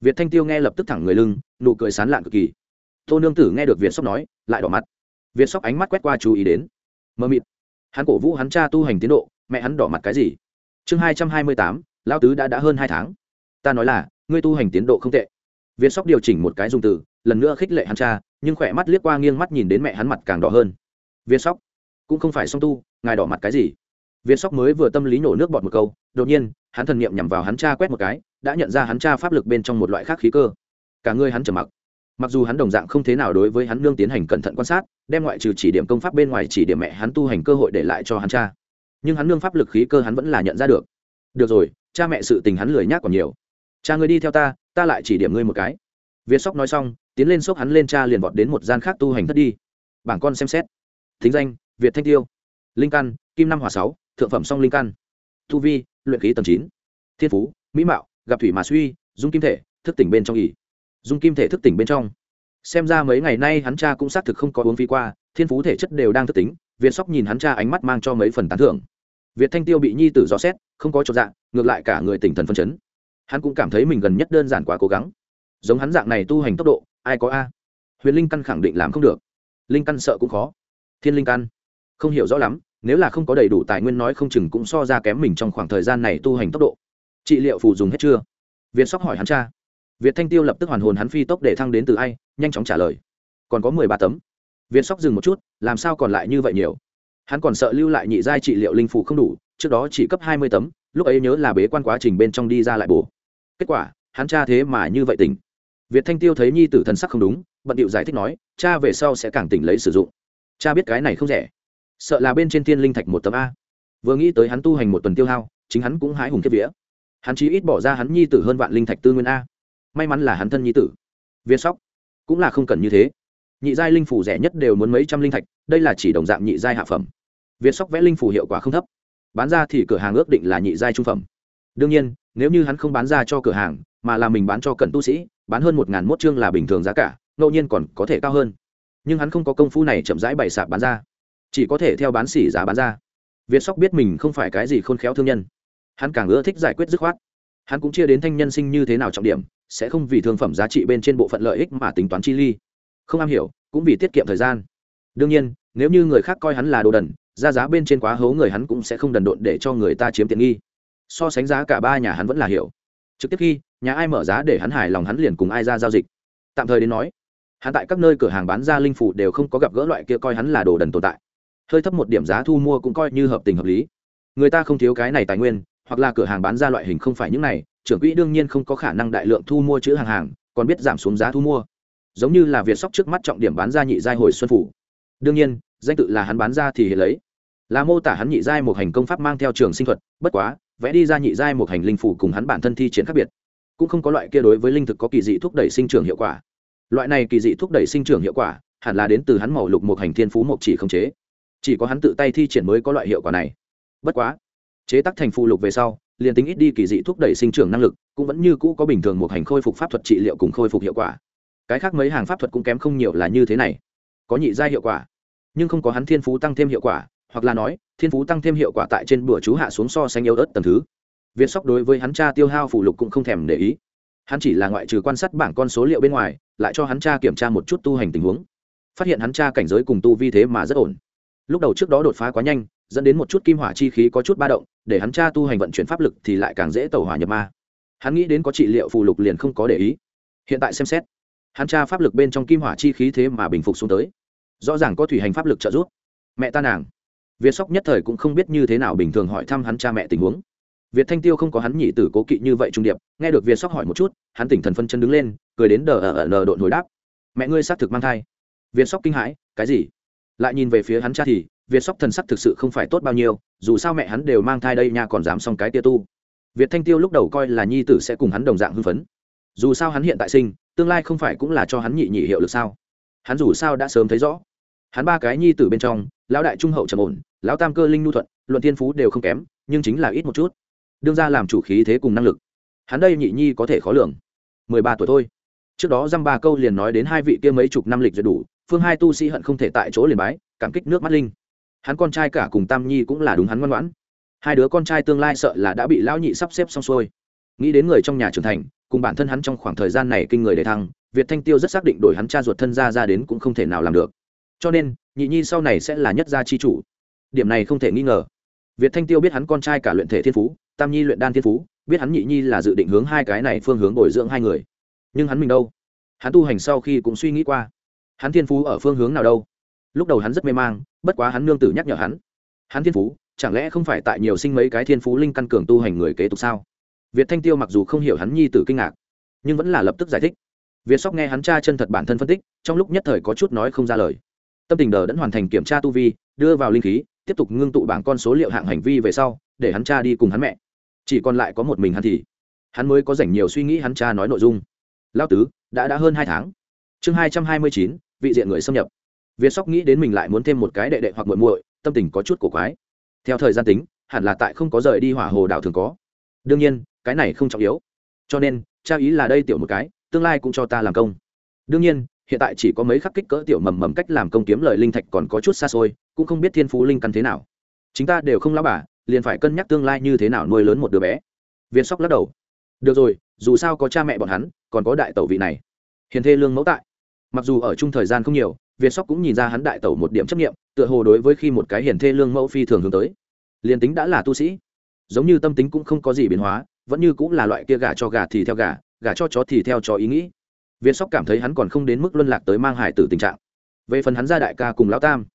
Việt thanh tiêu nghe lập tức thẳng người lưng, nụ cười sán lạn cực kỳ. Tô nương tử nghe được việt sóc nói, lại đỏ mặt. Việt sóc ánh mắt quét qua chú ý đến. Mơ mịt hắn cổ vũ hắn cha tu hành tiến độ, mẹ hắn đỏ mặt cái gì? Chương hai trăm hai mươi tám lao tứ đã đã hơn hai tháng. Ta nói là, ngươi tu hành tiến độ không tệ. Việt sóc điều chỉnh một cái dùng từ, lần nữa khích lệ hắn cha, nhưng khỏe mắt liếc qua nghiêng mắt nhìn đến mẹ hắn mặt càng đỏ hơn. Việt sóc, cũng không phải song tu, ngài đỏ mặt cái gì? Việt sóc mới vừa tâm lý nổ nước bọt một câu, đột nhiên, hắn thần niệm nhằm vào hắn cha quét một cái, đã nhận ra hắn cha pháp lực bên trong một loại khác khí cơ. Cả người hắn trầm mặc mặc dù hắn đồng dạng không thế nào đối với hắn nương tiến hành cẩn thận quan sát, đem ngoại trừ chỉ điểm công pháp bên ngoài chỉ điểm mẹ hắn tu hành cơ hội để lại cho hắn cha. Nhưng hắn nương pháp lực khí cơ hắn vẫn là nhận ra được. Được rồi, cha mẹ sự tình hắn lười nhác còn nhiều. Cha ngươi đi theo ta ta lại chỉ điểm ngươi một cái. Việt sóc nói xong, tiến lên xốc hắn lên cha liền vọt đến một gian khác tu hành thất đi. Bảng con xem xét. Thính danh, việt thanh tiêu. Linh căn, kim năm hòa sáu, thượng phẩm song linh căn. Tu vi, luyện khí tầm chín. Thiên phú, mỹ mạo, gặp thủy mà suy, dung kim thể, thức tỉnh bên trong ỉ dung kim thể thức tỉnh bên trong. Xem ra mấy ngày nay hắn cha cũng xác thực không có uống phí qua, thiên phú thể chất đều đang thức tính việt sóc nhìn hắn cha ánh mắt mang cho mấy phần tán thưởng. Việt thanh tiêu bị nhi tử dò xét, không có trọn dạng, ngược lại cả người tỉnh thần phân chấn. Hắn cũng cảm thấy mình gần nhất đơn giản quá cố gắng. Giống hắn dạng này tu hành tốc độ, ai có a? Huyền linh căn khẳng định làm không được. Linh căn sợ cũng khó. Thiên linh căn, không hiểu rõ lắm, nếu là không có đầy đủ tài nguyên nói không chừng cũng so ra kém mình trong khoảng thời gian này tu hành tốc độ. Trị liệu phù dùng hết chưa? Việt sóc hỏi hắn cha việt thanh tiêu lập tức hoàn hồn hắn phi tốc để thăng đến từ ai, nhanh chóng trả lời. Còn có mười ba tấm. Việt sóc dừng một chút, làm sao còn lại như vậy nhiều? Hắn còn sợ lưu lại nhị giai trị liệu linh phủ không đủ, trước đó chỉ cấp hai mươi tấm, lúc ấy nhớ là bế quan quá trình bên trong đi ra lại bổ. Kết quả, hắn cha thế mà như vậy tỉnh. Việt thanh tiêu thấy nhi tử thần sắc không đúng, bận điệu giải thích nói, cha về sau sẽ càng tỉnh lấy sử dụng. Cha biết cái này không rẻ. Sợ là bên trên thiên linh thạch một tấm a. Vừa nghĩ tới hắn tu hành một tuần tiêu hao, chính hắn cũng hái hùng kiếp vía. Hắn chí ít bỏ ra hắn nhi tử hơn vạn linh thạch tư nguyên a may mắn là hắn thân nhi tử. Việt sóc cũng là không cần như thế. Nhị giai linh phủ rẻ nhất đều muốn mấy trăm linh thạch, đây là chỉ đồng dạng nhị giai hạ phẩm. Việt sóc vẽ linh phủ hiệu quả không thấp. Bán ra thì cửa hàng ước định là nhị giai trung phẩm. Đương nhiên, nếu như hắn không bán ra cho cửa hàng, mà là mình bán cho cận tu sĩ, bán hơn một ngàn mốt chương là bình thường giá cả, ngẫu nhiên còn có thể cao hơn. Nhưng hắn không có công phu này chậm rãi bày sạp bán ra. Chỉ có thể theo bán xỉ giá bán ra. Việt sóc biết mình không phải cái gì khôn khéo thương nhân. Hắn càng ưa thích giải quyết dứt khoát. Hắn cũng chia đến thanh nhân sinh như thế nào trọng điểm sẽ không vì thương phẩm giá trị bên trên bộ phận lợi ích mà tính toán chi ly. Không am hiểu, cũng vì tiết kiệm thời gian. Đương nhiên, nếu như người khác coi hắn là đồ đần, ra giá bên trên quá hố người hắn cũng sẽ không đần độn để cho người ta chiếm tiện nghi. So sánh giá cả ba nhà hắn vẫn là hiểu. Trực tiếp khi, nhà ai mở giá để hắn hài lòng hắn liền cùng ai ra giao dịch. Tạm thời đến nói, hắn tại các nơi cửa hàng bán ra linh phủ đều không có gặp gỡ loại kia coi hắn là đồ đần tồn tại. Hơi thấp một điểm giá thu mua cũng coi như hợp tình hợp lý. Người ta không thiếu cái này tài nguyên, hoặc là cửa hàng bán ra loại hình không phải những này trưởng quỹ đương nhiên không có khả năng đại lượng thu mua chữ hàng hàng, còn biết giảm xuống giá thu mua. Giống như là việt sóc trước mắt trọng điểm bán ra nhị giai hồi xuân phủ. Đương nhiên, danh tự là hắn bán ra thì hiện lấy. Là mô tả hắn nhị giai một hành công pháp mang theo trường sinh thuật, bất quá, vẽ đi ra nhị giai một hành linh phủ cùng hắn bản thân thi triển khác biệt. Cũng không có loại kia đối với linh thực có kỳ dị thúc đẩy sinh trưởng hiệu quả. Loại này kỳ dị thúc đẩy sinh trưởng hiệu quả, hẳn là đến từ hắn màu lục một hành thiên phú một chỉ không chế. Chỉ có hắn tự tay thi triển mới có loại hiệu quả này. Bất quá, chế tác thành phụ lục về sau liền tính ít đi kỳ dị thúc đẩy sinh trưởng năng lực, cũng vẫn như cũ có bình thường một hành khôi phục pháp thuật trị liệu cùng khôi phục hiệu quả. Cái khác mấy hàng pháp thuật cũng kém không nhiều là như thế này. Có nhị gia hiệu quả, nhưng không có hắn thiên phú tăng thêm hiệu quả, hoặc là nói, thiên phú tăng thêm hiệu quả tại trên bữa chú hạ xuống so sánh yếu ớt tầm thứ. Việt sóc đối với hắn cha tiêu hao phủ lục cũng không thèm để ý. Hắn chỉ là ngoại trừ quan sát bảng con số liệu bên ngoài, lại cho hắn cha kiểm tra một chút tu hành tình huống. Phát hiện hắn cha cảnh giới cùng tu vi thế mà rất ổn. Lúc đầu trước đó đột phá quá nhanh, dẫn đến một chút kim hỏa chi khí có chút ba động để hắn cha tu hành vận chuyển pháp lực thì lại càng dễ tẩu hỏa nhập ma. Hắn nghĩ đến có trị liệu phù lục liền không có để ý. Hiện tại xem xét, hắn cha pháp lực bên trong kim hỏa chi khí thế mà bình phục xuống tới. Rõ ràng có thủy hành pháp lực trợ giúp. Mẹ ta nàng. Việt sóc nhất thời cũng không biết như thế nào bình thường hỏi thăm hắn cha mẹ tình huống. Việt thanh tiêu không có hắn nhị tử cố kỵ như vậy trung điệp. Nghe được việt sóc hỏi một chút, hắn tỉnh thần phân chân đứng lên, cười đến đờ ờ ở nờ độn hồi đáp. Mẹ ngươi xác thực mang thai. Việt sóc kinh hãi, cái gì? Lại nhìn về phía hắn cha thì việt sóc thần sắc thực sự không phải tốt bao nhiêu, dù sao mẹ hắn đều mang thai đây nha còn dám xong cái tia tu. Việt thanh tiêu lúc đầu coi là nhi tử sẽ cùng hắn đồng dạng hưng phấn. Dù sao hắn hiện tại sinh, tương lai không phải cũng là cho hắn nhị nhị hiệu lực sao? Hắn dù sao đã sớm thấy rõ. Hắn ba cái nhi tử bên trong, lão đại trung hậu trầm ổn, lão tam cơ linh nhu thuận, luận thiên phú đều không kém, nhưng chính là ít một chút. Đương ra làm chủ khí thế cùng năng lực. Hắn đây nhị nhi có thể khó lường. Mười ba tuổi thôi. Trước đó dăm ba câu liền nói đến hai vị kia mấy chục năm lịch duyệt đủ, phương hai tu sĩ hận không thể tại chỗ liền bái, cảm kích nước mắt linh hắn con trai cả cùng tam nhi cũng là đúng hắn ngoan ngoãn. Hai đứa con trai tương lai sợ là đã bị lão nhị sắp xếp xong xuôi. Nghĩ đến người trong nhà trưởng thành, cùng bản thân hắn trong khoảng thời gian này kinh người để thăng, việt thanh tiêu rất xác định đổi hắn cha ruột thân ra ra đến cũng không thể nào làm được. Cho nên, nhị nhi sau này sẽ là nhất gia chi chủ. Điểm này không thể nghi ngờ. Việt thanh tiêu biết hắn con trai cả luyện thể thiên phú, tam nhi luyện đan thiên phú, biết hắn nhị nhi là dự định hướng hai cái này phương hướng bồi dưỡng hai người. Nhưng hắn mình đâu? Hắn tu hành sau khi cũng suy nghĩ qua. Hắn thiên phú ở phương hướng nào đâu? Lúc đầu hắn rất mê mang bất quá hắn nương tử nhắc nhở hắn. Hắn thiên phú, chẳng lẽ không phải tại nhiều sinh mấy cái thiên phú linh căn cường tu hành người kế tục sao? Việt thanh tiêu mặc dù không hiểu hắn nhi tử kinh ngạc, nhưng vẫn là lập tức giải thích. Việt sóc nghe hắn cha chân thật bản thân phân tích, trong lúc nhất thời có chút nói không ra lời. Tâm tình đờ đẫn hoàn thành kiểm tra tu vi, đưa vào linh khí, tiếp tục ngưng tụ bảng con số liệu hạng hành vi về sau, để hắn cha đi cùng hắn mẹ. Chỉ còn lại có một mình hắn thì, hắn mới có dành nhiều suy nghĩ hắn cha nói nội dung. Lao tứ, đã đã hơn hai tháng. Chương hai trăm hai mươi chín, vị diện người xâm nhập việt sóc nghĩ đến mình lại muốn thêm một cái đệ đệ hoặc muội muội, tâm tình có chút cổ quái. Theo thời gian tính, hẳn là tại không có rời đi hỏa hồ đảo thường có. Đương nhiên, cái này không trọng yếu. Cho nên, cha ý là đây tiểu một cái, tương lai cũng cho ta làm công. Đương nhiên, hiện tại chỉ có mấy khắc kích cỡ tiểu mầm mầm cách làm công kiếm lời linh thạch còn có chút xa xôi, cũng không biết thiên phú linh căn thế nào. Chúng ta đều không lão bà, liền phải cân nhắc tương lai như thế nào nuôi lớn một đứa bé. Viên sóc lắc đầu. Được rồi, dù sao có cha mẹ bọn hắn, còn có đại tẩu vị này. Hiền thê lương mẫu tại. Mặc dù ở chung thời gian không nhiều việt sóc cũng nhìn ra hắn đại tẩu một điểm chấp nghiệm tựa hồ đối với khi một cái hiền thê lương mẫu phi thường hướng tới. Liền tính đã là tu sĩ, giống như tâm tính cũng không có gì biến hóa, vẫn như cũng là loại kia gà cho gà thì theo gà gà cho chó thì theo chó ý nghĩ. Việt sóc cảm thấy hắn còn không đến mức luân lạc tới mang hải tử tình trạng. Về phần hắn gia đại ca cùng lão tam,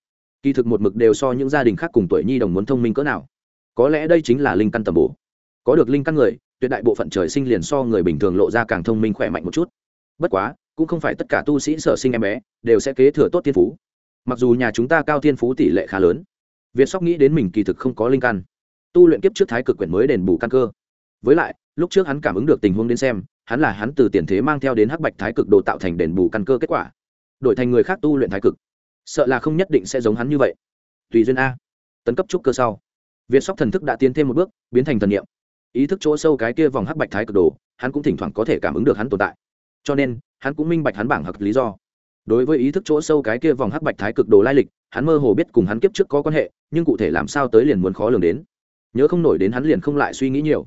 kỳ thực một mực đều so những gia đình khác cùng tuổi nhi đồng muốn thông minh cỡ nào. Có lẽ đây chính là linh căn tầm bổ. Có được linh căn người, tuyệt đại bộ phận trời sinh liền so người bình thường lộ ra càng thông minh khỏe mạnh một chút. Bất quá cũng không phải tất cả tu sĩ sở sinh em bé đều sẽ kế thừa tốt thiên phú. Mặc dù nhà chúng ta cao thiên phú tỷ lệ khá lớn việt sóc nghĩ đến mình kỳ thực không có linh căn. Tu luyện kiếp trước thái cực quyển mới đền bù căn cơ. Với lại lúc trước hắn cảm ứng được tình huống đến xem hắn là hắn từ tiền thế mang theo đến hắc bạch thái cực đồ tạo thành đền bù căn cơ kết quả đổi thành người khác tu luyện thái cực. Sợ là không nhất định sẽ giống hắn như vậy. Tùy duyên a. Tấn cấp trúc cơ sau việt sóc thần thức đã tiến thêm một bước biến thành thần niệm, ý thức chỗ sâu cái kia vòng hắc bạch thái cực đồ hắn cũng thỉnh thoảng có thể cảm ứng được hắn tồn tại cho nên, hắn cũng minh bạch hắn bảng hặc lý do. Đối với ý thức chỗ sâu cái kia vòng hắc bạch thái cực đồ lai lịch, hắn mơ hồ biết cùng hắn kiếp trước có quan hệ, nhưng cụ thể làm sao tới liền muốn khó lường đến. Nhớ không nổi đến hắn liền không lại suy nghĩ nhiều.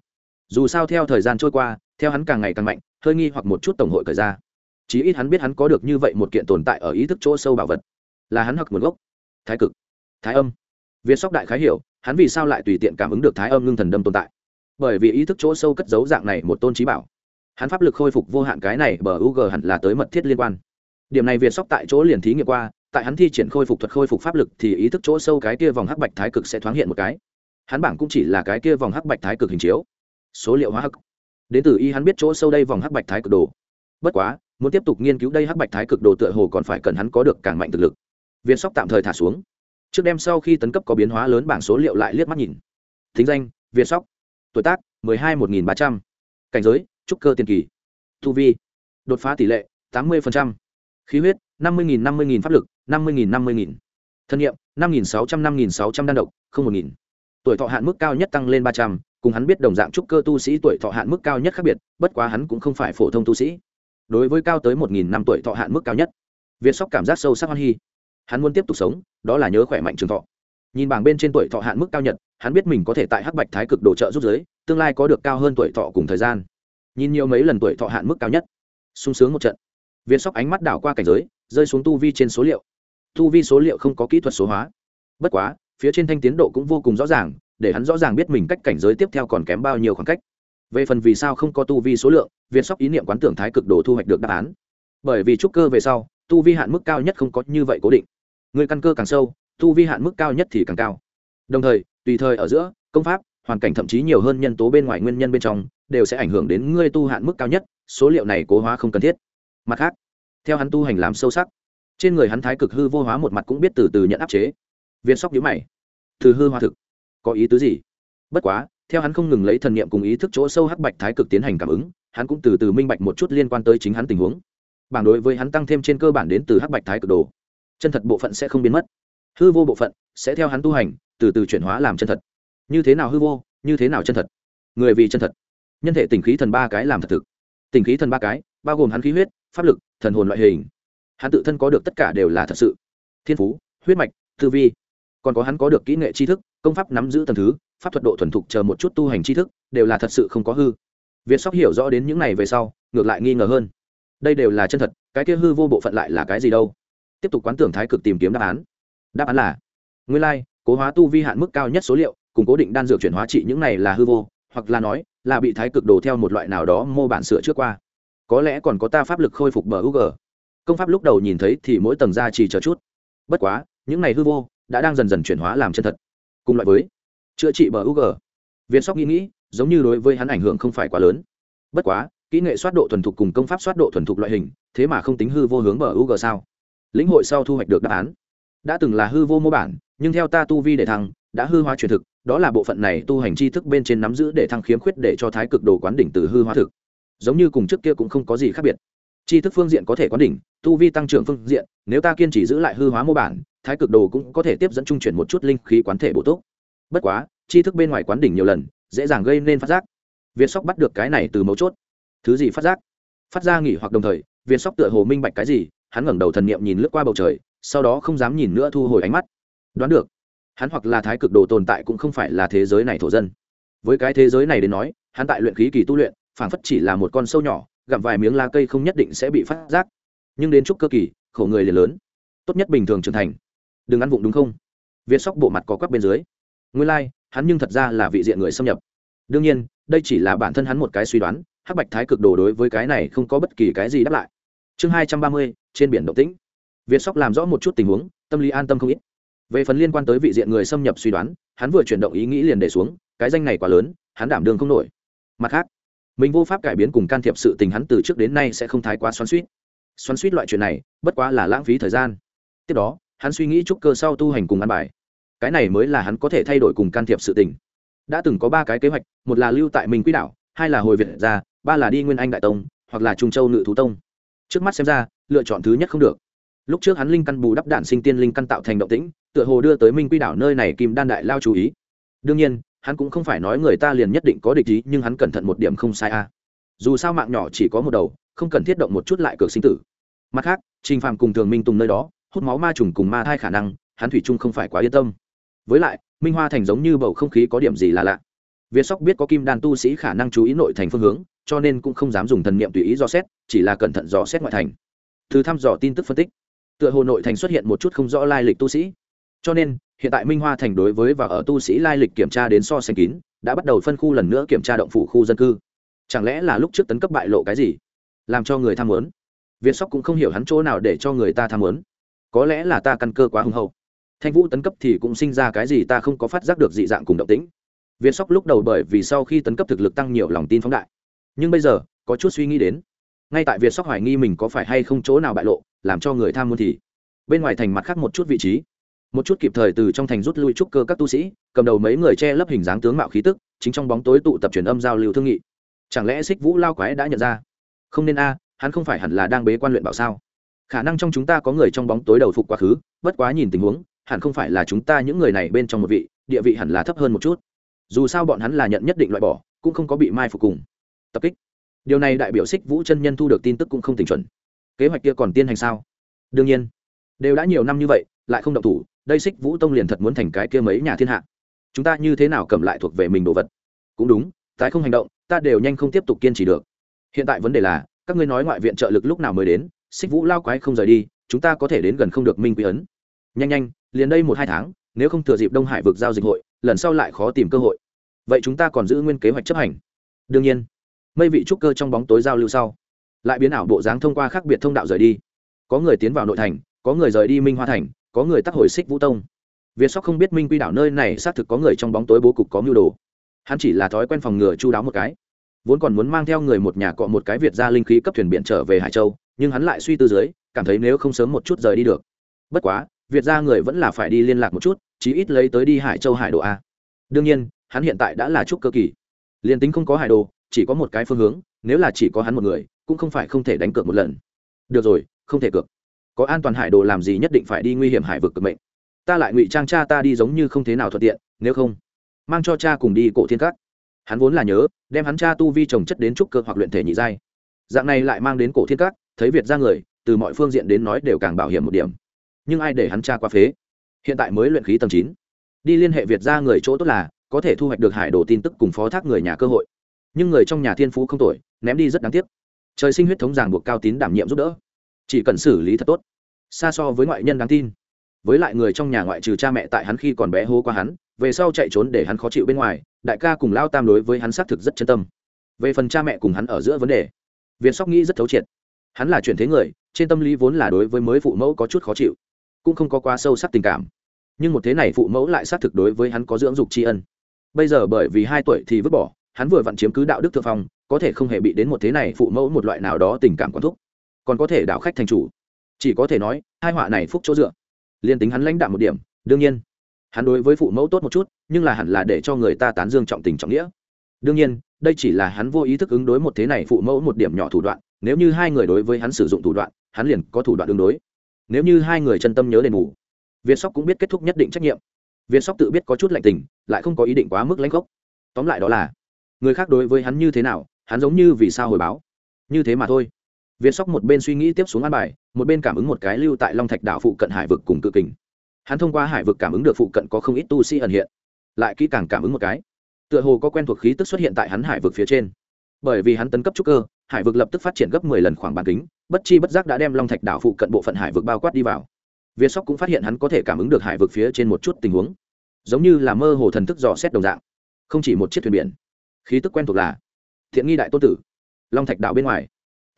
Dù sao theo thời gian trôi qua, theo hắn càng ngày càng mạnh, hơi nghi hoặc một chút tổng hội thời ra chí ít hắn biết hắn có được như vậy một kiện tồn tại ở ý thức chỗ sâu bảo vật. Là hắn hoặc nguồn gốc. Thái cực. Thái âm. Việt sóc đại khái hiểu, hắn vì sao lại tùy tiện cảm ứng được thái âm ngưng thần đâm tồn tại. Bởi vì ý thức chỗ sâu cất giấu dạng này một tôn trí bảo hắn pháp lực khôi phục vô hạn cái này bờ u g hẳn là tới mật thiết liên quan. Điểm này việt sóc tại chỗ liền thí nghiệm qua, tại hắn thi triển khôi phục thuật khôi phục pháp lực thì ý thức chỗ sâu cái kia vòng hắc bạch thái cực sẽ thoáng hiện một cái. Hắn bảng cũng chỉ là cái kia vòng hắc bạch thái cực hình chiếu. Số liệu hóa hắc. Đến từ y hắn biết chỗ sâu đây vòng hắc bạch thái cực đồ. Bất quá, muốn tiếp tục nghiên cứu đây hắc bạch thái cực đồ tựa hồ còn phải cần hắn có được càng mạnh thực lực. Viên sóc tạm thời thả xuống. Trước đêm sau khi tấn cấp có biến hóa lớn bảng số liệu lại liếc mắt nhìn. Thính danh viên sóc. Tuổi tác, mười hai một nghìn ba trăm. Cảnh giới trúc cơ tiền kỳ. Thu vi, đột phá tỷ lệ tám mươi khí huyết, năm mươi năm mươi pháp lực, năm mươi năm mươi thân nhiệm năm sáu trăm, năm sáu trăm đan độc, không một tuổi thọ hạn mức cao nhất tăng lên ba trăm, cùng hắn biết đồng dạng trúc cơ tu sĩ tuổi thọ hạn mức cao nhất khác biệt, bất quá hắn cũng không phải phổ thông tu sĩ. Đối với cao tới một nghìn năm tuổi thọ hạn mức cao nhất, việt sóc cảm giác sâu sắc hoan hy hắn muốn tiếp tục sống, đó là nhớ khỏe mạnh trường thọ. Nhìn bảng bên trên tuổi thọ hạn mức cao nhất, hắn biết mình có thể tại hắc bạch thái cực đồ trợ giúp giới, tương lai có được cao hơn tuổi thọ cùng thời gian nhìn nhiều mấy lần tuổi thọ hạn mức cao nhất. Sung sướng một trận. Viên sóc ánh mắt đảo qua cảnh giới, rơi xuống tu vi trên số liệu. Tu vi số liệu không có kỹ thuật số hóa. Bất quá, phía trên thanh tiến độ cũng vô cùng rõ ràng, để hắn rõ ràng biết mình cách cảnh giới tiếp theo còn kém bao nhiêu khoảng cách. Về phần vì sao không có tu vi số lượng, viên sóc ý niệm quán tưởng thái cực đồ thu hoạch được đáp án. Bởi vì trúc cơ về sau, tu vi hạn mức cao nhất không có như vậy cố định. Người căn cơ càng sâu, tu vi hạn mức cao nhất thì càng cao. Đồng thời, tùy thời ở giữa, công pháp, hoàn cảnh thậm chí nhiều hơn nhân tố bên ngoài nguyên nhân bên trong đều sẽ ảnh hưởng đến ngươi tu hạn mức cao nhất, số liệu này cố hóa không cần thiết. Mặt khác, theo hắn tu hành làm sâu sắc, trên người hắn thái cực hư vô hóa một mặt cũng biết từ từ nhận áp chế. Viên sóc nhữ mày. Từ hư hóa thực, có ý tứ gì? Bất quá, theo hắn không ngừng lấy thần niệm cùng ý thức chỗ sâu hắc bạch thái cực tiến hành cảm ứng, hắn cũng từ từ minh bạch một chút liên quan tới chính hắn tình huống. Bảng đối với hắn tăng thêm trên cơ bản đến từ hắc bạch thái cực đồ. Chân thật bộ phận sẽ không biến mất. Hư vô bộ phận sẽ theo hắn tu hành, từ từ chuyển hóa làm chân thật. Như thế nào hư vô, như thế nào chân thật? Người vì chân thật nhân thể tình khí thần ba cái làm thật thực. Tình khí thần ba cái, bao gồm hắn khí huyết, pháp lực, thần hồn loại hình. Hắn tự thân có được tất cả đều là thật sự. Thiên phú, huyết mạch, tư vi. Còn có hắn có được kỹ nghệ tri thức, công pháp nắm giữ t thứ, pháp thuật độ thuần thục chờ một chút tu hành tri thức, đều là thật sự không có hư. Việt sóc hiểu rõ đến những này về sau, ngược lại nghi ngờ hơn. Đây đều là chân thật, cái kia hư vô bộ phận lại là cái gì đâu? Tiếp tục quán tưởng thái cực tìm kiếm đáp án. Đáp án là, nguyên lai, cố hóa tu vi hạn mức cao nhất số liệu, cùng cố định đan dược chuyển hóa trị những này là hư vô, hoặc là nói là bị thái cực đồ theo một loại nào đó mô bản sửa trước qua. Có lẽ còn có ta pháp lực khôi phục bờ u g công pháp lúc đầu nhìn thấy thì mỗi tầng ra chỉ chờ chút. Bất quá, những này hư vô đã đang dần dần chuyển hóa làm chân thật. Cùng loại với chữa trị bờ u g viên sóc nghĩ nghĩ, giống như đối với hắn ảnh hưởng không phải quá lớn. Bất quá, kỹ nghệ soát độ thuần thục cùng công pháp soát độ thuần thục loại hình, thế mà không tính hư vô hướng bờ u g sao? Lĩnh hội sau thu hoạch được đáp án. Đã từng là hư vô mô bản, nhưng theo ta tu vi để thăng đã hư hóa truyền thực, đó là bộ phận này tu hành tri thức bên trên nắm giữ để thăng khiếm khuyết để cho thái cực đồ quán đỉnh từ hư hóa thực. Giống như cùng trước kia cũng không có gì khác biệt. Tri thức phương diện có thể quán đỉnh, tu vi tăng trưởng phương diện, nếu ta kiên trì giữ lại hư hóa mô bản, thái cực đồ cũng có thể tiếp dẫn trung chuyển một chút linh khí quán thể bổ túc. Bất quá, tri thức bên ngoài quán đỉnh nhiều lần, dễ dàng gây nên phát giác. Việt sóc bắt được cái này từ mấu chốt. Thứ gì phát giác? Phát ra nghỉ hoặc đồng thời, Viên sóc tựa hồ minh bạch cái gì, hắn ngẩng đầu thần niệm nhìn lướt qua bầu trời, sau đó không dám nhìn nữa thu hồi ánh mắt. Đoán được hắn hoặc là thái cực đồ tồn tại cũng không phải là thế giới này thổ dân. Với cái thế giới này đến nói hắn tại luyện khí kỳ tu luyện phảng phất chỉ là một con sâu nhỏ gặm vài miếng lá cây không nhất định sẽ bị phát giác. Nhưng đến chúc cơ kỳ khổ người liền lớn. Tốt nhất bình thường trưởng thành. Đừng ăn vụng đúng không? Viết sóc bộ mặt có quắp bên dưới. Nguyên lai、like, hắn nhưng thật ra là vị diện người xâm nhập. Đương nhiên đây chỉ là bản thân hắn một cái suy đoán hắc bạch thái cực đồ đối với cái này không có bất kỳ cái gì đáp lại. Chương hai trăm ba mươi trên biển động tĩnh. Viết sóc làm rõ một chút tình huống tâm lý an tâm không ít về phần liên quan tới vị diện người xâm nhập suy đoán hắn vừa chuyển động ý nghĩ liền để xuống cái danh này quá lớn hắn đảm đương không nổi. Mặt khác mình vô pháp cải biến cùng can thiệp sự tình hắn từ trước đến nay sẽ không thái quá xoắn suýt xoắn suýt loại chuyện này bất quá là lãng phí thời gian. Tiếp đó hắn suy nghĩ trúc cơ sau tu hành cùng ăn bài. Cái này mới là hắn có thể thay đổi cùng can thiệp sự tình. Đã từng có ba cái kế hoạch một là lưu tại mình quỹ Đạo, hai là hồi việt ra ba là đi nguyên anh đại tông hoặc là trung châu ngự thú tông. Trước mắt xem ra lựa chọn thứ nhất không được. Lúc trước hắn linh căn bù đắp đạn sinh tiên linh căn tạo thành động tĩnh tựa hồ đưa tới minh quy đảo nơi này kim đan đại lao chú ý. Đương nhiên, hắn cũng không phải nói người ta liền nhất định có địch ý, nhưng hắn cẩn thận một điểm không sai a. Dù sao mạng nhỏ chỉ có một đầu, không cần thiết động một chút lại cược sinh tử. Mặt khác, trình phàm cùng thường minh tùng nơi đó, hút máu ma trùng cùng ma thai khả năng, hắn thủy chung không phải quá yên tâm. Với lại, minh hoa thành giống như bầu không khí có điểm gì là lạ. Việt sóc biết có kim đan tu sĩ khả năng chú ý nội thành phương hướng, cho nên cũng không dám dùng thần niệm tùy ý dò xét, chỉ là cẩn thận dò xét ngoại thành. Thứ thăm dò tin tức phân tích. Tựa hồ nội thành xuất hiện một chút không rõ lai lịch tu sĩ cho nên, hiện tại minh hoa thành đối với và ở tu sĩ lai lịch kiểm tra đến so sánh kín, đã bắt đầu phân khu lần nữa kiểm tra động phủ khu dân cư. Chẳng lẽ là lúc trước tấn cấp bại lộ cái gì? Làm cho người tham muốn. Việt sóc cũng không hiểu hắn chỗ nào để cho người ta tham muốn. Có lẽ là ta căn cơ quá hùng hậu. Thanh vũ tấn cấp thì cũng sinh ra cái gì ta không có phát giác được dị dạng cùng động tĩnh. Việt sóc lúc đầu bởi vì sau khi tấn cấp thực lực tăng nhiều lòng tin phóng đại. Nhưng bây giờ, có chút suy nghĩ đến. Ngay tại việt sóc hoài nghi mình có phải hay không chỗ nào bại lộ, làm cho người tham muốn thì. Bên ngoài thành mặt khác một chút vị trí một chút kịp thời từ trong thành rút lui trúc cơ các tu sĩ, cầm đầu mấy người che lấp hình dáng tướng mạo khí tức, chính trong bóng tối tụ tập truyền âm giao lưu thương nghị. Chẳng lẽ xích vũ lao quái đã nhận ra? Không nên a, hắn không phải hẳn là đang bế quan luyện bảo sao? Khả năng trong chúng ta có người trong bóng tối đầu phục quá khứ, bất quá nhìn tình huống, hẳn không phải là chúng ta những người này bên trong một vị, địa vị hẳn là thấp hơn một chút. Dù sao bọn hắn là nhận nhất định loại bỏ, cũng không có bị mai phục cùng. Tập kích. Điều này đại biểu xích vũ chân nhân thu được tin tức cũng không tỉnh chuẩn. Kế hoạch kia còn tiên hành sao? Đương nhiên. Đều đã nhiều năm như vậy, lại không động thủ đây xích vũ tông liền thật muốn thành cái kia mấy nhà thiên hạ. Chúng ta như thế nào cầm lại thuộc về mình đồ vật? Cũng đúng, tái không hành động, ta đều nhanh không tiếp tục kiên trì được. Hiện tại vấn đề là, các ngươi nói ngoại viện trợ lực lúc nào mới đến, xích vũ lao quái không rời đi, chúng ta có thể đến gần không được minh quý ấn. Nhanh nhanh, liền đây một hai tháng, nếu không thừa dịp đông hải vực giao dịch hội, lần sau lại khó tìm cơ hội. Vậy chúng ta còn giữ nguyên kế hoạch chấp hành. Đương nhiên, mây vị trúc cơ trong bóng tối giao lưu sau, lại biến ảo bộ dáng thông qua khác biệt thông đạo rời đi. Có người tiến vào nội thành, có người rời đi minh hoa thành có người tắc hồi xích vũ tông. Việt sóc không biết minh quy đảo nơi này xác thực có người trong bóng tối bố cục có mưu đồ. Hắn chỉ là thói quen phòng ngừa chu đáo một cái. Vốn còn muốn mang theo người một nhà cọ một cái việt ra linh khí cấp thuyền biển trở về hải châu, nhưng hắn lại suy tư dưới, cảm thấy nếu không sớm một chút rời đi được. Bất quá, việt ra người vẫn là phải đi liên lạc một chút, chí ít lấy tới đi hải châu hải đồ a. Đương nhiên, hắn hiện tại đã là trúc cơ kỳ. Liền tính không có hải đồ, chỉ có một cái phương hướng, nếu là chỉ có hắn một người, cũng không phải không thể đánh cược một lần. Được rồi, không thể cược có an toàn hải đồ làm gì nhất định phải đi nguy hiểm hải vực cực mệnh. Ta lại ngụy trang cha ta đi giống như không thế nào thuận tiện, nếu không, mang cho cha cùng đi cổ thiên cát. Hắn vốn là nhớ, đem hắn cha tu vi trồng chất đến trúc cơ hoặc luyện thể nhị giai. Dạng này lại mang đến cổ thiên cát, thấy việt ra người, từ mọi phương diện đến nói đều càng bảo hiểm một điểm. Nhưng ai để hắn cha qua phế? Hiện tại mới luyện khí tầng chín. Đi liên hệ việt ra người chỗ tốt là, có thể thu hoạch được hải đồ tin tức cùng phó thác người nhà cơ hội. Nhưng người trong nhà thiên phú không tuổi ném đi rất đáng tiếc. Trời sinh huyết thống ràng buộc cao tín đảm nhiệm giúp đỡ chỉ cần xử lý thật tốt. Xa so với ngoại nhân đáng tin. Với lại người trong nhà ngoại trừ cha mẹ tại hắn khi còn bé hô qua hắn, về sau chạy trốn để hắn khó chịu bên ngoài, đại ca cùng lao tam đối với hắn xác thực rất chân tâm. Về phần cha mẹ cùng hắn ở giữa vấn đề, việt sóc nghĩ rất thấu triệt. Hắn là chuyển thế người, trên tâm lý vốn là đối với mới phụ mẫu có chút khó chịu, cũng không có quá sâu sắc tình cảm. Nhưng một thế này phụ mẫu lại xác thực đối với hắn có dưỡng dục tri ân. Bây giờ bởi vì hai tuổi thì vứt bỏ, hắn vừa vặn chiếm cứ đạo đức thượng phong, có thể không hề bị đến một thế này phụ mẫu một loại nào đó tình cảm quán thúc còn có thể đạo khách thành chủ. Chỉ có thể nói, hai họa này phúc chỗ dựa. Liên tính hắn lãnh đạm một điểm, đương nhiên, hắn đối với phụ mẫu tốt một chút, nhưng là hẳn là để cho người ta tán dương trọng tình trọng nghĩa. Đương nhiên, đây chỉ là hắn vô ý thức ứng đối một thế này phụ mẫu một điểm nhỏ thủ đoạn, nếu như hai người đối với hắn sử dụng thủ đoạn, hắn liền có thủ đoạn ứng đối. Nếu như hai người chân tâm nhớ đền bù, việt sóc cũng biết kết thúc nhất định trách nhiệm. Việt sóc tự biết có chút lạnh tình, lại không có ý định quá mức lãnh gốc. Tóm lại đó là, người khác đối với hắn như thế nào, hắn giống như vì sao hồi báo. Như thế mà thôi việt sóc một bên suy nghĩ tiếp xuống an bài, một bên cảm ứng một cái lưu tại long thạch đảo phụ cận hải vực cùng cự kình. Hắn thông qua hải vực cảm ứng được phụ cận có không ít tu sĩ ẩn hiện, lại kỹ càng cảm ứng một cái. Tựa hồ có quen thuộc khí tức xuất hiện tại hắn hải vực phía trên. Bởi vì hắn tấn cấp trúc cơ, hải vực lập tức phát triển gấp mười lần khoảng bán kính, bất chi bất giác đã đem long thạch đảo phụ cận bộ phận hải vực bao quát đi vào. Việt sóc cũng phát hiện hắn có thể cảm ứng được hải vực phía trên một chút tình huống, giống như là mơ hồ thần thức dò xét đồng dạng. Không chỉ một chiếc thuyền biển, khí tức quen thuộc là thiện nghi đại tôn tử, long thạch đảo bên ngoài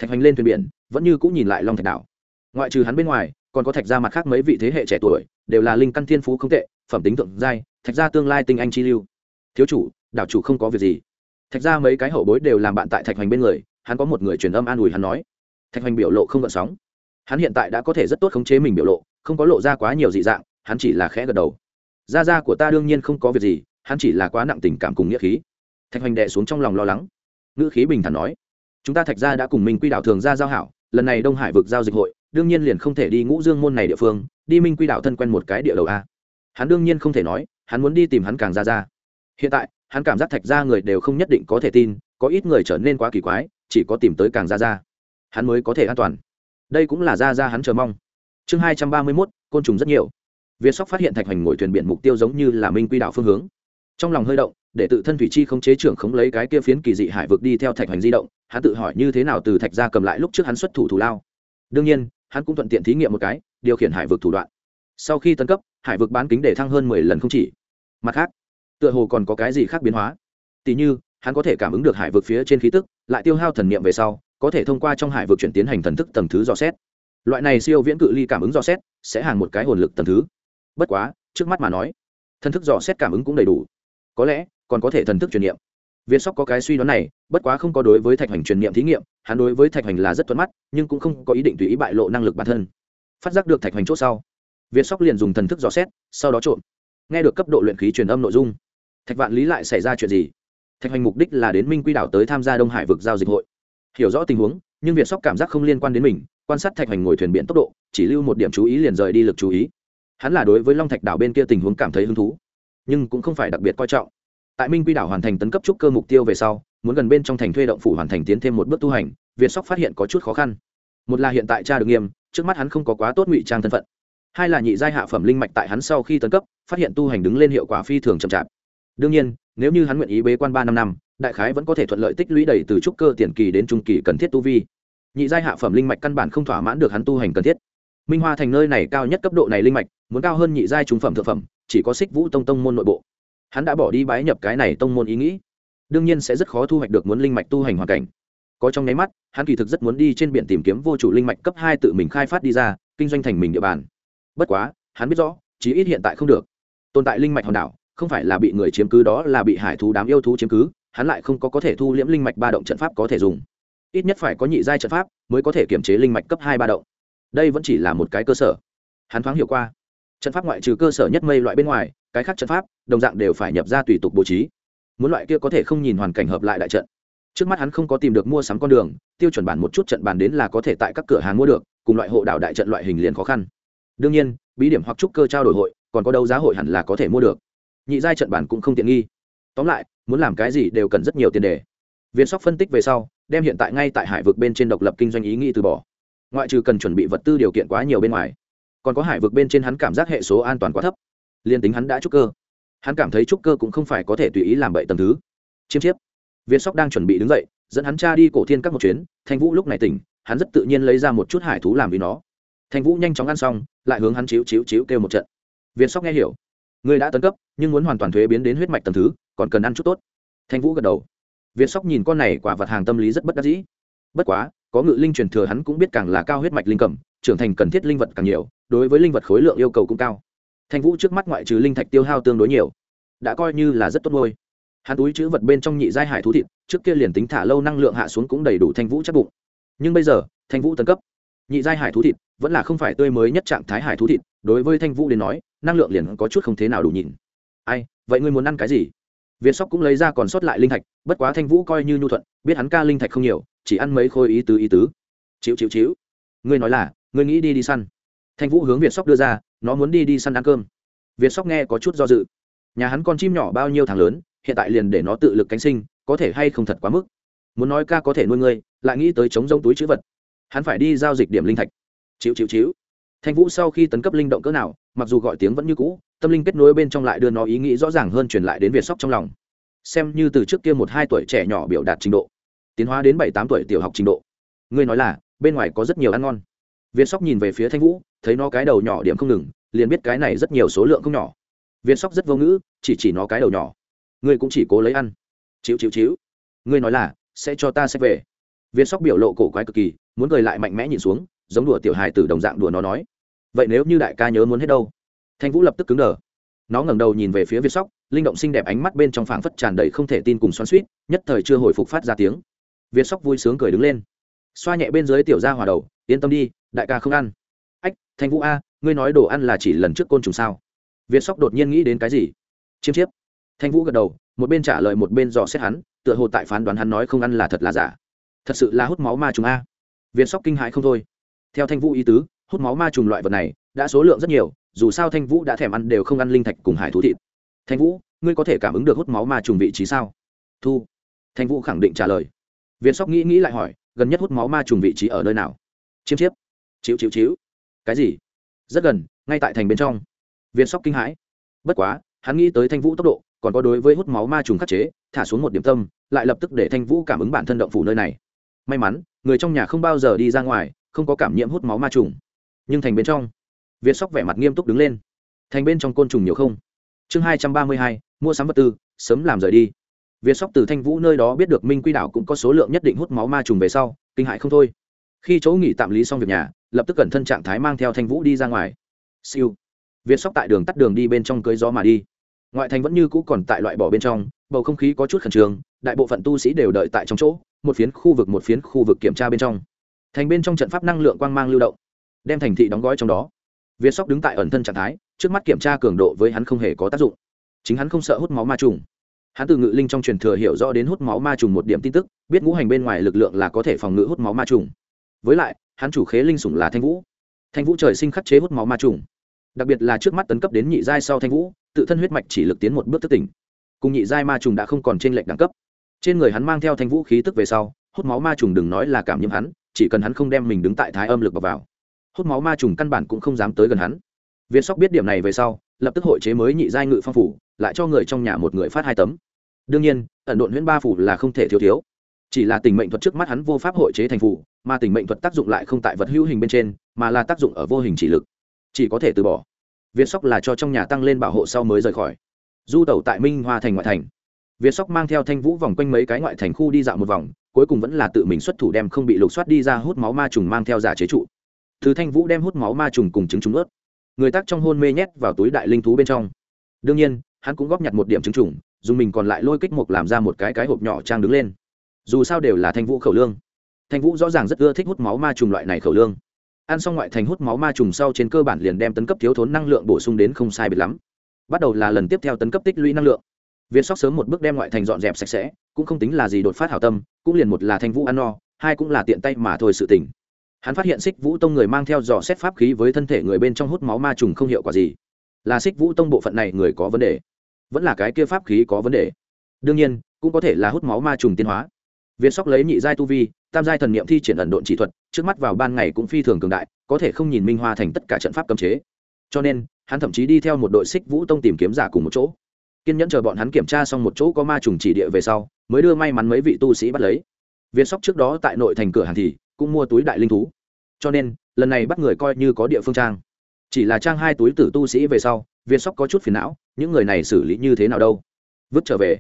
thạch hoành lên thuyền biển, vẫn như cũng nhìn lại long thạch đảo. Ngoại trừ hắn bên ngoài, còn có thạch gia mặt khác mấy vị thế hệ trẻ tuổi, đều là linh căn thiên phú không tệ, phẩm tính thượng giai, thạch gia tương lai tinh anh chi lưu. Thiếu chủ, đảo chủ không có việc gì. Thạch gia mấy cái hậu bối đều làm bạn tại thạch hoành bên người, hắn có một người truyền âm an ủi hắn nói. Thạch hoành biểu lộ không gợn sóng. Hắn hiện tại đã có thể rất tốt khống chế mình biểu lộ, không có lộ ra quá nhiều dị dạng, hắn chỉ là khẽ gật đầu. Gia gia của ta đương nhiên không có việc gì, hắn chỉ là quá nặng tình cảm cùng nghĩa khí. Thạch hoành đệ xuống trong lòng lo lắng. Ngữ khí bình thản nói chúng ta thạch gia đã cùng minh quy đảo thường ra giao hảo, lần này đông hải vực giao dịch hội, đương nhiên liền không thể đi ngũ dương môn này địa phương, đi minh quy đảo thân quen một cái địa đầu a. Hắn đương nhiên không thể nói, hắn muốn đi tìm hắn càng ra ra. Hiện tại, hắn cảm giác thạch ra người đều không nhất định có thể tin, có ít người trở nên quá kỳ quái, chỉ có tìm tới càng ra ra. Hắn mới có thể an toàn. Đây cũng là ra ra hắn chờ mong. Chương hai trăm ba mươi mốt, côn trùng rất nhiều. Việt sóc phát hiện thạch hoành ngồi thuyền biển mục tiêu giống như là minh quy đạo phương hướng trong lòng hơi động, để tự thân thủy chi không chế trưởng khống lấy cái kia phiến kỳ dị hải vực đi theo thạch hoành di động, hắn tự hỏi như thế nào từ thạch ra cầm lại lúc trước hắn xuất thủ thủ lao. Đương nhiên, hắn cũng thuận tiện thí nghiệm một cái, điều khiển hải vực thủ đoạn. Sau khi tấn cấp, hải vực bán kính để thăng hơn mười lần không chỉ. Mặt khác, tựa hồ còn có cái gì khác biến hóa. Tỉ như, hắn có thể cảm ứng được hải vực phía trên khí tức, lại tiêu hao thần niệm về sau, có thể thông qua trong hải vực chuyển tiến hành thần thức tầng thứ dò xét. Loại này siêu viễn cự ly cảm ứng dò xét, sẽ hàng một cái hồn lực tầng thứ. Bất quá, trước mắt mà nói, thần thức dò xét cảm ứng cũng đầy đủ có lẽ, còn có thể thần thức truyền niệm. Viên sóc có cái suy đoán này, bất quá không có đối với thạch hoành truyền niệm thí nghiệm, hắn đối với thạch hoành là rất thuận mắt, nhưng cũng không có ý định tùy ý bại lộ năng lực bản thân. Phát giác được thạch hoành c h ỗ sau, viên sóc liền dùng thần thức dò xét, sau đó trộm. Nghe được cấp độ luyện khí truyền âm nội dung, thạch vạn lý lại xảy ra chuyện gì? Thạch hoành mục đích là đến minh quy đảo tới tham gia đông hải vực giao dịch hội. Hiểu rõ tình huống, nhưng việt sóc cảm giác không liên quan đến mình, quan sát thạch hoành ngồi thuyền biển tốc độ, chỉ lưu một điểm chú ý liền rời đi lực chú ý. Hắn là đối với long thạch đảo bên kia tình huống cảm thấy hứng thú nhưng cũng không phải đặc biệt coi trọng. Tại minh quy đảo hoàn thành tấn cấp trúc cơ mục tiêu về sau, muốn gần bên trong thành thuê động phủ hoàn thành tiến thêm một bước tu hành, việt sóc phát hiện có chút khó khăn. Một là hiện tại cha được nghiêm, trước mắt hắn không có quá tốt ngụy trang thân phận. Hai là nhị giai hạ phẩm linh mạch tại hắn sau khi tấn cấp, phát hiện tu hành đứng lên hiệu quả phi thường chậm chạp. Đương nhiên, nếu như hắn nguyện ý bế quan ba năm năm, đại khái vẫn có thể thuận lợi tích lũy đầy từ trúc cơ tiền kỳ đến trung kỳ cần thiết tu vi. Nhị giai hạ phẩm linh mạch căn bản không thỏa mãn được hắn tu hành cần thiết. Minh hoa thành nơi này cao nhất cấp độ này linh mạch, muốn cao hơn nhị giai trung phẩm thượng phẩm chỉ có xích vũ tông tông môn nội bộ. Hắn đã bỏ đi bái nhập cái này tông môn ý nghĩ. Đương nhiên sẽ rất khó thu hoạch được muốn linh mạch tu hành hoàn cảnh. Có trong nháy mắt, hắn kỳ thực rất muốn đi trên biển tìm kiếm vô chủ linh mạch cấp hai tự mình khai phát đi ra, kinh doanh thành mình địa bàn. Bất quá, hắn biết rõ, chí ít hiện tại không được. Tồn tại linh mạch hòn đảo, không phải là bị người chiếm cứ, đó là bị hải thú đám yêu thú chiếm cứ, hắn lại không có có thể thu liễm linh mạch ba động trận pháp có thể dùng. Ít nhất phải có nhị giai trận pháp mới có thể kiểm chế linh mạch cấp hai ba động. Đây vẫn chỉ là một cái cơ sở. Hắn thoáng hiểu qua trận pháp ngoại trừ cơ sở nhất mây loại bên ngoài, cái khác trận pháp, đồng dạng đều phải nhập ra tùy tục bố trí. Muốn loại kia có thể không nhìn hoàn cảnh hợp lại đại trận. Trước mắt hắn không có tìm được mua sắm con đường, tiêu chuẩn bản một chút trận bàn đến là có thể tại các cửa hàng mua được, cùng loại hộ đảo đại trận loại hình liền khó khăn. Đương nhiên, bí điểm hoặc trúc cơ trao đổi hội, còn có đấu giá hội hẳn là có thể mua được. Nhị giai trận bản cũng không tiện nghi. Tóm lại, muốn làm cái gì đều cần rất nhiều tiền đề. Viên sóc phân tích về sau, đem hiện tại ngay tại hải vực bên trên độc lập kinh doanh ý nghĩ từ bỏ. Ngoại trừ cần chuẩn bị vật tư điều kiện quá nhiều bên ngoài còn có hải vực bên trên hắn cảm giác hệ số an toàn quá thấp. Liên tính hắn đã trúc cơ, hắn cảm thấy trúc cơ cũng không phải có thể tùy ý làm bậy tầm thứ. Chiêm chiếp. Viên sóc đang chuẩn bị đứng dậy, dẫn hắn cha đi cổ thiên các một chuyến. Thanh vũ lúc này tỉnh, hắn rất tự nhiên lấy ra một chút hải thú làm vì nó. Thanh vũ nhanh chóng ăn xong, lại hướng hắn chiếu chiếu chiếu kêu một trận. Viên sóc nghe hiểu. Người đã tấn cấp, nhưng muốn hoàn toàn thuế biến đến huyết mạch tầm thứ, còn cần ăn chút tốt. Thanh vũ gật đầu. Viên sóc nhìn con này quả vật hàng tâm lý rất bất đắc dĩ. Bất quá, có ngự linh truyền thừa hắn cũng biết càng là cao huyết mạch linh cẩm trưởng thành cần thiết linh vật càng nhiều đối với linh vật khối lượng yêu cầu cũng cao. Thanh vũ trước mắt ngoại trừ linh thạch tiêu hao tương đối nhiều, đã coi như là rất tốt ngôi hắn túi chữ vật bên trong nhị giai hải thú thịt, trước kia liền tính thả lâu năng lượng hạ xuống cũng đầy đủ thanh vũ chắc bụng. Nhưng bây giờ, thanh vũ tấn cấp, nhị giai hải thú thịt vẫn là không phải tươi mới nhất trạng thái hải thú thịt, đối với thanh vũ đến nói, năng lượng liền có chút không thế nào đủ nhìn. Ai, vậy ngươi muốn ăn cái gì? Việt sóc cũng lấy ra còn sót lại linh thạch, bất quá thanh vũ coi như nhu thuận, biết hắn ca linh thạch không nhiều, chỉ ăn mấy khối ý tứ ý tứ. Chịu chịu chịu. Ngươi nói là, ngươi nghĩ đi đi săn thanh vũ hướng việt sóc đưa ra, nó muốn đi đi săn ăn cơm. Việt sóc nghe có chút do dự. Nhà hắn con chim nhỏ bao nhiêu tháng lớn, hiện tại liền để nó tự lực cánh sinh, có thể hay không thật quá mức. Muốn nói ca có thể nuôi ngươi, lại nghĩ tới chống rông túi chữ vật. Hắn phải đi giao dịch điểm linh thạch. Chịu chịu chịu. Thanh vũ sau khi tấn cấp linh động cỡ nào, mặc dù gọi tiếng vẫn như cũ, tâm linh kết nối bên trong lại đưa nó ý nghĩ rõ ràng hơn truyền lại đến việt sóc trong lòng. Xem như từ trước kia một hai tuổi trẻ nhỏ biểu đạt trình độ, tiến hóa đến bảy tám tuổi tiểu học trình độ. Ngươi nói là, bên ngoài có rất nhiều ăn ngon. Việt sóc nhìn về phía thanh vũ thấy nó cái đầu nhỏ điểm không ngừng, liền biết cái này rất nhiều số lượng không nhỏ. Viên sóc rất vô ngữ, chỉ chỉ nó cái đầu nhỏ. Ngươi cũng chỉ cố lấy ăn. Chịu chịu chịu. Ngươi nói là, sẽ cho ta sẽ về. Viên sóc biểu lộ cổ quái cực kỳ, muốn cười lại mạnh mẽ nhìn xuống, giống đùa tiểu hài từ đồng dạng đùa nó nói. Vậy nếu như đại ca nhớ muốn hết đâu? Thanh vũ lập tức cứng đờ. Nó ngẩng đầu nhìn về phía viên sóc, linh động xinh đẹp ánh mắt bên trong phảng phất tràn đầy không thể tin cùng xoắn suýt nhất thời chưa hồi phục phát ra tiếng. Viên sóc vui sướng cười đứng lên. Xoa nhẹ bên dưới tiểu ra hòa đầu, yên tâm đi, đại ca không ăn thanh vũ a, ngươi nói đồ ăn là chỉ lần trước côn trùng sao? Việt sóc đột nhiên nghĩ đến cái gì? Chiêm chiếp. Thanh vũ gật đầu, một bên trả lời một bên dò xét hắn, tựa hồ tại phán đoán hắn nói không ăn là thật là giả. Thật sự là hút máu ma trùng a. Việt sóc kinh hãi không thôi. Theo thanh vũ ý tứ, hút máu ma trùng loại vật này, đã số lượng rất nhiều, dù sao thanh vũ đã thèm ăn đều không ăn linh thạch cùng hải thú thịt. Thanh vũ, ngươi có thể cảm ứng được hút máu ma trùng vị trí sao? Thu. Thanh vũ khẳng định trả lời. Viên sóc nghĩ nghĩ lại hỏi, gần nhất hút máu ma trùng vị trí ở nơi nào? Chiêm chiếp. Chịu chịu chịu cái gì? Rất gần, ngay tại thành bên trong. Viên sóc kinh hãi. Bất quá, hắn nghĩ tới thanh vũ tốc độ, còn có đối với hút máu ma trùng khắc chế, thả xuống một điểm tâm, lại lập tức để thanh vũ cảm ứng bản thân động phủ nơi này. May mắn, người trong nhà không bao giờ đi ra ngoài, không có cảm nhiễm hút máu ma trùng. Nhưng thành bên trong, viên sóc vẻ mặt nghiêm túc đứng lên. Thành bên trong côn trùng nhiều không? Chương hai trăm ba mươi hai, mua sắm vật tư, sớm làm rời đi. Viên sóc từ thanh vũ nơi đó biết được minh quy đảo cũng có số lượng nhất định hút máu ma trùng về sau, kinh hại không thôi khi chỗ nghỉ tạm lý xong việc nhà, lập tức cẩn thân trạng thái mang theo thanh vũ đi ra ngoài. Siêu. Việt sóc tại đường tắt đường đi bên trong cưới gió mà đi. Ngoại thành vẫn như cũ còn tại loại bỏ bên trong, bầu không khí có chút khẩn trương, đại bộ phận tu sĩ đều đợi tại trong chỗ, một phiến khu vực một phiến khu vực kiểm tra bên trong. Thành bên trong trận pháp năng lượng quang mang lưu động, đem thành thị đóng gói trong đó. Việt sóc đứng tại ẩn thân trạng thái, trước mắt kiểm tra cường độ với hắn không hề có tác dụng. Chính hắn không sợ hút máu ma trùng. Hắn từ ngự linh trong truyền thừa hiểu rõ đến hút máu ma trùng một điểm tin tức, biết ngũ hành bên ngoài lực lượng là có thể phòng ngự hút máu ma trùng với lại hắn chủ khế linh sủng là thanh vũ. Thanh vũ trời sinh khắc chế hút máu ma trùng. Đặc biệt là trước mắt tấn cấp đến nhị giai sau thanh vũ tự thân huyết mạch chỉ lực tiến một bước thất tỉnh. Cùng nhị giai ma trùng đã không còn trên lệnh đẳng cấp. Trên người hắn mang theo thanh vũ khí tức về sau hút máu ma trùng đừng nói là cảm nhiễm hắn chỉ cần hắn không đem mình đứng tại thái âm lực vào, vào. hút máu ma trùng căn bản cũng không dám tới gần hắn. Việt sóc biết điểm này về sau lập tức hội chế mới nhị giai ngự phong phủ lại cho người trong nhà một người phát hai tấm. Đương nhiên ẩn độn huyễn ba phủ là không thể thiếu thiếu chỉ là tình mệnh thuật trước mắt hắn vô pháp hội chế thành phủ mà tình mệnh thuật tác dụng lại không tại vật hữu hình bên trên, mà là tác dụng ở vô hình chỉ lực. Chỉ có thể từ bỏ. Việt sóc là cho trong nhà tăng lên bảo hộ sau mới rời khỏi. Du tẩu tại minh hoa thành ngoại thành. Việt sóc mang theo thanh vũ vòng quanh mấy cái ngoại thành khu đi dạo một vòng, cuối cùng vẫn là tự mình xuất thủ đem không bị lục soát đi ra hút máu ma trùng mang theo giả chế trụ. Thứ thanh vũ đem hút máu ma trùng cùng trứng trùng ướt. Người tác trong hôn mê nhét vào túi đại linh thú bên trong. Đương nhiên, hắn cũng góp nhặt một điểm trứng trùng, dùng mình còn lại lôi kích mục làm ra một cái cái hộp nhỏ trang đứng lên dù sao đều là thanh vũ khẩu lương. Thanh vũ rõ ràng rất ưa thích hút máu ma trùng loại này khẩu lương. Ăn xong ngoại thành hút máu ma trùng sau trên cơ bản liền đem tấn cấp thiếu thốn năng lượng bổ sung đến không sai biệt lắm. Bắt đầu là lần tiếp theo tấn cấp tích lũy năng lượng. Việt sóc sớm một bước đem ngoại thành dọn dẹp sạch sẽ, cũng không tính là gì đột phát hảo tâm, cũng liền một là thanh vũ ăn no, hai cũng là tiện tay mà thôi sự tình. Hắn phát hiện xích vũ tông người mang theo dò xét pháp khí với thân thể người bên trong hút máu ma trùng không hiệu quả gì. Là xích vũ tông bộ phận này người có vấn đề. Vẫn là cái kia pháp khí có vấn đề. Đương nhiên, cũng có thể là hút máu ma trùng tiến hóa việt sóc lấy nhị giai tu vi, tam giai thần niệm thi triển ẩn độn chỉ thuật, trước mắt vào ban ngày cũng phi thường cường đại, có thể không nhìn minh hoa thành tất cả trận pháp cấm chế. Cho nên, hắn thậm chí đi theo một đội xích vũ tông tìm kiếm giả cùng một chỗ. Kiên nhẫn chờ bọn hắn kiểm tra xong một chỗ có ma trùng chỉ địa về sau, mới đưa may mắn mấy vị tu sĩ bắt lấy. Việt sóc trước đó tại nội thành cửa hàng thì cũng mua túi đại linh thú. Cho nên, lần này bắt người coi như có địa phương trang. Chỉ là trang hai túi tử tu sĩ về sau việt sóc có chút phiền não, những người này xử lý như thế nào đâu? Vứt trở về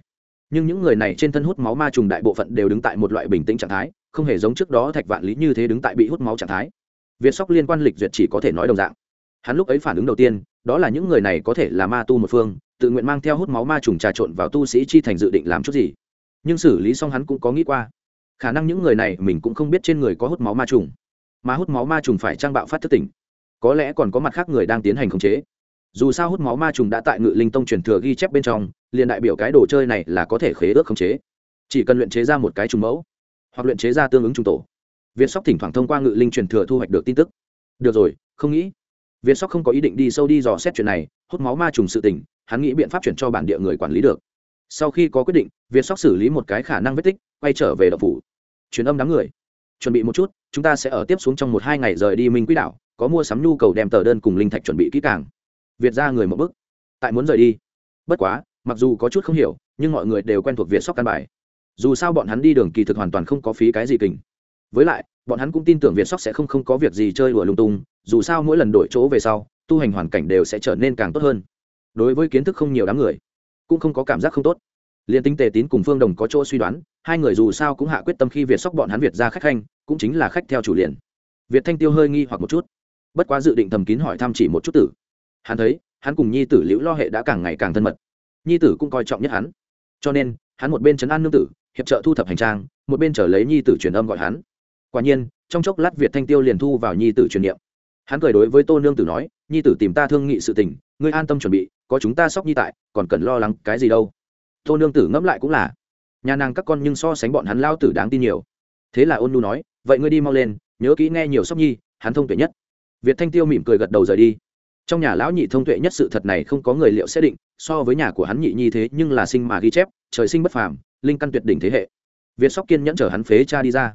nhưng những người này trên thân hút máu ma trùng đại bộ phận đều đứng tại một loại bình tĩnh trạng thái, không hề giống trước đó thạch vạn lý như thế đứng tại bị hút máu trạng thái. Việt sóc liên quan lịch duyệt chỉ có thể nói đồng dạng. Hắn lúc ấy phản ứng đầu tiên, đó là những người này có thể là ma tu một phương, tự nguyện mang theo hút máu ma trùng trà trộn vào tu sĩ chi thành dự định làm chút gì. Nhưng xử lý xong hắn cũng có nghĩ qua. Khả năng những người này mình cũng không biết trên người có hút máu ma trùng. Mà hút máu ma trùng phải trang bạo phát thức tỉnh. Có lẽ còn có mặt khác người đang tiến hành khống chế dù sao hút máu ma trùng đã tại ngự linh tông truyền thừa ghi chép bên trong, liền đại biểu cái đồ chơi này là có thể khế ước khống chế. Chỉ cần luyện chế ra một cái trùng mẫu, hoặc luyện chế ra tương ứng trùng tổ viên sóc thỉnh thoảng thông qua ngự linh truyền thừa thu hoạch được tin tức. Được rồi, không nghĩ. Viên sóc không có ý định đi sâu đi dò xét chuyện này, hút máu ma trùng sự tình, hắn nghĩ biện pháp chuyển cho bản địa người quản lý được. Sau khi có quyết định viên sóc xử lý một cái khả năng vết tích, quay trở về đậu phủ. Truyền âm đám người. Chuẩn bị một chút, chúng ta sẽ ở tiếp xuống trong một hai ngày rời đi minh quỹ đảo, có mua sắm nhu cầu đem tờ đơn cùng linh thạch chuẩn bị kỹ càng việt ra người một bức tại muốn rời đi. Bất quá, mặc dù có chút không hiểu, nhưng mọi người đều quen thuộc việt sóc căn bài. Dù sao bọn hắn đi đường kỳ thực hoàn toàn không có phí cái gì kình. Với lại, bọn hắn cũng tin tưởng việt sóc sẽ không không có việc gì chơi đùa lung tung, dù sao mỗi lần đổi chỗ về sau, tu hành hoàn cảnh đều sẽ trở nên càng tốt hơn. Đối với kiến thức không nhiều đám người, cũng không có cảm giác không tốt. Liên tinh tề tín cùng phương đồng có chỗ suy đoán, hai người dù sao cũng hạ quyết tâm khi việt sóc bọn hắn việt ra khách khanh, cũng chính là khách theo chủ liền. Việt thanh tiêu hơi nghi hoặc một chút. Bất quá dự định thầm kín hỏi thăm chỉ một chút tử hắn thấy, hắn cùng nhi tử liễu lo hệ đã càng ngày càng thân mật. Nhi tử cũng coi trọng nhất hắn. Cho nên, hắn một bên chấn an nương tử, hiệp trợ thu thập hành trang, một bên trở lấy nhi tử truyền âm gọi hắn. Quả nhiên, trong chốc lát việt thanh tiêu liền thu vào nhi tử truyền niệm. Hắn cười đối với tô nương tử nói, nhi tử tìm ta thương nghị sự tình, ngươi an tâm chuẩn bị, có chúng ta sóc nhi tại, còn cần lo lắng cái gì đâu. Tô nương tử ngẫm lại cũng là, nhà nàng các con nhưng so sánh bọn hắn lao tử đáng tin nhiều. Thế là ôn nu nói, vậy ngươi đi mau lên, nhớ kỹ nghe nhiều sóc nhi, hắn thông tuệ nhất. Việt thanh tiêu mỉm cười gật đầu rời đi trong nhà lão nhị thông tuệ nhất sự thật này không có người liệu sẽ định, so với nhà của hắn nhị nhi thế nhưng là sinh mà ghi chép, trời sinh bất phàm, linh căn tuyệt đỉnh thế hệ. Việt sóc kiên nhẫn chở hắn phế cha đi ra.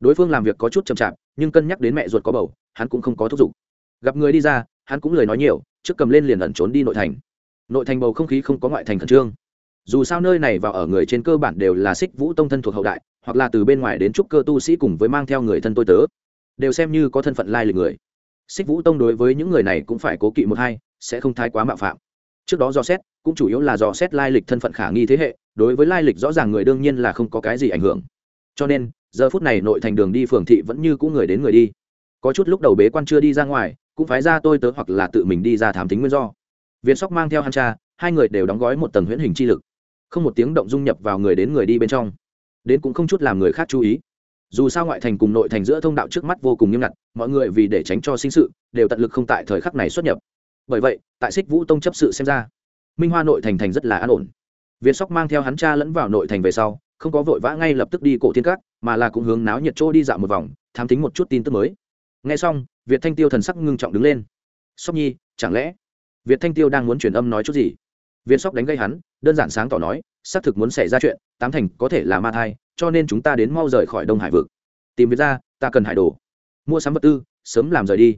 Đối phương làm việc có chút chậm chạp, nhưng cân nhắc đến mẹ ruột có bầu, hắn cũng không có thúc giục. Gặp người đi ra, hắn cũng lời nói nhiều, trước cầm lên liền ẩn trốn đi nội thành. Nội thành bầu không khí không có ngoại thành khẩn trương. Dù sao nơi này vào ở người trên cơ bản đều là xích vũ tông thân thuộc hậu đại, hoặc là từ bên ngoài đến trúc cơ tu sĩ cùng với mang theo người thân tôi tớ. Đều xem như có thân phận lai lịch người xích vũ tông đối với những người này cũng phải cố kỵ một hai, sẽ không thái quá mạo phạm. Trước đó do xét, cũng chủ yếu là do xét lai lịch thân phận khả nghi thế hệ, đối với lai lịch rõ ràng người đương nhiên là không có cái gì ảnh hưởng. Cho nên, giờ phút này nội thành đường đi phường thị vẫn như cũ người đến người đi. Có chút lúc đầu bế quan chưa đi ra ngoài, cũng phải ra tôi tớ hoặc là tự mình đi ra thám tính nguyên do. Việt sóc mang theo hắn cha, hai người đều đóng gói một tầng huyễn hình chi lực. Không một tiếng động dung nhập vào người đến người đi bên trong. Đến cũng không chút làm người khác chú ý. Dù sao ngoại thành cùng nội thành giữa thông đạo trước mắt vô cùng nghiêm ngặt mọi người vì để tránh cho sinh sự, đều tận lực không tại thời khắc này xuất nhập. Bởi vậy, tại xích vũ tông chấp sự xem ra, minh hoa nội thành thành rất là an ổn. Việt sóc mang theo hắn cha lẫn vào nội thành về sau, không có vội vã ngay lập tức đi cổ thiên cát mà là cũng hướng náo nhiệt chỗ đi dạo một vòng, thám tính một chút tin tức mới. Nghe xong, việt thanh tiêu thần sắc ngưng trọng đứng lên. Sóc nhi, chẳng lẽ việt thanh tiêu đang muốn truyền âm nói chút gì? Viên sóc đánh gây hắn, đơn giản sáng tỏ nói, xác thực muốn xảy ra chuyện, tám thành có thể là ma thai, cho nên chúng ta đến mau rời khỏi đông hải vực. Tìm việc ra, ta cần hải đồ mua sắm vật tư, sớm làm rời đi.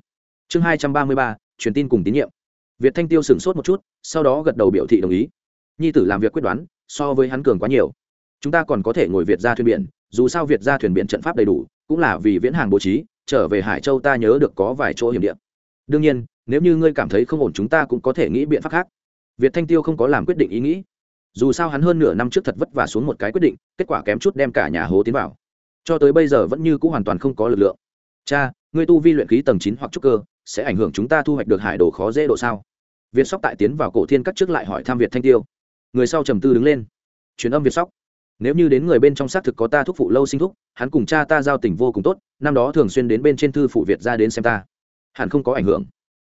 Chương hai trăm ba mươi ba, truyền tin cùng tín nhiệm. Việt thanh tiêu sửng sốt một chút, sau đó gật đầu biểu thị đồng ý. Nhi tử làm việc quyết đoán, so với hắn cường quá nhiều. Chúng ta còn có thể ngồi việt ra thuyền biển, dù sao việt ra thuyền biển trận pháp đầy đủ, cũng là vì viễn hàng bố trí, trở về hải châu ta nhớ được có vài chỗ hiểm địa. Đương nhiên, nếu như ngươi cảm thấy không ổn chúng ta cũng có thể nghĩ biện pháp khác. Việt thanh tiêu không có làm quyết định ý nghĩ. Dù sao hắn hơn nửa năm trước thật vất vả xuống một cái quyết định, kết quả kém chút đem cả nhà hố tiến vào. Cho tới bây giờ vẫn như c ũ hoàn toàn không có lực lượng cha, ngươi tu vi luyện khí tầng chín hoặc trúc cơ, sẽ ảnh hưởng chúng ta thu hoạch được hải đồ khó dễ độ sao? Việt sóc tại tiến vào cổ thiên cắt trước lại hỏi thăm việt thanh tiêu. Người sau trầm tư đứng lên. Truyền âm việt sóc. Nếu như đến người bên trong xác thực có ta thúc phụ lâu sinh thúc, hắn cùng cha ta giao tình vô cùng tốt, năm đó thường xuyên đến bên trên thư phụ việt ra đến xem ta. Hẳn không có ảnh hưởng.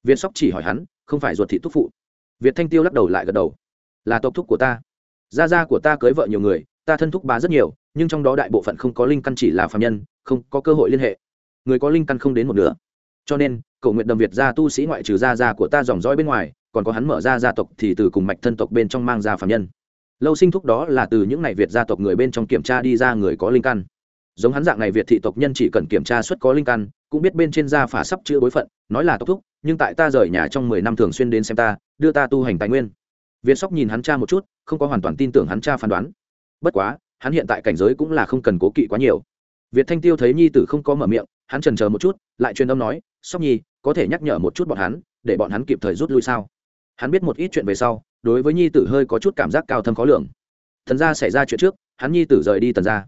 Việt sóc chỉ hỏi hắn, không phải ruột thị thúc phụ. Việt thanh tiêu lắc đầu lại gật đầu. Là tộc thúc của ta. Gia gia của ta cưới vợ nhiều người, ta thân thúc bá rất nhiều, nhưng trong đó đại bộ phận không có linh căn chỉ là phạm nhân, không có cơ hội liên hệ người có linh căn không đến một nửa. Cho nên, cầu nguyện đầm việt gia tu sĩ ngoại trừ gia gia của ta dòng dõi bên ngoài, còn có hắn mở ra gia tộc thì từ cùng mạch thân tộc bên trong mang ra phạm nhân. Lâu sinh thúc đó là từ những ngày việt gia tộc người bên trong kiểm tra đi ra người có linh căn. Giống hắn dạng này việt thị tộc nhân chỉ cần kiểm tra xuất có linh căn, cũng biết bên trên gia phả sắp chữa bối phận, nói là tộc thúc, nhưng tại ta rời nhà trong mười năm thường xuyên đến xem ta, đưa ta tu hành tài nguyên. Việt sóc nhìn hắn cha một chút, không có hoàn toàn tin tưởng hắn cha phán đoán. Bất quá, hắn hiện tại cảnh giới cũng là không cần cố kỵ quá nhiều. Việt thanh tiêu thấy nhi tử không có mở miệng hắn trần chờ một chút, lại truyền âm nói, sóc nhi, có thể nhắc nhở một chút bọn hắn, để bọn hắn kịp thời rút lui sao? Hắn biết một ít chuyện về sau, đối với nhi tử hơi có chút cảm giác cao thâm khó lường. Thần gia xảy ra chuyện trước, hắn nhi tử rời đi tần gia.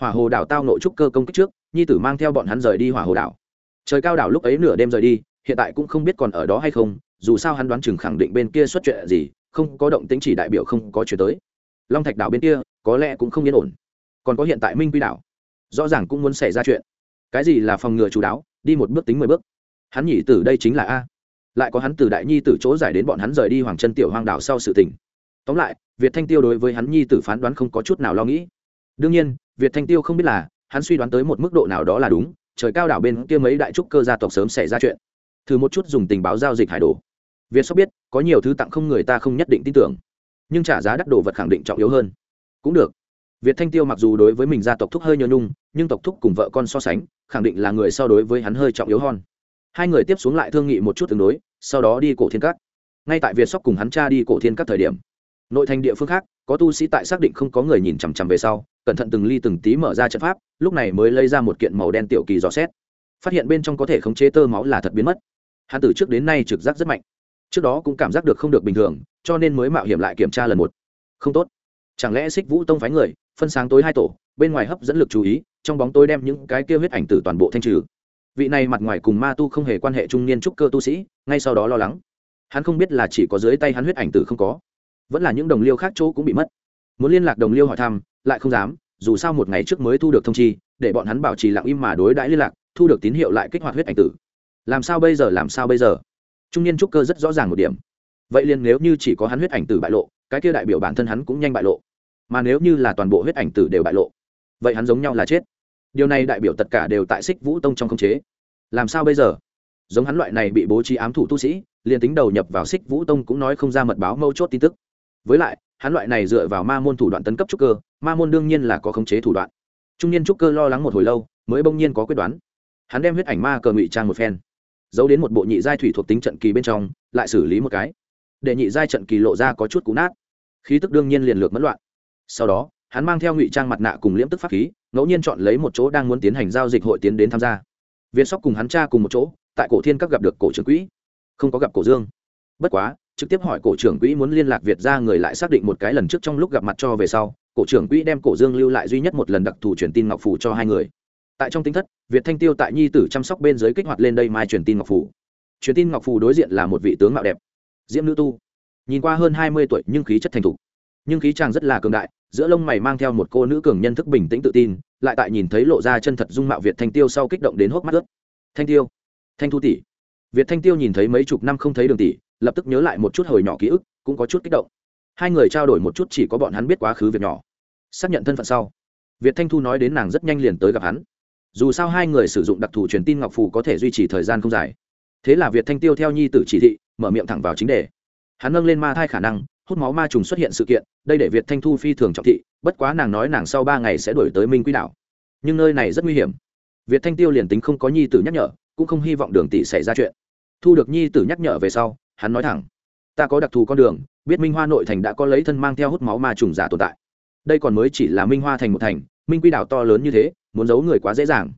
Hỏa hồ đảo tao nội trúc cơ công kích trước, nhi tử mang theo bọn hắn rời đi hỏa hồ đảo. Trời cao đảo lúc ấy nửa đêm rời đi, hiện tại cũng không biết còn ở đó hay không, dù sao hắn đoán chừng khẳng định bên kia xuất chuyện gì, không có động tính chỉ đại biểu không có chuyện tới. Long thạch đảo bên kia, có lẽ cũng không yên ổn. Còn có hiện tại minh quy đảo, rõ ràng cũng muốn xảy ra chuyện cái gì là phòng ngừa chú đáo, đi một bước tính mười bước. Hắn nhỉ từ đây chính là a. Lại có hắn từ đại nhi từ chỗ giải đến bọn hắn rời đi hoàng chân tiểu hoang đảo sau sự tình. Tóm lại, việt thanh tiêu đối với hắn nhi tử phán đoán không có chút nào lo nghĩ. Đương nhiên, việt thanh tiêu không biết là, hắn suy đoán tới một mức độ nào đó là đúng, trời cao đảo bên kia mấy đại trúc cơ gia tộc sớm xảy ra chuyện. Thử một chút dùng tình báo giao dịch hải đồ. Việt sóc biết, có nhiều thứ tặng không người ta không nhất định tin tưởng. Nhưng trả giá đắt đồ vật khẳng định trọng yếu hơn. Cũng được việt thanh tiêu mặc dù đối với mình gia tộc thúc hơi nhớ nhung, nhưng tộc thúc cùng vợ con so sánh, khẳng định là người so đối với hắn hơi trọng yếu hơn. Hai người tiếp xuống lại thương nghị một chút tương đối, sau đó đi cổ thiên cát ngay tại việt sóc cùng hắn cha đi cổ thiên các thời điểm, nội thành địa phương khác, có tu sĩ tại xác định không có người nhìn chằm chằm về sau, cẩn thận từng ly từng tí mở ra trận pháp, lúc này mới lấy ra một kiện màu đen tiểu kỳ dò xét. Phát hiện bên trong có thể khống chế tơ máu là thật biến mất. Hắn từ trước đến nay trực giác rất mạnh. Trước đó cũng cảm giác được không được bình thường, cho nên mới mạo hiểm lại kiểm tra lần một. Không tốt. Chẳng lẽ xích vũ tông phái người phân sáng tối hai tổ, bên ngoài hấp dẫn lực chú ý, trong bóng tối đem những cái kia huyết ảnh tử toàn bộ thanh trừ. Vị này mặt ngoài cùng ma tu không hề quan hệ trung niên trúc cơ tu sĩ, ngay sau đó lo lắng. Hắn không biết là chỉ có dưới tay hắn huyết ảnh tử không có, vẫn là những đồng liêu khác chỗ cũng bị mất. Muốn liên lạc đồng liêu hỏi thăm, lại không dám, dù sao một ngày trước mới thu được thông chi, để bọn hắn bảo trì lặng im mà đối đãi liên lạc, thu được tín hiệu lại kích hoạt huyết ảnh tử. Làm sao bây giờ, làm sao bây giờ? Trung niên trúc cơ rất rõ ràng một điểm. Vậy liền nếu như chỉ có hắn huyết ảnh tử bại lộ, cái kia đại biểu bản thân hắn cũng nhanh bại lộ mà nếu như là toàn bộ huyết ảnh tử đều bại lộ, vậy hắn giống nhau là chết. Điều này đại biểu tất cả đều tại xích vũ tông trong khống chế. Làm sao bây giờ? Giống hắn loại này bị bố trí ám thủ tu sĩ, liền tính đầu nhập vào xích vũ tông cũng nói không ra mật báo mâu chốt tin tức. Với lại, hắn loại này dựa vào ma môn thủ đoạn tấn cấp trúc cơ, ma môn đương nhiên là có khống chế thủ đoạn. Trung niên trúc cơ lo lắng một hồi lâu, mới bỗng nhiên có quyết đoán. Hắn đem huyết ảnh ma cờ ngụy trang một phen, giấu đến một bộ nhị giai thủy thuộc tính trận kỳ bên trong, lại xử lý một cái. Để nhị giai trận kỳ lộ ra có chút cú nát. Khí tức đương nhiên liền lược mất loạn sau đó, hắn mang theo ngụy trang mặt nạ cùng liễm tức pháp khí, ngẫu nhiên chọn lấy một chỗ đang muốn tiến hành giao dịch hội tiến đến tham gia. Việt sóc cùng hắn cha cùng một chỗ, tại cổ thiên các gặp được cổ trưởng quỹ. Không có gặp cổ dương. Bất quá, trực tiếp hỏi cổ trưởng quỹ muốn liên lạc việt ra người lại xác định một cái lần trước trong lúc gặp mặt cho về sau, cổ trưởng quỹ đem cổ dương lưu lại duy nhất một lần đặc thù truyền tin ngọc phủ cho hai người. Tại trong tính thất, việt thanh tiêu tại nhi tử chăm sóc bên dưới kích hoạt lên đây mai truyền tin ngọc phủ. Truyền tin ngọc phủ đối diện là một vị tướng mạo đẹp. Diễm nữ tu. Nhìn qua hơn hai mươi tuổi nhưng khí chất thành thục nhưng khí chàng rất là cường đại, giữa lông mày mang theo một cô nữ cường nhân thức bình tĩnh tự tin, lại tại nhìn thấy lộ ra chân thật dung mạo việt thanh tiêu sau kích động đến hốc mắt ướt. Thanh tiêu, thanh thu tỷ. Việt thanh tiêu nhìn thấy mấy chục năm không thấy đường tỷ, lập tức nhớ lại một chút hồi nhỏ ký ức, cũng có chút kích động. Hai người trao đổi một chút chỉ có bọn hắn biết quá khứ việc nhỏ. Xác nhận thân phận sau, việt thanh thu nói đến nàng rất nhanh liền tới gặp hắn. Dù sao hai người sử dụng đặc thù truyền tin ngọc phù có thể duy trì thời gian không dài. Thế là việt thanh tiêu theo nhi tử chỉ thị, mở miệng thẳng vào chính đề. Hắn nâng lên ma thai khả năng hút máu ma trùng xuất hiện sự kiện, đây để việt thanh thu phi thường trọng thị, bất quá nàng nói nàng sau ba ngày sẽ đổi tới minh Quy đảo. Nhưng nơi này rất nguy hiểm. Việt thanh tiêu liền tính không có nhi tử nhắc nhở, cũng không hy vọng đường tỷ xảy ra chuyện. Thu được nhi tử nhắc nhở về sau, hắn nói thẳng, ta có đặc thù con đường, biết minh hoa nội thành đã có lấy thân mang theo hút máu ma trùng giả tồn tại. Đây còn mới chỉ là minh hoa thành một thành, minh quy đảo to lớn như thế, muốn giấu người quá dễ dàng.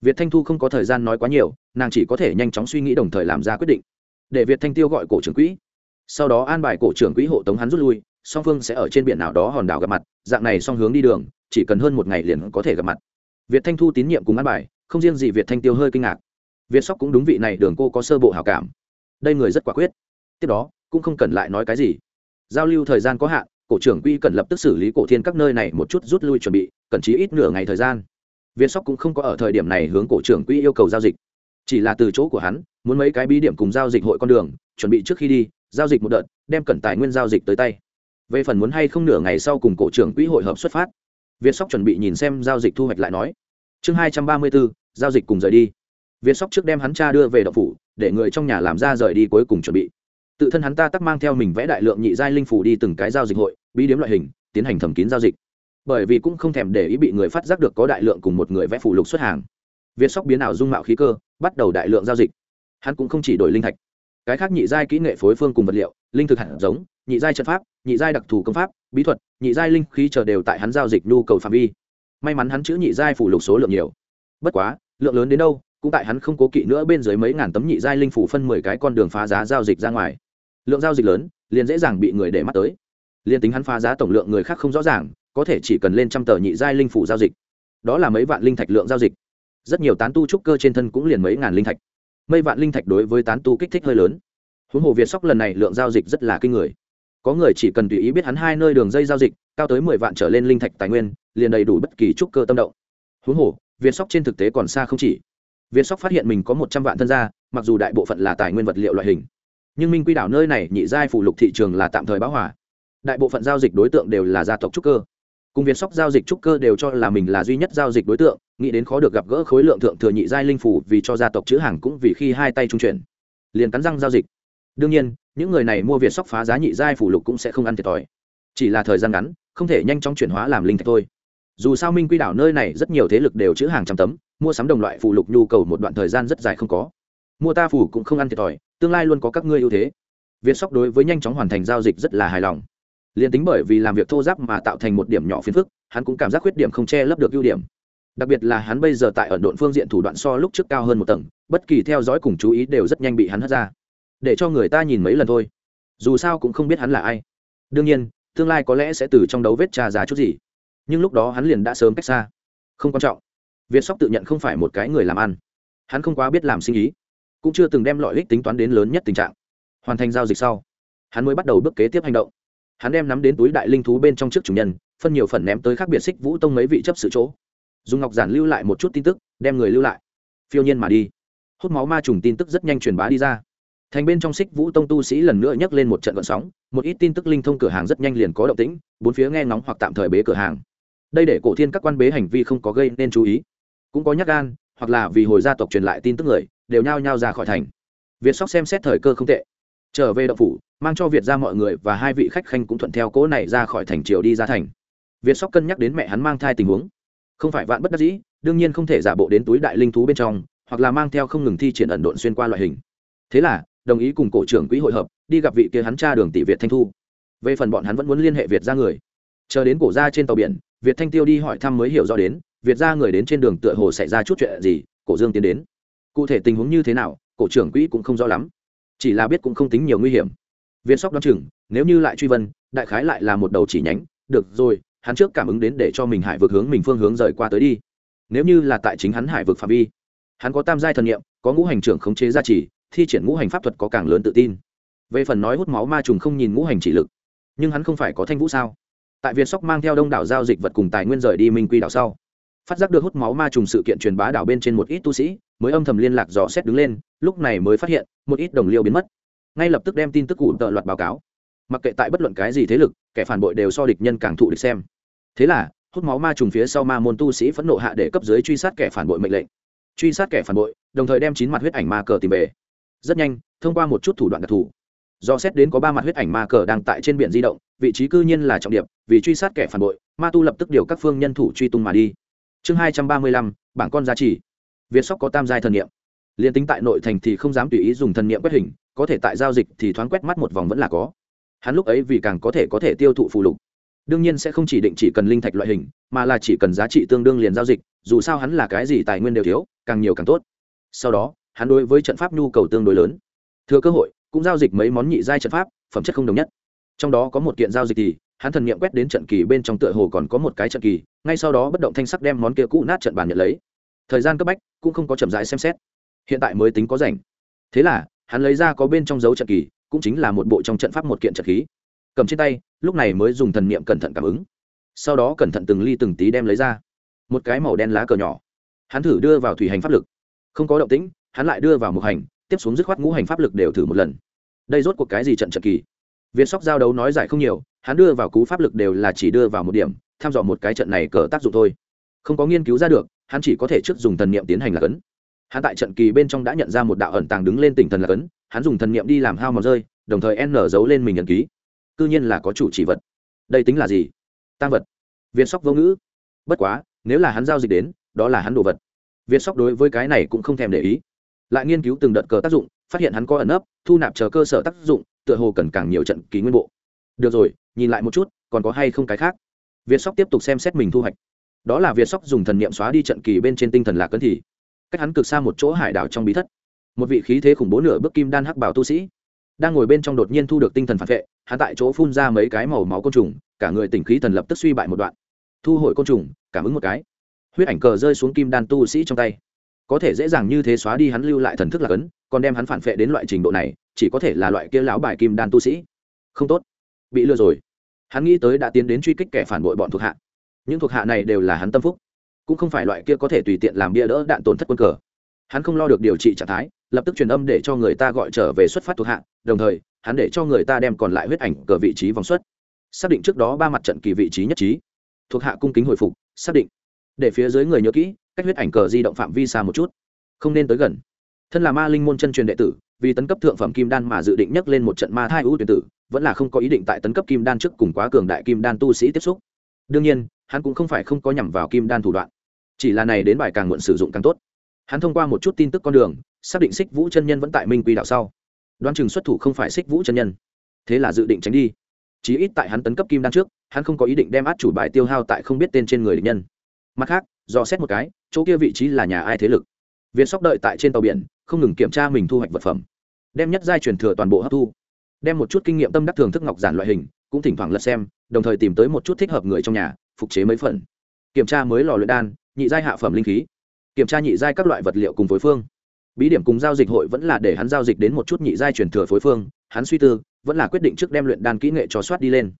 Việt thanh thu không có thời gian nói quá nhiều, nàng chỉ có thể nhanh chóng suy nghĩ đồng thời làm ra quyết định. Để việt thanh tiêu gọi cổ trưởng quỹ sau đó an bài cổ trưởng quỹ hộ tống hắn rút lui, song phương sẽ ở trên biển nào đó hòn đảo gặp mặt, dạng này song hướng đi đường, chỉ cần hơn một ngày liền có thể gặp mặt. Việt thanh thu tín nhiệm cùng an bài, không riêng gì việt thanh tiêu hơi kinh ngạc. Việt sóc cũng đúng vị này đường cô có sơ bộ hảo cảm. Đây người rất quả quyết. Tiếp đó, cũng không cần lại nói cái gì. Giao lưu thời gian có hạn, cổ trưởng quy cần lập tức xử lý cổ thiên các nơi này một chút rút lui chuẩn bị, cần chí ít nửa ngày thời gian. Việt sóc cũng không có ở thời điểm này hướng cổ trưởng quy yêu cầu giao dịch. Chỉ là từ chỗ của hắn, muốn mấy cái bí điểm cùng giao dịch hội con đường, chuẩn bị trước khi đi giao dịch một đợt, đem cẩn tài nguyên giao dịch tới tay. Về phần muốn hay không nửa ngày sau cùng cổ trưởng quỹ hội hợp xuất phát. Việt sóc chuẩn bị nhìn xem giao dịch thu hoạch lại nói. Chương hai trăm ba mươi bốn, giao dịch cùng rời đi. Việt sóc trước đem hắn cha đưa về đậu phủ, để người trong nhà làm ra rời đi cuối cùng chuẩn bị. Tự thân hắn ta tắc mang theo mình vẽ đại lượng nhị giai linh phủ đi từng cái giao dịch hội, bí điếm loại hình, tiến hành thẩm kín giao dịch. Bởi vì cũng không thèm để ý bị người phát giác được có đại lượng cùng một người vẽ phụ lục xuất hàng. Việt sóc biến ảo dung mạo khí cơ, bắt đầu đại lượng giao dịch. Hắn cũng không chỉ đổi linh thạch cái khác nhị giai kỹ nghệ phối phương cùng vật liệu, linh thực hạt giống, nhị giai trận pháp, nhị giai đặc thù công pháp, bí thuật, nhị giai linh khí chờ đều tại hắn giao dịch nhu cầu phạm vi. May mắn hắn chữ nhị giai phủ lục số lượng nhiều. Bất quá, lượng lớn đến đâu, cũng tại hắn không cố kỵ nữa bên dưới mấy ngàn tấm nhị giai linh phủ phân mười cái con đường phá giá giao dịch ra ngoài. Lượng giao dịch lớn, liền dễ dàng bị người để mắt tới. Liền tính hắn phá giá tổng lượng người khác không rõ ràng, có thể chỉ cần lên trăm tờ nhị giai linh phủ giao dịch. Đó là mấy vạn linh thạch lượng giao dịch. Rất nhiều tán tu trúc cơ trên thân cũng liền mấy ngàn linh thạch mấy vạn linh thạch đối với tán tu kích thích hơi lớn. Huống hồ việt sóc lần này lượng giao dịch rất là kinh người. Có người chỉ cần tùy ý biết hắn hai nơi đường dây giao dịch, cao tới mười vạn trở lên linh thạch tài nguyên, liền đầy đủ bất kỳ trúc cơ tâm động. Huống hồ, việt sóc trên thực tế còn xa không chỉ. Việt sóc phát hiện mình có một trăm vạn thân gia, mặc dù đại bộ phận là tài nguyên vật liệu loại hình. Nhưng minh quy đảo nơi này, nhị giai phụ lục thị trường là tạm thời báo hỏa đại bộ phận giao dịch đối tượng đều là gia tộc trúc cơ. Cùng việt sóc giao dịch trúc cơ đều cho là mình là duy nhất giao dịch đối tượng nghĩ đến khó được gặp gỡ khối lượng thượng thừa nhị giai linh phủ vì cho gia tộc chữ hàng cũng vì khi hai tay trung chuyển, liền cắn răng giao dịch. Đương nhiên, những người này mua việt sóc phá giá nhị giai phủ lục cũng sẽ không ăn thiệt thòi. Chỉ là thời gian ngắn, không thể nhanh chóng chuyển hóa làm linh thạch thôi. Dù sao minh quy đảo nơi này rất nhiều thế lực đều chữ hàng trăm tấm, mua sắm đồng loại phụ lục nhu cầu một đoạn thời gian rất dài không có. Mua ta phủ cũng không ăn thiệt thòi, tương lai luôn có các ngươi ưu thế. Việt sóc đối với nhanh chóng hoàn thành giao dịch rất là hài lòng. Liền tính bởi vì làm việc thô giáp mà tạo thành một điểm nhỏ phiền phức, hắn cũng cảm giác khuyết điểm không che lấp được ưu điểm đặc biệt là hắn bây giờ tại ẩn độn phương diện thủ đoạn so lúc trước cao hơn một tầng, bất kỳ theo dõi cùng chú ý đều rất nhanh bị hắn hất ra. Để cho người ta nhìn mấy lần thôi. Dù sao cũng không biết hắn là ai. Đương nhiên, tương lai có lẽ sẽ từ trong đấu vết trà giá chút gì. Nhưng lúc đó hắn liền đã sớm cách xa. Không quan trọng. Việt sóc tự nhận không phải một cái người làm ăn. Hắn không quá biết làm sinh ý. Cũng chưa từng đem lợi ích tính toán đến lớn nhất tình trạng. Hoàn thành giao dịch sau, hắn mới bắt đầu bước kế tiếp hành động. Hắn đem nắm đến túi đại linh thú bên trong trước chủ nhân, phân nhiều phần ném tới khác biệt xích vũ tông mấy vị chấp sự chỗ dùng ngọc giản lưu lại một chút tin tức, đem người lưu lại. Phiêu nhiên mà đi. Hút máu ma trùng tin tức rất nhanh truyền bá đi ra. Thành bên trong xích vũ tông tu sĩ lần nữa nhấc lên một trận vận sóng, một ít tin tức linh thông cửa hàng rất nhanh liền có động tĩnh, bốn phía nghe ngóng hoặc tạm thời bế cửa hàng. Đây để cổ thiên các quan bế hành vi không có gây nên chú ý. Cũng có nhắc gan, hoặc là vì hồi gia tộc truyền lại tin tức người, đều nhao nhao ra khỏi thành. Việt sóc xem xét thời cơ không tệ. Trở về đậu phủ, mang cho việt ra mọi người và hai vị khách khanh cũng thuận theo cỗ này ra khỏi thành triều đi ra thành. Việt sóc cân nhắc đến mẹ hắn mang thai tình huống không phải vạn bất đắc dĩ, đương nhiên không thể giả bộ đến túi đại linh thú bên trong, hoặc là mang theo không ngừng thi triển ẩn độn xuyên qua loại hình. Thế là, đồng ý cùng cổ trưởng quỹ hội hợp, đi gặp vị kia hắn cha đường tỷ việt thanh thu. Về phần bọn hắn vẫn muốn liên hệ việt ra người. Chờ đến cổ ra trên tàu biển, việt thanh tiêu đi hỏi thăm mới hiểu rõ đến, việt ra người đến trên đường tựa hồ xảy ra chút chuyện gì, cổ dương tiến đến. Cụ thể tình huống như thế nào, cổ trưởng quỹ cũng không rõ lắm. Chỉ là biết cũng không tính nhiều nguy hiểm. Viên sóc đoán chừng, nếu như lại truy vân, đại khái lại là một đầu chỉ nhánh. Được rồi hắn trước cảm ứng đến để cho mình hải vực hướng mình phương hướng rời qua tới đi. Nếu như là tại chính hắn hải vực phạm vi, hắn có tam giai thần nghiệm có ngũ hành trưởng khống chế gia trì, thi triển ngũ hành pháp thuật có càng lớn tự tin. Về phần nói hút máu ma trùng không nhìn ngũ hành chỉ lực, nhưng hắn không phải có thanh vũ sao? Tại việt sóc mang theo đông đảo giao dịch vật cùng tài nguyên rời đi minh quy đảo sau, phát giác được hút máu ma trùng sự kiện truyền bá đảo bên trên một ít tu sĩ, mới âm thầm liên lạc dò xét đứng lên, lúc này mới phát hiện, một ít đồng liêu biến mất. Ngay lập tức đem tin tức cụ tợ loạt báo cáo mặc kệ tại bất luận cái gì thế lực, kẻ phản bội đều so địch nhân càng thụ địch xem. Thế là, hút máu ma trùng phía sau ma môn tu sĩ phẫn nộ hạ để cấp dưới truy sát kẻ phản bội mệnh lệnh. Truy sát kẻ phản bội, đồng thời đem chín mặt huyết ảnh ma cờ tìm về. Rất nhanh, thông qua một chút thủ đoạn đặc thù, do xét đến có ba mặt huyết ảnh ma cờ đang tại trên biển di động, vị trí cư nhiên là trọng điểm vì truy sát kẻ phản bội, ma tu lập tức điều các phương nhân thủ truy tung mà đi. Chương hai trăm ba mươi lăm, bảng con giá trị. Việt sóc có tam giai thần niệm. Liền tính tại nội thành thì không dám tùy ý dùng thần niệm quét hình, có thể tại giao dịch thì thoáng quét mắt một vòng vẫn là có hắn lúc ấy vì càng có thể có thể tiêu thụ phụ lục. Đương nhiên sẽ không chỉ định chỉ cần linh thạch loại hình, mà là chỉ cần giá trị tương đương liền giao dịch, dù sao hắn là cái gì tài nguyên đều thiếu, càng nhiều càng tốt. Sau đó, hắn đối với trận pháp nhu cầu tương đối lớn. Thừa cơ hội, cũng giao dịch mấy món nhị giai trận pháp, phẩm chất không đồng nhất. Trong đó có một kiện giao dịch thì, hắn thần nghiệm quét đến trận kỳ bên trong tựa hồ còn có một cái trận kỳ, ngay sau đó bất động thanh sắc đem món kia cũ nát trận bàn nhận lấy. Thời gian cấp bách, cũng không có chậm rãi xem xét. Hiện tại mới tính có rảnh. Thế là, hắn lấy ra có bên trong dấu trận kỳ cũng chính là một bộ trong trận pháp một kiện trận khí. Cầm trên tay, lúc này mới dùng thần niệm cẩn thận cảm ứng. Sau đó cẩn thận từng ly từng tí đem lấy ra. Một cái màu đen lá cờ nhỏ. Hắn thử đưa vào thủy hành pháp lực. Không có động tĩnh, hắn lại đưa vào một hành, tiếp xuống dứt khoát ngũ hành pháp lực đều thử một lần. Đây rốt cuộc cái gì trận trận kỳ? Việt sóc giao đấu nói giải không nhiều, hắn đưa vào cú pháp lực đều là chỉ đưa vào một điểm, tham dò một cái trận này cờ tác dụng thôi. Không có nghiên cứu ra được, hắn chỉ có thể trước dùng thần niệm tiến hành là cấn hắn tại trận kỳ bên trong đã nhận ra một đạo ẩn tàng đứng lên tỉnh thần là cấn, hắn dùng thần niệm đi làm hao mòn rơi, đồng thời n giấu lên mình nhận ký. Cư nhiên là có chủ chỉ vật. Đây tính là gì? Tăng vật. Việt sóc vô ngữ. Bất quá, nếu là hắn giao dịch đến, đó là hắn đồ vật. Viên sóc đối với cái này cũng không thèm để ý. Lại nghiên cứu từng đợt cờ tác dụng, phát hiện hắn có ẩn ấp thu nạp chờ cơ sở tác dụng, tựa hồ cần càng nhiều trận kỳ nguyên bộ. Được rồi, nhìn lại một chút, còn có hay không cái khác? Việt sóc tiếp tục xem xét mình thu hoạch. Đó là việt sóc dùng thần niệm xóa đi trận kỳ bên trên tinh thần lạc cấn thì cách hắn cực xa một chỗ hải đảo trong bí thất. Một vị khí thế khủng bố nửa bước kim đan hắc bảo tu sĩ, đang ngồi bên trong đột nhiên thu được tinh thần phản vệ, hắn tại chỗ phun ra mấy cái màu máu côn trùng, cả người tỉnh khí thần lập tức suy bại một đoạn. Thu hồi côn trùng, cảm ứng một cái. Huyết ảnh cờ rơi xuống kim đan tu sĩ trong tay. Có thể dễ dàng như thế xóa đi hắn lưu lại thần thức lạc ấn còn đem hắn phản vệ đến loại trình độ này, chỉ có thể là loại kia lão bài kim đan tu sĩ. Không tốt. Bị lừa rồi. Hắn nghĩ tới đã tiến đến truy kích kẻ phản bội bọn thuộc hạ. Những thuộc hạ này đều là hắn tâm phúc cũng không phải loại kia có thể tùy tiện làm bia đỡ đạn tổn thất quân cờ. Hắn không lo được điều trị trạng thái, lập tức truyền âm để cho người ta gọi trở về xuất phát thuộc hạ, đồng thời, hắn để cho người ta đem còn lại huyết ảnh cờ vị trí vòng xuất. Xác định trước đó ba mặt trận kỳ vị trí nhất trí. Thuộc hạ cung kính hồi phục, xác định. Để phía dưới người nhớ kỹ, cách huyết ảnh cờ di động phạm vi xa một chút. Không nên tới gần. Thân là ma linh môn chân truyền đệ tử, vì tấn cấp thượng phẩm kim đan mà dự định nhắc lên một trận ma thai ưu tuyển tử, vẫn là không có ý định tại tấn cấp kim đan trước cùng quá cường đại kim đan tu sĩ tiếp xúc. Đương nhiên, hắn cũng không phải không có nhằm vào kim đan thủ đoạn chỉ là này đến bài càng muộn sử dụng càng tốt. Hắn thông qua một chút tin tức con đường, xác định xích vũ chân nhân vẫn tại minh quy đạo sau. Đoan chừng xuất thủ không phải xích vũ chân nhân. Thế là dự định tránh đi. Chí ít tại hắn tấn cấp kim đan trước, hắn không có ý định đem át chủ bài tiêu hao tại không biết tên trên người địch nhân. Mặt khác do xét một cái, chỗ kia vị trí là nhà ai thế lực. Việt sóc đợi tại trên tàu biển, không ngừng kiểm tra mình thu hoạch vật phẩm. Đem nhất giai truyền thừa toàn bộ hấp thu. Đem một chút kinh nghiệm tâm đắc thường thức ngọc giản loại hình, cũng thỉnh thoảng lật xem, đồng thời tìm tới một chút thích hợp người trong nhà, phục chế mấy phần. Kiểm tra mới lò luyện đan nhị giai hạ phẩm linh khí, kiểm tra nhị giai các loại vật liệu cùng phối phương. Bí điểm cùng giao dịch hội vẫn là để hắn giao dịch đến một chút nhị giai truyền thừa phối phương, hắn suy tư, vẫn là quyết định trước đem luyện đan kỹ nghệ cho soát đi lên.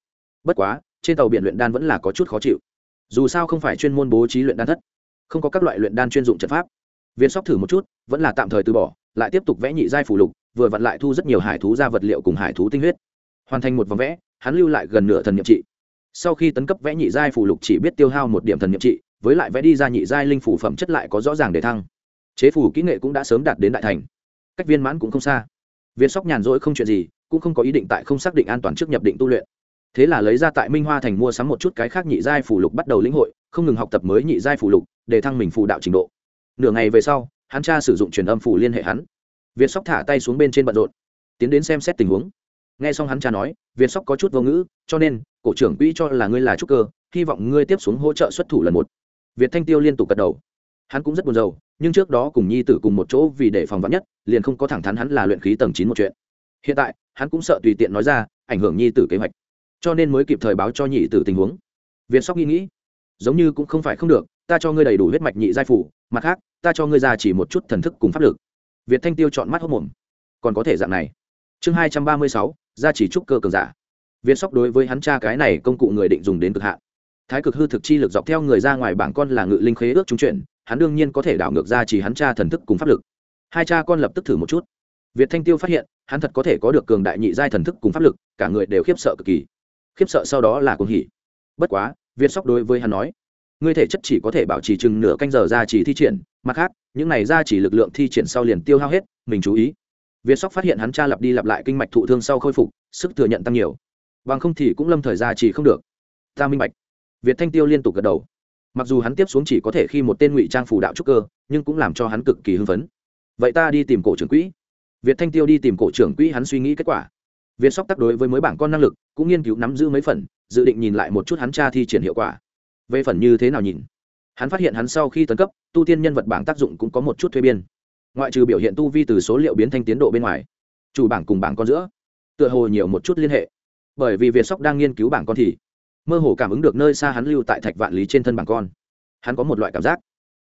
Bất quá, trên tàu biển luyện đan vẫn là có chút khó chịu. Dù sao không phải chuyên môn bố trí luyện đan thất, không có các loại luyện đan chuyên dụng trận pháp. Viên sóc thử một chút, vẫn là tạm thời từ bỏ, lại tiếp tục vẽ nhị giai phủ lục, vừa vặn lại thu rất nhiều hải thú ra vật liệu cùng hải thú tinh huyết. Hoàn thành một vòng vẽ, hắn lưu lại gần nửa thần nhiệm trị. Sau khi tấn cấp vẽ nhị giai phủ lục chỉ biết tiêu hao một điểm thần nhiệm trị với lại vẽ đi ra nhị giai linh phủ phẩm chất lại có rõ ràng để thăng. Chế phủ kỹ nghệ cũng đã sớm đạt đến đại thành. Cách viên mãn cũng không xa. Viên sóc nhàn rỗi không chuyện gì, cũng không có ý định tại không xác định an toàn trước nhập định tu luyện. Thế là lấy ra tại minh hoa thành mua sắm một chút cái khác nhị giai phủ lục bắt đầu lĩnh hội, không ngừng học tập mới nhị giai phủ lục, để thăng mình phù đạo trình độ. Nửa ngày về sau, hắn cha sử dụng truyền âm phủ liên hệ hắn. Việt sóc thả tay xuống bên trên bận rộn, tiến đến xem xét tình huống. Nghe xong hắn cha nói việt sóc có chút vô ngữ, cho nên, cổ trưởng quỹ cho là ngươi là trúc cơ, hy vọng ngươi tiếp xuống hỗ trợ xuất thủ lần một việt thanh tiêu liên tục gật đầu. Hắn cũng rất buồn rầu, nhưng trước đó cùng nhi tử cùng một chỗ vì để phòng vắn nhất, liền không có thẳng thắn hắn là luyện khí tầng chín một chuyện. Hiện tại, hắn cũng sợ tùy tiện nói ra, ảnh hưởng nhi tử kế hoạch. Cho nên mới kịp thời báo cho nhị tử tình huống. Việt sóc nghĩ nghĩ, giống như cũng không phải không được, ta cho ngươi đầy đủ huyết mạch nhị giai phủ, mặt khác, ta cho ngươi ra chỉ một chút thần thức cùng pháp lực. Việt thanh tiêu chọn mắt hốc mồm. Còn có thể dạng này. Chương hai trăm ba mươi sáu, gia chỉ trúc cơ cường giả. Việt sóc đối với hắn cha cái này công cụ người định dùng đến cực hạn thái cực hư thực chi lực dọc theo người ra ngoài bảng con là ngự linh khế ước trung chuyển, hắn đương nhiên có thể đảo ngược ra chỉ hắn cha thần thức cùng pháp lực. Hai cha con lập tức thử một chút. Việt thanh tiêu phát hiện, hắn thật có thể có được cường đại nhị giai thần thức cùng pháp lực, cả người đều khiếp sợ cực kỳ. Khiếp sợ sau đó là cuồng hỉ. Bất quá, việt sóc đối với hắn nói, ngươi thể chất chỉ có thể bảo trì chừng nửa canh giờ ra chỉ thi triển, mặt khác, những này ra chỉ lực lượng thi triển sau liền tiêu hao hết, mình chú ý. Việt sóc phát hiện hắn cha lặp đi lặp lại kinh mạch thụ thương sau khôi phục, sức thừa nhận tăng nhiều. Bằng không thì cũng lâm thời ra chỉ không được. Ta minh bạch việt thanh tiêu liên tục gật đầu. Mặc dù hắn tiếp xuống chỉ có thể khi một tên ngụy trang phù đạo trúc cơ, nhưng cũng làm cho hắn cực kỳ hưng phấn. Vậy ta đi tìm cổ trưởng quỹ. Việt thanh tiêu đi tìm cổ trưởng quỹ hắn suy nghĩ kết quả. Việt sóc tác đối với mới bảng con năng lực, cũng nghiên cứu nắm giữ mấy phần, dự định nhìn lại một chút hắn tra thi triển hiệu quả. Về phần như thế nào nhìn? Hắn phát hiện hắn sau khi tấn cấp, tu tiên nhân vật bảng tác dụng cũng có một chút thuê biên. Ngoại trừ biểu hiện tu vi từ số liệu biến thành tiến độ bên ngoài, chủ bảng cùng bảng con giữa, tựa hồ nhiều một chút liên hệ. Bởi vì việt sóc đang nghiên cứu bảng con thì mơ hồ cảm ứng được nơi xa hắn lưu tại thạch vạn lý trên thân bảng con. Hắn có một loại cảm giác.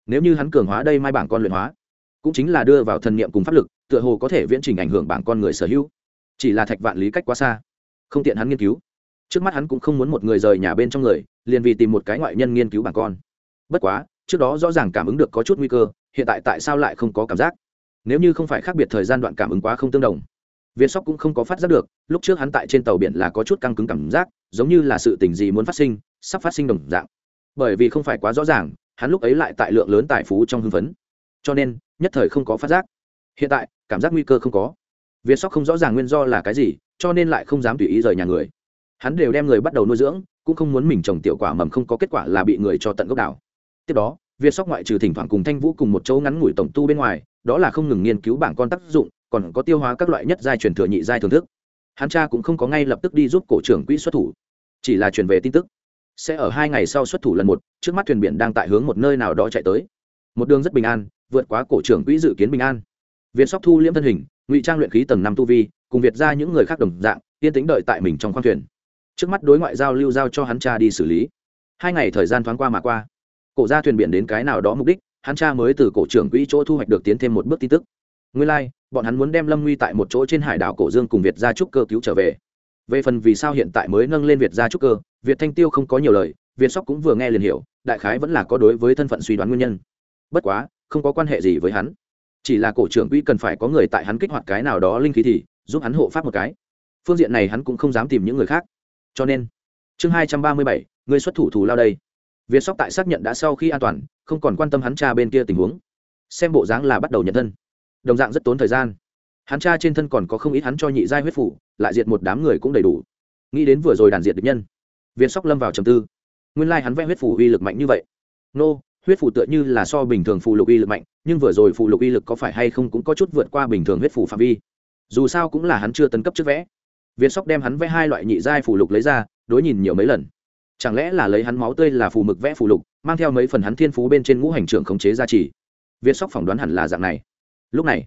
Nếu như hắn cường hóa đây mai bảng con luyện hóa, cũng chính là đưa vào thần niệm cùng pháp lực, tựa hồ có thể viễn trình ảnh hưởng bảng con người sở hữu. Chỉ là thạch vạn lý cách quá xa. Không tiện hắn nghiên cứu. Trước mắt hắn cũng không muốn một người rời nhà bên trong người, liền vì tìm một cái ngoại nhân nghiên cứu bảng con. Bất quá, trước đó rõ ràng cảm ứng được có chút nguy cơ, hiện tại tại sao lại không có cảm giác? Nếu như không phải khác biệt thời gian đoạn cảm ứng quá không tương đồng việt sóc cũng không có phát giác được, lúc trước hắn tại trên tàu biển là có chút căng cứng cảm giác, giống như là sự tình gì muốn phát sinh, sắp phát sinh đồng dạng. Bởi vì không phải quá rõ ràng, hắn lúc ấy lại tại lượng lớn tài phú trong hưng phấn. Cho nên, nhất thời không có phát giác. Hiện tại, cảm giác nguy cơ không có. Việt sóc không rõ ràng nguyên do là cái gì, cho nên lại không dám tùy ý rời nhà người. Hắn đều đem người bắt đầu nuôi dưỡng, cũng không muốn mình trồng tiểu quả mầm không có kết quả là bị người cho tận gốc đảo. Tiếp đó việt sóc ngoại trừ thỉnh thoảng cùng thanh vũ cùng một chỗ ngắn ngủi tổng tu bên ngoài, đó là không ngừng nghiên cứu bảng con tác dụng còn có tiêu hóa các loại nhất giai truyền thừa nhị giai thưởng thức. Hắn cha cũng không có ngay lập tức đi giúp cổ trưởng quỹ xuất thủ chỉ là truyền về tin tức. Sẽ ở hai ngày sau xuất thủ lần một trước mắt thuyền biển đang tại hướng một nơi nào đó chạy tới. Một đường rất bình an vượt quá cổ trưởng quỹ dự kiến bình an. Việt sóc thu liễm thân hình ngụy trang luyện khí tầng năm tu vi cùng việt ra những người khác đồng dạng yên tính đợi tại mình trong khoang thuyền. Trước mắt đối ngoại giao lưu giao cho hắn cha đi xử lý. Hai ngày thời gian thoáng qua mà qua cổ ra thuyền biển đến cái nào đó mục đích hắn cha mới từ cổ trưởng quỹ chỗ thu hoạch được tiến thêm một bước tin tức. Nguyên lai、like, bọn hắn muốn đem lâm nguy tại một chỗ trên hải đảo cổ dương cùng việt gia trúc cơ cứu trở về. Về phần vì sao hiện tại mới nâng lên việt gia trúc cơ, việt thanh tiêu không có nhiều lời, việt sóc cũng vừa nghe liền hiểu, đại khái vẫn là có đối với thân phận suy đoán nguyên nhân. Bất quá, không có quan hệ gì với hắn. Chỉ là cổ trưởng quỹ cần phải có người tại hắn kích hoạt cái nào đó linh khí thì, giúp hắn hộ pháp một cái. Phương diện này hắn cũng không dám tìm những người khác. Cho nên, chương hai trăm ba mươi bảy, người xuất thủ thù lao đây. Việt sóc tại xác nhận đã sau khi an toàn, không còn quan tâm hắn cha bên kia tình huống. Xem bộ dáng là bắt đầu nhận thân đồng dạng rất tốn thời gian. Hắn cha trên thân còn có không ít hắn cho nhị giai huyết phủ, lại diệt một đám người cũng đầy đủ. Nghĩ đến vừa rồi đàn diệt địch nhân, viên sóc lâm vào trầm tư. Nguyên lai hắn vẽ huyết phủ uy lực mạnh như vậy. Nô, huyết phủ tựa như là so bình thường phù lục uy lực mạnh, nhưng vừa rồi phù lục uy lực có phải hay không cũng có chút vượt qua bình thường huyết phủ phạm vi. Dù sao cũng là hắn chưa tấn cấp trước vẽ. Viên sóc đem hắn vẽ hai loại nhị giai phù lục lấy ra, đối nhìn nhiều mấy lần. Chẳng lẽ là lấy hắn máu tươi là phù mực vẽ phù lục, mang theo mấy phần hắn thiên phú bên trên ngũ hành trưởng khống chế gia trì? Viên sóc phỏng đoán hẳn là dạng này lúc này,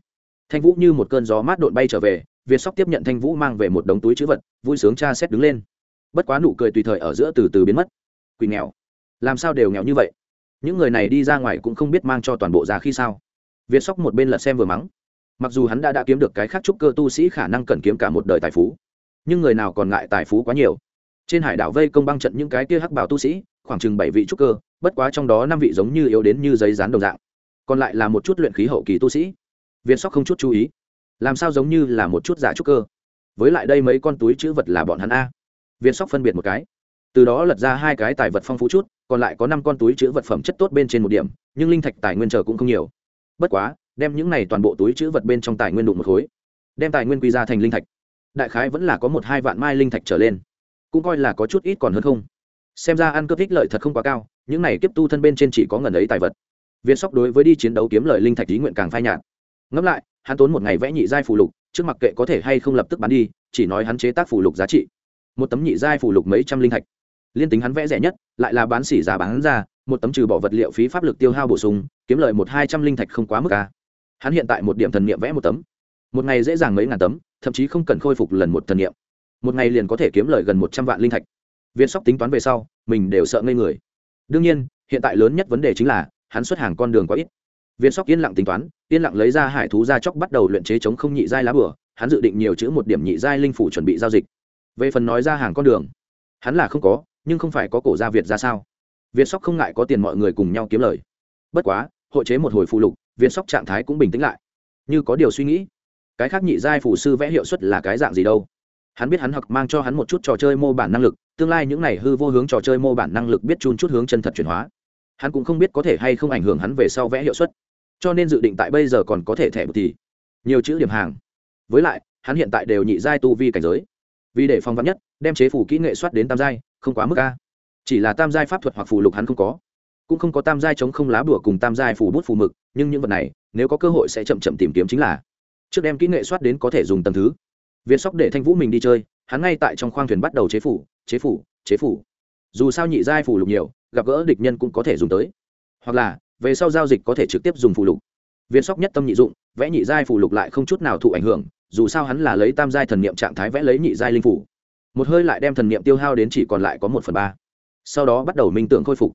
thanh vũ như một cơn gió mát đột bay trở về, việt sóc tiếp nhận thanh vũ mang về một đống túi chữ vật, vui sướng cha xét đứng lên. Bất quá nụ cười tùy thời ở giữa từ từ biến mất. Quỳ nghèo. Làm sao đều nghèo như vậy? Những người này đi ra ngoài cũng không biết mang cho toàn bộ ra khi sao. Việt sóc một bên lật xem vừa mắng. Mặc dù hắn đã đã kiếm được cái khác trúc cơ tu sĩ khả năng cần kiếm cả một đời tài phú, nhưng người nào còn ngại tài phú quá nhiều. Trên hải đảo vây công băng trận những cái kia hắc bảo tu sĩ, khoảng chừng bảy vị trúc cơ, bất quá trong đó năm vị giống như yếu đến như giấy rán đồng dạng. Còn lại là một chút luyện khí hậu kỳ tu sĩ việt sóc không chút chú ý. Làm sao giống như là một chút giả trúc cơ? Với lại đây mấy con túi chữ vật là bọn hắn a. Viên sóc phân biệt một cái. Từ đó lật ra hai cái tài vật phong phú chút, còn lại có năm con túi chữ vật phẩm chất tốt bên trên một điểm, nhưng linh thạch tài nguyên chờ cũng không nhiều. Bất quá, đem những này toàn bộ túi chữ vật bên trong tài nguyên đụng một khối, đem tài nguyên quy ra thành linh thạch. Đại khái vẫn là có một hai vạn mai linh thạch trở lên. Cũng coi là có chút ít còn hơn không. Xem ra ăn cướp ích lợi thật không quá cao, những này kiếp tu thân bên trên chỉ có ngần ấy tài vật. Viên sóc đối với đi chiến đấu kiếm lợi linh thạch ý nguyện càng phai nhạt ngẫm lại, hắn tốn một ngày vẽ nhị giai phù lục, trước mặc kệ có thể hay không lập tức bán đi, chỉ nói hắn chế tác phù lục giá trị. Một tấm nhị giai phù lục mấy trăm linh thạch liên tính hắn vẽ rẻ nhất, lại là bán xỉ giá bán ra, một tấm trừ bỏ vật liệu phí pháp lực tiêu hao bổ sung, kiếm lợi một hai trăm linh thạch không quá mức ca hắn hiện tại một điểm thần niệm vẽ một tấm. Một ngày dễ dàng mấy ngàn tấm, thậm chí không cần khôi phục lần một thần niệm. Một ngày liền có thể kiếm lời gần một trăm vạn linh thạch. Viên sóc tính toán về sau, mình đều sợ ngây người. Đương nhiên, hiện tại lớn nhất vấn đề chính là, hắn xuất hàng con đường quá ít. Viên sóc yên lặng tính toán yên lặng lấy ra hải thú ra chóc bắt đầu luyện chế chống không nhị giai lá bửa, hắn dự định nhiều chữ một điểm nhị giai linh phủ chuẩn bị giao dịch. Về phần nói ra hàng con đường, hắn là không có, nhưng không phải có cổ gia việt ra sao? Việt sóc không ngại có tiền mọi người cùng nhau kiếm lời. Bất quá, hội chế một hồi phụ lục, việt sóc trạng thái cũng bình tĩnh lại. Như có điều suy nghĩ, cái khác nhị giai phủ sư vẽ hiệu suất là cái dạng gì đâu? Hắn biết hắn học mang cho hắn một chút trò chơi mô bản năng lực, tương lai những này hư vô hướng trò chơi mô bản năng lực biết chun chút hướng chân thật chuyển hóa. Hắn cũng không biết có thể hay không ảnh hưởng hắn về sau vẽ hiệu suất cho nên dự định tại bây giờ còn có thể thẻ một thì nhiều chữ điểm hàng. Với lại, hắn hiện tại đều nhị giai tu vi cảnh giới. Vì để phong vắn nhất, đem chế phủ kỹ nghệ soát đến tam giai, không quá mức a. Chỉ là tam giai pháp thuật hoặc phù lục hắn không có. Cũng không có tam giai chống không lá bùa cùng tam giai phù bút phù mực, nhưng những vật này, nếu có cơ hội sẽ chậm chậm tìm kiếm chính là. Trước đem kỹ nghệ soát đến có thể dùng tầm thứ. Viên sóc để thanh vũ mình đi chơi, hắn ngay tại trong khoang thuyền bắt đầu chế phủ chế phủ chế phủ. Dù sao nhị giai phủ lục nhiều, gặp gỡ địch nhân cũng có thể dùng tới. Hoặc là về sau giao dịch có thể trực tiếp dùng phụ lục. Viên sóc nhất tâm nhị dụng, vẽ nhị giai phụ lục lại không chút nào thụ ảnh hưởng, dù sao hắn là lấy tam giai thần niệm trạng thái vẽ lấy nhị giai linh phủ. Một hơi lại đem thần niệm tiêu hao đến chỉ còn lại có một phần ba. Sau đó bắt đầu minh tưởng khôi phục.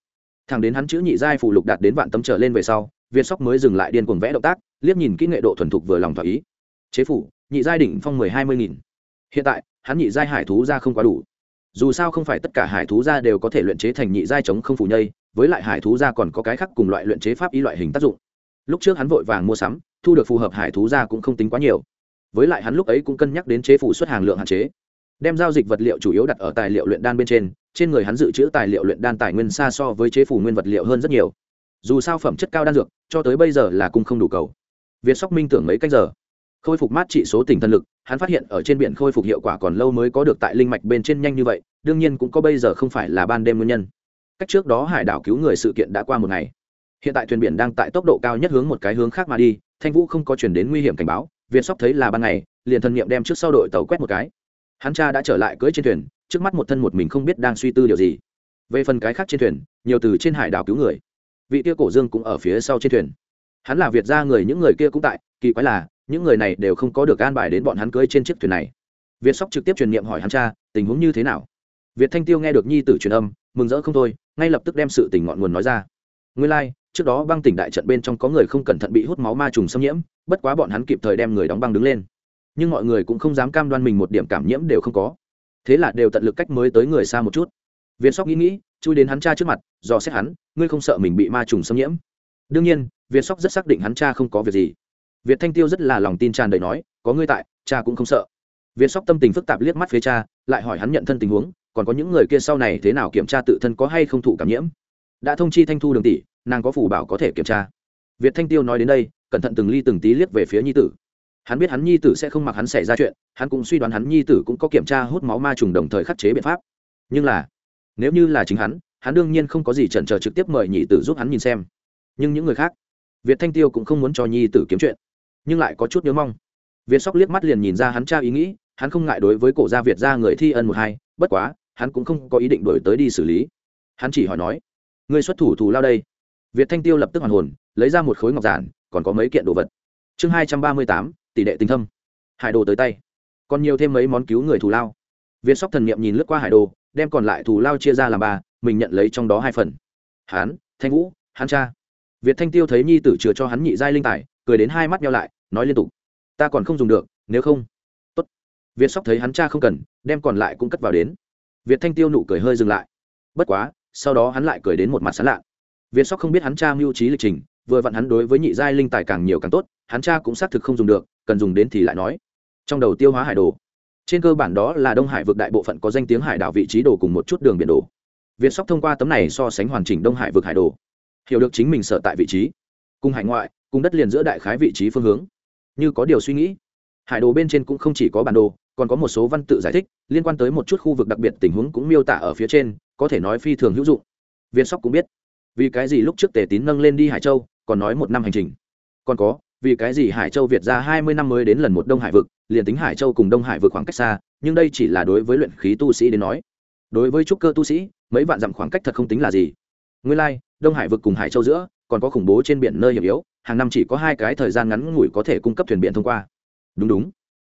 Thẳng đến hắn chữ nhị giai phụ lục đạt đến vạn tấm trở lên về sau, viên sóc mới dừng lại điên cuồng vẽ động tác, liếc nhìn kỹ nghệ độ thuần thục vừa lòng thỏa ý. Chế phủ, nhị giai đỉnh phong mười hai mươi nghìn. Hiện tại, hắn nhị giai hải thú ra không quá đủ. Dù sao không phải tất cả hải thú ra đều có thể luyện chế thành nhị giai chống không phủ nhây với lại hải thú ra còn có cái khác cùng loại luyện chế pháp y loại hình tác dụng. Lúc trước hắn vội vàng mua sắm, thu được phù hợp hải thú ra cũng không tính quá nhiều. Với lại hắn lúc ấy cũng cân nhắc đến chế phủ xuất hàng lượng hạn chế. Đem giao dịch vật liệu chủ yếu đặt ở tài liệu luyện đan bên trên trên người hắn dự trữ tài liệu luyện đan tài nguyên xa so với chế phủ nguyên vật liệu hơn rất nhiều. Dù sao phẩm chất cao đan dược, cho tới bây giờ là cung không đủ cầu. Việt sóc minh tưởng mấy cách giờ. Khôi phục mát trị số tỉnh thần lực, hắn phát hiện ở trên biển khôi phục hiệu quả còn lâu mới có được tại linh mạch bên trên nhanh như vậy, đương nhiên cũng có bây giờ không phải là ban đêm nguyên nhân cách trước đó hải đảo cứu người sự kiện đã qua một ngày. Hiện tại thuyền biển đang tại tốc độ cao nhất hướng một cái hướng khác mà đi, thanh vũ không có chuyển đến nguy hiểm cảnh báo việt sóc thấy là ban ngày, liền thần nghiệm đem trước sau đội tàu quét một cái. Hắn cha đã trở lại cưỡi trên thuyền, trước mắt một thân một mình không biết đang suy tư điều gì. Về phần cái khác trên thuyền, nhiều từ trên hải đảo cứu người. Vị kia cổ dương cũng ở phía sau trên thuyền. Hắn là việt ra người, những người kia cũng tại, kỳ quái là, những người này đều không có được an bài đến bọn hắn cưỡi trên chiếc thuyền này. Việt sóc trực tiếp truyền niệm hỏi hắn cha, tình huống như thế nào? Việt thanh tiêu nghe được nhi tử truyền âm, mừng rỡ không thôi ngay lập tức đem sự tình ngọn nguồn nói ra. Nguyên lai、like, trước đó băng tỉnh đại trận bên trong có người không cẩn thận bị hút máu ma trùng xâm nhiễm bất quá bọn hắn kịp thời đem người đóng băng đứng lên. Nhưng mọi người cũng không dám cam đoan mình một điểm cảm nhiễm đều không có. Thế là đều tận lực cách mới tới người xa một chút. Viên sóc nghĩ nghĩ chui đến hắn cha trước mặt dò xét hắn ngươi không sợ mình bị ma trùng xâm nhiễm? Đương nhiên viên sóc rất xác định hắn cha không có việc gì. Việt thanh tiêu rất là lòng tin tràn đầy nói có ngươi tại cha cũng không sợ. Viên sóc tâm tình phức tạp liếc mắt phía cha lại hỏi hắn nhận thân tình huống còn có những người kia sau này thế nào kiểm tra tự thân có hay không thụ cảm nhiễm? Đã thông chi thanh thu đường tỷ, nàng có phủ bảo có thể kiểm tra. Việt thanh tiêu nói đến đây, cẩn thận từng ly từng tí liếc về phía nhi tử. Hắn biết hắn nhi tử sẽ không mặc hắn xảy ra chuyện, hắn cũng suy đoán hắn nhi tử cũng có kiểm tra hút máu ma trùng đồng thời khắc chế biện pháp. Nhưng là, nếu như là chính hắn hắn đương nhiên không có gì chần chờ trực tiếp mời nhị tử giúp hắn nhìn xem. Nhưng những người khác, việt thanh tiêu cũng không muốn cho nhi tử kiếm chuyện, nhưng lại có chút nhớ mong. Việt sóc liếc mắt liền nhìn ra hắn tra ý nghĩ, hắn không ngại đối với cổ gia việt ra người thi ân một hai, bất quá hắn cũng không có ý định đổi tới đi xử lý. Hắn chỉ hỏi nói, ngươi xuất thủ thù lao đây? Việt thanh tiêu lập tức hoàn hồn, lấy ra một khối ngọc giản, còn có mấy kiện đồ vật. Chương hai trăm ba mươi tám, tỷ đệ tình thâm. Hải đồ tới tay. Còn nhiều thêm mấy món cứu người thù lao. Việt sóc thần n i ệ m nhìn lướt qua hải đồ, đem còn lại thù lao chia ra làm ba, mình nhận lấy trong đó hai phần. Hán thanh vũ hán cha. Việt thanh tiêu thấy nhi tử chừa cho hắn nhị giai linh tài, cười đến hai mắt nhau lại, nói liên tục, ta còn không dùng được, nếu không. Tốt. việt sóc thấy hắn cha không cần, đem còn lại cũng cất vào đến việt thanh tiêu nụ cười hơi dừng lại. Bất quá, sau đó hắn lại cười đến một mặt sán lạ. Việt sóc không biết hắn cha mưu trí lịch trình, vừa vặn hắn đối với nhị giai linh tài càng nhiều càng tốt, hắn cha cũng xác thực không dùng được, cần dùng đến thì lại nói. Trong đầu tiêu hóa hải đồ, trên cơ bản đó là đông hải vực đại bộ phận có danh tiếng hải đảo vị trí đồ cùng một chút đường biển đồ. Việt sóc thông qua tấm này so sánh hoàn chỉnh đông hải vực hải đồ, hiểu được chính mình sở tại vị trí, cùng hải ngoại, cùng đất liền giữa đại khái vị trí phương hướng. Như có điều suy nghĩ, hải đồ bên trên cũng không chỉ có bản đồ còn có một số văn tự giải thích liên quan tới một chút khu vực đặc biệt tình huống cũng miêu tả ở phía trên có thể nói phi thường hữu dụng. Việt sóc cũng biết vì cái gì lúc trước tề tín nâng lên đi hải châu còn nói một năm hành trình. Còn có vì cái gì hải châu việt ra hai mươi năm mới đến lần một đông hải vực liền tính hải châu cùng đông hải vực khoảng cách xa nhưng đây chỉ là đối với luyện khí tu sĩ đến nói. Đối với trúc cơ tu sĩ mấy vạn dặm khoảng cách thật không tính là gì. Nguyên lai、like, đông hải vực cùng hải châu giữa còn có khủng bố trên biển nơi hiểm yếu hàng năm chỉ có hai cái thời gian ngắn ngủi có thể cung cấp thuyền biển thông qua. Đúng đúng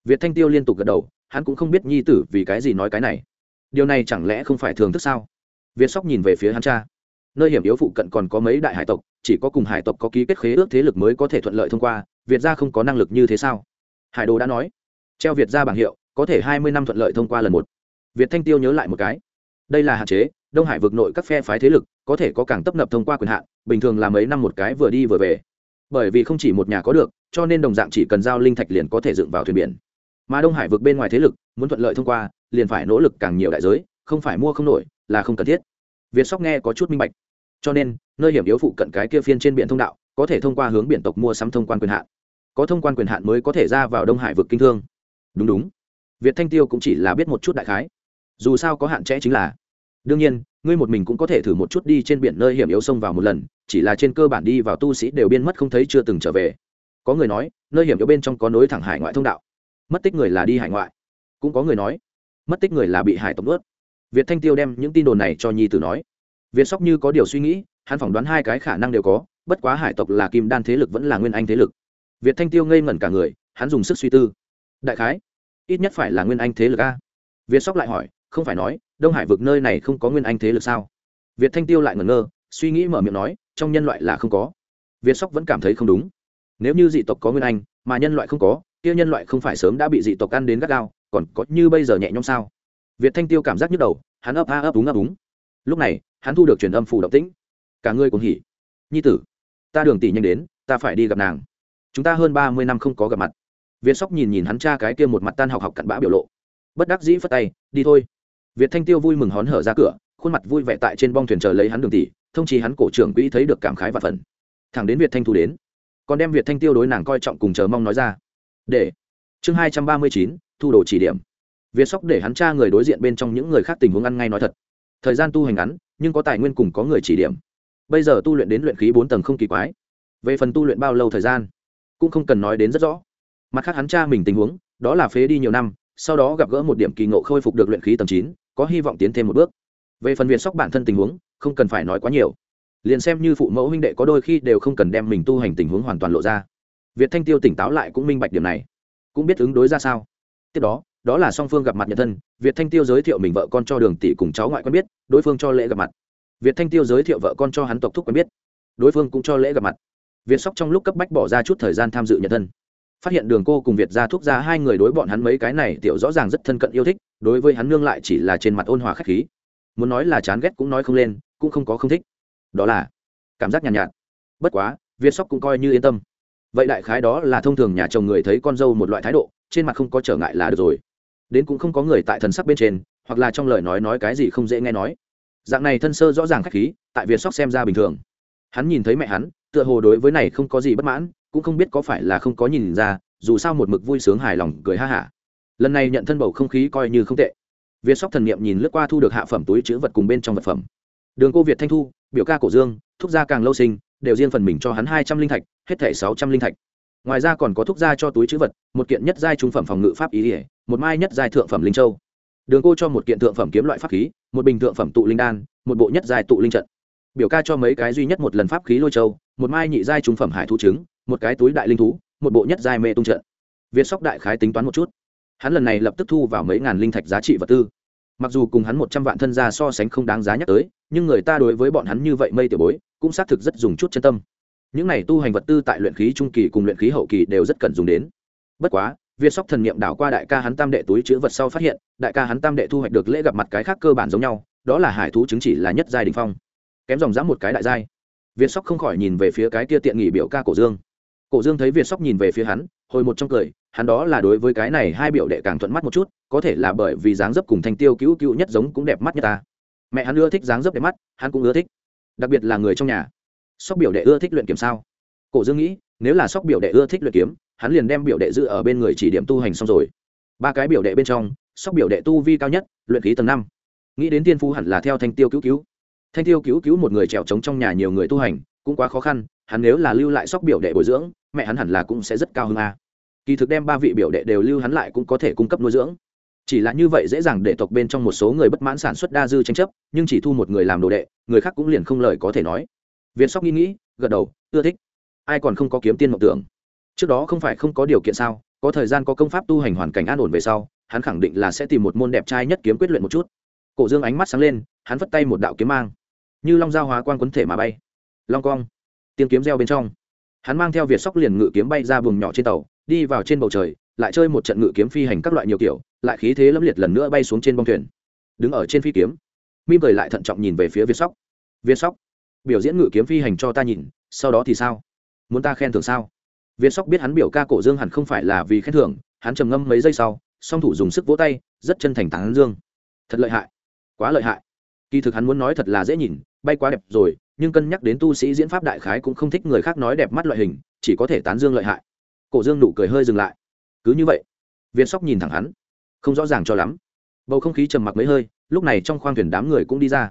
việt thanh tiêu liên tục gật đầu, hắn cũng không biết nhi tử vì cái gì nói cái này. Điều này chẳng lẽ không phải thường thức sao? Việt sóc nhìn về phía hắn cha. Nơi hiểm yếu phụ cận còn có mấy đại hải tộc, chỉ có cùng hải tộc có ký kết khế ước thế lực mới có thể thuận lợi thông qua, việt gia không có năng lực như thế sao? Hải đồ đã nói. Treo việt gia bảng hiệu, có thể hai mươi năm thuận lợi thông qua lần một. Việt thanh tiêu nhớ lại một cái. Đây là hạn chế, đông hải vực nội các phe phái thế lực, có thể có càng tấp nập thông qua quyền hạn, bình thường là mấy năm một cái vừa đi vừa về. Bởi vì không chỉ một nhà có được, cho nên đồng dạng chỉ cần giao linh thạch liền có thể dựng vào thuyền biển mà đông hải vực bên ngoài thế lực, muốn thuận lợi thông qua, liền phải nỗ lực càng nhiều đại giới, không phải mua không nổi, là không cần thiết. Việt sóc nghe có chút minh bạch. Cho nên, nơi hiểm yếu phụ cận cái kia phiên trên biển thông đạo, có thể thông qua hướng biển tộc mua sắm thông quan quyền hạn. Có thông quan quyền hạn mới có thể ra vào đông hải vực kinh thương. Đúng đúng. Việt thanh tiêu cũng chỉ là biết một chút đại khái. Dù sao có hạn chế chính là, đương nhiên, ngươi một mình cũng có thể thử một chút đi trên biển nơi hiểm yếu sông vào một lần, chỉ là trên cơ bản đi vào tu sĩ đều biên mất không thấy chưa từng trở về. Có người nói, nơi hiểm yếu bên trong có nối thẳng hải ngoại thông đạo mất tích người là đi hải ngoại. Cũng có người nói, mất tích người là bị hải tộc ướt việt thanh tiêu đem những tin đồn này cho nhi tử nói. Việt sóc như có điều suy nghĩ, hắn phỏng đoán hai cái khả năng đều có, bất quá hải tộc là kim đan thế lực vẫn là nguyên anh thế lực. Việt thanh tiêu ngây ngẩn cả người, hắn dùng sức suy tư. Đại khái, ít nhất phải là nguyên anh thế lực a. Việt sóc lại hỏi, không phải nói, đông hải vực nơi này không có nguyên anh thế lực sao? Việt thanh tiêu lại ngẩn ngơ, suy nghĩ mở miệng nói, trong nhân loại là không có. Việt sóc vẫn cảm thấy không đúng. Nếu như dị tộc có nguyên anh, mà nhân loại không có kia nhân loại không phải sớm đã bị dị tộc ăn đến gắt gao, còn có như bây giờ nhẹ nhõm sao? Việt thanh tiêu cảm giác nhức đầu, hắn ấp a ấp đúng ấp đúng lúc này, hắn thu được truyền âm phủ động tĩnh. Cả ngươi cùng hỉ. Nhi tử, ta đường tỷ nhanh đến, ta phải đi gặp nàng. Chúng ta hơn ba mươi năm không có gặp mặt. Việt sóc nhìn nhìn hắn cha cái kia một mặt tan học học cặn bã biểu lộ. Bất đắc dĩ phất tay, đi thôi. Việt thanh tiêu vui mừng hón hở ra cửa, khuôn mặt vui vẻ tại trên bong thuyền chờ lấy hắn đường tỷ, thông chí hắn cổ trưởng quỹ thấy được cảm khái và phần thẳng đến việt thanh thu đến, còn đem việt thanh tiêu đối nàng coi trọng cùng chờ mong nói ra để. Chương hai trăm ba mươi chín, thu đồ chỉ điểm. Việt sóc để hắn tra người đối diện bên trong những người khác tình huống ăn ngay nói thật. Thời gian tu hành ngắn, nhưng có tài nguyên cùng có người chỉ điểm. Bây giờ tu luyện đến luyện khí bốn tầng không kỳ quái. Về phần tu luyện bao lâu thời gian, cũng không cần nói đến rất rõ. Mặt khác hắn tra mình tình huống, đó là phế đi nhiều năm, sau đó gặp gỡ một điểm kỳ ngộ khôi phục được luyện khí tầng chín, có hy vọng tiến thêm một bước. Về phần việt sóc bản thân tình huống, không cần phải nói quá nhiều. Liền xem như phụ mẫu huynh đệ có đôi khi đều không cần đem mình tu hành tình huống hoàn toàn lộ ra việt thanh tiêu tỉnh táo lại cũng minh bạch điểm này. Cũng biết ứng đối ra sao. Tiếp đó đó là song phương gặp mặt nhận thân việt thanh tiêu giới thiệu mình vợ con cho đường tỷ cùng cháu ngoại quen biết đối phương cho lễ gặp mặt. Việt thanh tiêu giới thiệu vợ con cho hắn tộc thúc quen biết đối phương cũng cho lễ gặp mặt. Việt sóc trong lúc cấp bách bỏ ra chút thời gian tham dự nhận thân. Phát hiện đường cô cùng việt gia thúc ra hai người đối bọn hắn mấy cái này tiểu rõ ràng rất thân cận yêu thích đối với hắn nương lại chỉ là trên mặt ôn hòa k h á c h khí. Muốn nói là chán ghét cũng nói không lên cũng không có không thích. Đó là cảm giác nhàn nhạt, nhạt. Bất quá việt sóc cũng coi như yên tâm vậy đại khái đó là thông thường nhà chồng người thấy con dâu một loại thái độ, trên mặt không có trở ngại là được rồi. Đến cũng không có người tại thần sắc bên trên, hoặc là trong lời nói nói cái gì không dễ nghe nói. Dạng này thân sơ rõ ràng khách khí, tại việt sóc xem ra bình thường. Hắn nhìn thấy mẹ hắn, tựa hồ đối với này không có gì bất mãn, cũng không biết có phải là không có nhìn ra, dù sao một mực vui sướng hài lòng, cười ha hả. Lần này nhận thân bầu không khí coi như không tệ. Việt sóc thần niệm nhìn lướt qua thu được hạ phẩm túi chữ vật cùng bên trong vật phẩm. Đường cô việt thanh thu, biểu ca cổ dương thúc gia càng lâu sinh, đều riêng phần mình cho hắn hai trăm linh thạch, hết thẻ sáu trăm linh thạch. Ngoài ra còn có thúc gia cho túi chữ vật, một kiện nhất giai trung phẩm phòng ngự pháp ý ỉa một mai nhất giai thượng phẩm linh châu. Đường cô cho một kiện thượng phẩm kiếm loại pháp khí, một bình thượng phẩm tụ linh đan, một bộ nhất giai tụ linh trận. Biểu ca cho mấy cái duy nhất một lần pháp khí lôi châu, một mai nhị giai trung phẩm hải thu trứng, một cái túi đại linh thú, một bộ nhất giai mê tung trận. Việt sóc đại khái tính toán một chút. Hắn lần này lập tức thu vào mấy ngàn linh thạch giá trị vật tư mặc dù cùng hắn một trăm vạn thân gia so sánh không đáng giá nhắc tới, nhưng người ta đối với bọn hắn như vậy mây tiểu bối, cũng xác thực rất dùng chút chân tâm. Những này tu hành vật tư tại luyện khí trung kỳ cùng luyện khí hậu kỳ đều rất cần dùng đến. Bất quá, việt sóc thần niệm đảo qua đại ca hắn tam đệ túi chữ vật sau phát hiện, đại ca hắn tam đệ thu hoạch được lễ gặp mặt cái khác cơ bản giống nhau, đó là hải thú chứng chỉ là nhất giai đình phong. Kém dòng dã một cái đại giai. Việt sóc không khỏi nhìn về phía cái kia tiện nghỉ biểu ca cổ dương. Cổ dương thấy việt sóc nhìn về phía hắn hồi một trong cười, hắn đó là đối với cái này hai biểu đệ càng thuận mắt một chút, có thể là bởi vì dáng dấp cùng thanh tiêu cứu cứu nhất giống cũng đẹp mắt như ta. Mẹ hắn ưa thích dáng dấp đẹp mắt, hắn cũng ưa thích. Đặc biệt là người trong nhà. Sóc biểu đệ ưa thích luyện kiếm sao? Cổ dương nghĩ, nếu là sóc biểu đệ ưa thích luyện kiếm, hắn liền đem biểu đệ giữ ở bên người chỉ điểm tu hành xong rồi. Ba cái biểu đệ bên trong, sóc biểu đệ tu vi cao nhất, luyện khí tầng năm. Nghĩ đến tiên phu hẳn là theo thanh tiêu cứu cứu. Thanh tiêu cứu cứu một người trèo trống trong nhà nhiều người tu hành, cũng quá khó khăn, hắn nếu là lưu lại sóc biểu đệ bồi dưỡng mẹ hắn hẳn là cũng sẽ rất cao hơn a. Kỳ thực đem ba vị biểu đệ đều lưu hắn lại cũng có thể cung cấp nuôi dưỡng. Chỉ là như vậy dễ dàng để tộc bên trong một số người bất mãn sản xuất đa dư tranh chấp, nhưng chỉ thu một người làm đồ đệ, người khác cũng liền không lời có thể nói. Viên sóc nghĩ nghĩ, gật đầu, ưa thích. Ai còn không có kiếm tiên mộng tưởng? Trước đó không phải không có điều kiện sao, có thời gian có công pháp tu hành hoàn cảnh an ổn về sau, hắn khẳng định là sẽ tìm một môn đẹp trai nhất kiếm quyết luyện một chút. Cổ dương ánh mắt sáng lên, hắn vất tay một đạo kiếm mang. Như long giao hóa quan quấn thể mà bay. Long cong. Tiếng kiếm reo bên trong hắn mang theo việt sóc liền ngự kiếm bay ra vùng nhỏ trên tàu, đi vào trên bầu trời, lại chơi một trận ngự kiếm phi hành các loại nhiều kiểu, lại khí thế lẫm liệt lần nữa bay xuống trên bông thuyền. Đứng ở trên phi kiếm mim cười lại thận trọng nhìn về phía việt sóc. Việt sóc, biểu diễn ngự kiếm phi hành cho ta nhìn, sau đó thì sao? Muốn ta khen thưởng sao? Việt sóc biết hắn biểu ca cổ dương hẳn không phải là vì khen thưởng, hắn trầm ngâm mấy giây sau, song thủ dùng sức vỗ tay, rất chân thành tán dương. Thật lợi hại, quá lợi hại. Kỳ thực hắn muốn nói thật là dễ nhìn bay quá đẹp rồi, nhưng cân nhắc đến tu sĩ diễn pháp đại khái cũng không thích người khác nói đẹp mắt loại hình, chỉ có thể tán dương lợi hại. Cổ dương nụ cười hơi dừng lại. Cứ như vậy, viên sóc nhìn thẳng hắn. Không rõ ràng cho lắm. Bầu không khí trầm mặc mấy hơi, lúc này trong khoang thuyền đám người cũng đi ra.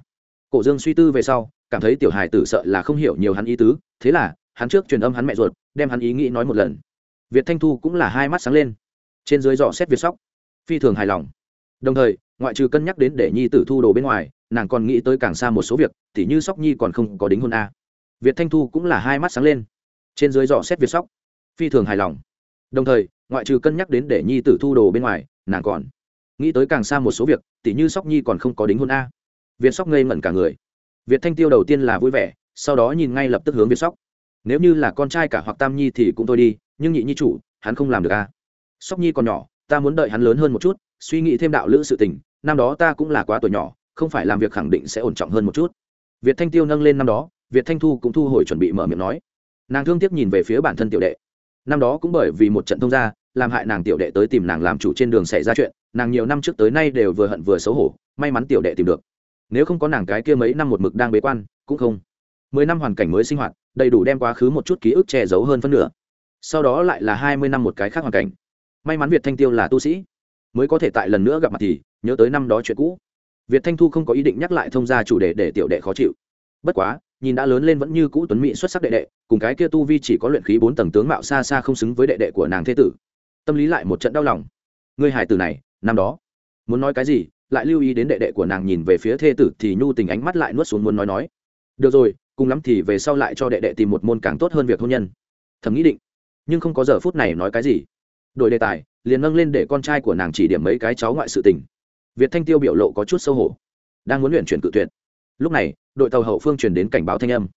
Cổ dương suy tư về sau, cảm thấy tiểu hài tử sợ là không hiểu nhiều hắn ý tứ, thế là, hắn trước truyền âm hắn mẹ ruột, đem hắn ý nghĩ nói một lần. Việt thanh thu cũng là hai mắt sáng lên. Trên dưới dò xét việt sóc. Phi thường hài lòng đồng thời, ngoại trừ cân nhắc đến để nhi tử thu đồ bên ngoài, nàng còn nghĩ tới càng xa một số việc t h như sóc nhi còn không có đính hôn a. Việt thanh thu cũng là hai mắt sáng lên. Trên dưới dò xét việt sóc, phi thường hài lòng. Đồng thời, ngoại trừ cân nhắc đến để nhi tử thu đồ bên ngoài, nàng còn nghĩ tới càng xa một số việc, tỉ như sóc nhi còn không có đính hôn a. Việt sóc ngây ngẩn cả người. Việt thanh tiêu đầu tiên là vui vẻ, sau đó nhìn ngay lập tức hướng việt sóc. Nếu như là con trai cả hoặc tam nhi thì cũng thôi đi, nhưng nhị nhi chủ, hắn không làm được a. Sóc nhi còn nhỏ ta muốn đợi hắn lớn hơn một chút, suy nghĩ thêm đạo lữ sự tình, năm đó ta cũng là quá tuổi nhỏ, không phải làm việc khẳng định sẽ ổn trọng hơn một chút. Việt thanh tiêu nâng lên năm đó, việt thanh thu cũng thu hồi chuẩn bị mở miệng nói. Nàng thương tiếc nhìn về phía bản thân tiểu đệ. Năm đó cũng bởi vì một trận thông gia, làm hại nàng tiểu đệ tới tìm nàng làm chủ trên đường xảy ra chuyện, nàng nhiều năm trước tới nay đều vừa hận vừa xấu hổ, may mắn tiểu đệ tìm được. Nếu không có nàng cái kia mấy năm một mực đang bế quan, cũng không. Mười năm hoàn cảnh mới sinh hoạt, đầy đủ đem quá khứ một chút ký ức che giấu hơn phân nửa. Sau đó lại là hai mươi năm một cái khác hoàn cảnh may mắn việt thanh tiêu là tu sĩ. Mới có thể tại lần nữa gặp mặt thì, nhớ tới năm đó chuyện cũ. Việt thanh thu không có ý định nhắc lại thông gia chủ đề để tiểu đệ khó chịu. Bất quá, nhìn đã lớn lên vẫn như cũ tuấn mỹ xuất sắc đệ đệ, cùng cái kia tu vi chỉ có luyện khí bốn tầng tướng mạo xa xa không xứng với đệ đệ của nàng thế tử. Tâm lý lại một trận đau lòng. Người hải tử này, năm đó, muốn nói cái gì, lại lưu ý đến đệ đệ của nàng nhìn về phía thê tử thì nhu tình ánh mắt lại nuốt xuống muốn nói nói. Được rồi, cùng lắm thì về sau lại cho đệ đệ tìm một môn càng tốt hơn việc hôn nhân. Thầm nghĩ định, nhưng không có giờ phút này nói cái gì đổi đề tài, liền nâng lên để con trai của nàng chỉ điểm mấy cái cháu ngoại sự tình. Việt thanh tiêu biểu lộ có chút xấu hổ, đang muốn luyện chuyển cự tuyệt. Lúc này, đội tàu hậu phương truyền đến cảnh báo thanh âm.